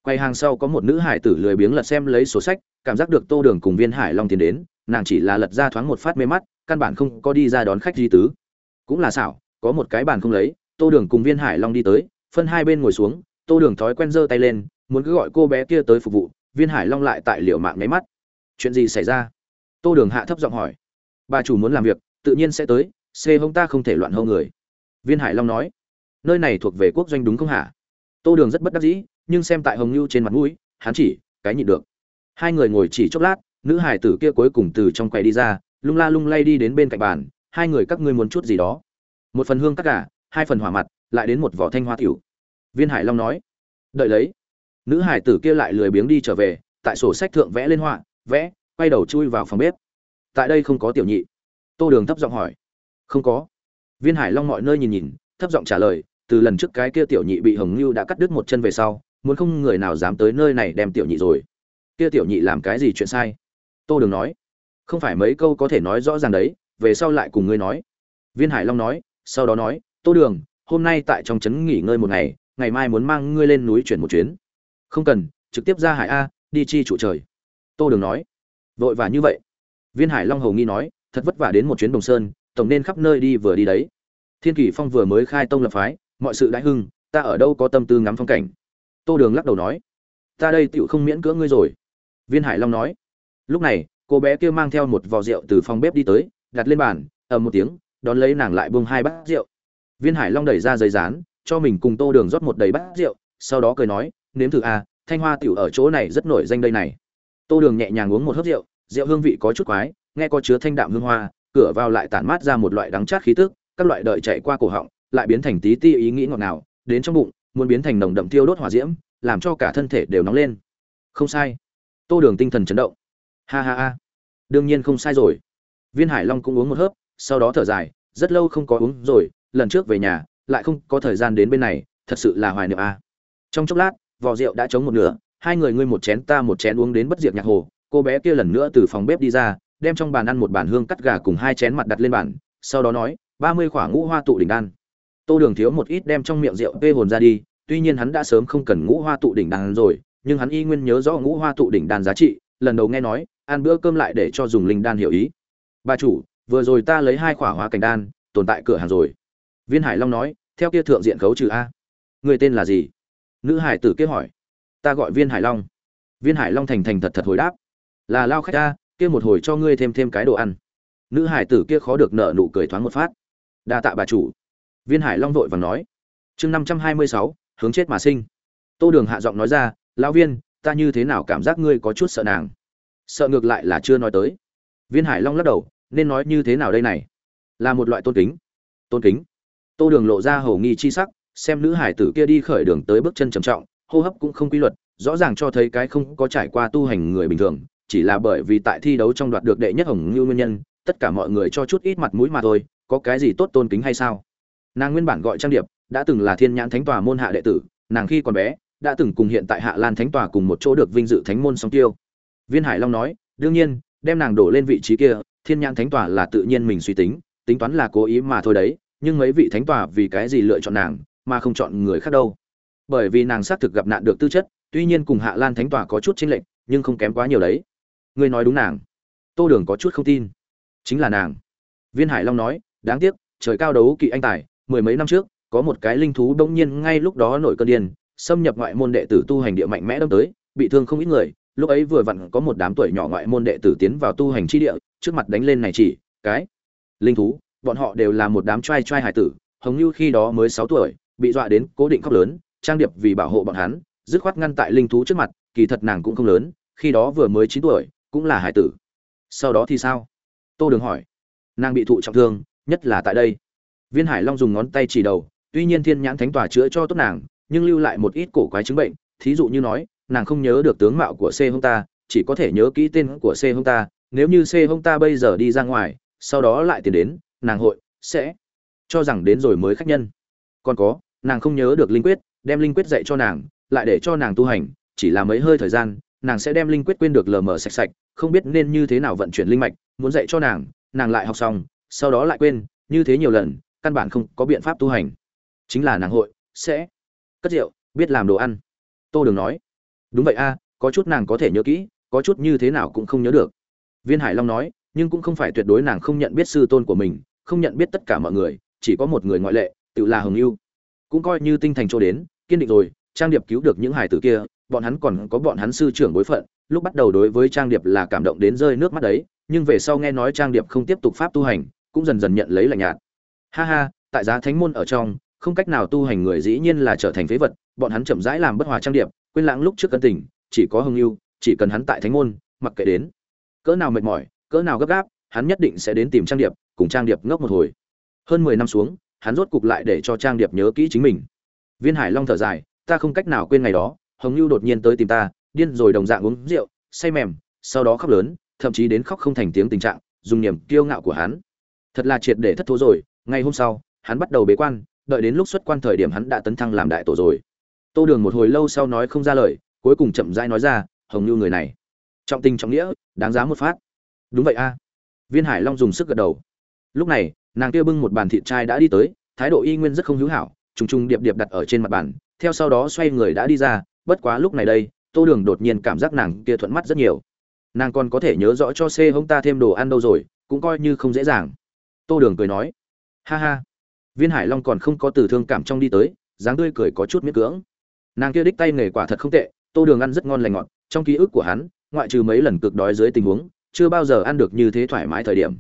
Quay hàng sau có một nữ hải tử lười biếng lật xem lấy sổ sách cảm giác được tô đường cùng viên hải long tiến đến nàng chỉ là lật ra thoáng một phát mê mắt căn bản không có đi ra đón khách di tứ. Cũng là xảo có một cái bàn không lấy tô đường cùng viên hải long đi tới phân hai bên ngồi xuống tô đường thói quen giơ tay lên muốn cứ gọi cô bé kia tới phục vụ viên hải long lại tại liệu mạng nháy mắt. Chuyện gì xảy ra? Tô đường hạ thấp giọng hỏi. Bà chủ muốn làm việc, tự nhiên sẽ tới xê hông ta không thể loạn hâu người. Viên hải long nói. Nơi này thuộc về quốc doanh đúng không hả? Tô đường rất bất đắc dĩ, nhưng xem tại hồng lưu trên mặt mũi, hắn chỉ, cái nhịn được. Hai người ngồi chỉ chốc lát, nữ hải tử kia cuối cùng từ trong quầy đi ra, lung la lung lay đi đến bên cạnh bàn, hai người các ngươi muốn chút gì đó? Một phần hương tất cả hai phần hỏa mặt, lại đến một vỏ thanh hoa tiểu. Viên hải long nói. Đợi lấy nữ hải tử kia lại lười biếng đi trở về, tại sổ sách thượng vẽ lên họa, vẽ, quay đầu chui vào phòng bếp. Tại đây không có tiểu nhị. Tô đường thấp giọng hỏi. Không có. Viên hải long mọi nơi nhìn nhìn, thấp giọng trả lời, từ lần trước cái kia tiểu nhị bị hồng ngưu đã cắt đứt một chân về sau, muốn không người nào dám tới nơi này đem tiểu nhị rồi. Kia tiểu nhị làm cái gì chuyện sai? Tô đường nói. Không phải mấy câu có thể nói rõ ràng đấy, về sau lại cùng ngươi nói. Viên hải long nói, sau đó nói, tô đường, hôm nay tại trong trấn nghỉ ngơi một ngày ngày mai muốn mang ngươi lên núi chuyển một chuyến không cần, trực tiếp ra hải a, đi chi trụ trời. Tô đường nói. Vội và như vậy. Viên hải long hầu nghi nói, thật vất vả đến một chuyến đồng sơn, tổng nên khắp nơi đi vừa đi đấy. Thiên kỷ phong vừa mới khai tông lập phái, mọi sự đã hưng, ta ở đâu có tâm tư ngắm phong cảnh. Tô đường lắc đầu nói. Ta đây tựu không miễn cưỡng ngươi rồi. Viên hải long nói. Lúc này, cô bé kia mang theo một vò rượu từ phòng bếp đi tới, đặt lên bàn, ầm một tiếng, đón lấy nàng lại buông hai bát rượu. Viên hải long đẩy ra giấy rán cho mình cùng tô đường rót một đầy bát rượu, sau đó cười nói nếm thử a thanh hoa tiểu ở chỗ này rất nổi danh đây này. Tô đường nhẹ nhàng uống một hớp rượu rượu hương vị có chút quái, nghe có chứa thanh đạm hương hoa, cửa vào lại tản mát ra một loại đắng chát khí tức, các loại đợi chạy qua cổ họng, lại biến thành tí ti ý nghĩ ngọt ngào, đến trong bụng, muốn biến thành nồng đậm tiêu đốt hỏa diễm, làm cho cả thân thể đều nóng lên. Không sai. Tô đường tinh thần chấn động. Ha ha ha. Đương nhiên không sai rồi. Viên hải long cũng uống một hớp, sau đó thở dài, rất lâu không có uống rồi, lần trước về nhà, lại không có thời gian đến bên này, thật sự là hoài niệm a trong chốc lát vò rượu đã chống một nửa, hai người ngươi một chén ta một chén uống đến bất diệt nhạc hồ. Cô bé kia lần nữa từ phòng bếp đi ra, đem trong bàn ăn một bàn hương cắt gà cùng hai chén mặt đặt lên bàn, sau đó nói, ba mươi khỏa ngũ hoa tụ đỉnh đan. Tô đường thiếu một ít đem trong miệng rượu vê hồn ra đi, tuy nhiên hắn đã sớm không cần ngũ hoa tụ đỉnh đan rồi, nhưng hắn y nguyên nhớ rõ ngũ hoa tụ đỉnh đan giá trị, lần đầu nghe nói, ăn bữa cơm lại để cho dùng linh đan hiểu ý. Bà chủ, vừa rồi ta lấy hai khỏa hóa cảnh đan, tồn tại cửa hàng rồi. Viên hải long nói, theo kia thượng diện khấu trừ a. Người tên là gì? Nữ hải tử kia hỏi. Ta gọi viên hải long. Viên hải long thành thành thật thật hồi đáp. Là lao khách ta, kia một hồi cho ngươi thêm thêm cái đồ ăn. Nữ hải tử kia khó được nợ nụ cười thoáng một phát. Đa tạ bà chủ. Viên hải long vội và nói. Chương năm trăm hai mươi sáu, hướng chết mà sinh. Tô đường hạ giọng nói ra, lão viên, ta như thế nào cảm giác ngươi có chút sợ nàng? Sợ ngược lại là chưa nói tới. Viên hải long lắc đầu, nên nói như thế nào đây này? Là một loại tôn kính. Tôn kính? Tô đường lộ ra hầu nghi chi sắc xem nữ hải tử kia đi khởi đường tới bước chân trầm trọng, hô hấp cũng không quy luật, rõ ràng cho thấy cái không có trải qua tu hành người bình thường, chỉ là bởi vì tại thi đấu trong đoạt được đệ nhất hồng ngưu nguyên nhân, tất cả mọi người cho chút ít mặt mũi mà thôi, có cái gì tốt tôn kính hay sao? Nàng nguyên bản gọi trang điệp, đã từng là thiên nhãn thánh tòa môn hạ đệ tử, nàng khi còn bé, đã từng cùng hiện tại hạ lan thánh tòa cùng một chỗ được vinh dự thánh môn song tiêu. Viên hải long nói, đương nhiên, đem nàng đổ lên vị trí kia, thiên nhãn thánh tòa là tự nhiên mình suy tính tính toán là cố ý mà thôi đấy, nhưng mấy vị thánh tòa vì cái gì lựa chọn nàng mà không chọn người khác đâu. Bởi vì nàng xác thực gặp nạn được tư chất, tuy nhiên cùng hạ lan thánh tòa có chút chênh lệch, nhưng không kém quá nhiều đấy. Ngươi nói đúng nàng. Tô đường có chút không tin. Chính là nàng. Viên hải long nói, đáng tiếc, trời cao đấu kỵ anh tài, mười mấy năm trước, có một cái linh thú bỗng nhiên ngay lúc đó nổi cơn điên, xâm nhập ngoại môn đệ tử tu hành địa mạnh mẽ đâm tới, bị thương không ít người, lúc ấy vừa vặn có một đám tuổi nhỏ ngoại môn đệ tử tiến vào tu hành chi địa, trước mặt đánh lên này chỉ, cái linh thú, bọn họ đều là một đám trai trai hải tử, hồng như khi đó mới sáu tuổi bị dọa đến cố định khóc lớn, trang điệp vì bảo hộ bọn hắn, dứt khoát ngăn tại linh thú trước mặt, kỳ thật nàng cũng không lớn, khi đó vừa mới chín tuổi, cũng là hải tử. Sau đó thì sao? Tô đường hỏi. Nàng bị thụ trọng thương, nhất là tại đây. Viên hải long dùng ngón tay chỉ đầu, tuy nhiên thiên nhãn thánh tòa chữa cho tốt nàng, nhưng lưu lại một ít cổ quái chứng bệnh, thí dụ như nói, nàng không nhớ được tướng mạo của c hông ta, chỉ có thể nhớ kỹ tên của c hông ta, nếu như c hông ta bây giờ đi ra ngoài, sau đó lại tiền đến, nàng hội sẽ cho rằng đến rồi mới khách nhân còn có, nàng không nhớ được linh quyết, đem linh quyết dạy cho nàng, lại để cho nàng tu hành, chỉ là mấy hơi thời gian, nàng sẽ đem linh quyết quên được lờ mờ sạch sạch, không biết nên như thế nào vận chuyển linh mạch, muốn dạy cho nàng nàng lại học xong, sau đó lại quên, như thế nhiều lần, căn bản không có biện pháp tu hành. Chính là nàng hội, sẽ. Cất rượu, biết làm đồ ăn. Tô đường nói. Đúng vậy a, có chút nàng có thể nhớ kỹ, có chút như thế nào cũng không nhớ được. Viên hải long nói, nhưng cũng không phải tuyệt đối nàng không nhận biết sư tôn của mình, không nhận biết tất cả mọi người, chỉ có một người ngoại lệ tự là hồng yêu. Cũng coi như tinh thành chỗ đến, kiên định rồi, trang điệp cứu được những hải tử kia, bọn hắn còn có bọn hắn sư trưởng bối phận, lúc bắt đầu đối với trang điệp là cảm động đến rơi nước mắt đấy, nhưng về sau nghe nói trang điệp không tiếp tục pháp tu hành, cũng dần dần nhận lấy lạnh nhạt. Ha ha, tại giá thánh môn ở trong, không cách nào tu hành người dĩ nhiên là trở thành phế vật, bọn hắn chậm rãi làm bất hòa trang điệp, quên lãng lúc trước cân tình, chỉ có hưng yêu, chỉ cần hắn tại thánh môn, mặc kệ đến. Cỡ nào mệt mỏi, cỡ nào gấp gáp, hắn nhất định sẽ đến tìm trang điệp, cùng trang điệp ngốc một hồi. Hơn mười năm xuống hắn rốt cục lại để cho trang điệp nhớ kỹ chính mình. Viên hải long thở dài, ta không cách nào quên ngày đó, hồng nhu đột nhiên tới tìm ta, điên rồi đồng dạng uống rượu, say mềm, sau đó khóc lớn, thậm chí đến khóc không thành tiếng tình trạng, dùng niềm kiêu ngạo của hắn. Thật là triệt để thất thố rồi, ngày hôm sau, hắn bắt đầu bế quan, đợi đến lúc xuất quan thời điểm hắn đã tấn thăng làm đại tổ rồi. Tô đường một hồi lâu sau nói không ra lời, cuối cùng chậm rãi nói ra, hồng nhu người này, trọng tình trọng nghĩa, đáng giá một phát. Đúng vậy a. Viên hải long dùng sức gật đầu. Lúc này nàng kia bưng một bàn thịt trai đã đi tới, thái độ y nguyên rất không hữu hảo, trùng trùng điệp điệp đặt ở trên mặt bàn, theo sau đó xoay người đã đi ra, bất quá lúc này đây, tô đường đột nhiên cảm giác nàng kia thuận mắt rất nhiều. Nàng còn có thể nhớ rõ cho xê hông ta thêm đồ ăn đâu rồi, cũng coi như không dễ dàng. Tô đường cười nói, ha ha, viên hải long còn không có từ thương cảm trong đi tới, dáng tươi cười có chút miễn cưỡng. Nàng kia đích tay nghề quả thật không tệ, tô đường ăn rất ngon lành ngọt, trong ký ức của hắn, ngoại trừ mấy lần cực đói dưới tình huống, chưa bao giờ ăn được như thế thoải mái thời điểm.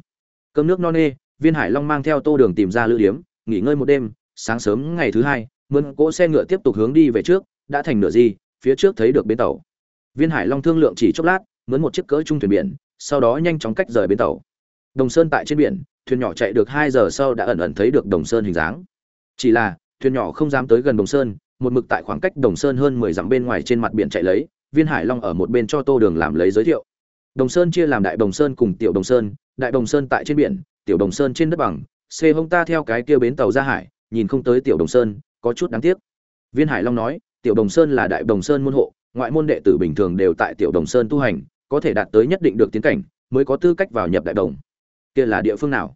Cơm nước no nê viên hải long mang theo tô đường tìm ra lữ điếm, nghỉ ngơi một đêm, sáng sớm ngày thứ hai mượn cỗ xe ngựa tiếp tục hướng đi về trước, đã thành nửa gì phía trước thấy được bến tàu. Viên hải long thương lượng chỉ chốc lát, mướn một chiếc cỡ trung thuyền biển, sau đó nhanh chóng cách rời bến tàu. Đồng sơn tại trên biển, thuyền nhỏ chạy được hai giờ sau đã ẩn ẩn thấy được đồng sơn hình dáng. Chỉ là, thuyền nhỏ không dám tới gần đồng sơn, một mực tại khoảng cách đồng sơn hơn mười dặm bên ngoài trên mặt biển chạy lấy, viên hải long ở một bên cho tô đường làm lấy giới thiệu. Đồng sơn chia làm đại đồng sơn cùng tiểu đồng sơn, đại đồng sơn tại trên biển tiểu đồng sơn trên đất bằng xê hông ta theo cái kia bến tàu ra hải, nhìn không tới tiểu đồng sơn, có chút đáng tiếc. Viên hải long nói, tiểu đồng sơn là đại đồng sơn môn hộ, ngoại môn đệ tử bình thường đều tại tiểu đồng sơn tu hành, có thể đạt tới nhất định được tiến cảnh, mới có tư cách vào nhập đại đồng. Kia là địa phương nào?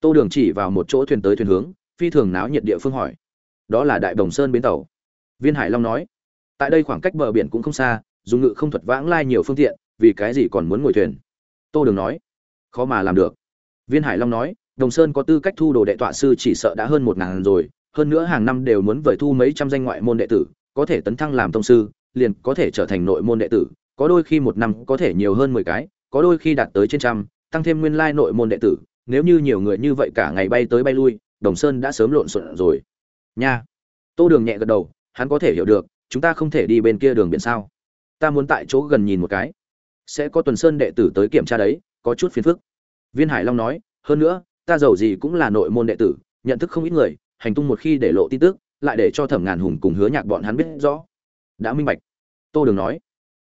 Tô đường chỉ vào một chỗ thuyền tới thuyền hướng, phi thường náo nhiệt địa phương hỏi. Đó là đại đồng sơn bến tàu. Viên hải long nói, tại đây khoảng cách bờ biển cũng không xa dùng ngự không thuật vãng lai nhiều phương tiện, vì cái gì còn muốn ngồi thuyền? Tô đường nói, khó mà làm được viên hải long nói, đồng sơn có tư cách thu đồ đệ tọa sư chỉ sợ đã hơn một ngàn rồi, hơn nữa hàng năm đều muốn vời thu mấy trăm danh ngoại môn đệ tử, có thể tấn thăng làm tông sư, liền có thể trở thành nội môn đệ tử, có đôi khi một năm có thể nhiều hơn mười cái, có đôi khi đạt tới trên trăm, tăng thêm nguyên lai nội môn đệ tử, nếu như nhiều người như vậy cả ngày bay tới bay lui, đồng sơn đã sớm lộn xộn rồi. Nha. Tô đường nhẹ gật đầu, hắn có thể hiểu được, chúng ta không thể đi bên kia đường biển sao? Ta muốn tại chỗ gần nhìn một cái. Sẽ có tuần sơn đệ tử tới kiểm tra đấy, có chút phiền phức viên hải long nói, hơn nữa, ta giàu gì cũng là nội môn đệ tử, nhận thức không ít người, hành tung một khi để lộ tin tức, lại để cho thẩm ngàn hùng cùng hứa nhạc bọn hắn biết rõ. Đã minh bạch. Tô đường nói.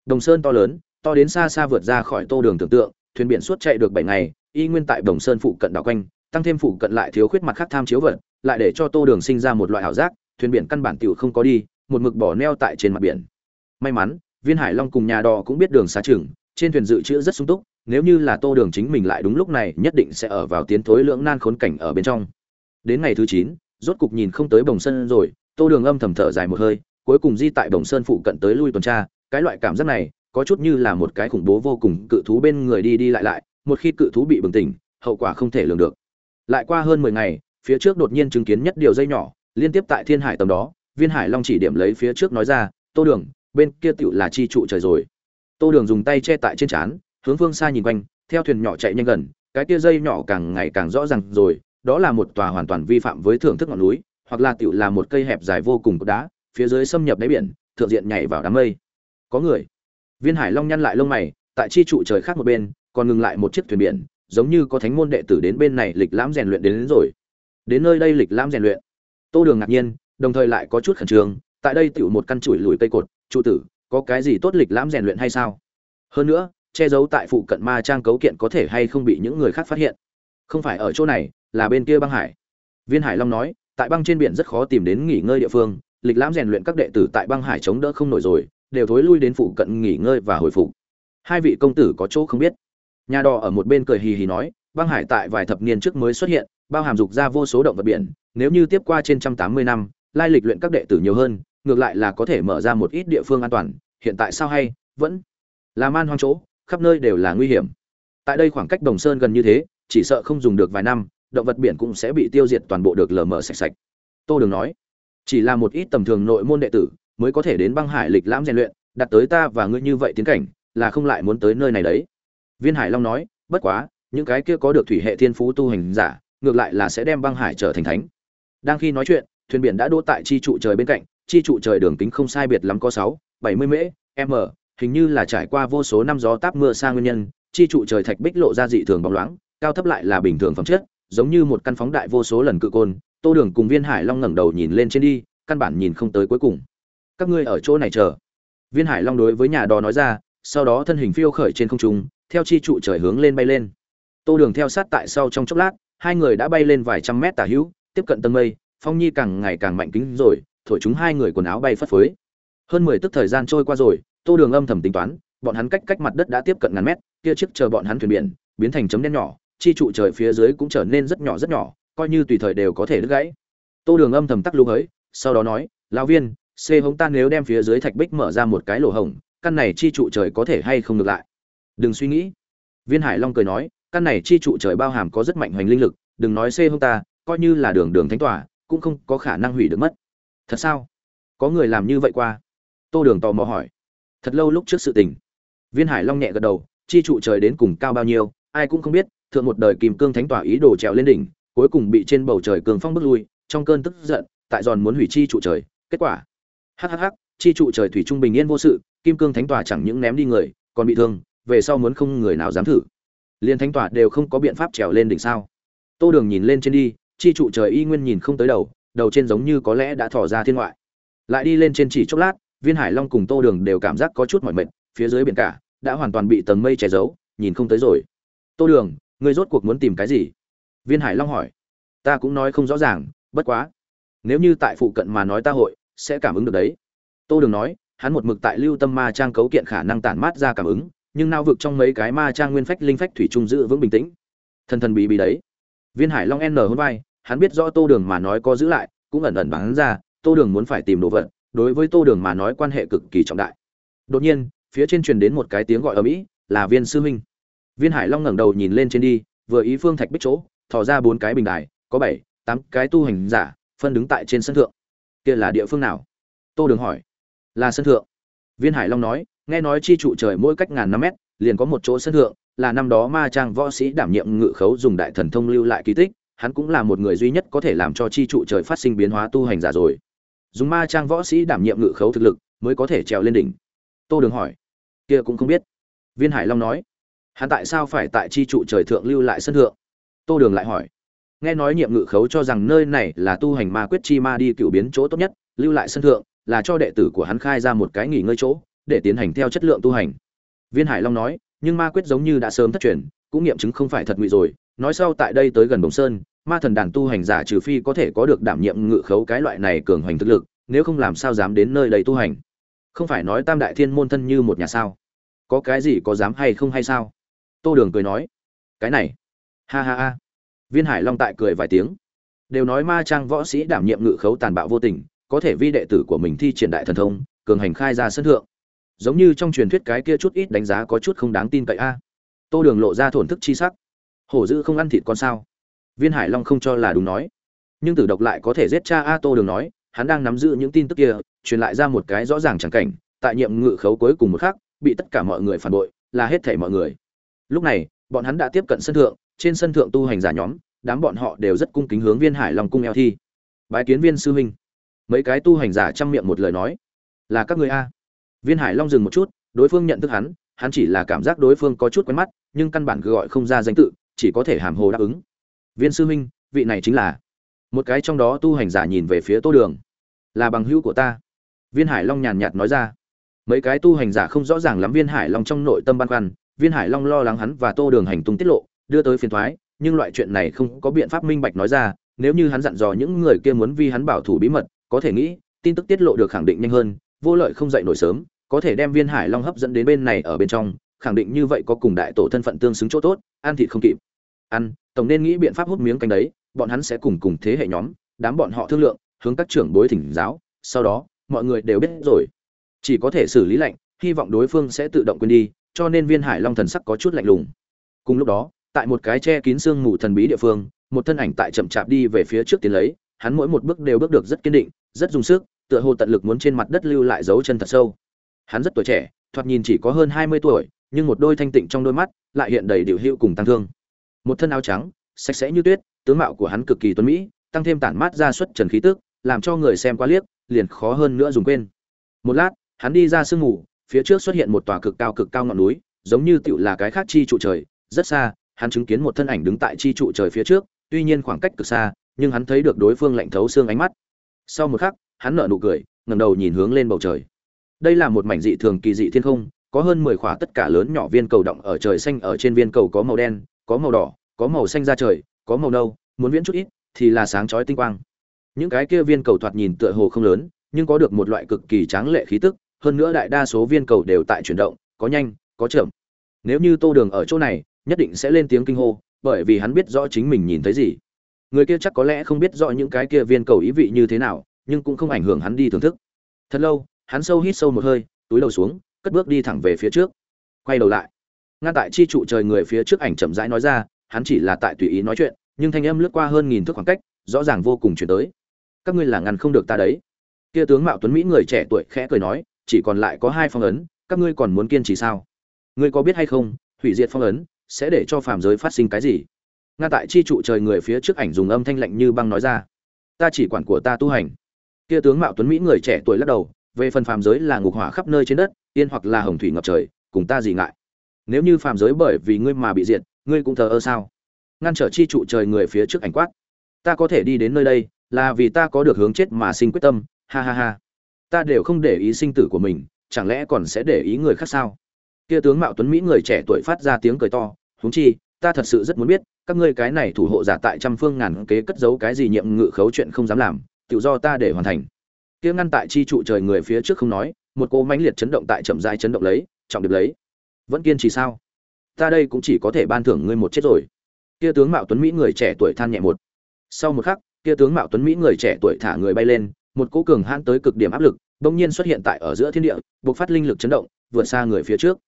Đồng sơn to lớn, to đến xa xa vượt ra khỏi tô đường tưởng tượng, thuyền biển suốt chạy được bảy ngày, y nguyên tại đồng sơn phụ cận đảo quanh, tăng thêm phụ cận lại thiếu khuyết mặt khác tham chiếu vật, lại để cho tô đường sinh ra một loại ảo giác, thuyền biển căn bản tiểu không có đi, một mực bỏ neo tại trên mặt biển. May mắn, viên hải long cùng nhà đò cũng biết đường xá chừng, trên thuyền dự trữ rất sung túc nếu như là tô đường chính mình lại đúng lúc này, nhất định sẽ ở vào tiến thối lưỡng nan khốn cảnh ở bên trong. Đến ngày thứ chín, rốt cục nhìn không tới bồng sơn rồi, tô đường âm thầm thở dài một hơi, cuối cùng di tại bồng sơn phụ cận tới lui tuần tra. Cái loại cảm giác này, có chút như là một cái khủng bố vô cùng, cự thú bên người đi đi lại lại, một khi cự thú bị bừng tỉnh, hậu quả không thể lường được. Lại qua hơn mười ngày, phía trước đột nhiên chứng kiến nhất điều dây nhỏ, liên tiếp tại thiên hải tầm đó, viên hải long chỉ điểm lấy phía trước nói ra, tô đường, bên kia tựu là chi trụ trời rồi. Tô đường dùng tay che tại trên trán hướng phương xa nhìn quanh theo thuyền nhỏ chạy nhanh gần cái kia dây nhỏ càng ngày càng rõ ràng rồi đó là một tòa hoàn toàn vi phạm với thưởng thức ngọn núi hoặc là tựu là một cây hẹp dài vô cùng cột đá phía dưới xâm nhập đáy biển thượng diện nhảy vào đám mây. Có người. Viên hải long nhăn lại lông mày tại chi trụ trời khác một bên còn ngừng lại một chiếc thuyền biển giống như có thánh môn đệ tử đến bên này lịch lãm rèn luyện đến, đến rồi. Đến nơi đây lịch lãm rèn luyện. Tô đường ngạc nhiên đồng thời lại có chút khẩn trương tại đây tựu một căn chuỗi lùi cây cột trụ tử có cái gì tốt lịch lãm rèn luyện hay sao? Hơn nữa che giấu tại phụ cận ma trang cấu kiện có thể hay không bị những người khác phát hiện. Không phải ở chỗ này, là bên kia băng hải. Viên hải long nói, tại băng trên biển rất khó tìm đến nghỉ ngơi địa phương, lịch lãm rèn luyện các đệ tử tại băng hải chống đỡ không nổi rồi, đều thối lui đến phụ cận nghỉ ngơi và hồi phục. Hai vị công tử có chỗ không biết. Nhà đò ở một bên cười hì hì nói, băng hải tại vài thập niên trước mới xuất hiện, bao hàm dục ra vô số động vật biển, nếu như tiếp qua trên trăm tám mươi năm, lai lịch luyện các đệ tử nhiều hơn, ngược lại là có thể mở ra một ít địa phương an toàn, hiện tại sao hay, vẫn là man hoang chỗ khắp nơi đều là nguy hiểm. Tại đây khoảng cách đồng sơn gần như thế, chỉ sợ không dùng được vài năm, động vật biển cũng sẽ bị tiêu diệt toàn bộ được lờ mờ sạch sạch. Tô đường nói, chỉ là một ít tầm thường nội môn đệ tử mới có thể đến băng hải lịch lãm rèn luyện, đặt tới ta và ngươi như vậy tiến cảnh, là không lại muốn tới nơi này đấy. Viên hải long nói, bất quá, những cái kia có được thủy hệ thiên phú tu hành giả, ngược lại là sẽ đem băng hải trở thành thánh. Đang khi nói chuyện, thuyền biển đã đỗ tại chi trụ trời bên cạnh, chi trụ trời đường kính không sai biệt lắm có sáu, bảy mươi mễ, m hình như là trải qua vô số năm gió táp mưa xa nguyên nhân, chi trụ trời thạch bích lộ ra dị thường bóng loáng, cao thấp lại là bình thường phẩm chất, giống như một căn phóng đại vô số lần cự côn. Tô đường cùng viên hải long ngẩng đầu nhìn lên trên đi, căn bản nhìn không tới cuối cùng. Các ngươi ở chỗ này chờ. Viên hải long đối với nhà đò nói ra, sau đó thân hình phiêu khởi trên không trung, theo chi trụ trời hướng lên bay lên. Tô đường theo sát tại sau trong chốc lát, hai người đã bay lên vài trăm mét tả hữu, tiếp cận tầng mây, phong nhi càng ngày càng mạnh kính rồi, thổi chúng hai người quần áo bay phất phới. Hơn mười tức thời gian trôi qua rồi tô đường âm thầm tính toán, bọn hắn cách cách mặt đất đã tiếp cận ngàn mét, kia chiếc chờ bọn hắn thuyền biển, biến thành chấm đen nhỏ, chi trụ trời phía dưới cũng trở nên rất nhỏ rất nhỏ, coi như tùy thời đều có thể đứt gãy. Tô đường âm thầm tắc lưu ấy sau đó nói, lão viên, c hống ta nếu đem phía dưới thạch bích mở ra một cái lỗ hổng, căn này chi trụ trời có thể hay không ngược lại? Đừng suy nghĩ. Viên hải long cười nói, căn này chi trụ trời bao hàm có rất mạnh hoành linh lực, đừng nói c hống ta, coi như là đường đường thánh tỏa cũng không có khả năng hủy được mất. Thật sao? Có người làm như vậy qua? Tô đường tò mò hỏi thật lâu lúc trước sự tình. Viên hải long nhẹ gật đầu, chi trụ trời đến cùng cao bao nhiêu, ai cũng không biết, thượng một đời kìm cương thánh tỏa ý đồ trèo lên đỉnh, cuối cùng bị trên bầu trời cường phong bước lui, trong cơn tức giận, tại giòn muốn hủy chi trụ trời, kết quả. Hhh chi trụ trời thủy trung bình yên vô sự, kim cương thánh tỏa chẳng những ném đi người, còn bị thương, về sau muốn không người nào dám thử. Liền thánh tỏa đều không có biện pháp trèo lên đỉnh sao? Tô đường nhìn lên trên đi, chi trụ trời y nguyên nhìn không tới đầu đầu trên giống như có lẽ đã thỏ ra thiên ngoại. Lại đi lên trên chỉ chốc lát viên hải long cùng tô đường đều cảm giác có chút mỏi mệt, phía dưới biển cả đã hoàn toàn bị tầng mây che giấu, nhìn không tới rồi. Tô đường, ngươi rốt cuộc muốn tìm cái gì? Viên hải long hỏi. Ta cũng nói không rõ ràng, bất quá. Nếu như tại phụ cận mà nói ta hội, sẽ cảm ứng được đấy. Tô đường nói, hắn một mực tại lưu tâm ma trang cấu kiện khả năng tản mát ra cảm ứng, nhưng nao vực trong mấy cái ma trang nguyên phách linh phách thủy trung giữ vững bình tĩnh. Thần thần bí bí đấy. Viên hải long n hôn vai, hắn biết rõ tô đường mà nói có giữ lại, cũng ẩn ẩn bắn ra, tô đường muốn phải tìm đồ vật đối với tô đường mà nói quan hệ cực kỳ trọng đại. Đột nhiên, phía trên truyền đến một cái tiếng gọi ở mỹ, là viên sư huynh viên hải long ngẩng đầu nhìn lên trên đi, vừa ý phương thạch bích chỗ, thò ra bốn cái bình đài, có bảy, tám cái tu hành giả, phân đứng tại trên sân thượng. Kia là địa phương nào? Tô đường hỏi. Là sân thượng. Viên hải long nói, nghe nói chi trụ trời mỗi cách ngàn năm mét, liền có một chỗ sân thượng, là năm đó ma trang võ sĩ đảm nhiệm ngự khấu dùng đại thần thông lưu lại kỳ tích, hắn cũng là một người duy nhất có thể làm cho chi trụ trời phát sinh biến hóa tu hành giả rồi dùng ma trang võ sĩ đảm nhiệm ngự khấu thực lực mới có thể trèo lên đỉnh. Tô đường hỏi. Kia cũng không biết. Viên hải long nói. Hắn tại sao phải tại chi trụ trời thượng lưu lại sân thượng? Tô đường lại hỏi. Nghe nói nhiệm ngự khấu cho rằng nơi này là tu hành ma quyết chi ma đi cựu biến chỗ tốt nhất, lưu lại sân thượng là cho đệ tử của hắn khai ra một cái nghỉ ngơi chỗ để tiến hành theo chất lượng tu hành. Viên hải long nói, nhưng ma quyết giống như đã sớm thất truyền, cũng nghiệm chứng không phải thật ngụy rồi. Nói sau tại đây tới gần Bồng sơn ma thần đàn tu hành giả trừ phi có thể có được đảm nhiệm ngự khấu cái loại này cường hoành thực lực, nếu không làm sao dám đến nơi đây tu hành? Không phải nói tam đại thiên môn thân như một nhà sao? Có cái gì có dám hay không hay sao? Tô đường cười nói, cái này, ha ha ha. Viên hải long tại cười vài tiếng. Đều nói ma trang võ sĩ đảm nhiệm ngự khấu tàn bạo vô tình, có thể vi đệ tử của mình thi triển đại thần thông, cường hành khai ra sân thượng. Giống như trong truyền thuyết cái kia chút ít đánh giá có chút không đáng tin cậy a. Tô đường lộ ra thổn thức chi sắc. Hổ dữ không ăn thịt con sao? Viên hải long không cho là đúng nói. Nhưng tử độc lại có thể giết cha a tô đường nói, hắn đang nắm giữ những tin tức kia, truyền lại ra một cái rõ ràng chẳng cảnh, tại nhiệm ngự khấu cuối cùng một khắc, bị tất cả mọi người phản bội, là hết thảy mọi người. Lúc này, bọn hắn đã tiếp cận sân thượng, trên sân thượng tu hành giả nhóm, đám bọn họ đều rất cung kính hướng viên hải long cung eo thi. Bái kiến viên sư huynh. Mấy cái tu hành giả chăm miệng một lời nói. Là các người a. Viên hải long dừng một chút, đối phương nhận thức hắn hắn chỉ là cảm giác đối phương có chút quen mắt, nhưng căn bản gọi không ra danh tự, chỉ có thể hàm hồ đáp ứng viên sư huynh, vị này chính là. Một cái trong đó tu hành giả nhìn về phía tô đường. Là bằng hữu của ta. Viên hải long nhàn nhạt nói ra. Mấy cái tu hành giả không rõ ràng lắm viên hải long trong nội tâm băn khoăn. Viên hải long lo lắng hắn và tô đường hành tung tiết lộ, đưa tới phiền thoái, nhưng loại chuyện này không có biện pháp minh bạch nói ra. Nếu như hắn dặn dò những người kia muốn vi hắn bảo thủ bí mật, có thể nghĩ, tin tức tiết lộ được khẳng định nhanh hơn, vô lợi không dậy nổi sớm, có thể đem viên hải long hấp dẫn đến bên này ở bên trong, khẳng định như vậy có cùng đại tổ thân phận tương xứng chỗ tốt, ăn thịt không kịp ăn, tổng nên nghĩ biện pháp hút miếng canh đấy, bọn hắn sẽ cùng cùng thế hệ nhóm, đám bọn họ thương lượng, hướng các trưởng bối thỉnh giáo, sau đó, mọi người đều biết rồi. Chỉ có thể xử lý lạnh, hy vọng đối phương sẽ tự động quên đi, cho nên viên hải long thần sắc có chút lạnh lùng. Cùng lúc đó, tại một cái che kín xương mù thần bí địa phương, một thân ảnh tại chậm chạp đi về phía trước tiến lấy, hắn mỗi một bước đều bước được rất kiên định, rất dùng sức, tựa hồ tận lực muốn trên mặt đất lưu lại dấu chân thật sâu. Hắn rất tuổi trẻ, thoạt nhìn chỉ có hơn hai mươi tuổi, nhưng một đôi thanh tịnh trong đôi mắt lại hiện đầy điều hữu cùng tăng thương một thân áo trắng, sạch sẽ như tuyết, tướng mạo của hắn cực kỳ tuấn mỹ, tăng thêm tản mát ra xuất trần khí tức, làm cho người xem qua liếc, liền khó hơn nữa dùng quên. Một lát, hắn đi ra sương mù, phía trước xuất hiện một tòa cực cao cực cao ngọn núi, giống như tựu là cái khác chi trụ trời, rất xa, hắn chứng kiến một thân ảnh đứng tại chi trụ trời phía trước, tuy nhiên khoảng cách cực xa, nhưng hắn thấy được đối phương lạnh thấu xương ánh mắt. Sau một khắc, hắn nở nụ cười, ngẩng đầu nhìn hướng lên bầu trời. Đây là một mảnh dị thường kỳ dị thiên không, có hơn mười khỏa tất cả lớn nhỏ viên cầu động ở trời xanh ở trên viên cầu có màu đen có màu đỏ, có màu xanh ra trời, có màu nâu, muốn viễn chút ít thì là sáng chói tinh quang. Những cái kia viên cầu thoạt nhìn tựa hồ không lớn, nhưng có được một loại cực kỳ tráng lệ khí tức, hơn nữa đại đa số viên cầu đều tại chuyển động, có nhanh, có chậm. Nếu như tô đường ở chỗ này, nhất định sẽ lên tiếng kinh hô, bởi vì hắn biết rõ chính mình nhìn thấy gì. Người kia chắc có lẽ không biết rõ những cái kia viên cầu ý vị như thế nào, nhưng cũng không ảnh hưởng hắn đi thưởng thức. Thật lâu, hắn sâu hít sâu một hơi, túi đầu xuống, cất bước đi thẳng về phía trước. Quay đầu lại ngăn tại chi trụ trời người phía trước ảnh chậm rãi nói ra, hắn chỉ là tại tùy ý nói chuyện, nhưng thanh âm lướt qua hơn nghìn thước khoảng cách, rõ ràng vô cùng chuyển tới. Các ngươi là ngăn không được ta đấy. Kia tướng mạo tuấn mỹ người trẻ tuổi khẽ cười nói, chỉ còn lại có hai phong ấn, các ngươi còn muốn kiên trì sao? Ngươi có biết hay không, hủy diệt phong ấn, sẽ để cho phàm giới phát sinh cái gì? Ngăn tại chi trụ trời người phía trước ảnh dùng âm thanh lạnh như băng nói ra, ta chỉ quản của ta tu hành. Kia tướng mạo tuấn mỹ người trẻ tuổi lắc đầu, về phần phàm giới là ngục hỏa khắp nơi trên đất, yên hoặc là hồng thủy ngập trời, cùng ta gì ngại? Nếu như phàm giới bởi vì ngươi mà bị diệt, ngươi cũng thờ ơ sao? Ngăn trở chi trụ trời người phía trước ảnh quát. Ta có thể đi đến nơi đây, là vì ta có được hướng chết mà sinh quyết tâm, ha ha ha. Ta đều không để ý sinh tử của mình, chẳng lẽ còn sẽ để ý người khác sao? Kia tướng mạo tuấn mỹ người trẻ tuổi phát ra tiếng cười to, huống chi, ta thật sự rất muốn biết, các ngươi cái này thủ hộ giả tại trăm phương ngàn kế cất giấu cái gì nhiệm ngự khấu chuyện không dám làm, tự do ta để hoàn thành. Kia ngăn tại chi trụ trời người phía trước không nói, một cô mãnh liệt chấn động tại chậm rãi chấn động lấy, trọng điệp lấy vẫn kiên trì sao? Ta đây cũng chỉ có thể ban thưởng ngươi một chết rồi. Kia tướng mạo tuấn mỹ người trẻ tuổi than nhẹ một. Sau một khắc, kia tướng mạo tuấn mỹ người trẻ tuổi thả người bay lên, một cỗ cường hãn tới cực điểm áp lực bỗng nhiên xuất hiện tại ở giữa thiên địa, bộc phát linh lực chấn động, vượt xa người phía trước.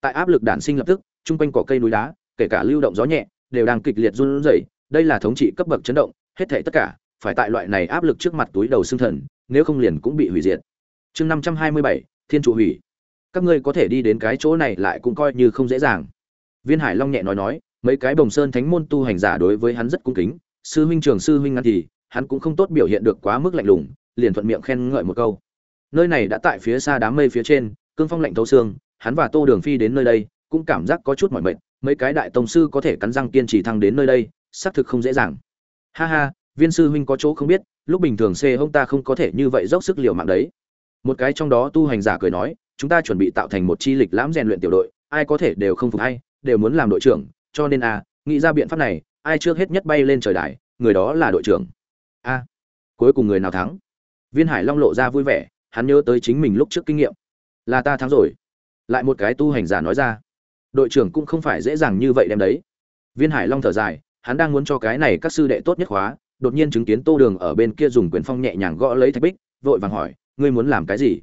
Tại áp lực đản sinh lập tức, chung quanh cỏ cây núi đá, kể cả lưu động gió nhẹ, đều đang kịch liệt run rẩy. Đây là thống trị cấp bậc chấn động, hết thảy tất cả phải tại loại này áp lực trước mặt túi đầu xương thần, nếu không liền cũng bị hủy diệt. Chương năm trăm hai mươi bảy, thiên trụ hủy các ngươi có thể đi đến cái chỗ này lại cũng coi như không dễ dàng. Viên hải long nhẹ nói nói, mấy cái bồng sơn thánh môn tu hành giả đối với hắn rất cung kính, sư huynh trường sư huynh ngăn thì, hắn cũng không tốt biểu hiện được quá mức lạnh lùng, liền thuận miệng khen ngợi một câu. Nơi này đã tại phía xa đám mây phía trên, cương phong lạnh thấu xương, hắn và tô đường phi đến nơi đây, cũng cảm giác có chút mỏi mệt, mấy cái đại tông sư có thể cắn răng kiên trì thăng đến nơi đây, xác thực không dễ dàng. Ha ha, viên sư huynh có chỗ không biết, lúc bình thường c hông ta không có thể như vậy dốc sức liều mạng đấy. Một cái trong đó tu hành giả cười nói chúng ta chuẩn bị tạo thành một chi lịch lãm rèn luyện tiểu đội, ai có thể đều không phục hay, đều muốn làm đội trưởng, cho nên a nghĩ ra biện pháp này, ai trước hết nhất bay lên trời đài, người đó là đội trưởng. A, cuối cùng người nào thắng? Viên hải long lộ ra vui vẻ, hắn nhớ tới chính mình lúc trước kinh nghiệm. Là ta thắng rồi. Lại một cái tu hành giả nói ra. Đội trưởng cũng không phải dễ dàng như vậy đem đấy. Viên hải long thở dài, hắn đang muốn cho cái này các sư đệ tốt nhất khóa đột nhiên chứng kiến tô đường ở bên kia dùng quyền phong nhẹ nhàng gõ lấy thạch bích, vội vàng hỏi, ngươi muốn làm cái gì?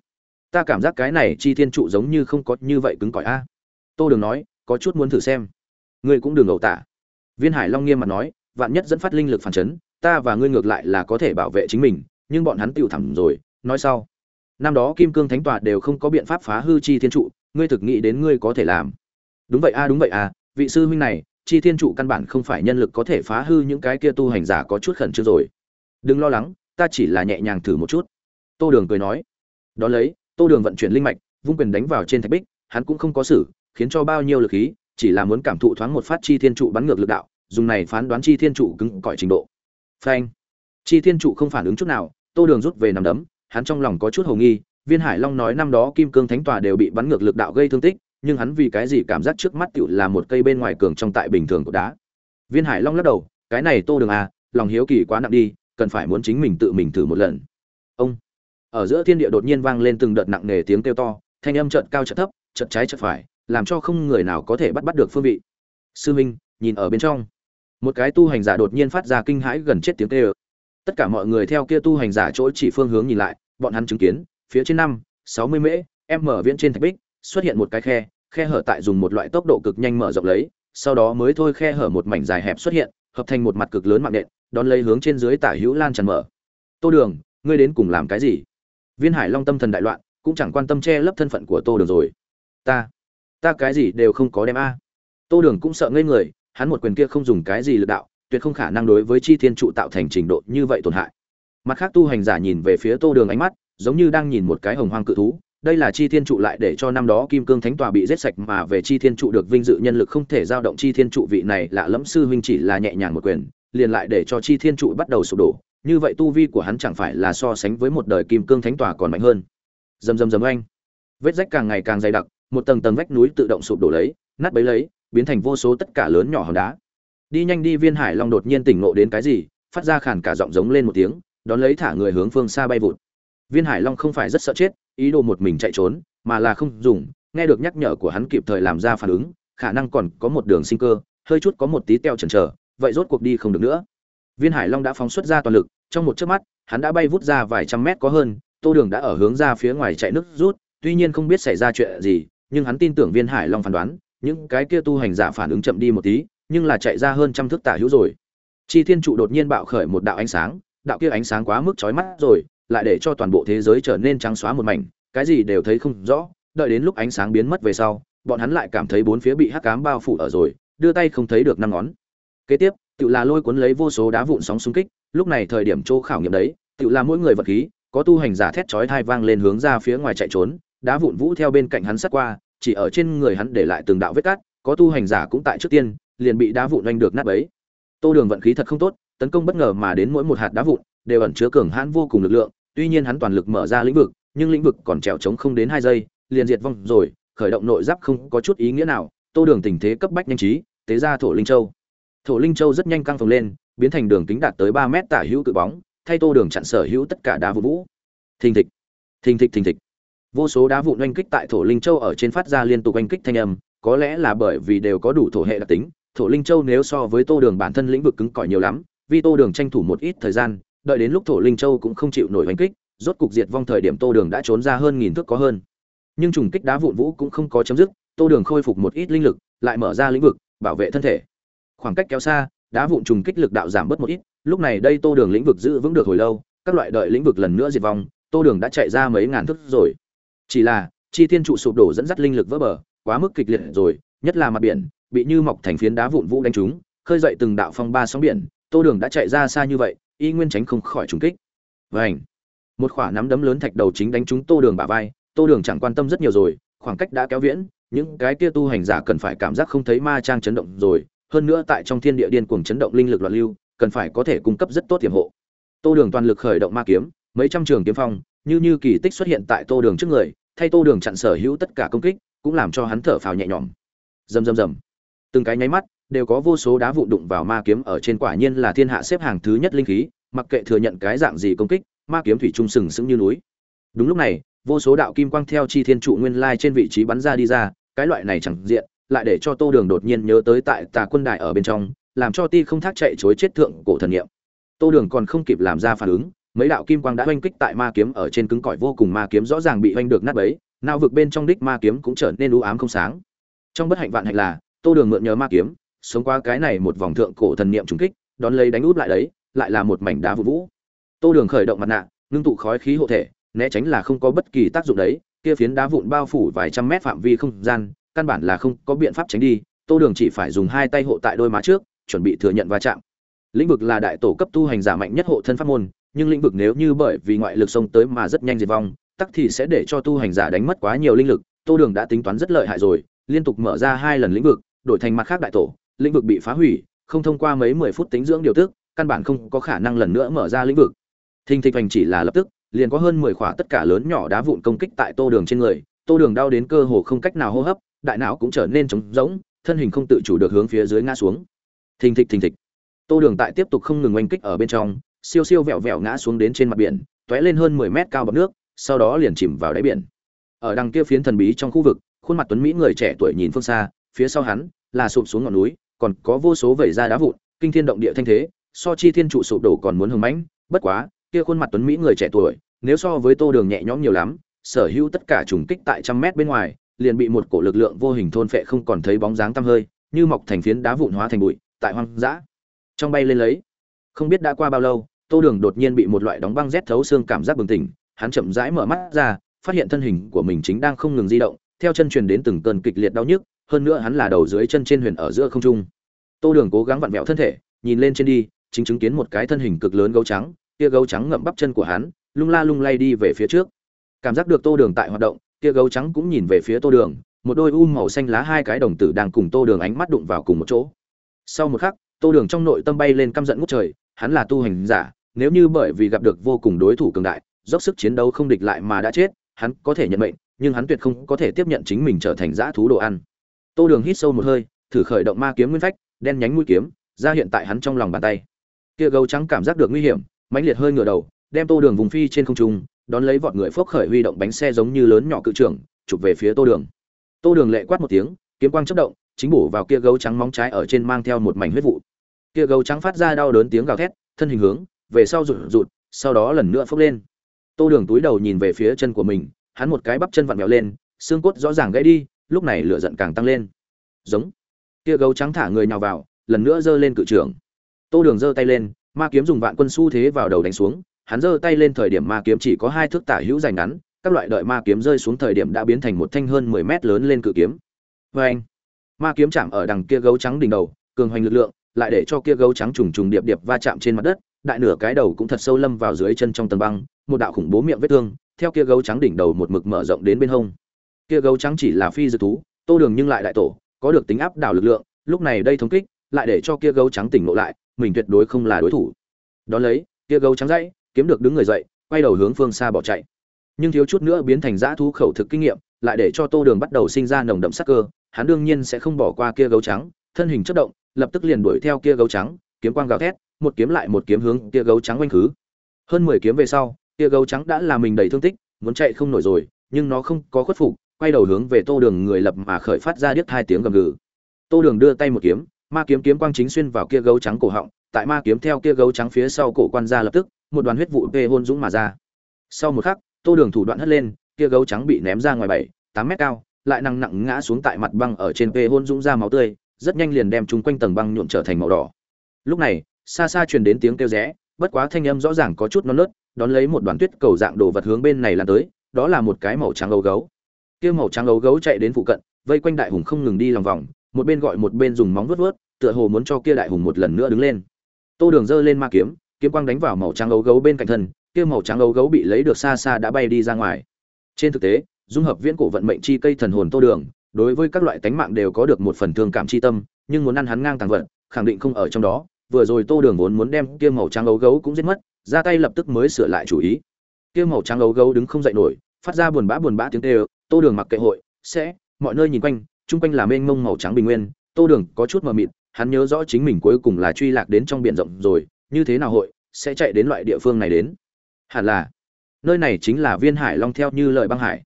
Ta cảm giác cái này chi thiên trụ giống như không có như vậy cứng cỏi a. Tô đường nói, có chút muốn thử xem. Ngươi cũng đừng ẩu tả. Viên hải long nghiêm mặt nói, vạn nhất dẫn phát linh lực phản chấn, ta và ngươi ngược lại là có thể bảo vệ chính mình, nhưng bọn hắn tiêu thẳng rồi, nói sau. Năm đó kim cương thánh tòa đều không có biện pháp phá hư chi thiên trụ, ngươi thực nghĩ đến ngươi có thể làm. Đúng vậy a, đúng vậy a, vị sư huynh này, chi thiên trụ căn bản không phải nhân lực có thể phá hư những cái kia tu hành giả có chút khẩn trương rồi. Đừng lo lắng, ta chỉ là nhẹ nhàng thử một chút. Tô đường cười nói. Đ ó lấy tô đường vận chuyển linh mạch, vung quyền đánh vào trên thạch bích, hắn cũng không có xử, khiến cho bao nhiêu lực khí, chỉ là muốn cảm thụ thoáng một phát chi thiên trụ bắn ngược lực đạo, dùng này phán đoán chi thiên trụ cứng cỏi trình độ. Phanh. Chi thiên trụ không phản ứng chút nào, tô đường rút về nằm đấm, hắn trong lòng có chút hồ nghi, viên hải long nói năm đó kim cương thánh tòa đều bị bắn ngược lực đạo gây thương tích, nhưng hắn vì cái gì cảm giác trước mắt tựu là một cây bên ngoài cường trong tại bình thường của đá. Viên hải long lắc đầu, cái này tô đường à lòng hiếu kỳ quá nặng đi, cần phải muốn chính mình tự mình thử một lần. Ông ở giữa thiên địa đột nhiên vang lên từng đợt nặng nề tiếng kêu to, thanh âm chợt cao chợt thấp, chợt trái chợt phải, làm cho không người nào có thể bắt bắt được phương vị. Sư minh, nhìn ở bên trong. Một cái tu hành giả đột nhiên phát ra kinh hãi gần chết tiếng kêu. Tất cả mọi người theo kia tu hành giả chỗ chỉ phương hướng nhìn lại, bọn hắn chứng kiến, phía trên năm, sáu mươi mễ, em mở viễn trên thạch bích, xuất hiện một cái khe khe hở tại dùng một loại tốc độ cực nhanh mở rộng lấy, sau đó mới thôi khe hở một mảnh dài hẹp xuất hiện, hợp thành một mặt cực lớn mạng nện, đón lấy hướng trên dưới tả hữu lan tràn mở. Tô đường, ngươi đến cùng làm cái gì? Viên hải long tâm thần đại loạn, cũng chẳng quan tâm che lấp thân phận của tô đường rồi. Ta ta cái gì đều không có đem a. Tô đường cũng sợ ngây người, hắn một quyền kia không dùng cái gì lực đạo, tuyệt không khả năng đối với chi thiên trụ tạo thành trình độ như vậy tổn hại. Mặt khác tu hành giả nhìn về phía tô đường ánh mắt, giống như đang nhìn một cái hồng hoang cự thú, đây là chi thiên trụ lại để cho năm đó kim cương thánh tòa bị giết sạch mà về chi thiên trụ được vinh dự nhân lực không thể giao động chi thiên trụ vị này, lạ lẫm sư huynh chỉ là nhẹ nhàng một quyền, liền lại để cho chi thiên trụ bắt đầu sụp đổ như vậy tu vi của hắn chẳng phải là so sánh với một đời kim cương thánh tòa còn mạnh hơn. Dầm dầm dầm anh vết rách càng ngày càng dày đặc, một tầng tầng vách núi tự động sụp đổ lấy, nát bấy lấy, biến thành vô số tất cả lớn nhỏ hòn đá. Đi nhanh đi viên hải long đột nhiên tỉnh ngộ đến cái gì, phát ra khàn cả giọng giống lên một tiếng, đón lấy thả người hướng phương xa bay vụt. Viên hải long không phải rất sợ chết, ý đồ một mình chạy trốn, mà là không dùng, nghe được nhắc nhở của hắn kịp thời làm ra phản ứng, khả năng còn có một đường sinh cơ, hơi chút có một tí teo chần chờ, vậy rốt cuộc đi không được nữa viên hải long đã phóng xuất ra toàn lực, trong một chớp mắt, hắn đã bay vút ra vài trăm mét có hơn, tô đường đã ở hướng ra phía ngoài chạy nước rút, tuy nhiên không biết xảy ra chuyện gì, nhưng hắn tin tưởng viên hải long phán đoán, những cái kia tu hành giả phản ứng chậm đi một tí, nhưng là chạy ra hơn trăm thước tả hữu rồi. Chi thiên trụ đột nhiên bạo khởi một đạo ánh sáng, đạo kia ánh sáng quá mức chói mắt rồi, lại để cho toàn bộ thế giới trở nên trắng xóa một mảnh, cái gì đều thấy không rõ, đợi đến lúc ánh sáng biến mất về sau, bọn hắn lại cảm thấy bốn phía bị hắc ám bao phủ ở rồi, đưa tay không thấy được năm ngón. Kế tiếp tự là lôi cuốn lấy vô số đá vụn sóng xung kích, lúc này thời điểm chỗ khảo nghiệm đấy tự là mỗi người vật khí, có tu hành giả thét chói tai vang lên hướng ra phía ngoài chạy trốn, đá vụn vũ theo bên cạnh hắn sát qua, chỉ ở trên người hắn để lại từng đạo vết cắt. có tu hành giả cũng tại trước tiên, liền bị đá vụn oanh được nát bấy tô đường vận khí thật không tốt, tấn công bất ngờ mà đến mỗi một hạt đá vụn, đều ẩn chứa cường hãn vô cùng lực lượng, tuy nhiên hắn toàn lực mở ra lĩnh vực, nhưng lĩnh vực còn trèo chống không đến hai giây, liền diệt vong rồi, khởi động nội giáp không có chút ý nghĩa nào, tô đường tình thế cấp bách nhanh trí, tế ra thổ linh châu thổ linh châu rất nhanh căng phồng lên, biến thành đường kính đạt tới ba mét tả hữu cự bóng, thay tô đường chặn sở hữu tất cả đá vụ vũ. Thình thịch thình thịch thình thịch. Vô số đá vụn oanh kích tại thổ linh châu ở trên phát ra liên tục oanh kích thanh âm, có lẽ là bởi vì đều có đủ thổ hệ đặc tính, thổ linh châu nếu so với tô đường bản thân lĩnh vực cứng cỏi nhiều lắm, vì tô đường tranh thủ một ít thời gian, đợi đến lúc thổ linh châu cũng không chịu nổi oanh kích, rốt cục diệt vong thời điểm tô đường đã trốn ra hơn nghìn thước có hơn. Nhưng trùng kích đá vụn vũ cũng không có chấm dứt, tô đường khôi phục một ít linh lực, lại mở ra lĩnh vực, bảo vệ thân thể khoảng cách kéo xa, đá vụn trùng kích lực đạo giảm bớt một ít. Lúc này đây tô đường lĩnh vực giữ vững được hồi lâu, các loại đợi lĩnh vực lần nữa diệt vong, tô đường đã chạy ra mấy ngàn thước rồi. Chỉ là, chi thiên trụ sụp đổ dẫn dắt linh lực vỡ bờ, quá mức kịch liệt rồi, nhất là mặt biển, bị như mọc thành phiến đá vụn vũ đánh trúng, khơi dậy từng đạo phong ba sóng biển, tô đường đã chạy ra xa như vậy, y nguyên tránh không khỏi trùng kích. Vảnh một khoả nắm đấm lớn thạch đầu chính đánh trúng tô đường bả vai, tô đường chẳng quan tâm rất nhiều rồi, khoảng cách đã kéo viễn, những cái kia tu hành giả cần phải cảm giác không thấy ma trang chấn động rồi hơn nữa tại trong thiên địa điên cuồng chấn động linh lực loạn lưu, cần phải có thể cung cấp rất tốt tiềm hộ. Tô đường toàn lực khởi động ma kiếm, mấy trăm trường kiếm phong, như như kỳ tích xuất hiện tại tô đường trước người, thay tô đường chặn sở hữu tất cả công kích, cũng làm cho hắn thở phào nhẹ nhõm. Rầm rầm rầm. Từng cái nháy mắt, đều có vô số đá vụn đụng vào ma kiếm ở trên quả nhiên là thiên hạ xếp hàng thứ nhất linh khí, mặc kệ thừa nhận cái dạng gì công kích, ma kiếm thủy trung sừng sững như núi. Đúng lúc này, vô số đạo kim quang theo chi thiên trụ nguyên lai trên vị trí bắn ra đi ra, cái loại này chẳng diện lại để cho tô đường đột nhiên nhớ tới tại tà quân đài ở bên trong, làm cho ti không thác chạy chối chết thượng cổ thần nghiệm tô đường còn không kịp làm ra phản ứng, mấy đạo kim quang đã oanh kích tại ma kiếm ở trên cứng cỏi vô cùng ma kiếm rõ ràng bị oanh được nát bấy nào vực bên trong đích ma kiếm cũng trở nên u ám không sáng. Trong bất hạnh vạn hạnh là, tô đường mượn nhớ ma kiếm, sống qua cái này một vòng thượng cổ thần niệm trùng kích, đón lấy đánh út lại đấy, lại là một mảnh đá vụ vũ. Tô đường khởi động mặt nạ, ngưng tụ khói khí hộ thể, né tránh là không có bất kỳ tác dụng đấy, kia phiến đá vụn bao phủ vài trăm mét phạm vi không gian căn bản là không có biện pháp tránh đi, tô đường chỉ phải dùng hai tay hộ tại đôi má trước, chuẩn bị thừa nhận va chạm. Lĩnh vực là đại tổ cấp tu hành giả mạnh nhất hộ thân pháp môn, nhưng lĩnh vực nếu như bởi vì ngoại lực xông tới mà rất nhanh diệt vong, tắc thì sẽ để cho tu hành giả đánh mất quá nhiều linh lực, tô đường đã tính toán rất lợi hại rồi, liên tục mở ra hai lần lĩnh vực, đổi thành mặt khác đại tổ, lĩnh vực bị phá hủy, không thông qua mấy mười phút tính dưỡng điều tức, căn bản không có khả năng lần nữa mở ra lĩnh vực. Thình thịch hành chỉ là lập tức, liền có hơn mười khỏa tất cả lớn nhỏ đá vụn công kích tại tô đường trên người, tô đường đau đến cơ hồ không cách nào hô hấp đại não cũng trở nên trống rỗng, thân hình không tự chủ được hướng phía dưới ngã xuống. Thình thịch thình thịch. Tô đường tại tiếp tục không ngừng oanh kích ở bên trong, siêu siêu vẹo vẹo ngã xuống đến trên mặt biển t ó é lên hơn mười mét cao bọc nước, sau đó liền chìm vào đáy biển. Ở đằng kia phiến thần bí trong khu vực, khuôn mặt tuấn mỹ người trẻ tuổi nhìn phương xa, phía sau hắn là sụp xuống ngọn núi, còn có vô số vẩy ra đá vụn, kinh thiên động địa thanh thế, so chi thiên trụ sụp đổ còn muốn hưng mãnh, bất quá, kia khuôn mặt tuấn mỹ người trẻ tuổi, nếu so với tô đường nhẹ nhõm nhiều lắm, sở hữu tất cả trùng kích tại trăm mét bên ngoài liền bị một cổ lực lượng vô hình thôn phệ không còn thấy bóng dáng tăm hơi, như mọc thành phiến đá vụn hóa thành bụi, tại hoang dã. Trong bay lên lấy, không biết đã qua bao lâu, tô đường đột nhiên bị một loại đóng băng rét thấu xương cảm giác bừng tỉnh, hắn chậm rãi mở mắt ra, phát hiện thân hình của mình chính đang không ngừng di động, theo chân truyền đến từng cơn kịch liệt đau nhức, hơn nữa hắn là đầu dưới chân trên huyền ở giữa không trung. Tô đường cố gắng vặn vẹo thân thể, nhìn lên trên đi, chính chứng kiến một cái thân hình cực lớn gấu trắng, kia gấu trắng ngậm bắp chân của hắn, lung la lung lay đi về phía trước. Cảm giác được tô đường tại hoạt động kia gấu trắng cũng nhìn về phía tô đường, một đôi u màu xanh lá hai cái đồng tử đang cùng tô đường ánh mắt đụng vào cùng một chỗ. Sau một khắc, tô đường trong nội tâm bay lên căm giận ngút trời, hắn là tu hành giả, nếu như bởi vì gặp được vô cùng đối thủ cường đại, dốc sức chiến đấu không địch lại mà đã chết, hắn có thể nhận mệnh, nhưng hắn tuyệt không có thể tiếp nhận chính mình trở thành dã thú đồ ăn. Tô đường hít sâu một hơi, thử khởi động ma kiếm nguyên phách, đen nhánh mũi kiếm, ra hiện tại hắn trong lòng bàn tay. Kia gấu trắng cảm giác được nguy hiểm, mãnh liệt hơi ngửa đầu, đem tô đường vùng phi trên không trung đón lấy vọt người phốc khởi huy động bánh xe giống như lớn nhỏ cự trưởng, chụp về phía tô đường. Tô đường lệ quát một tiếng, kiếm quang chất động, chính bổ vào kia gấu trắng móng trái ở trên mang theo một mảnh huyết vụ. Kia gấu trắng phát ra đau đớn tiếng gào thét, thân hình hướng, về sau rụt rụt, sau đó lần nữa phốc lên. Tô đường túi đầu nhìn về phía chân của mình, hắn một cái bắp chân vặn vẹo lên, xương cốt rõ ràng gãy đi, lúc này lửa giận càng tăng lên. Giống. Kia gấu trắng thả người nhào vào, lần nữa giơ lên cự trưởng. Tô đường giơ tay lên, ma kiếm dùng vạn quân xu thế vào đầu đánh xuống hắn giơ tay lên thời điểm ma kiếm chỉ có hai thước tả hữu dài ngắn, các loại đợi ma kiếm rơi xuống thời điểm đã biến thành một thanh hơn mười mét lớn lên cự kiếm. Vê anh, ma kiếm chạm ở đằng kia gấu trắng đỉnh đầu, cường hoành lực lượng, lại để cho kia gấu trắng trùng trùng điệp điệp va chạm trên mặt đất, đại nửa cái đầu cũng thật sâu lâm vào dưới chân trong tầng băng, một đạo khủng bố miệng vết thương, theo kia gấu trắng đỉnh đầu một mực mở rộng đến bên hông. Kia gấu trắng chỉ là phi dược thú, tô đường nhưng lại đại tổ, có được tính áp đảo lực lượng, lúc này đây thống kích, lại để cho kia gấu trắng tỉnh ngộ lại, mình tuyệt đối không là đối thủ. Đón lấy, kia gấu trắng dãy kiếm được đứng người dậy, quay đầu hướng phương xa bỏ chạy. Nhưng thiếu chút nữa biến thành dã thú khẩu thực kinh nghiệm, lại để cho tô đường bắt đầu sinh ra nồng đậm sắc cơ, hắn đương nhiên sẽ không bỏ qua kia gấu trắng, thân hình chất động, lập tức liền đuổi theo kia gấu trắng, kiếm quang gào thét, một kiếm lại một kiếm hướng kia gấu trắng quanh khứ. Hơn mười kiếm về sau, kia gấu trắng đã làm mình đầy thương tích, muốn chạy không nổi rồi, nhưng nó không có khuất phục, quay đầu hướng về tô đường người lập mà khởi phát ra điếc hai tiếng gầm gừ. Tô đường đưa tay một kiếm, ma kiếm kiếm quang chính xuyên vào kia gấu trắng cổ họng, tại ma kiếm theo kia gấu trắng phía sau cổ quan ra lập tức một đoàn huyết vụ vê hôn dũng mà ra. Sau một khắc, tô đường thủ đoạn hất lên, kia gấu trắng bị ném ra ngoài bảy, tám mét cao, lại nặng nặng ngã xuống tại mặt băng ở trên vê hôn dũng ra máu tươi, rất nhanh liền đem chúng quanh tầng băng nhuộm trở thành màu đỏ. Lúc này, xa xa truyền đến tiếng kêu rẽ, bất quá thanh âm rõ ràng có chút non nớt, đón lấy một đoàn tuyết cầu dạng đồ vật hướng bên này lan tới, đó là một cái màu trắng ấu gấu. Kia màu trắng ấu gấu chạy đến phụ cận, vây quanh đại hùng không ngừng đi lòng vòng, một bên gọi một bên dùng móng vuốt vuốt, tựa hồ muốn cho kia đại hùng một lần nữa đứng lên. Tô đường giơ lên ma kiếm kiếm quang đánh vào màu trắng ấu gấu bên cạnh thân, kia màu trắng ấu gấu bị lấy được xa xa đã bay đi ra ngoài. Trên thực tế, dung hợp viễn cổ vận mệnh chi cây thần hồn tô đường, đối với các loại tánh mạng đều có được một phần thương cảm chi tâm, nhưng muốn ăn hắn ngang tàng vận khẳng định không ở trong đó. Vừa rồi tô đường vốn muốn đem kia màu trắng ấu gấu cũng giết mất, ra tay lập tức mới sửa lại chủ ý. Kia màu trắng ấu gấu đứng không dậy nổi, phát ra buồn bã buồn bã tiếng kêu, tô đường mặc kệ hội, sẽ, mọi nơi nhìn quanh, chung quanh là mênh mông màu trắng bình nguyên. Tô đường có chút mờ mịt, hắn nhớ rõ chính mình cuối cùng là truy lạc đến trong biển rộng rồi như thế nào hội sẽ chạy đến loại địa phương này đến? Hẳn là, nơi này chính là viên hải long theo như lời băng hải.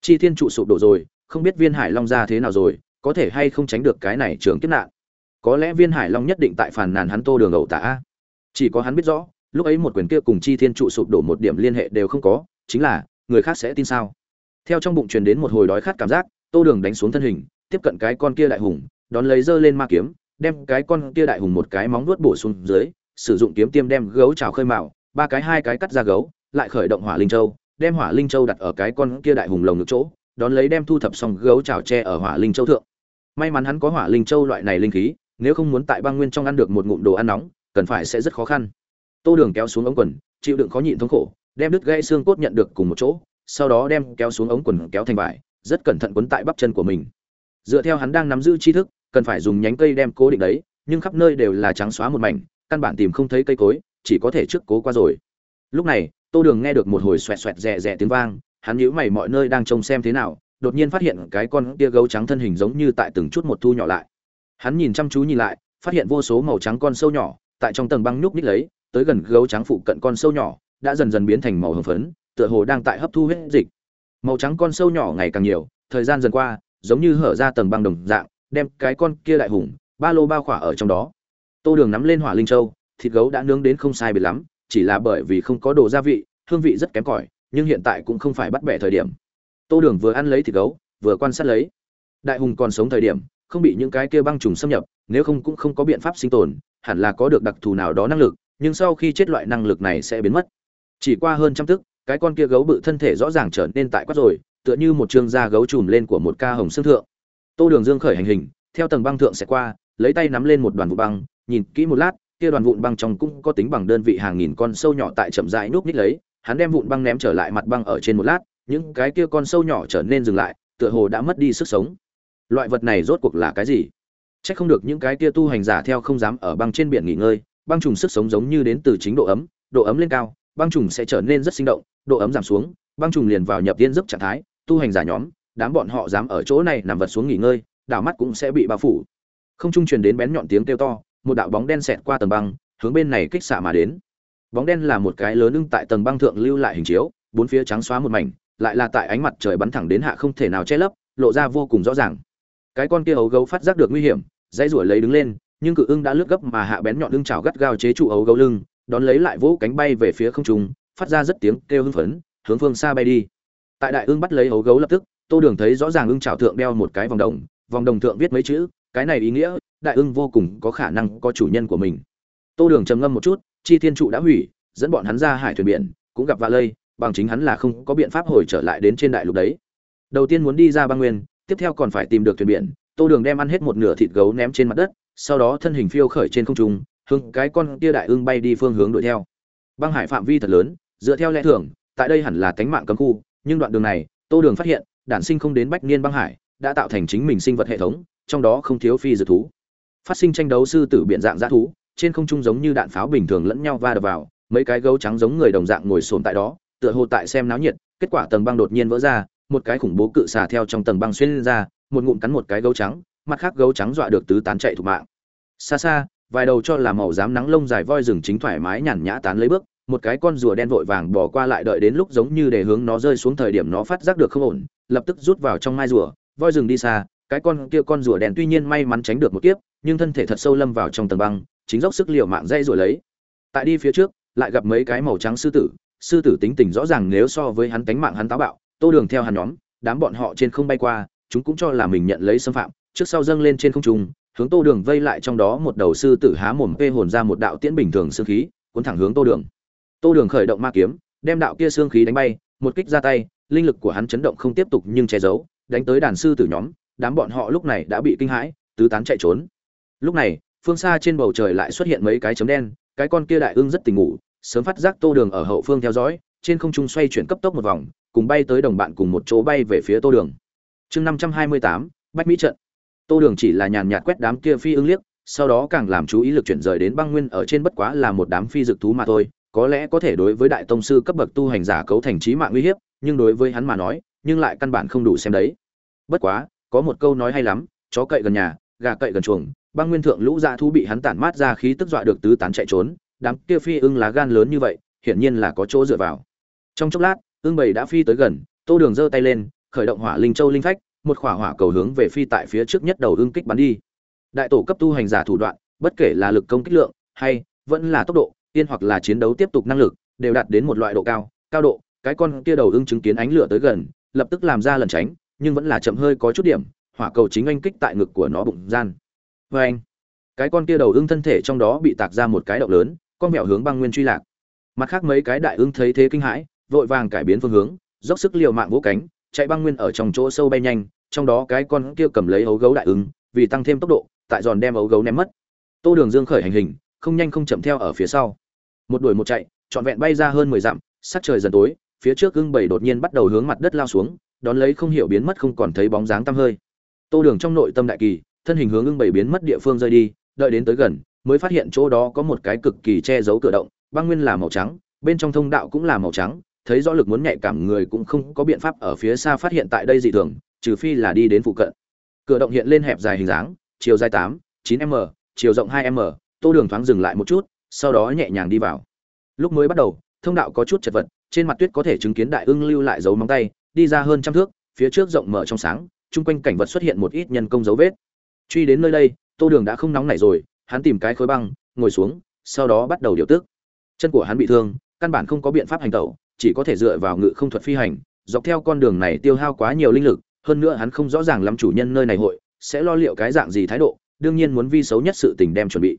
Chi thiên trụ sụp đổ rồi, không biết viên hải long ra thế nào rồi, có thể hay không tránh được cái này trường kiếp nạn? Có lẽ viên hải long nhất định tại phản nàn hắn tô đường ẩu tả. Chỉ có hắn biết rõ, lúc ấy một quyền kia cùng chi thiên trụ sụp đổ một điểm liên hệ đều không có, chính là, người khác sẽ tin sao? Theo trong bụng truyền đến một hồi đói khát cảm giác, tô đường đánh xuống thân hình, tiếp cận cái con kia đại hùng, đón lấy dơ lên ma kiếm, đem cái con kia đại hùng một cái móng nuốt bổ xuống dưới sử dụng kiếm tiêm đem gấu trào khơi mào, ba cái hai cái cắt ra gấu lại khởi động hỏa linh châu đem hỏa linh châu đặt ở cái con kia đại hùng lồng ngực chỗ đón lấy đem thu thập xong gấu trào tre ở hỏa linh châu thượng. May mắn hắn có hỏa linh châu loại này linh khí nếu không muốn tại băng nguyên trong ăn được một ngụm đồ ăn nóng cần phải sẽ rất khó khăn. Tô đường kéo xuống ống quần chịu đựng khó nhịn thống khổ đem đứt gãy xương cốt nhận được cùng một chỗ sau đó đem kéo xuống ống quần kéo thành vải rất cẩn thận quấn tại bắp chân của mình. Dựa theo hắn đang nắm giữ tri thức cần phải dùng nhánh cây đem cố định đấy nhưng khắp nơi đều là trắng xóa một mảnh căn bản tìm không thấy cây cối, chỉ có thể trước cố qua rồi. Lúc này, tô đường nghe được một hồi xoẹt xoẹt rè rè tiếng vang, hắn nhíu mày mọi nơi đang trông xem thế nào, đột nhiên phát hiện cái con kia gấu trắng thân hình giống như tại từng chút một thu nhỏ lại. Hắn nhìn chăm chú nhìn lại, phát hiện vô số màu trắng con sâu nhỏ, tại trong tầng băng nhúc ních lấy, tới gần gấu trắng phụ cận con sâu nhỏ, đã dần dần biến thành màu hồng phấn, tựa hồ đang tại hấp thu huyết dịch. Màu trắng con sâu nhỏ ngày càng nhiều, thời gian dần qua, giống như hở ra tầng băng đồng dạng, đem cái con kia đại hùng, ba lô bao khỏa ở trong đó tô đường nắm lên hỏa linh châu, thịt gấu đã nướng đến không sai biệt lắm, chỉ là bởi vì không có đồ gia vị, hương vị rất kém cỏi, nhưng hiện tại cũng không phải bắt bẻ thời điểm. Tô đường vừa ăn lấy thịt gấu, vừa quan sát lấy. Đại hùng còn sống thời điểm, không bị những cái kia băng trùng xâm nhập, nếu không cũng không có biện pháp sinh tồn, hẳn là có được đặc thù nào đó năng lực, nhưng sau khi chết loại năng lực này sẽ biến mất. Chỉ qua hơn trăm tức, cái con kia gấu bự thân thể rõ ràng trở nên tại quát rồi, tựa như một trường da gấu trùm lên của một ca hồng xương thượng. Tô đường dương khởi hành hình, theo tầng băng thượng sẽ qua, lấy tay nắm lên một đoàn vụ băng nhìn kỹ một lát kia đoàn vụn băng trong cũng có tính bằng đơn vị hàng nghìn con sâu nhỏ tại chậm rãi núp ních lấy, hắn đem vụn băng ném trở lại mặt băng ở trên một lát, những cái kia con sâu nhỏ trở nên dừng lại, tựa hồ đã mất đi sức sống. Loại vật này rốt cuộc là cái gì? Chắc không được những cái kia tu hành giả theo không dám ở băng trên biển nghỉ ngơi, băng trùng sức sống giống như đến từ chính độ ấm, độ ấm lên cao, băng trùng sẽ trở nên rất sinh động, độ ấm giảm xuống, băng trùng liền vào nhập tiên giấc trạng thái, tu hành giả nhóm, đám bọn họ dám ở chỗ này nằm vật xuống nghỉ ngơi, đảo mắt cũng sẽ bị bao phủ. Không trung truyền đến bén nhọn tiếng kêu to, một đạo bóng đen xẹt qua tầng băng, hướng bên này kích xạ mà đến. Bóng đen là một cái lớn ưng tại tầng băng thượng lưu lại hình chiếu, bốn phía trắng xóa một mảnh, lại là tại ánh mặt trời bắn thẳng đến hạ không thể nào che lấp, lộ ra vô cùng rõ ràng cái con kia ấu gấu phát giác được nguy hiểm dãy rủa lấy đứng lên nhưng cự ưng đã lướt gấp mà hạ bén nhọn lưng chảo gắt gao chế trụ ấu gấu lưng đón lấy lại vỗ cánh bay về phía không trung phát ra rất tiếng kêu hưng phấn hướng phương xa bay đi tại đại ưng bắt lấy ấu gấu lập tức tô đường thấy rõ ràng ưng chảo thượng đeo một cái vòng đồng vòng đồng thượng viết mấy chữ cái này ý nghĩa đại ưng vô cùng có khả năng có chủ nhân của mình. Tô đường trầm ngâm một chút, chi thiên trụ đã hủy, dẫn bọn hắn ra hải thuyền biển, cũng gặp vạ lây, bằng chính hắn là không có biện pháp hồi trở lại đến trên đại lục đấy. Đầu tiên muốn đi ra băng nguyên, tiếp theo còn phải tìm được thuyền biển. Tô đường đem ăn hết một nửa thịt gấu ném trên mặt đất, sau đó thân hình phiêu khởi trên không trung, hướng cái con tia đại ưng bay đi phương hướng đuổi theo. Băng hải phạm vi thật lớn, dựa theo lẽ thường, tại đây hẳn là tánh mạng cấm khu, nhưng đoạn đường này, tô đường phát hiện, đản sinh không đến bách niên băng hải, đã tạo thành chính mình sinh vật hệ thống, trong đó không thiếu phi dược thú phát sinh tranh đấu sư tử biện dạng dã thú, trên không trung giống như đạn pháo bình thường lẫn nhau va đập vào, mấy cái gấu trắng giống người đồng dạng ngồi xổm tại đó, tựa hồ tại xem náo nhiệt, kết quả tầng băng đột nhiên vỡ ra, một cái khủng bố cự xà theo trong tầng băng xuyên lên ra, một ngụm cắn một cái gấu trắng, mặt khác gấu trắng dọa được tứ tán chạy thục mạng. Xa xa, vài đầu cho là màu dám nắng lông dài voi rừng chính thoải mái nhàn nhã tán lấy bước, một cái con rùa đen vội vàng bỏ qua lại đợi đến lúc giống như để hướng nó rơi xuống thời điểm nó phát giác được không ổn, lập tức rút vào trong mai rùa, voi rừng đi xa, cái con kia con rùa đen tuy nhiên may mắn tránh được một kiếp nhưng thân thể thật sâu lâm vào trong tầng băng, chính dốc sức liều mạng dây rồi lấy. Tại đi phía trước, lại gặp mấy cái màu trắng sư tử sư tử tính tình rõ ràng nếu so với hắn tánh mạng hắn táo bạo, tô đường theo hắn nhóm, đám bọn họ trên không bay qua, chúng cũng cho là mình nhận lấy xâm phạm, trước sau dâng lên trên không trung, hướng tô đường vây lại trong đó một đầu sư tử há mồm vê hồn ra một đạo tiễn bình thường xương khí, cuốn thẳng hướng tô đường. Tô đường khởi động ma kiếm, đem đạo kia xương khí đánh bay, một kích ra tay, linh lực của hắn chấn động không tiếp tục nhưng che giấu, đánh tới đàn sư tử nhóm, đám bọn họ lúc này đã bị kinh hãi, tứ tán chạy trốn lúc này, phương xa trên bầu trời lại xuất hiện mấy cái chấm đen, cái con kia đại ưng rất tỉnh ngủ, sớm phát giác tô đường ở hậu phương theo dõi, trên không trung xoay chuyển cấp tốc một vòng, cùng bay tới đồng bạn cùng một chỗ bay về phía tô đường. Chương năm trăm hai mươi tám, bách mỹ trận. Tô đường chỉ là nhàn nhạt quét đám kia phi ưng liếc, sau đó càng làm chú ý lực chuyển rời đến băng nguyên ở trên bất quá là một đám phi dực thú mà thôi, có lẽ có thể đối với đại tông sư cấp bậc tu hành giả cấu thành trí mạng uy hiếp, nhưng đối với hắn mà nói, nhưng lại căn bản không đủ xem đấy. Bất quá, có một câu nói hay lắm, chó cậy gần nhà, gà cậy gần chuồng băng nguyên thượng lũ dạ thú bị hắn tản mát ra khí tức dọa được tứ tán chạy trốn, đám kia phi ưng lá gan lớn như vậy, hiển nhiên là có chỗ dựa vào. Trong chốc lát, ưng bầy đã phi tới gần, tô đường giơ tay lên, khởi động hỏa linh châu linh phách, một khỏa hỏa cầu hướng về phi tại phía trước nhất đầu ưng kích bắn đi. Đại tổ cấp tu hành giả thủ đoạn, bất kể là lực công kích lượng hay vẫn là tốc độ yên hoặc là chiến đấu tiếp tục năng lực, đều đạt đến một loại độ cao cao độ, cái con kia đầu ưng chứng kiến ánh lửa tới gần, lập tức làm ra lần tránh, nhưng vẫn là chậm hơi có chút điểm, hỏa cầu chính anh kích tại ngực của nó bụng gian vê anh, cái con kia đầu ưng thân thể trong đó bị tạc ra một cái động lớn, con mẹo hướng băng nguyên truy lạc. Mặt khác mấy cái đại ưng thấy thế kinh hãi, vội vàng cải biến phương hướng, dốc sức liều mạng vỗ cánh, chạy băng nguyên ở trong chỗ sâu bay nhanh, trong đó cái con kia cầm lấy ấu gấu đại ưng, vì tăng thêm tốc độ, tại giòn đem ấu gấu ném mất. Tô đường dương khởi hành hình, không nhanh không chậm theo ở phía sau. Một đuổi một chạy, trọn vẹn bay ra hơn mười dặm, sắc trời dần tối, phía trước ưng bảy đột nhiên bắt đầu hướng mặt đất lao xuống, đón lấy không hiểu biến mất không còn thấy bóng dáng tăm hơi. Tô đường trong nội tâm đại kỳ thân hình hướng ưng bảy biến mất địa phương rơi đi, đợi đến tới gần, mới phát hiện chỗ đó có một cái cực kỳ che giấu cửa động, băng nguyên là màu trắng, bên trong thông đạo cũng là màu trắng, thấy rõ lực muốn nhạy cảm người cũng không có biện pháp ở phía xa phát hiện tại đây dị thường, trừ phi là đi đến phụ cận. Cửa động hiện lên hẹp dài hình dáng, chiều dài tám, chín m, chiều rộng hai m, tô đường thoáng dừng lại một chút, sau đó nhẹ nhàng đi vào. Lúc mới bắt đầu, thông đạo có chút chật vật, trên mặt tuyết có thể chứng kiến đại ưng lưu lại dấu móng tay, đi ra hơn trăm thước, phía trước rộng mở trong sáng, chung quanh cảnh vật xuất hiện một ít nhân công dấu vết truy đến nơi đây, tô đường đã không nóng nảy rồi, hắn tìm cái khối băng, ngồi xuống, sau đó bắt đầu điều tức. Chân của hắn bị thương, căn bản không có biện pháp hành tẩu, chỉ có thể dựa vào ngự không thuật phi hành, dọc theo con đường này tiêu hao quá nhiều linh lực, hơn nữa hắn không rõ ràng lắm chủ nhân nơi này hội, sẽ lo liệu cái dạng gì thái độ, đương nhiên muốn vi xấu nhất sự tình đem chuẩn bị.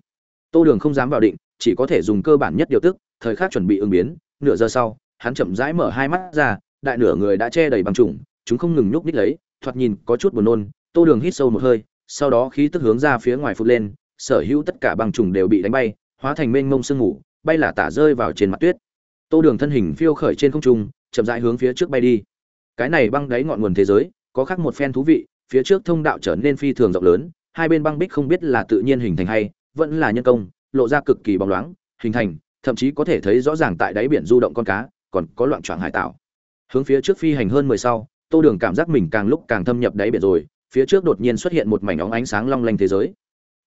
Tô đường không dám vào định, chỉ có thể dùng cơ bản nhất điều tức, thời khắc chuẩn bị ứng biến, nửa giờ sau, hắn chậm rãi mở hai mắt ra, đại nửa người đã che đầy bằng trùng, chúng không ngừng nhúc ních lấy, thoạt nhìn có chút buồn nôn, tô đường hít sâu một hơi sau đó khí tức hướng ra phía ngoài phụt lên, sở hữu tất cả băng trùng đều bị đánh bay, hóa thành mênh mông sương ngủ bay là tả rơi vào trên mặt tuyết. Tô đường thân hình phiêu khởi trên không trung, chậm rãi hướng phía trước bay đi. Cái này băng đáy ngọn nguồn thế giới, có khác một phen thú vị, phía trước thông đạo trở nên phi thường rộng lớn, hai bên băng bích không biết là tự nhiên hình thành hay vẫn là nhân công, lộ ra cực kỳ bóng loáng, hình thành, thậm chí có thể thấy rõ ràng tại đáy biển du động con cá, còn có loạn choạng hải tạo. Hướng phía trước phi hành hơn mười sau, tô đường cảm giác mình càng lúc càng thâm nhập đáy biển rồi phía trước đột nhiên xuất hiện một mảnh óng ánh sáng long lanh thế giới.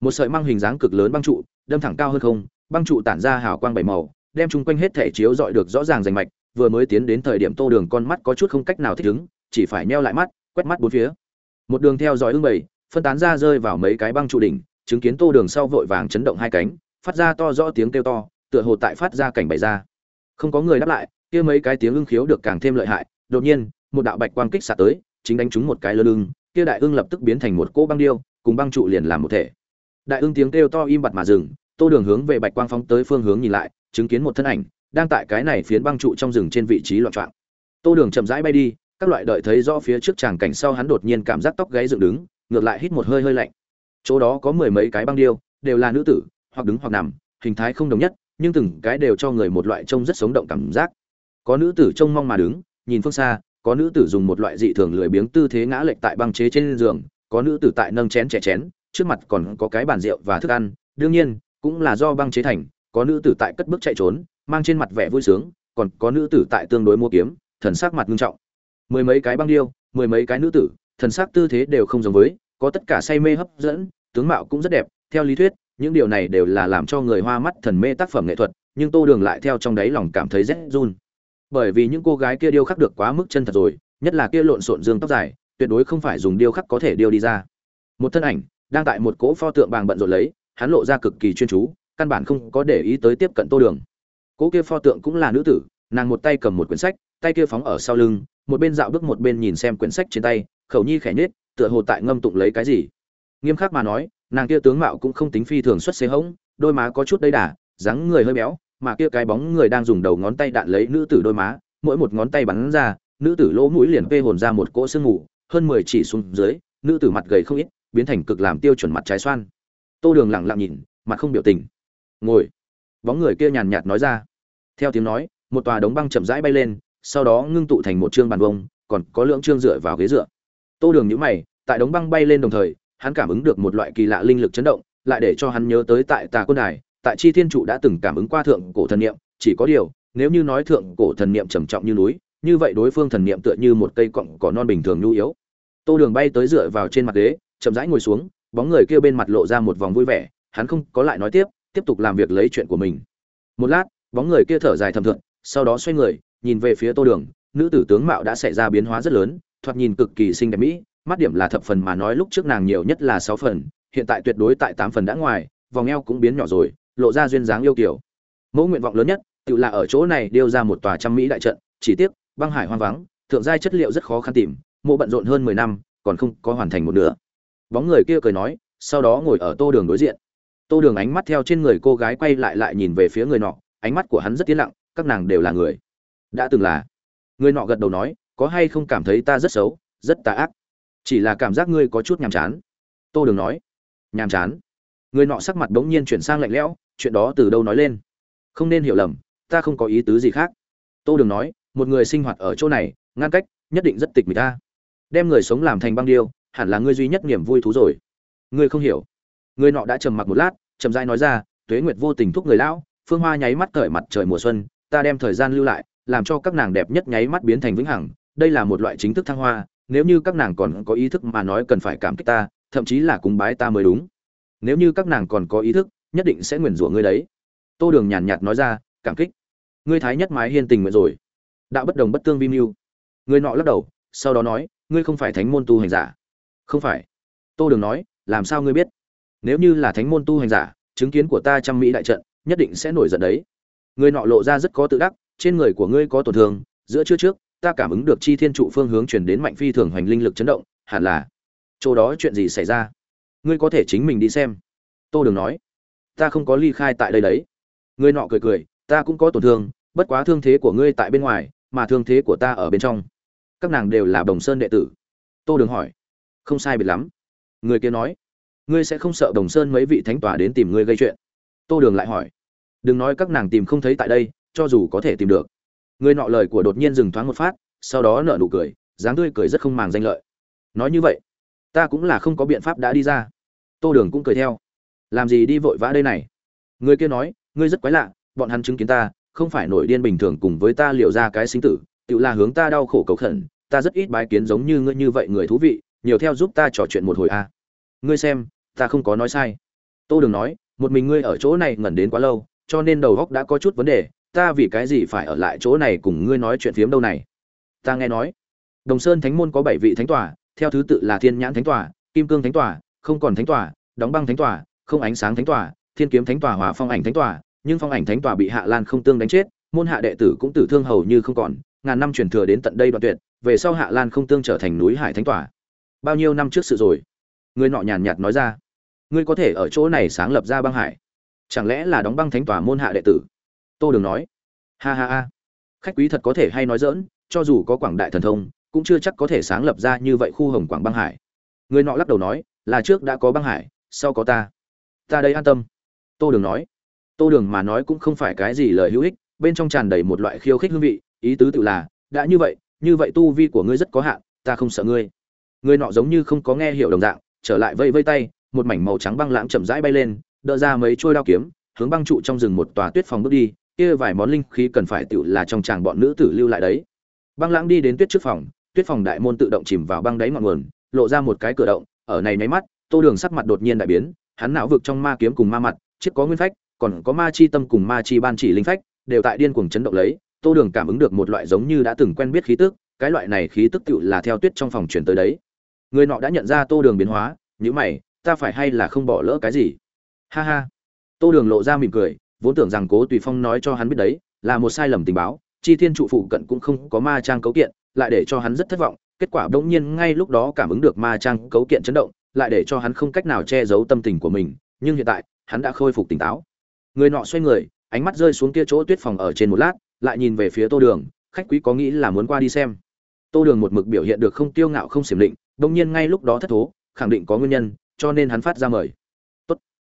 Một sợi măng hình dáng cực lớn băng trụ, đâm thẳng cao hơn không, băng trụ tản ra hào quang bảy màu, đem chung quanh hết thể chiếu dọi được rõ ràng rành mạch, vừa mới tiến đến thời điểm tô đường con mắt có chút không cách nào thích ứng, chỉ phải neo lại mắt, quét mắt bốn phía. Một đường theo dõi ưng bảy phân tán ra rơi vào mấy cái băng trụ đỉnh, chứng kiến tô đường sau vội vàng chấn động hai cánh, phát ra to rõ tiếng kêu to, tựa hồ tại phát ra cảnh bày ra. Không có người đáp lại, kia mấy cái tiếng ưng khiếu được càng thêm lợi hại, đột nhiên, một đạo bạch quang kích xạ tới, chính đánh trúng một cái lơ lưng kia đại ương lập tức biến thành một cỗ băng điêu, cùng băng trụ liền làm một thể. Đại ương tiếng kêu to im bặt mà dừng, tô đường hướng về bạch quang phóng tới phương hướng nhìn lại, chứng kiến một thân ảnh, đang tại cái này phiến băng trụ trong rừng trên vị trí loạn trọng tô đường chậm rãi bay đi, các loại đợi thấy rõ phía trước tràng cảnh sau hắn đột nhiên cảm giác tóc gáy dựng đứng, ngược lại hít một hơi hơi lạnh. Chỗ đó có mười mấy cái băng điêu, đều là nữ tử, hoặc đứng hoặc nằm, hình thái không đồng nhất, nhưng từng cái đều cho người một loại trông rất sống động cảm giác. Có nữ tử trông mong mà đứng, nhìn phương xa có nữ tử dùng một loại dị thường lười biếng tư thế ngã lệch tại băng chế trên giường, có nữ tử tại nâng chén trẻ chén, trước mặt còn có cái bàn rượu và thức ăn, đương nhiên, cũng là do băng chế thành, có nữ tử tại cất bước chạy trốn, mang trên mặt vẻ vui sướng, còn có nữ tử tại tương đối mua kiếm, thần sắc mặt nghiêm trọng. Mười mấy cái băng điêu, mười mấy cái nữ tử, thần sắc tư thế đều không giống với, có tất cả say mê hấp dẫn, tướng mạo cũng rất đẹp, theo lý thuyết, những điều này đều là làm cho người hoa mắt thần mê tác phẩm nghệ thuật, nhưng tô đường lại theo trong đáy lòng cảm thấy rét run bởi vì những cô gái kia điêu khắc được quá mức chân thật rồi, nhất là kia lộn xộn dương tóc dài, tuyệt đối không phải dùng điêu khắc có thể điêu đi ra. Một thân ảnh, đang tại một cỗ pho tượng bàng bận rộn lấy, hắn lộ ra cực kỳ chuyên chú, căn bản không có để ý tới tiếp cận tô đường. Cỗ kia pho tượng cũng là nữ tử, nàng một tay cầm một quyển sách, tay kia phóng ở sau lưng, một bên dạo bước một bên nhìn xem quyển sách trên tay, khẩu nhi khẽ nhết tựa hồ tại ngâm tụng lấy cái gì. Nghiêm khắc mà nói, nàng kia tướng mạo cũng không tính phi thường xuất xế hống, đôi má có chút đầy đà, dáng người hơi béo mà kia cái bóng người đang dùng đầu ngón tay đạn lấy nữ tử đôi má mỗi một ngón tay bắn ra nữ tử lỗ mũi liền vê hồn ra một cỗ sương mù hơn mười chỉ xuống dưới nữ tử mặt gầy không ít biến thành cực làm tiêu chuẩn mặt trái xoan. Tô đường lặng lặng nhìn mặt không biểu tình. Ngồi. Bóng người kia nhàn nhạt nói ra. Theo tiếng nói một tòa đống băng chậm rãi bay lên sau đó ngưng tụ thành một chương bàn vuông, còn có lượng chương dựa vào ghế dựa. Tô đường nhíu mày tại đống băng bay lên đồng thời hắn cảm ứng được một loại kỳ lạ linh lực chấn động lại để cho hắn nhớ tới tại tà quân đài tại chi thiên trụ đã từng cảm ứng qua thượng cổ thần niệm, chỉ có điều, nếu như nói thượng cổ thần niệm trầm trọng như núi, như vậy đối phương thần niệm tựa như một cây cọng cỏ non bình thường nhu yếu. Tô đường bay tới dựa vào trên mặt ghế, chậm rãi ngồi xuống, bóng người kia bên mặt lộ ra một vòng vui vẻ, hắn không có lại nói tiếp tiếp tục làm việc lấy chuyện của mình. Một lát, bóng người kia thở dài thầm thượng sau đó xoay người, nhìn về phía tô đường, nữ tử tướng mạo đã xảy ra biến hóa rất lớn, thoạt nhìn cực kỳ xinh đẹp mỹ, mắt điểm là thập phần mà nói lúc trước nàng nhiều nhất là sáu phần, hiện tại tuyệt đối tại tám phần đã ngoài, vòng eo cũng biến nhỏ rồi lộ ra duyên dáng yêu kiều, mẫu nguyện vọng lớn nhất tự là ở chỗ này điêu ra một tòa trăm mỹ đại trận chỉ tiếc băng hải hoang vắng thượng giai chất liệu rất khó khăn tìm mộ bận rộn hơn mười năm còn không có hoàn thành một nửa. Bóng người kia cười nói sau đó ngồi ở tô đường đối diện. Tô đường ánh mắt theo trên người cô gái quay lại lại nhìn về phía người nọ ánh mắt của hắn rất tiến lặng các nàng đều là người. Đã từng là. Người nọ gật đầu nói có hay không cảm thấy ta rất xấu rất tà ác? Chỉ là cảm giác ngươi có chút nhàm chán. Tô đường nói nhàm chán. Người nọ sắc mặt đống nhiên chuyển sang lạnh lẽo chuyện đó từ đâu nói lên? Không nên hiểu lầm, ta không có ý tứ gì khác. Tô đường nói, một người sinh hoạt ở chỗ này, ngăn cách nhất định rất tịch mịch ta. Đem người sống làm thành băng điêu, hẳn là ngươi duy nhất niềm vui thú rồi. Ngươi không hiểu. Người nọ đã trầm mặc một lát, chậm dai nói ra, tuế nguyệt vô tình thúc người lão, phương hoa nháy mắt cởi mặt trời mùa xuân, ta đem thời gian lưu lại, làm cho các nàng đẹp nhất nháy mắt biến thành vĩnh hằng, đây là một loại chính thức thăng hoa, nếu như các nàng còn có ý thức mà nói cần phải cảm kích ta, thậm chí là cúng bái ta mới đúng. Nếu như các nàng còn có ý thức nhất định sẽ nguyền rủa ngươi đấy. Tô đường nhàn nhạt nói ra, cảm kích. Ngươi thái nhất mái hiên tình nguyện rồi. Đạo bất đồng bất tương vi mưu. Người nọ lắc đầu, sau đó nói, ngươi không phải thánh môn tu hành giả. Không phải. Tô đường nói, làm sao ngươi biết? Nếu như là thánh môn tu hành giả, chứng kiến của ta trăm mỹ đại trận, nhất định sẽ nổi giận đấy. Người nọ lộ ra rất có tự đắc, trên người của ngươi có tổn thương, giữa chưa trước, ta cảm ứng được chi thiên trụ phương hướng chuyển đến mạnh phi thường hoành linh lực chấn động, hẳn là chỗ đó chuyện gì xảy ra? Ngươi có thể chính mình đi xem. Tô đường nói ta không có ly khai tại đây đấy. Người nọ cười cười, ta cũng có tổn thương, bất quá thương thế của ngươi tại bên ngoài, mà thương thế của ta ở bên trong. Các nàng đều là đồng sơn đệ tử. Tô đường hỏi, không sai biệt lắm. Người kia nói, ngươi sẽ không sợ đồng sơn mấy vị thánh tòa đến tìm ngươi gây chuyện. Tô đường lại hỏi, đừng nói các nàng tìm không thấy tại đây, cho dù có thể tìm được. Người nọ lời của đột nhiên dừng thoáng một phát, sau đó nở nụ cười, dáng tươi cười rất không màng danh lợi. Nói như vậy, ta cũng là không có biện pháp đã đi ra. Tô đường cũng cười theo làm gì đi vội vã đây này? Người kia nói, ngươi rất quái lạ, bọn hắn chứng kiến ta, không phải nổi điên bình thường cùng với ta liệu ra cái sinh tử, tự là hướng ta đau khổ cầu khẩn, ta rất ít bái kiến giống như ngươi như vậy người thú vị, nhiều theo giúp ta trò chuyện một hồi a ngươi xem, ta không có nói sai. Tô đường nói, một mình ngươi ở chỗ này ngẩn đến quá lâu, cho nên đầu góc đã có chút vấn đề, ta vì cái gì phải ở lại chỗ này cùng ngươi nói chuyện phiếm đâu này? Ta nghe nói, đồng sơn thánh môn có bảy vị thánh tòa, theo thứ tự là thiên nhãn thánh tòa, kim cương thánh tòa, không còn thánh tòa, đóng băng thánh tòa không ánh sáng thánh tòa, thiên kiếm thánh tòa hòa phong ảnh thánh tòa, nhưng phong ảnh thánh tòa bị hạ lan không tương đánh chết, môn hạ đệ tử cũng tử thương hầu như không còn, ngàn năm truyền thừa đến tận đây đoạn tuyệt, về sau hạ lan không tương trở thành núi hải thánh tòa. Bao nhiêu năm trước sự rồi? Người nọ nhàn nhạt nói ra. Ngươi có thể ở chỗ này sáng lập ra băng hải. Chẳng lẽ là đóng băng thánh tòa môn hạ đệ tử? Tô đường nói. Ha ha ha. Khách quý thật có thể hay nói dỡn cho dù có quảng đại thần thông, cũng chưa chắc có thể sáng lập ra như vậy khu hồng quảng băng hải. Người nọ lắc đầu nói, là trước đã có băng hải, sau có ta ta đây an tâm. Tô đường nói. Tô đường mà nói cũng không phải cái gì lời hữu ích, bên trong tràn đầy một loại khiêu khích hương vị, ý tứ tự là, đã như vậy như vậy tu vi của ngươi rất có hạn, ta không sợ ngươi. Người nọ giống như không có nghe hiểu đồng dạng, trở lại vây vây tay, một mảnh màu trắng băng lãng chậm rãi bay lên, đỡ ra mấy trôi đao kiếm, hướng băng trụ trong rừng một tòa tuyết phòng bước đi, kia vài món linh khí cần phải tự là trong chàng bọn nữ tử lưu lại đấy. Băng lãng đi đến tuyết trước phòng, tuyết phòng đại môn tự động chìm vào băng đáy ngọn nguồn, lộ ra một cái cửa động, ở này nháy mắt, tô đường sắc mặt đột nhiên đại biến hắn não vực trong ma kiếm cùng ma mặt chiếc có nguyên phách, còn có ma chi tâm cùng ma chi ban chỉ linh phách, đều tại điên cuồng chấn động lấy, tô đường cảm ứng được một loại giống như đã từng quen biết khí tức, cái loại này khí tức tựu là theo tuyết trong phòng chuyển tới đấy. Người nọ đã nhận ra tô đường biến hóa, nhíu mày, ta phải hay là không bỏ lỡ cái gì? Ha ha. Tô đường lộ ra mỉm cười, vốn tưởng rằng cố tùy phong nói cho hắn biết đấy, là một sai lầm tình báo, chi thiên trụ phụ cận cũng không có ma trang cấu kiện, lại để cho hắn rất thất vọng, kết quả bỗng nhiên ngay lúc đó cảm ứng được ma trang cấu kiện chấn động lại để cho hắn không cách nào che giấu tâm tình của mình, nhưng hiện tại, hắn đã khôi phục tỉnh táo. Người nọ xoay người, ánh mắt rơi xuống kia chỗ tuyết phòng ở trên một lát, lại nhìn về phía tô đường, khách quý có nghĩ là muốn qua đi xem. Tô đường một mực biểu hiện được không tiêu ngạo không xiểm định bỗng nhiên ngay lúc đó thất thố, khẳng định có nguyên nhân, cho nên hắn phát ra mời. Tốt.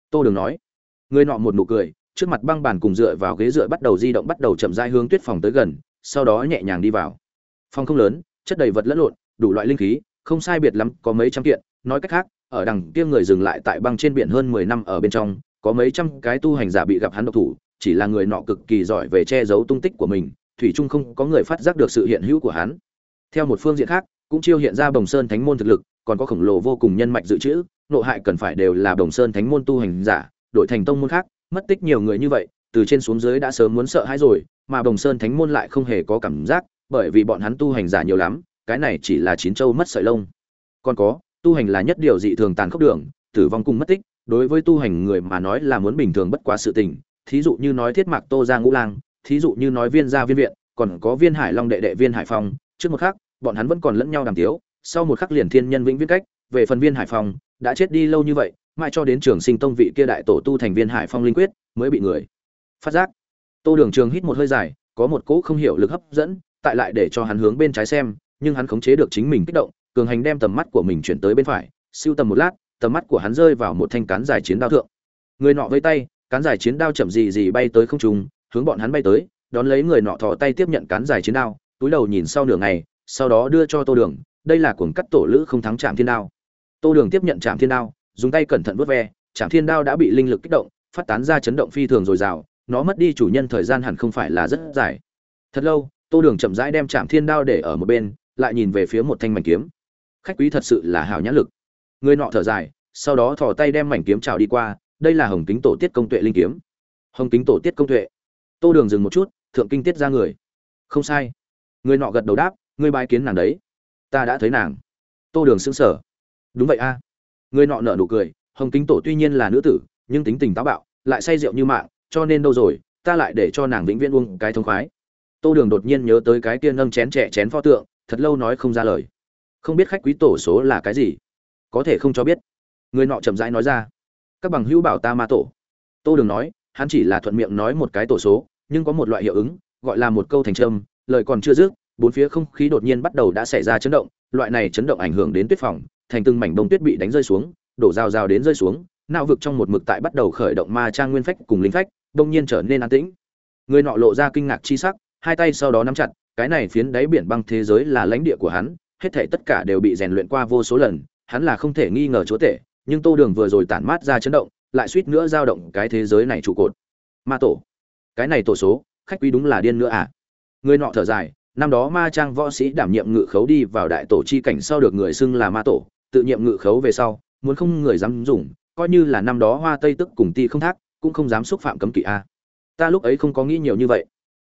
Tô đường nói. Người nọ một nụ cười, trước mặt băng bàn cùng dựa vào ghế dựa bắt đầu di động bắt đầu chậm rãi hướng tuyết phòng tới gần, sau đó nhẹ nhàng đi vào. Phòng không lớn, chất đầy vật lẫn lộn, đủ loại linh khí, không sai biệt lắm, có mấy trăm kiện nói cách khác, ở đằng kia người dừng lại tại băng trên biển hơn mười năm ở bên trong, có mấy trăm cái tu hành giả bị gặp hắn độc thủ, chỉ là người nọ cực kỳ giỏi về che giấu tung tích của mình, thủy trung không có người phát giác được sự hiện hữu của hắn. Theo một phương diện khác, cũng chiêu hiện ra bồng sơn thánh môn thực lực, còn có khổng lồ vô cùng nhân mạch dự trữ, nộ hại cần phải đều là bồng sơn thánh môn tu hành giả, đổi thành tông môn khác, mất tích nhiều người như vậy, từ trên xuống dưới đã sớm muốn sợ hãi rồi, mà bồng sơn thánh môn lại không hề có cảm giác, bởi vì bọn hắn tu hành giả nhiều lắm, cái này chỉ là chín châu mất sợi lông. Còn có tu hành là nhất điều dị thường tàn khốc đường, tử vong cùng mất tích, đối với tu hành người mà nói là muốn bình thường bất quá sự tình. Thí dụ như nói thiết mạc tô ra ngũ lang, thí dụ như nói viên gia viên viện, còn có viên hải long đệ đệ viên hải phong, trước một khắc, bọn hắn vẫn còn lẫn nhau đàm tiếu, sau một khắc liền thiên nhân vĩnh viễn cách, về phần viên hải phong, đã chết đi lâu như vậy, mãi cho đến trường sinh tông vị kia đại tổ tu thành viên hải phong linh quyết, mới bị người phát giác. Tô đường trường hít một hơi dài, có một cỗ không hiểu lực hấp dẫn, tại lại để cho hắn hướng bên trái xem, nhưng hắn khống chế được chính mình kích động cường hành đem tầm mắt của mình chuyển tới bên phải, siêu tầm một lát, tầm mắt của hắn rơi vào một thanh cán dài chiến đao thượng. Người nọ với tay, cán dài chiến đao chậm gì gì bay tới không trung, hướng bọn hắn bay tới, đón lấy người nọ thò tay tiếp nhận cán dài chiến đao, túi đầu nhìn sau nửa ngày, sau đó đưa cho tô đường, đây là cuồng cắt tổ lữ không thắng chạm thiên đao. Tô đường tiếp nhận chạm thiên đao, dùng tay cẩn thận vớt ve chạm thiên đao đã bị linh lực kích động, phát tán ra chấn động phi thường dồi dào, nó mất đi chủ nhân thời gian hẳn không phải là rất dài. Thật lâu, tô đường chậm rãi đem chạm thiên đao để ở một bên, lại nhìn về phía một thanh mảnh kiếm khách quý thật sự là hảo nhãn lực. Người nọ thở dài, sau đó thò tay đem mảnh kiếm trào đi qua, đây là hồng kính tổ tiết công tuệ linh kiếm. Hồng kính tổ tiết công tuệ. Tô đường dừng một chút, thượng kinh tiết ra người. Không sai. Người nọ gật đầu đáp, ngươi bái kiến nàng đấy. Ta đã thấy nàng. Tô đường xứng sở đúng vậy a. Người nọ nở nụ cười, hồng kính tổ tuy nhiên là nữ tử, nhưng tính tình táo bạo, lại say rượu như mạng, cho nên đâu rồi, ta lại để cho nàng vĩnh viễn uống cái thông khoái. Tô đường đột nhiên nhớ tới cái kia nâng chén trẻ chén pho tượng, thật lâu nói không ra lời không biết khách quý tổ số là cái gì? Có thể không cho biết. Người nọ chậm rãi nói ra. Các bằng hữu bảo ta ma tổ. Tô đường nói, hắn chỉ là thuận miệng nói một cái tổ số, nhưng có một loại hiệu ứng, gọi là một câu thành trâm, lời còn chưa dứt, bốn phía không khí đột nhiên bắt đầu đã xảy ra chấn động, loại này chấn động ảnh hưởng đến tuyết phòng, thành từng mảnh bông tuyết bị đánh rơi xuống, đổ rào rào đến rơi xuống não vực trong một mực tại bắt đầu khởi động ma trang nguyên phách cùng linh phách, đông nhiên trở nên an tĩnh. Người nọ lộ ra kinh ngạc chi sắc, hai tay sau đó nắm chặt, cái này phiến đáy biển băng thế giới là lãnh địa của hắn hết thảy tất cả đều bị rèn luyện qua vô số lần, hắn là không thể nghi ngờ chúa tể, nhưng tô đường vừa rồi tản mát ra chấn động, lại suýt nữa dao động cái thế giới này trụ cột. Ma tổ. Cái này tổ số, khách quý đúng là điên nữa à? Người nọ thở dài, năm đó ma trang võ sĩ đảm nhiệm ngự khấu đi vào đại tổ chi cảnh sau được người xưng là ma tổ, tự nhiệm ngự khấu về sau, muốn không người dám dùng, coi như là năm đó hoa tây tức cùng ti không thác, cũng không dám xúc phạm cấm kỵ a. Ta lúc ấy không có nghĩ nhiều như vậy.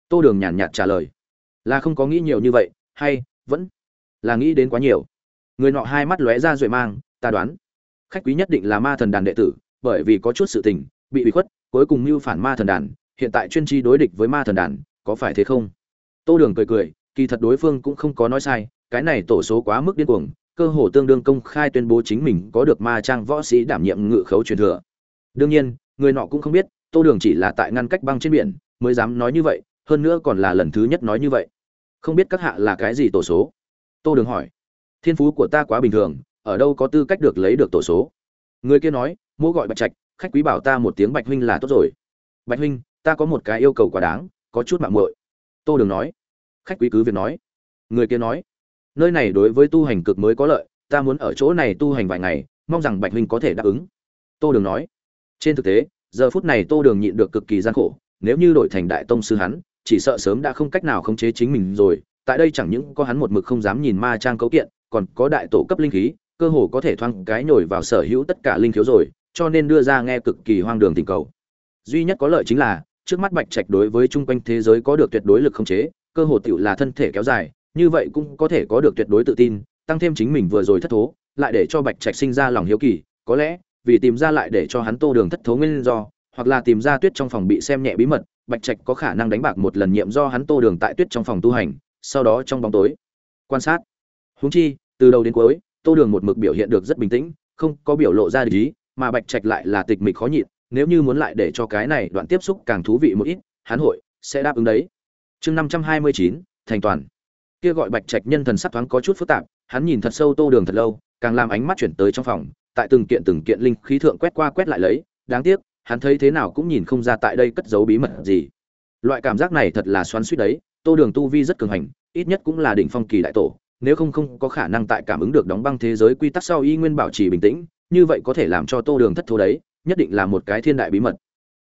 Tô đường nhàn nhạt trả lời. Là không có nghĩ nhiều như vậy, hay, vẫn là nghĩ đến quá nhiều. Người nọ hai mắt lóe ra duệ mang, ta đoán, khách quý nhất định là ma thần đàn đệ tử, bởi vì có chút sự tình, bị bị khuất, cuối cùng mưu phản ma thần đàn, hiện tại chuyên chi đối địch với ma thần đàn, có phải thế không? Tô đường cười cười, kỳ thật đối phương cũng không có nói sai, cái này tổ số quá mức điên cuồng, cơ hồ tương đương công khai tuyên bố chính mình có được ma trang võ sĩ đảm nhiệm ngự khấu truyền thừa. Đương nhiên, người nọ cũng không biết, tô đường chỉ là tại ngăn cách băng trên biển, mới dám nói như vậy, hơn nữa còn là lần thứ nhất nói như vậy. Không biết các hạ là cái gì tổ số? Tô đường hỏi, thiên phú của ta quá bình thường, ở đâu có tư cách được lấy được tổ số? Người kia nói, mỗ gọi bạch trạch, khách quý bảo ta một tiếng bạch huynh là tốt rồi. Bạch huynh, ta có một cái yêu cầu quá đáng, có chút mạng muội. Tô đường nói. Khách quý cứ việc nói. Người kia nói, nơi này đối với tu hành cực mới có lợi, ta muốn ở chỗ này tu hành vài ngày, mong rằng bạch huynh có thể đáp ứng. Tô đường nói. Trên thực tế, giờ phút này tô đường nhịn được cực kỳ gian khổ, nếu như đổi thành đại tông sư hắn, chỉ sợ sớm đã không cách nào khống chế chính mình rồi tại đây chẳng những có hắn một mực không dám nhìn ma trang cấu kiện, còn có đại tổ cấp linh khí, cơ hồ có thể thoang cái nhồi vào sở hữu tất cả linh thiếu rồi, cho nên đưa ra nghe cực kỳ hoang đường tình cầu. Duy nhất có lợi chính là, trước mắt bạch trạch đối với chung quanh thế giới có được tuyệt đối lực khống chế, cơ hồ tiểu là thân thể kéo dài, như vậy cũng có thể có được tuyệt đối tự tin, tăng thêm chính mình vừa rồi thất thố, lại để cho bạch trạch sinh ra lòng hiếu kỳ, có lẽ, vì tìm ra lại để cho hắn tô đường thất thố nguyên do, hoặc là tìm ra tuyết trong phòng bị xem nhẹ bí mật, bạch trạch có khả năng đánh bạc một lần nhiệm do hắn tô đường tại tuyết trong phòng tu hành sau đó trong bóng tối. Quan sát. Húng chi, từ đầu đến cuối, tô đường một mực biểu hiện được rất bình tĩnh, không có biểu lộ ra lý mà bạch trạch lại là tịch mịch khó nhịn, nếu như muốn lại để cho cái này đoạn tiếp xúc càng thú vị một ít, hắn hội sẽ đáp ứng đấy. Chương năm trăm hai mươi chín, thành toàn. Kia gọi bạch trạch nhân thần sắc thoáng có chút phức tạp, hắn nhìn thật sâu tô đường thật lâu, càng làm ánh mắt chuyển tới trong phòng, tại từng kiện từng kiện linh khí thượng quét qua quét lại lấy, đáng tiếc, hắn thấy thế nào cũng nhìn không ra tại đây cất giấu bí mật gì. Loại cảm giác này thật là xoắn suýt đấy tô đường tu vi rất cường hành, ít nhất cũng là đỉnh phong kỳ đại tổ, nếu không không có khả năng tại cảm ứng được đóng băng thế giới quy tắc sau y nguyên bảo trì bình tĩnh, như vậy có thể làm cho tô đường thất thố đấy, nhất định là một cái thiên đại bí mật.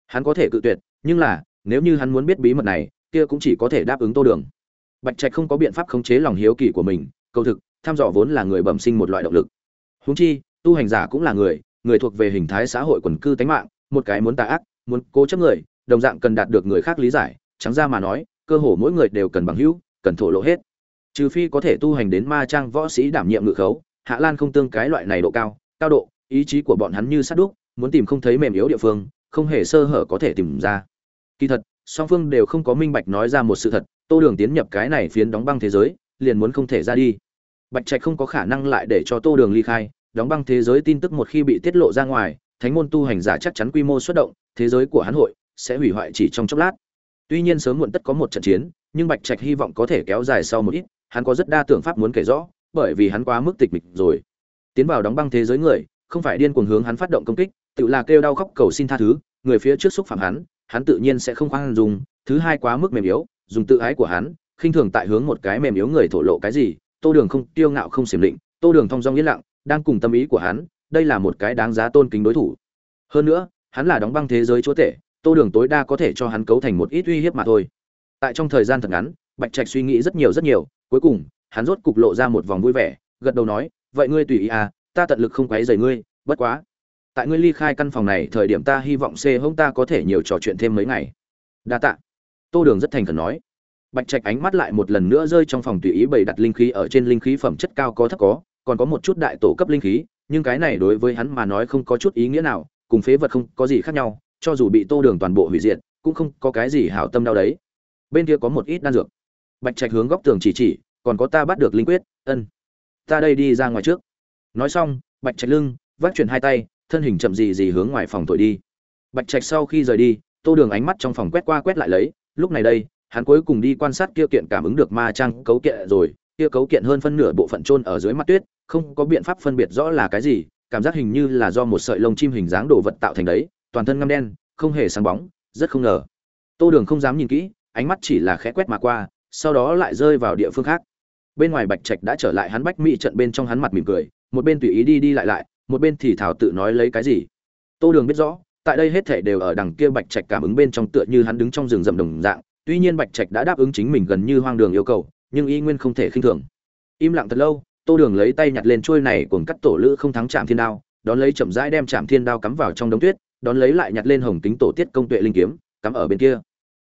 Hắn có thể cự tuyệt, nhưng là, nếu như hắn muốn biết bí mật này, kia cũng chỉ có thể đáp ứng tô đường. Bạch trạch không có biện pháp khống chế lòng hiếu kỳ của mình cầu thực, tham dò vốn là người bẩm sinh một loại động lực. Húng chi, tu hành giả cũng là người người thuộc về hình thái xã hội quần cư tánh mạng, một cái muốn tà ác, muốn cố chấp người, đồng dạng cần đạt được người khác lý giải trắng ra mà nói cơ hồ mỗi người đều cần bằng hữu, cần thổ lộ hết. Trừ phi có thể tu hành đến ma trang võ sĩ đảm nhiệm ngự khấu, hạ lan không tương cái loại này độ cao cao độ, ý chí của bọn hắn như sát đúc, muốn tìm không thấy mềm yếu địa phương, không hề sơ hở có thể tìm ra. Kỳ thật, song phương đều không có minh bạch nói ra một sự thật, tô đường tiến nhập cái này phiến đóng băng thế giới, liền muốn không thể ra đi. Bạch trạch không có khả năng lại để cho tô đường ly khai, đóng băng thế giới tin tức một khi bị tiết lộ ra ngoài, thánh môn tu hành giả chắc chắn quy mô xuất động, thế giới của hắn hội sẽ hủy hoại chỉ trong chốc lát tuy nhiên sớm muộn tất có một trận chiến, nhưng bạch trạch hy vọng có thể kéo dài sau một ít, hắn có rất đa tưởng pháp muốn kể rõ, bởi vì hắn quá mức tịch mịch rồi. Tiến vào đóng băng thế giới người, không phải điên cuồng hướng hắn phát động công kích, tự là kêu đau khóc cầu xin tha thứ, người phía trước xúc phạm hắn hắn tự nhiên sẽ không khoan dùng thứ hai quá mức mềm yếu, dùng tự ái của hắn, khinh thường tại hướng một cái mềm yếu người thổ lộ cái gì, tô đường không tiêu ngạo không xiểm định, tô đường thong dong yên lặng, đang cùng tâm ý của hắn, đây là một cái đáng giá tôn kính đối thủ. Hơn nữa, hắn là đóng băng thế giới chúa tể tô đường tối đa có thể cho hắn cấu thành một ít uy hiếp mà thôi. Tại trong thời gian thật ngắn, bạch trạch suy nghĩ rất nhiều rất nhiều, cuối cùng, hắn rốt cục lộ ra một vòng vui vẻ, gật đầu nói, vậy ngươi tùy ý à ta tận lực không quấy rầy ngươi, bất quá, tại ngươi ly khai căn phòng này thời điểm ta hy vọng c hông ta có thể nhiều trò chuyện thêm mấy ngày. Đa tạ. Tô đường rất thành khẩn nói. Bạch trạch ánh mắt lại một lần nữa rơi trong phòng tùy ý bày đặt linh khí ở trên linh khí phẩm chất cao có thấp có, còn có một chút đại tổ cấp linh khí, nhưng cái này đối với hắn mà nói không có chút ý nghĩa nào, cùng phế vật không có gì khác nhau cho dù bị tô đường toàn bộ hủy diệt, cũng không có cái gì hảo tâm đau đấy. Bên kia có một ít đan dược. Bạch trạch hướng góc tường chỉ chỉ, còn có ta bắt được linh quyết, ân. Ta đây đi ra ngoài trước. Nói xong, bạch trạch lưng vắt chuyển hai tay, thân hình chậm gì gì hướng ngoài phòng thổi đi. Bạch trạch sau khi rời đi, tô đường ánh mắt trong phòng quét qua quét lại lấy. Lúc này đây, hắn cuối cùng đi quan sát kia kiện cảm ứng được ma trang cấu kiện rồi. Kia cấu kiện hơn phân nửa bộ phận trôn ở dưới mặt tuyết, không có biện pháp phân biệt rõ là cái gì. Cảm giác hình như là do một sợi lông chim hình dáng đồ vật tạo thành đấy toàn thân ngăm đen, không hề sáng bóng, rất không ngờ. Tô đường không dám nhìn kỹ, ánh mắt chỉ là khẽ quét mà qua, sau đó lại rơi vào địa phương khác. Bên ngoài bạch trạch đã trở lại hắn bách mỹ trận bên trong hắn mặt mỉm cười, một bên tùy ý đi đi lại lại, một bên thì thảo tự nói lấy cái gì. Tô đường biết rõ, tại đây hết thể đều ở đằng kia bạch trạch cảm ứng bên trong tựa như hắn đứng trong rừng rậm đồng dạng, tuy nhiên bạch trạch đã đáp ứng chính mình gần như hoang đường yêu cầu, nhưng y nguyên không thể khinh thường. Im lặng thật lâu, tô đường lấy tay nhặt lên trôi này cuồng cắt tổ lữ không thắng chạm thiên đao, đón lấy chậm rãi đem chạm thiên đao cắm vào trong đống tuyết đón lấy lại nhặt lên hồng kính tổ tiết công tuệ linh kiếm, cắm ở bên kia.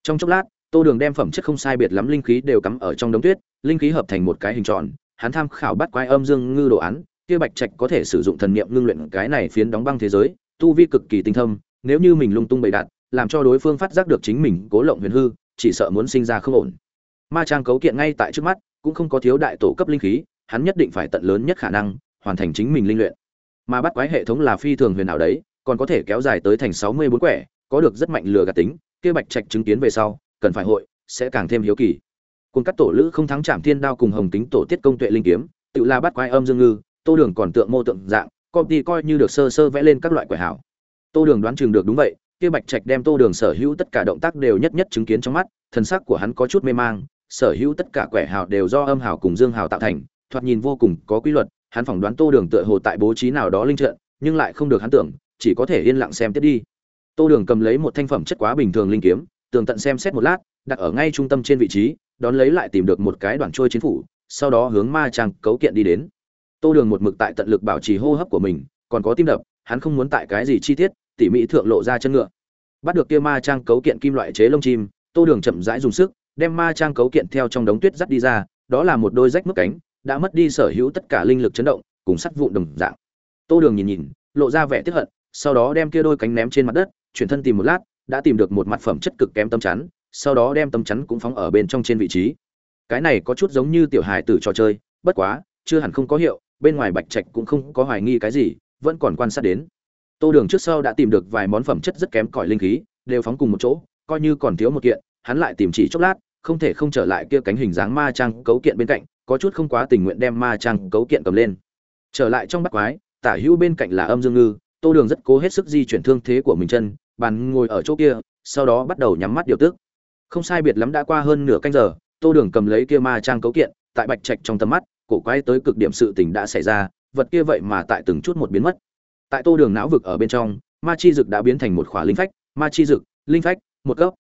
Trong chốc lát, tô đường đem phẩm chất không sai biệt lắm linh khí đều cắm ở trong đống tuyết, linh khí hợp thành một cái hình tròn, hắn tham khảo bắt quái âm dương ngư đồ án, kia bạch trạch có thể sử dụng thần niệm ngưng luyện cái này phiến đóng băng thế giới, tu vi cực kỳ tinh thâm, nếu như mình lung tung bày đặt, làm cho đối phương phát giác được chính mình cố lộng huyền hư, chỉ sợ muốn sinh ra không ổn. Ma trang cấu kiện ngay tại trước mắt, cũng không có thiếu đại tổ cấp linh khí, hắn nhất định phải tận lớn nhất khả năng hoàn thành chính mình linh luyện. Mà bắt quái hệ thống là phi thường huyền ảo đấy còn có thể kéo dài tới thành sáu mươi bốn quẻ, có được rất mạnh lừa gạt tính, kia bạch trạch chứng kiến về sau, cần phải hội, sẽ càng thêm hiếu kỳ. Cùng các tổ lữ không thắng trảm thiên đao cùng hồng tính tổ tiết công tuệ linh kiếm, tự là bắt quái âm dương ngư, tô đường còn tượng mô tượng dạng công ty coi như được sơ sơ vẽ lên các loại quẻ hảo. Tô đường đoán chừng được đúng vậy, kia bạch trạch đem tô đường sở hữu tất cả động tác đều nhất nhất chứng kiến trong mắt thần sắc của hắn có chút mê mang, sở hữu tất cả quẻ hào đều do âm hào cùng dương hào tạo thành, thoạt nhìn vô cùng có quy luật, hắn phỏng đoán tô đường tựa hồ tại bố trí nào đó linh trận, nhưng lại không được hắn tưởng chỉ có thể yên lặng xem tiếp đi. Tô đường cầm lấy một thanh phẩm chất quá bình thường linh kiếm, tường tận xem xét một lát, đặt ở ngay trung tâm trên vị trí, đón lấy lại tìm được một cái đoạn trôi chiến phủ, sau đó hướng ma trang cấu kiện đi đến. Tô đường một mực tại tận lực bảo trì hô hấp của mình, còn có tim đập, hắn không muốn tại cái gì chi tiết, tỉ mỹ thượng lộ ra chân ngựa. Bắt được kia ma trang cấu kiện kim loại chế lông chim, tô đường chậm rãi dùng sức, đem ma trang cấu kiện theo trong đống tuyết dắt đi ra, đó là một đôi rách mức cánh, đã mất đi sở hữu tất cả linh lực chấn động, cùng sắt vụn đồng dạng. Tô đường nhìn nhìn, lộ ra vẻ tiếc hận sau đó đem kia đôi cánh ném trên mặt đất, chuyển thân tìm một lát, đã tìm được một mặt phẩm chất cực kém tâm chắn, sau đó đem tâm chắn cũng phóng ở bên trong trên vị trí. Cái này có chút giống như tiểu hài tử trò chơi, bất quá, chưa hẳn không có hiệu, bên ngoài bạch trạch cũng không có hoài nghi cái gì, vẫn còn quan sát đến. Tô đường trước sau đã tìm được vài món phẩm chất rất kém cỏi linh khí, đều phóng cùng một chỗ, coi như còn thiếu một kiện, hắn lại tìm chỉ chốc lát, không thể không trở lại kia cánh hình dáng ma trang cấu kiện bên cạnh, có chút không quá tình nguyện đem ma trang cấu kiện cầm lên. Trở lại trong bắt quái, tả hữu bên cạnh là âm dương ngư tô đường rất cố hết sức di chuyển thương thế của mình chân, bàn ngồi ở chỗ kia, sau đó bắt đầu nhắm mắt điều tức. Không sai biệt lắm đã qua hơn nửa canh giờ, tô đường cầm lấy kia ma trang cấu kiện, tại bạch trạch trong tầm mắt, cổ quái tới cực điểm sự tình đã xảy ra, vật kia vậy mà tại từng chút một biến mất. Tại tô đường não vực ở bên trong, ma chi dực đã biến thành một khỏa linh phách, ma chi dực, linh phách, một cấp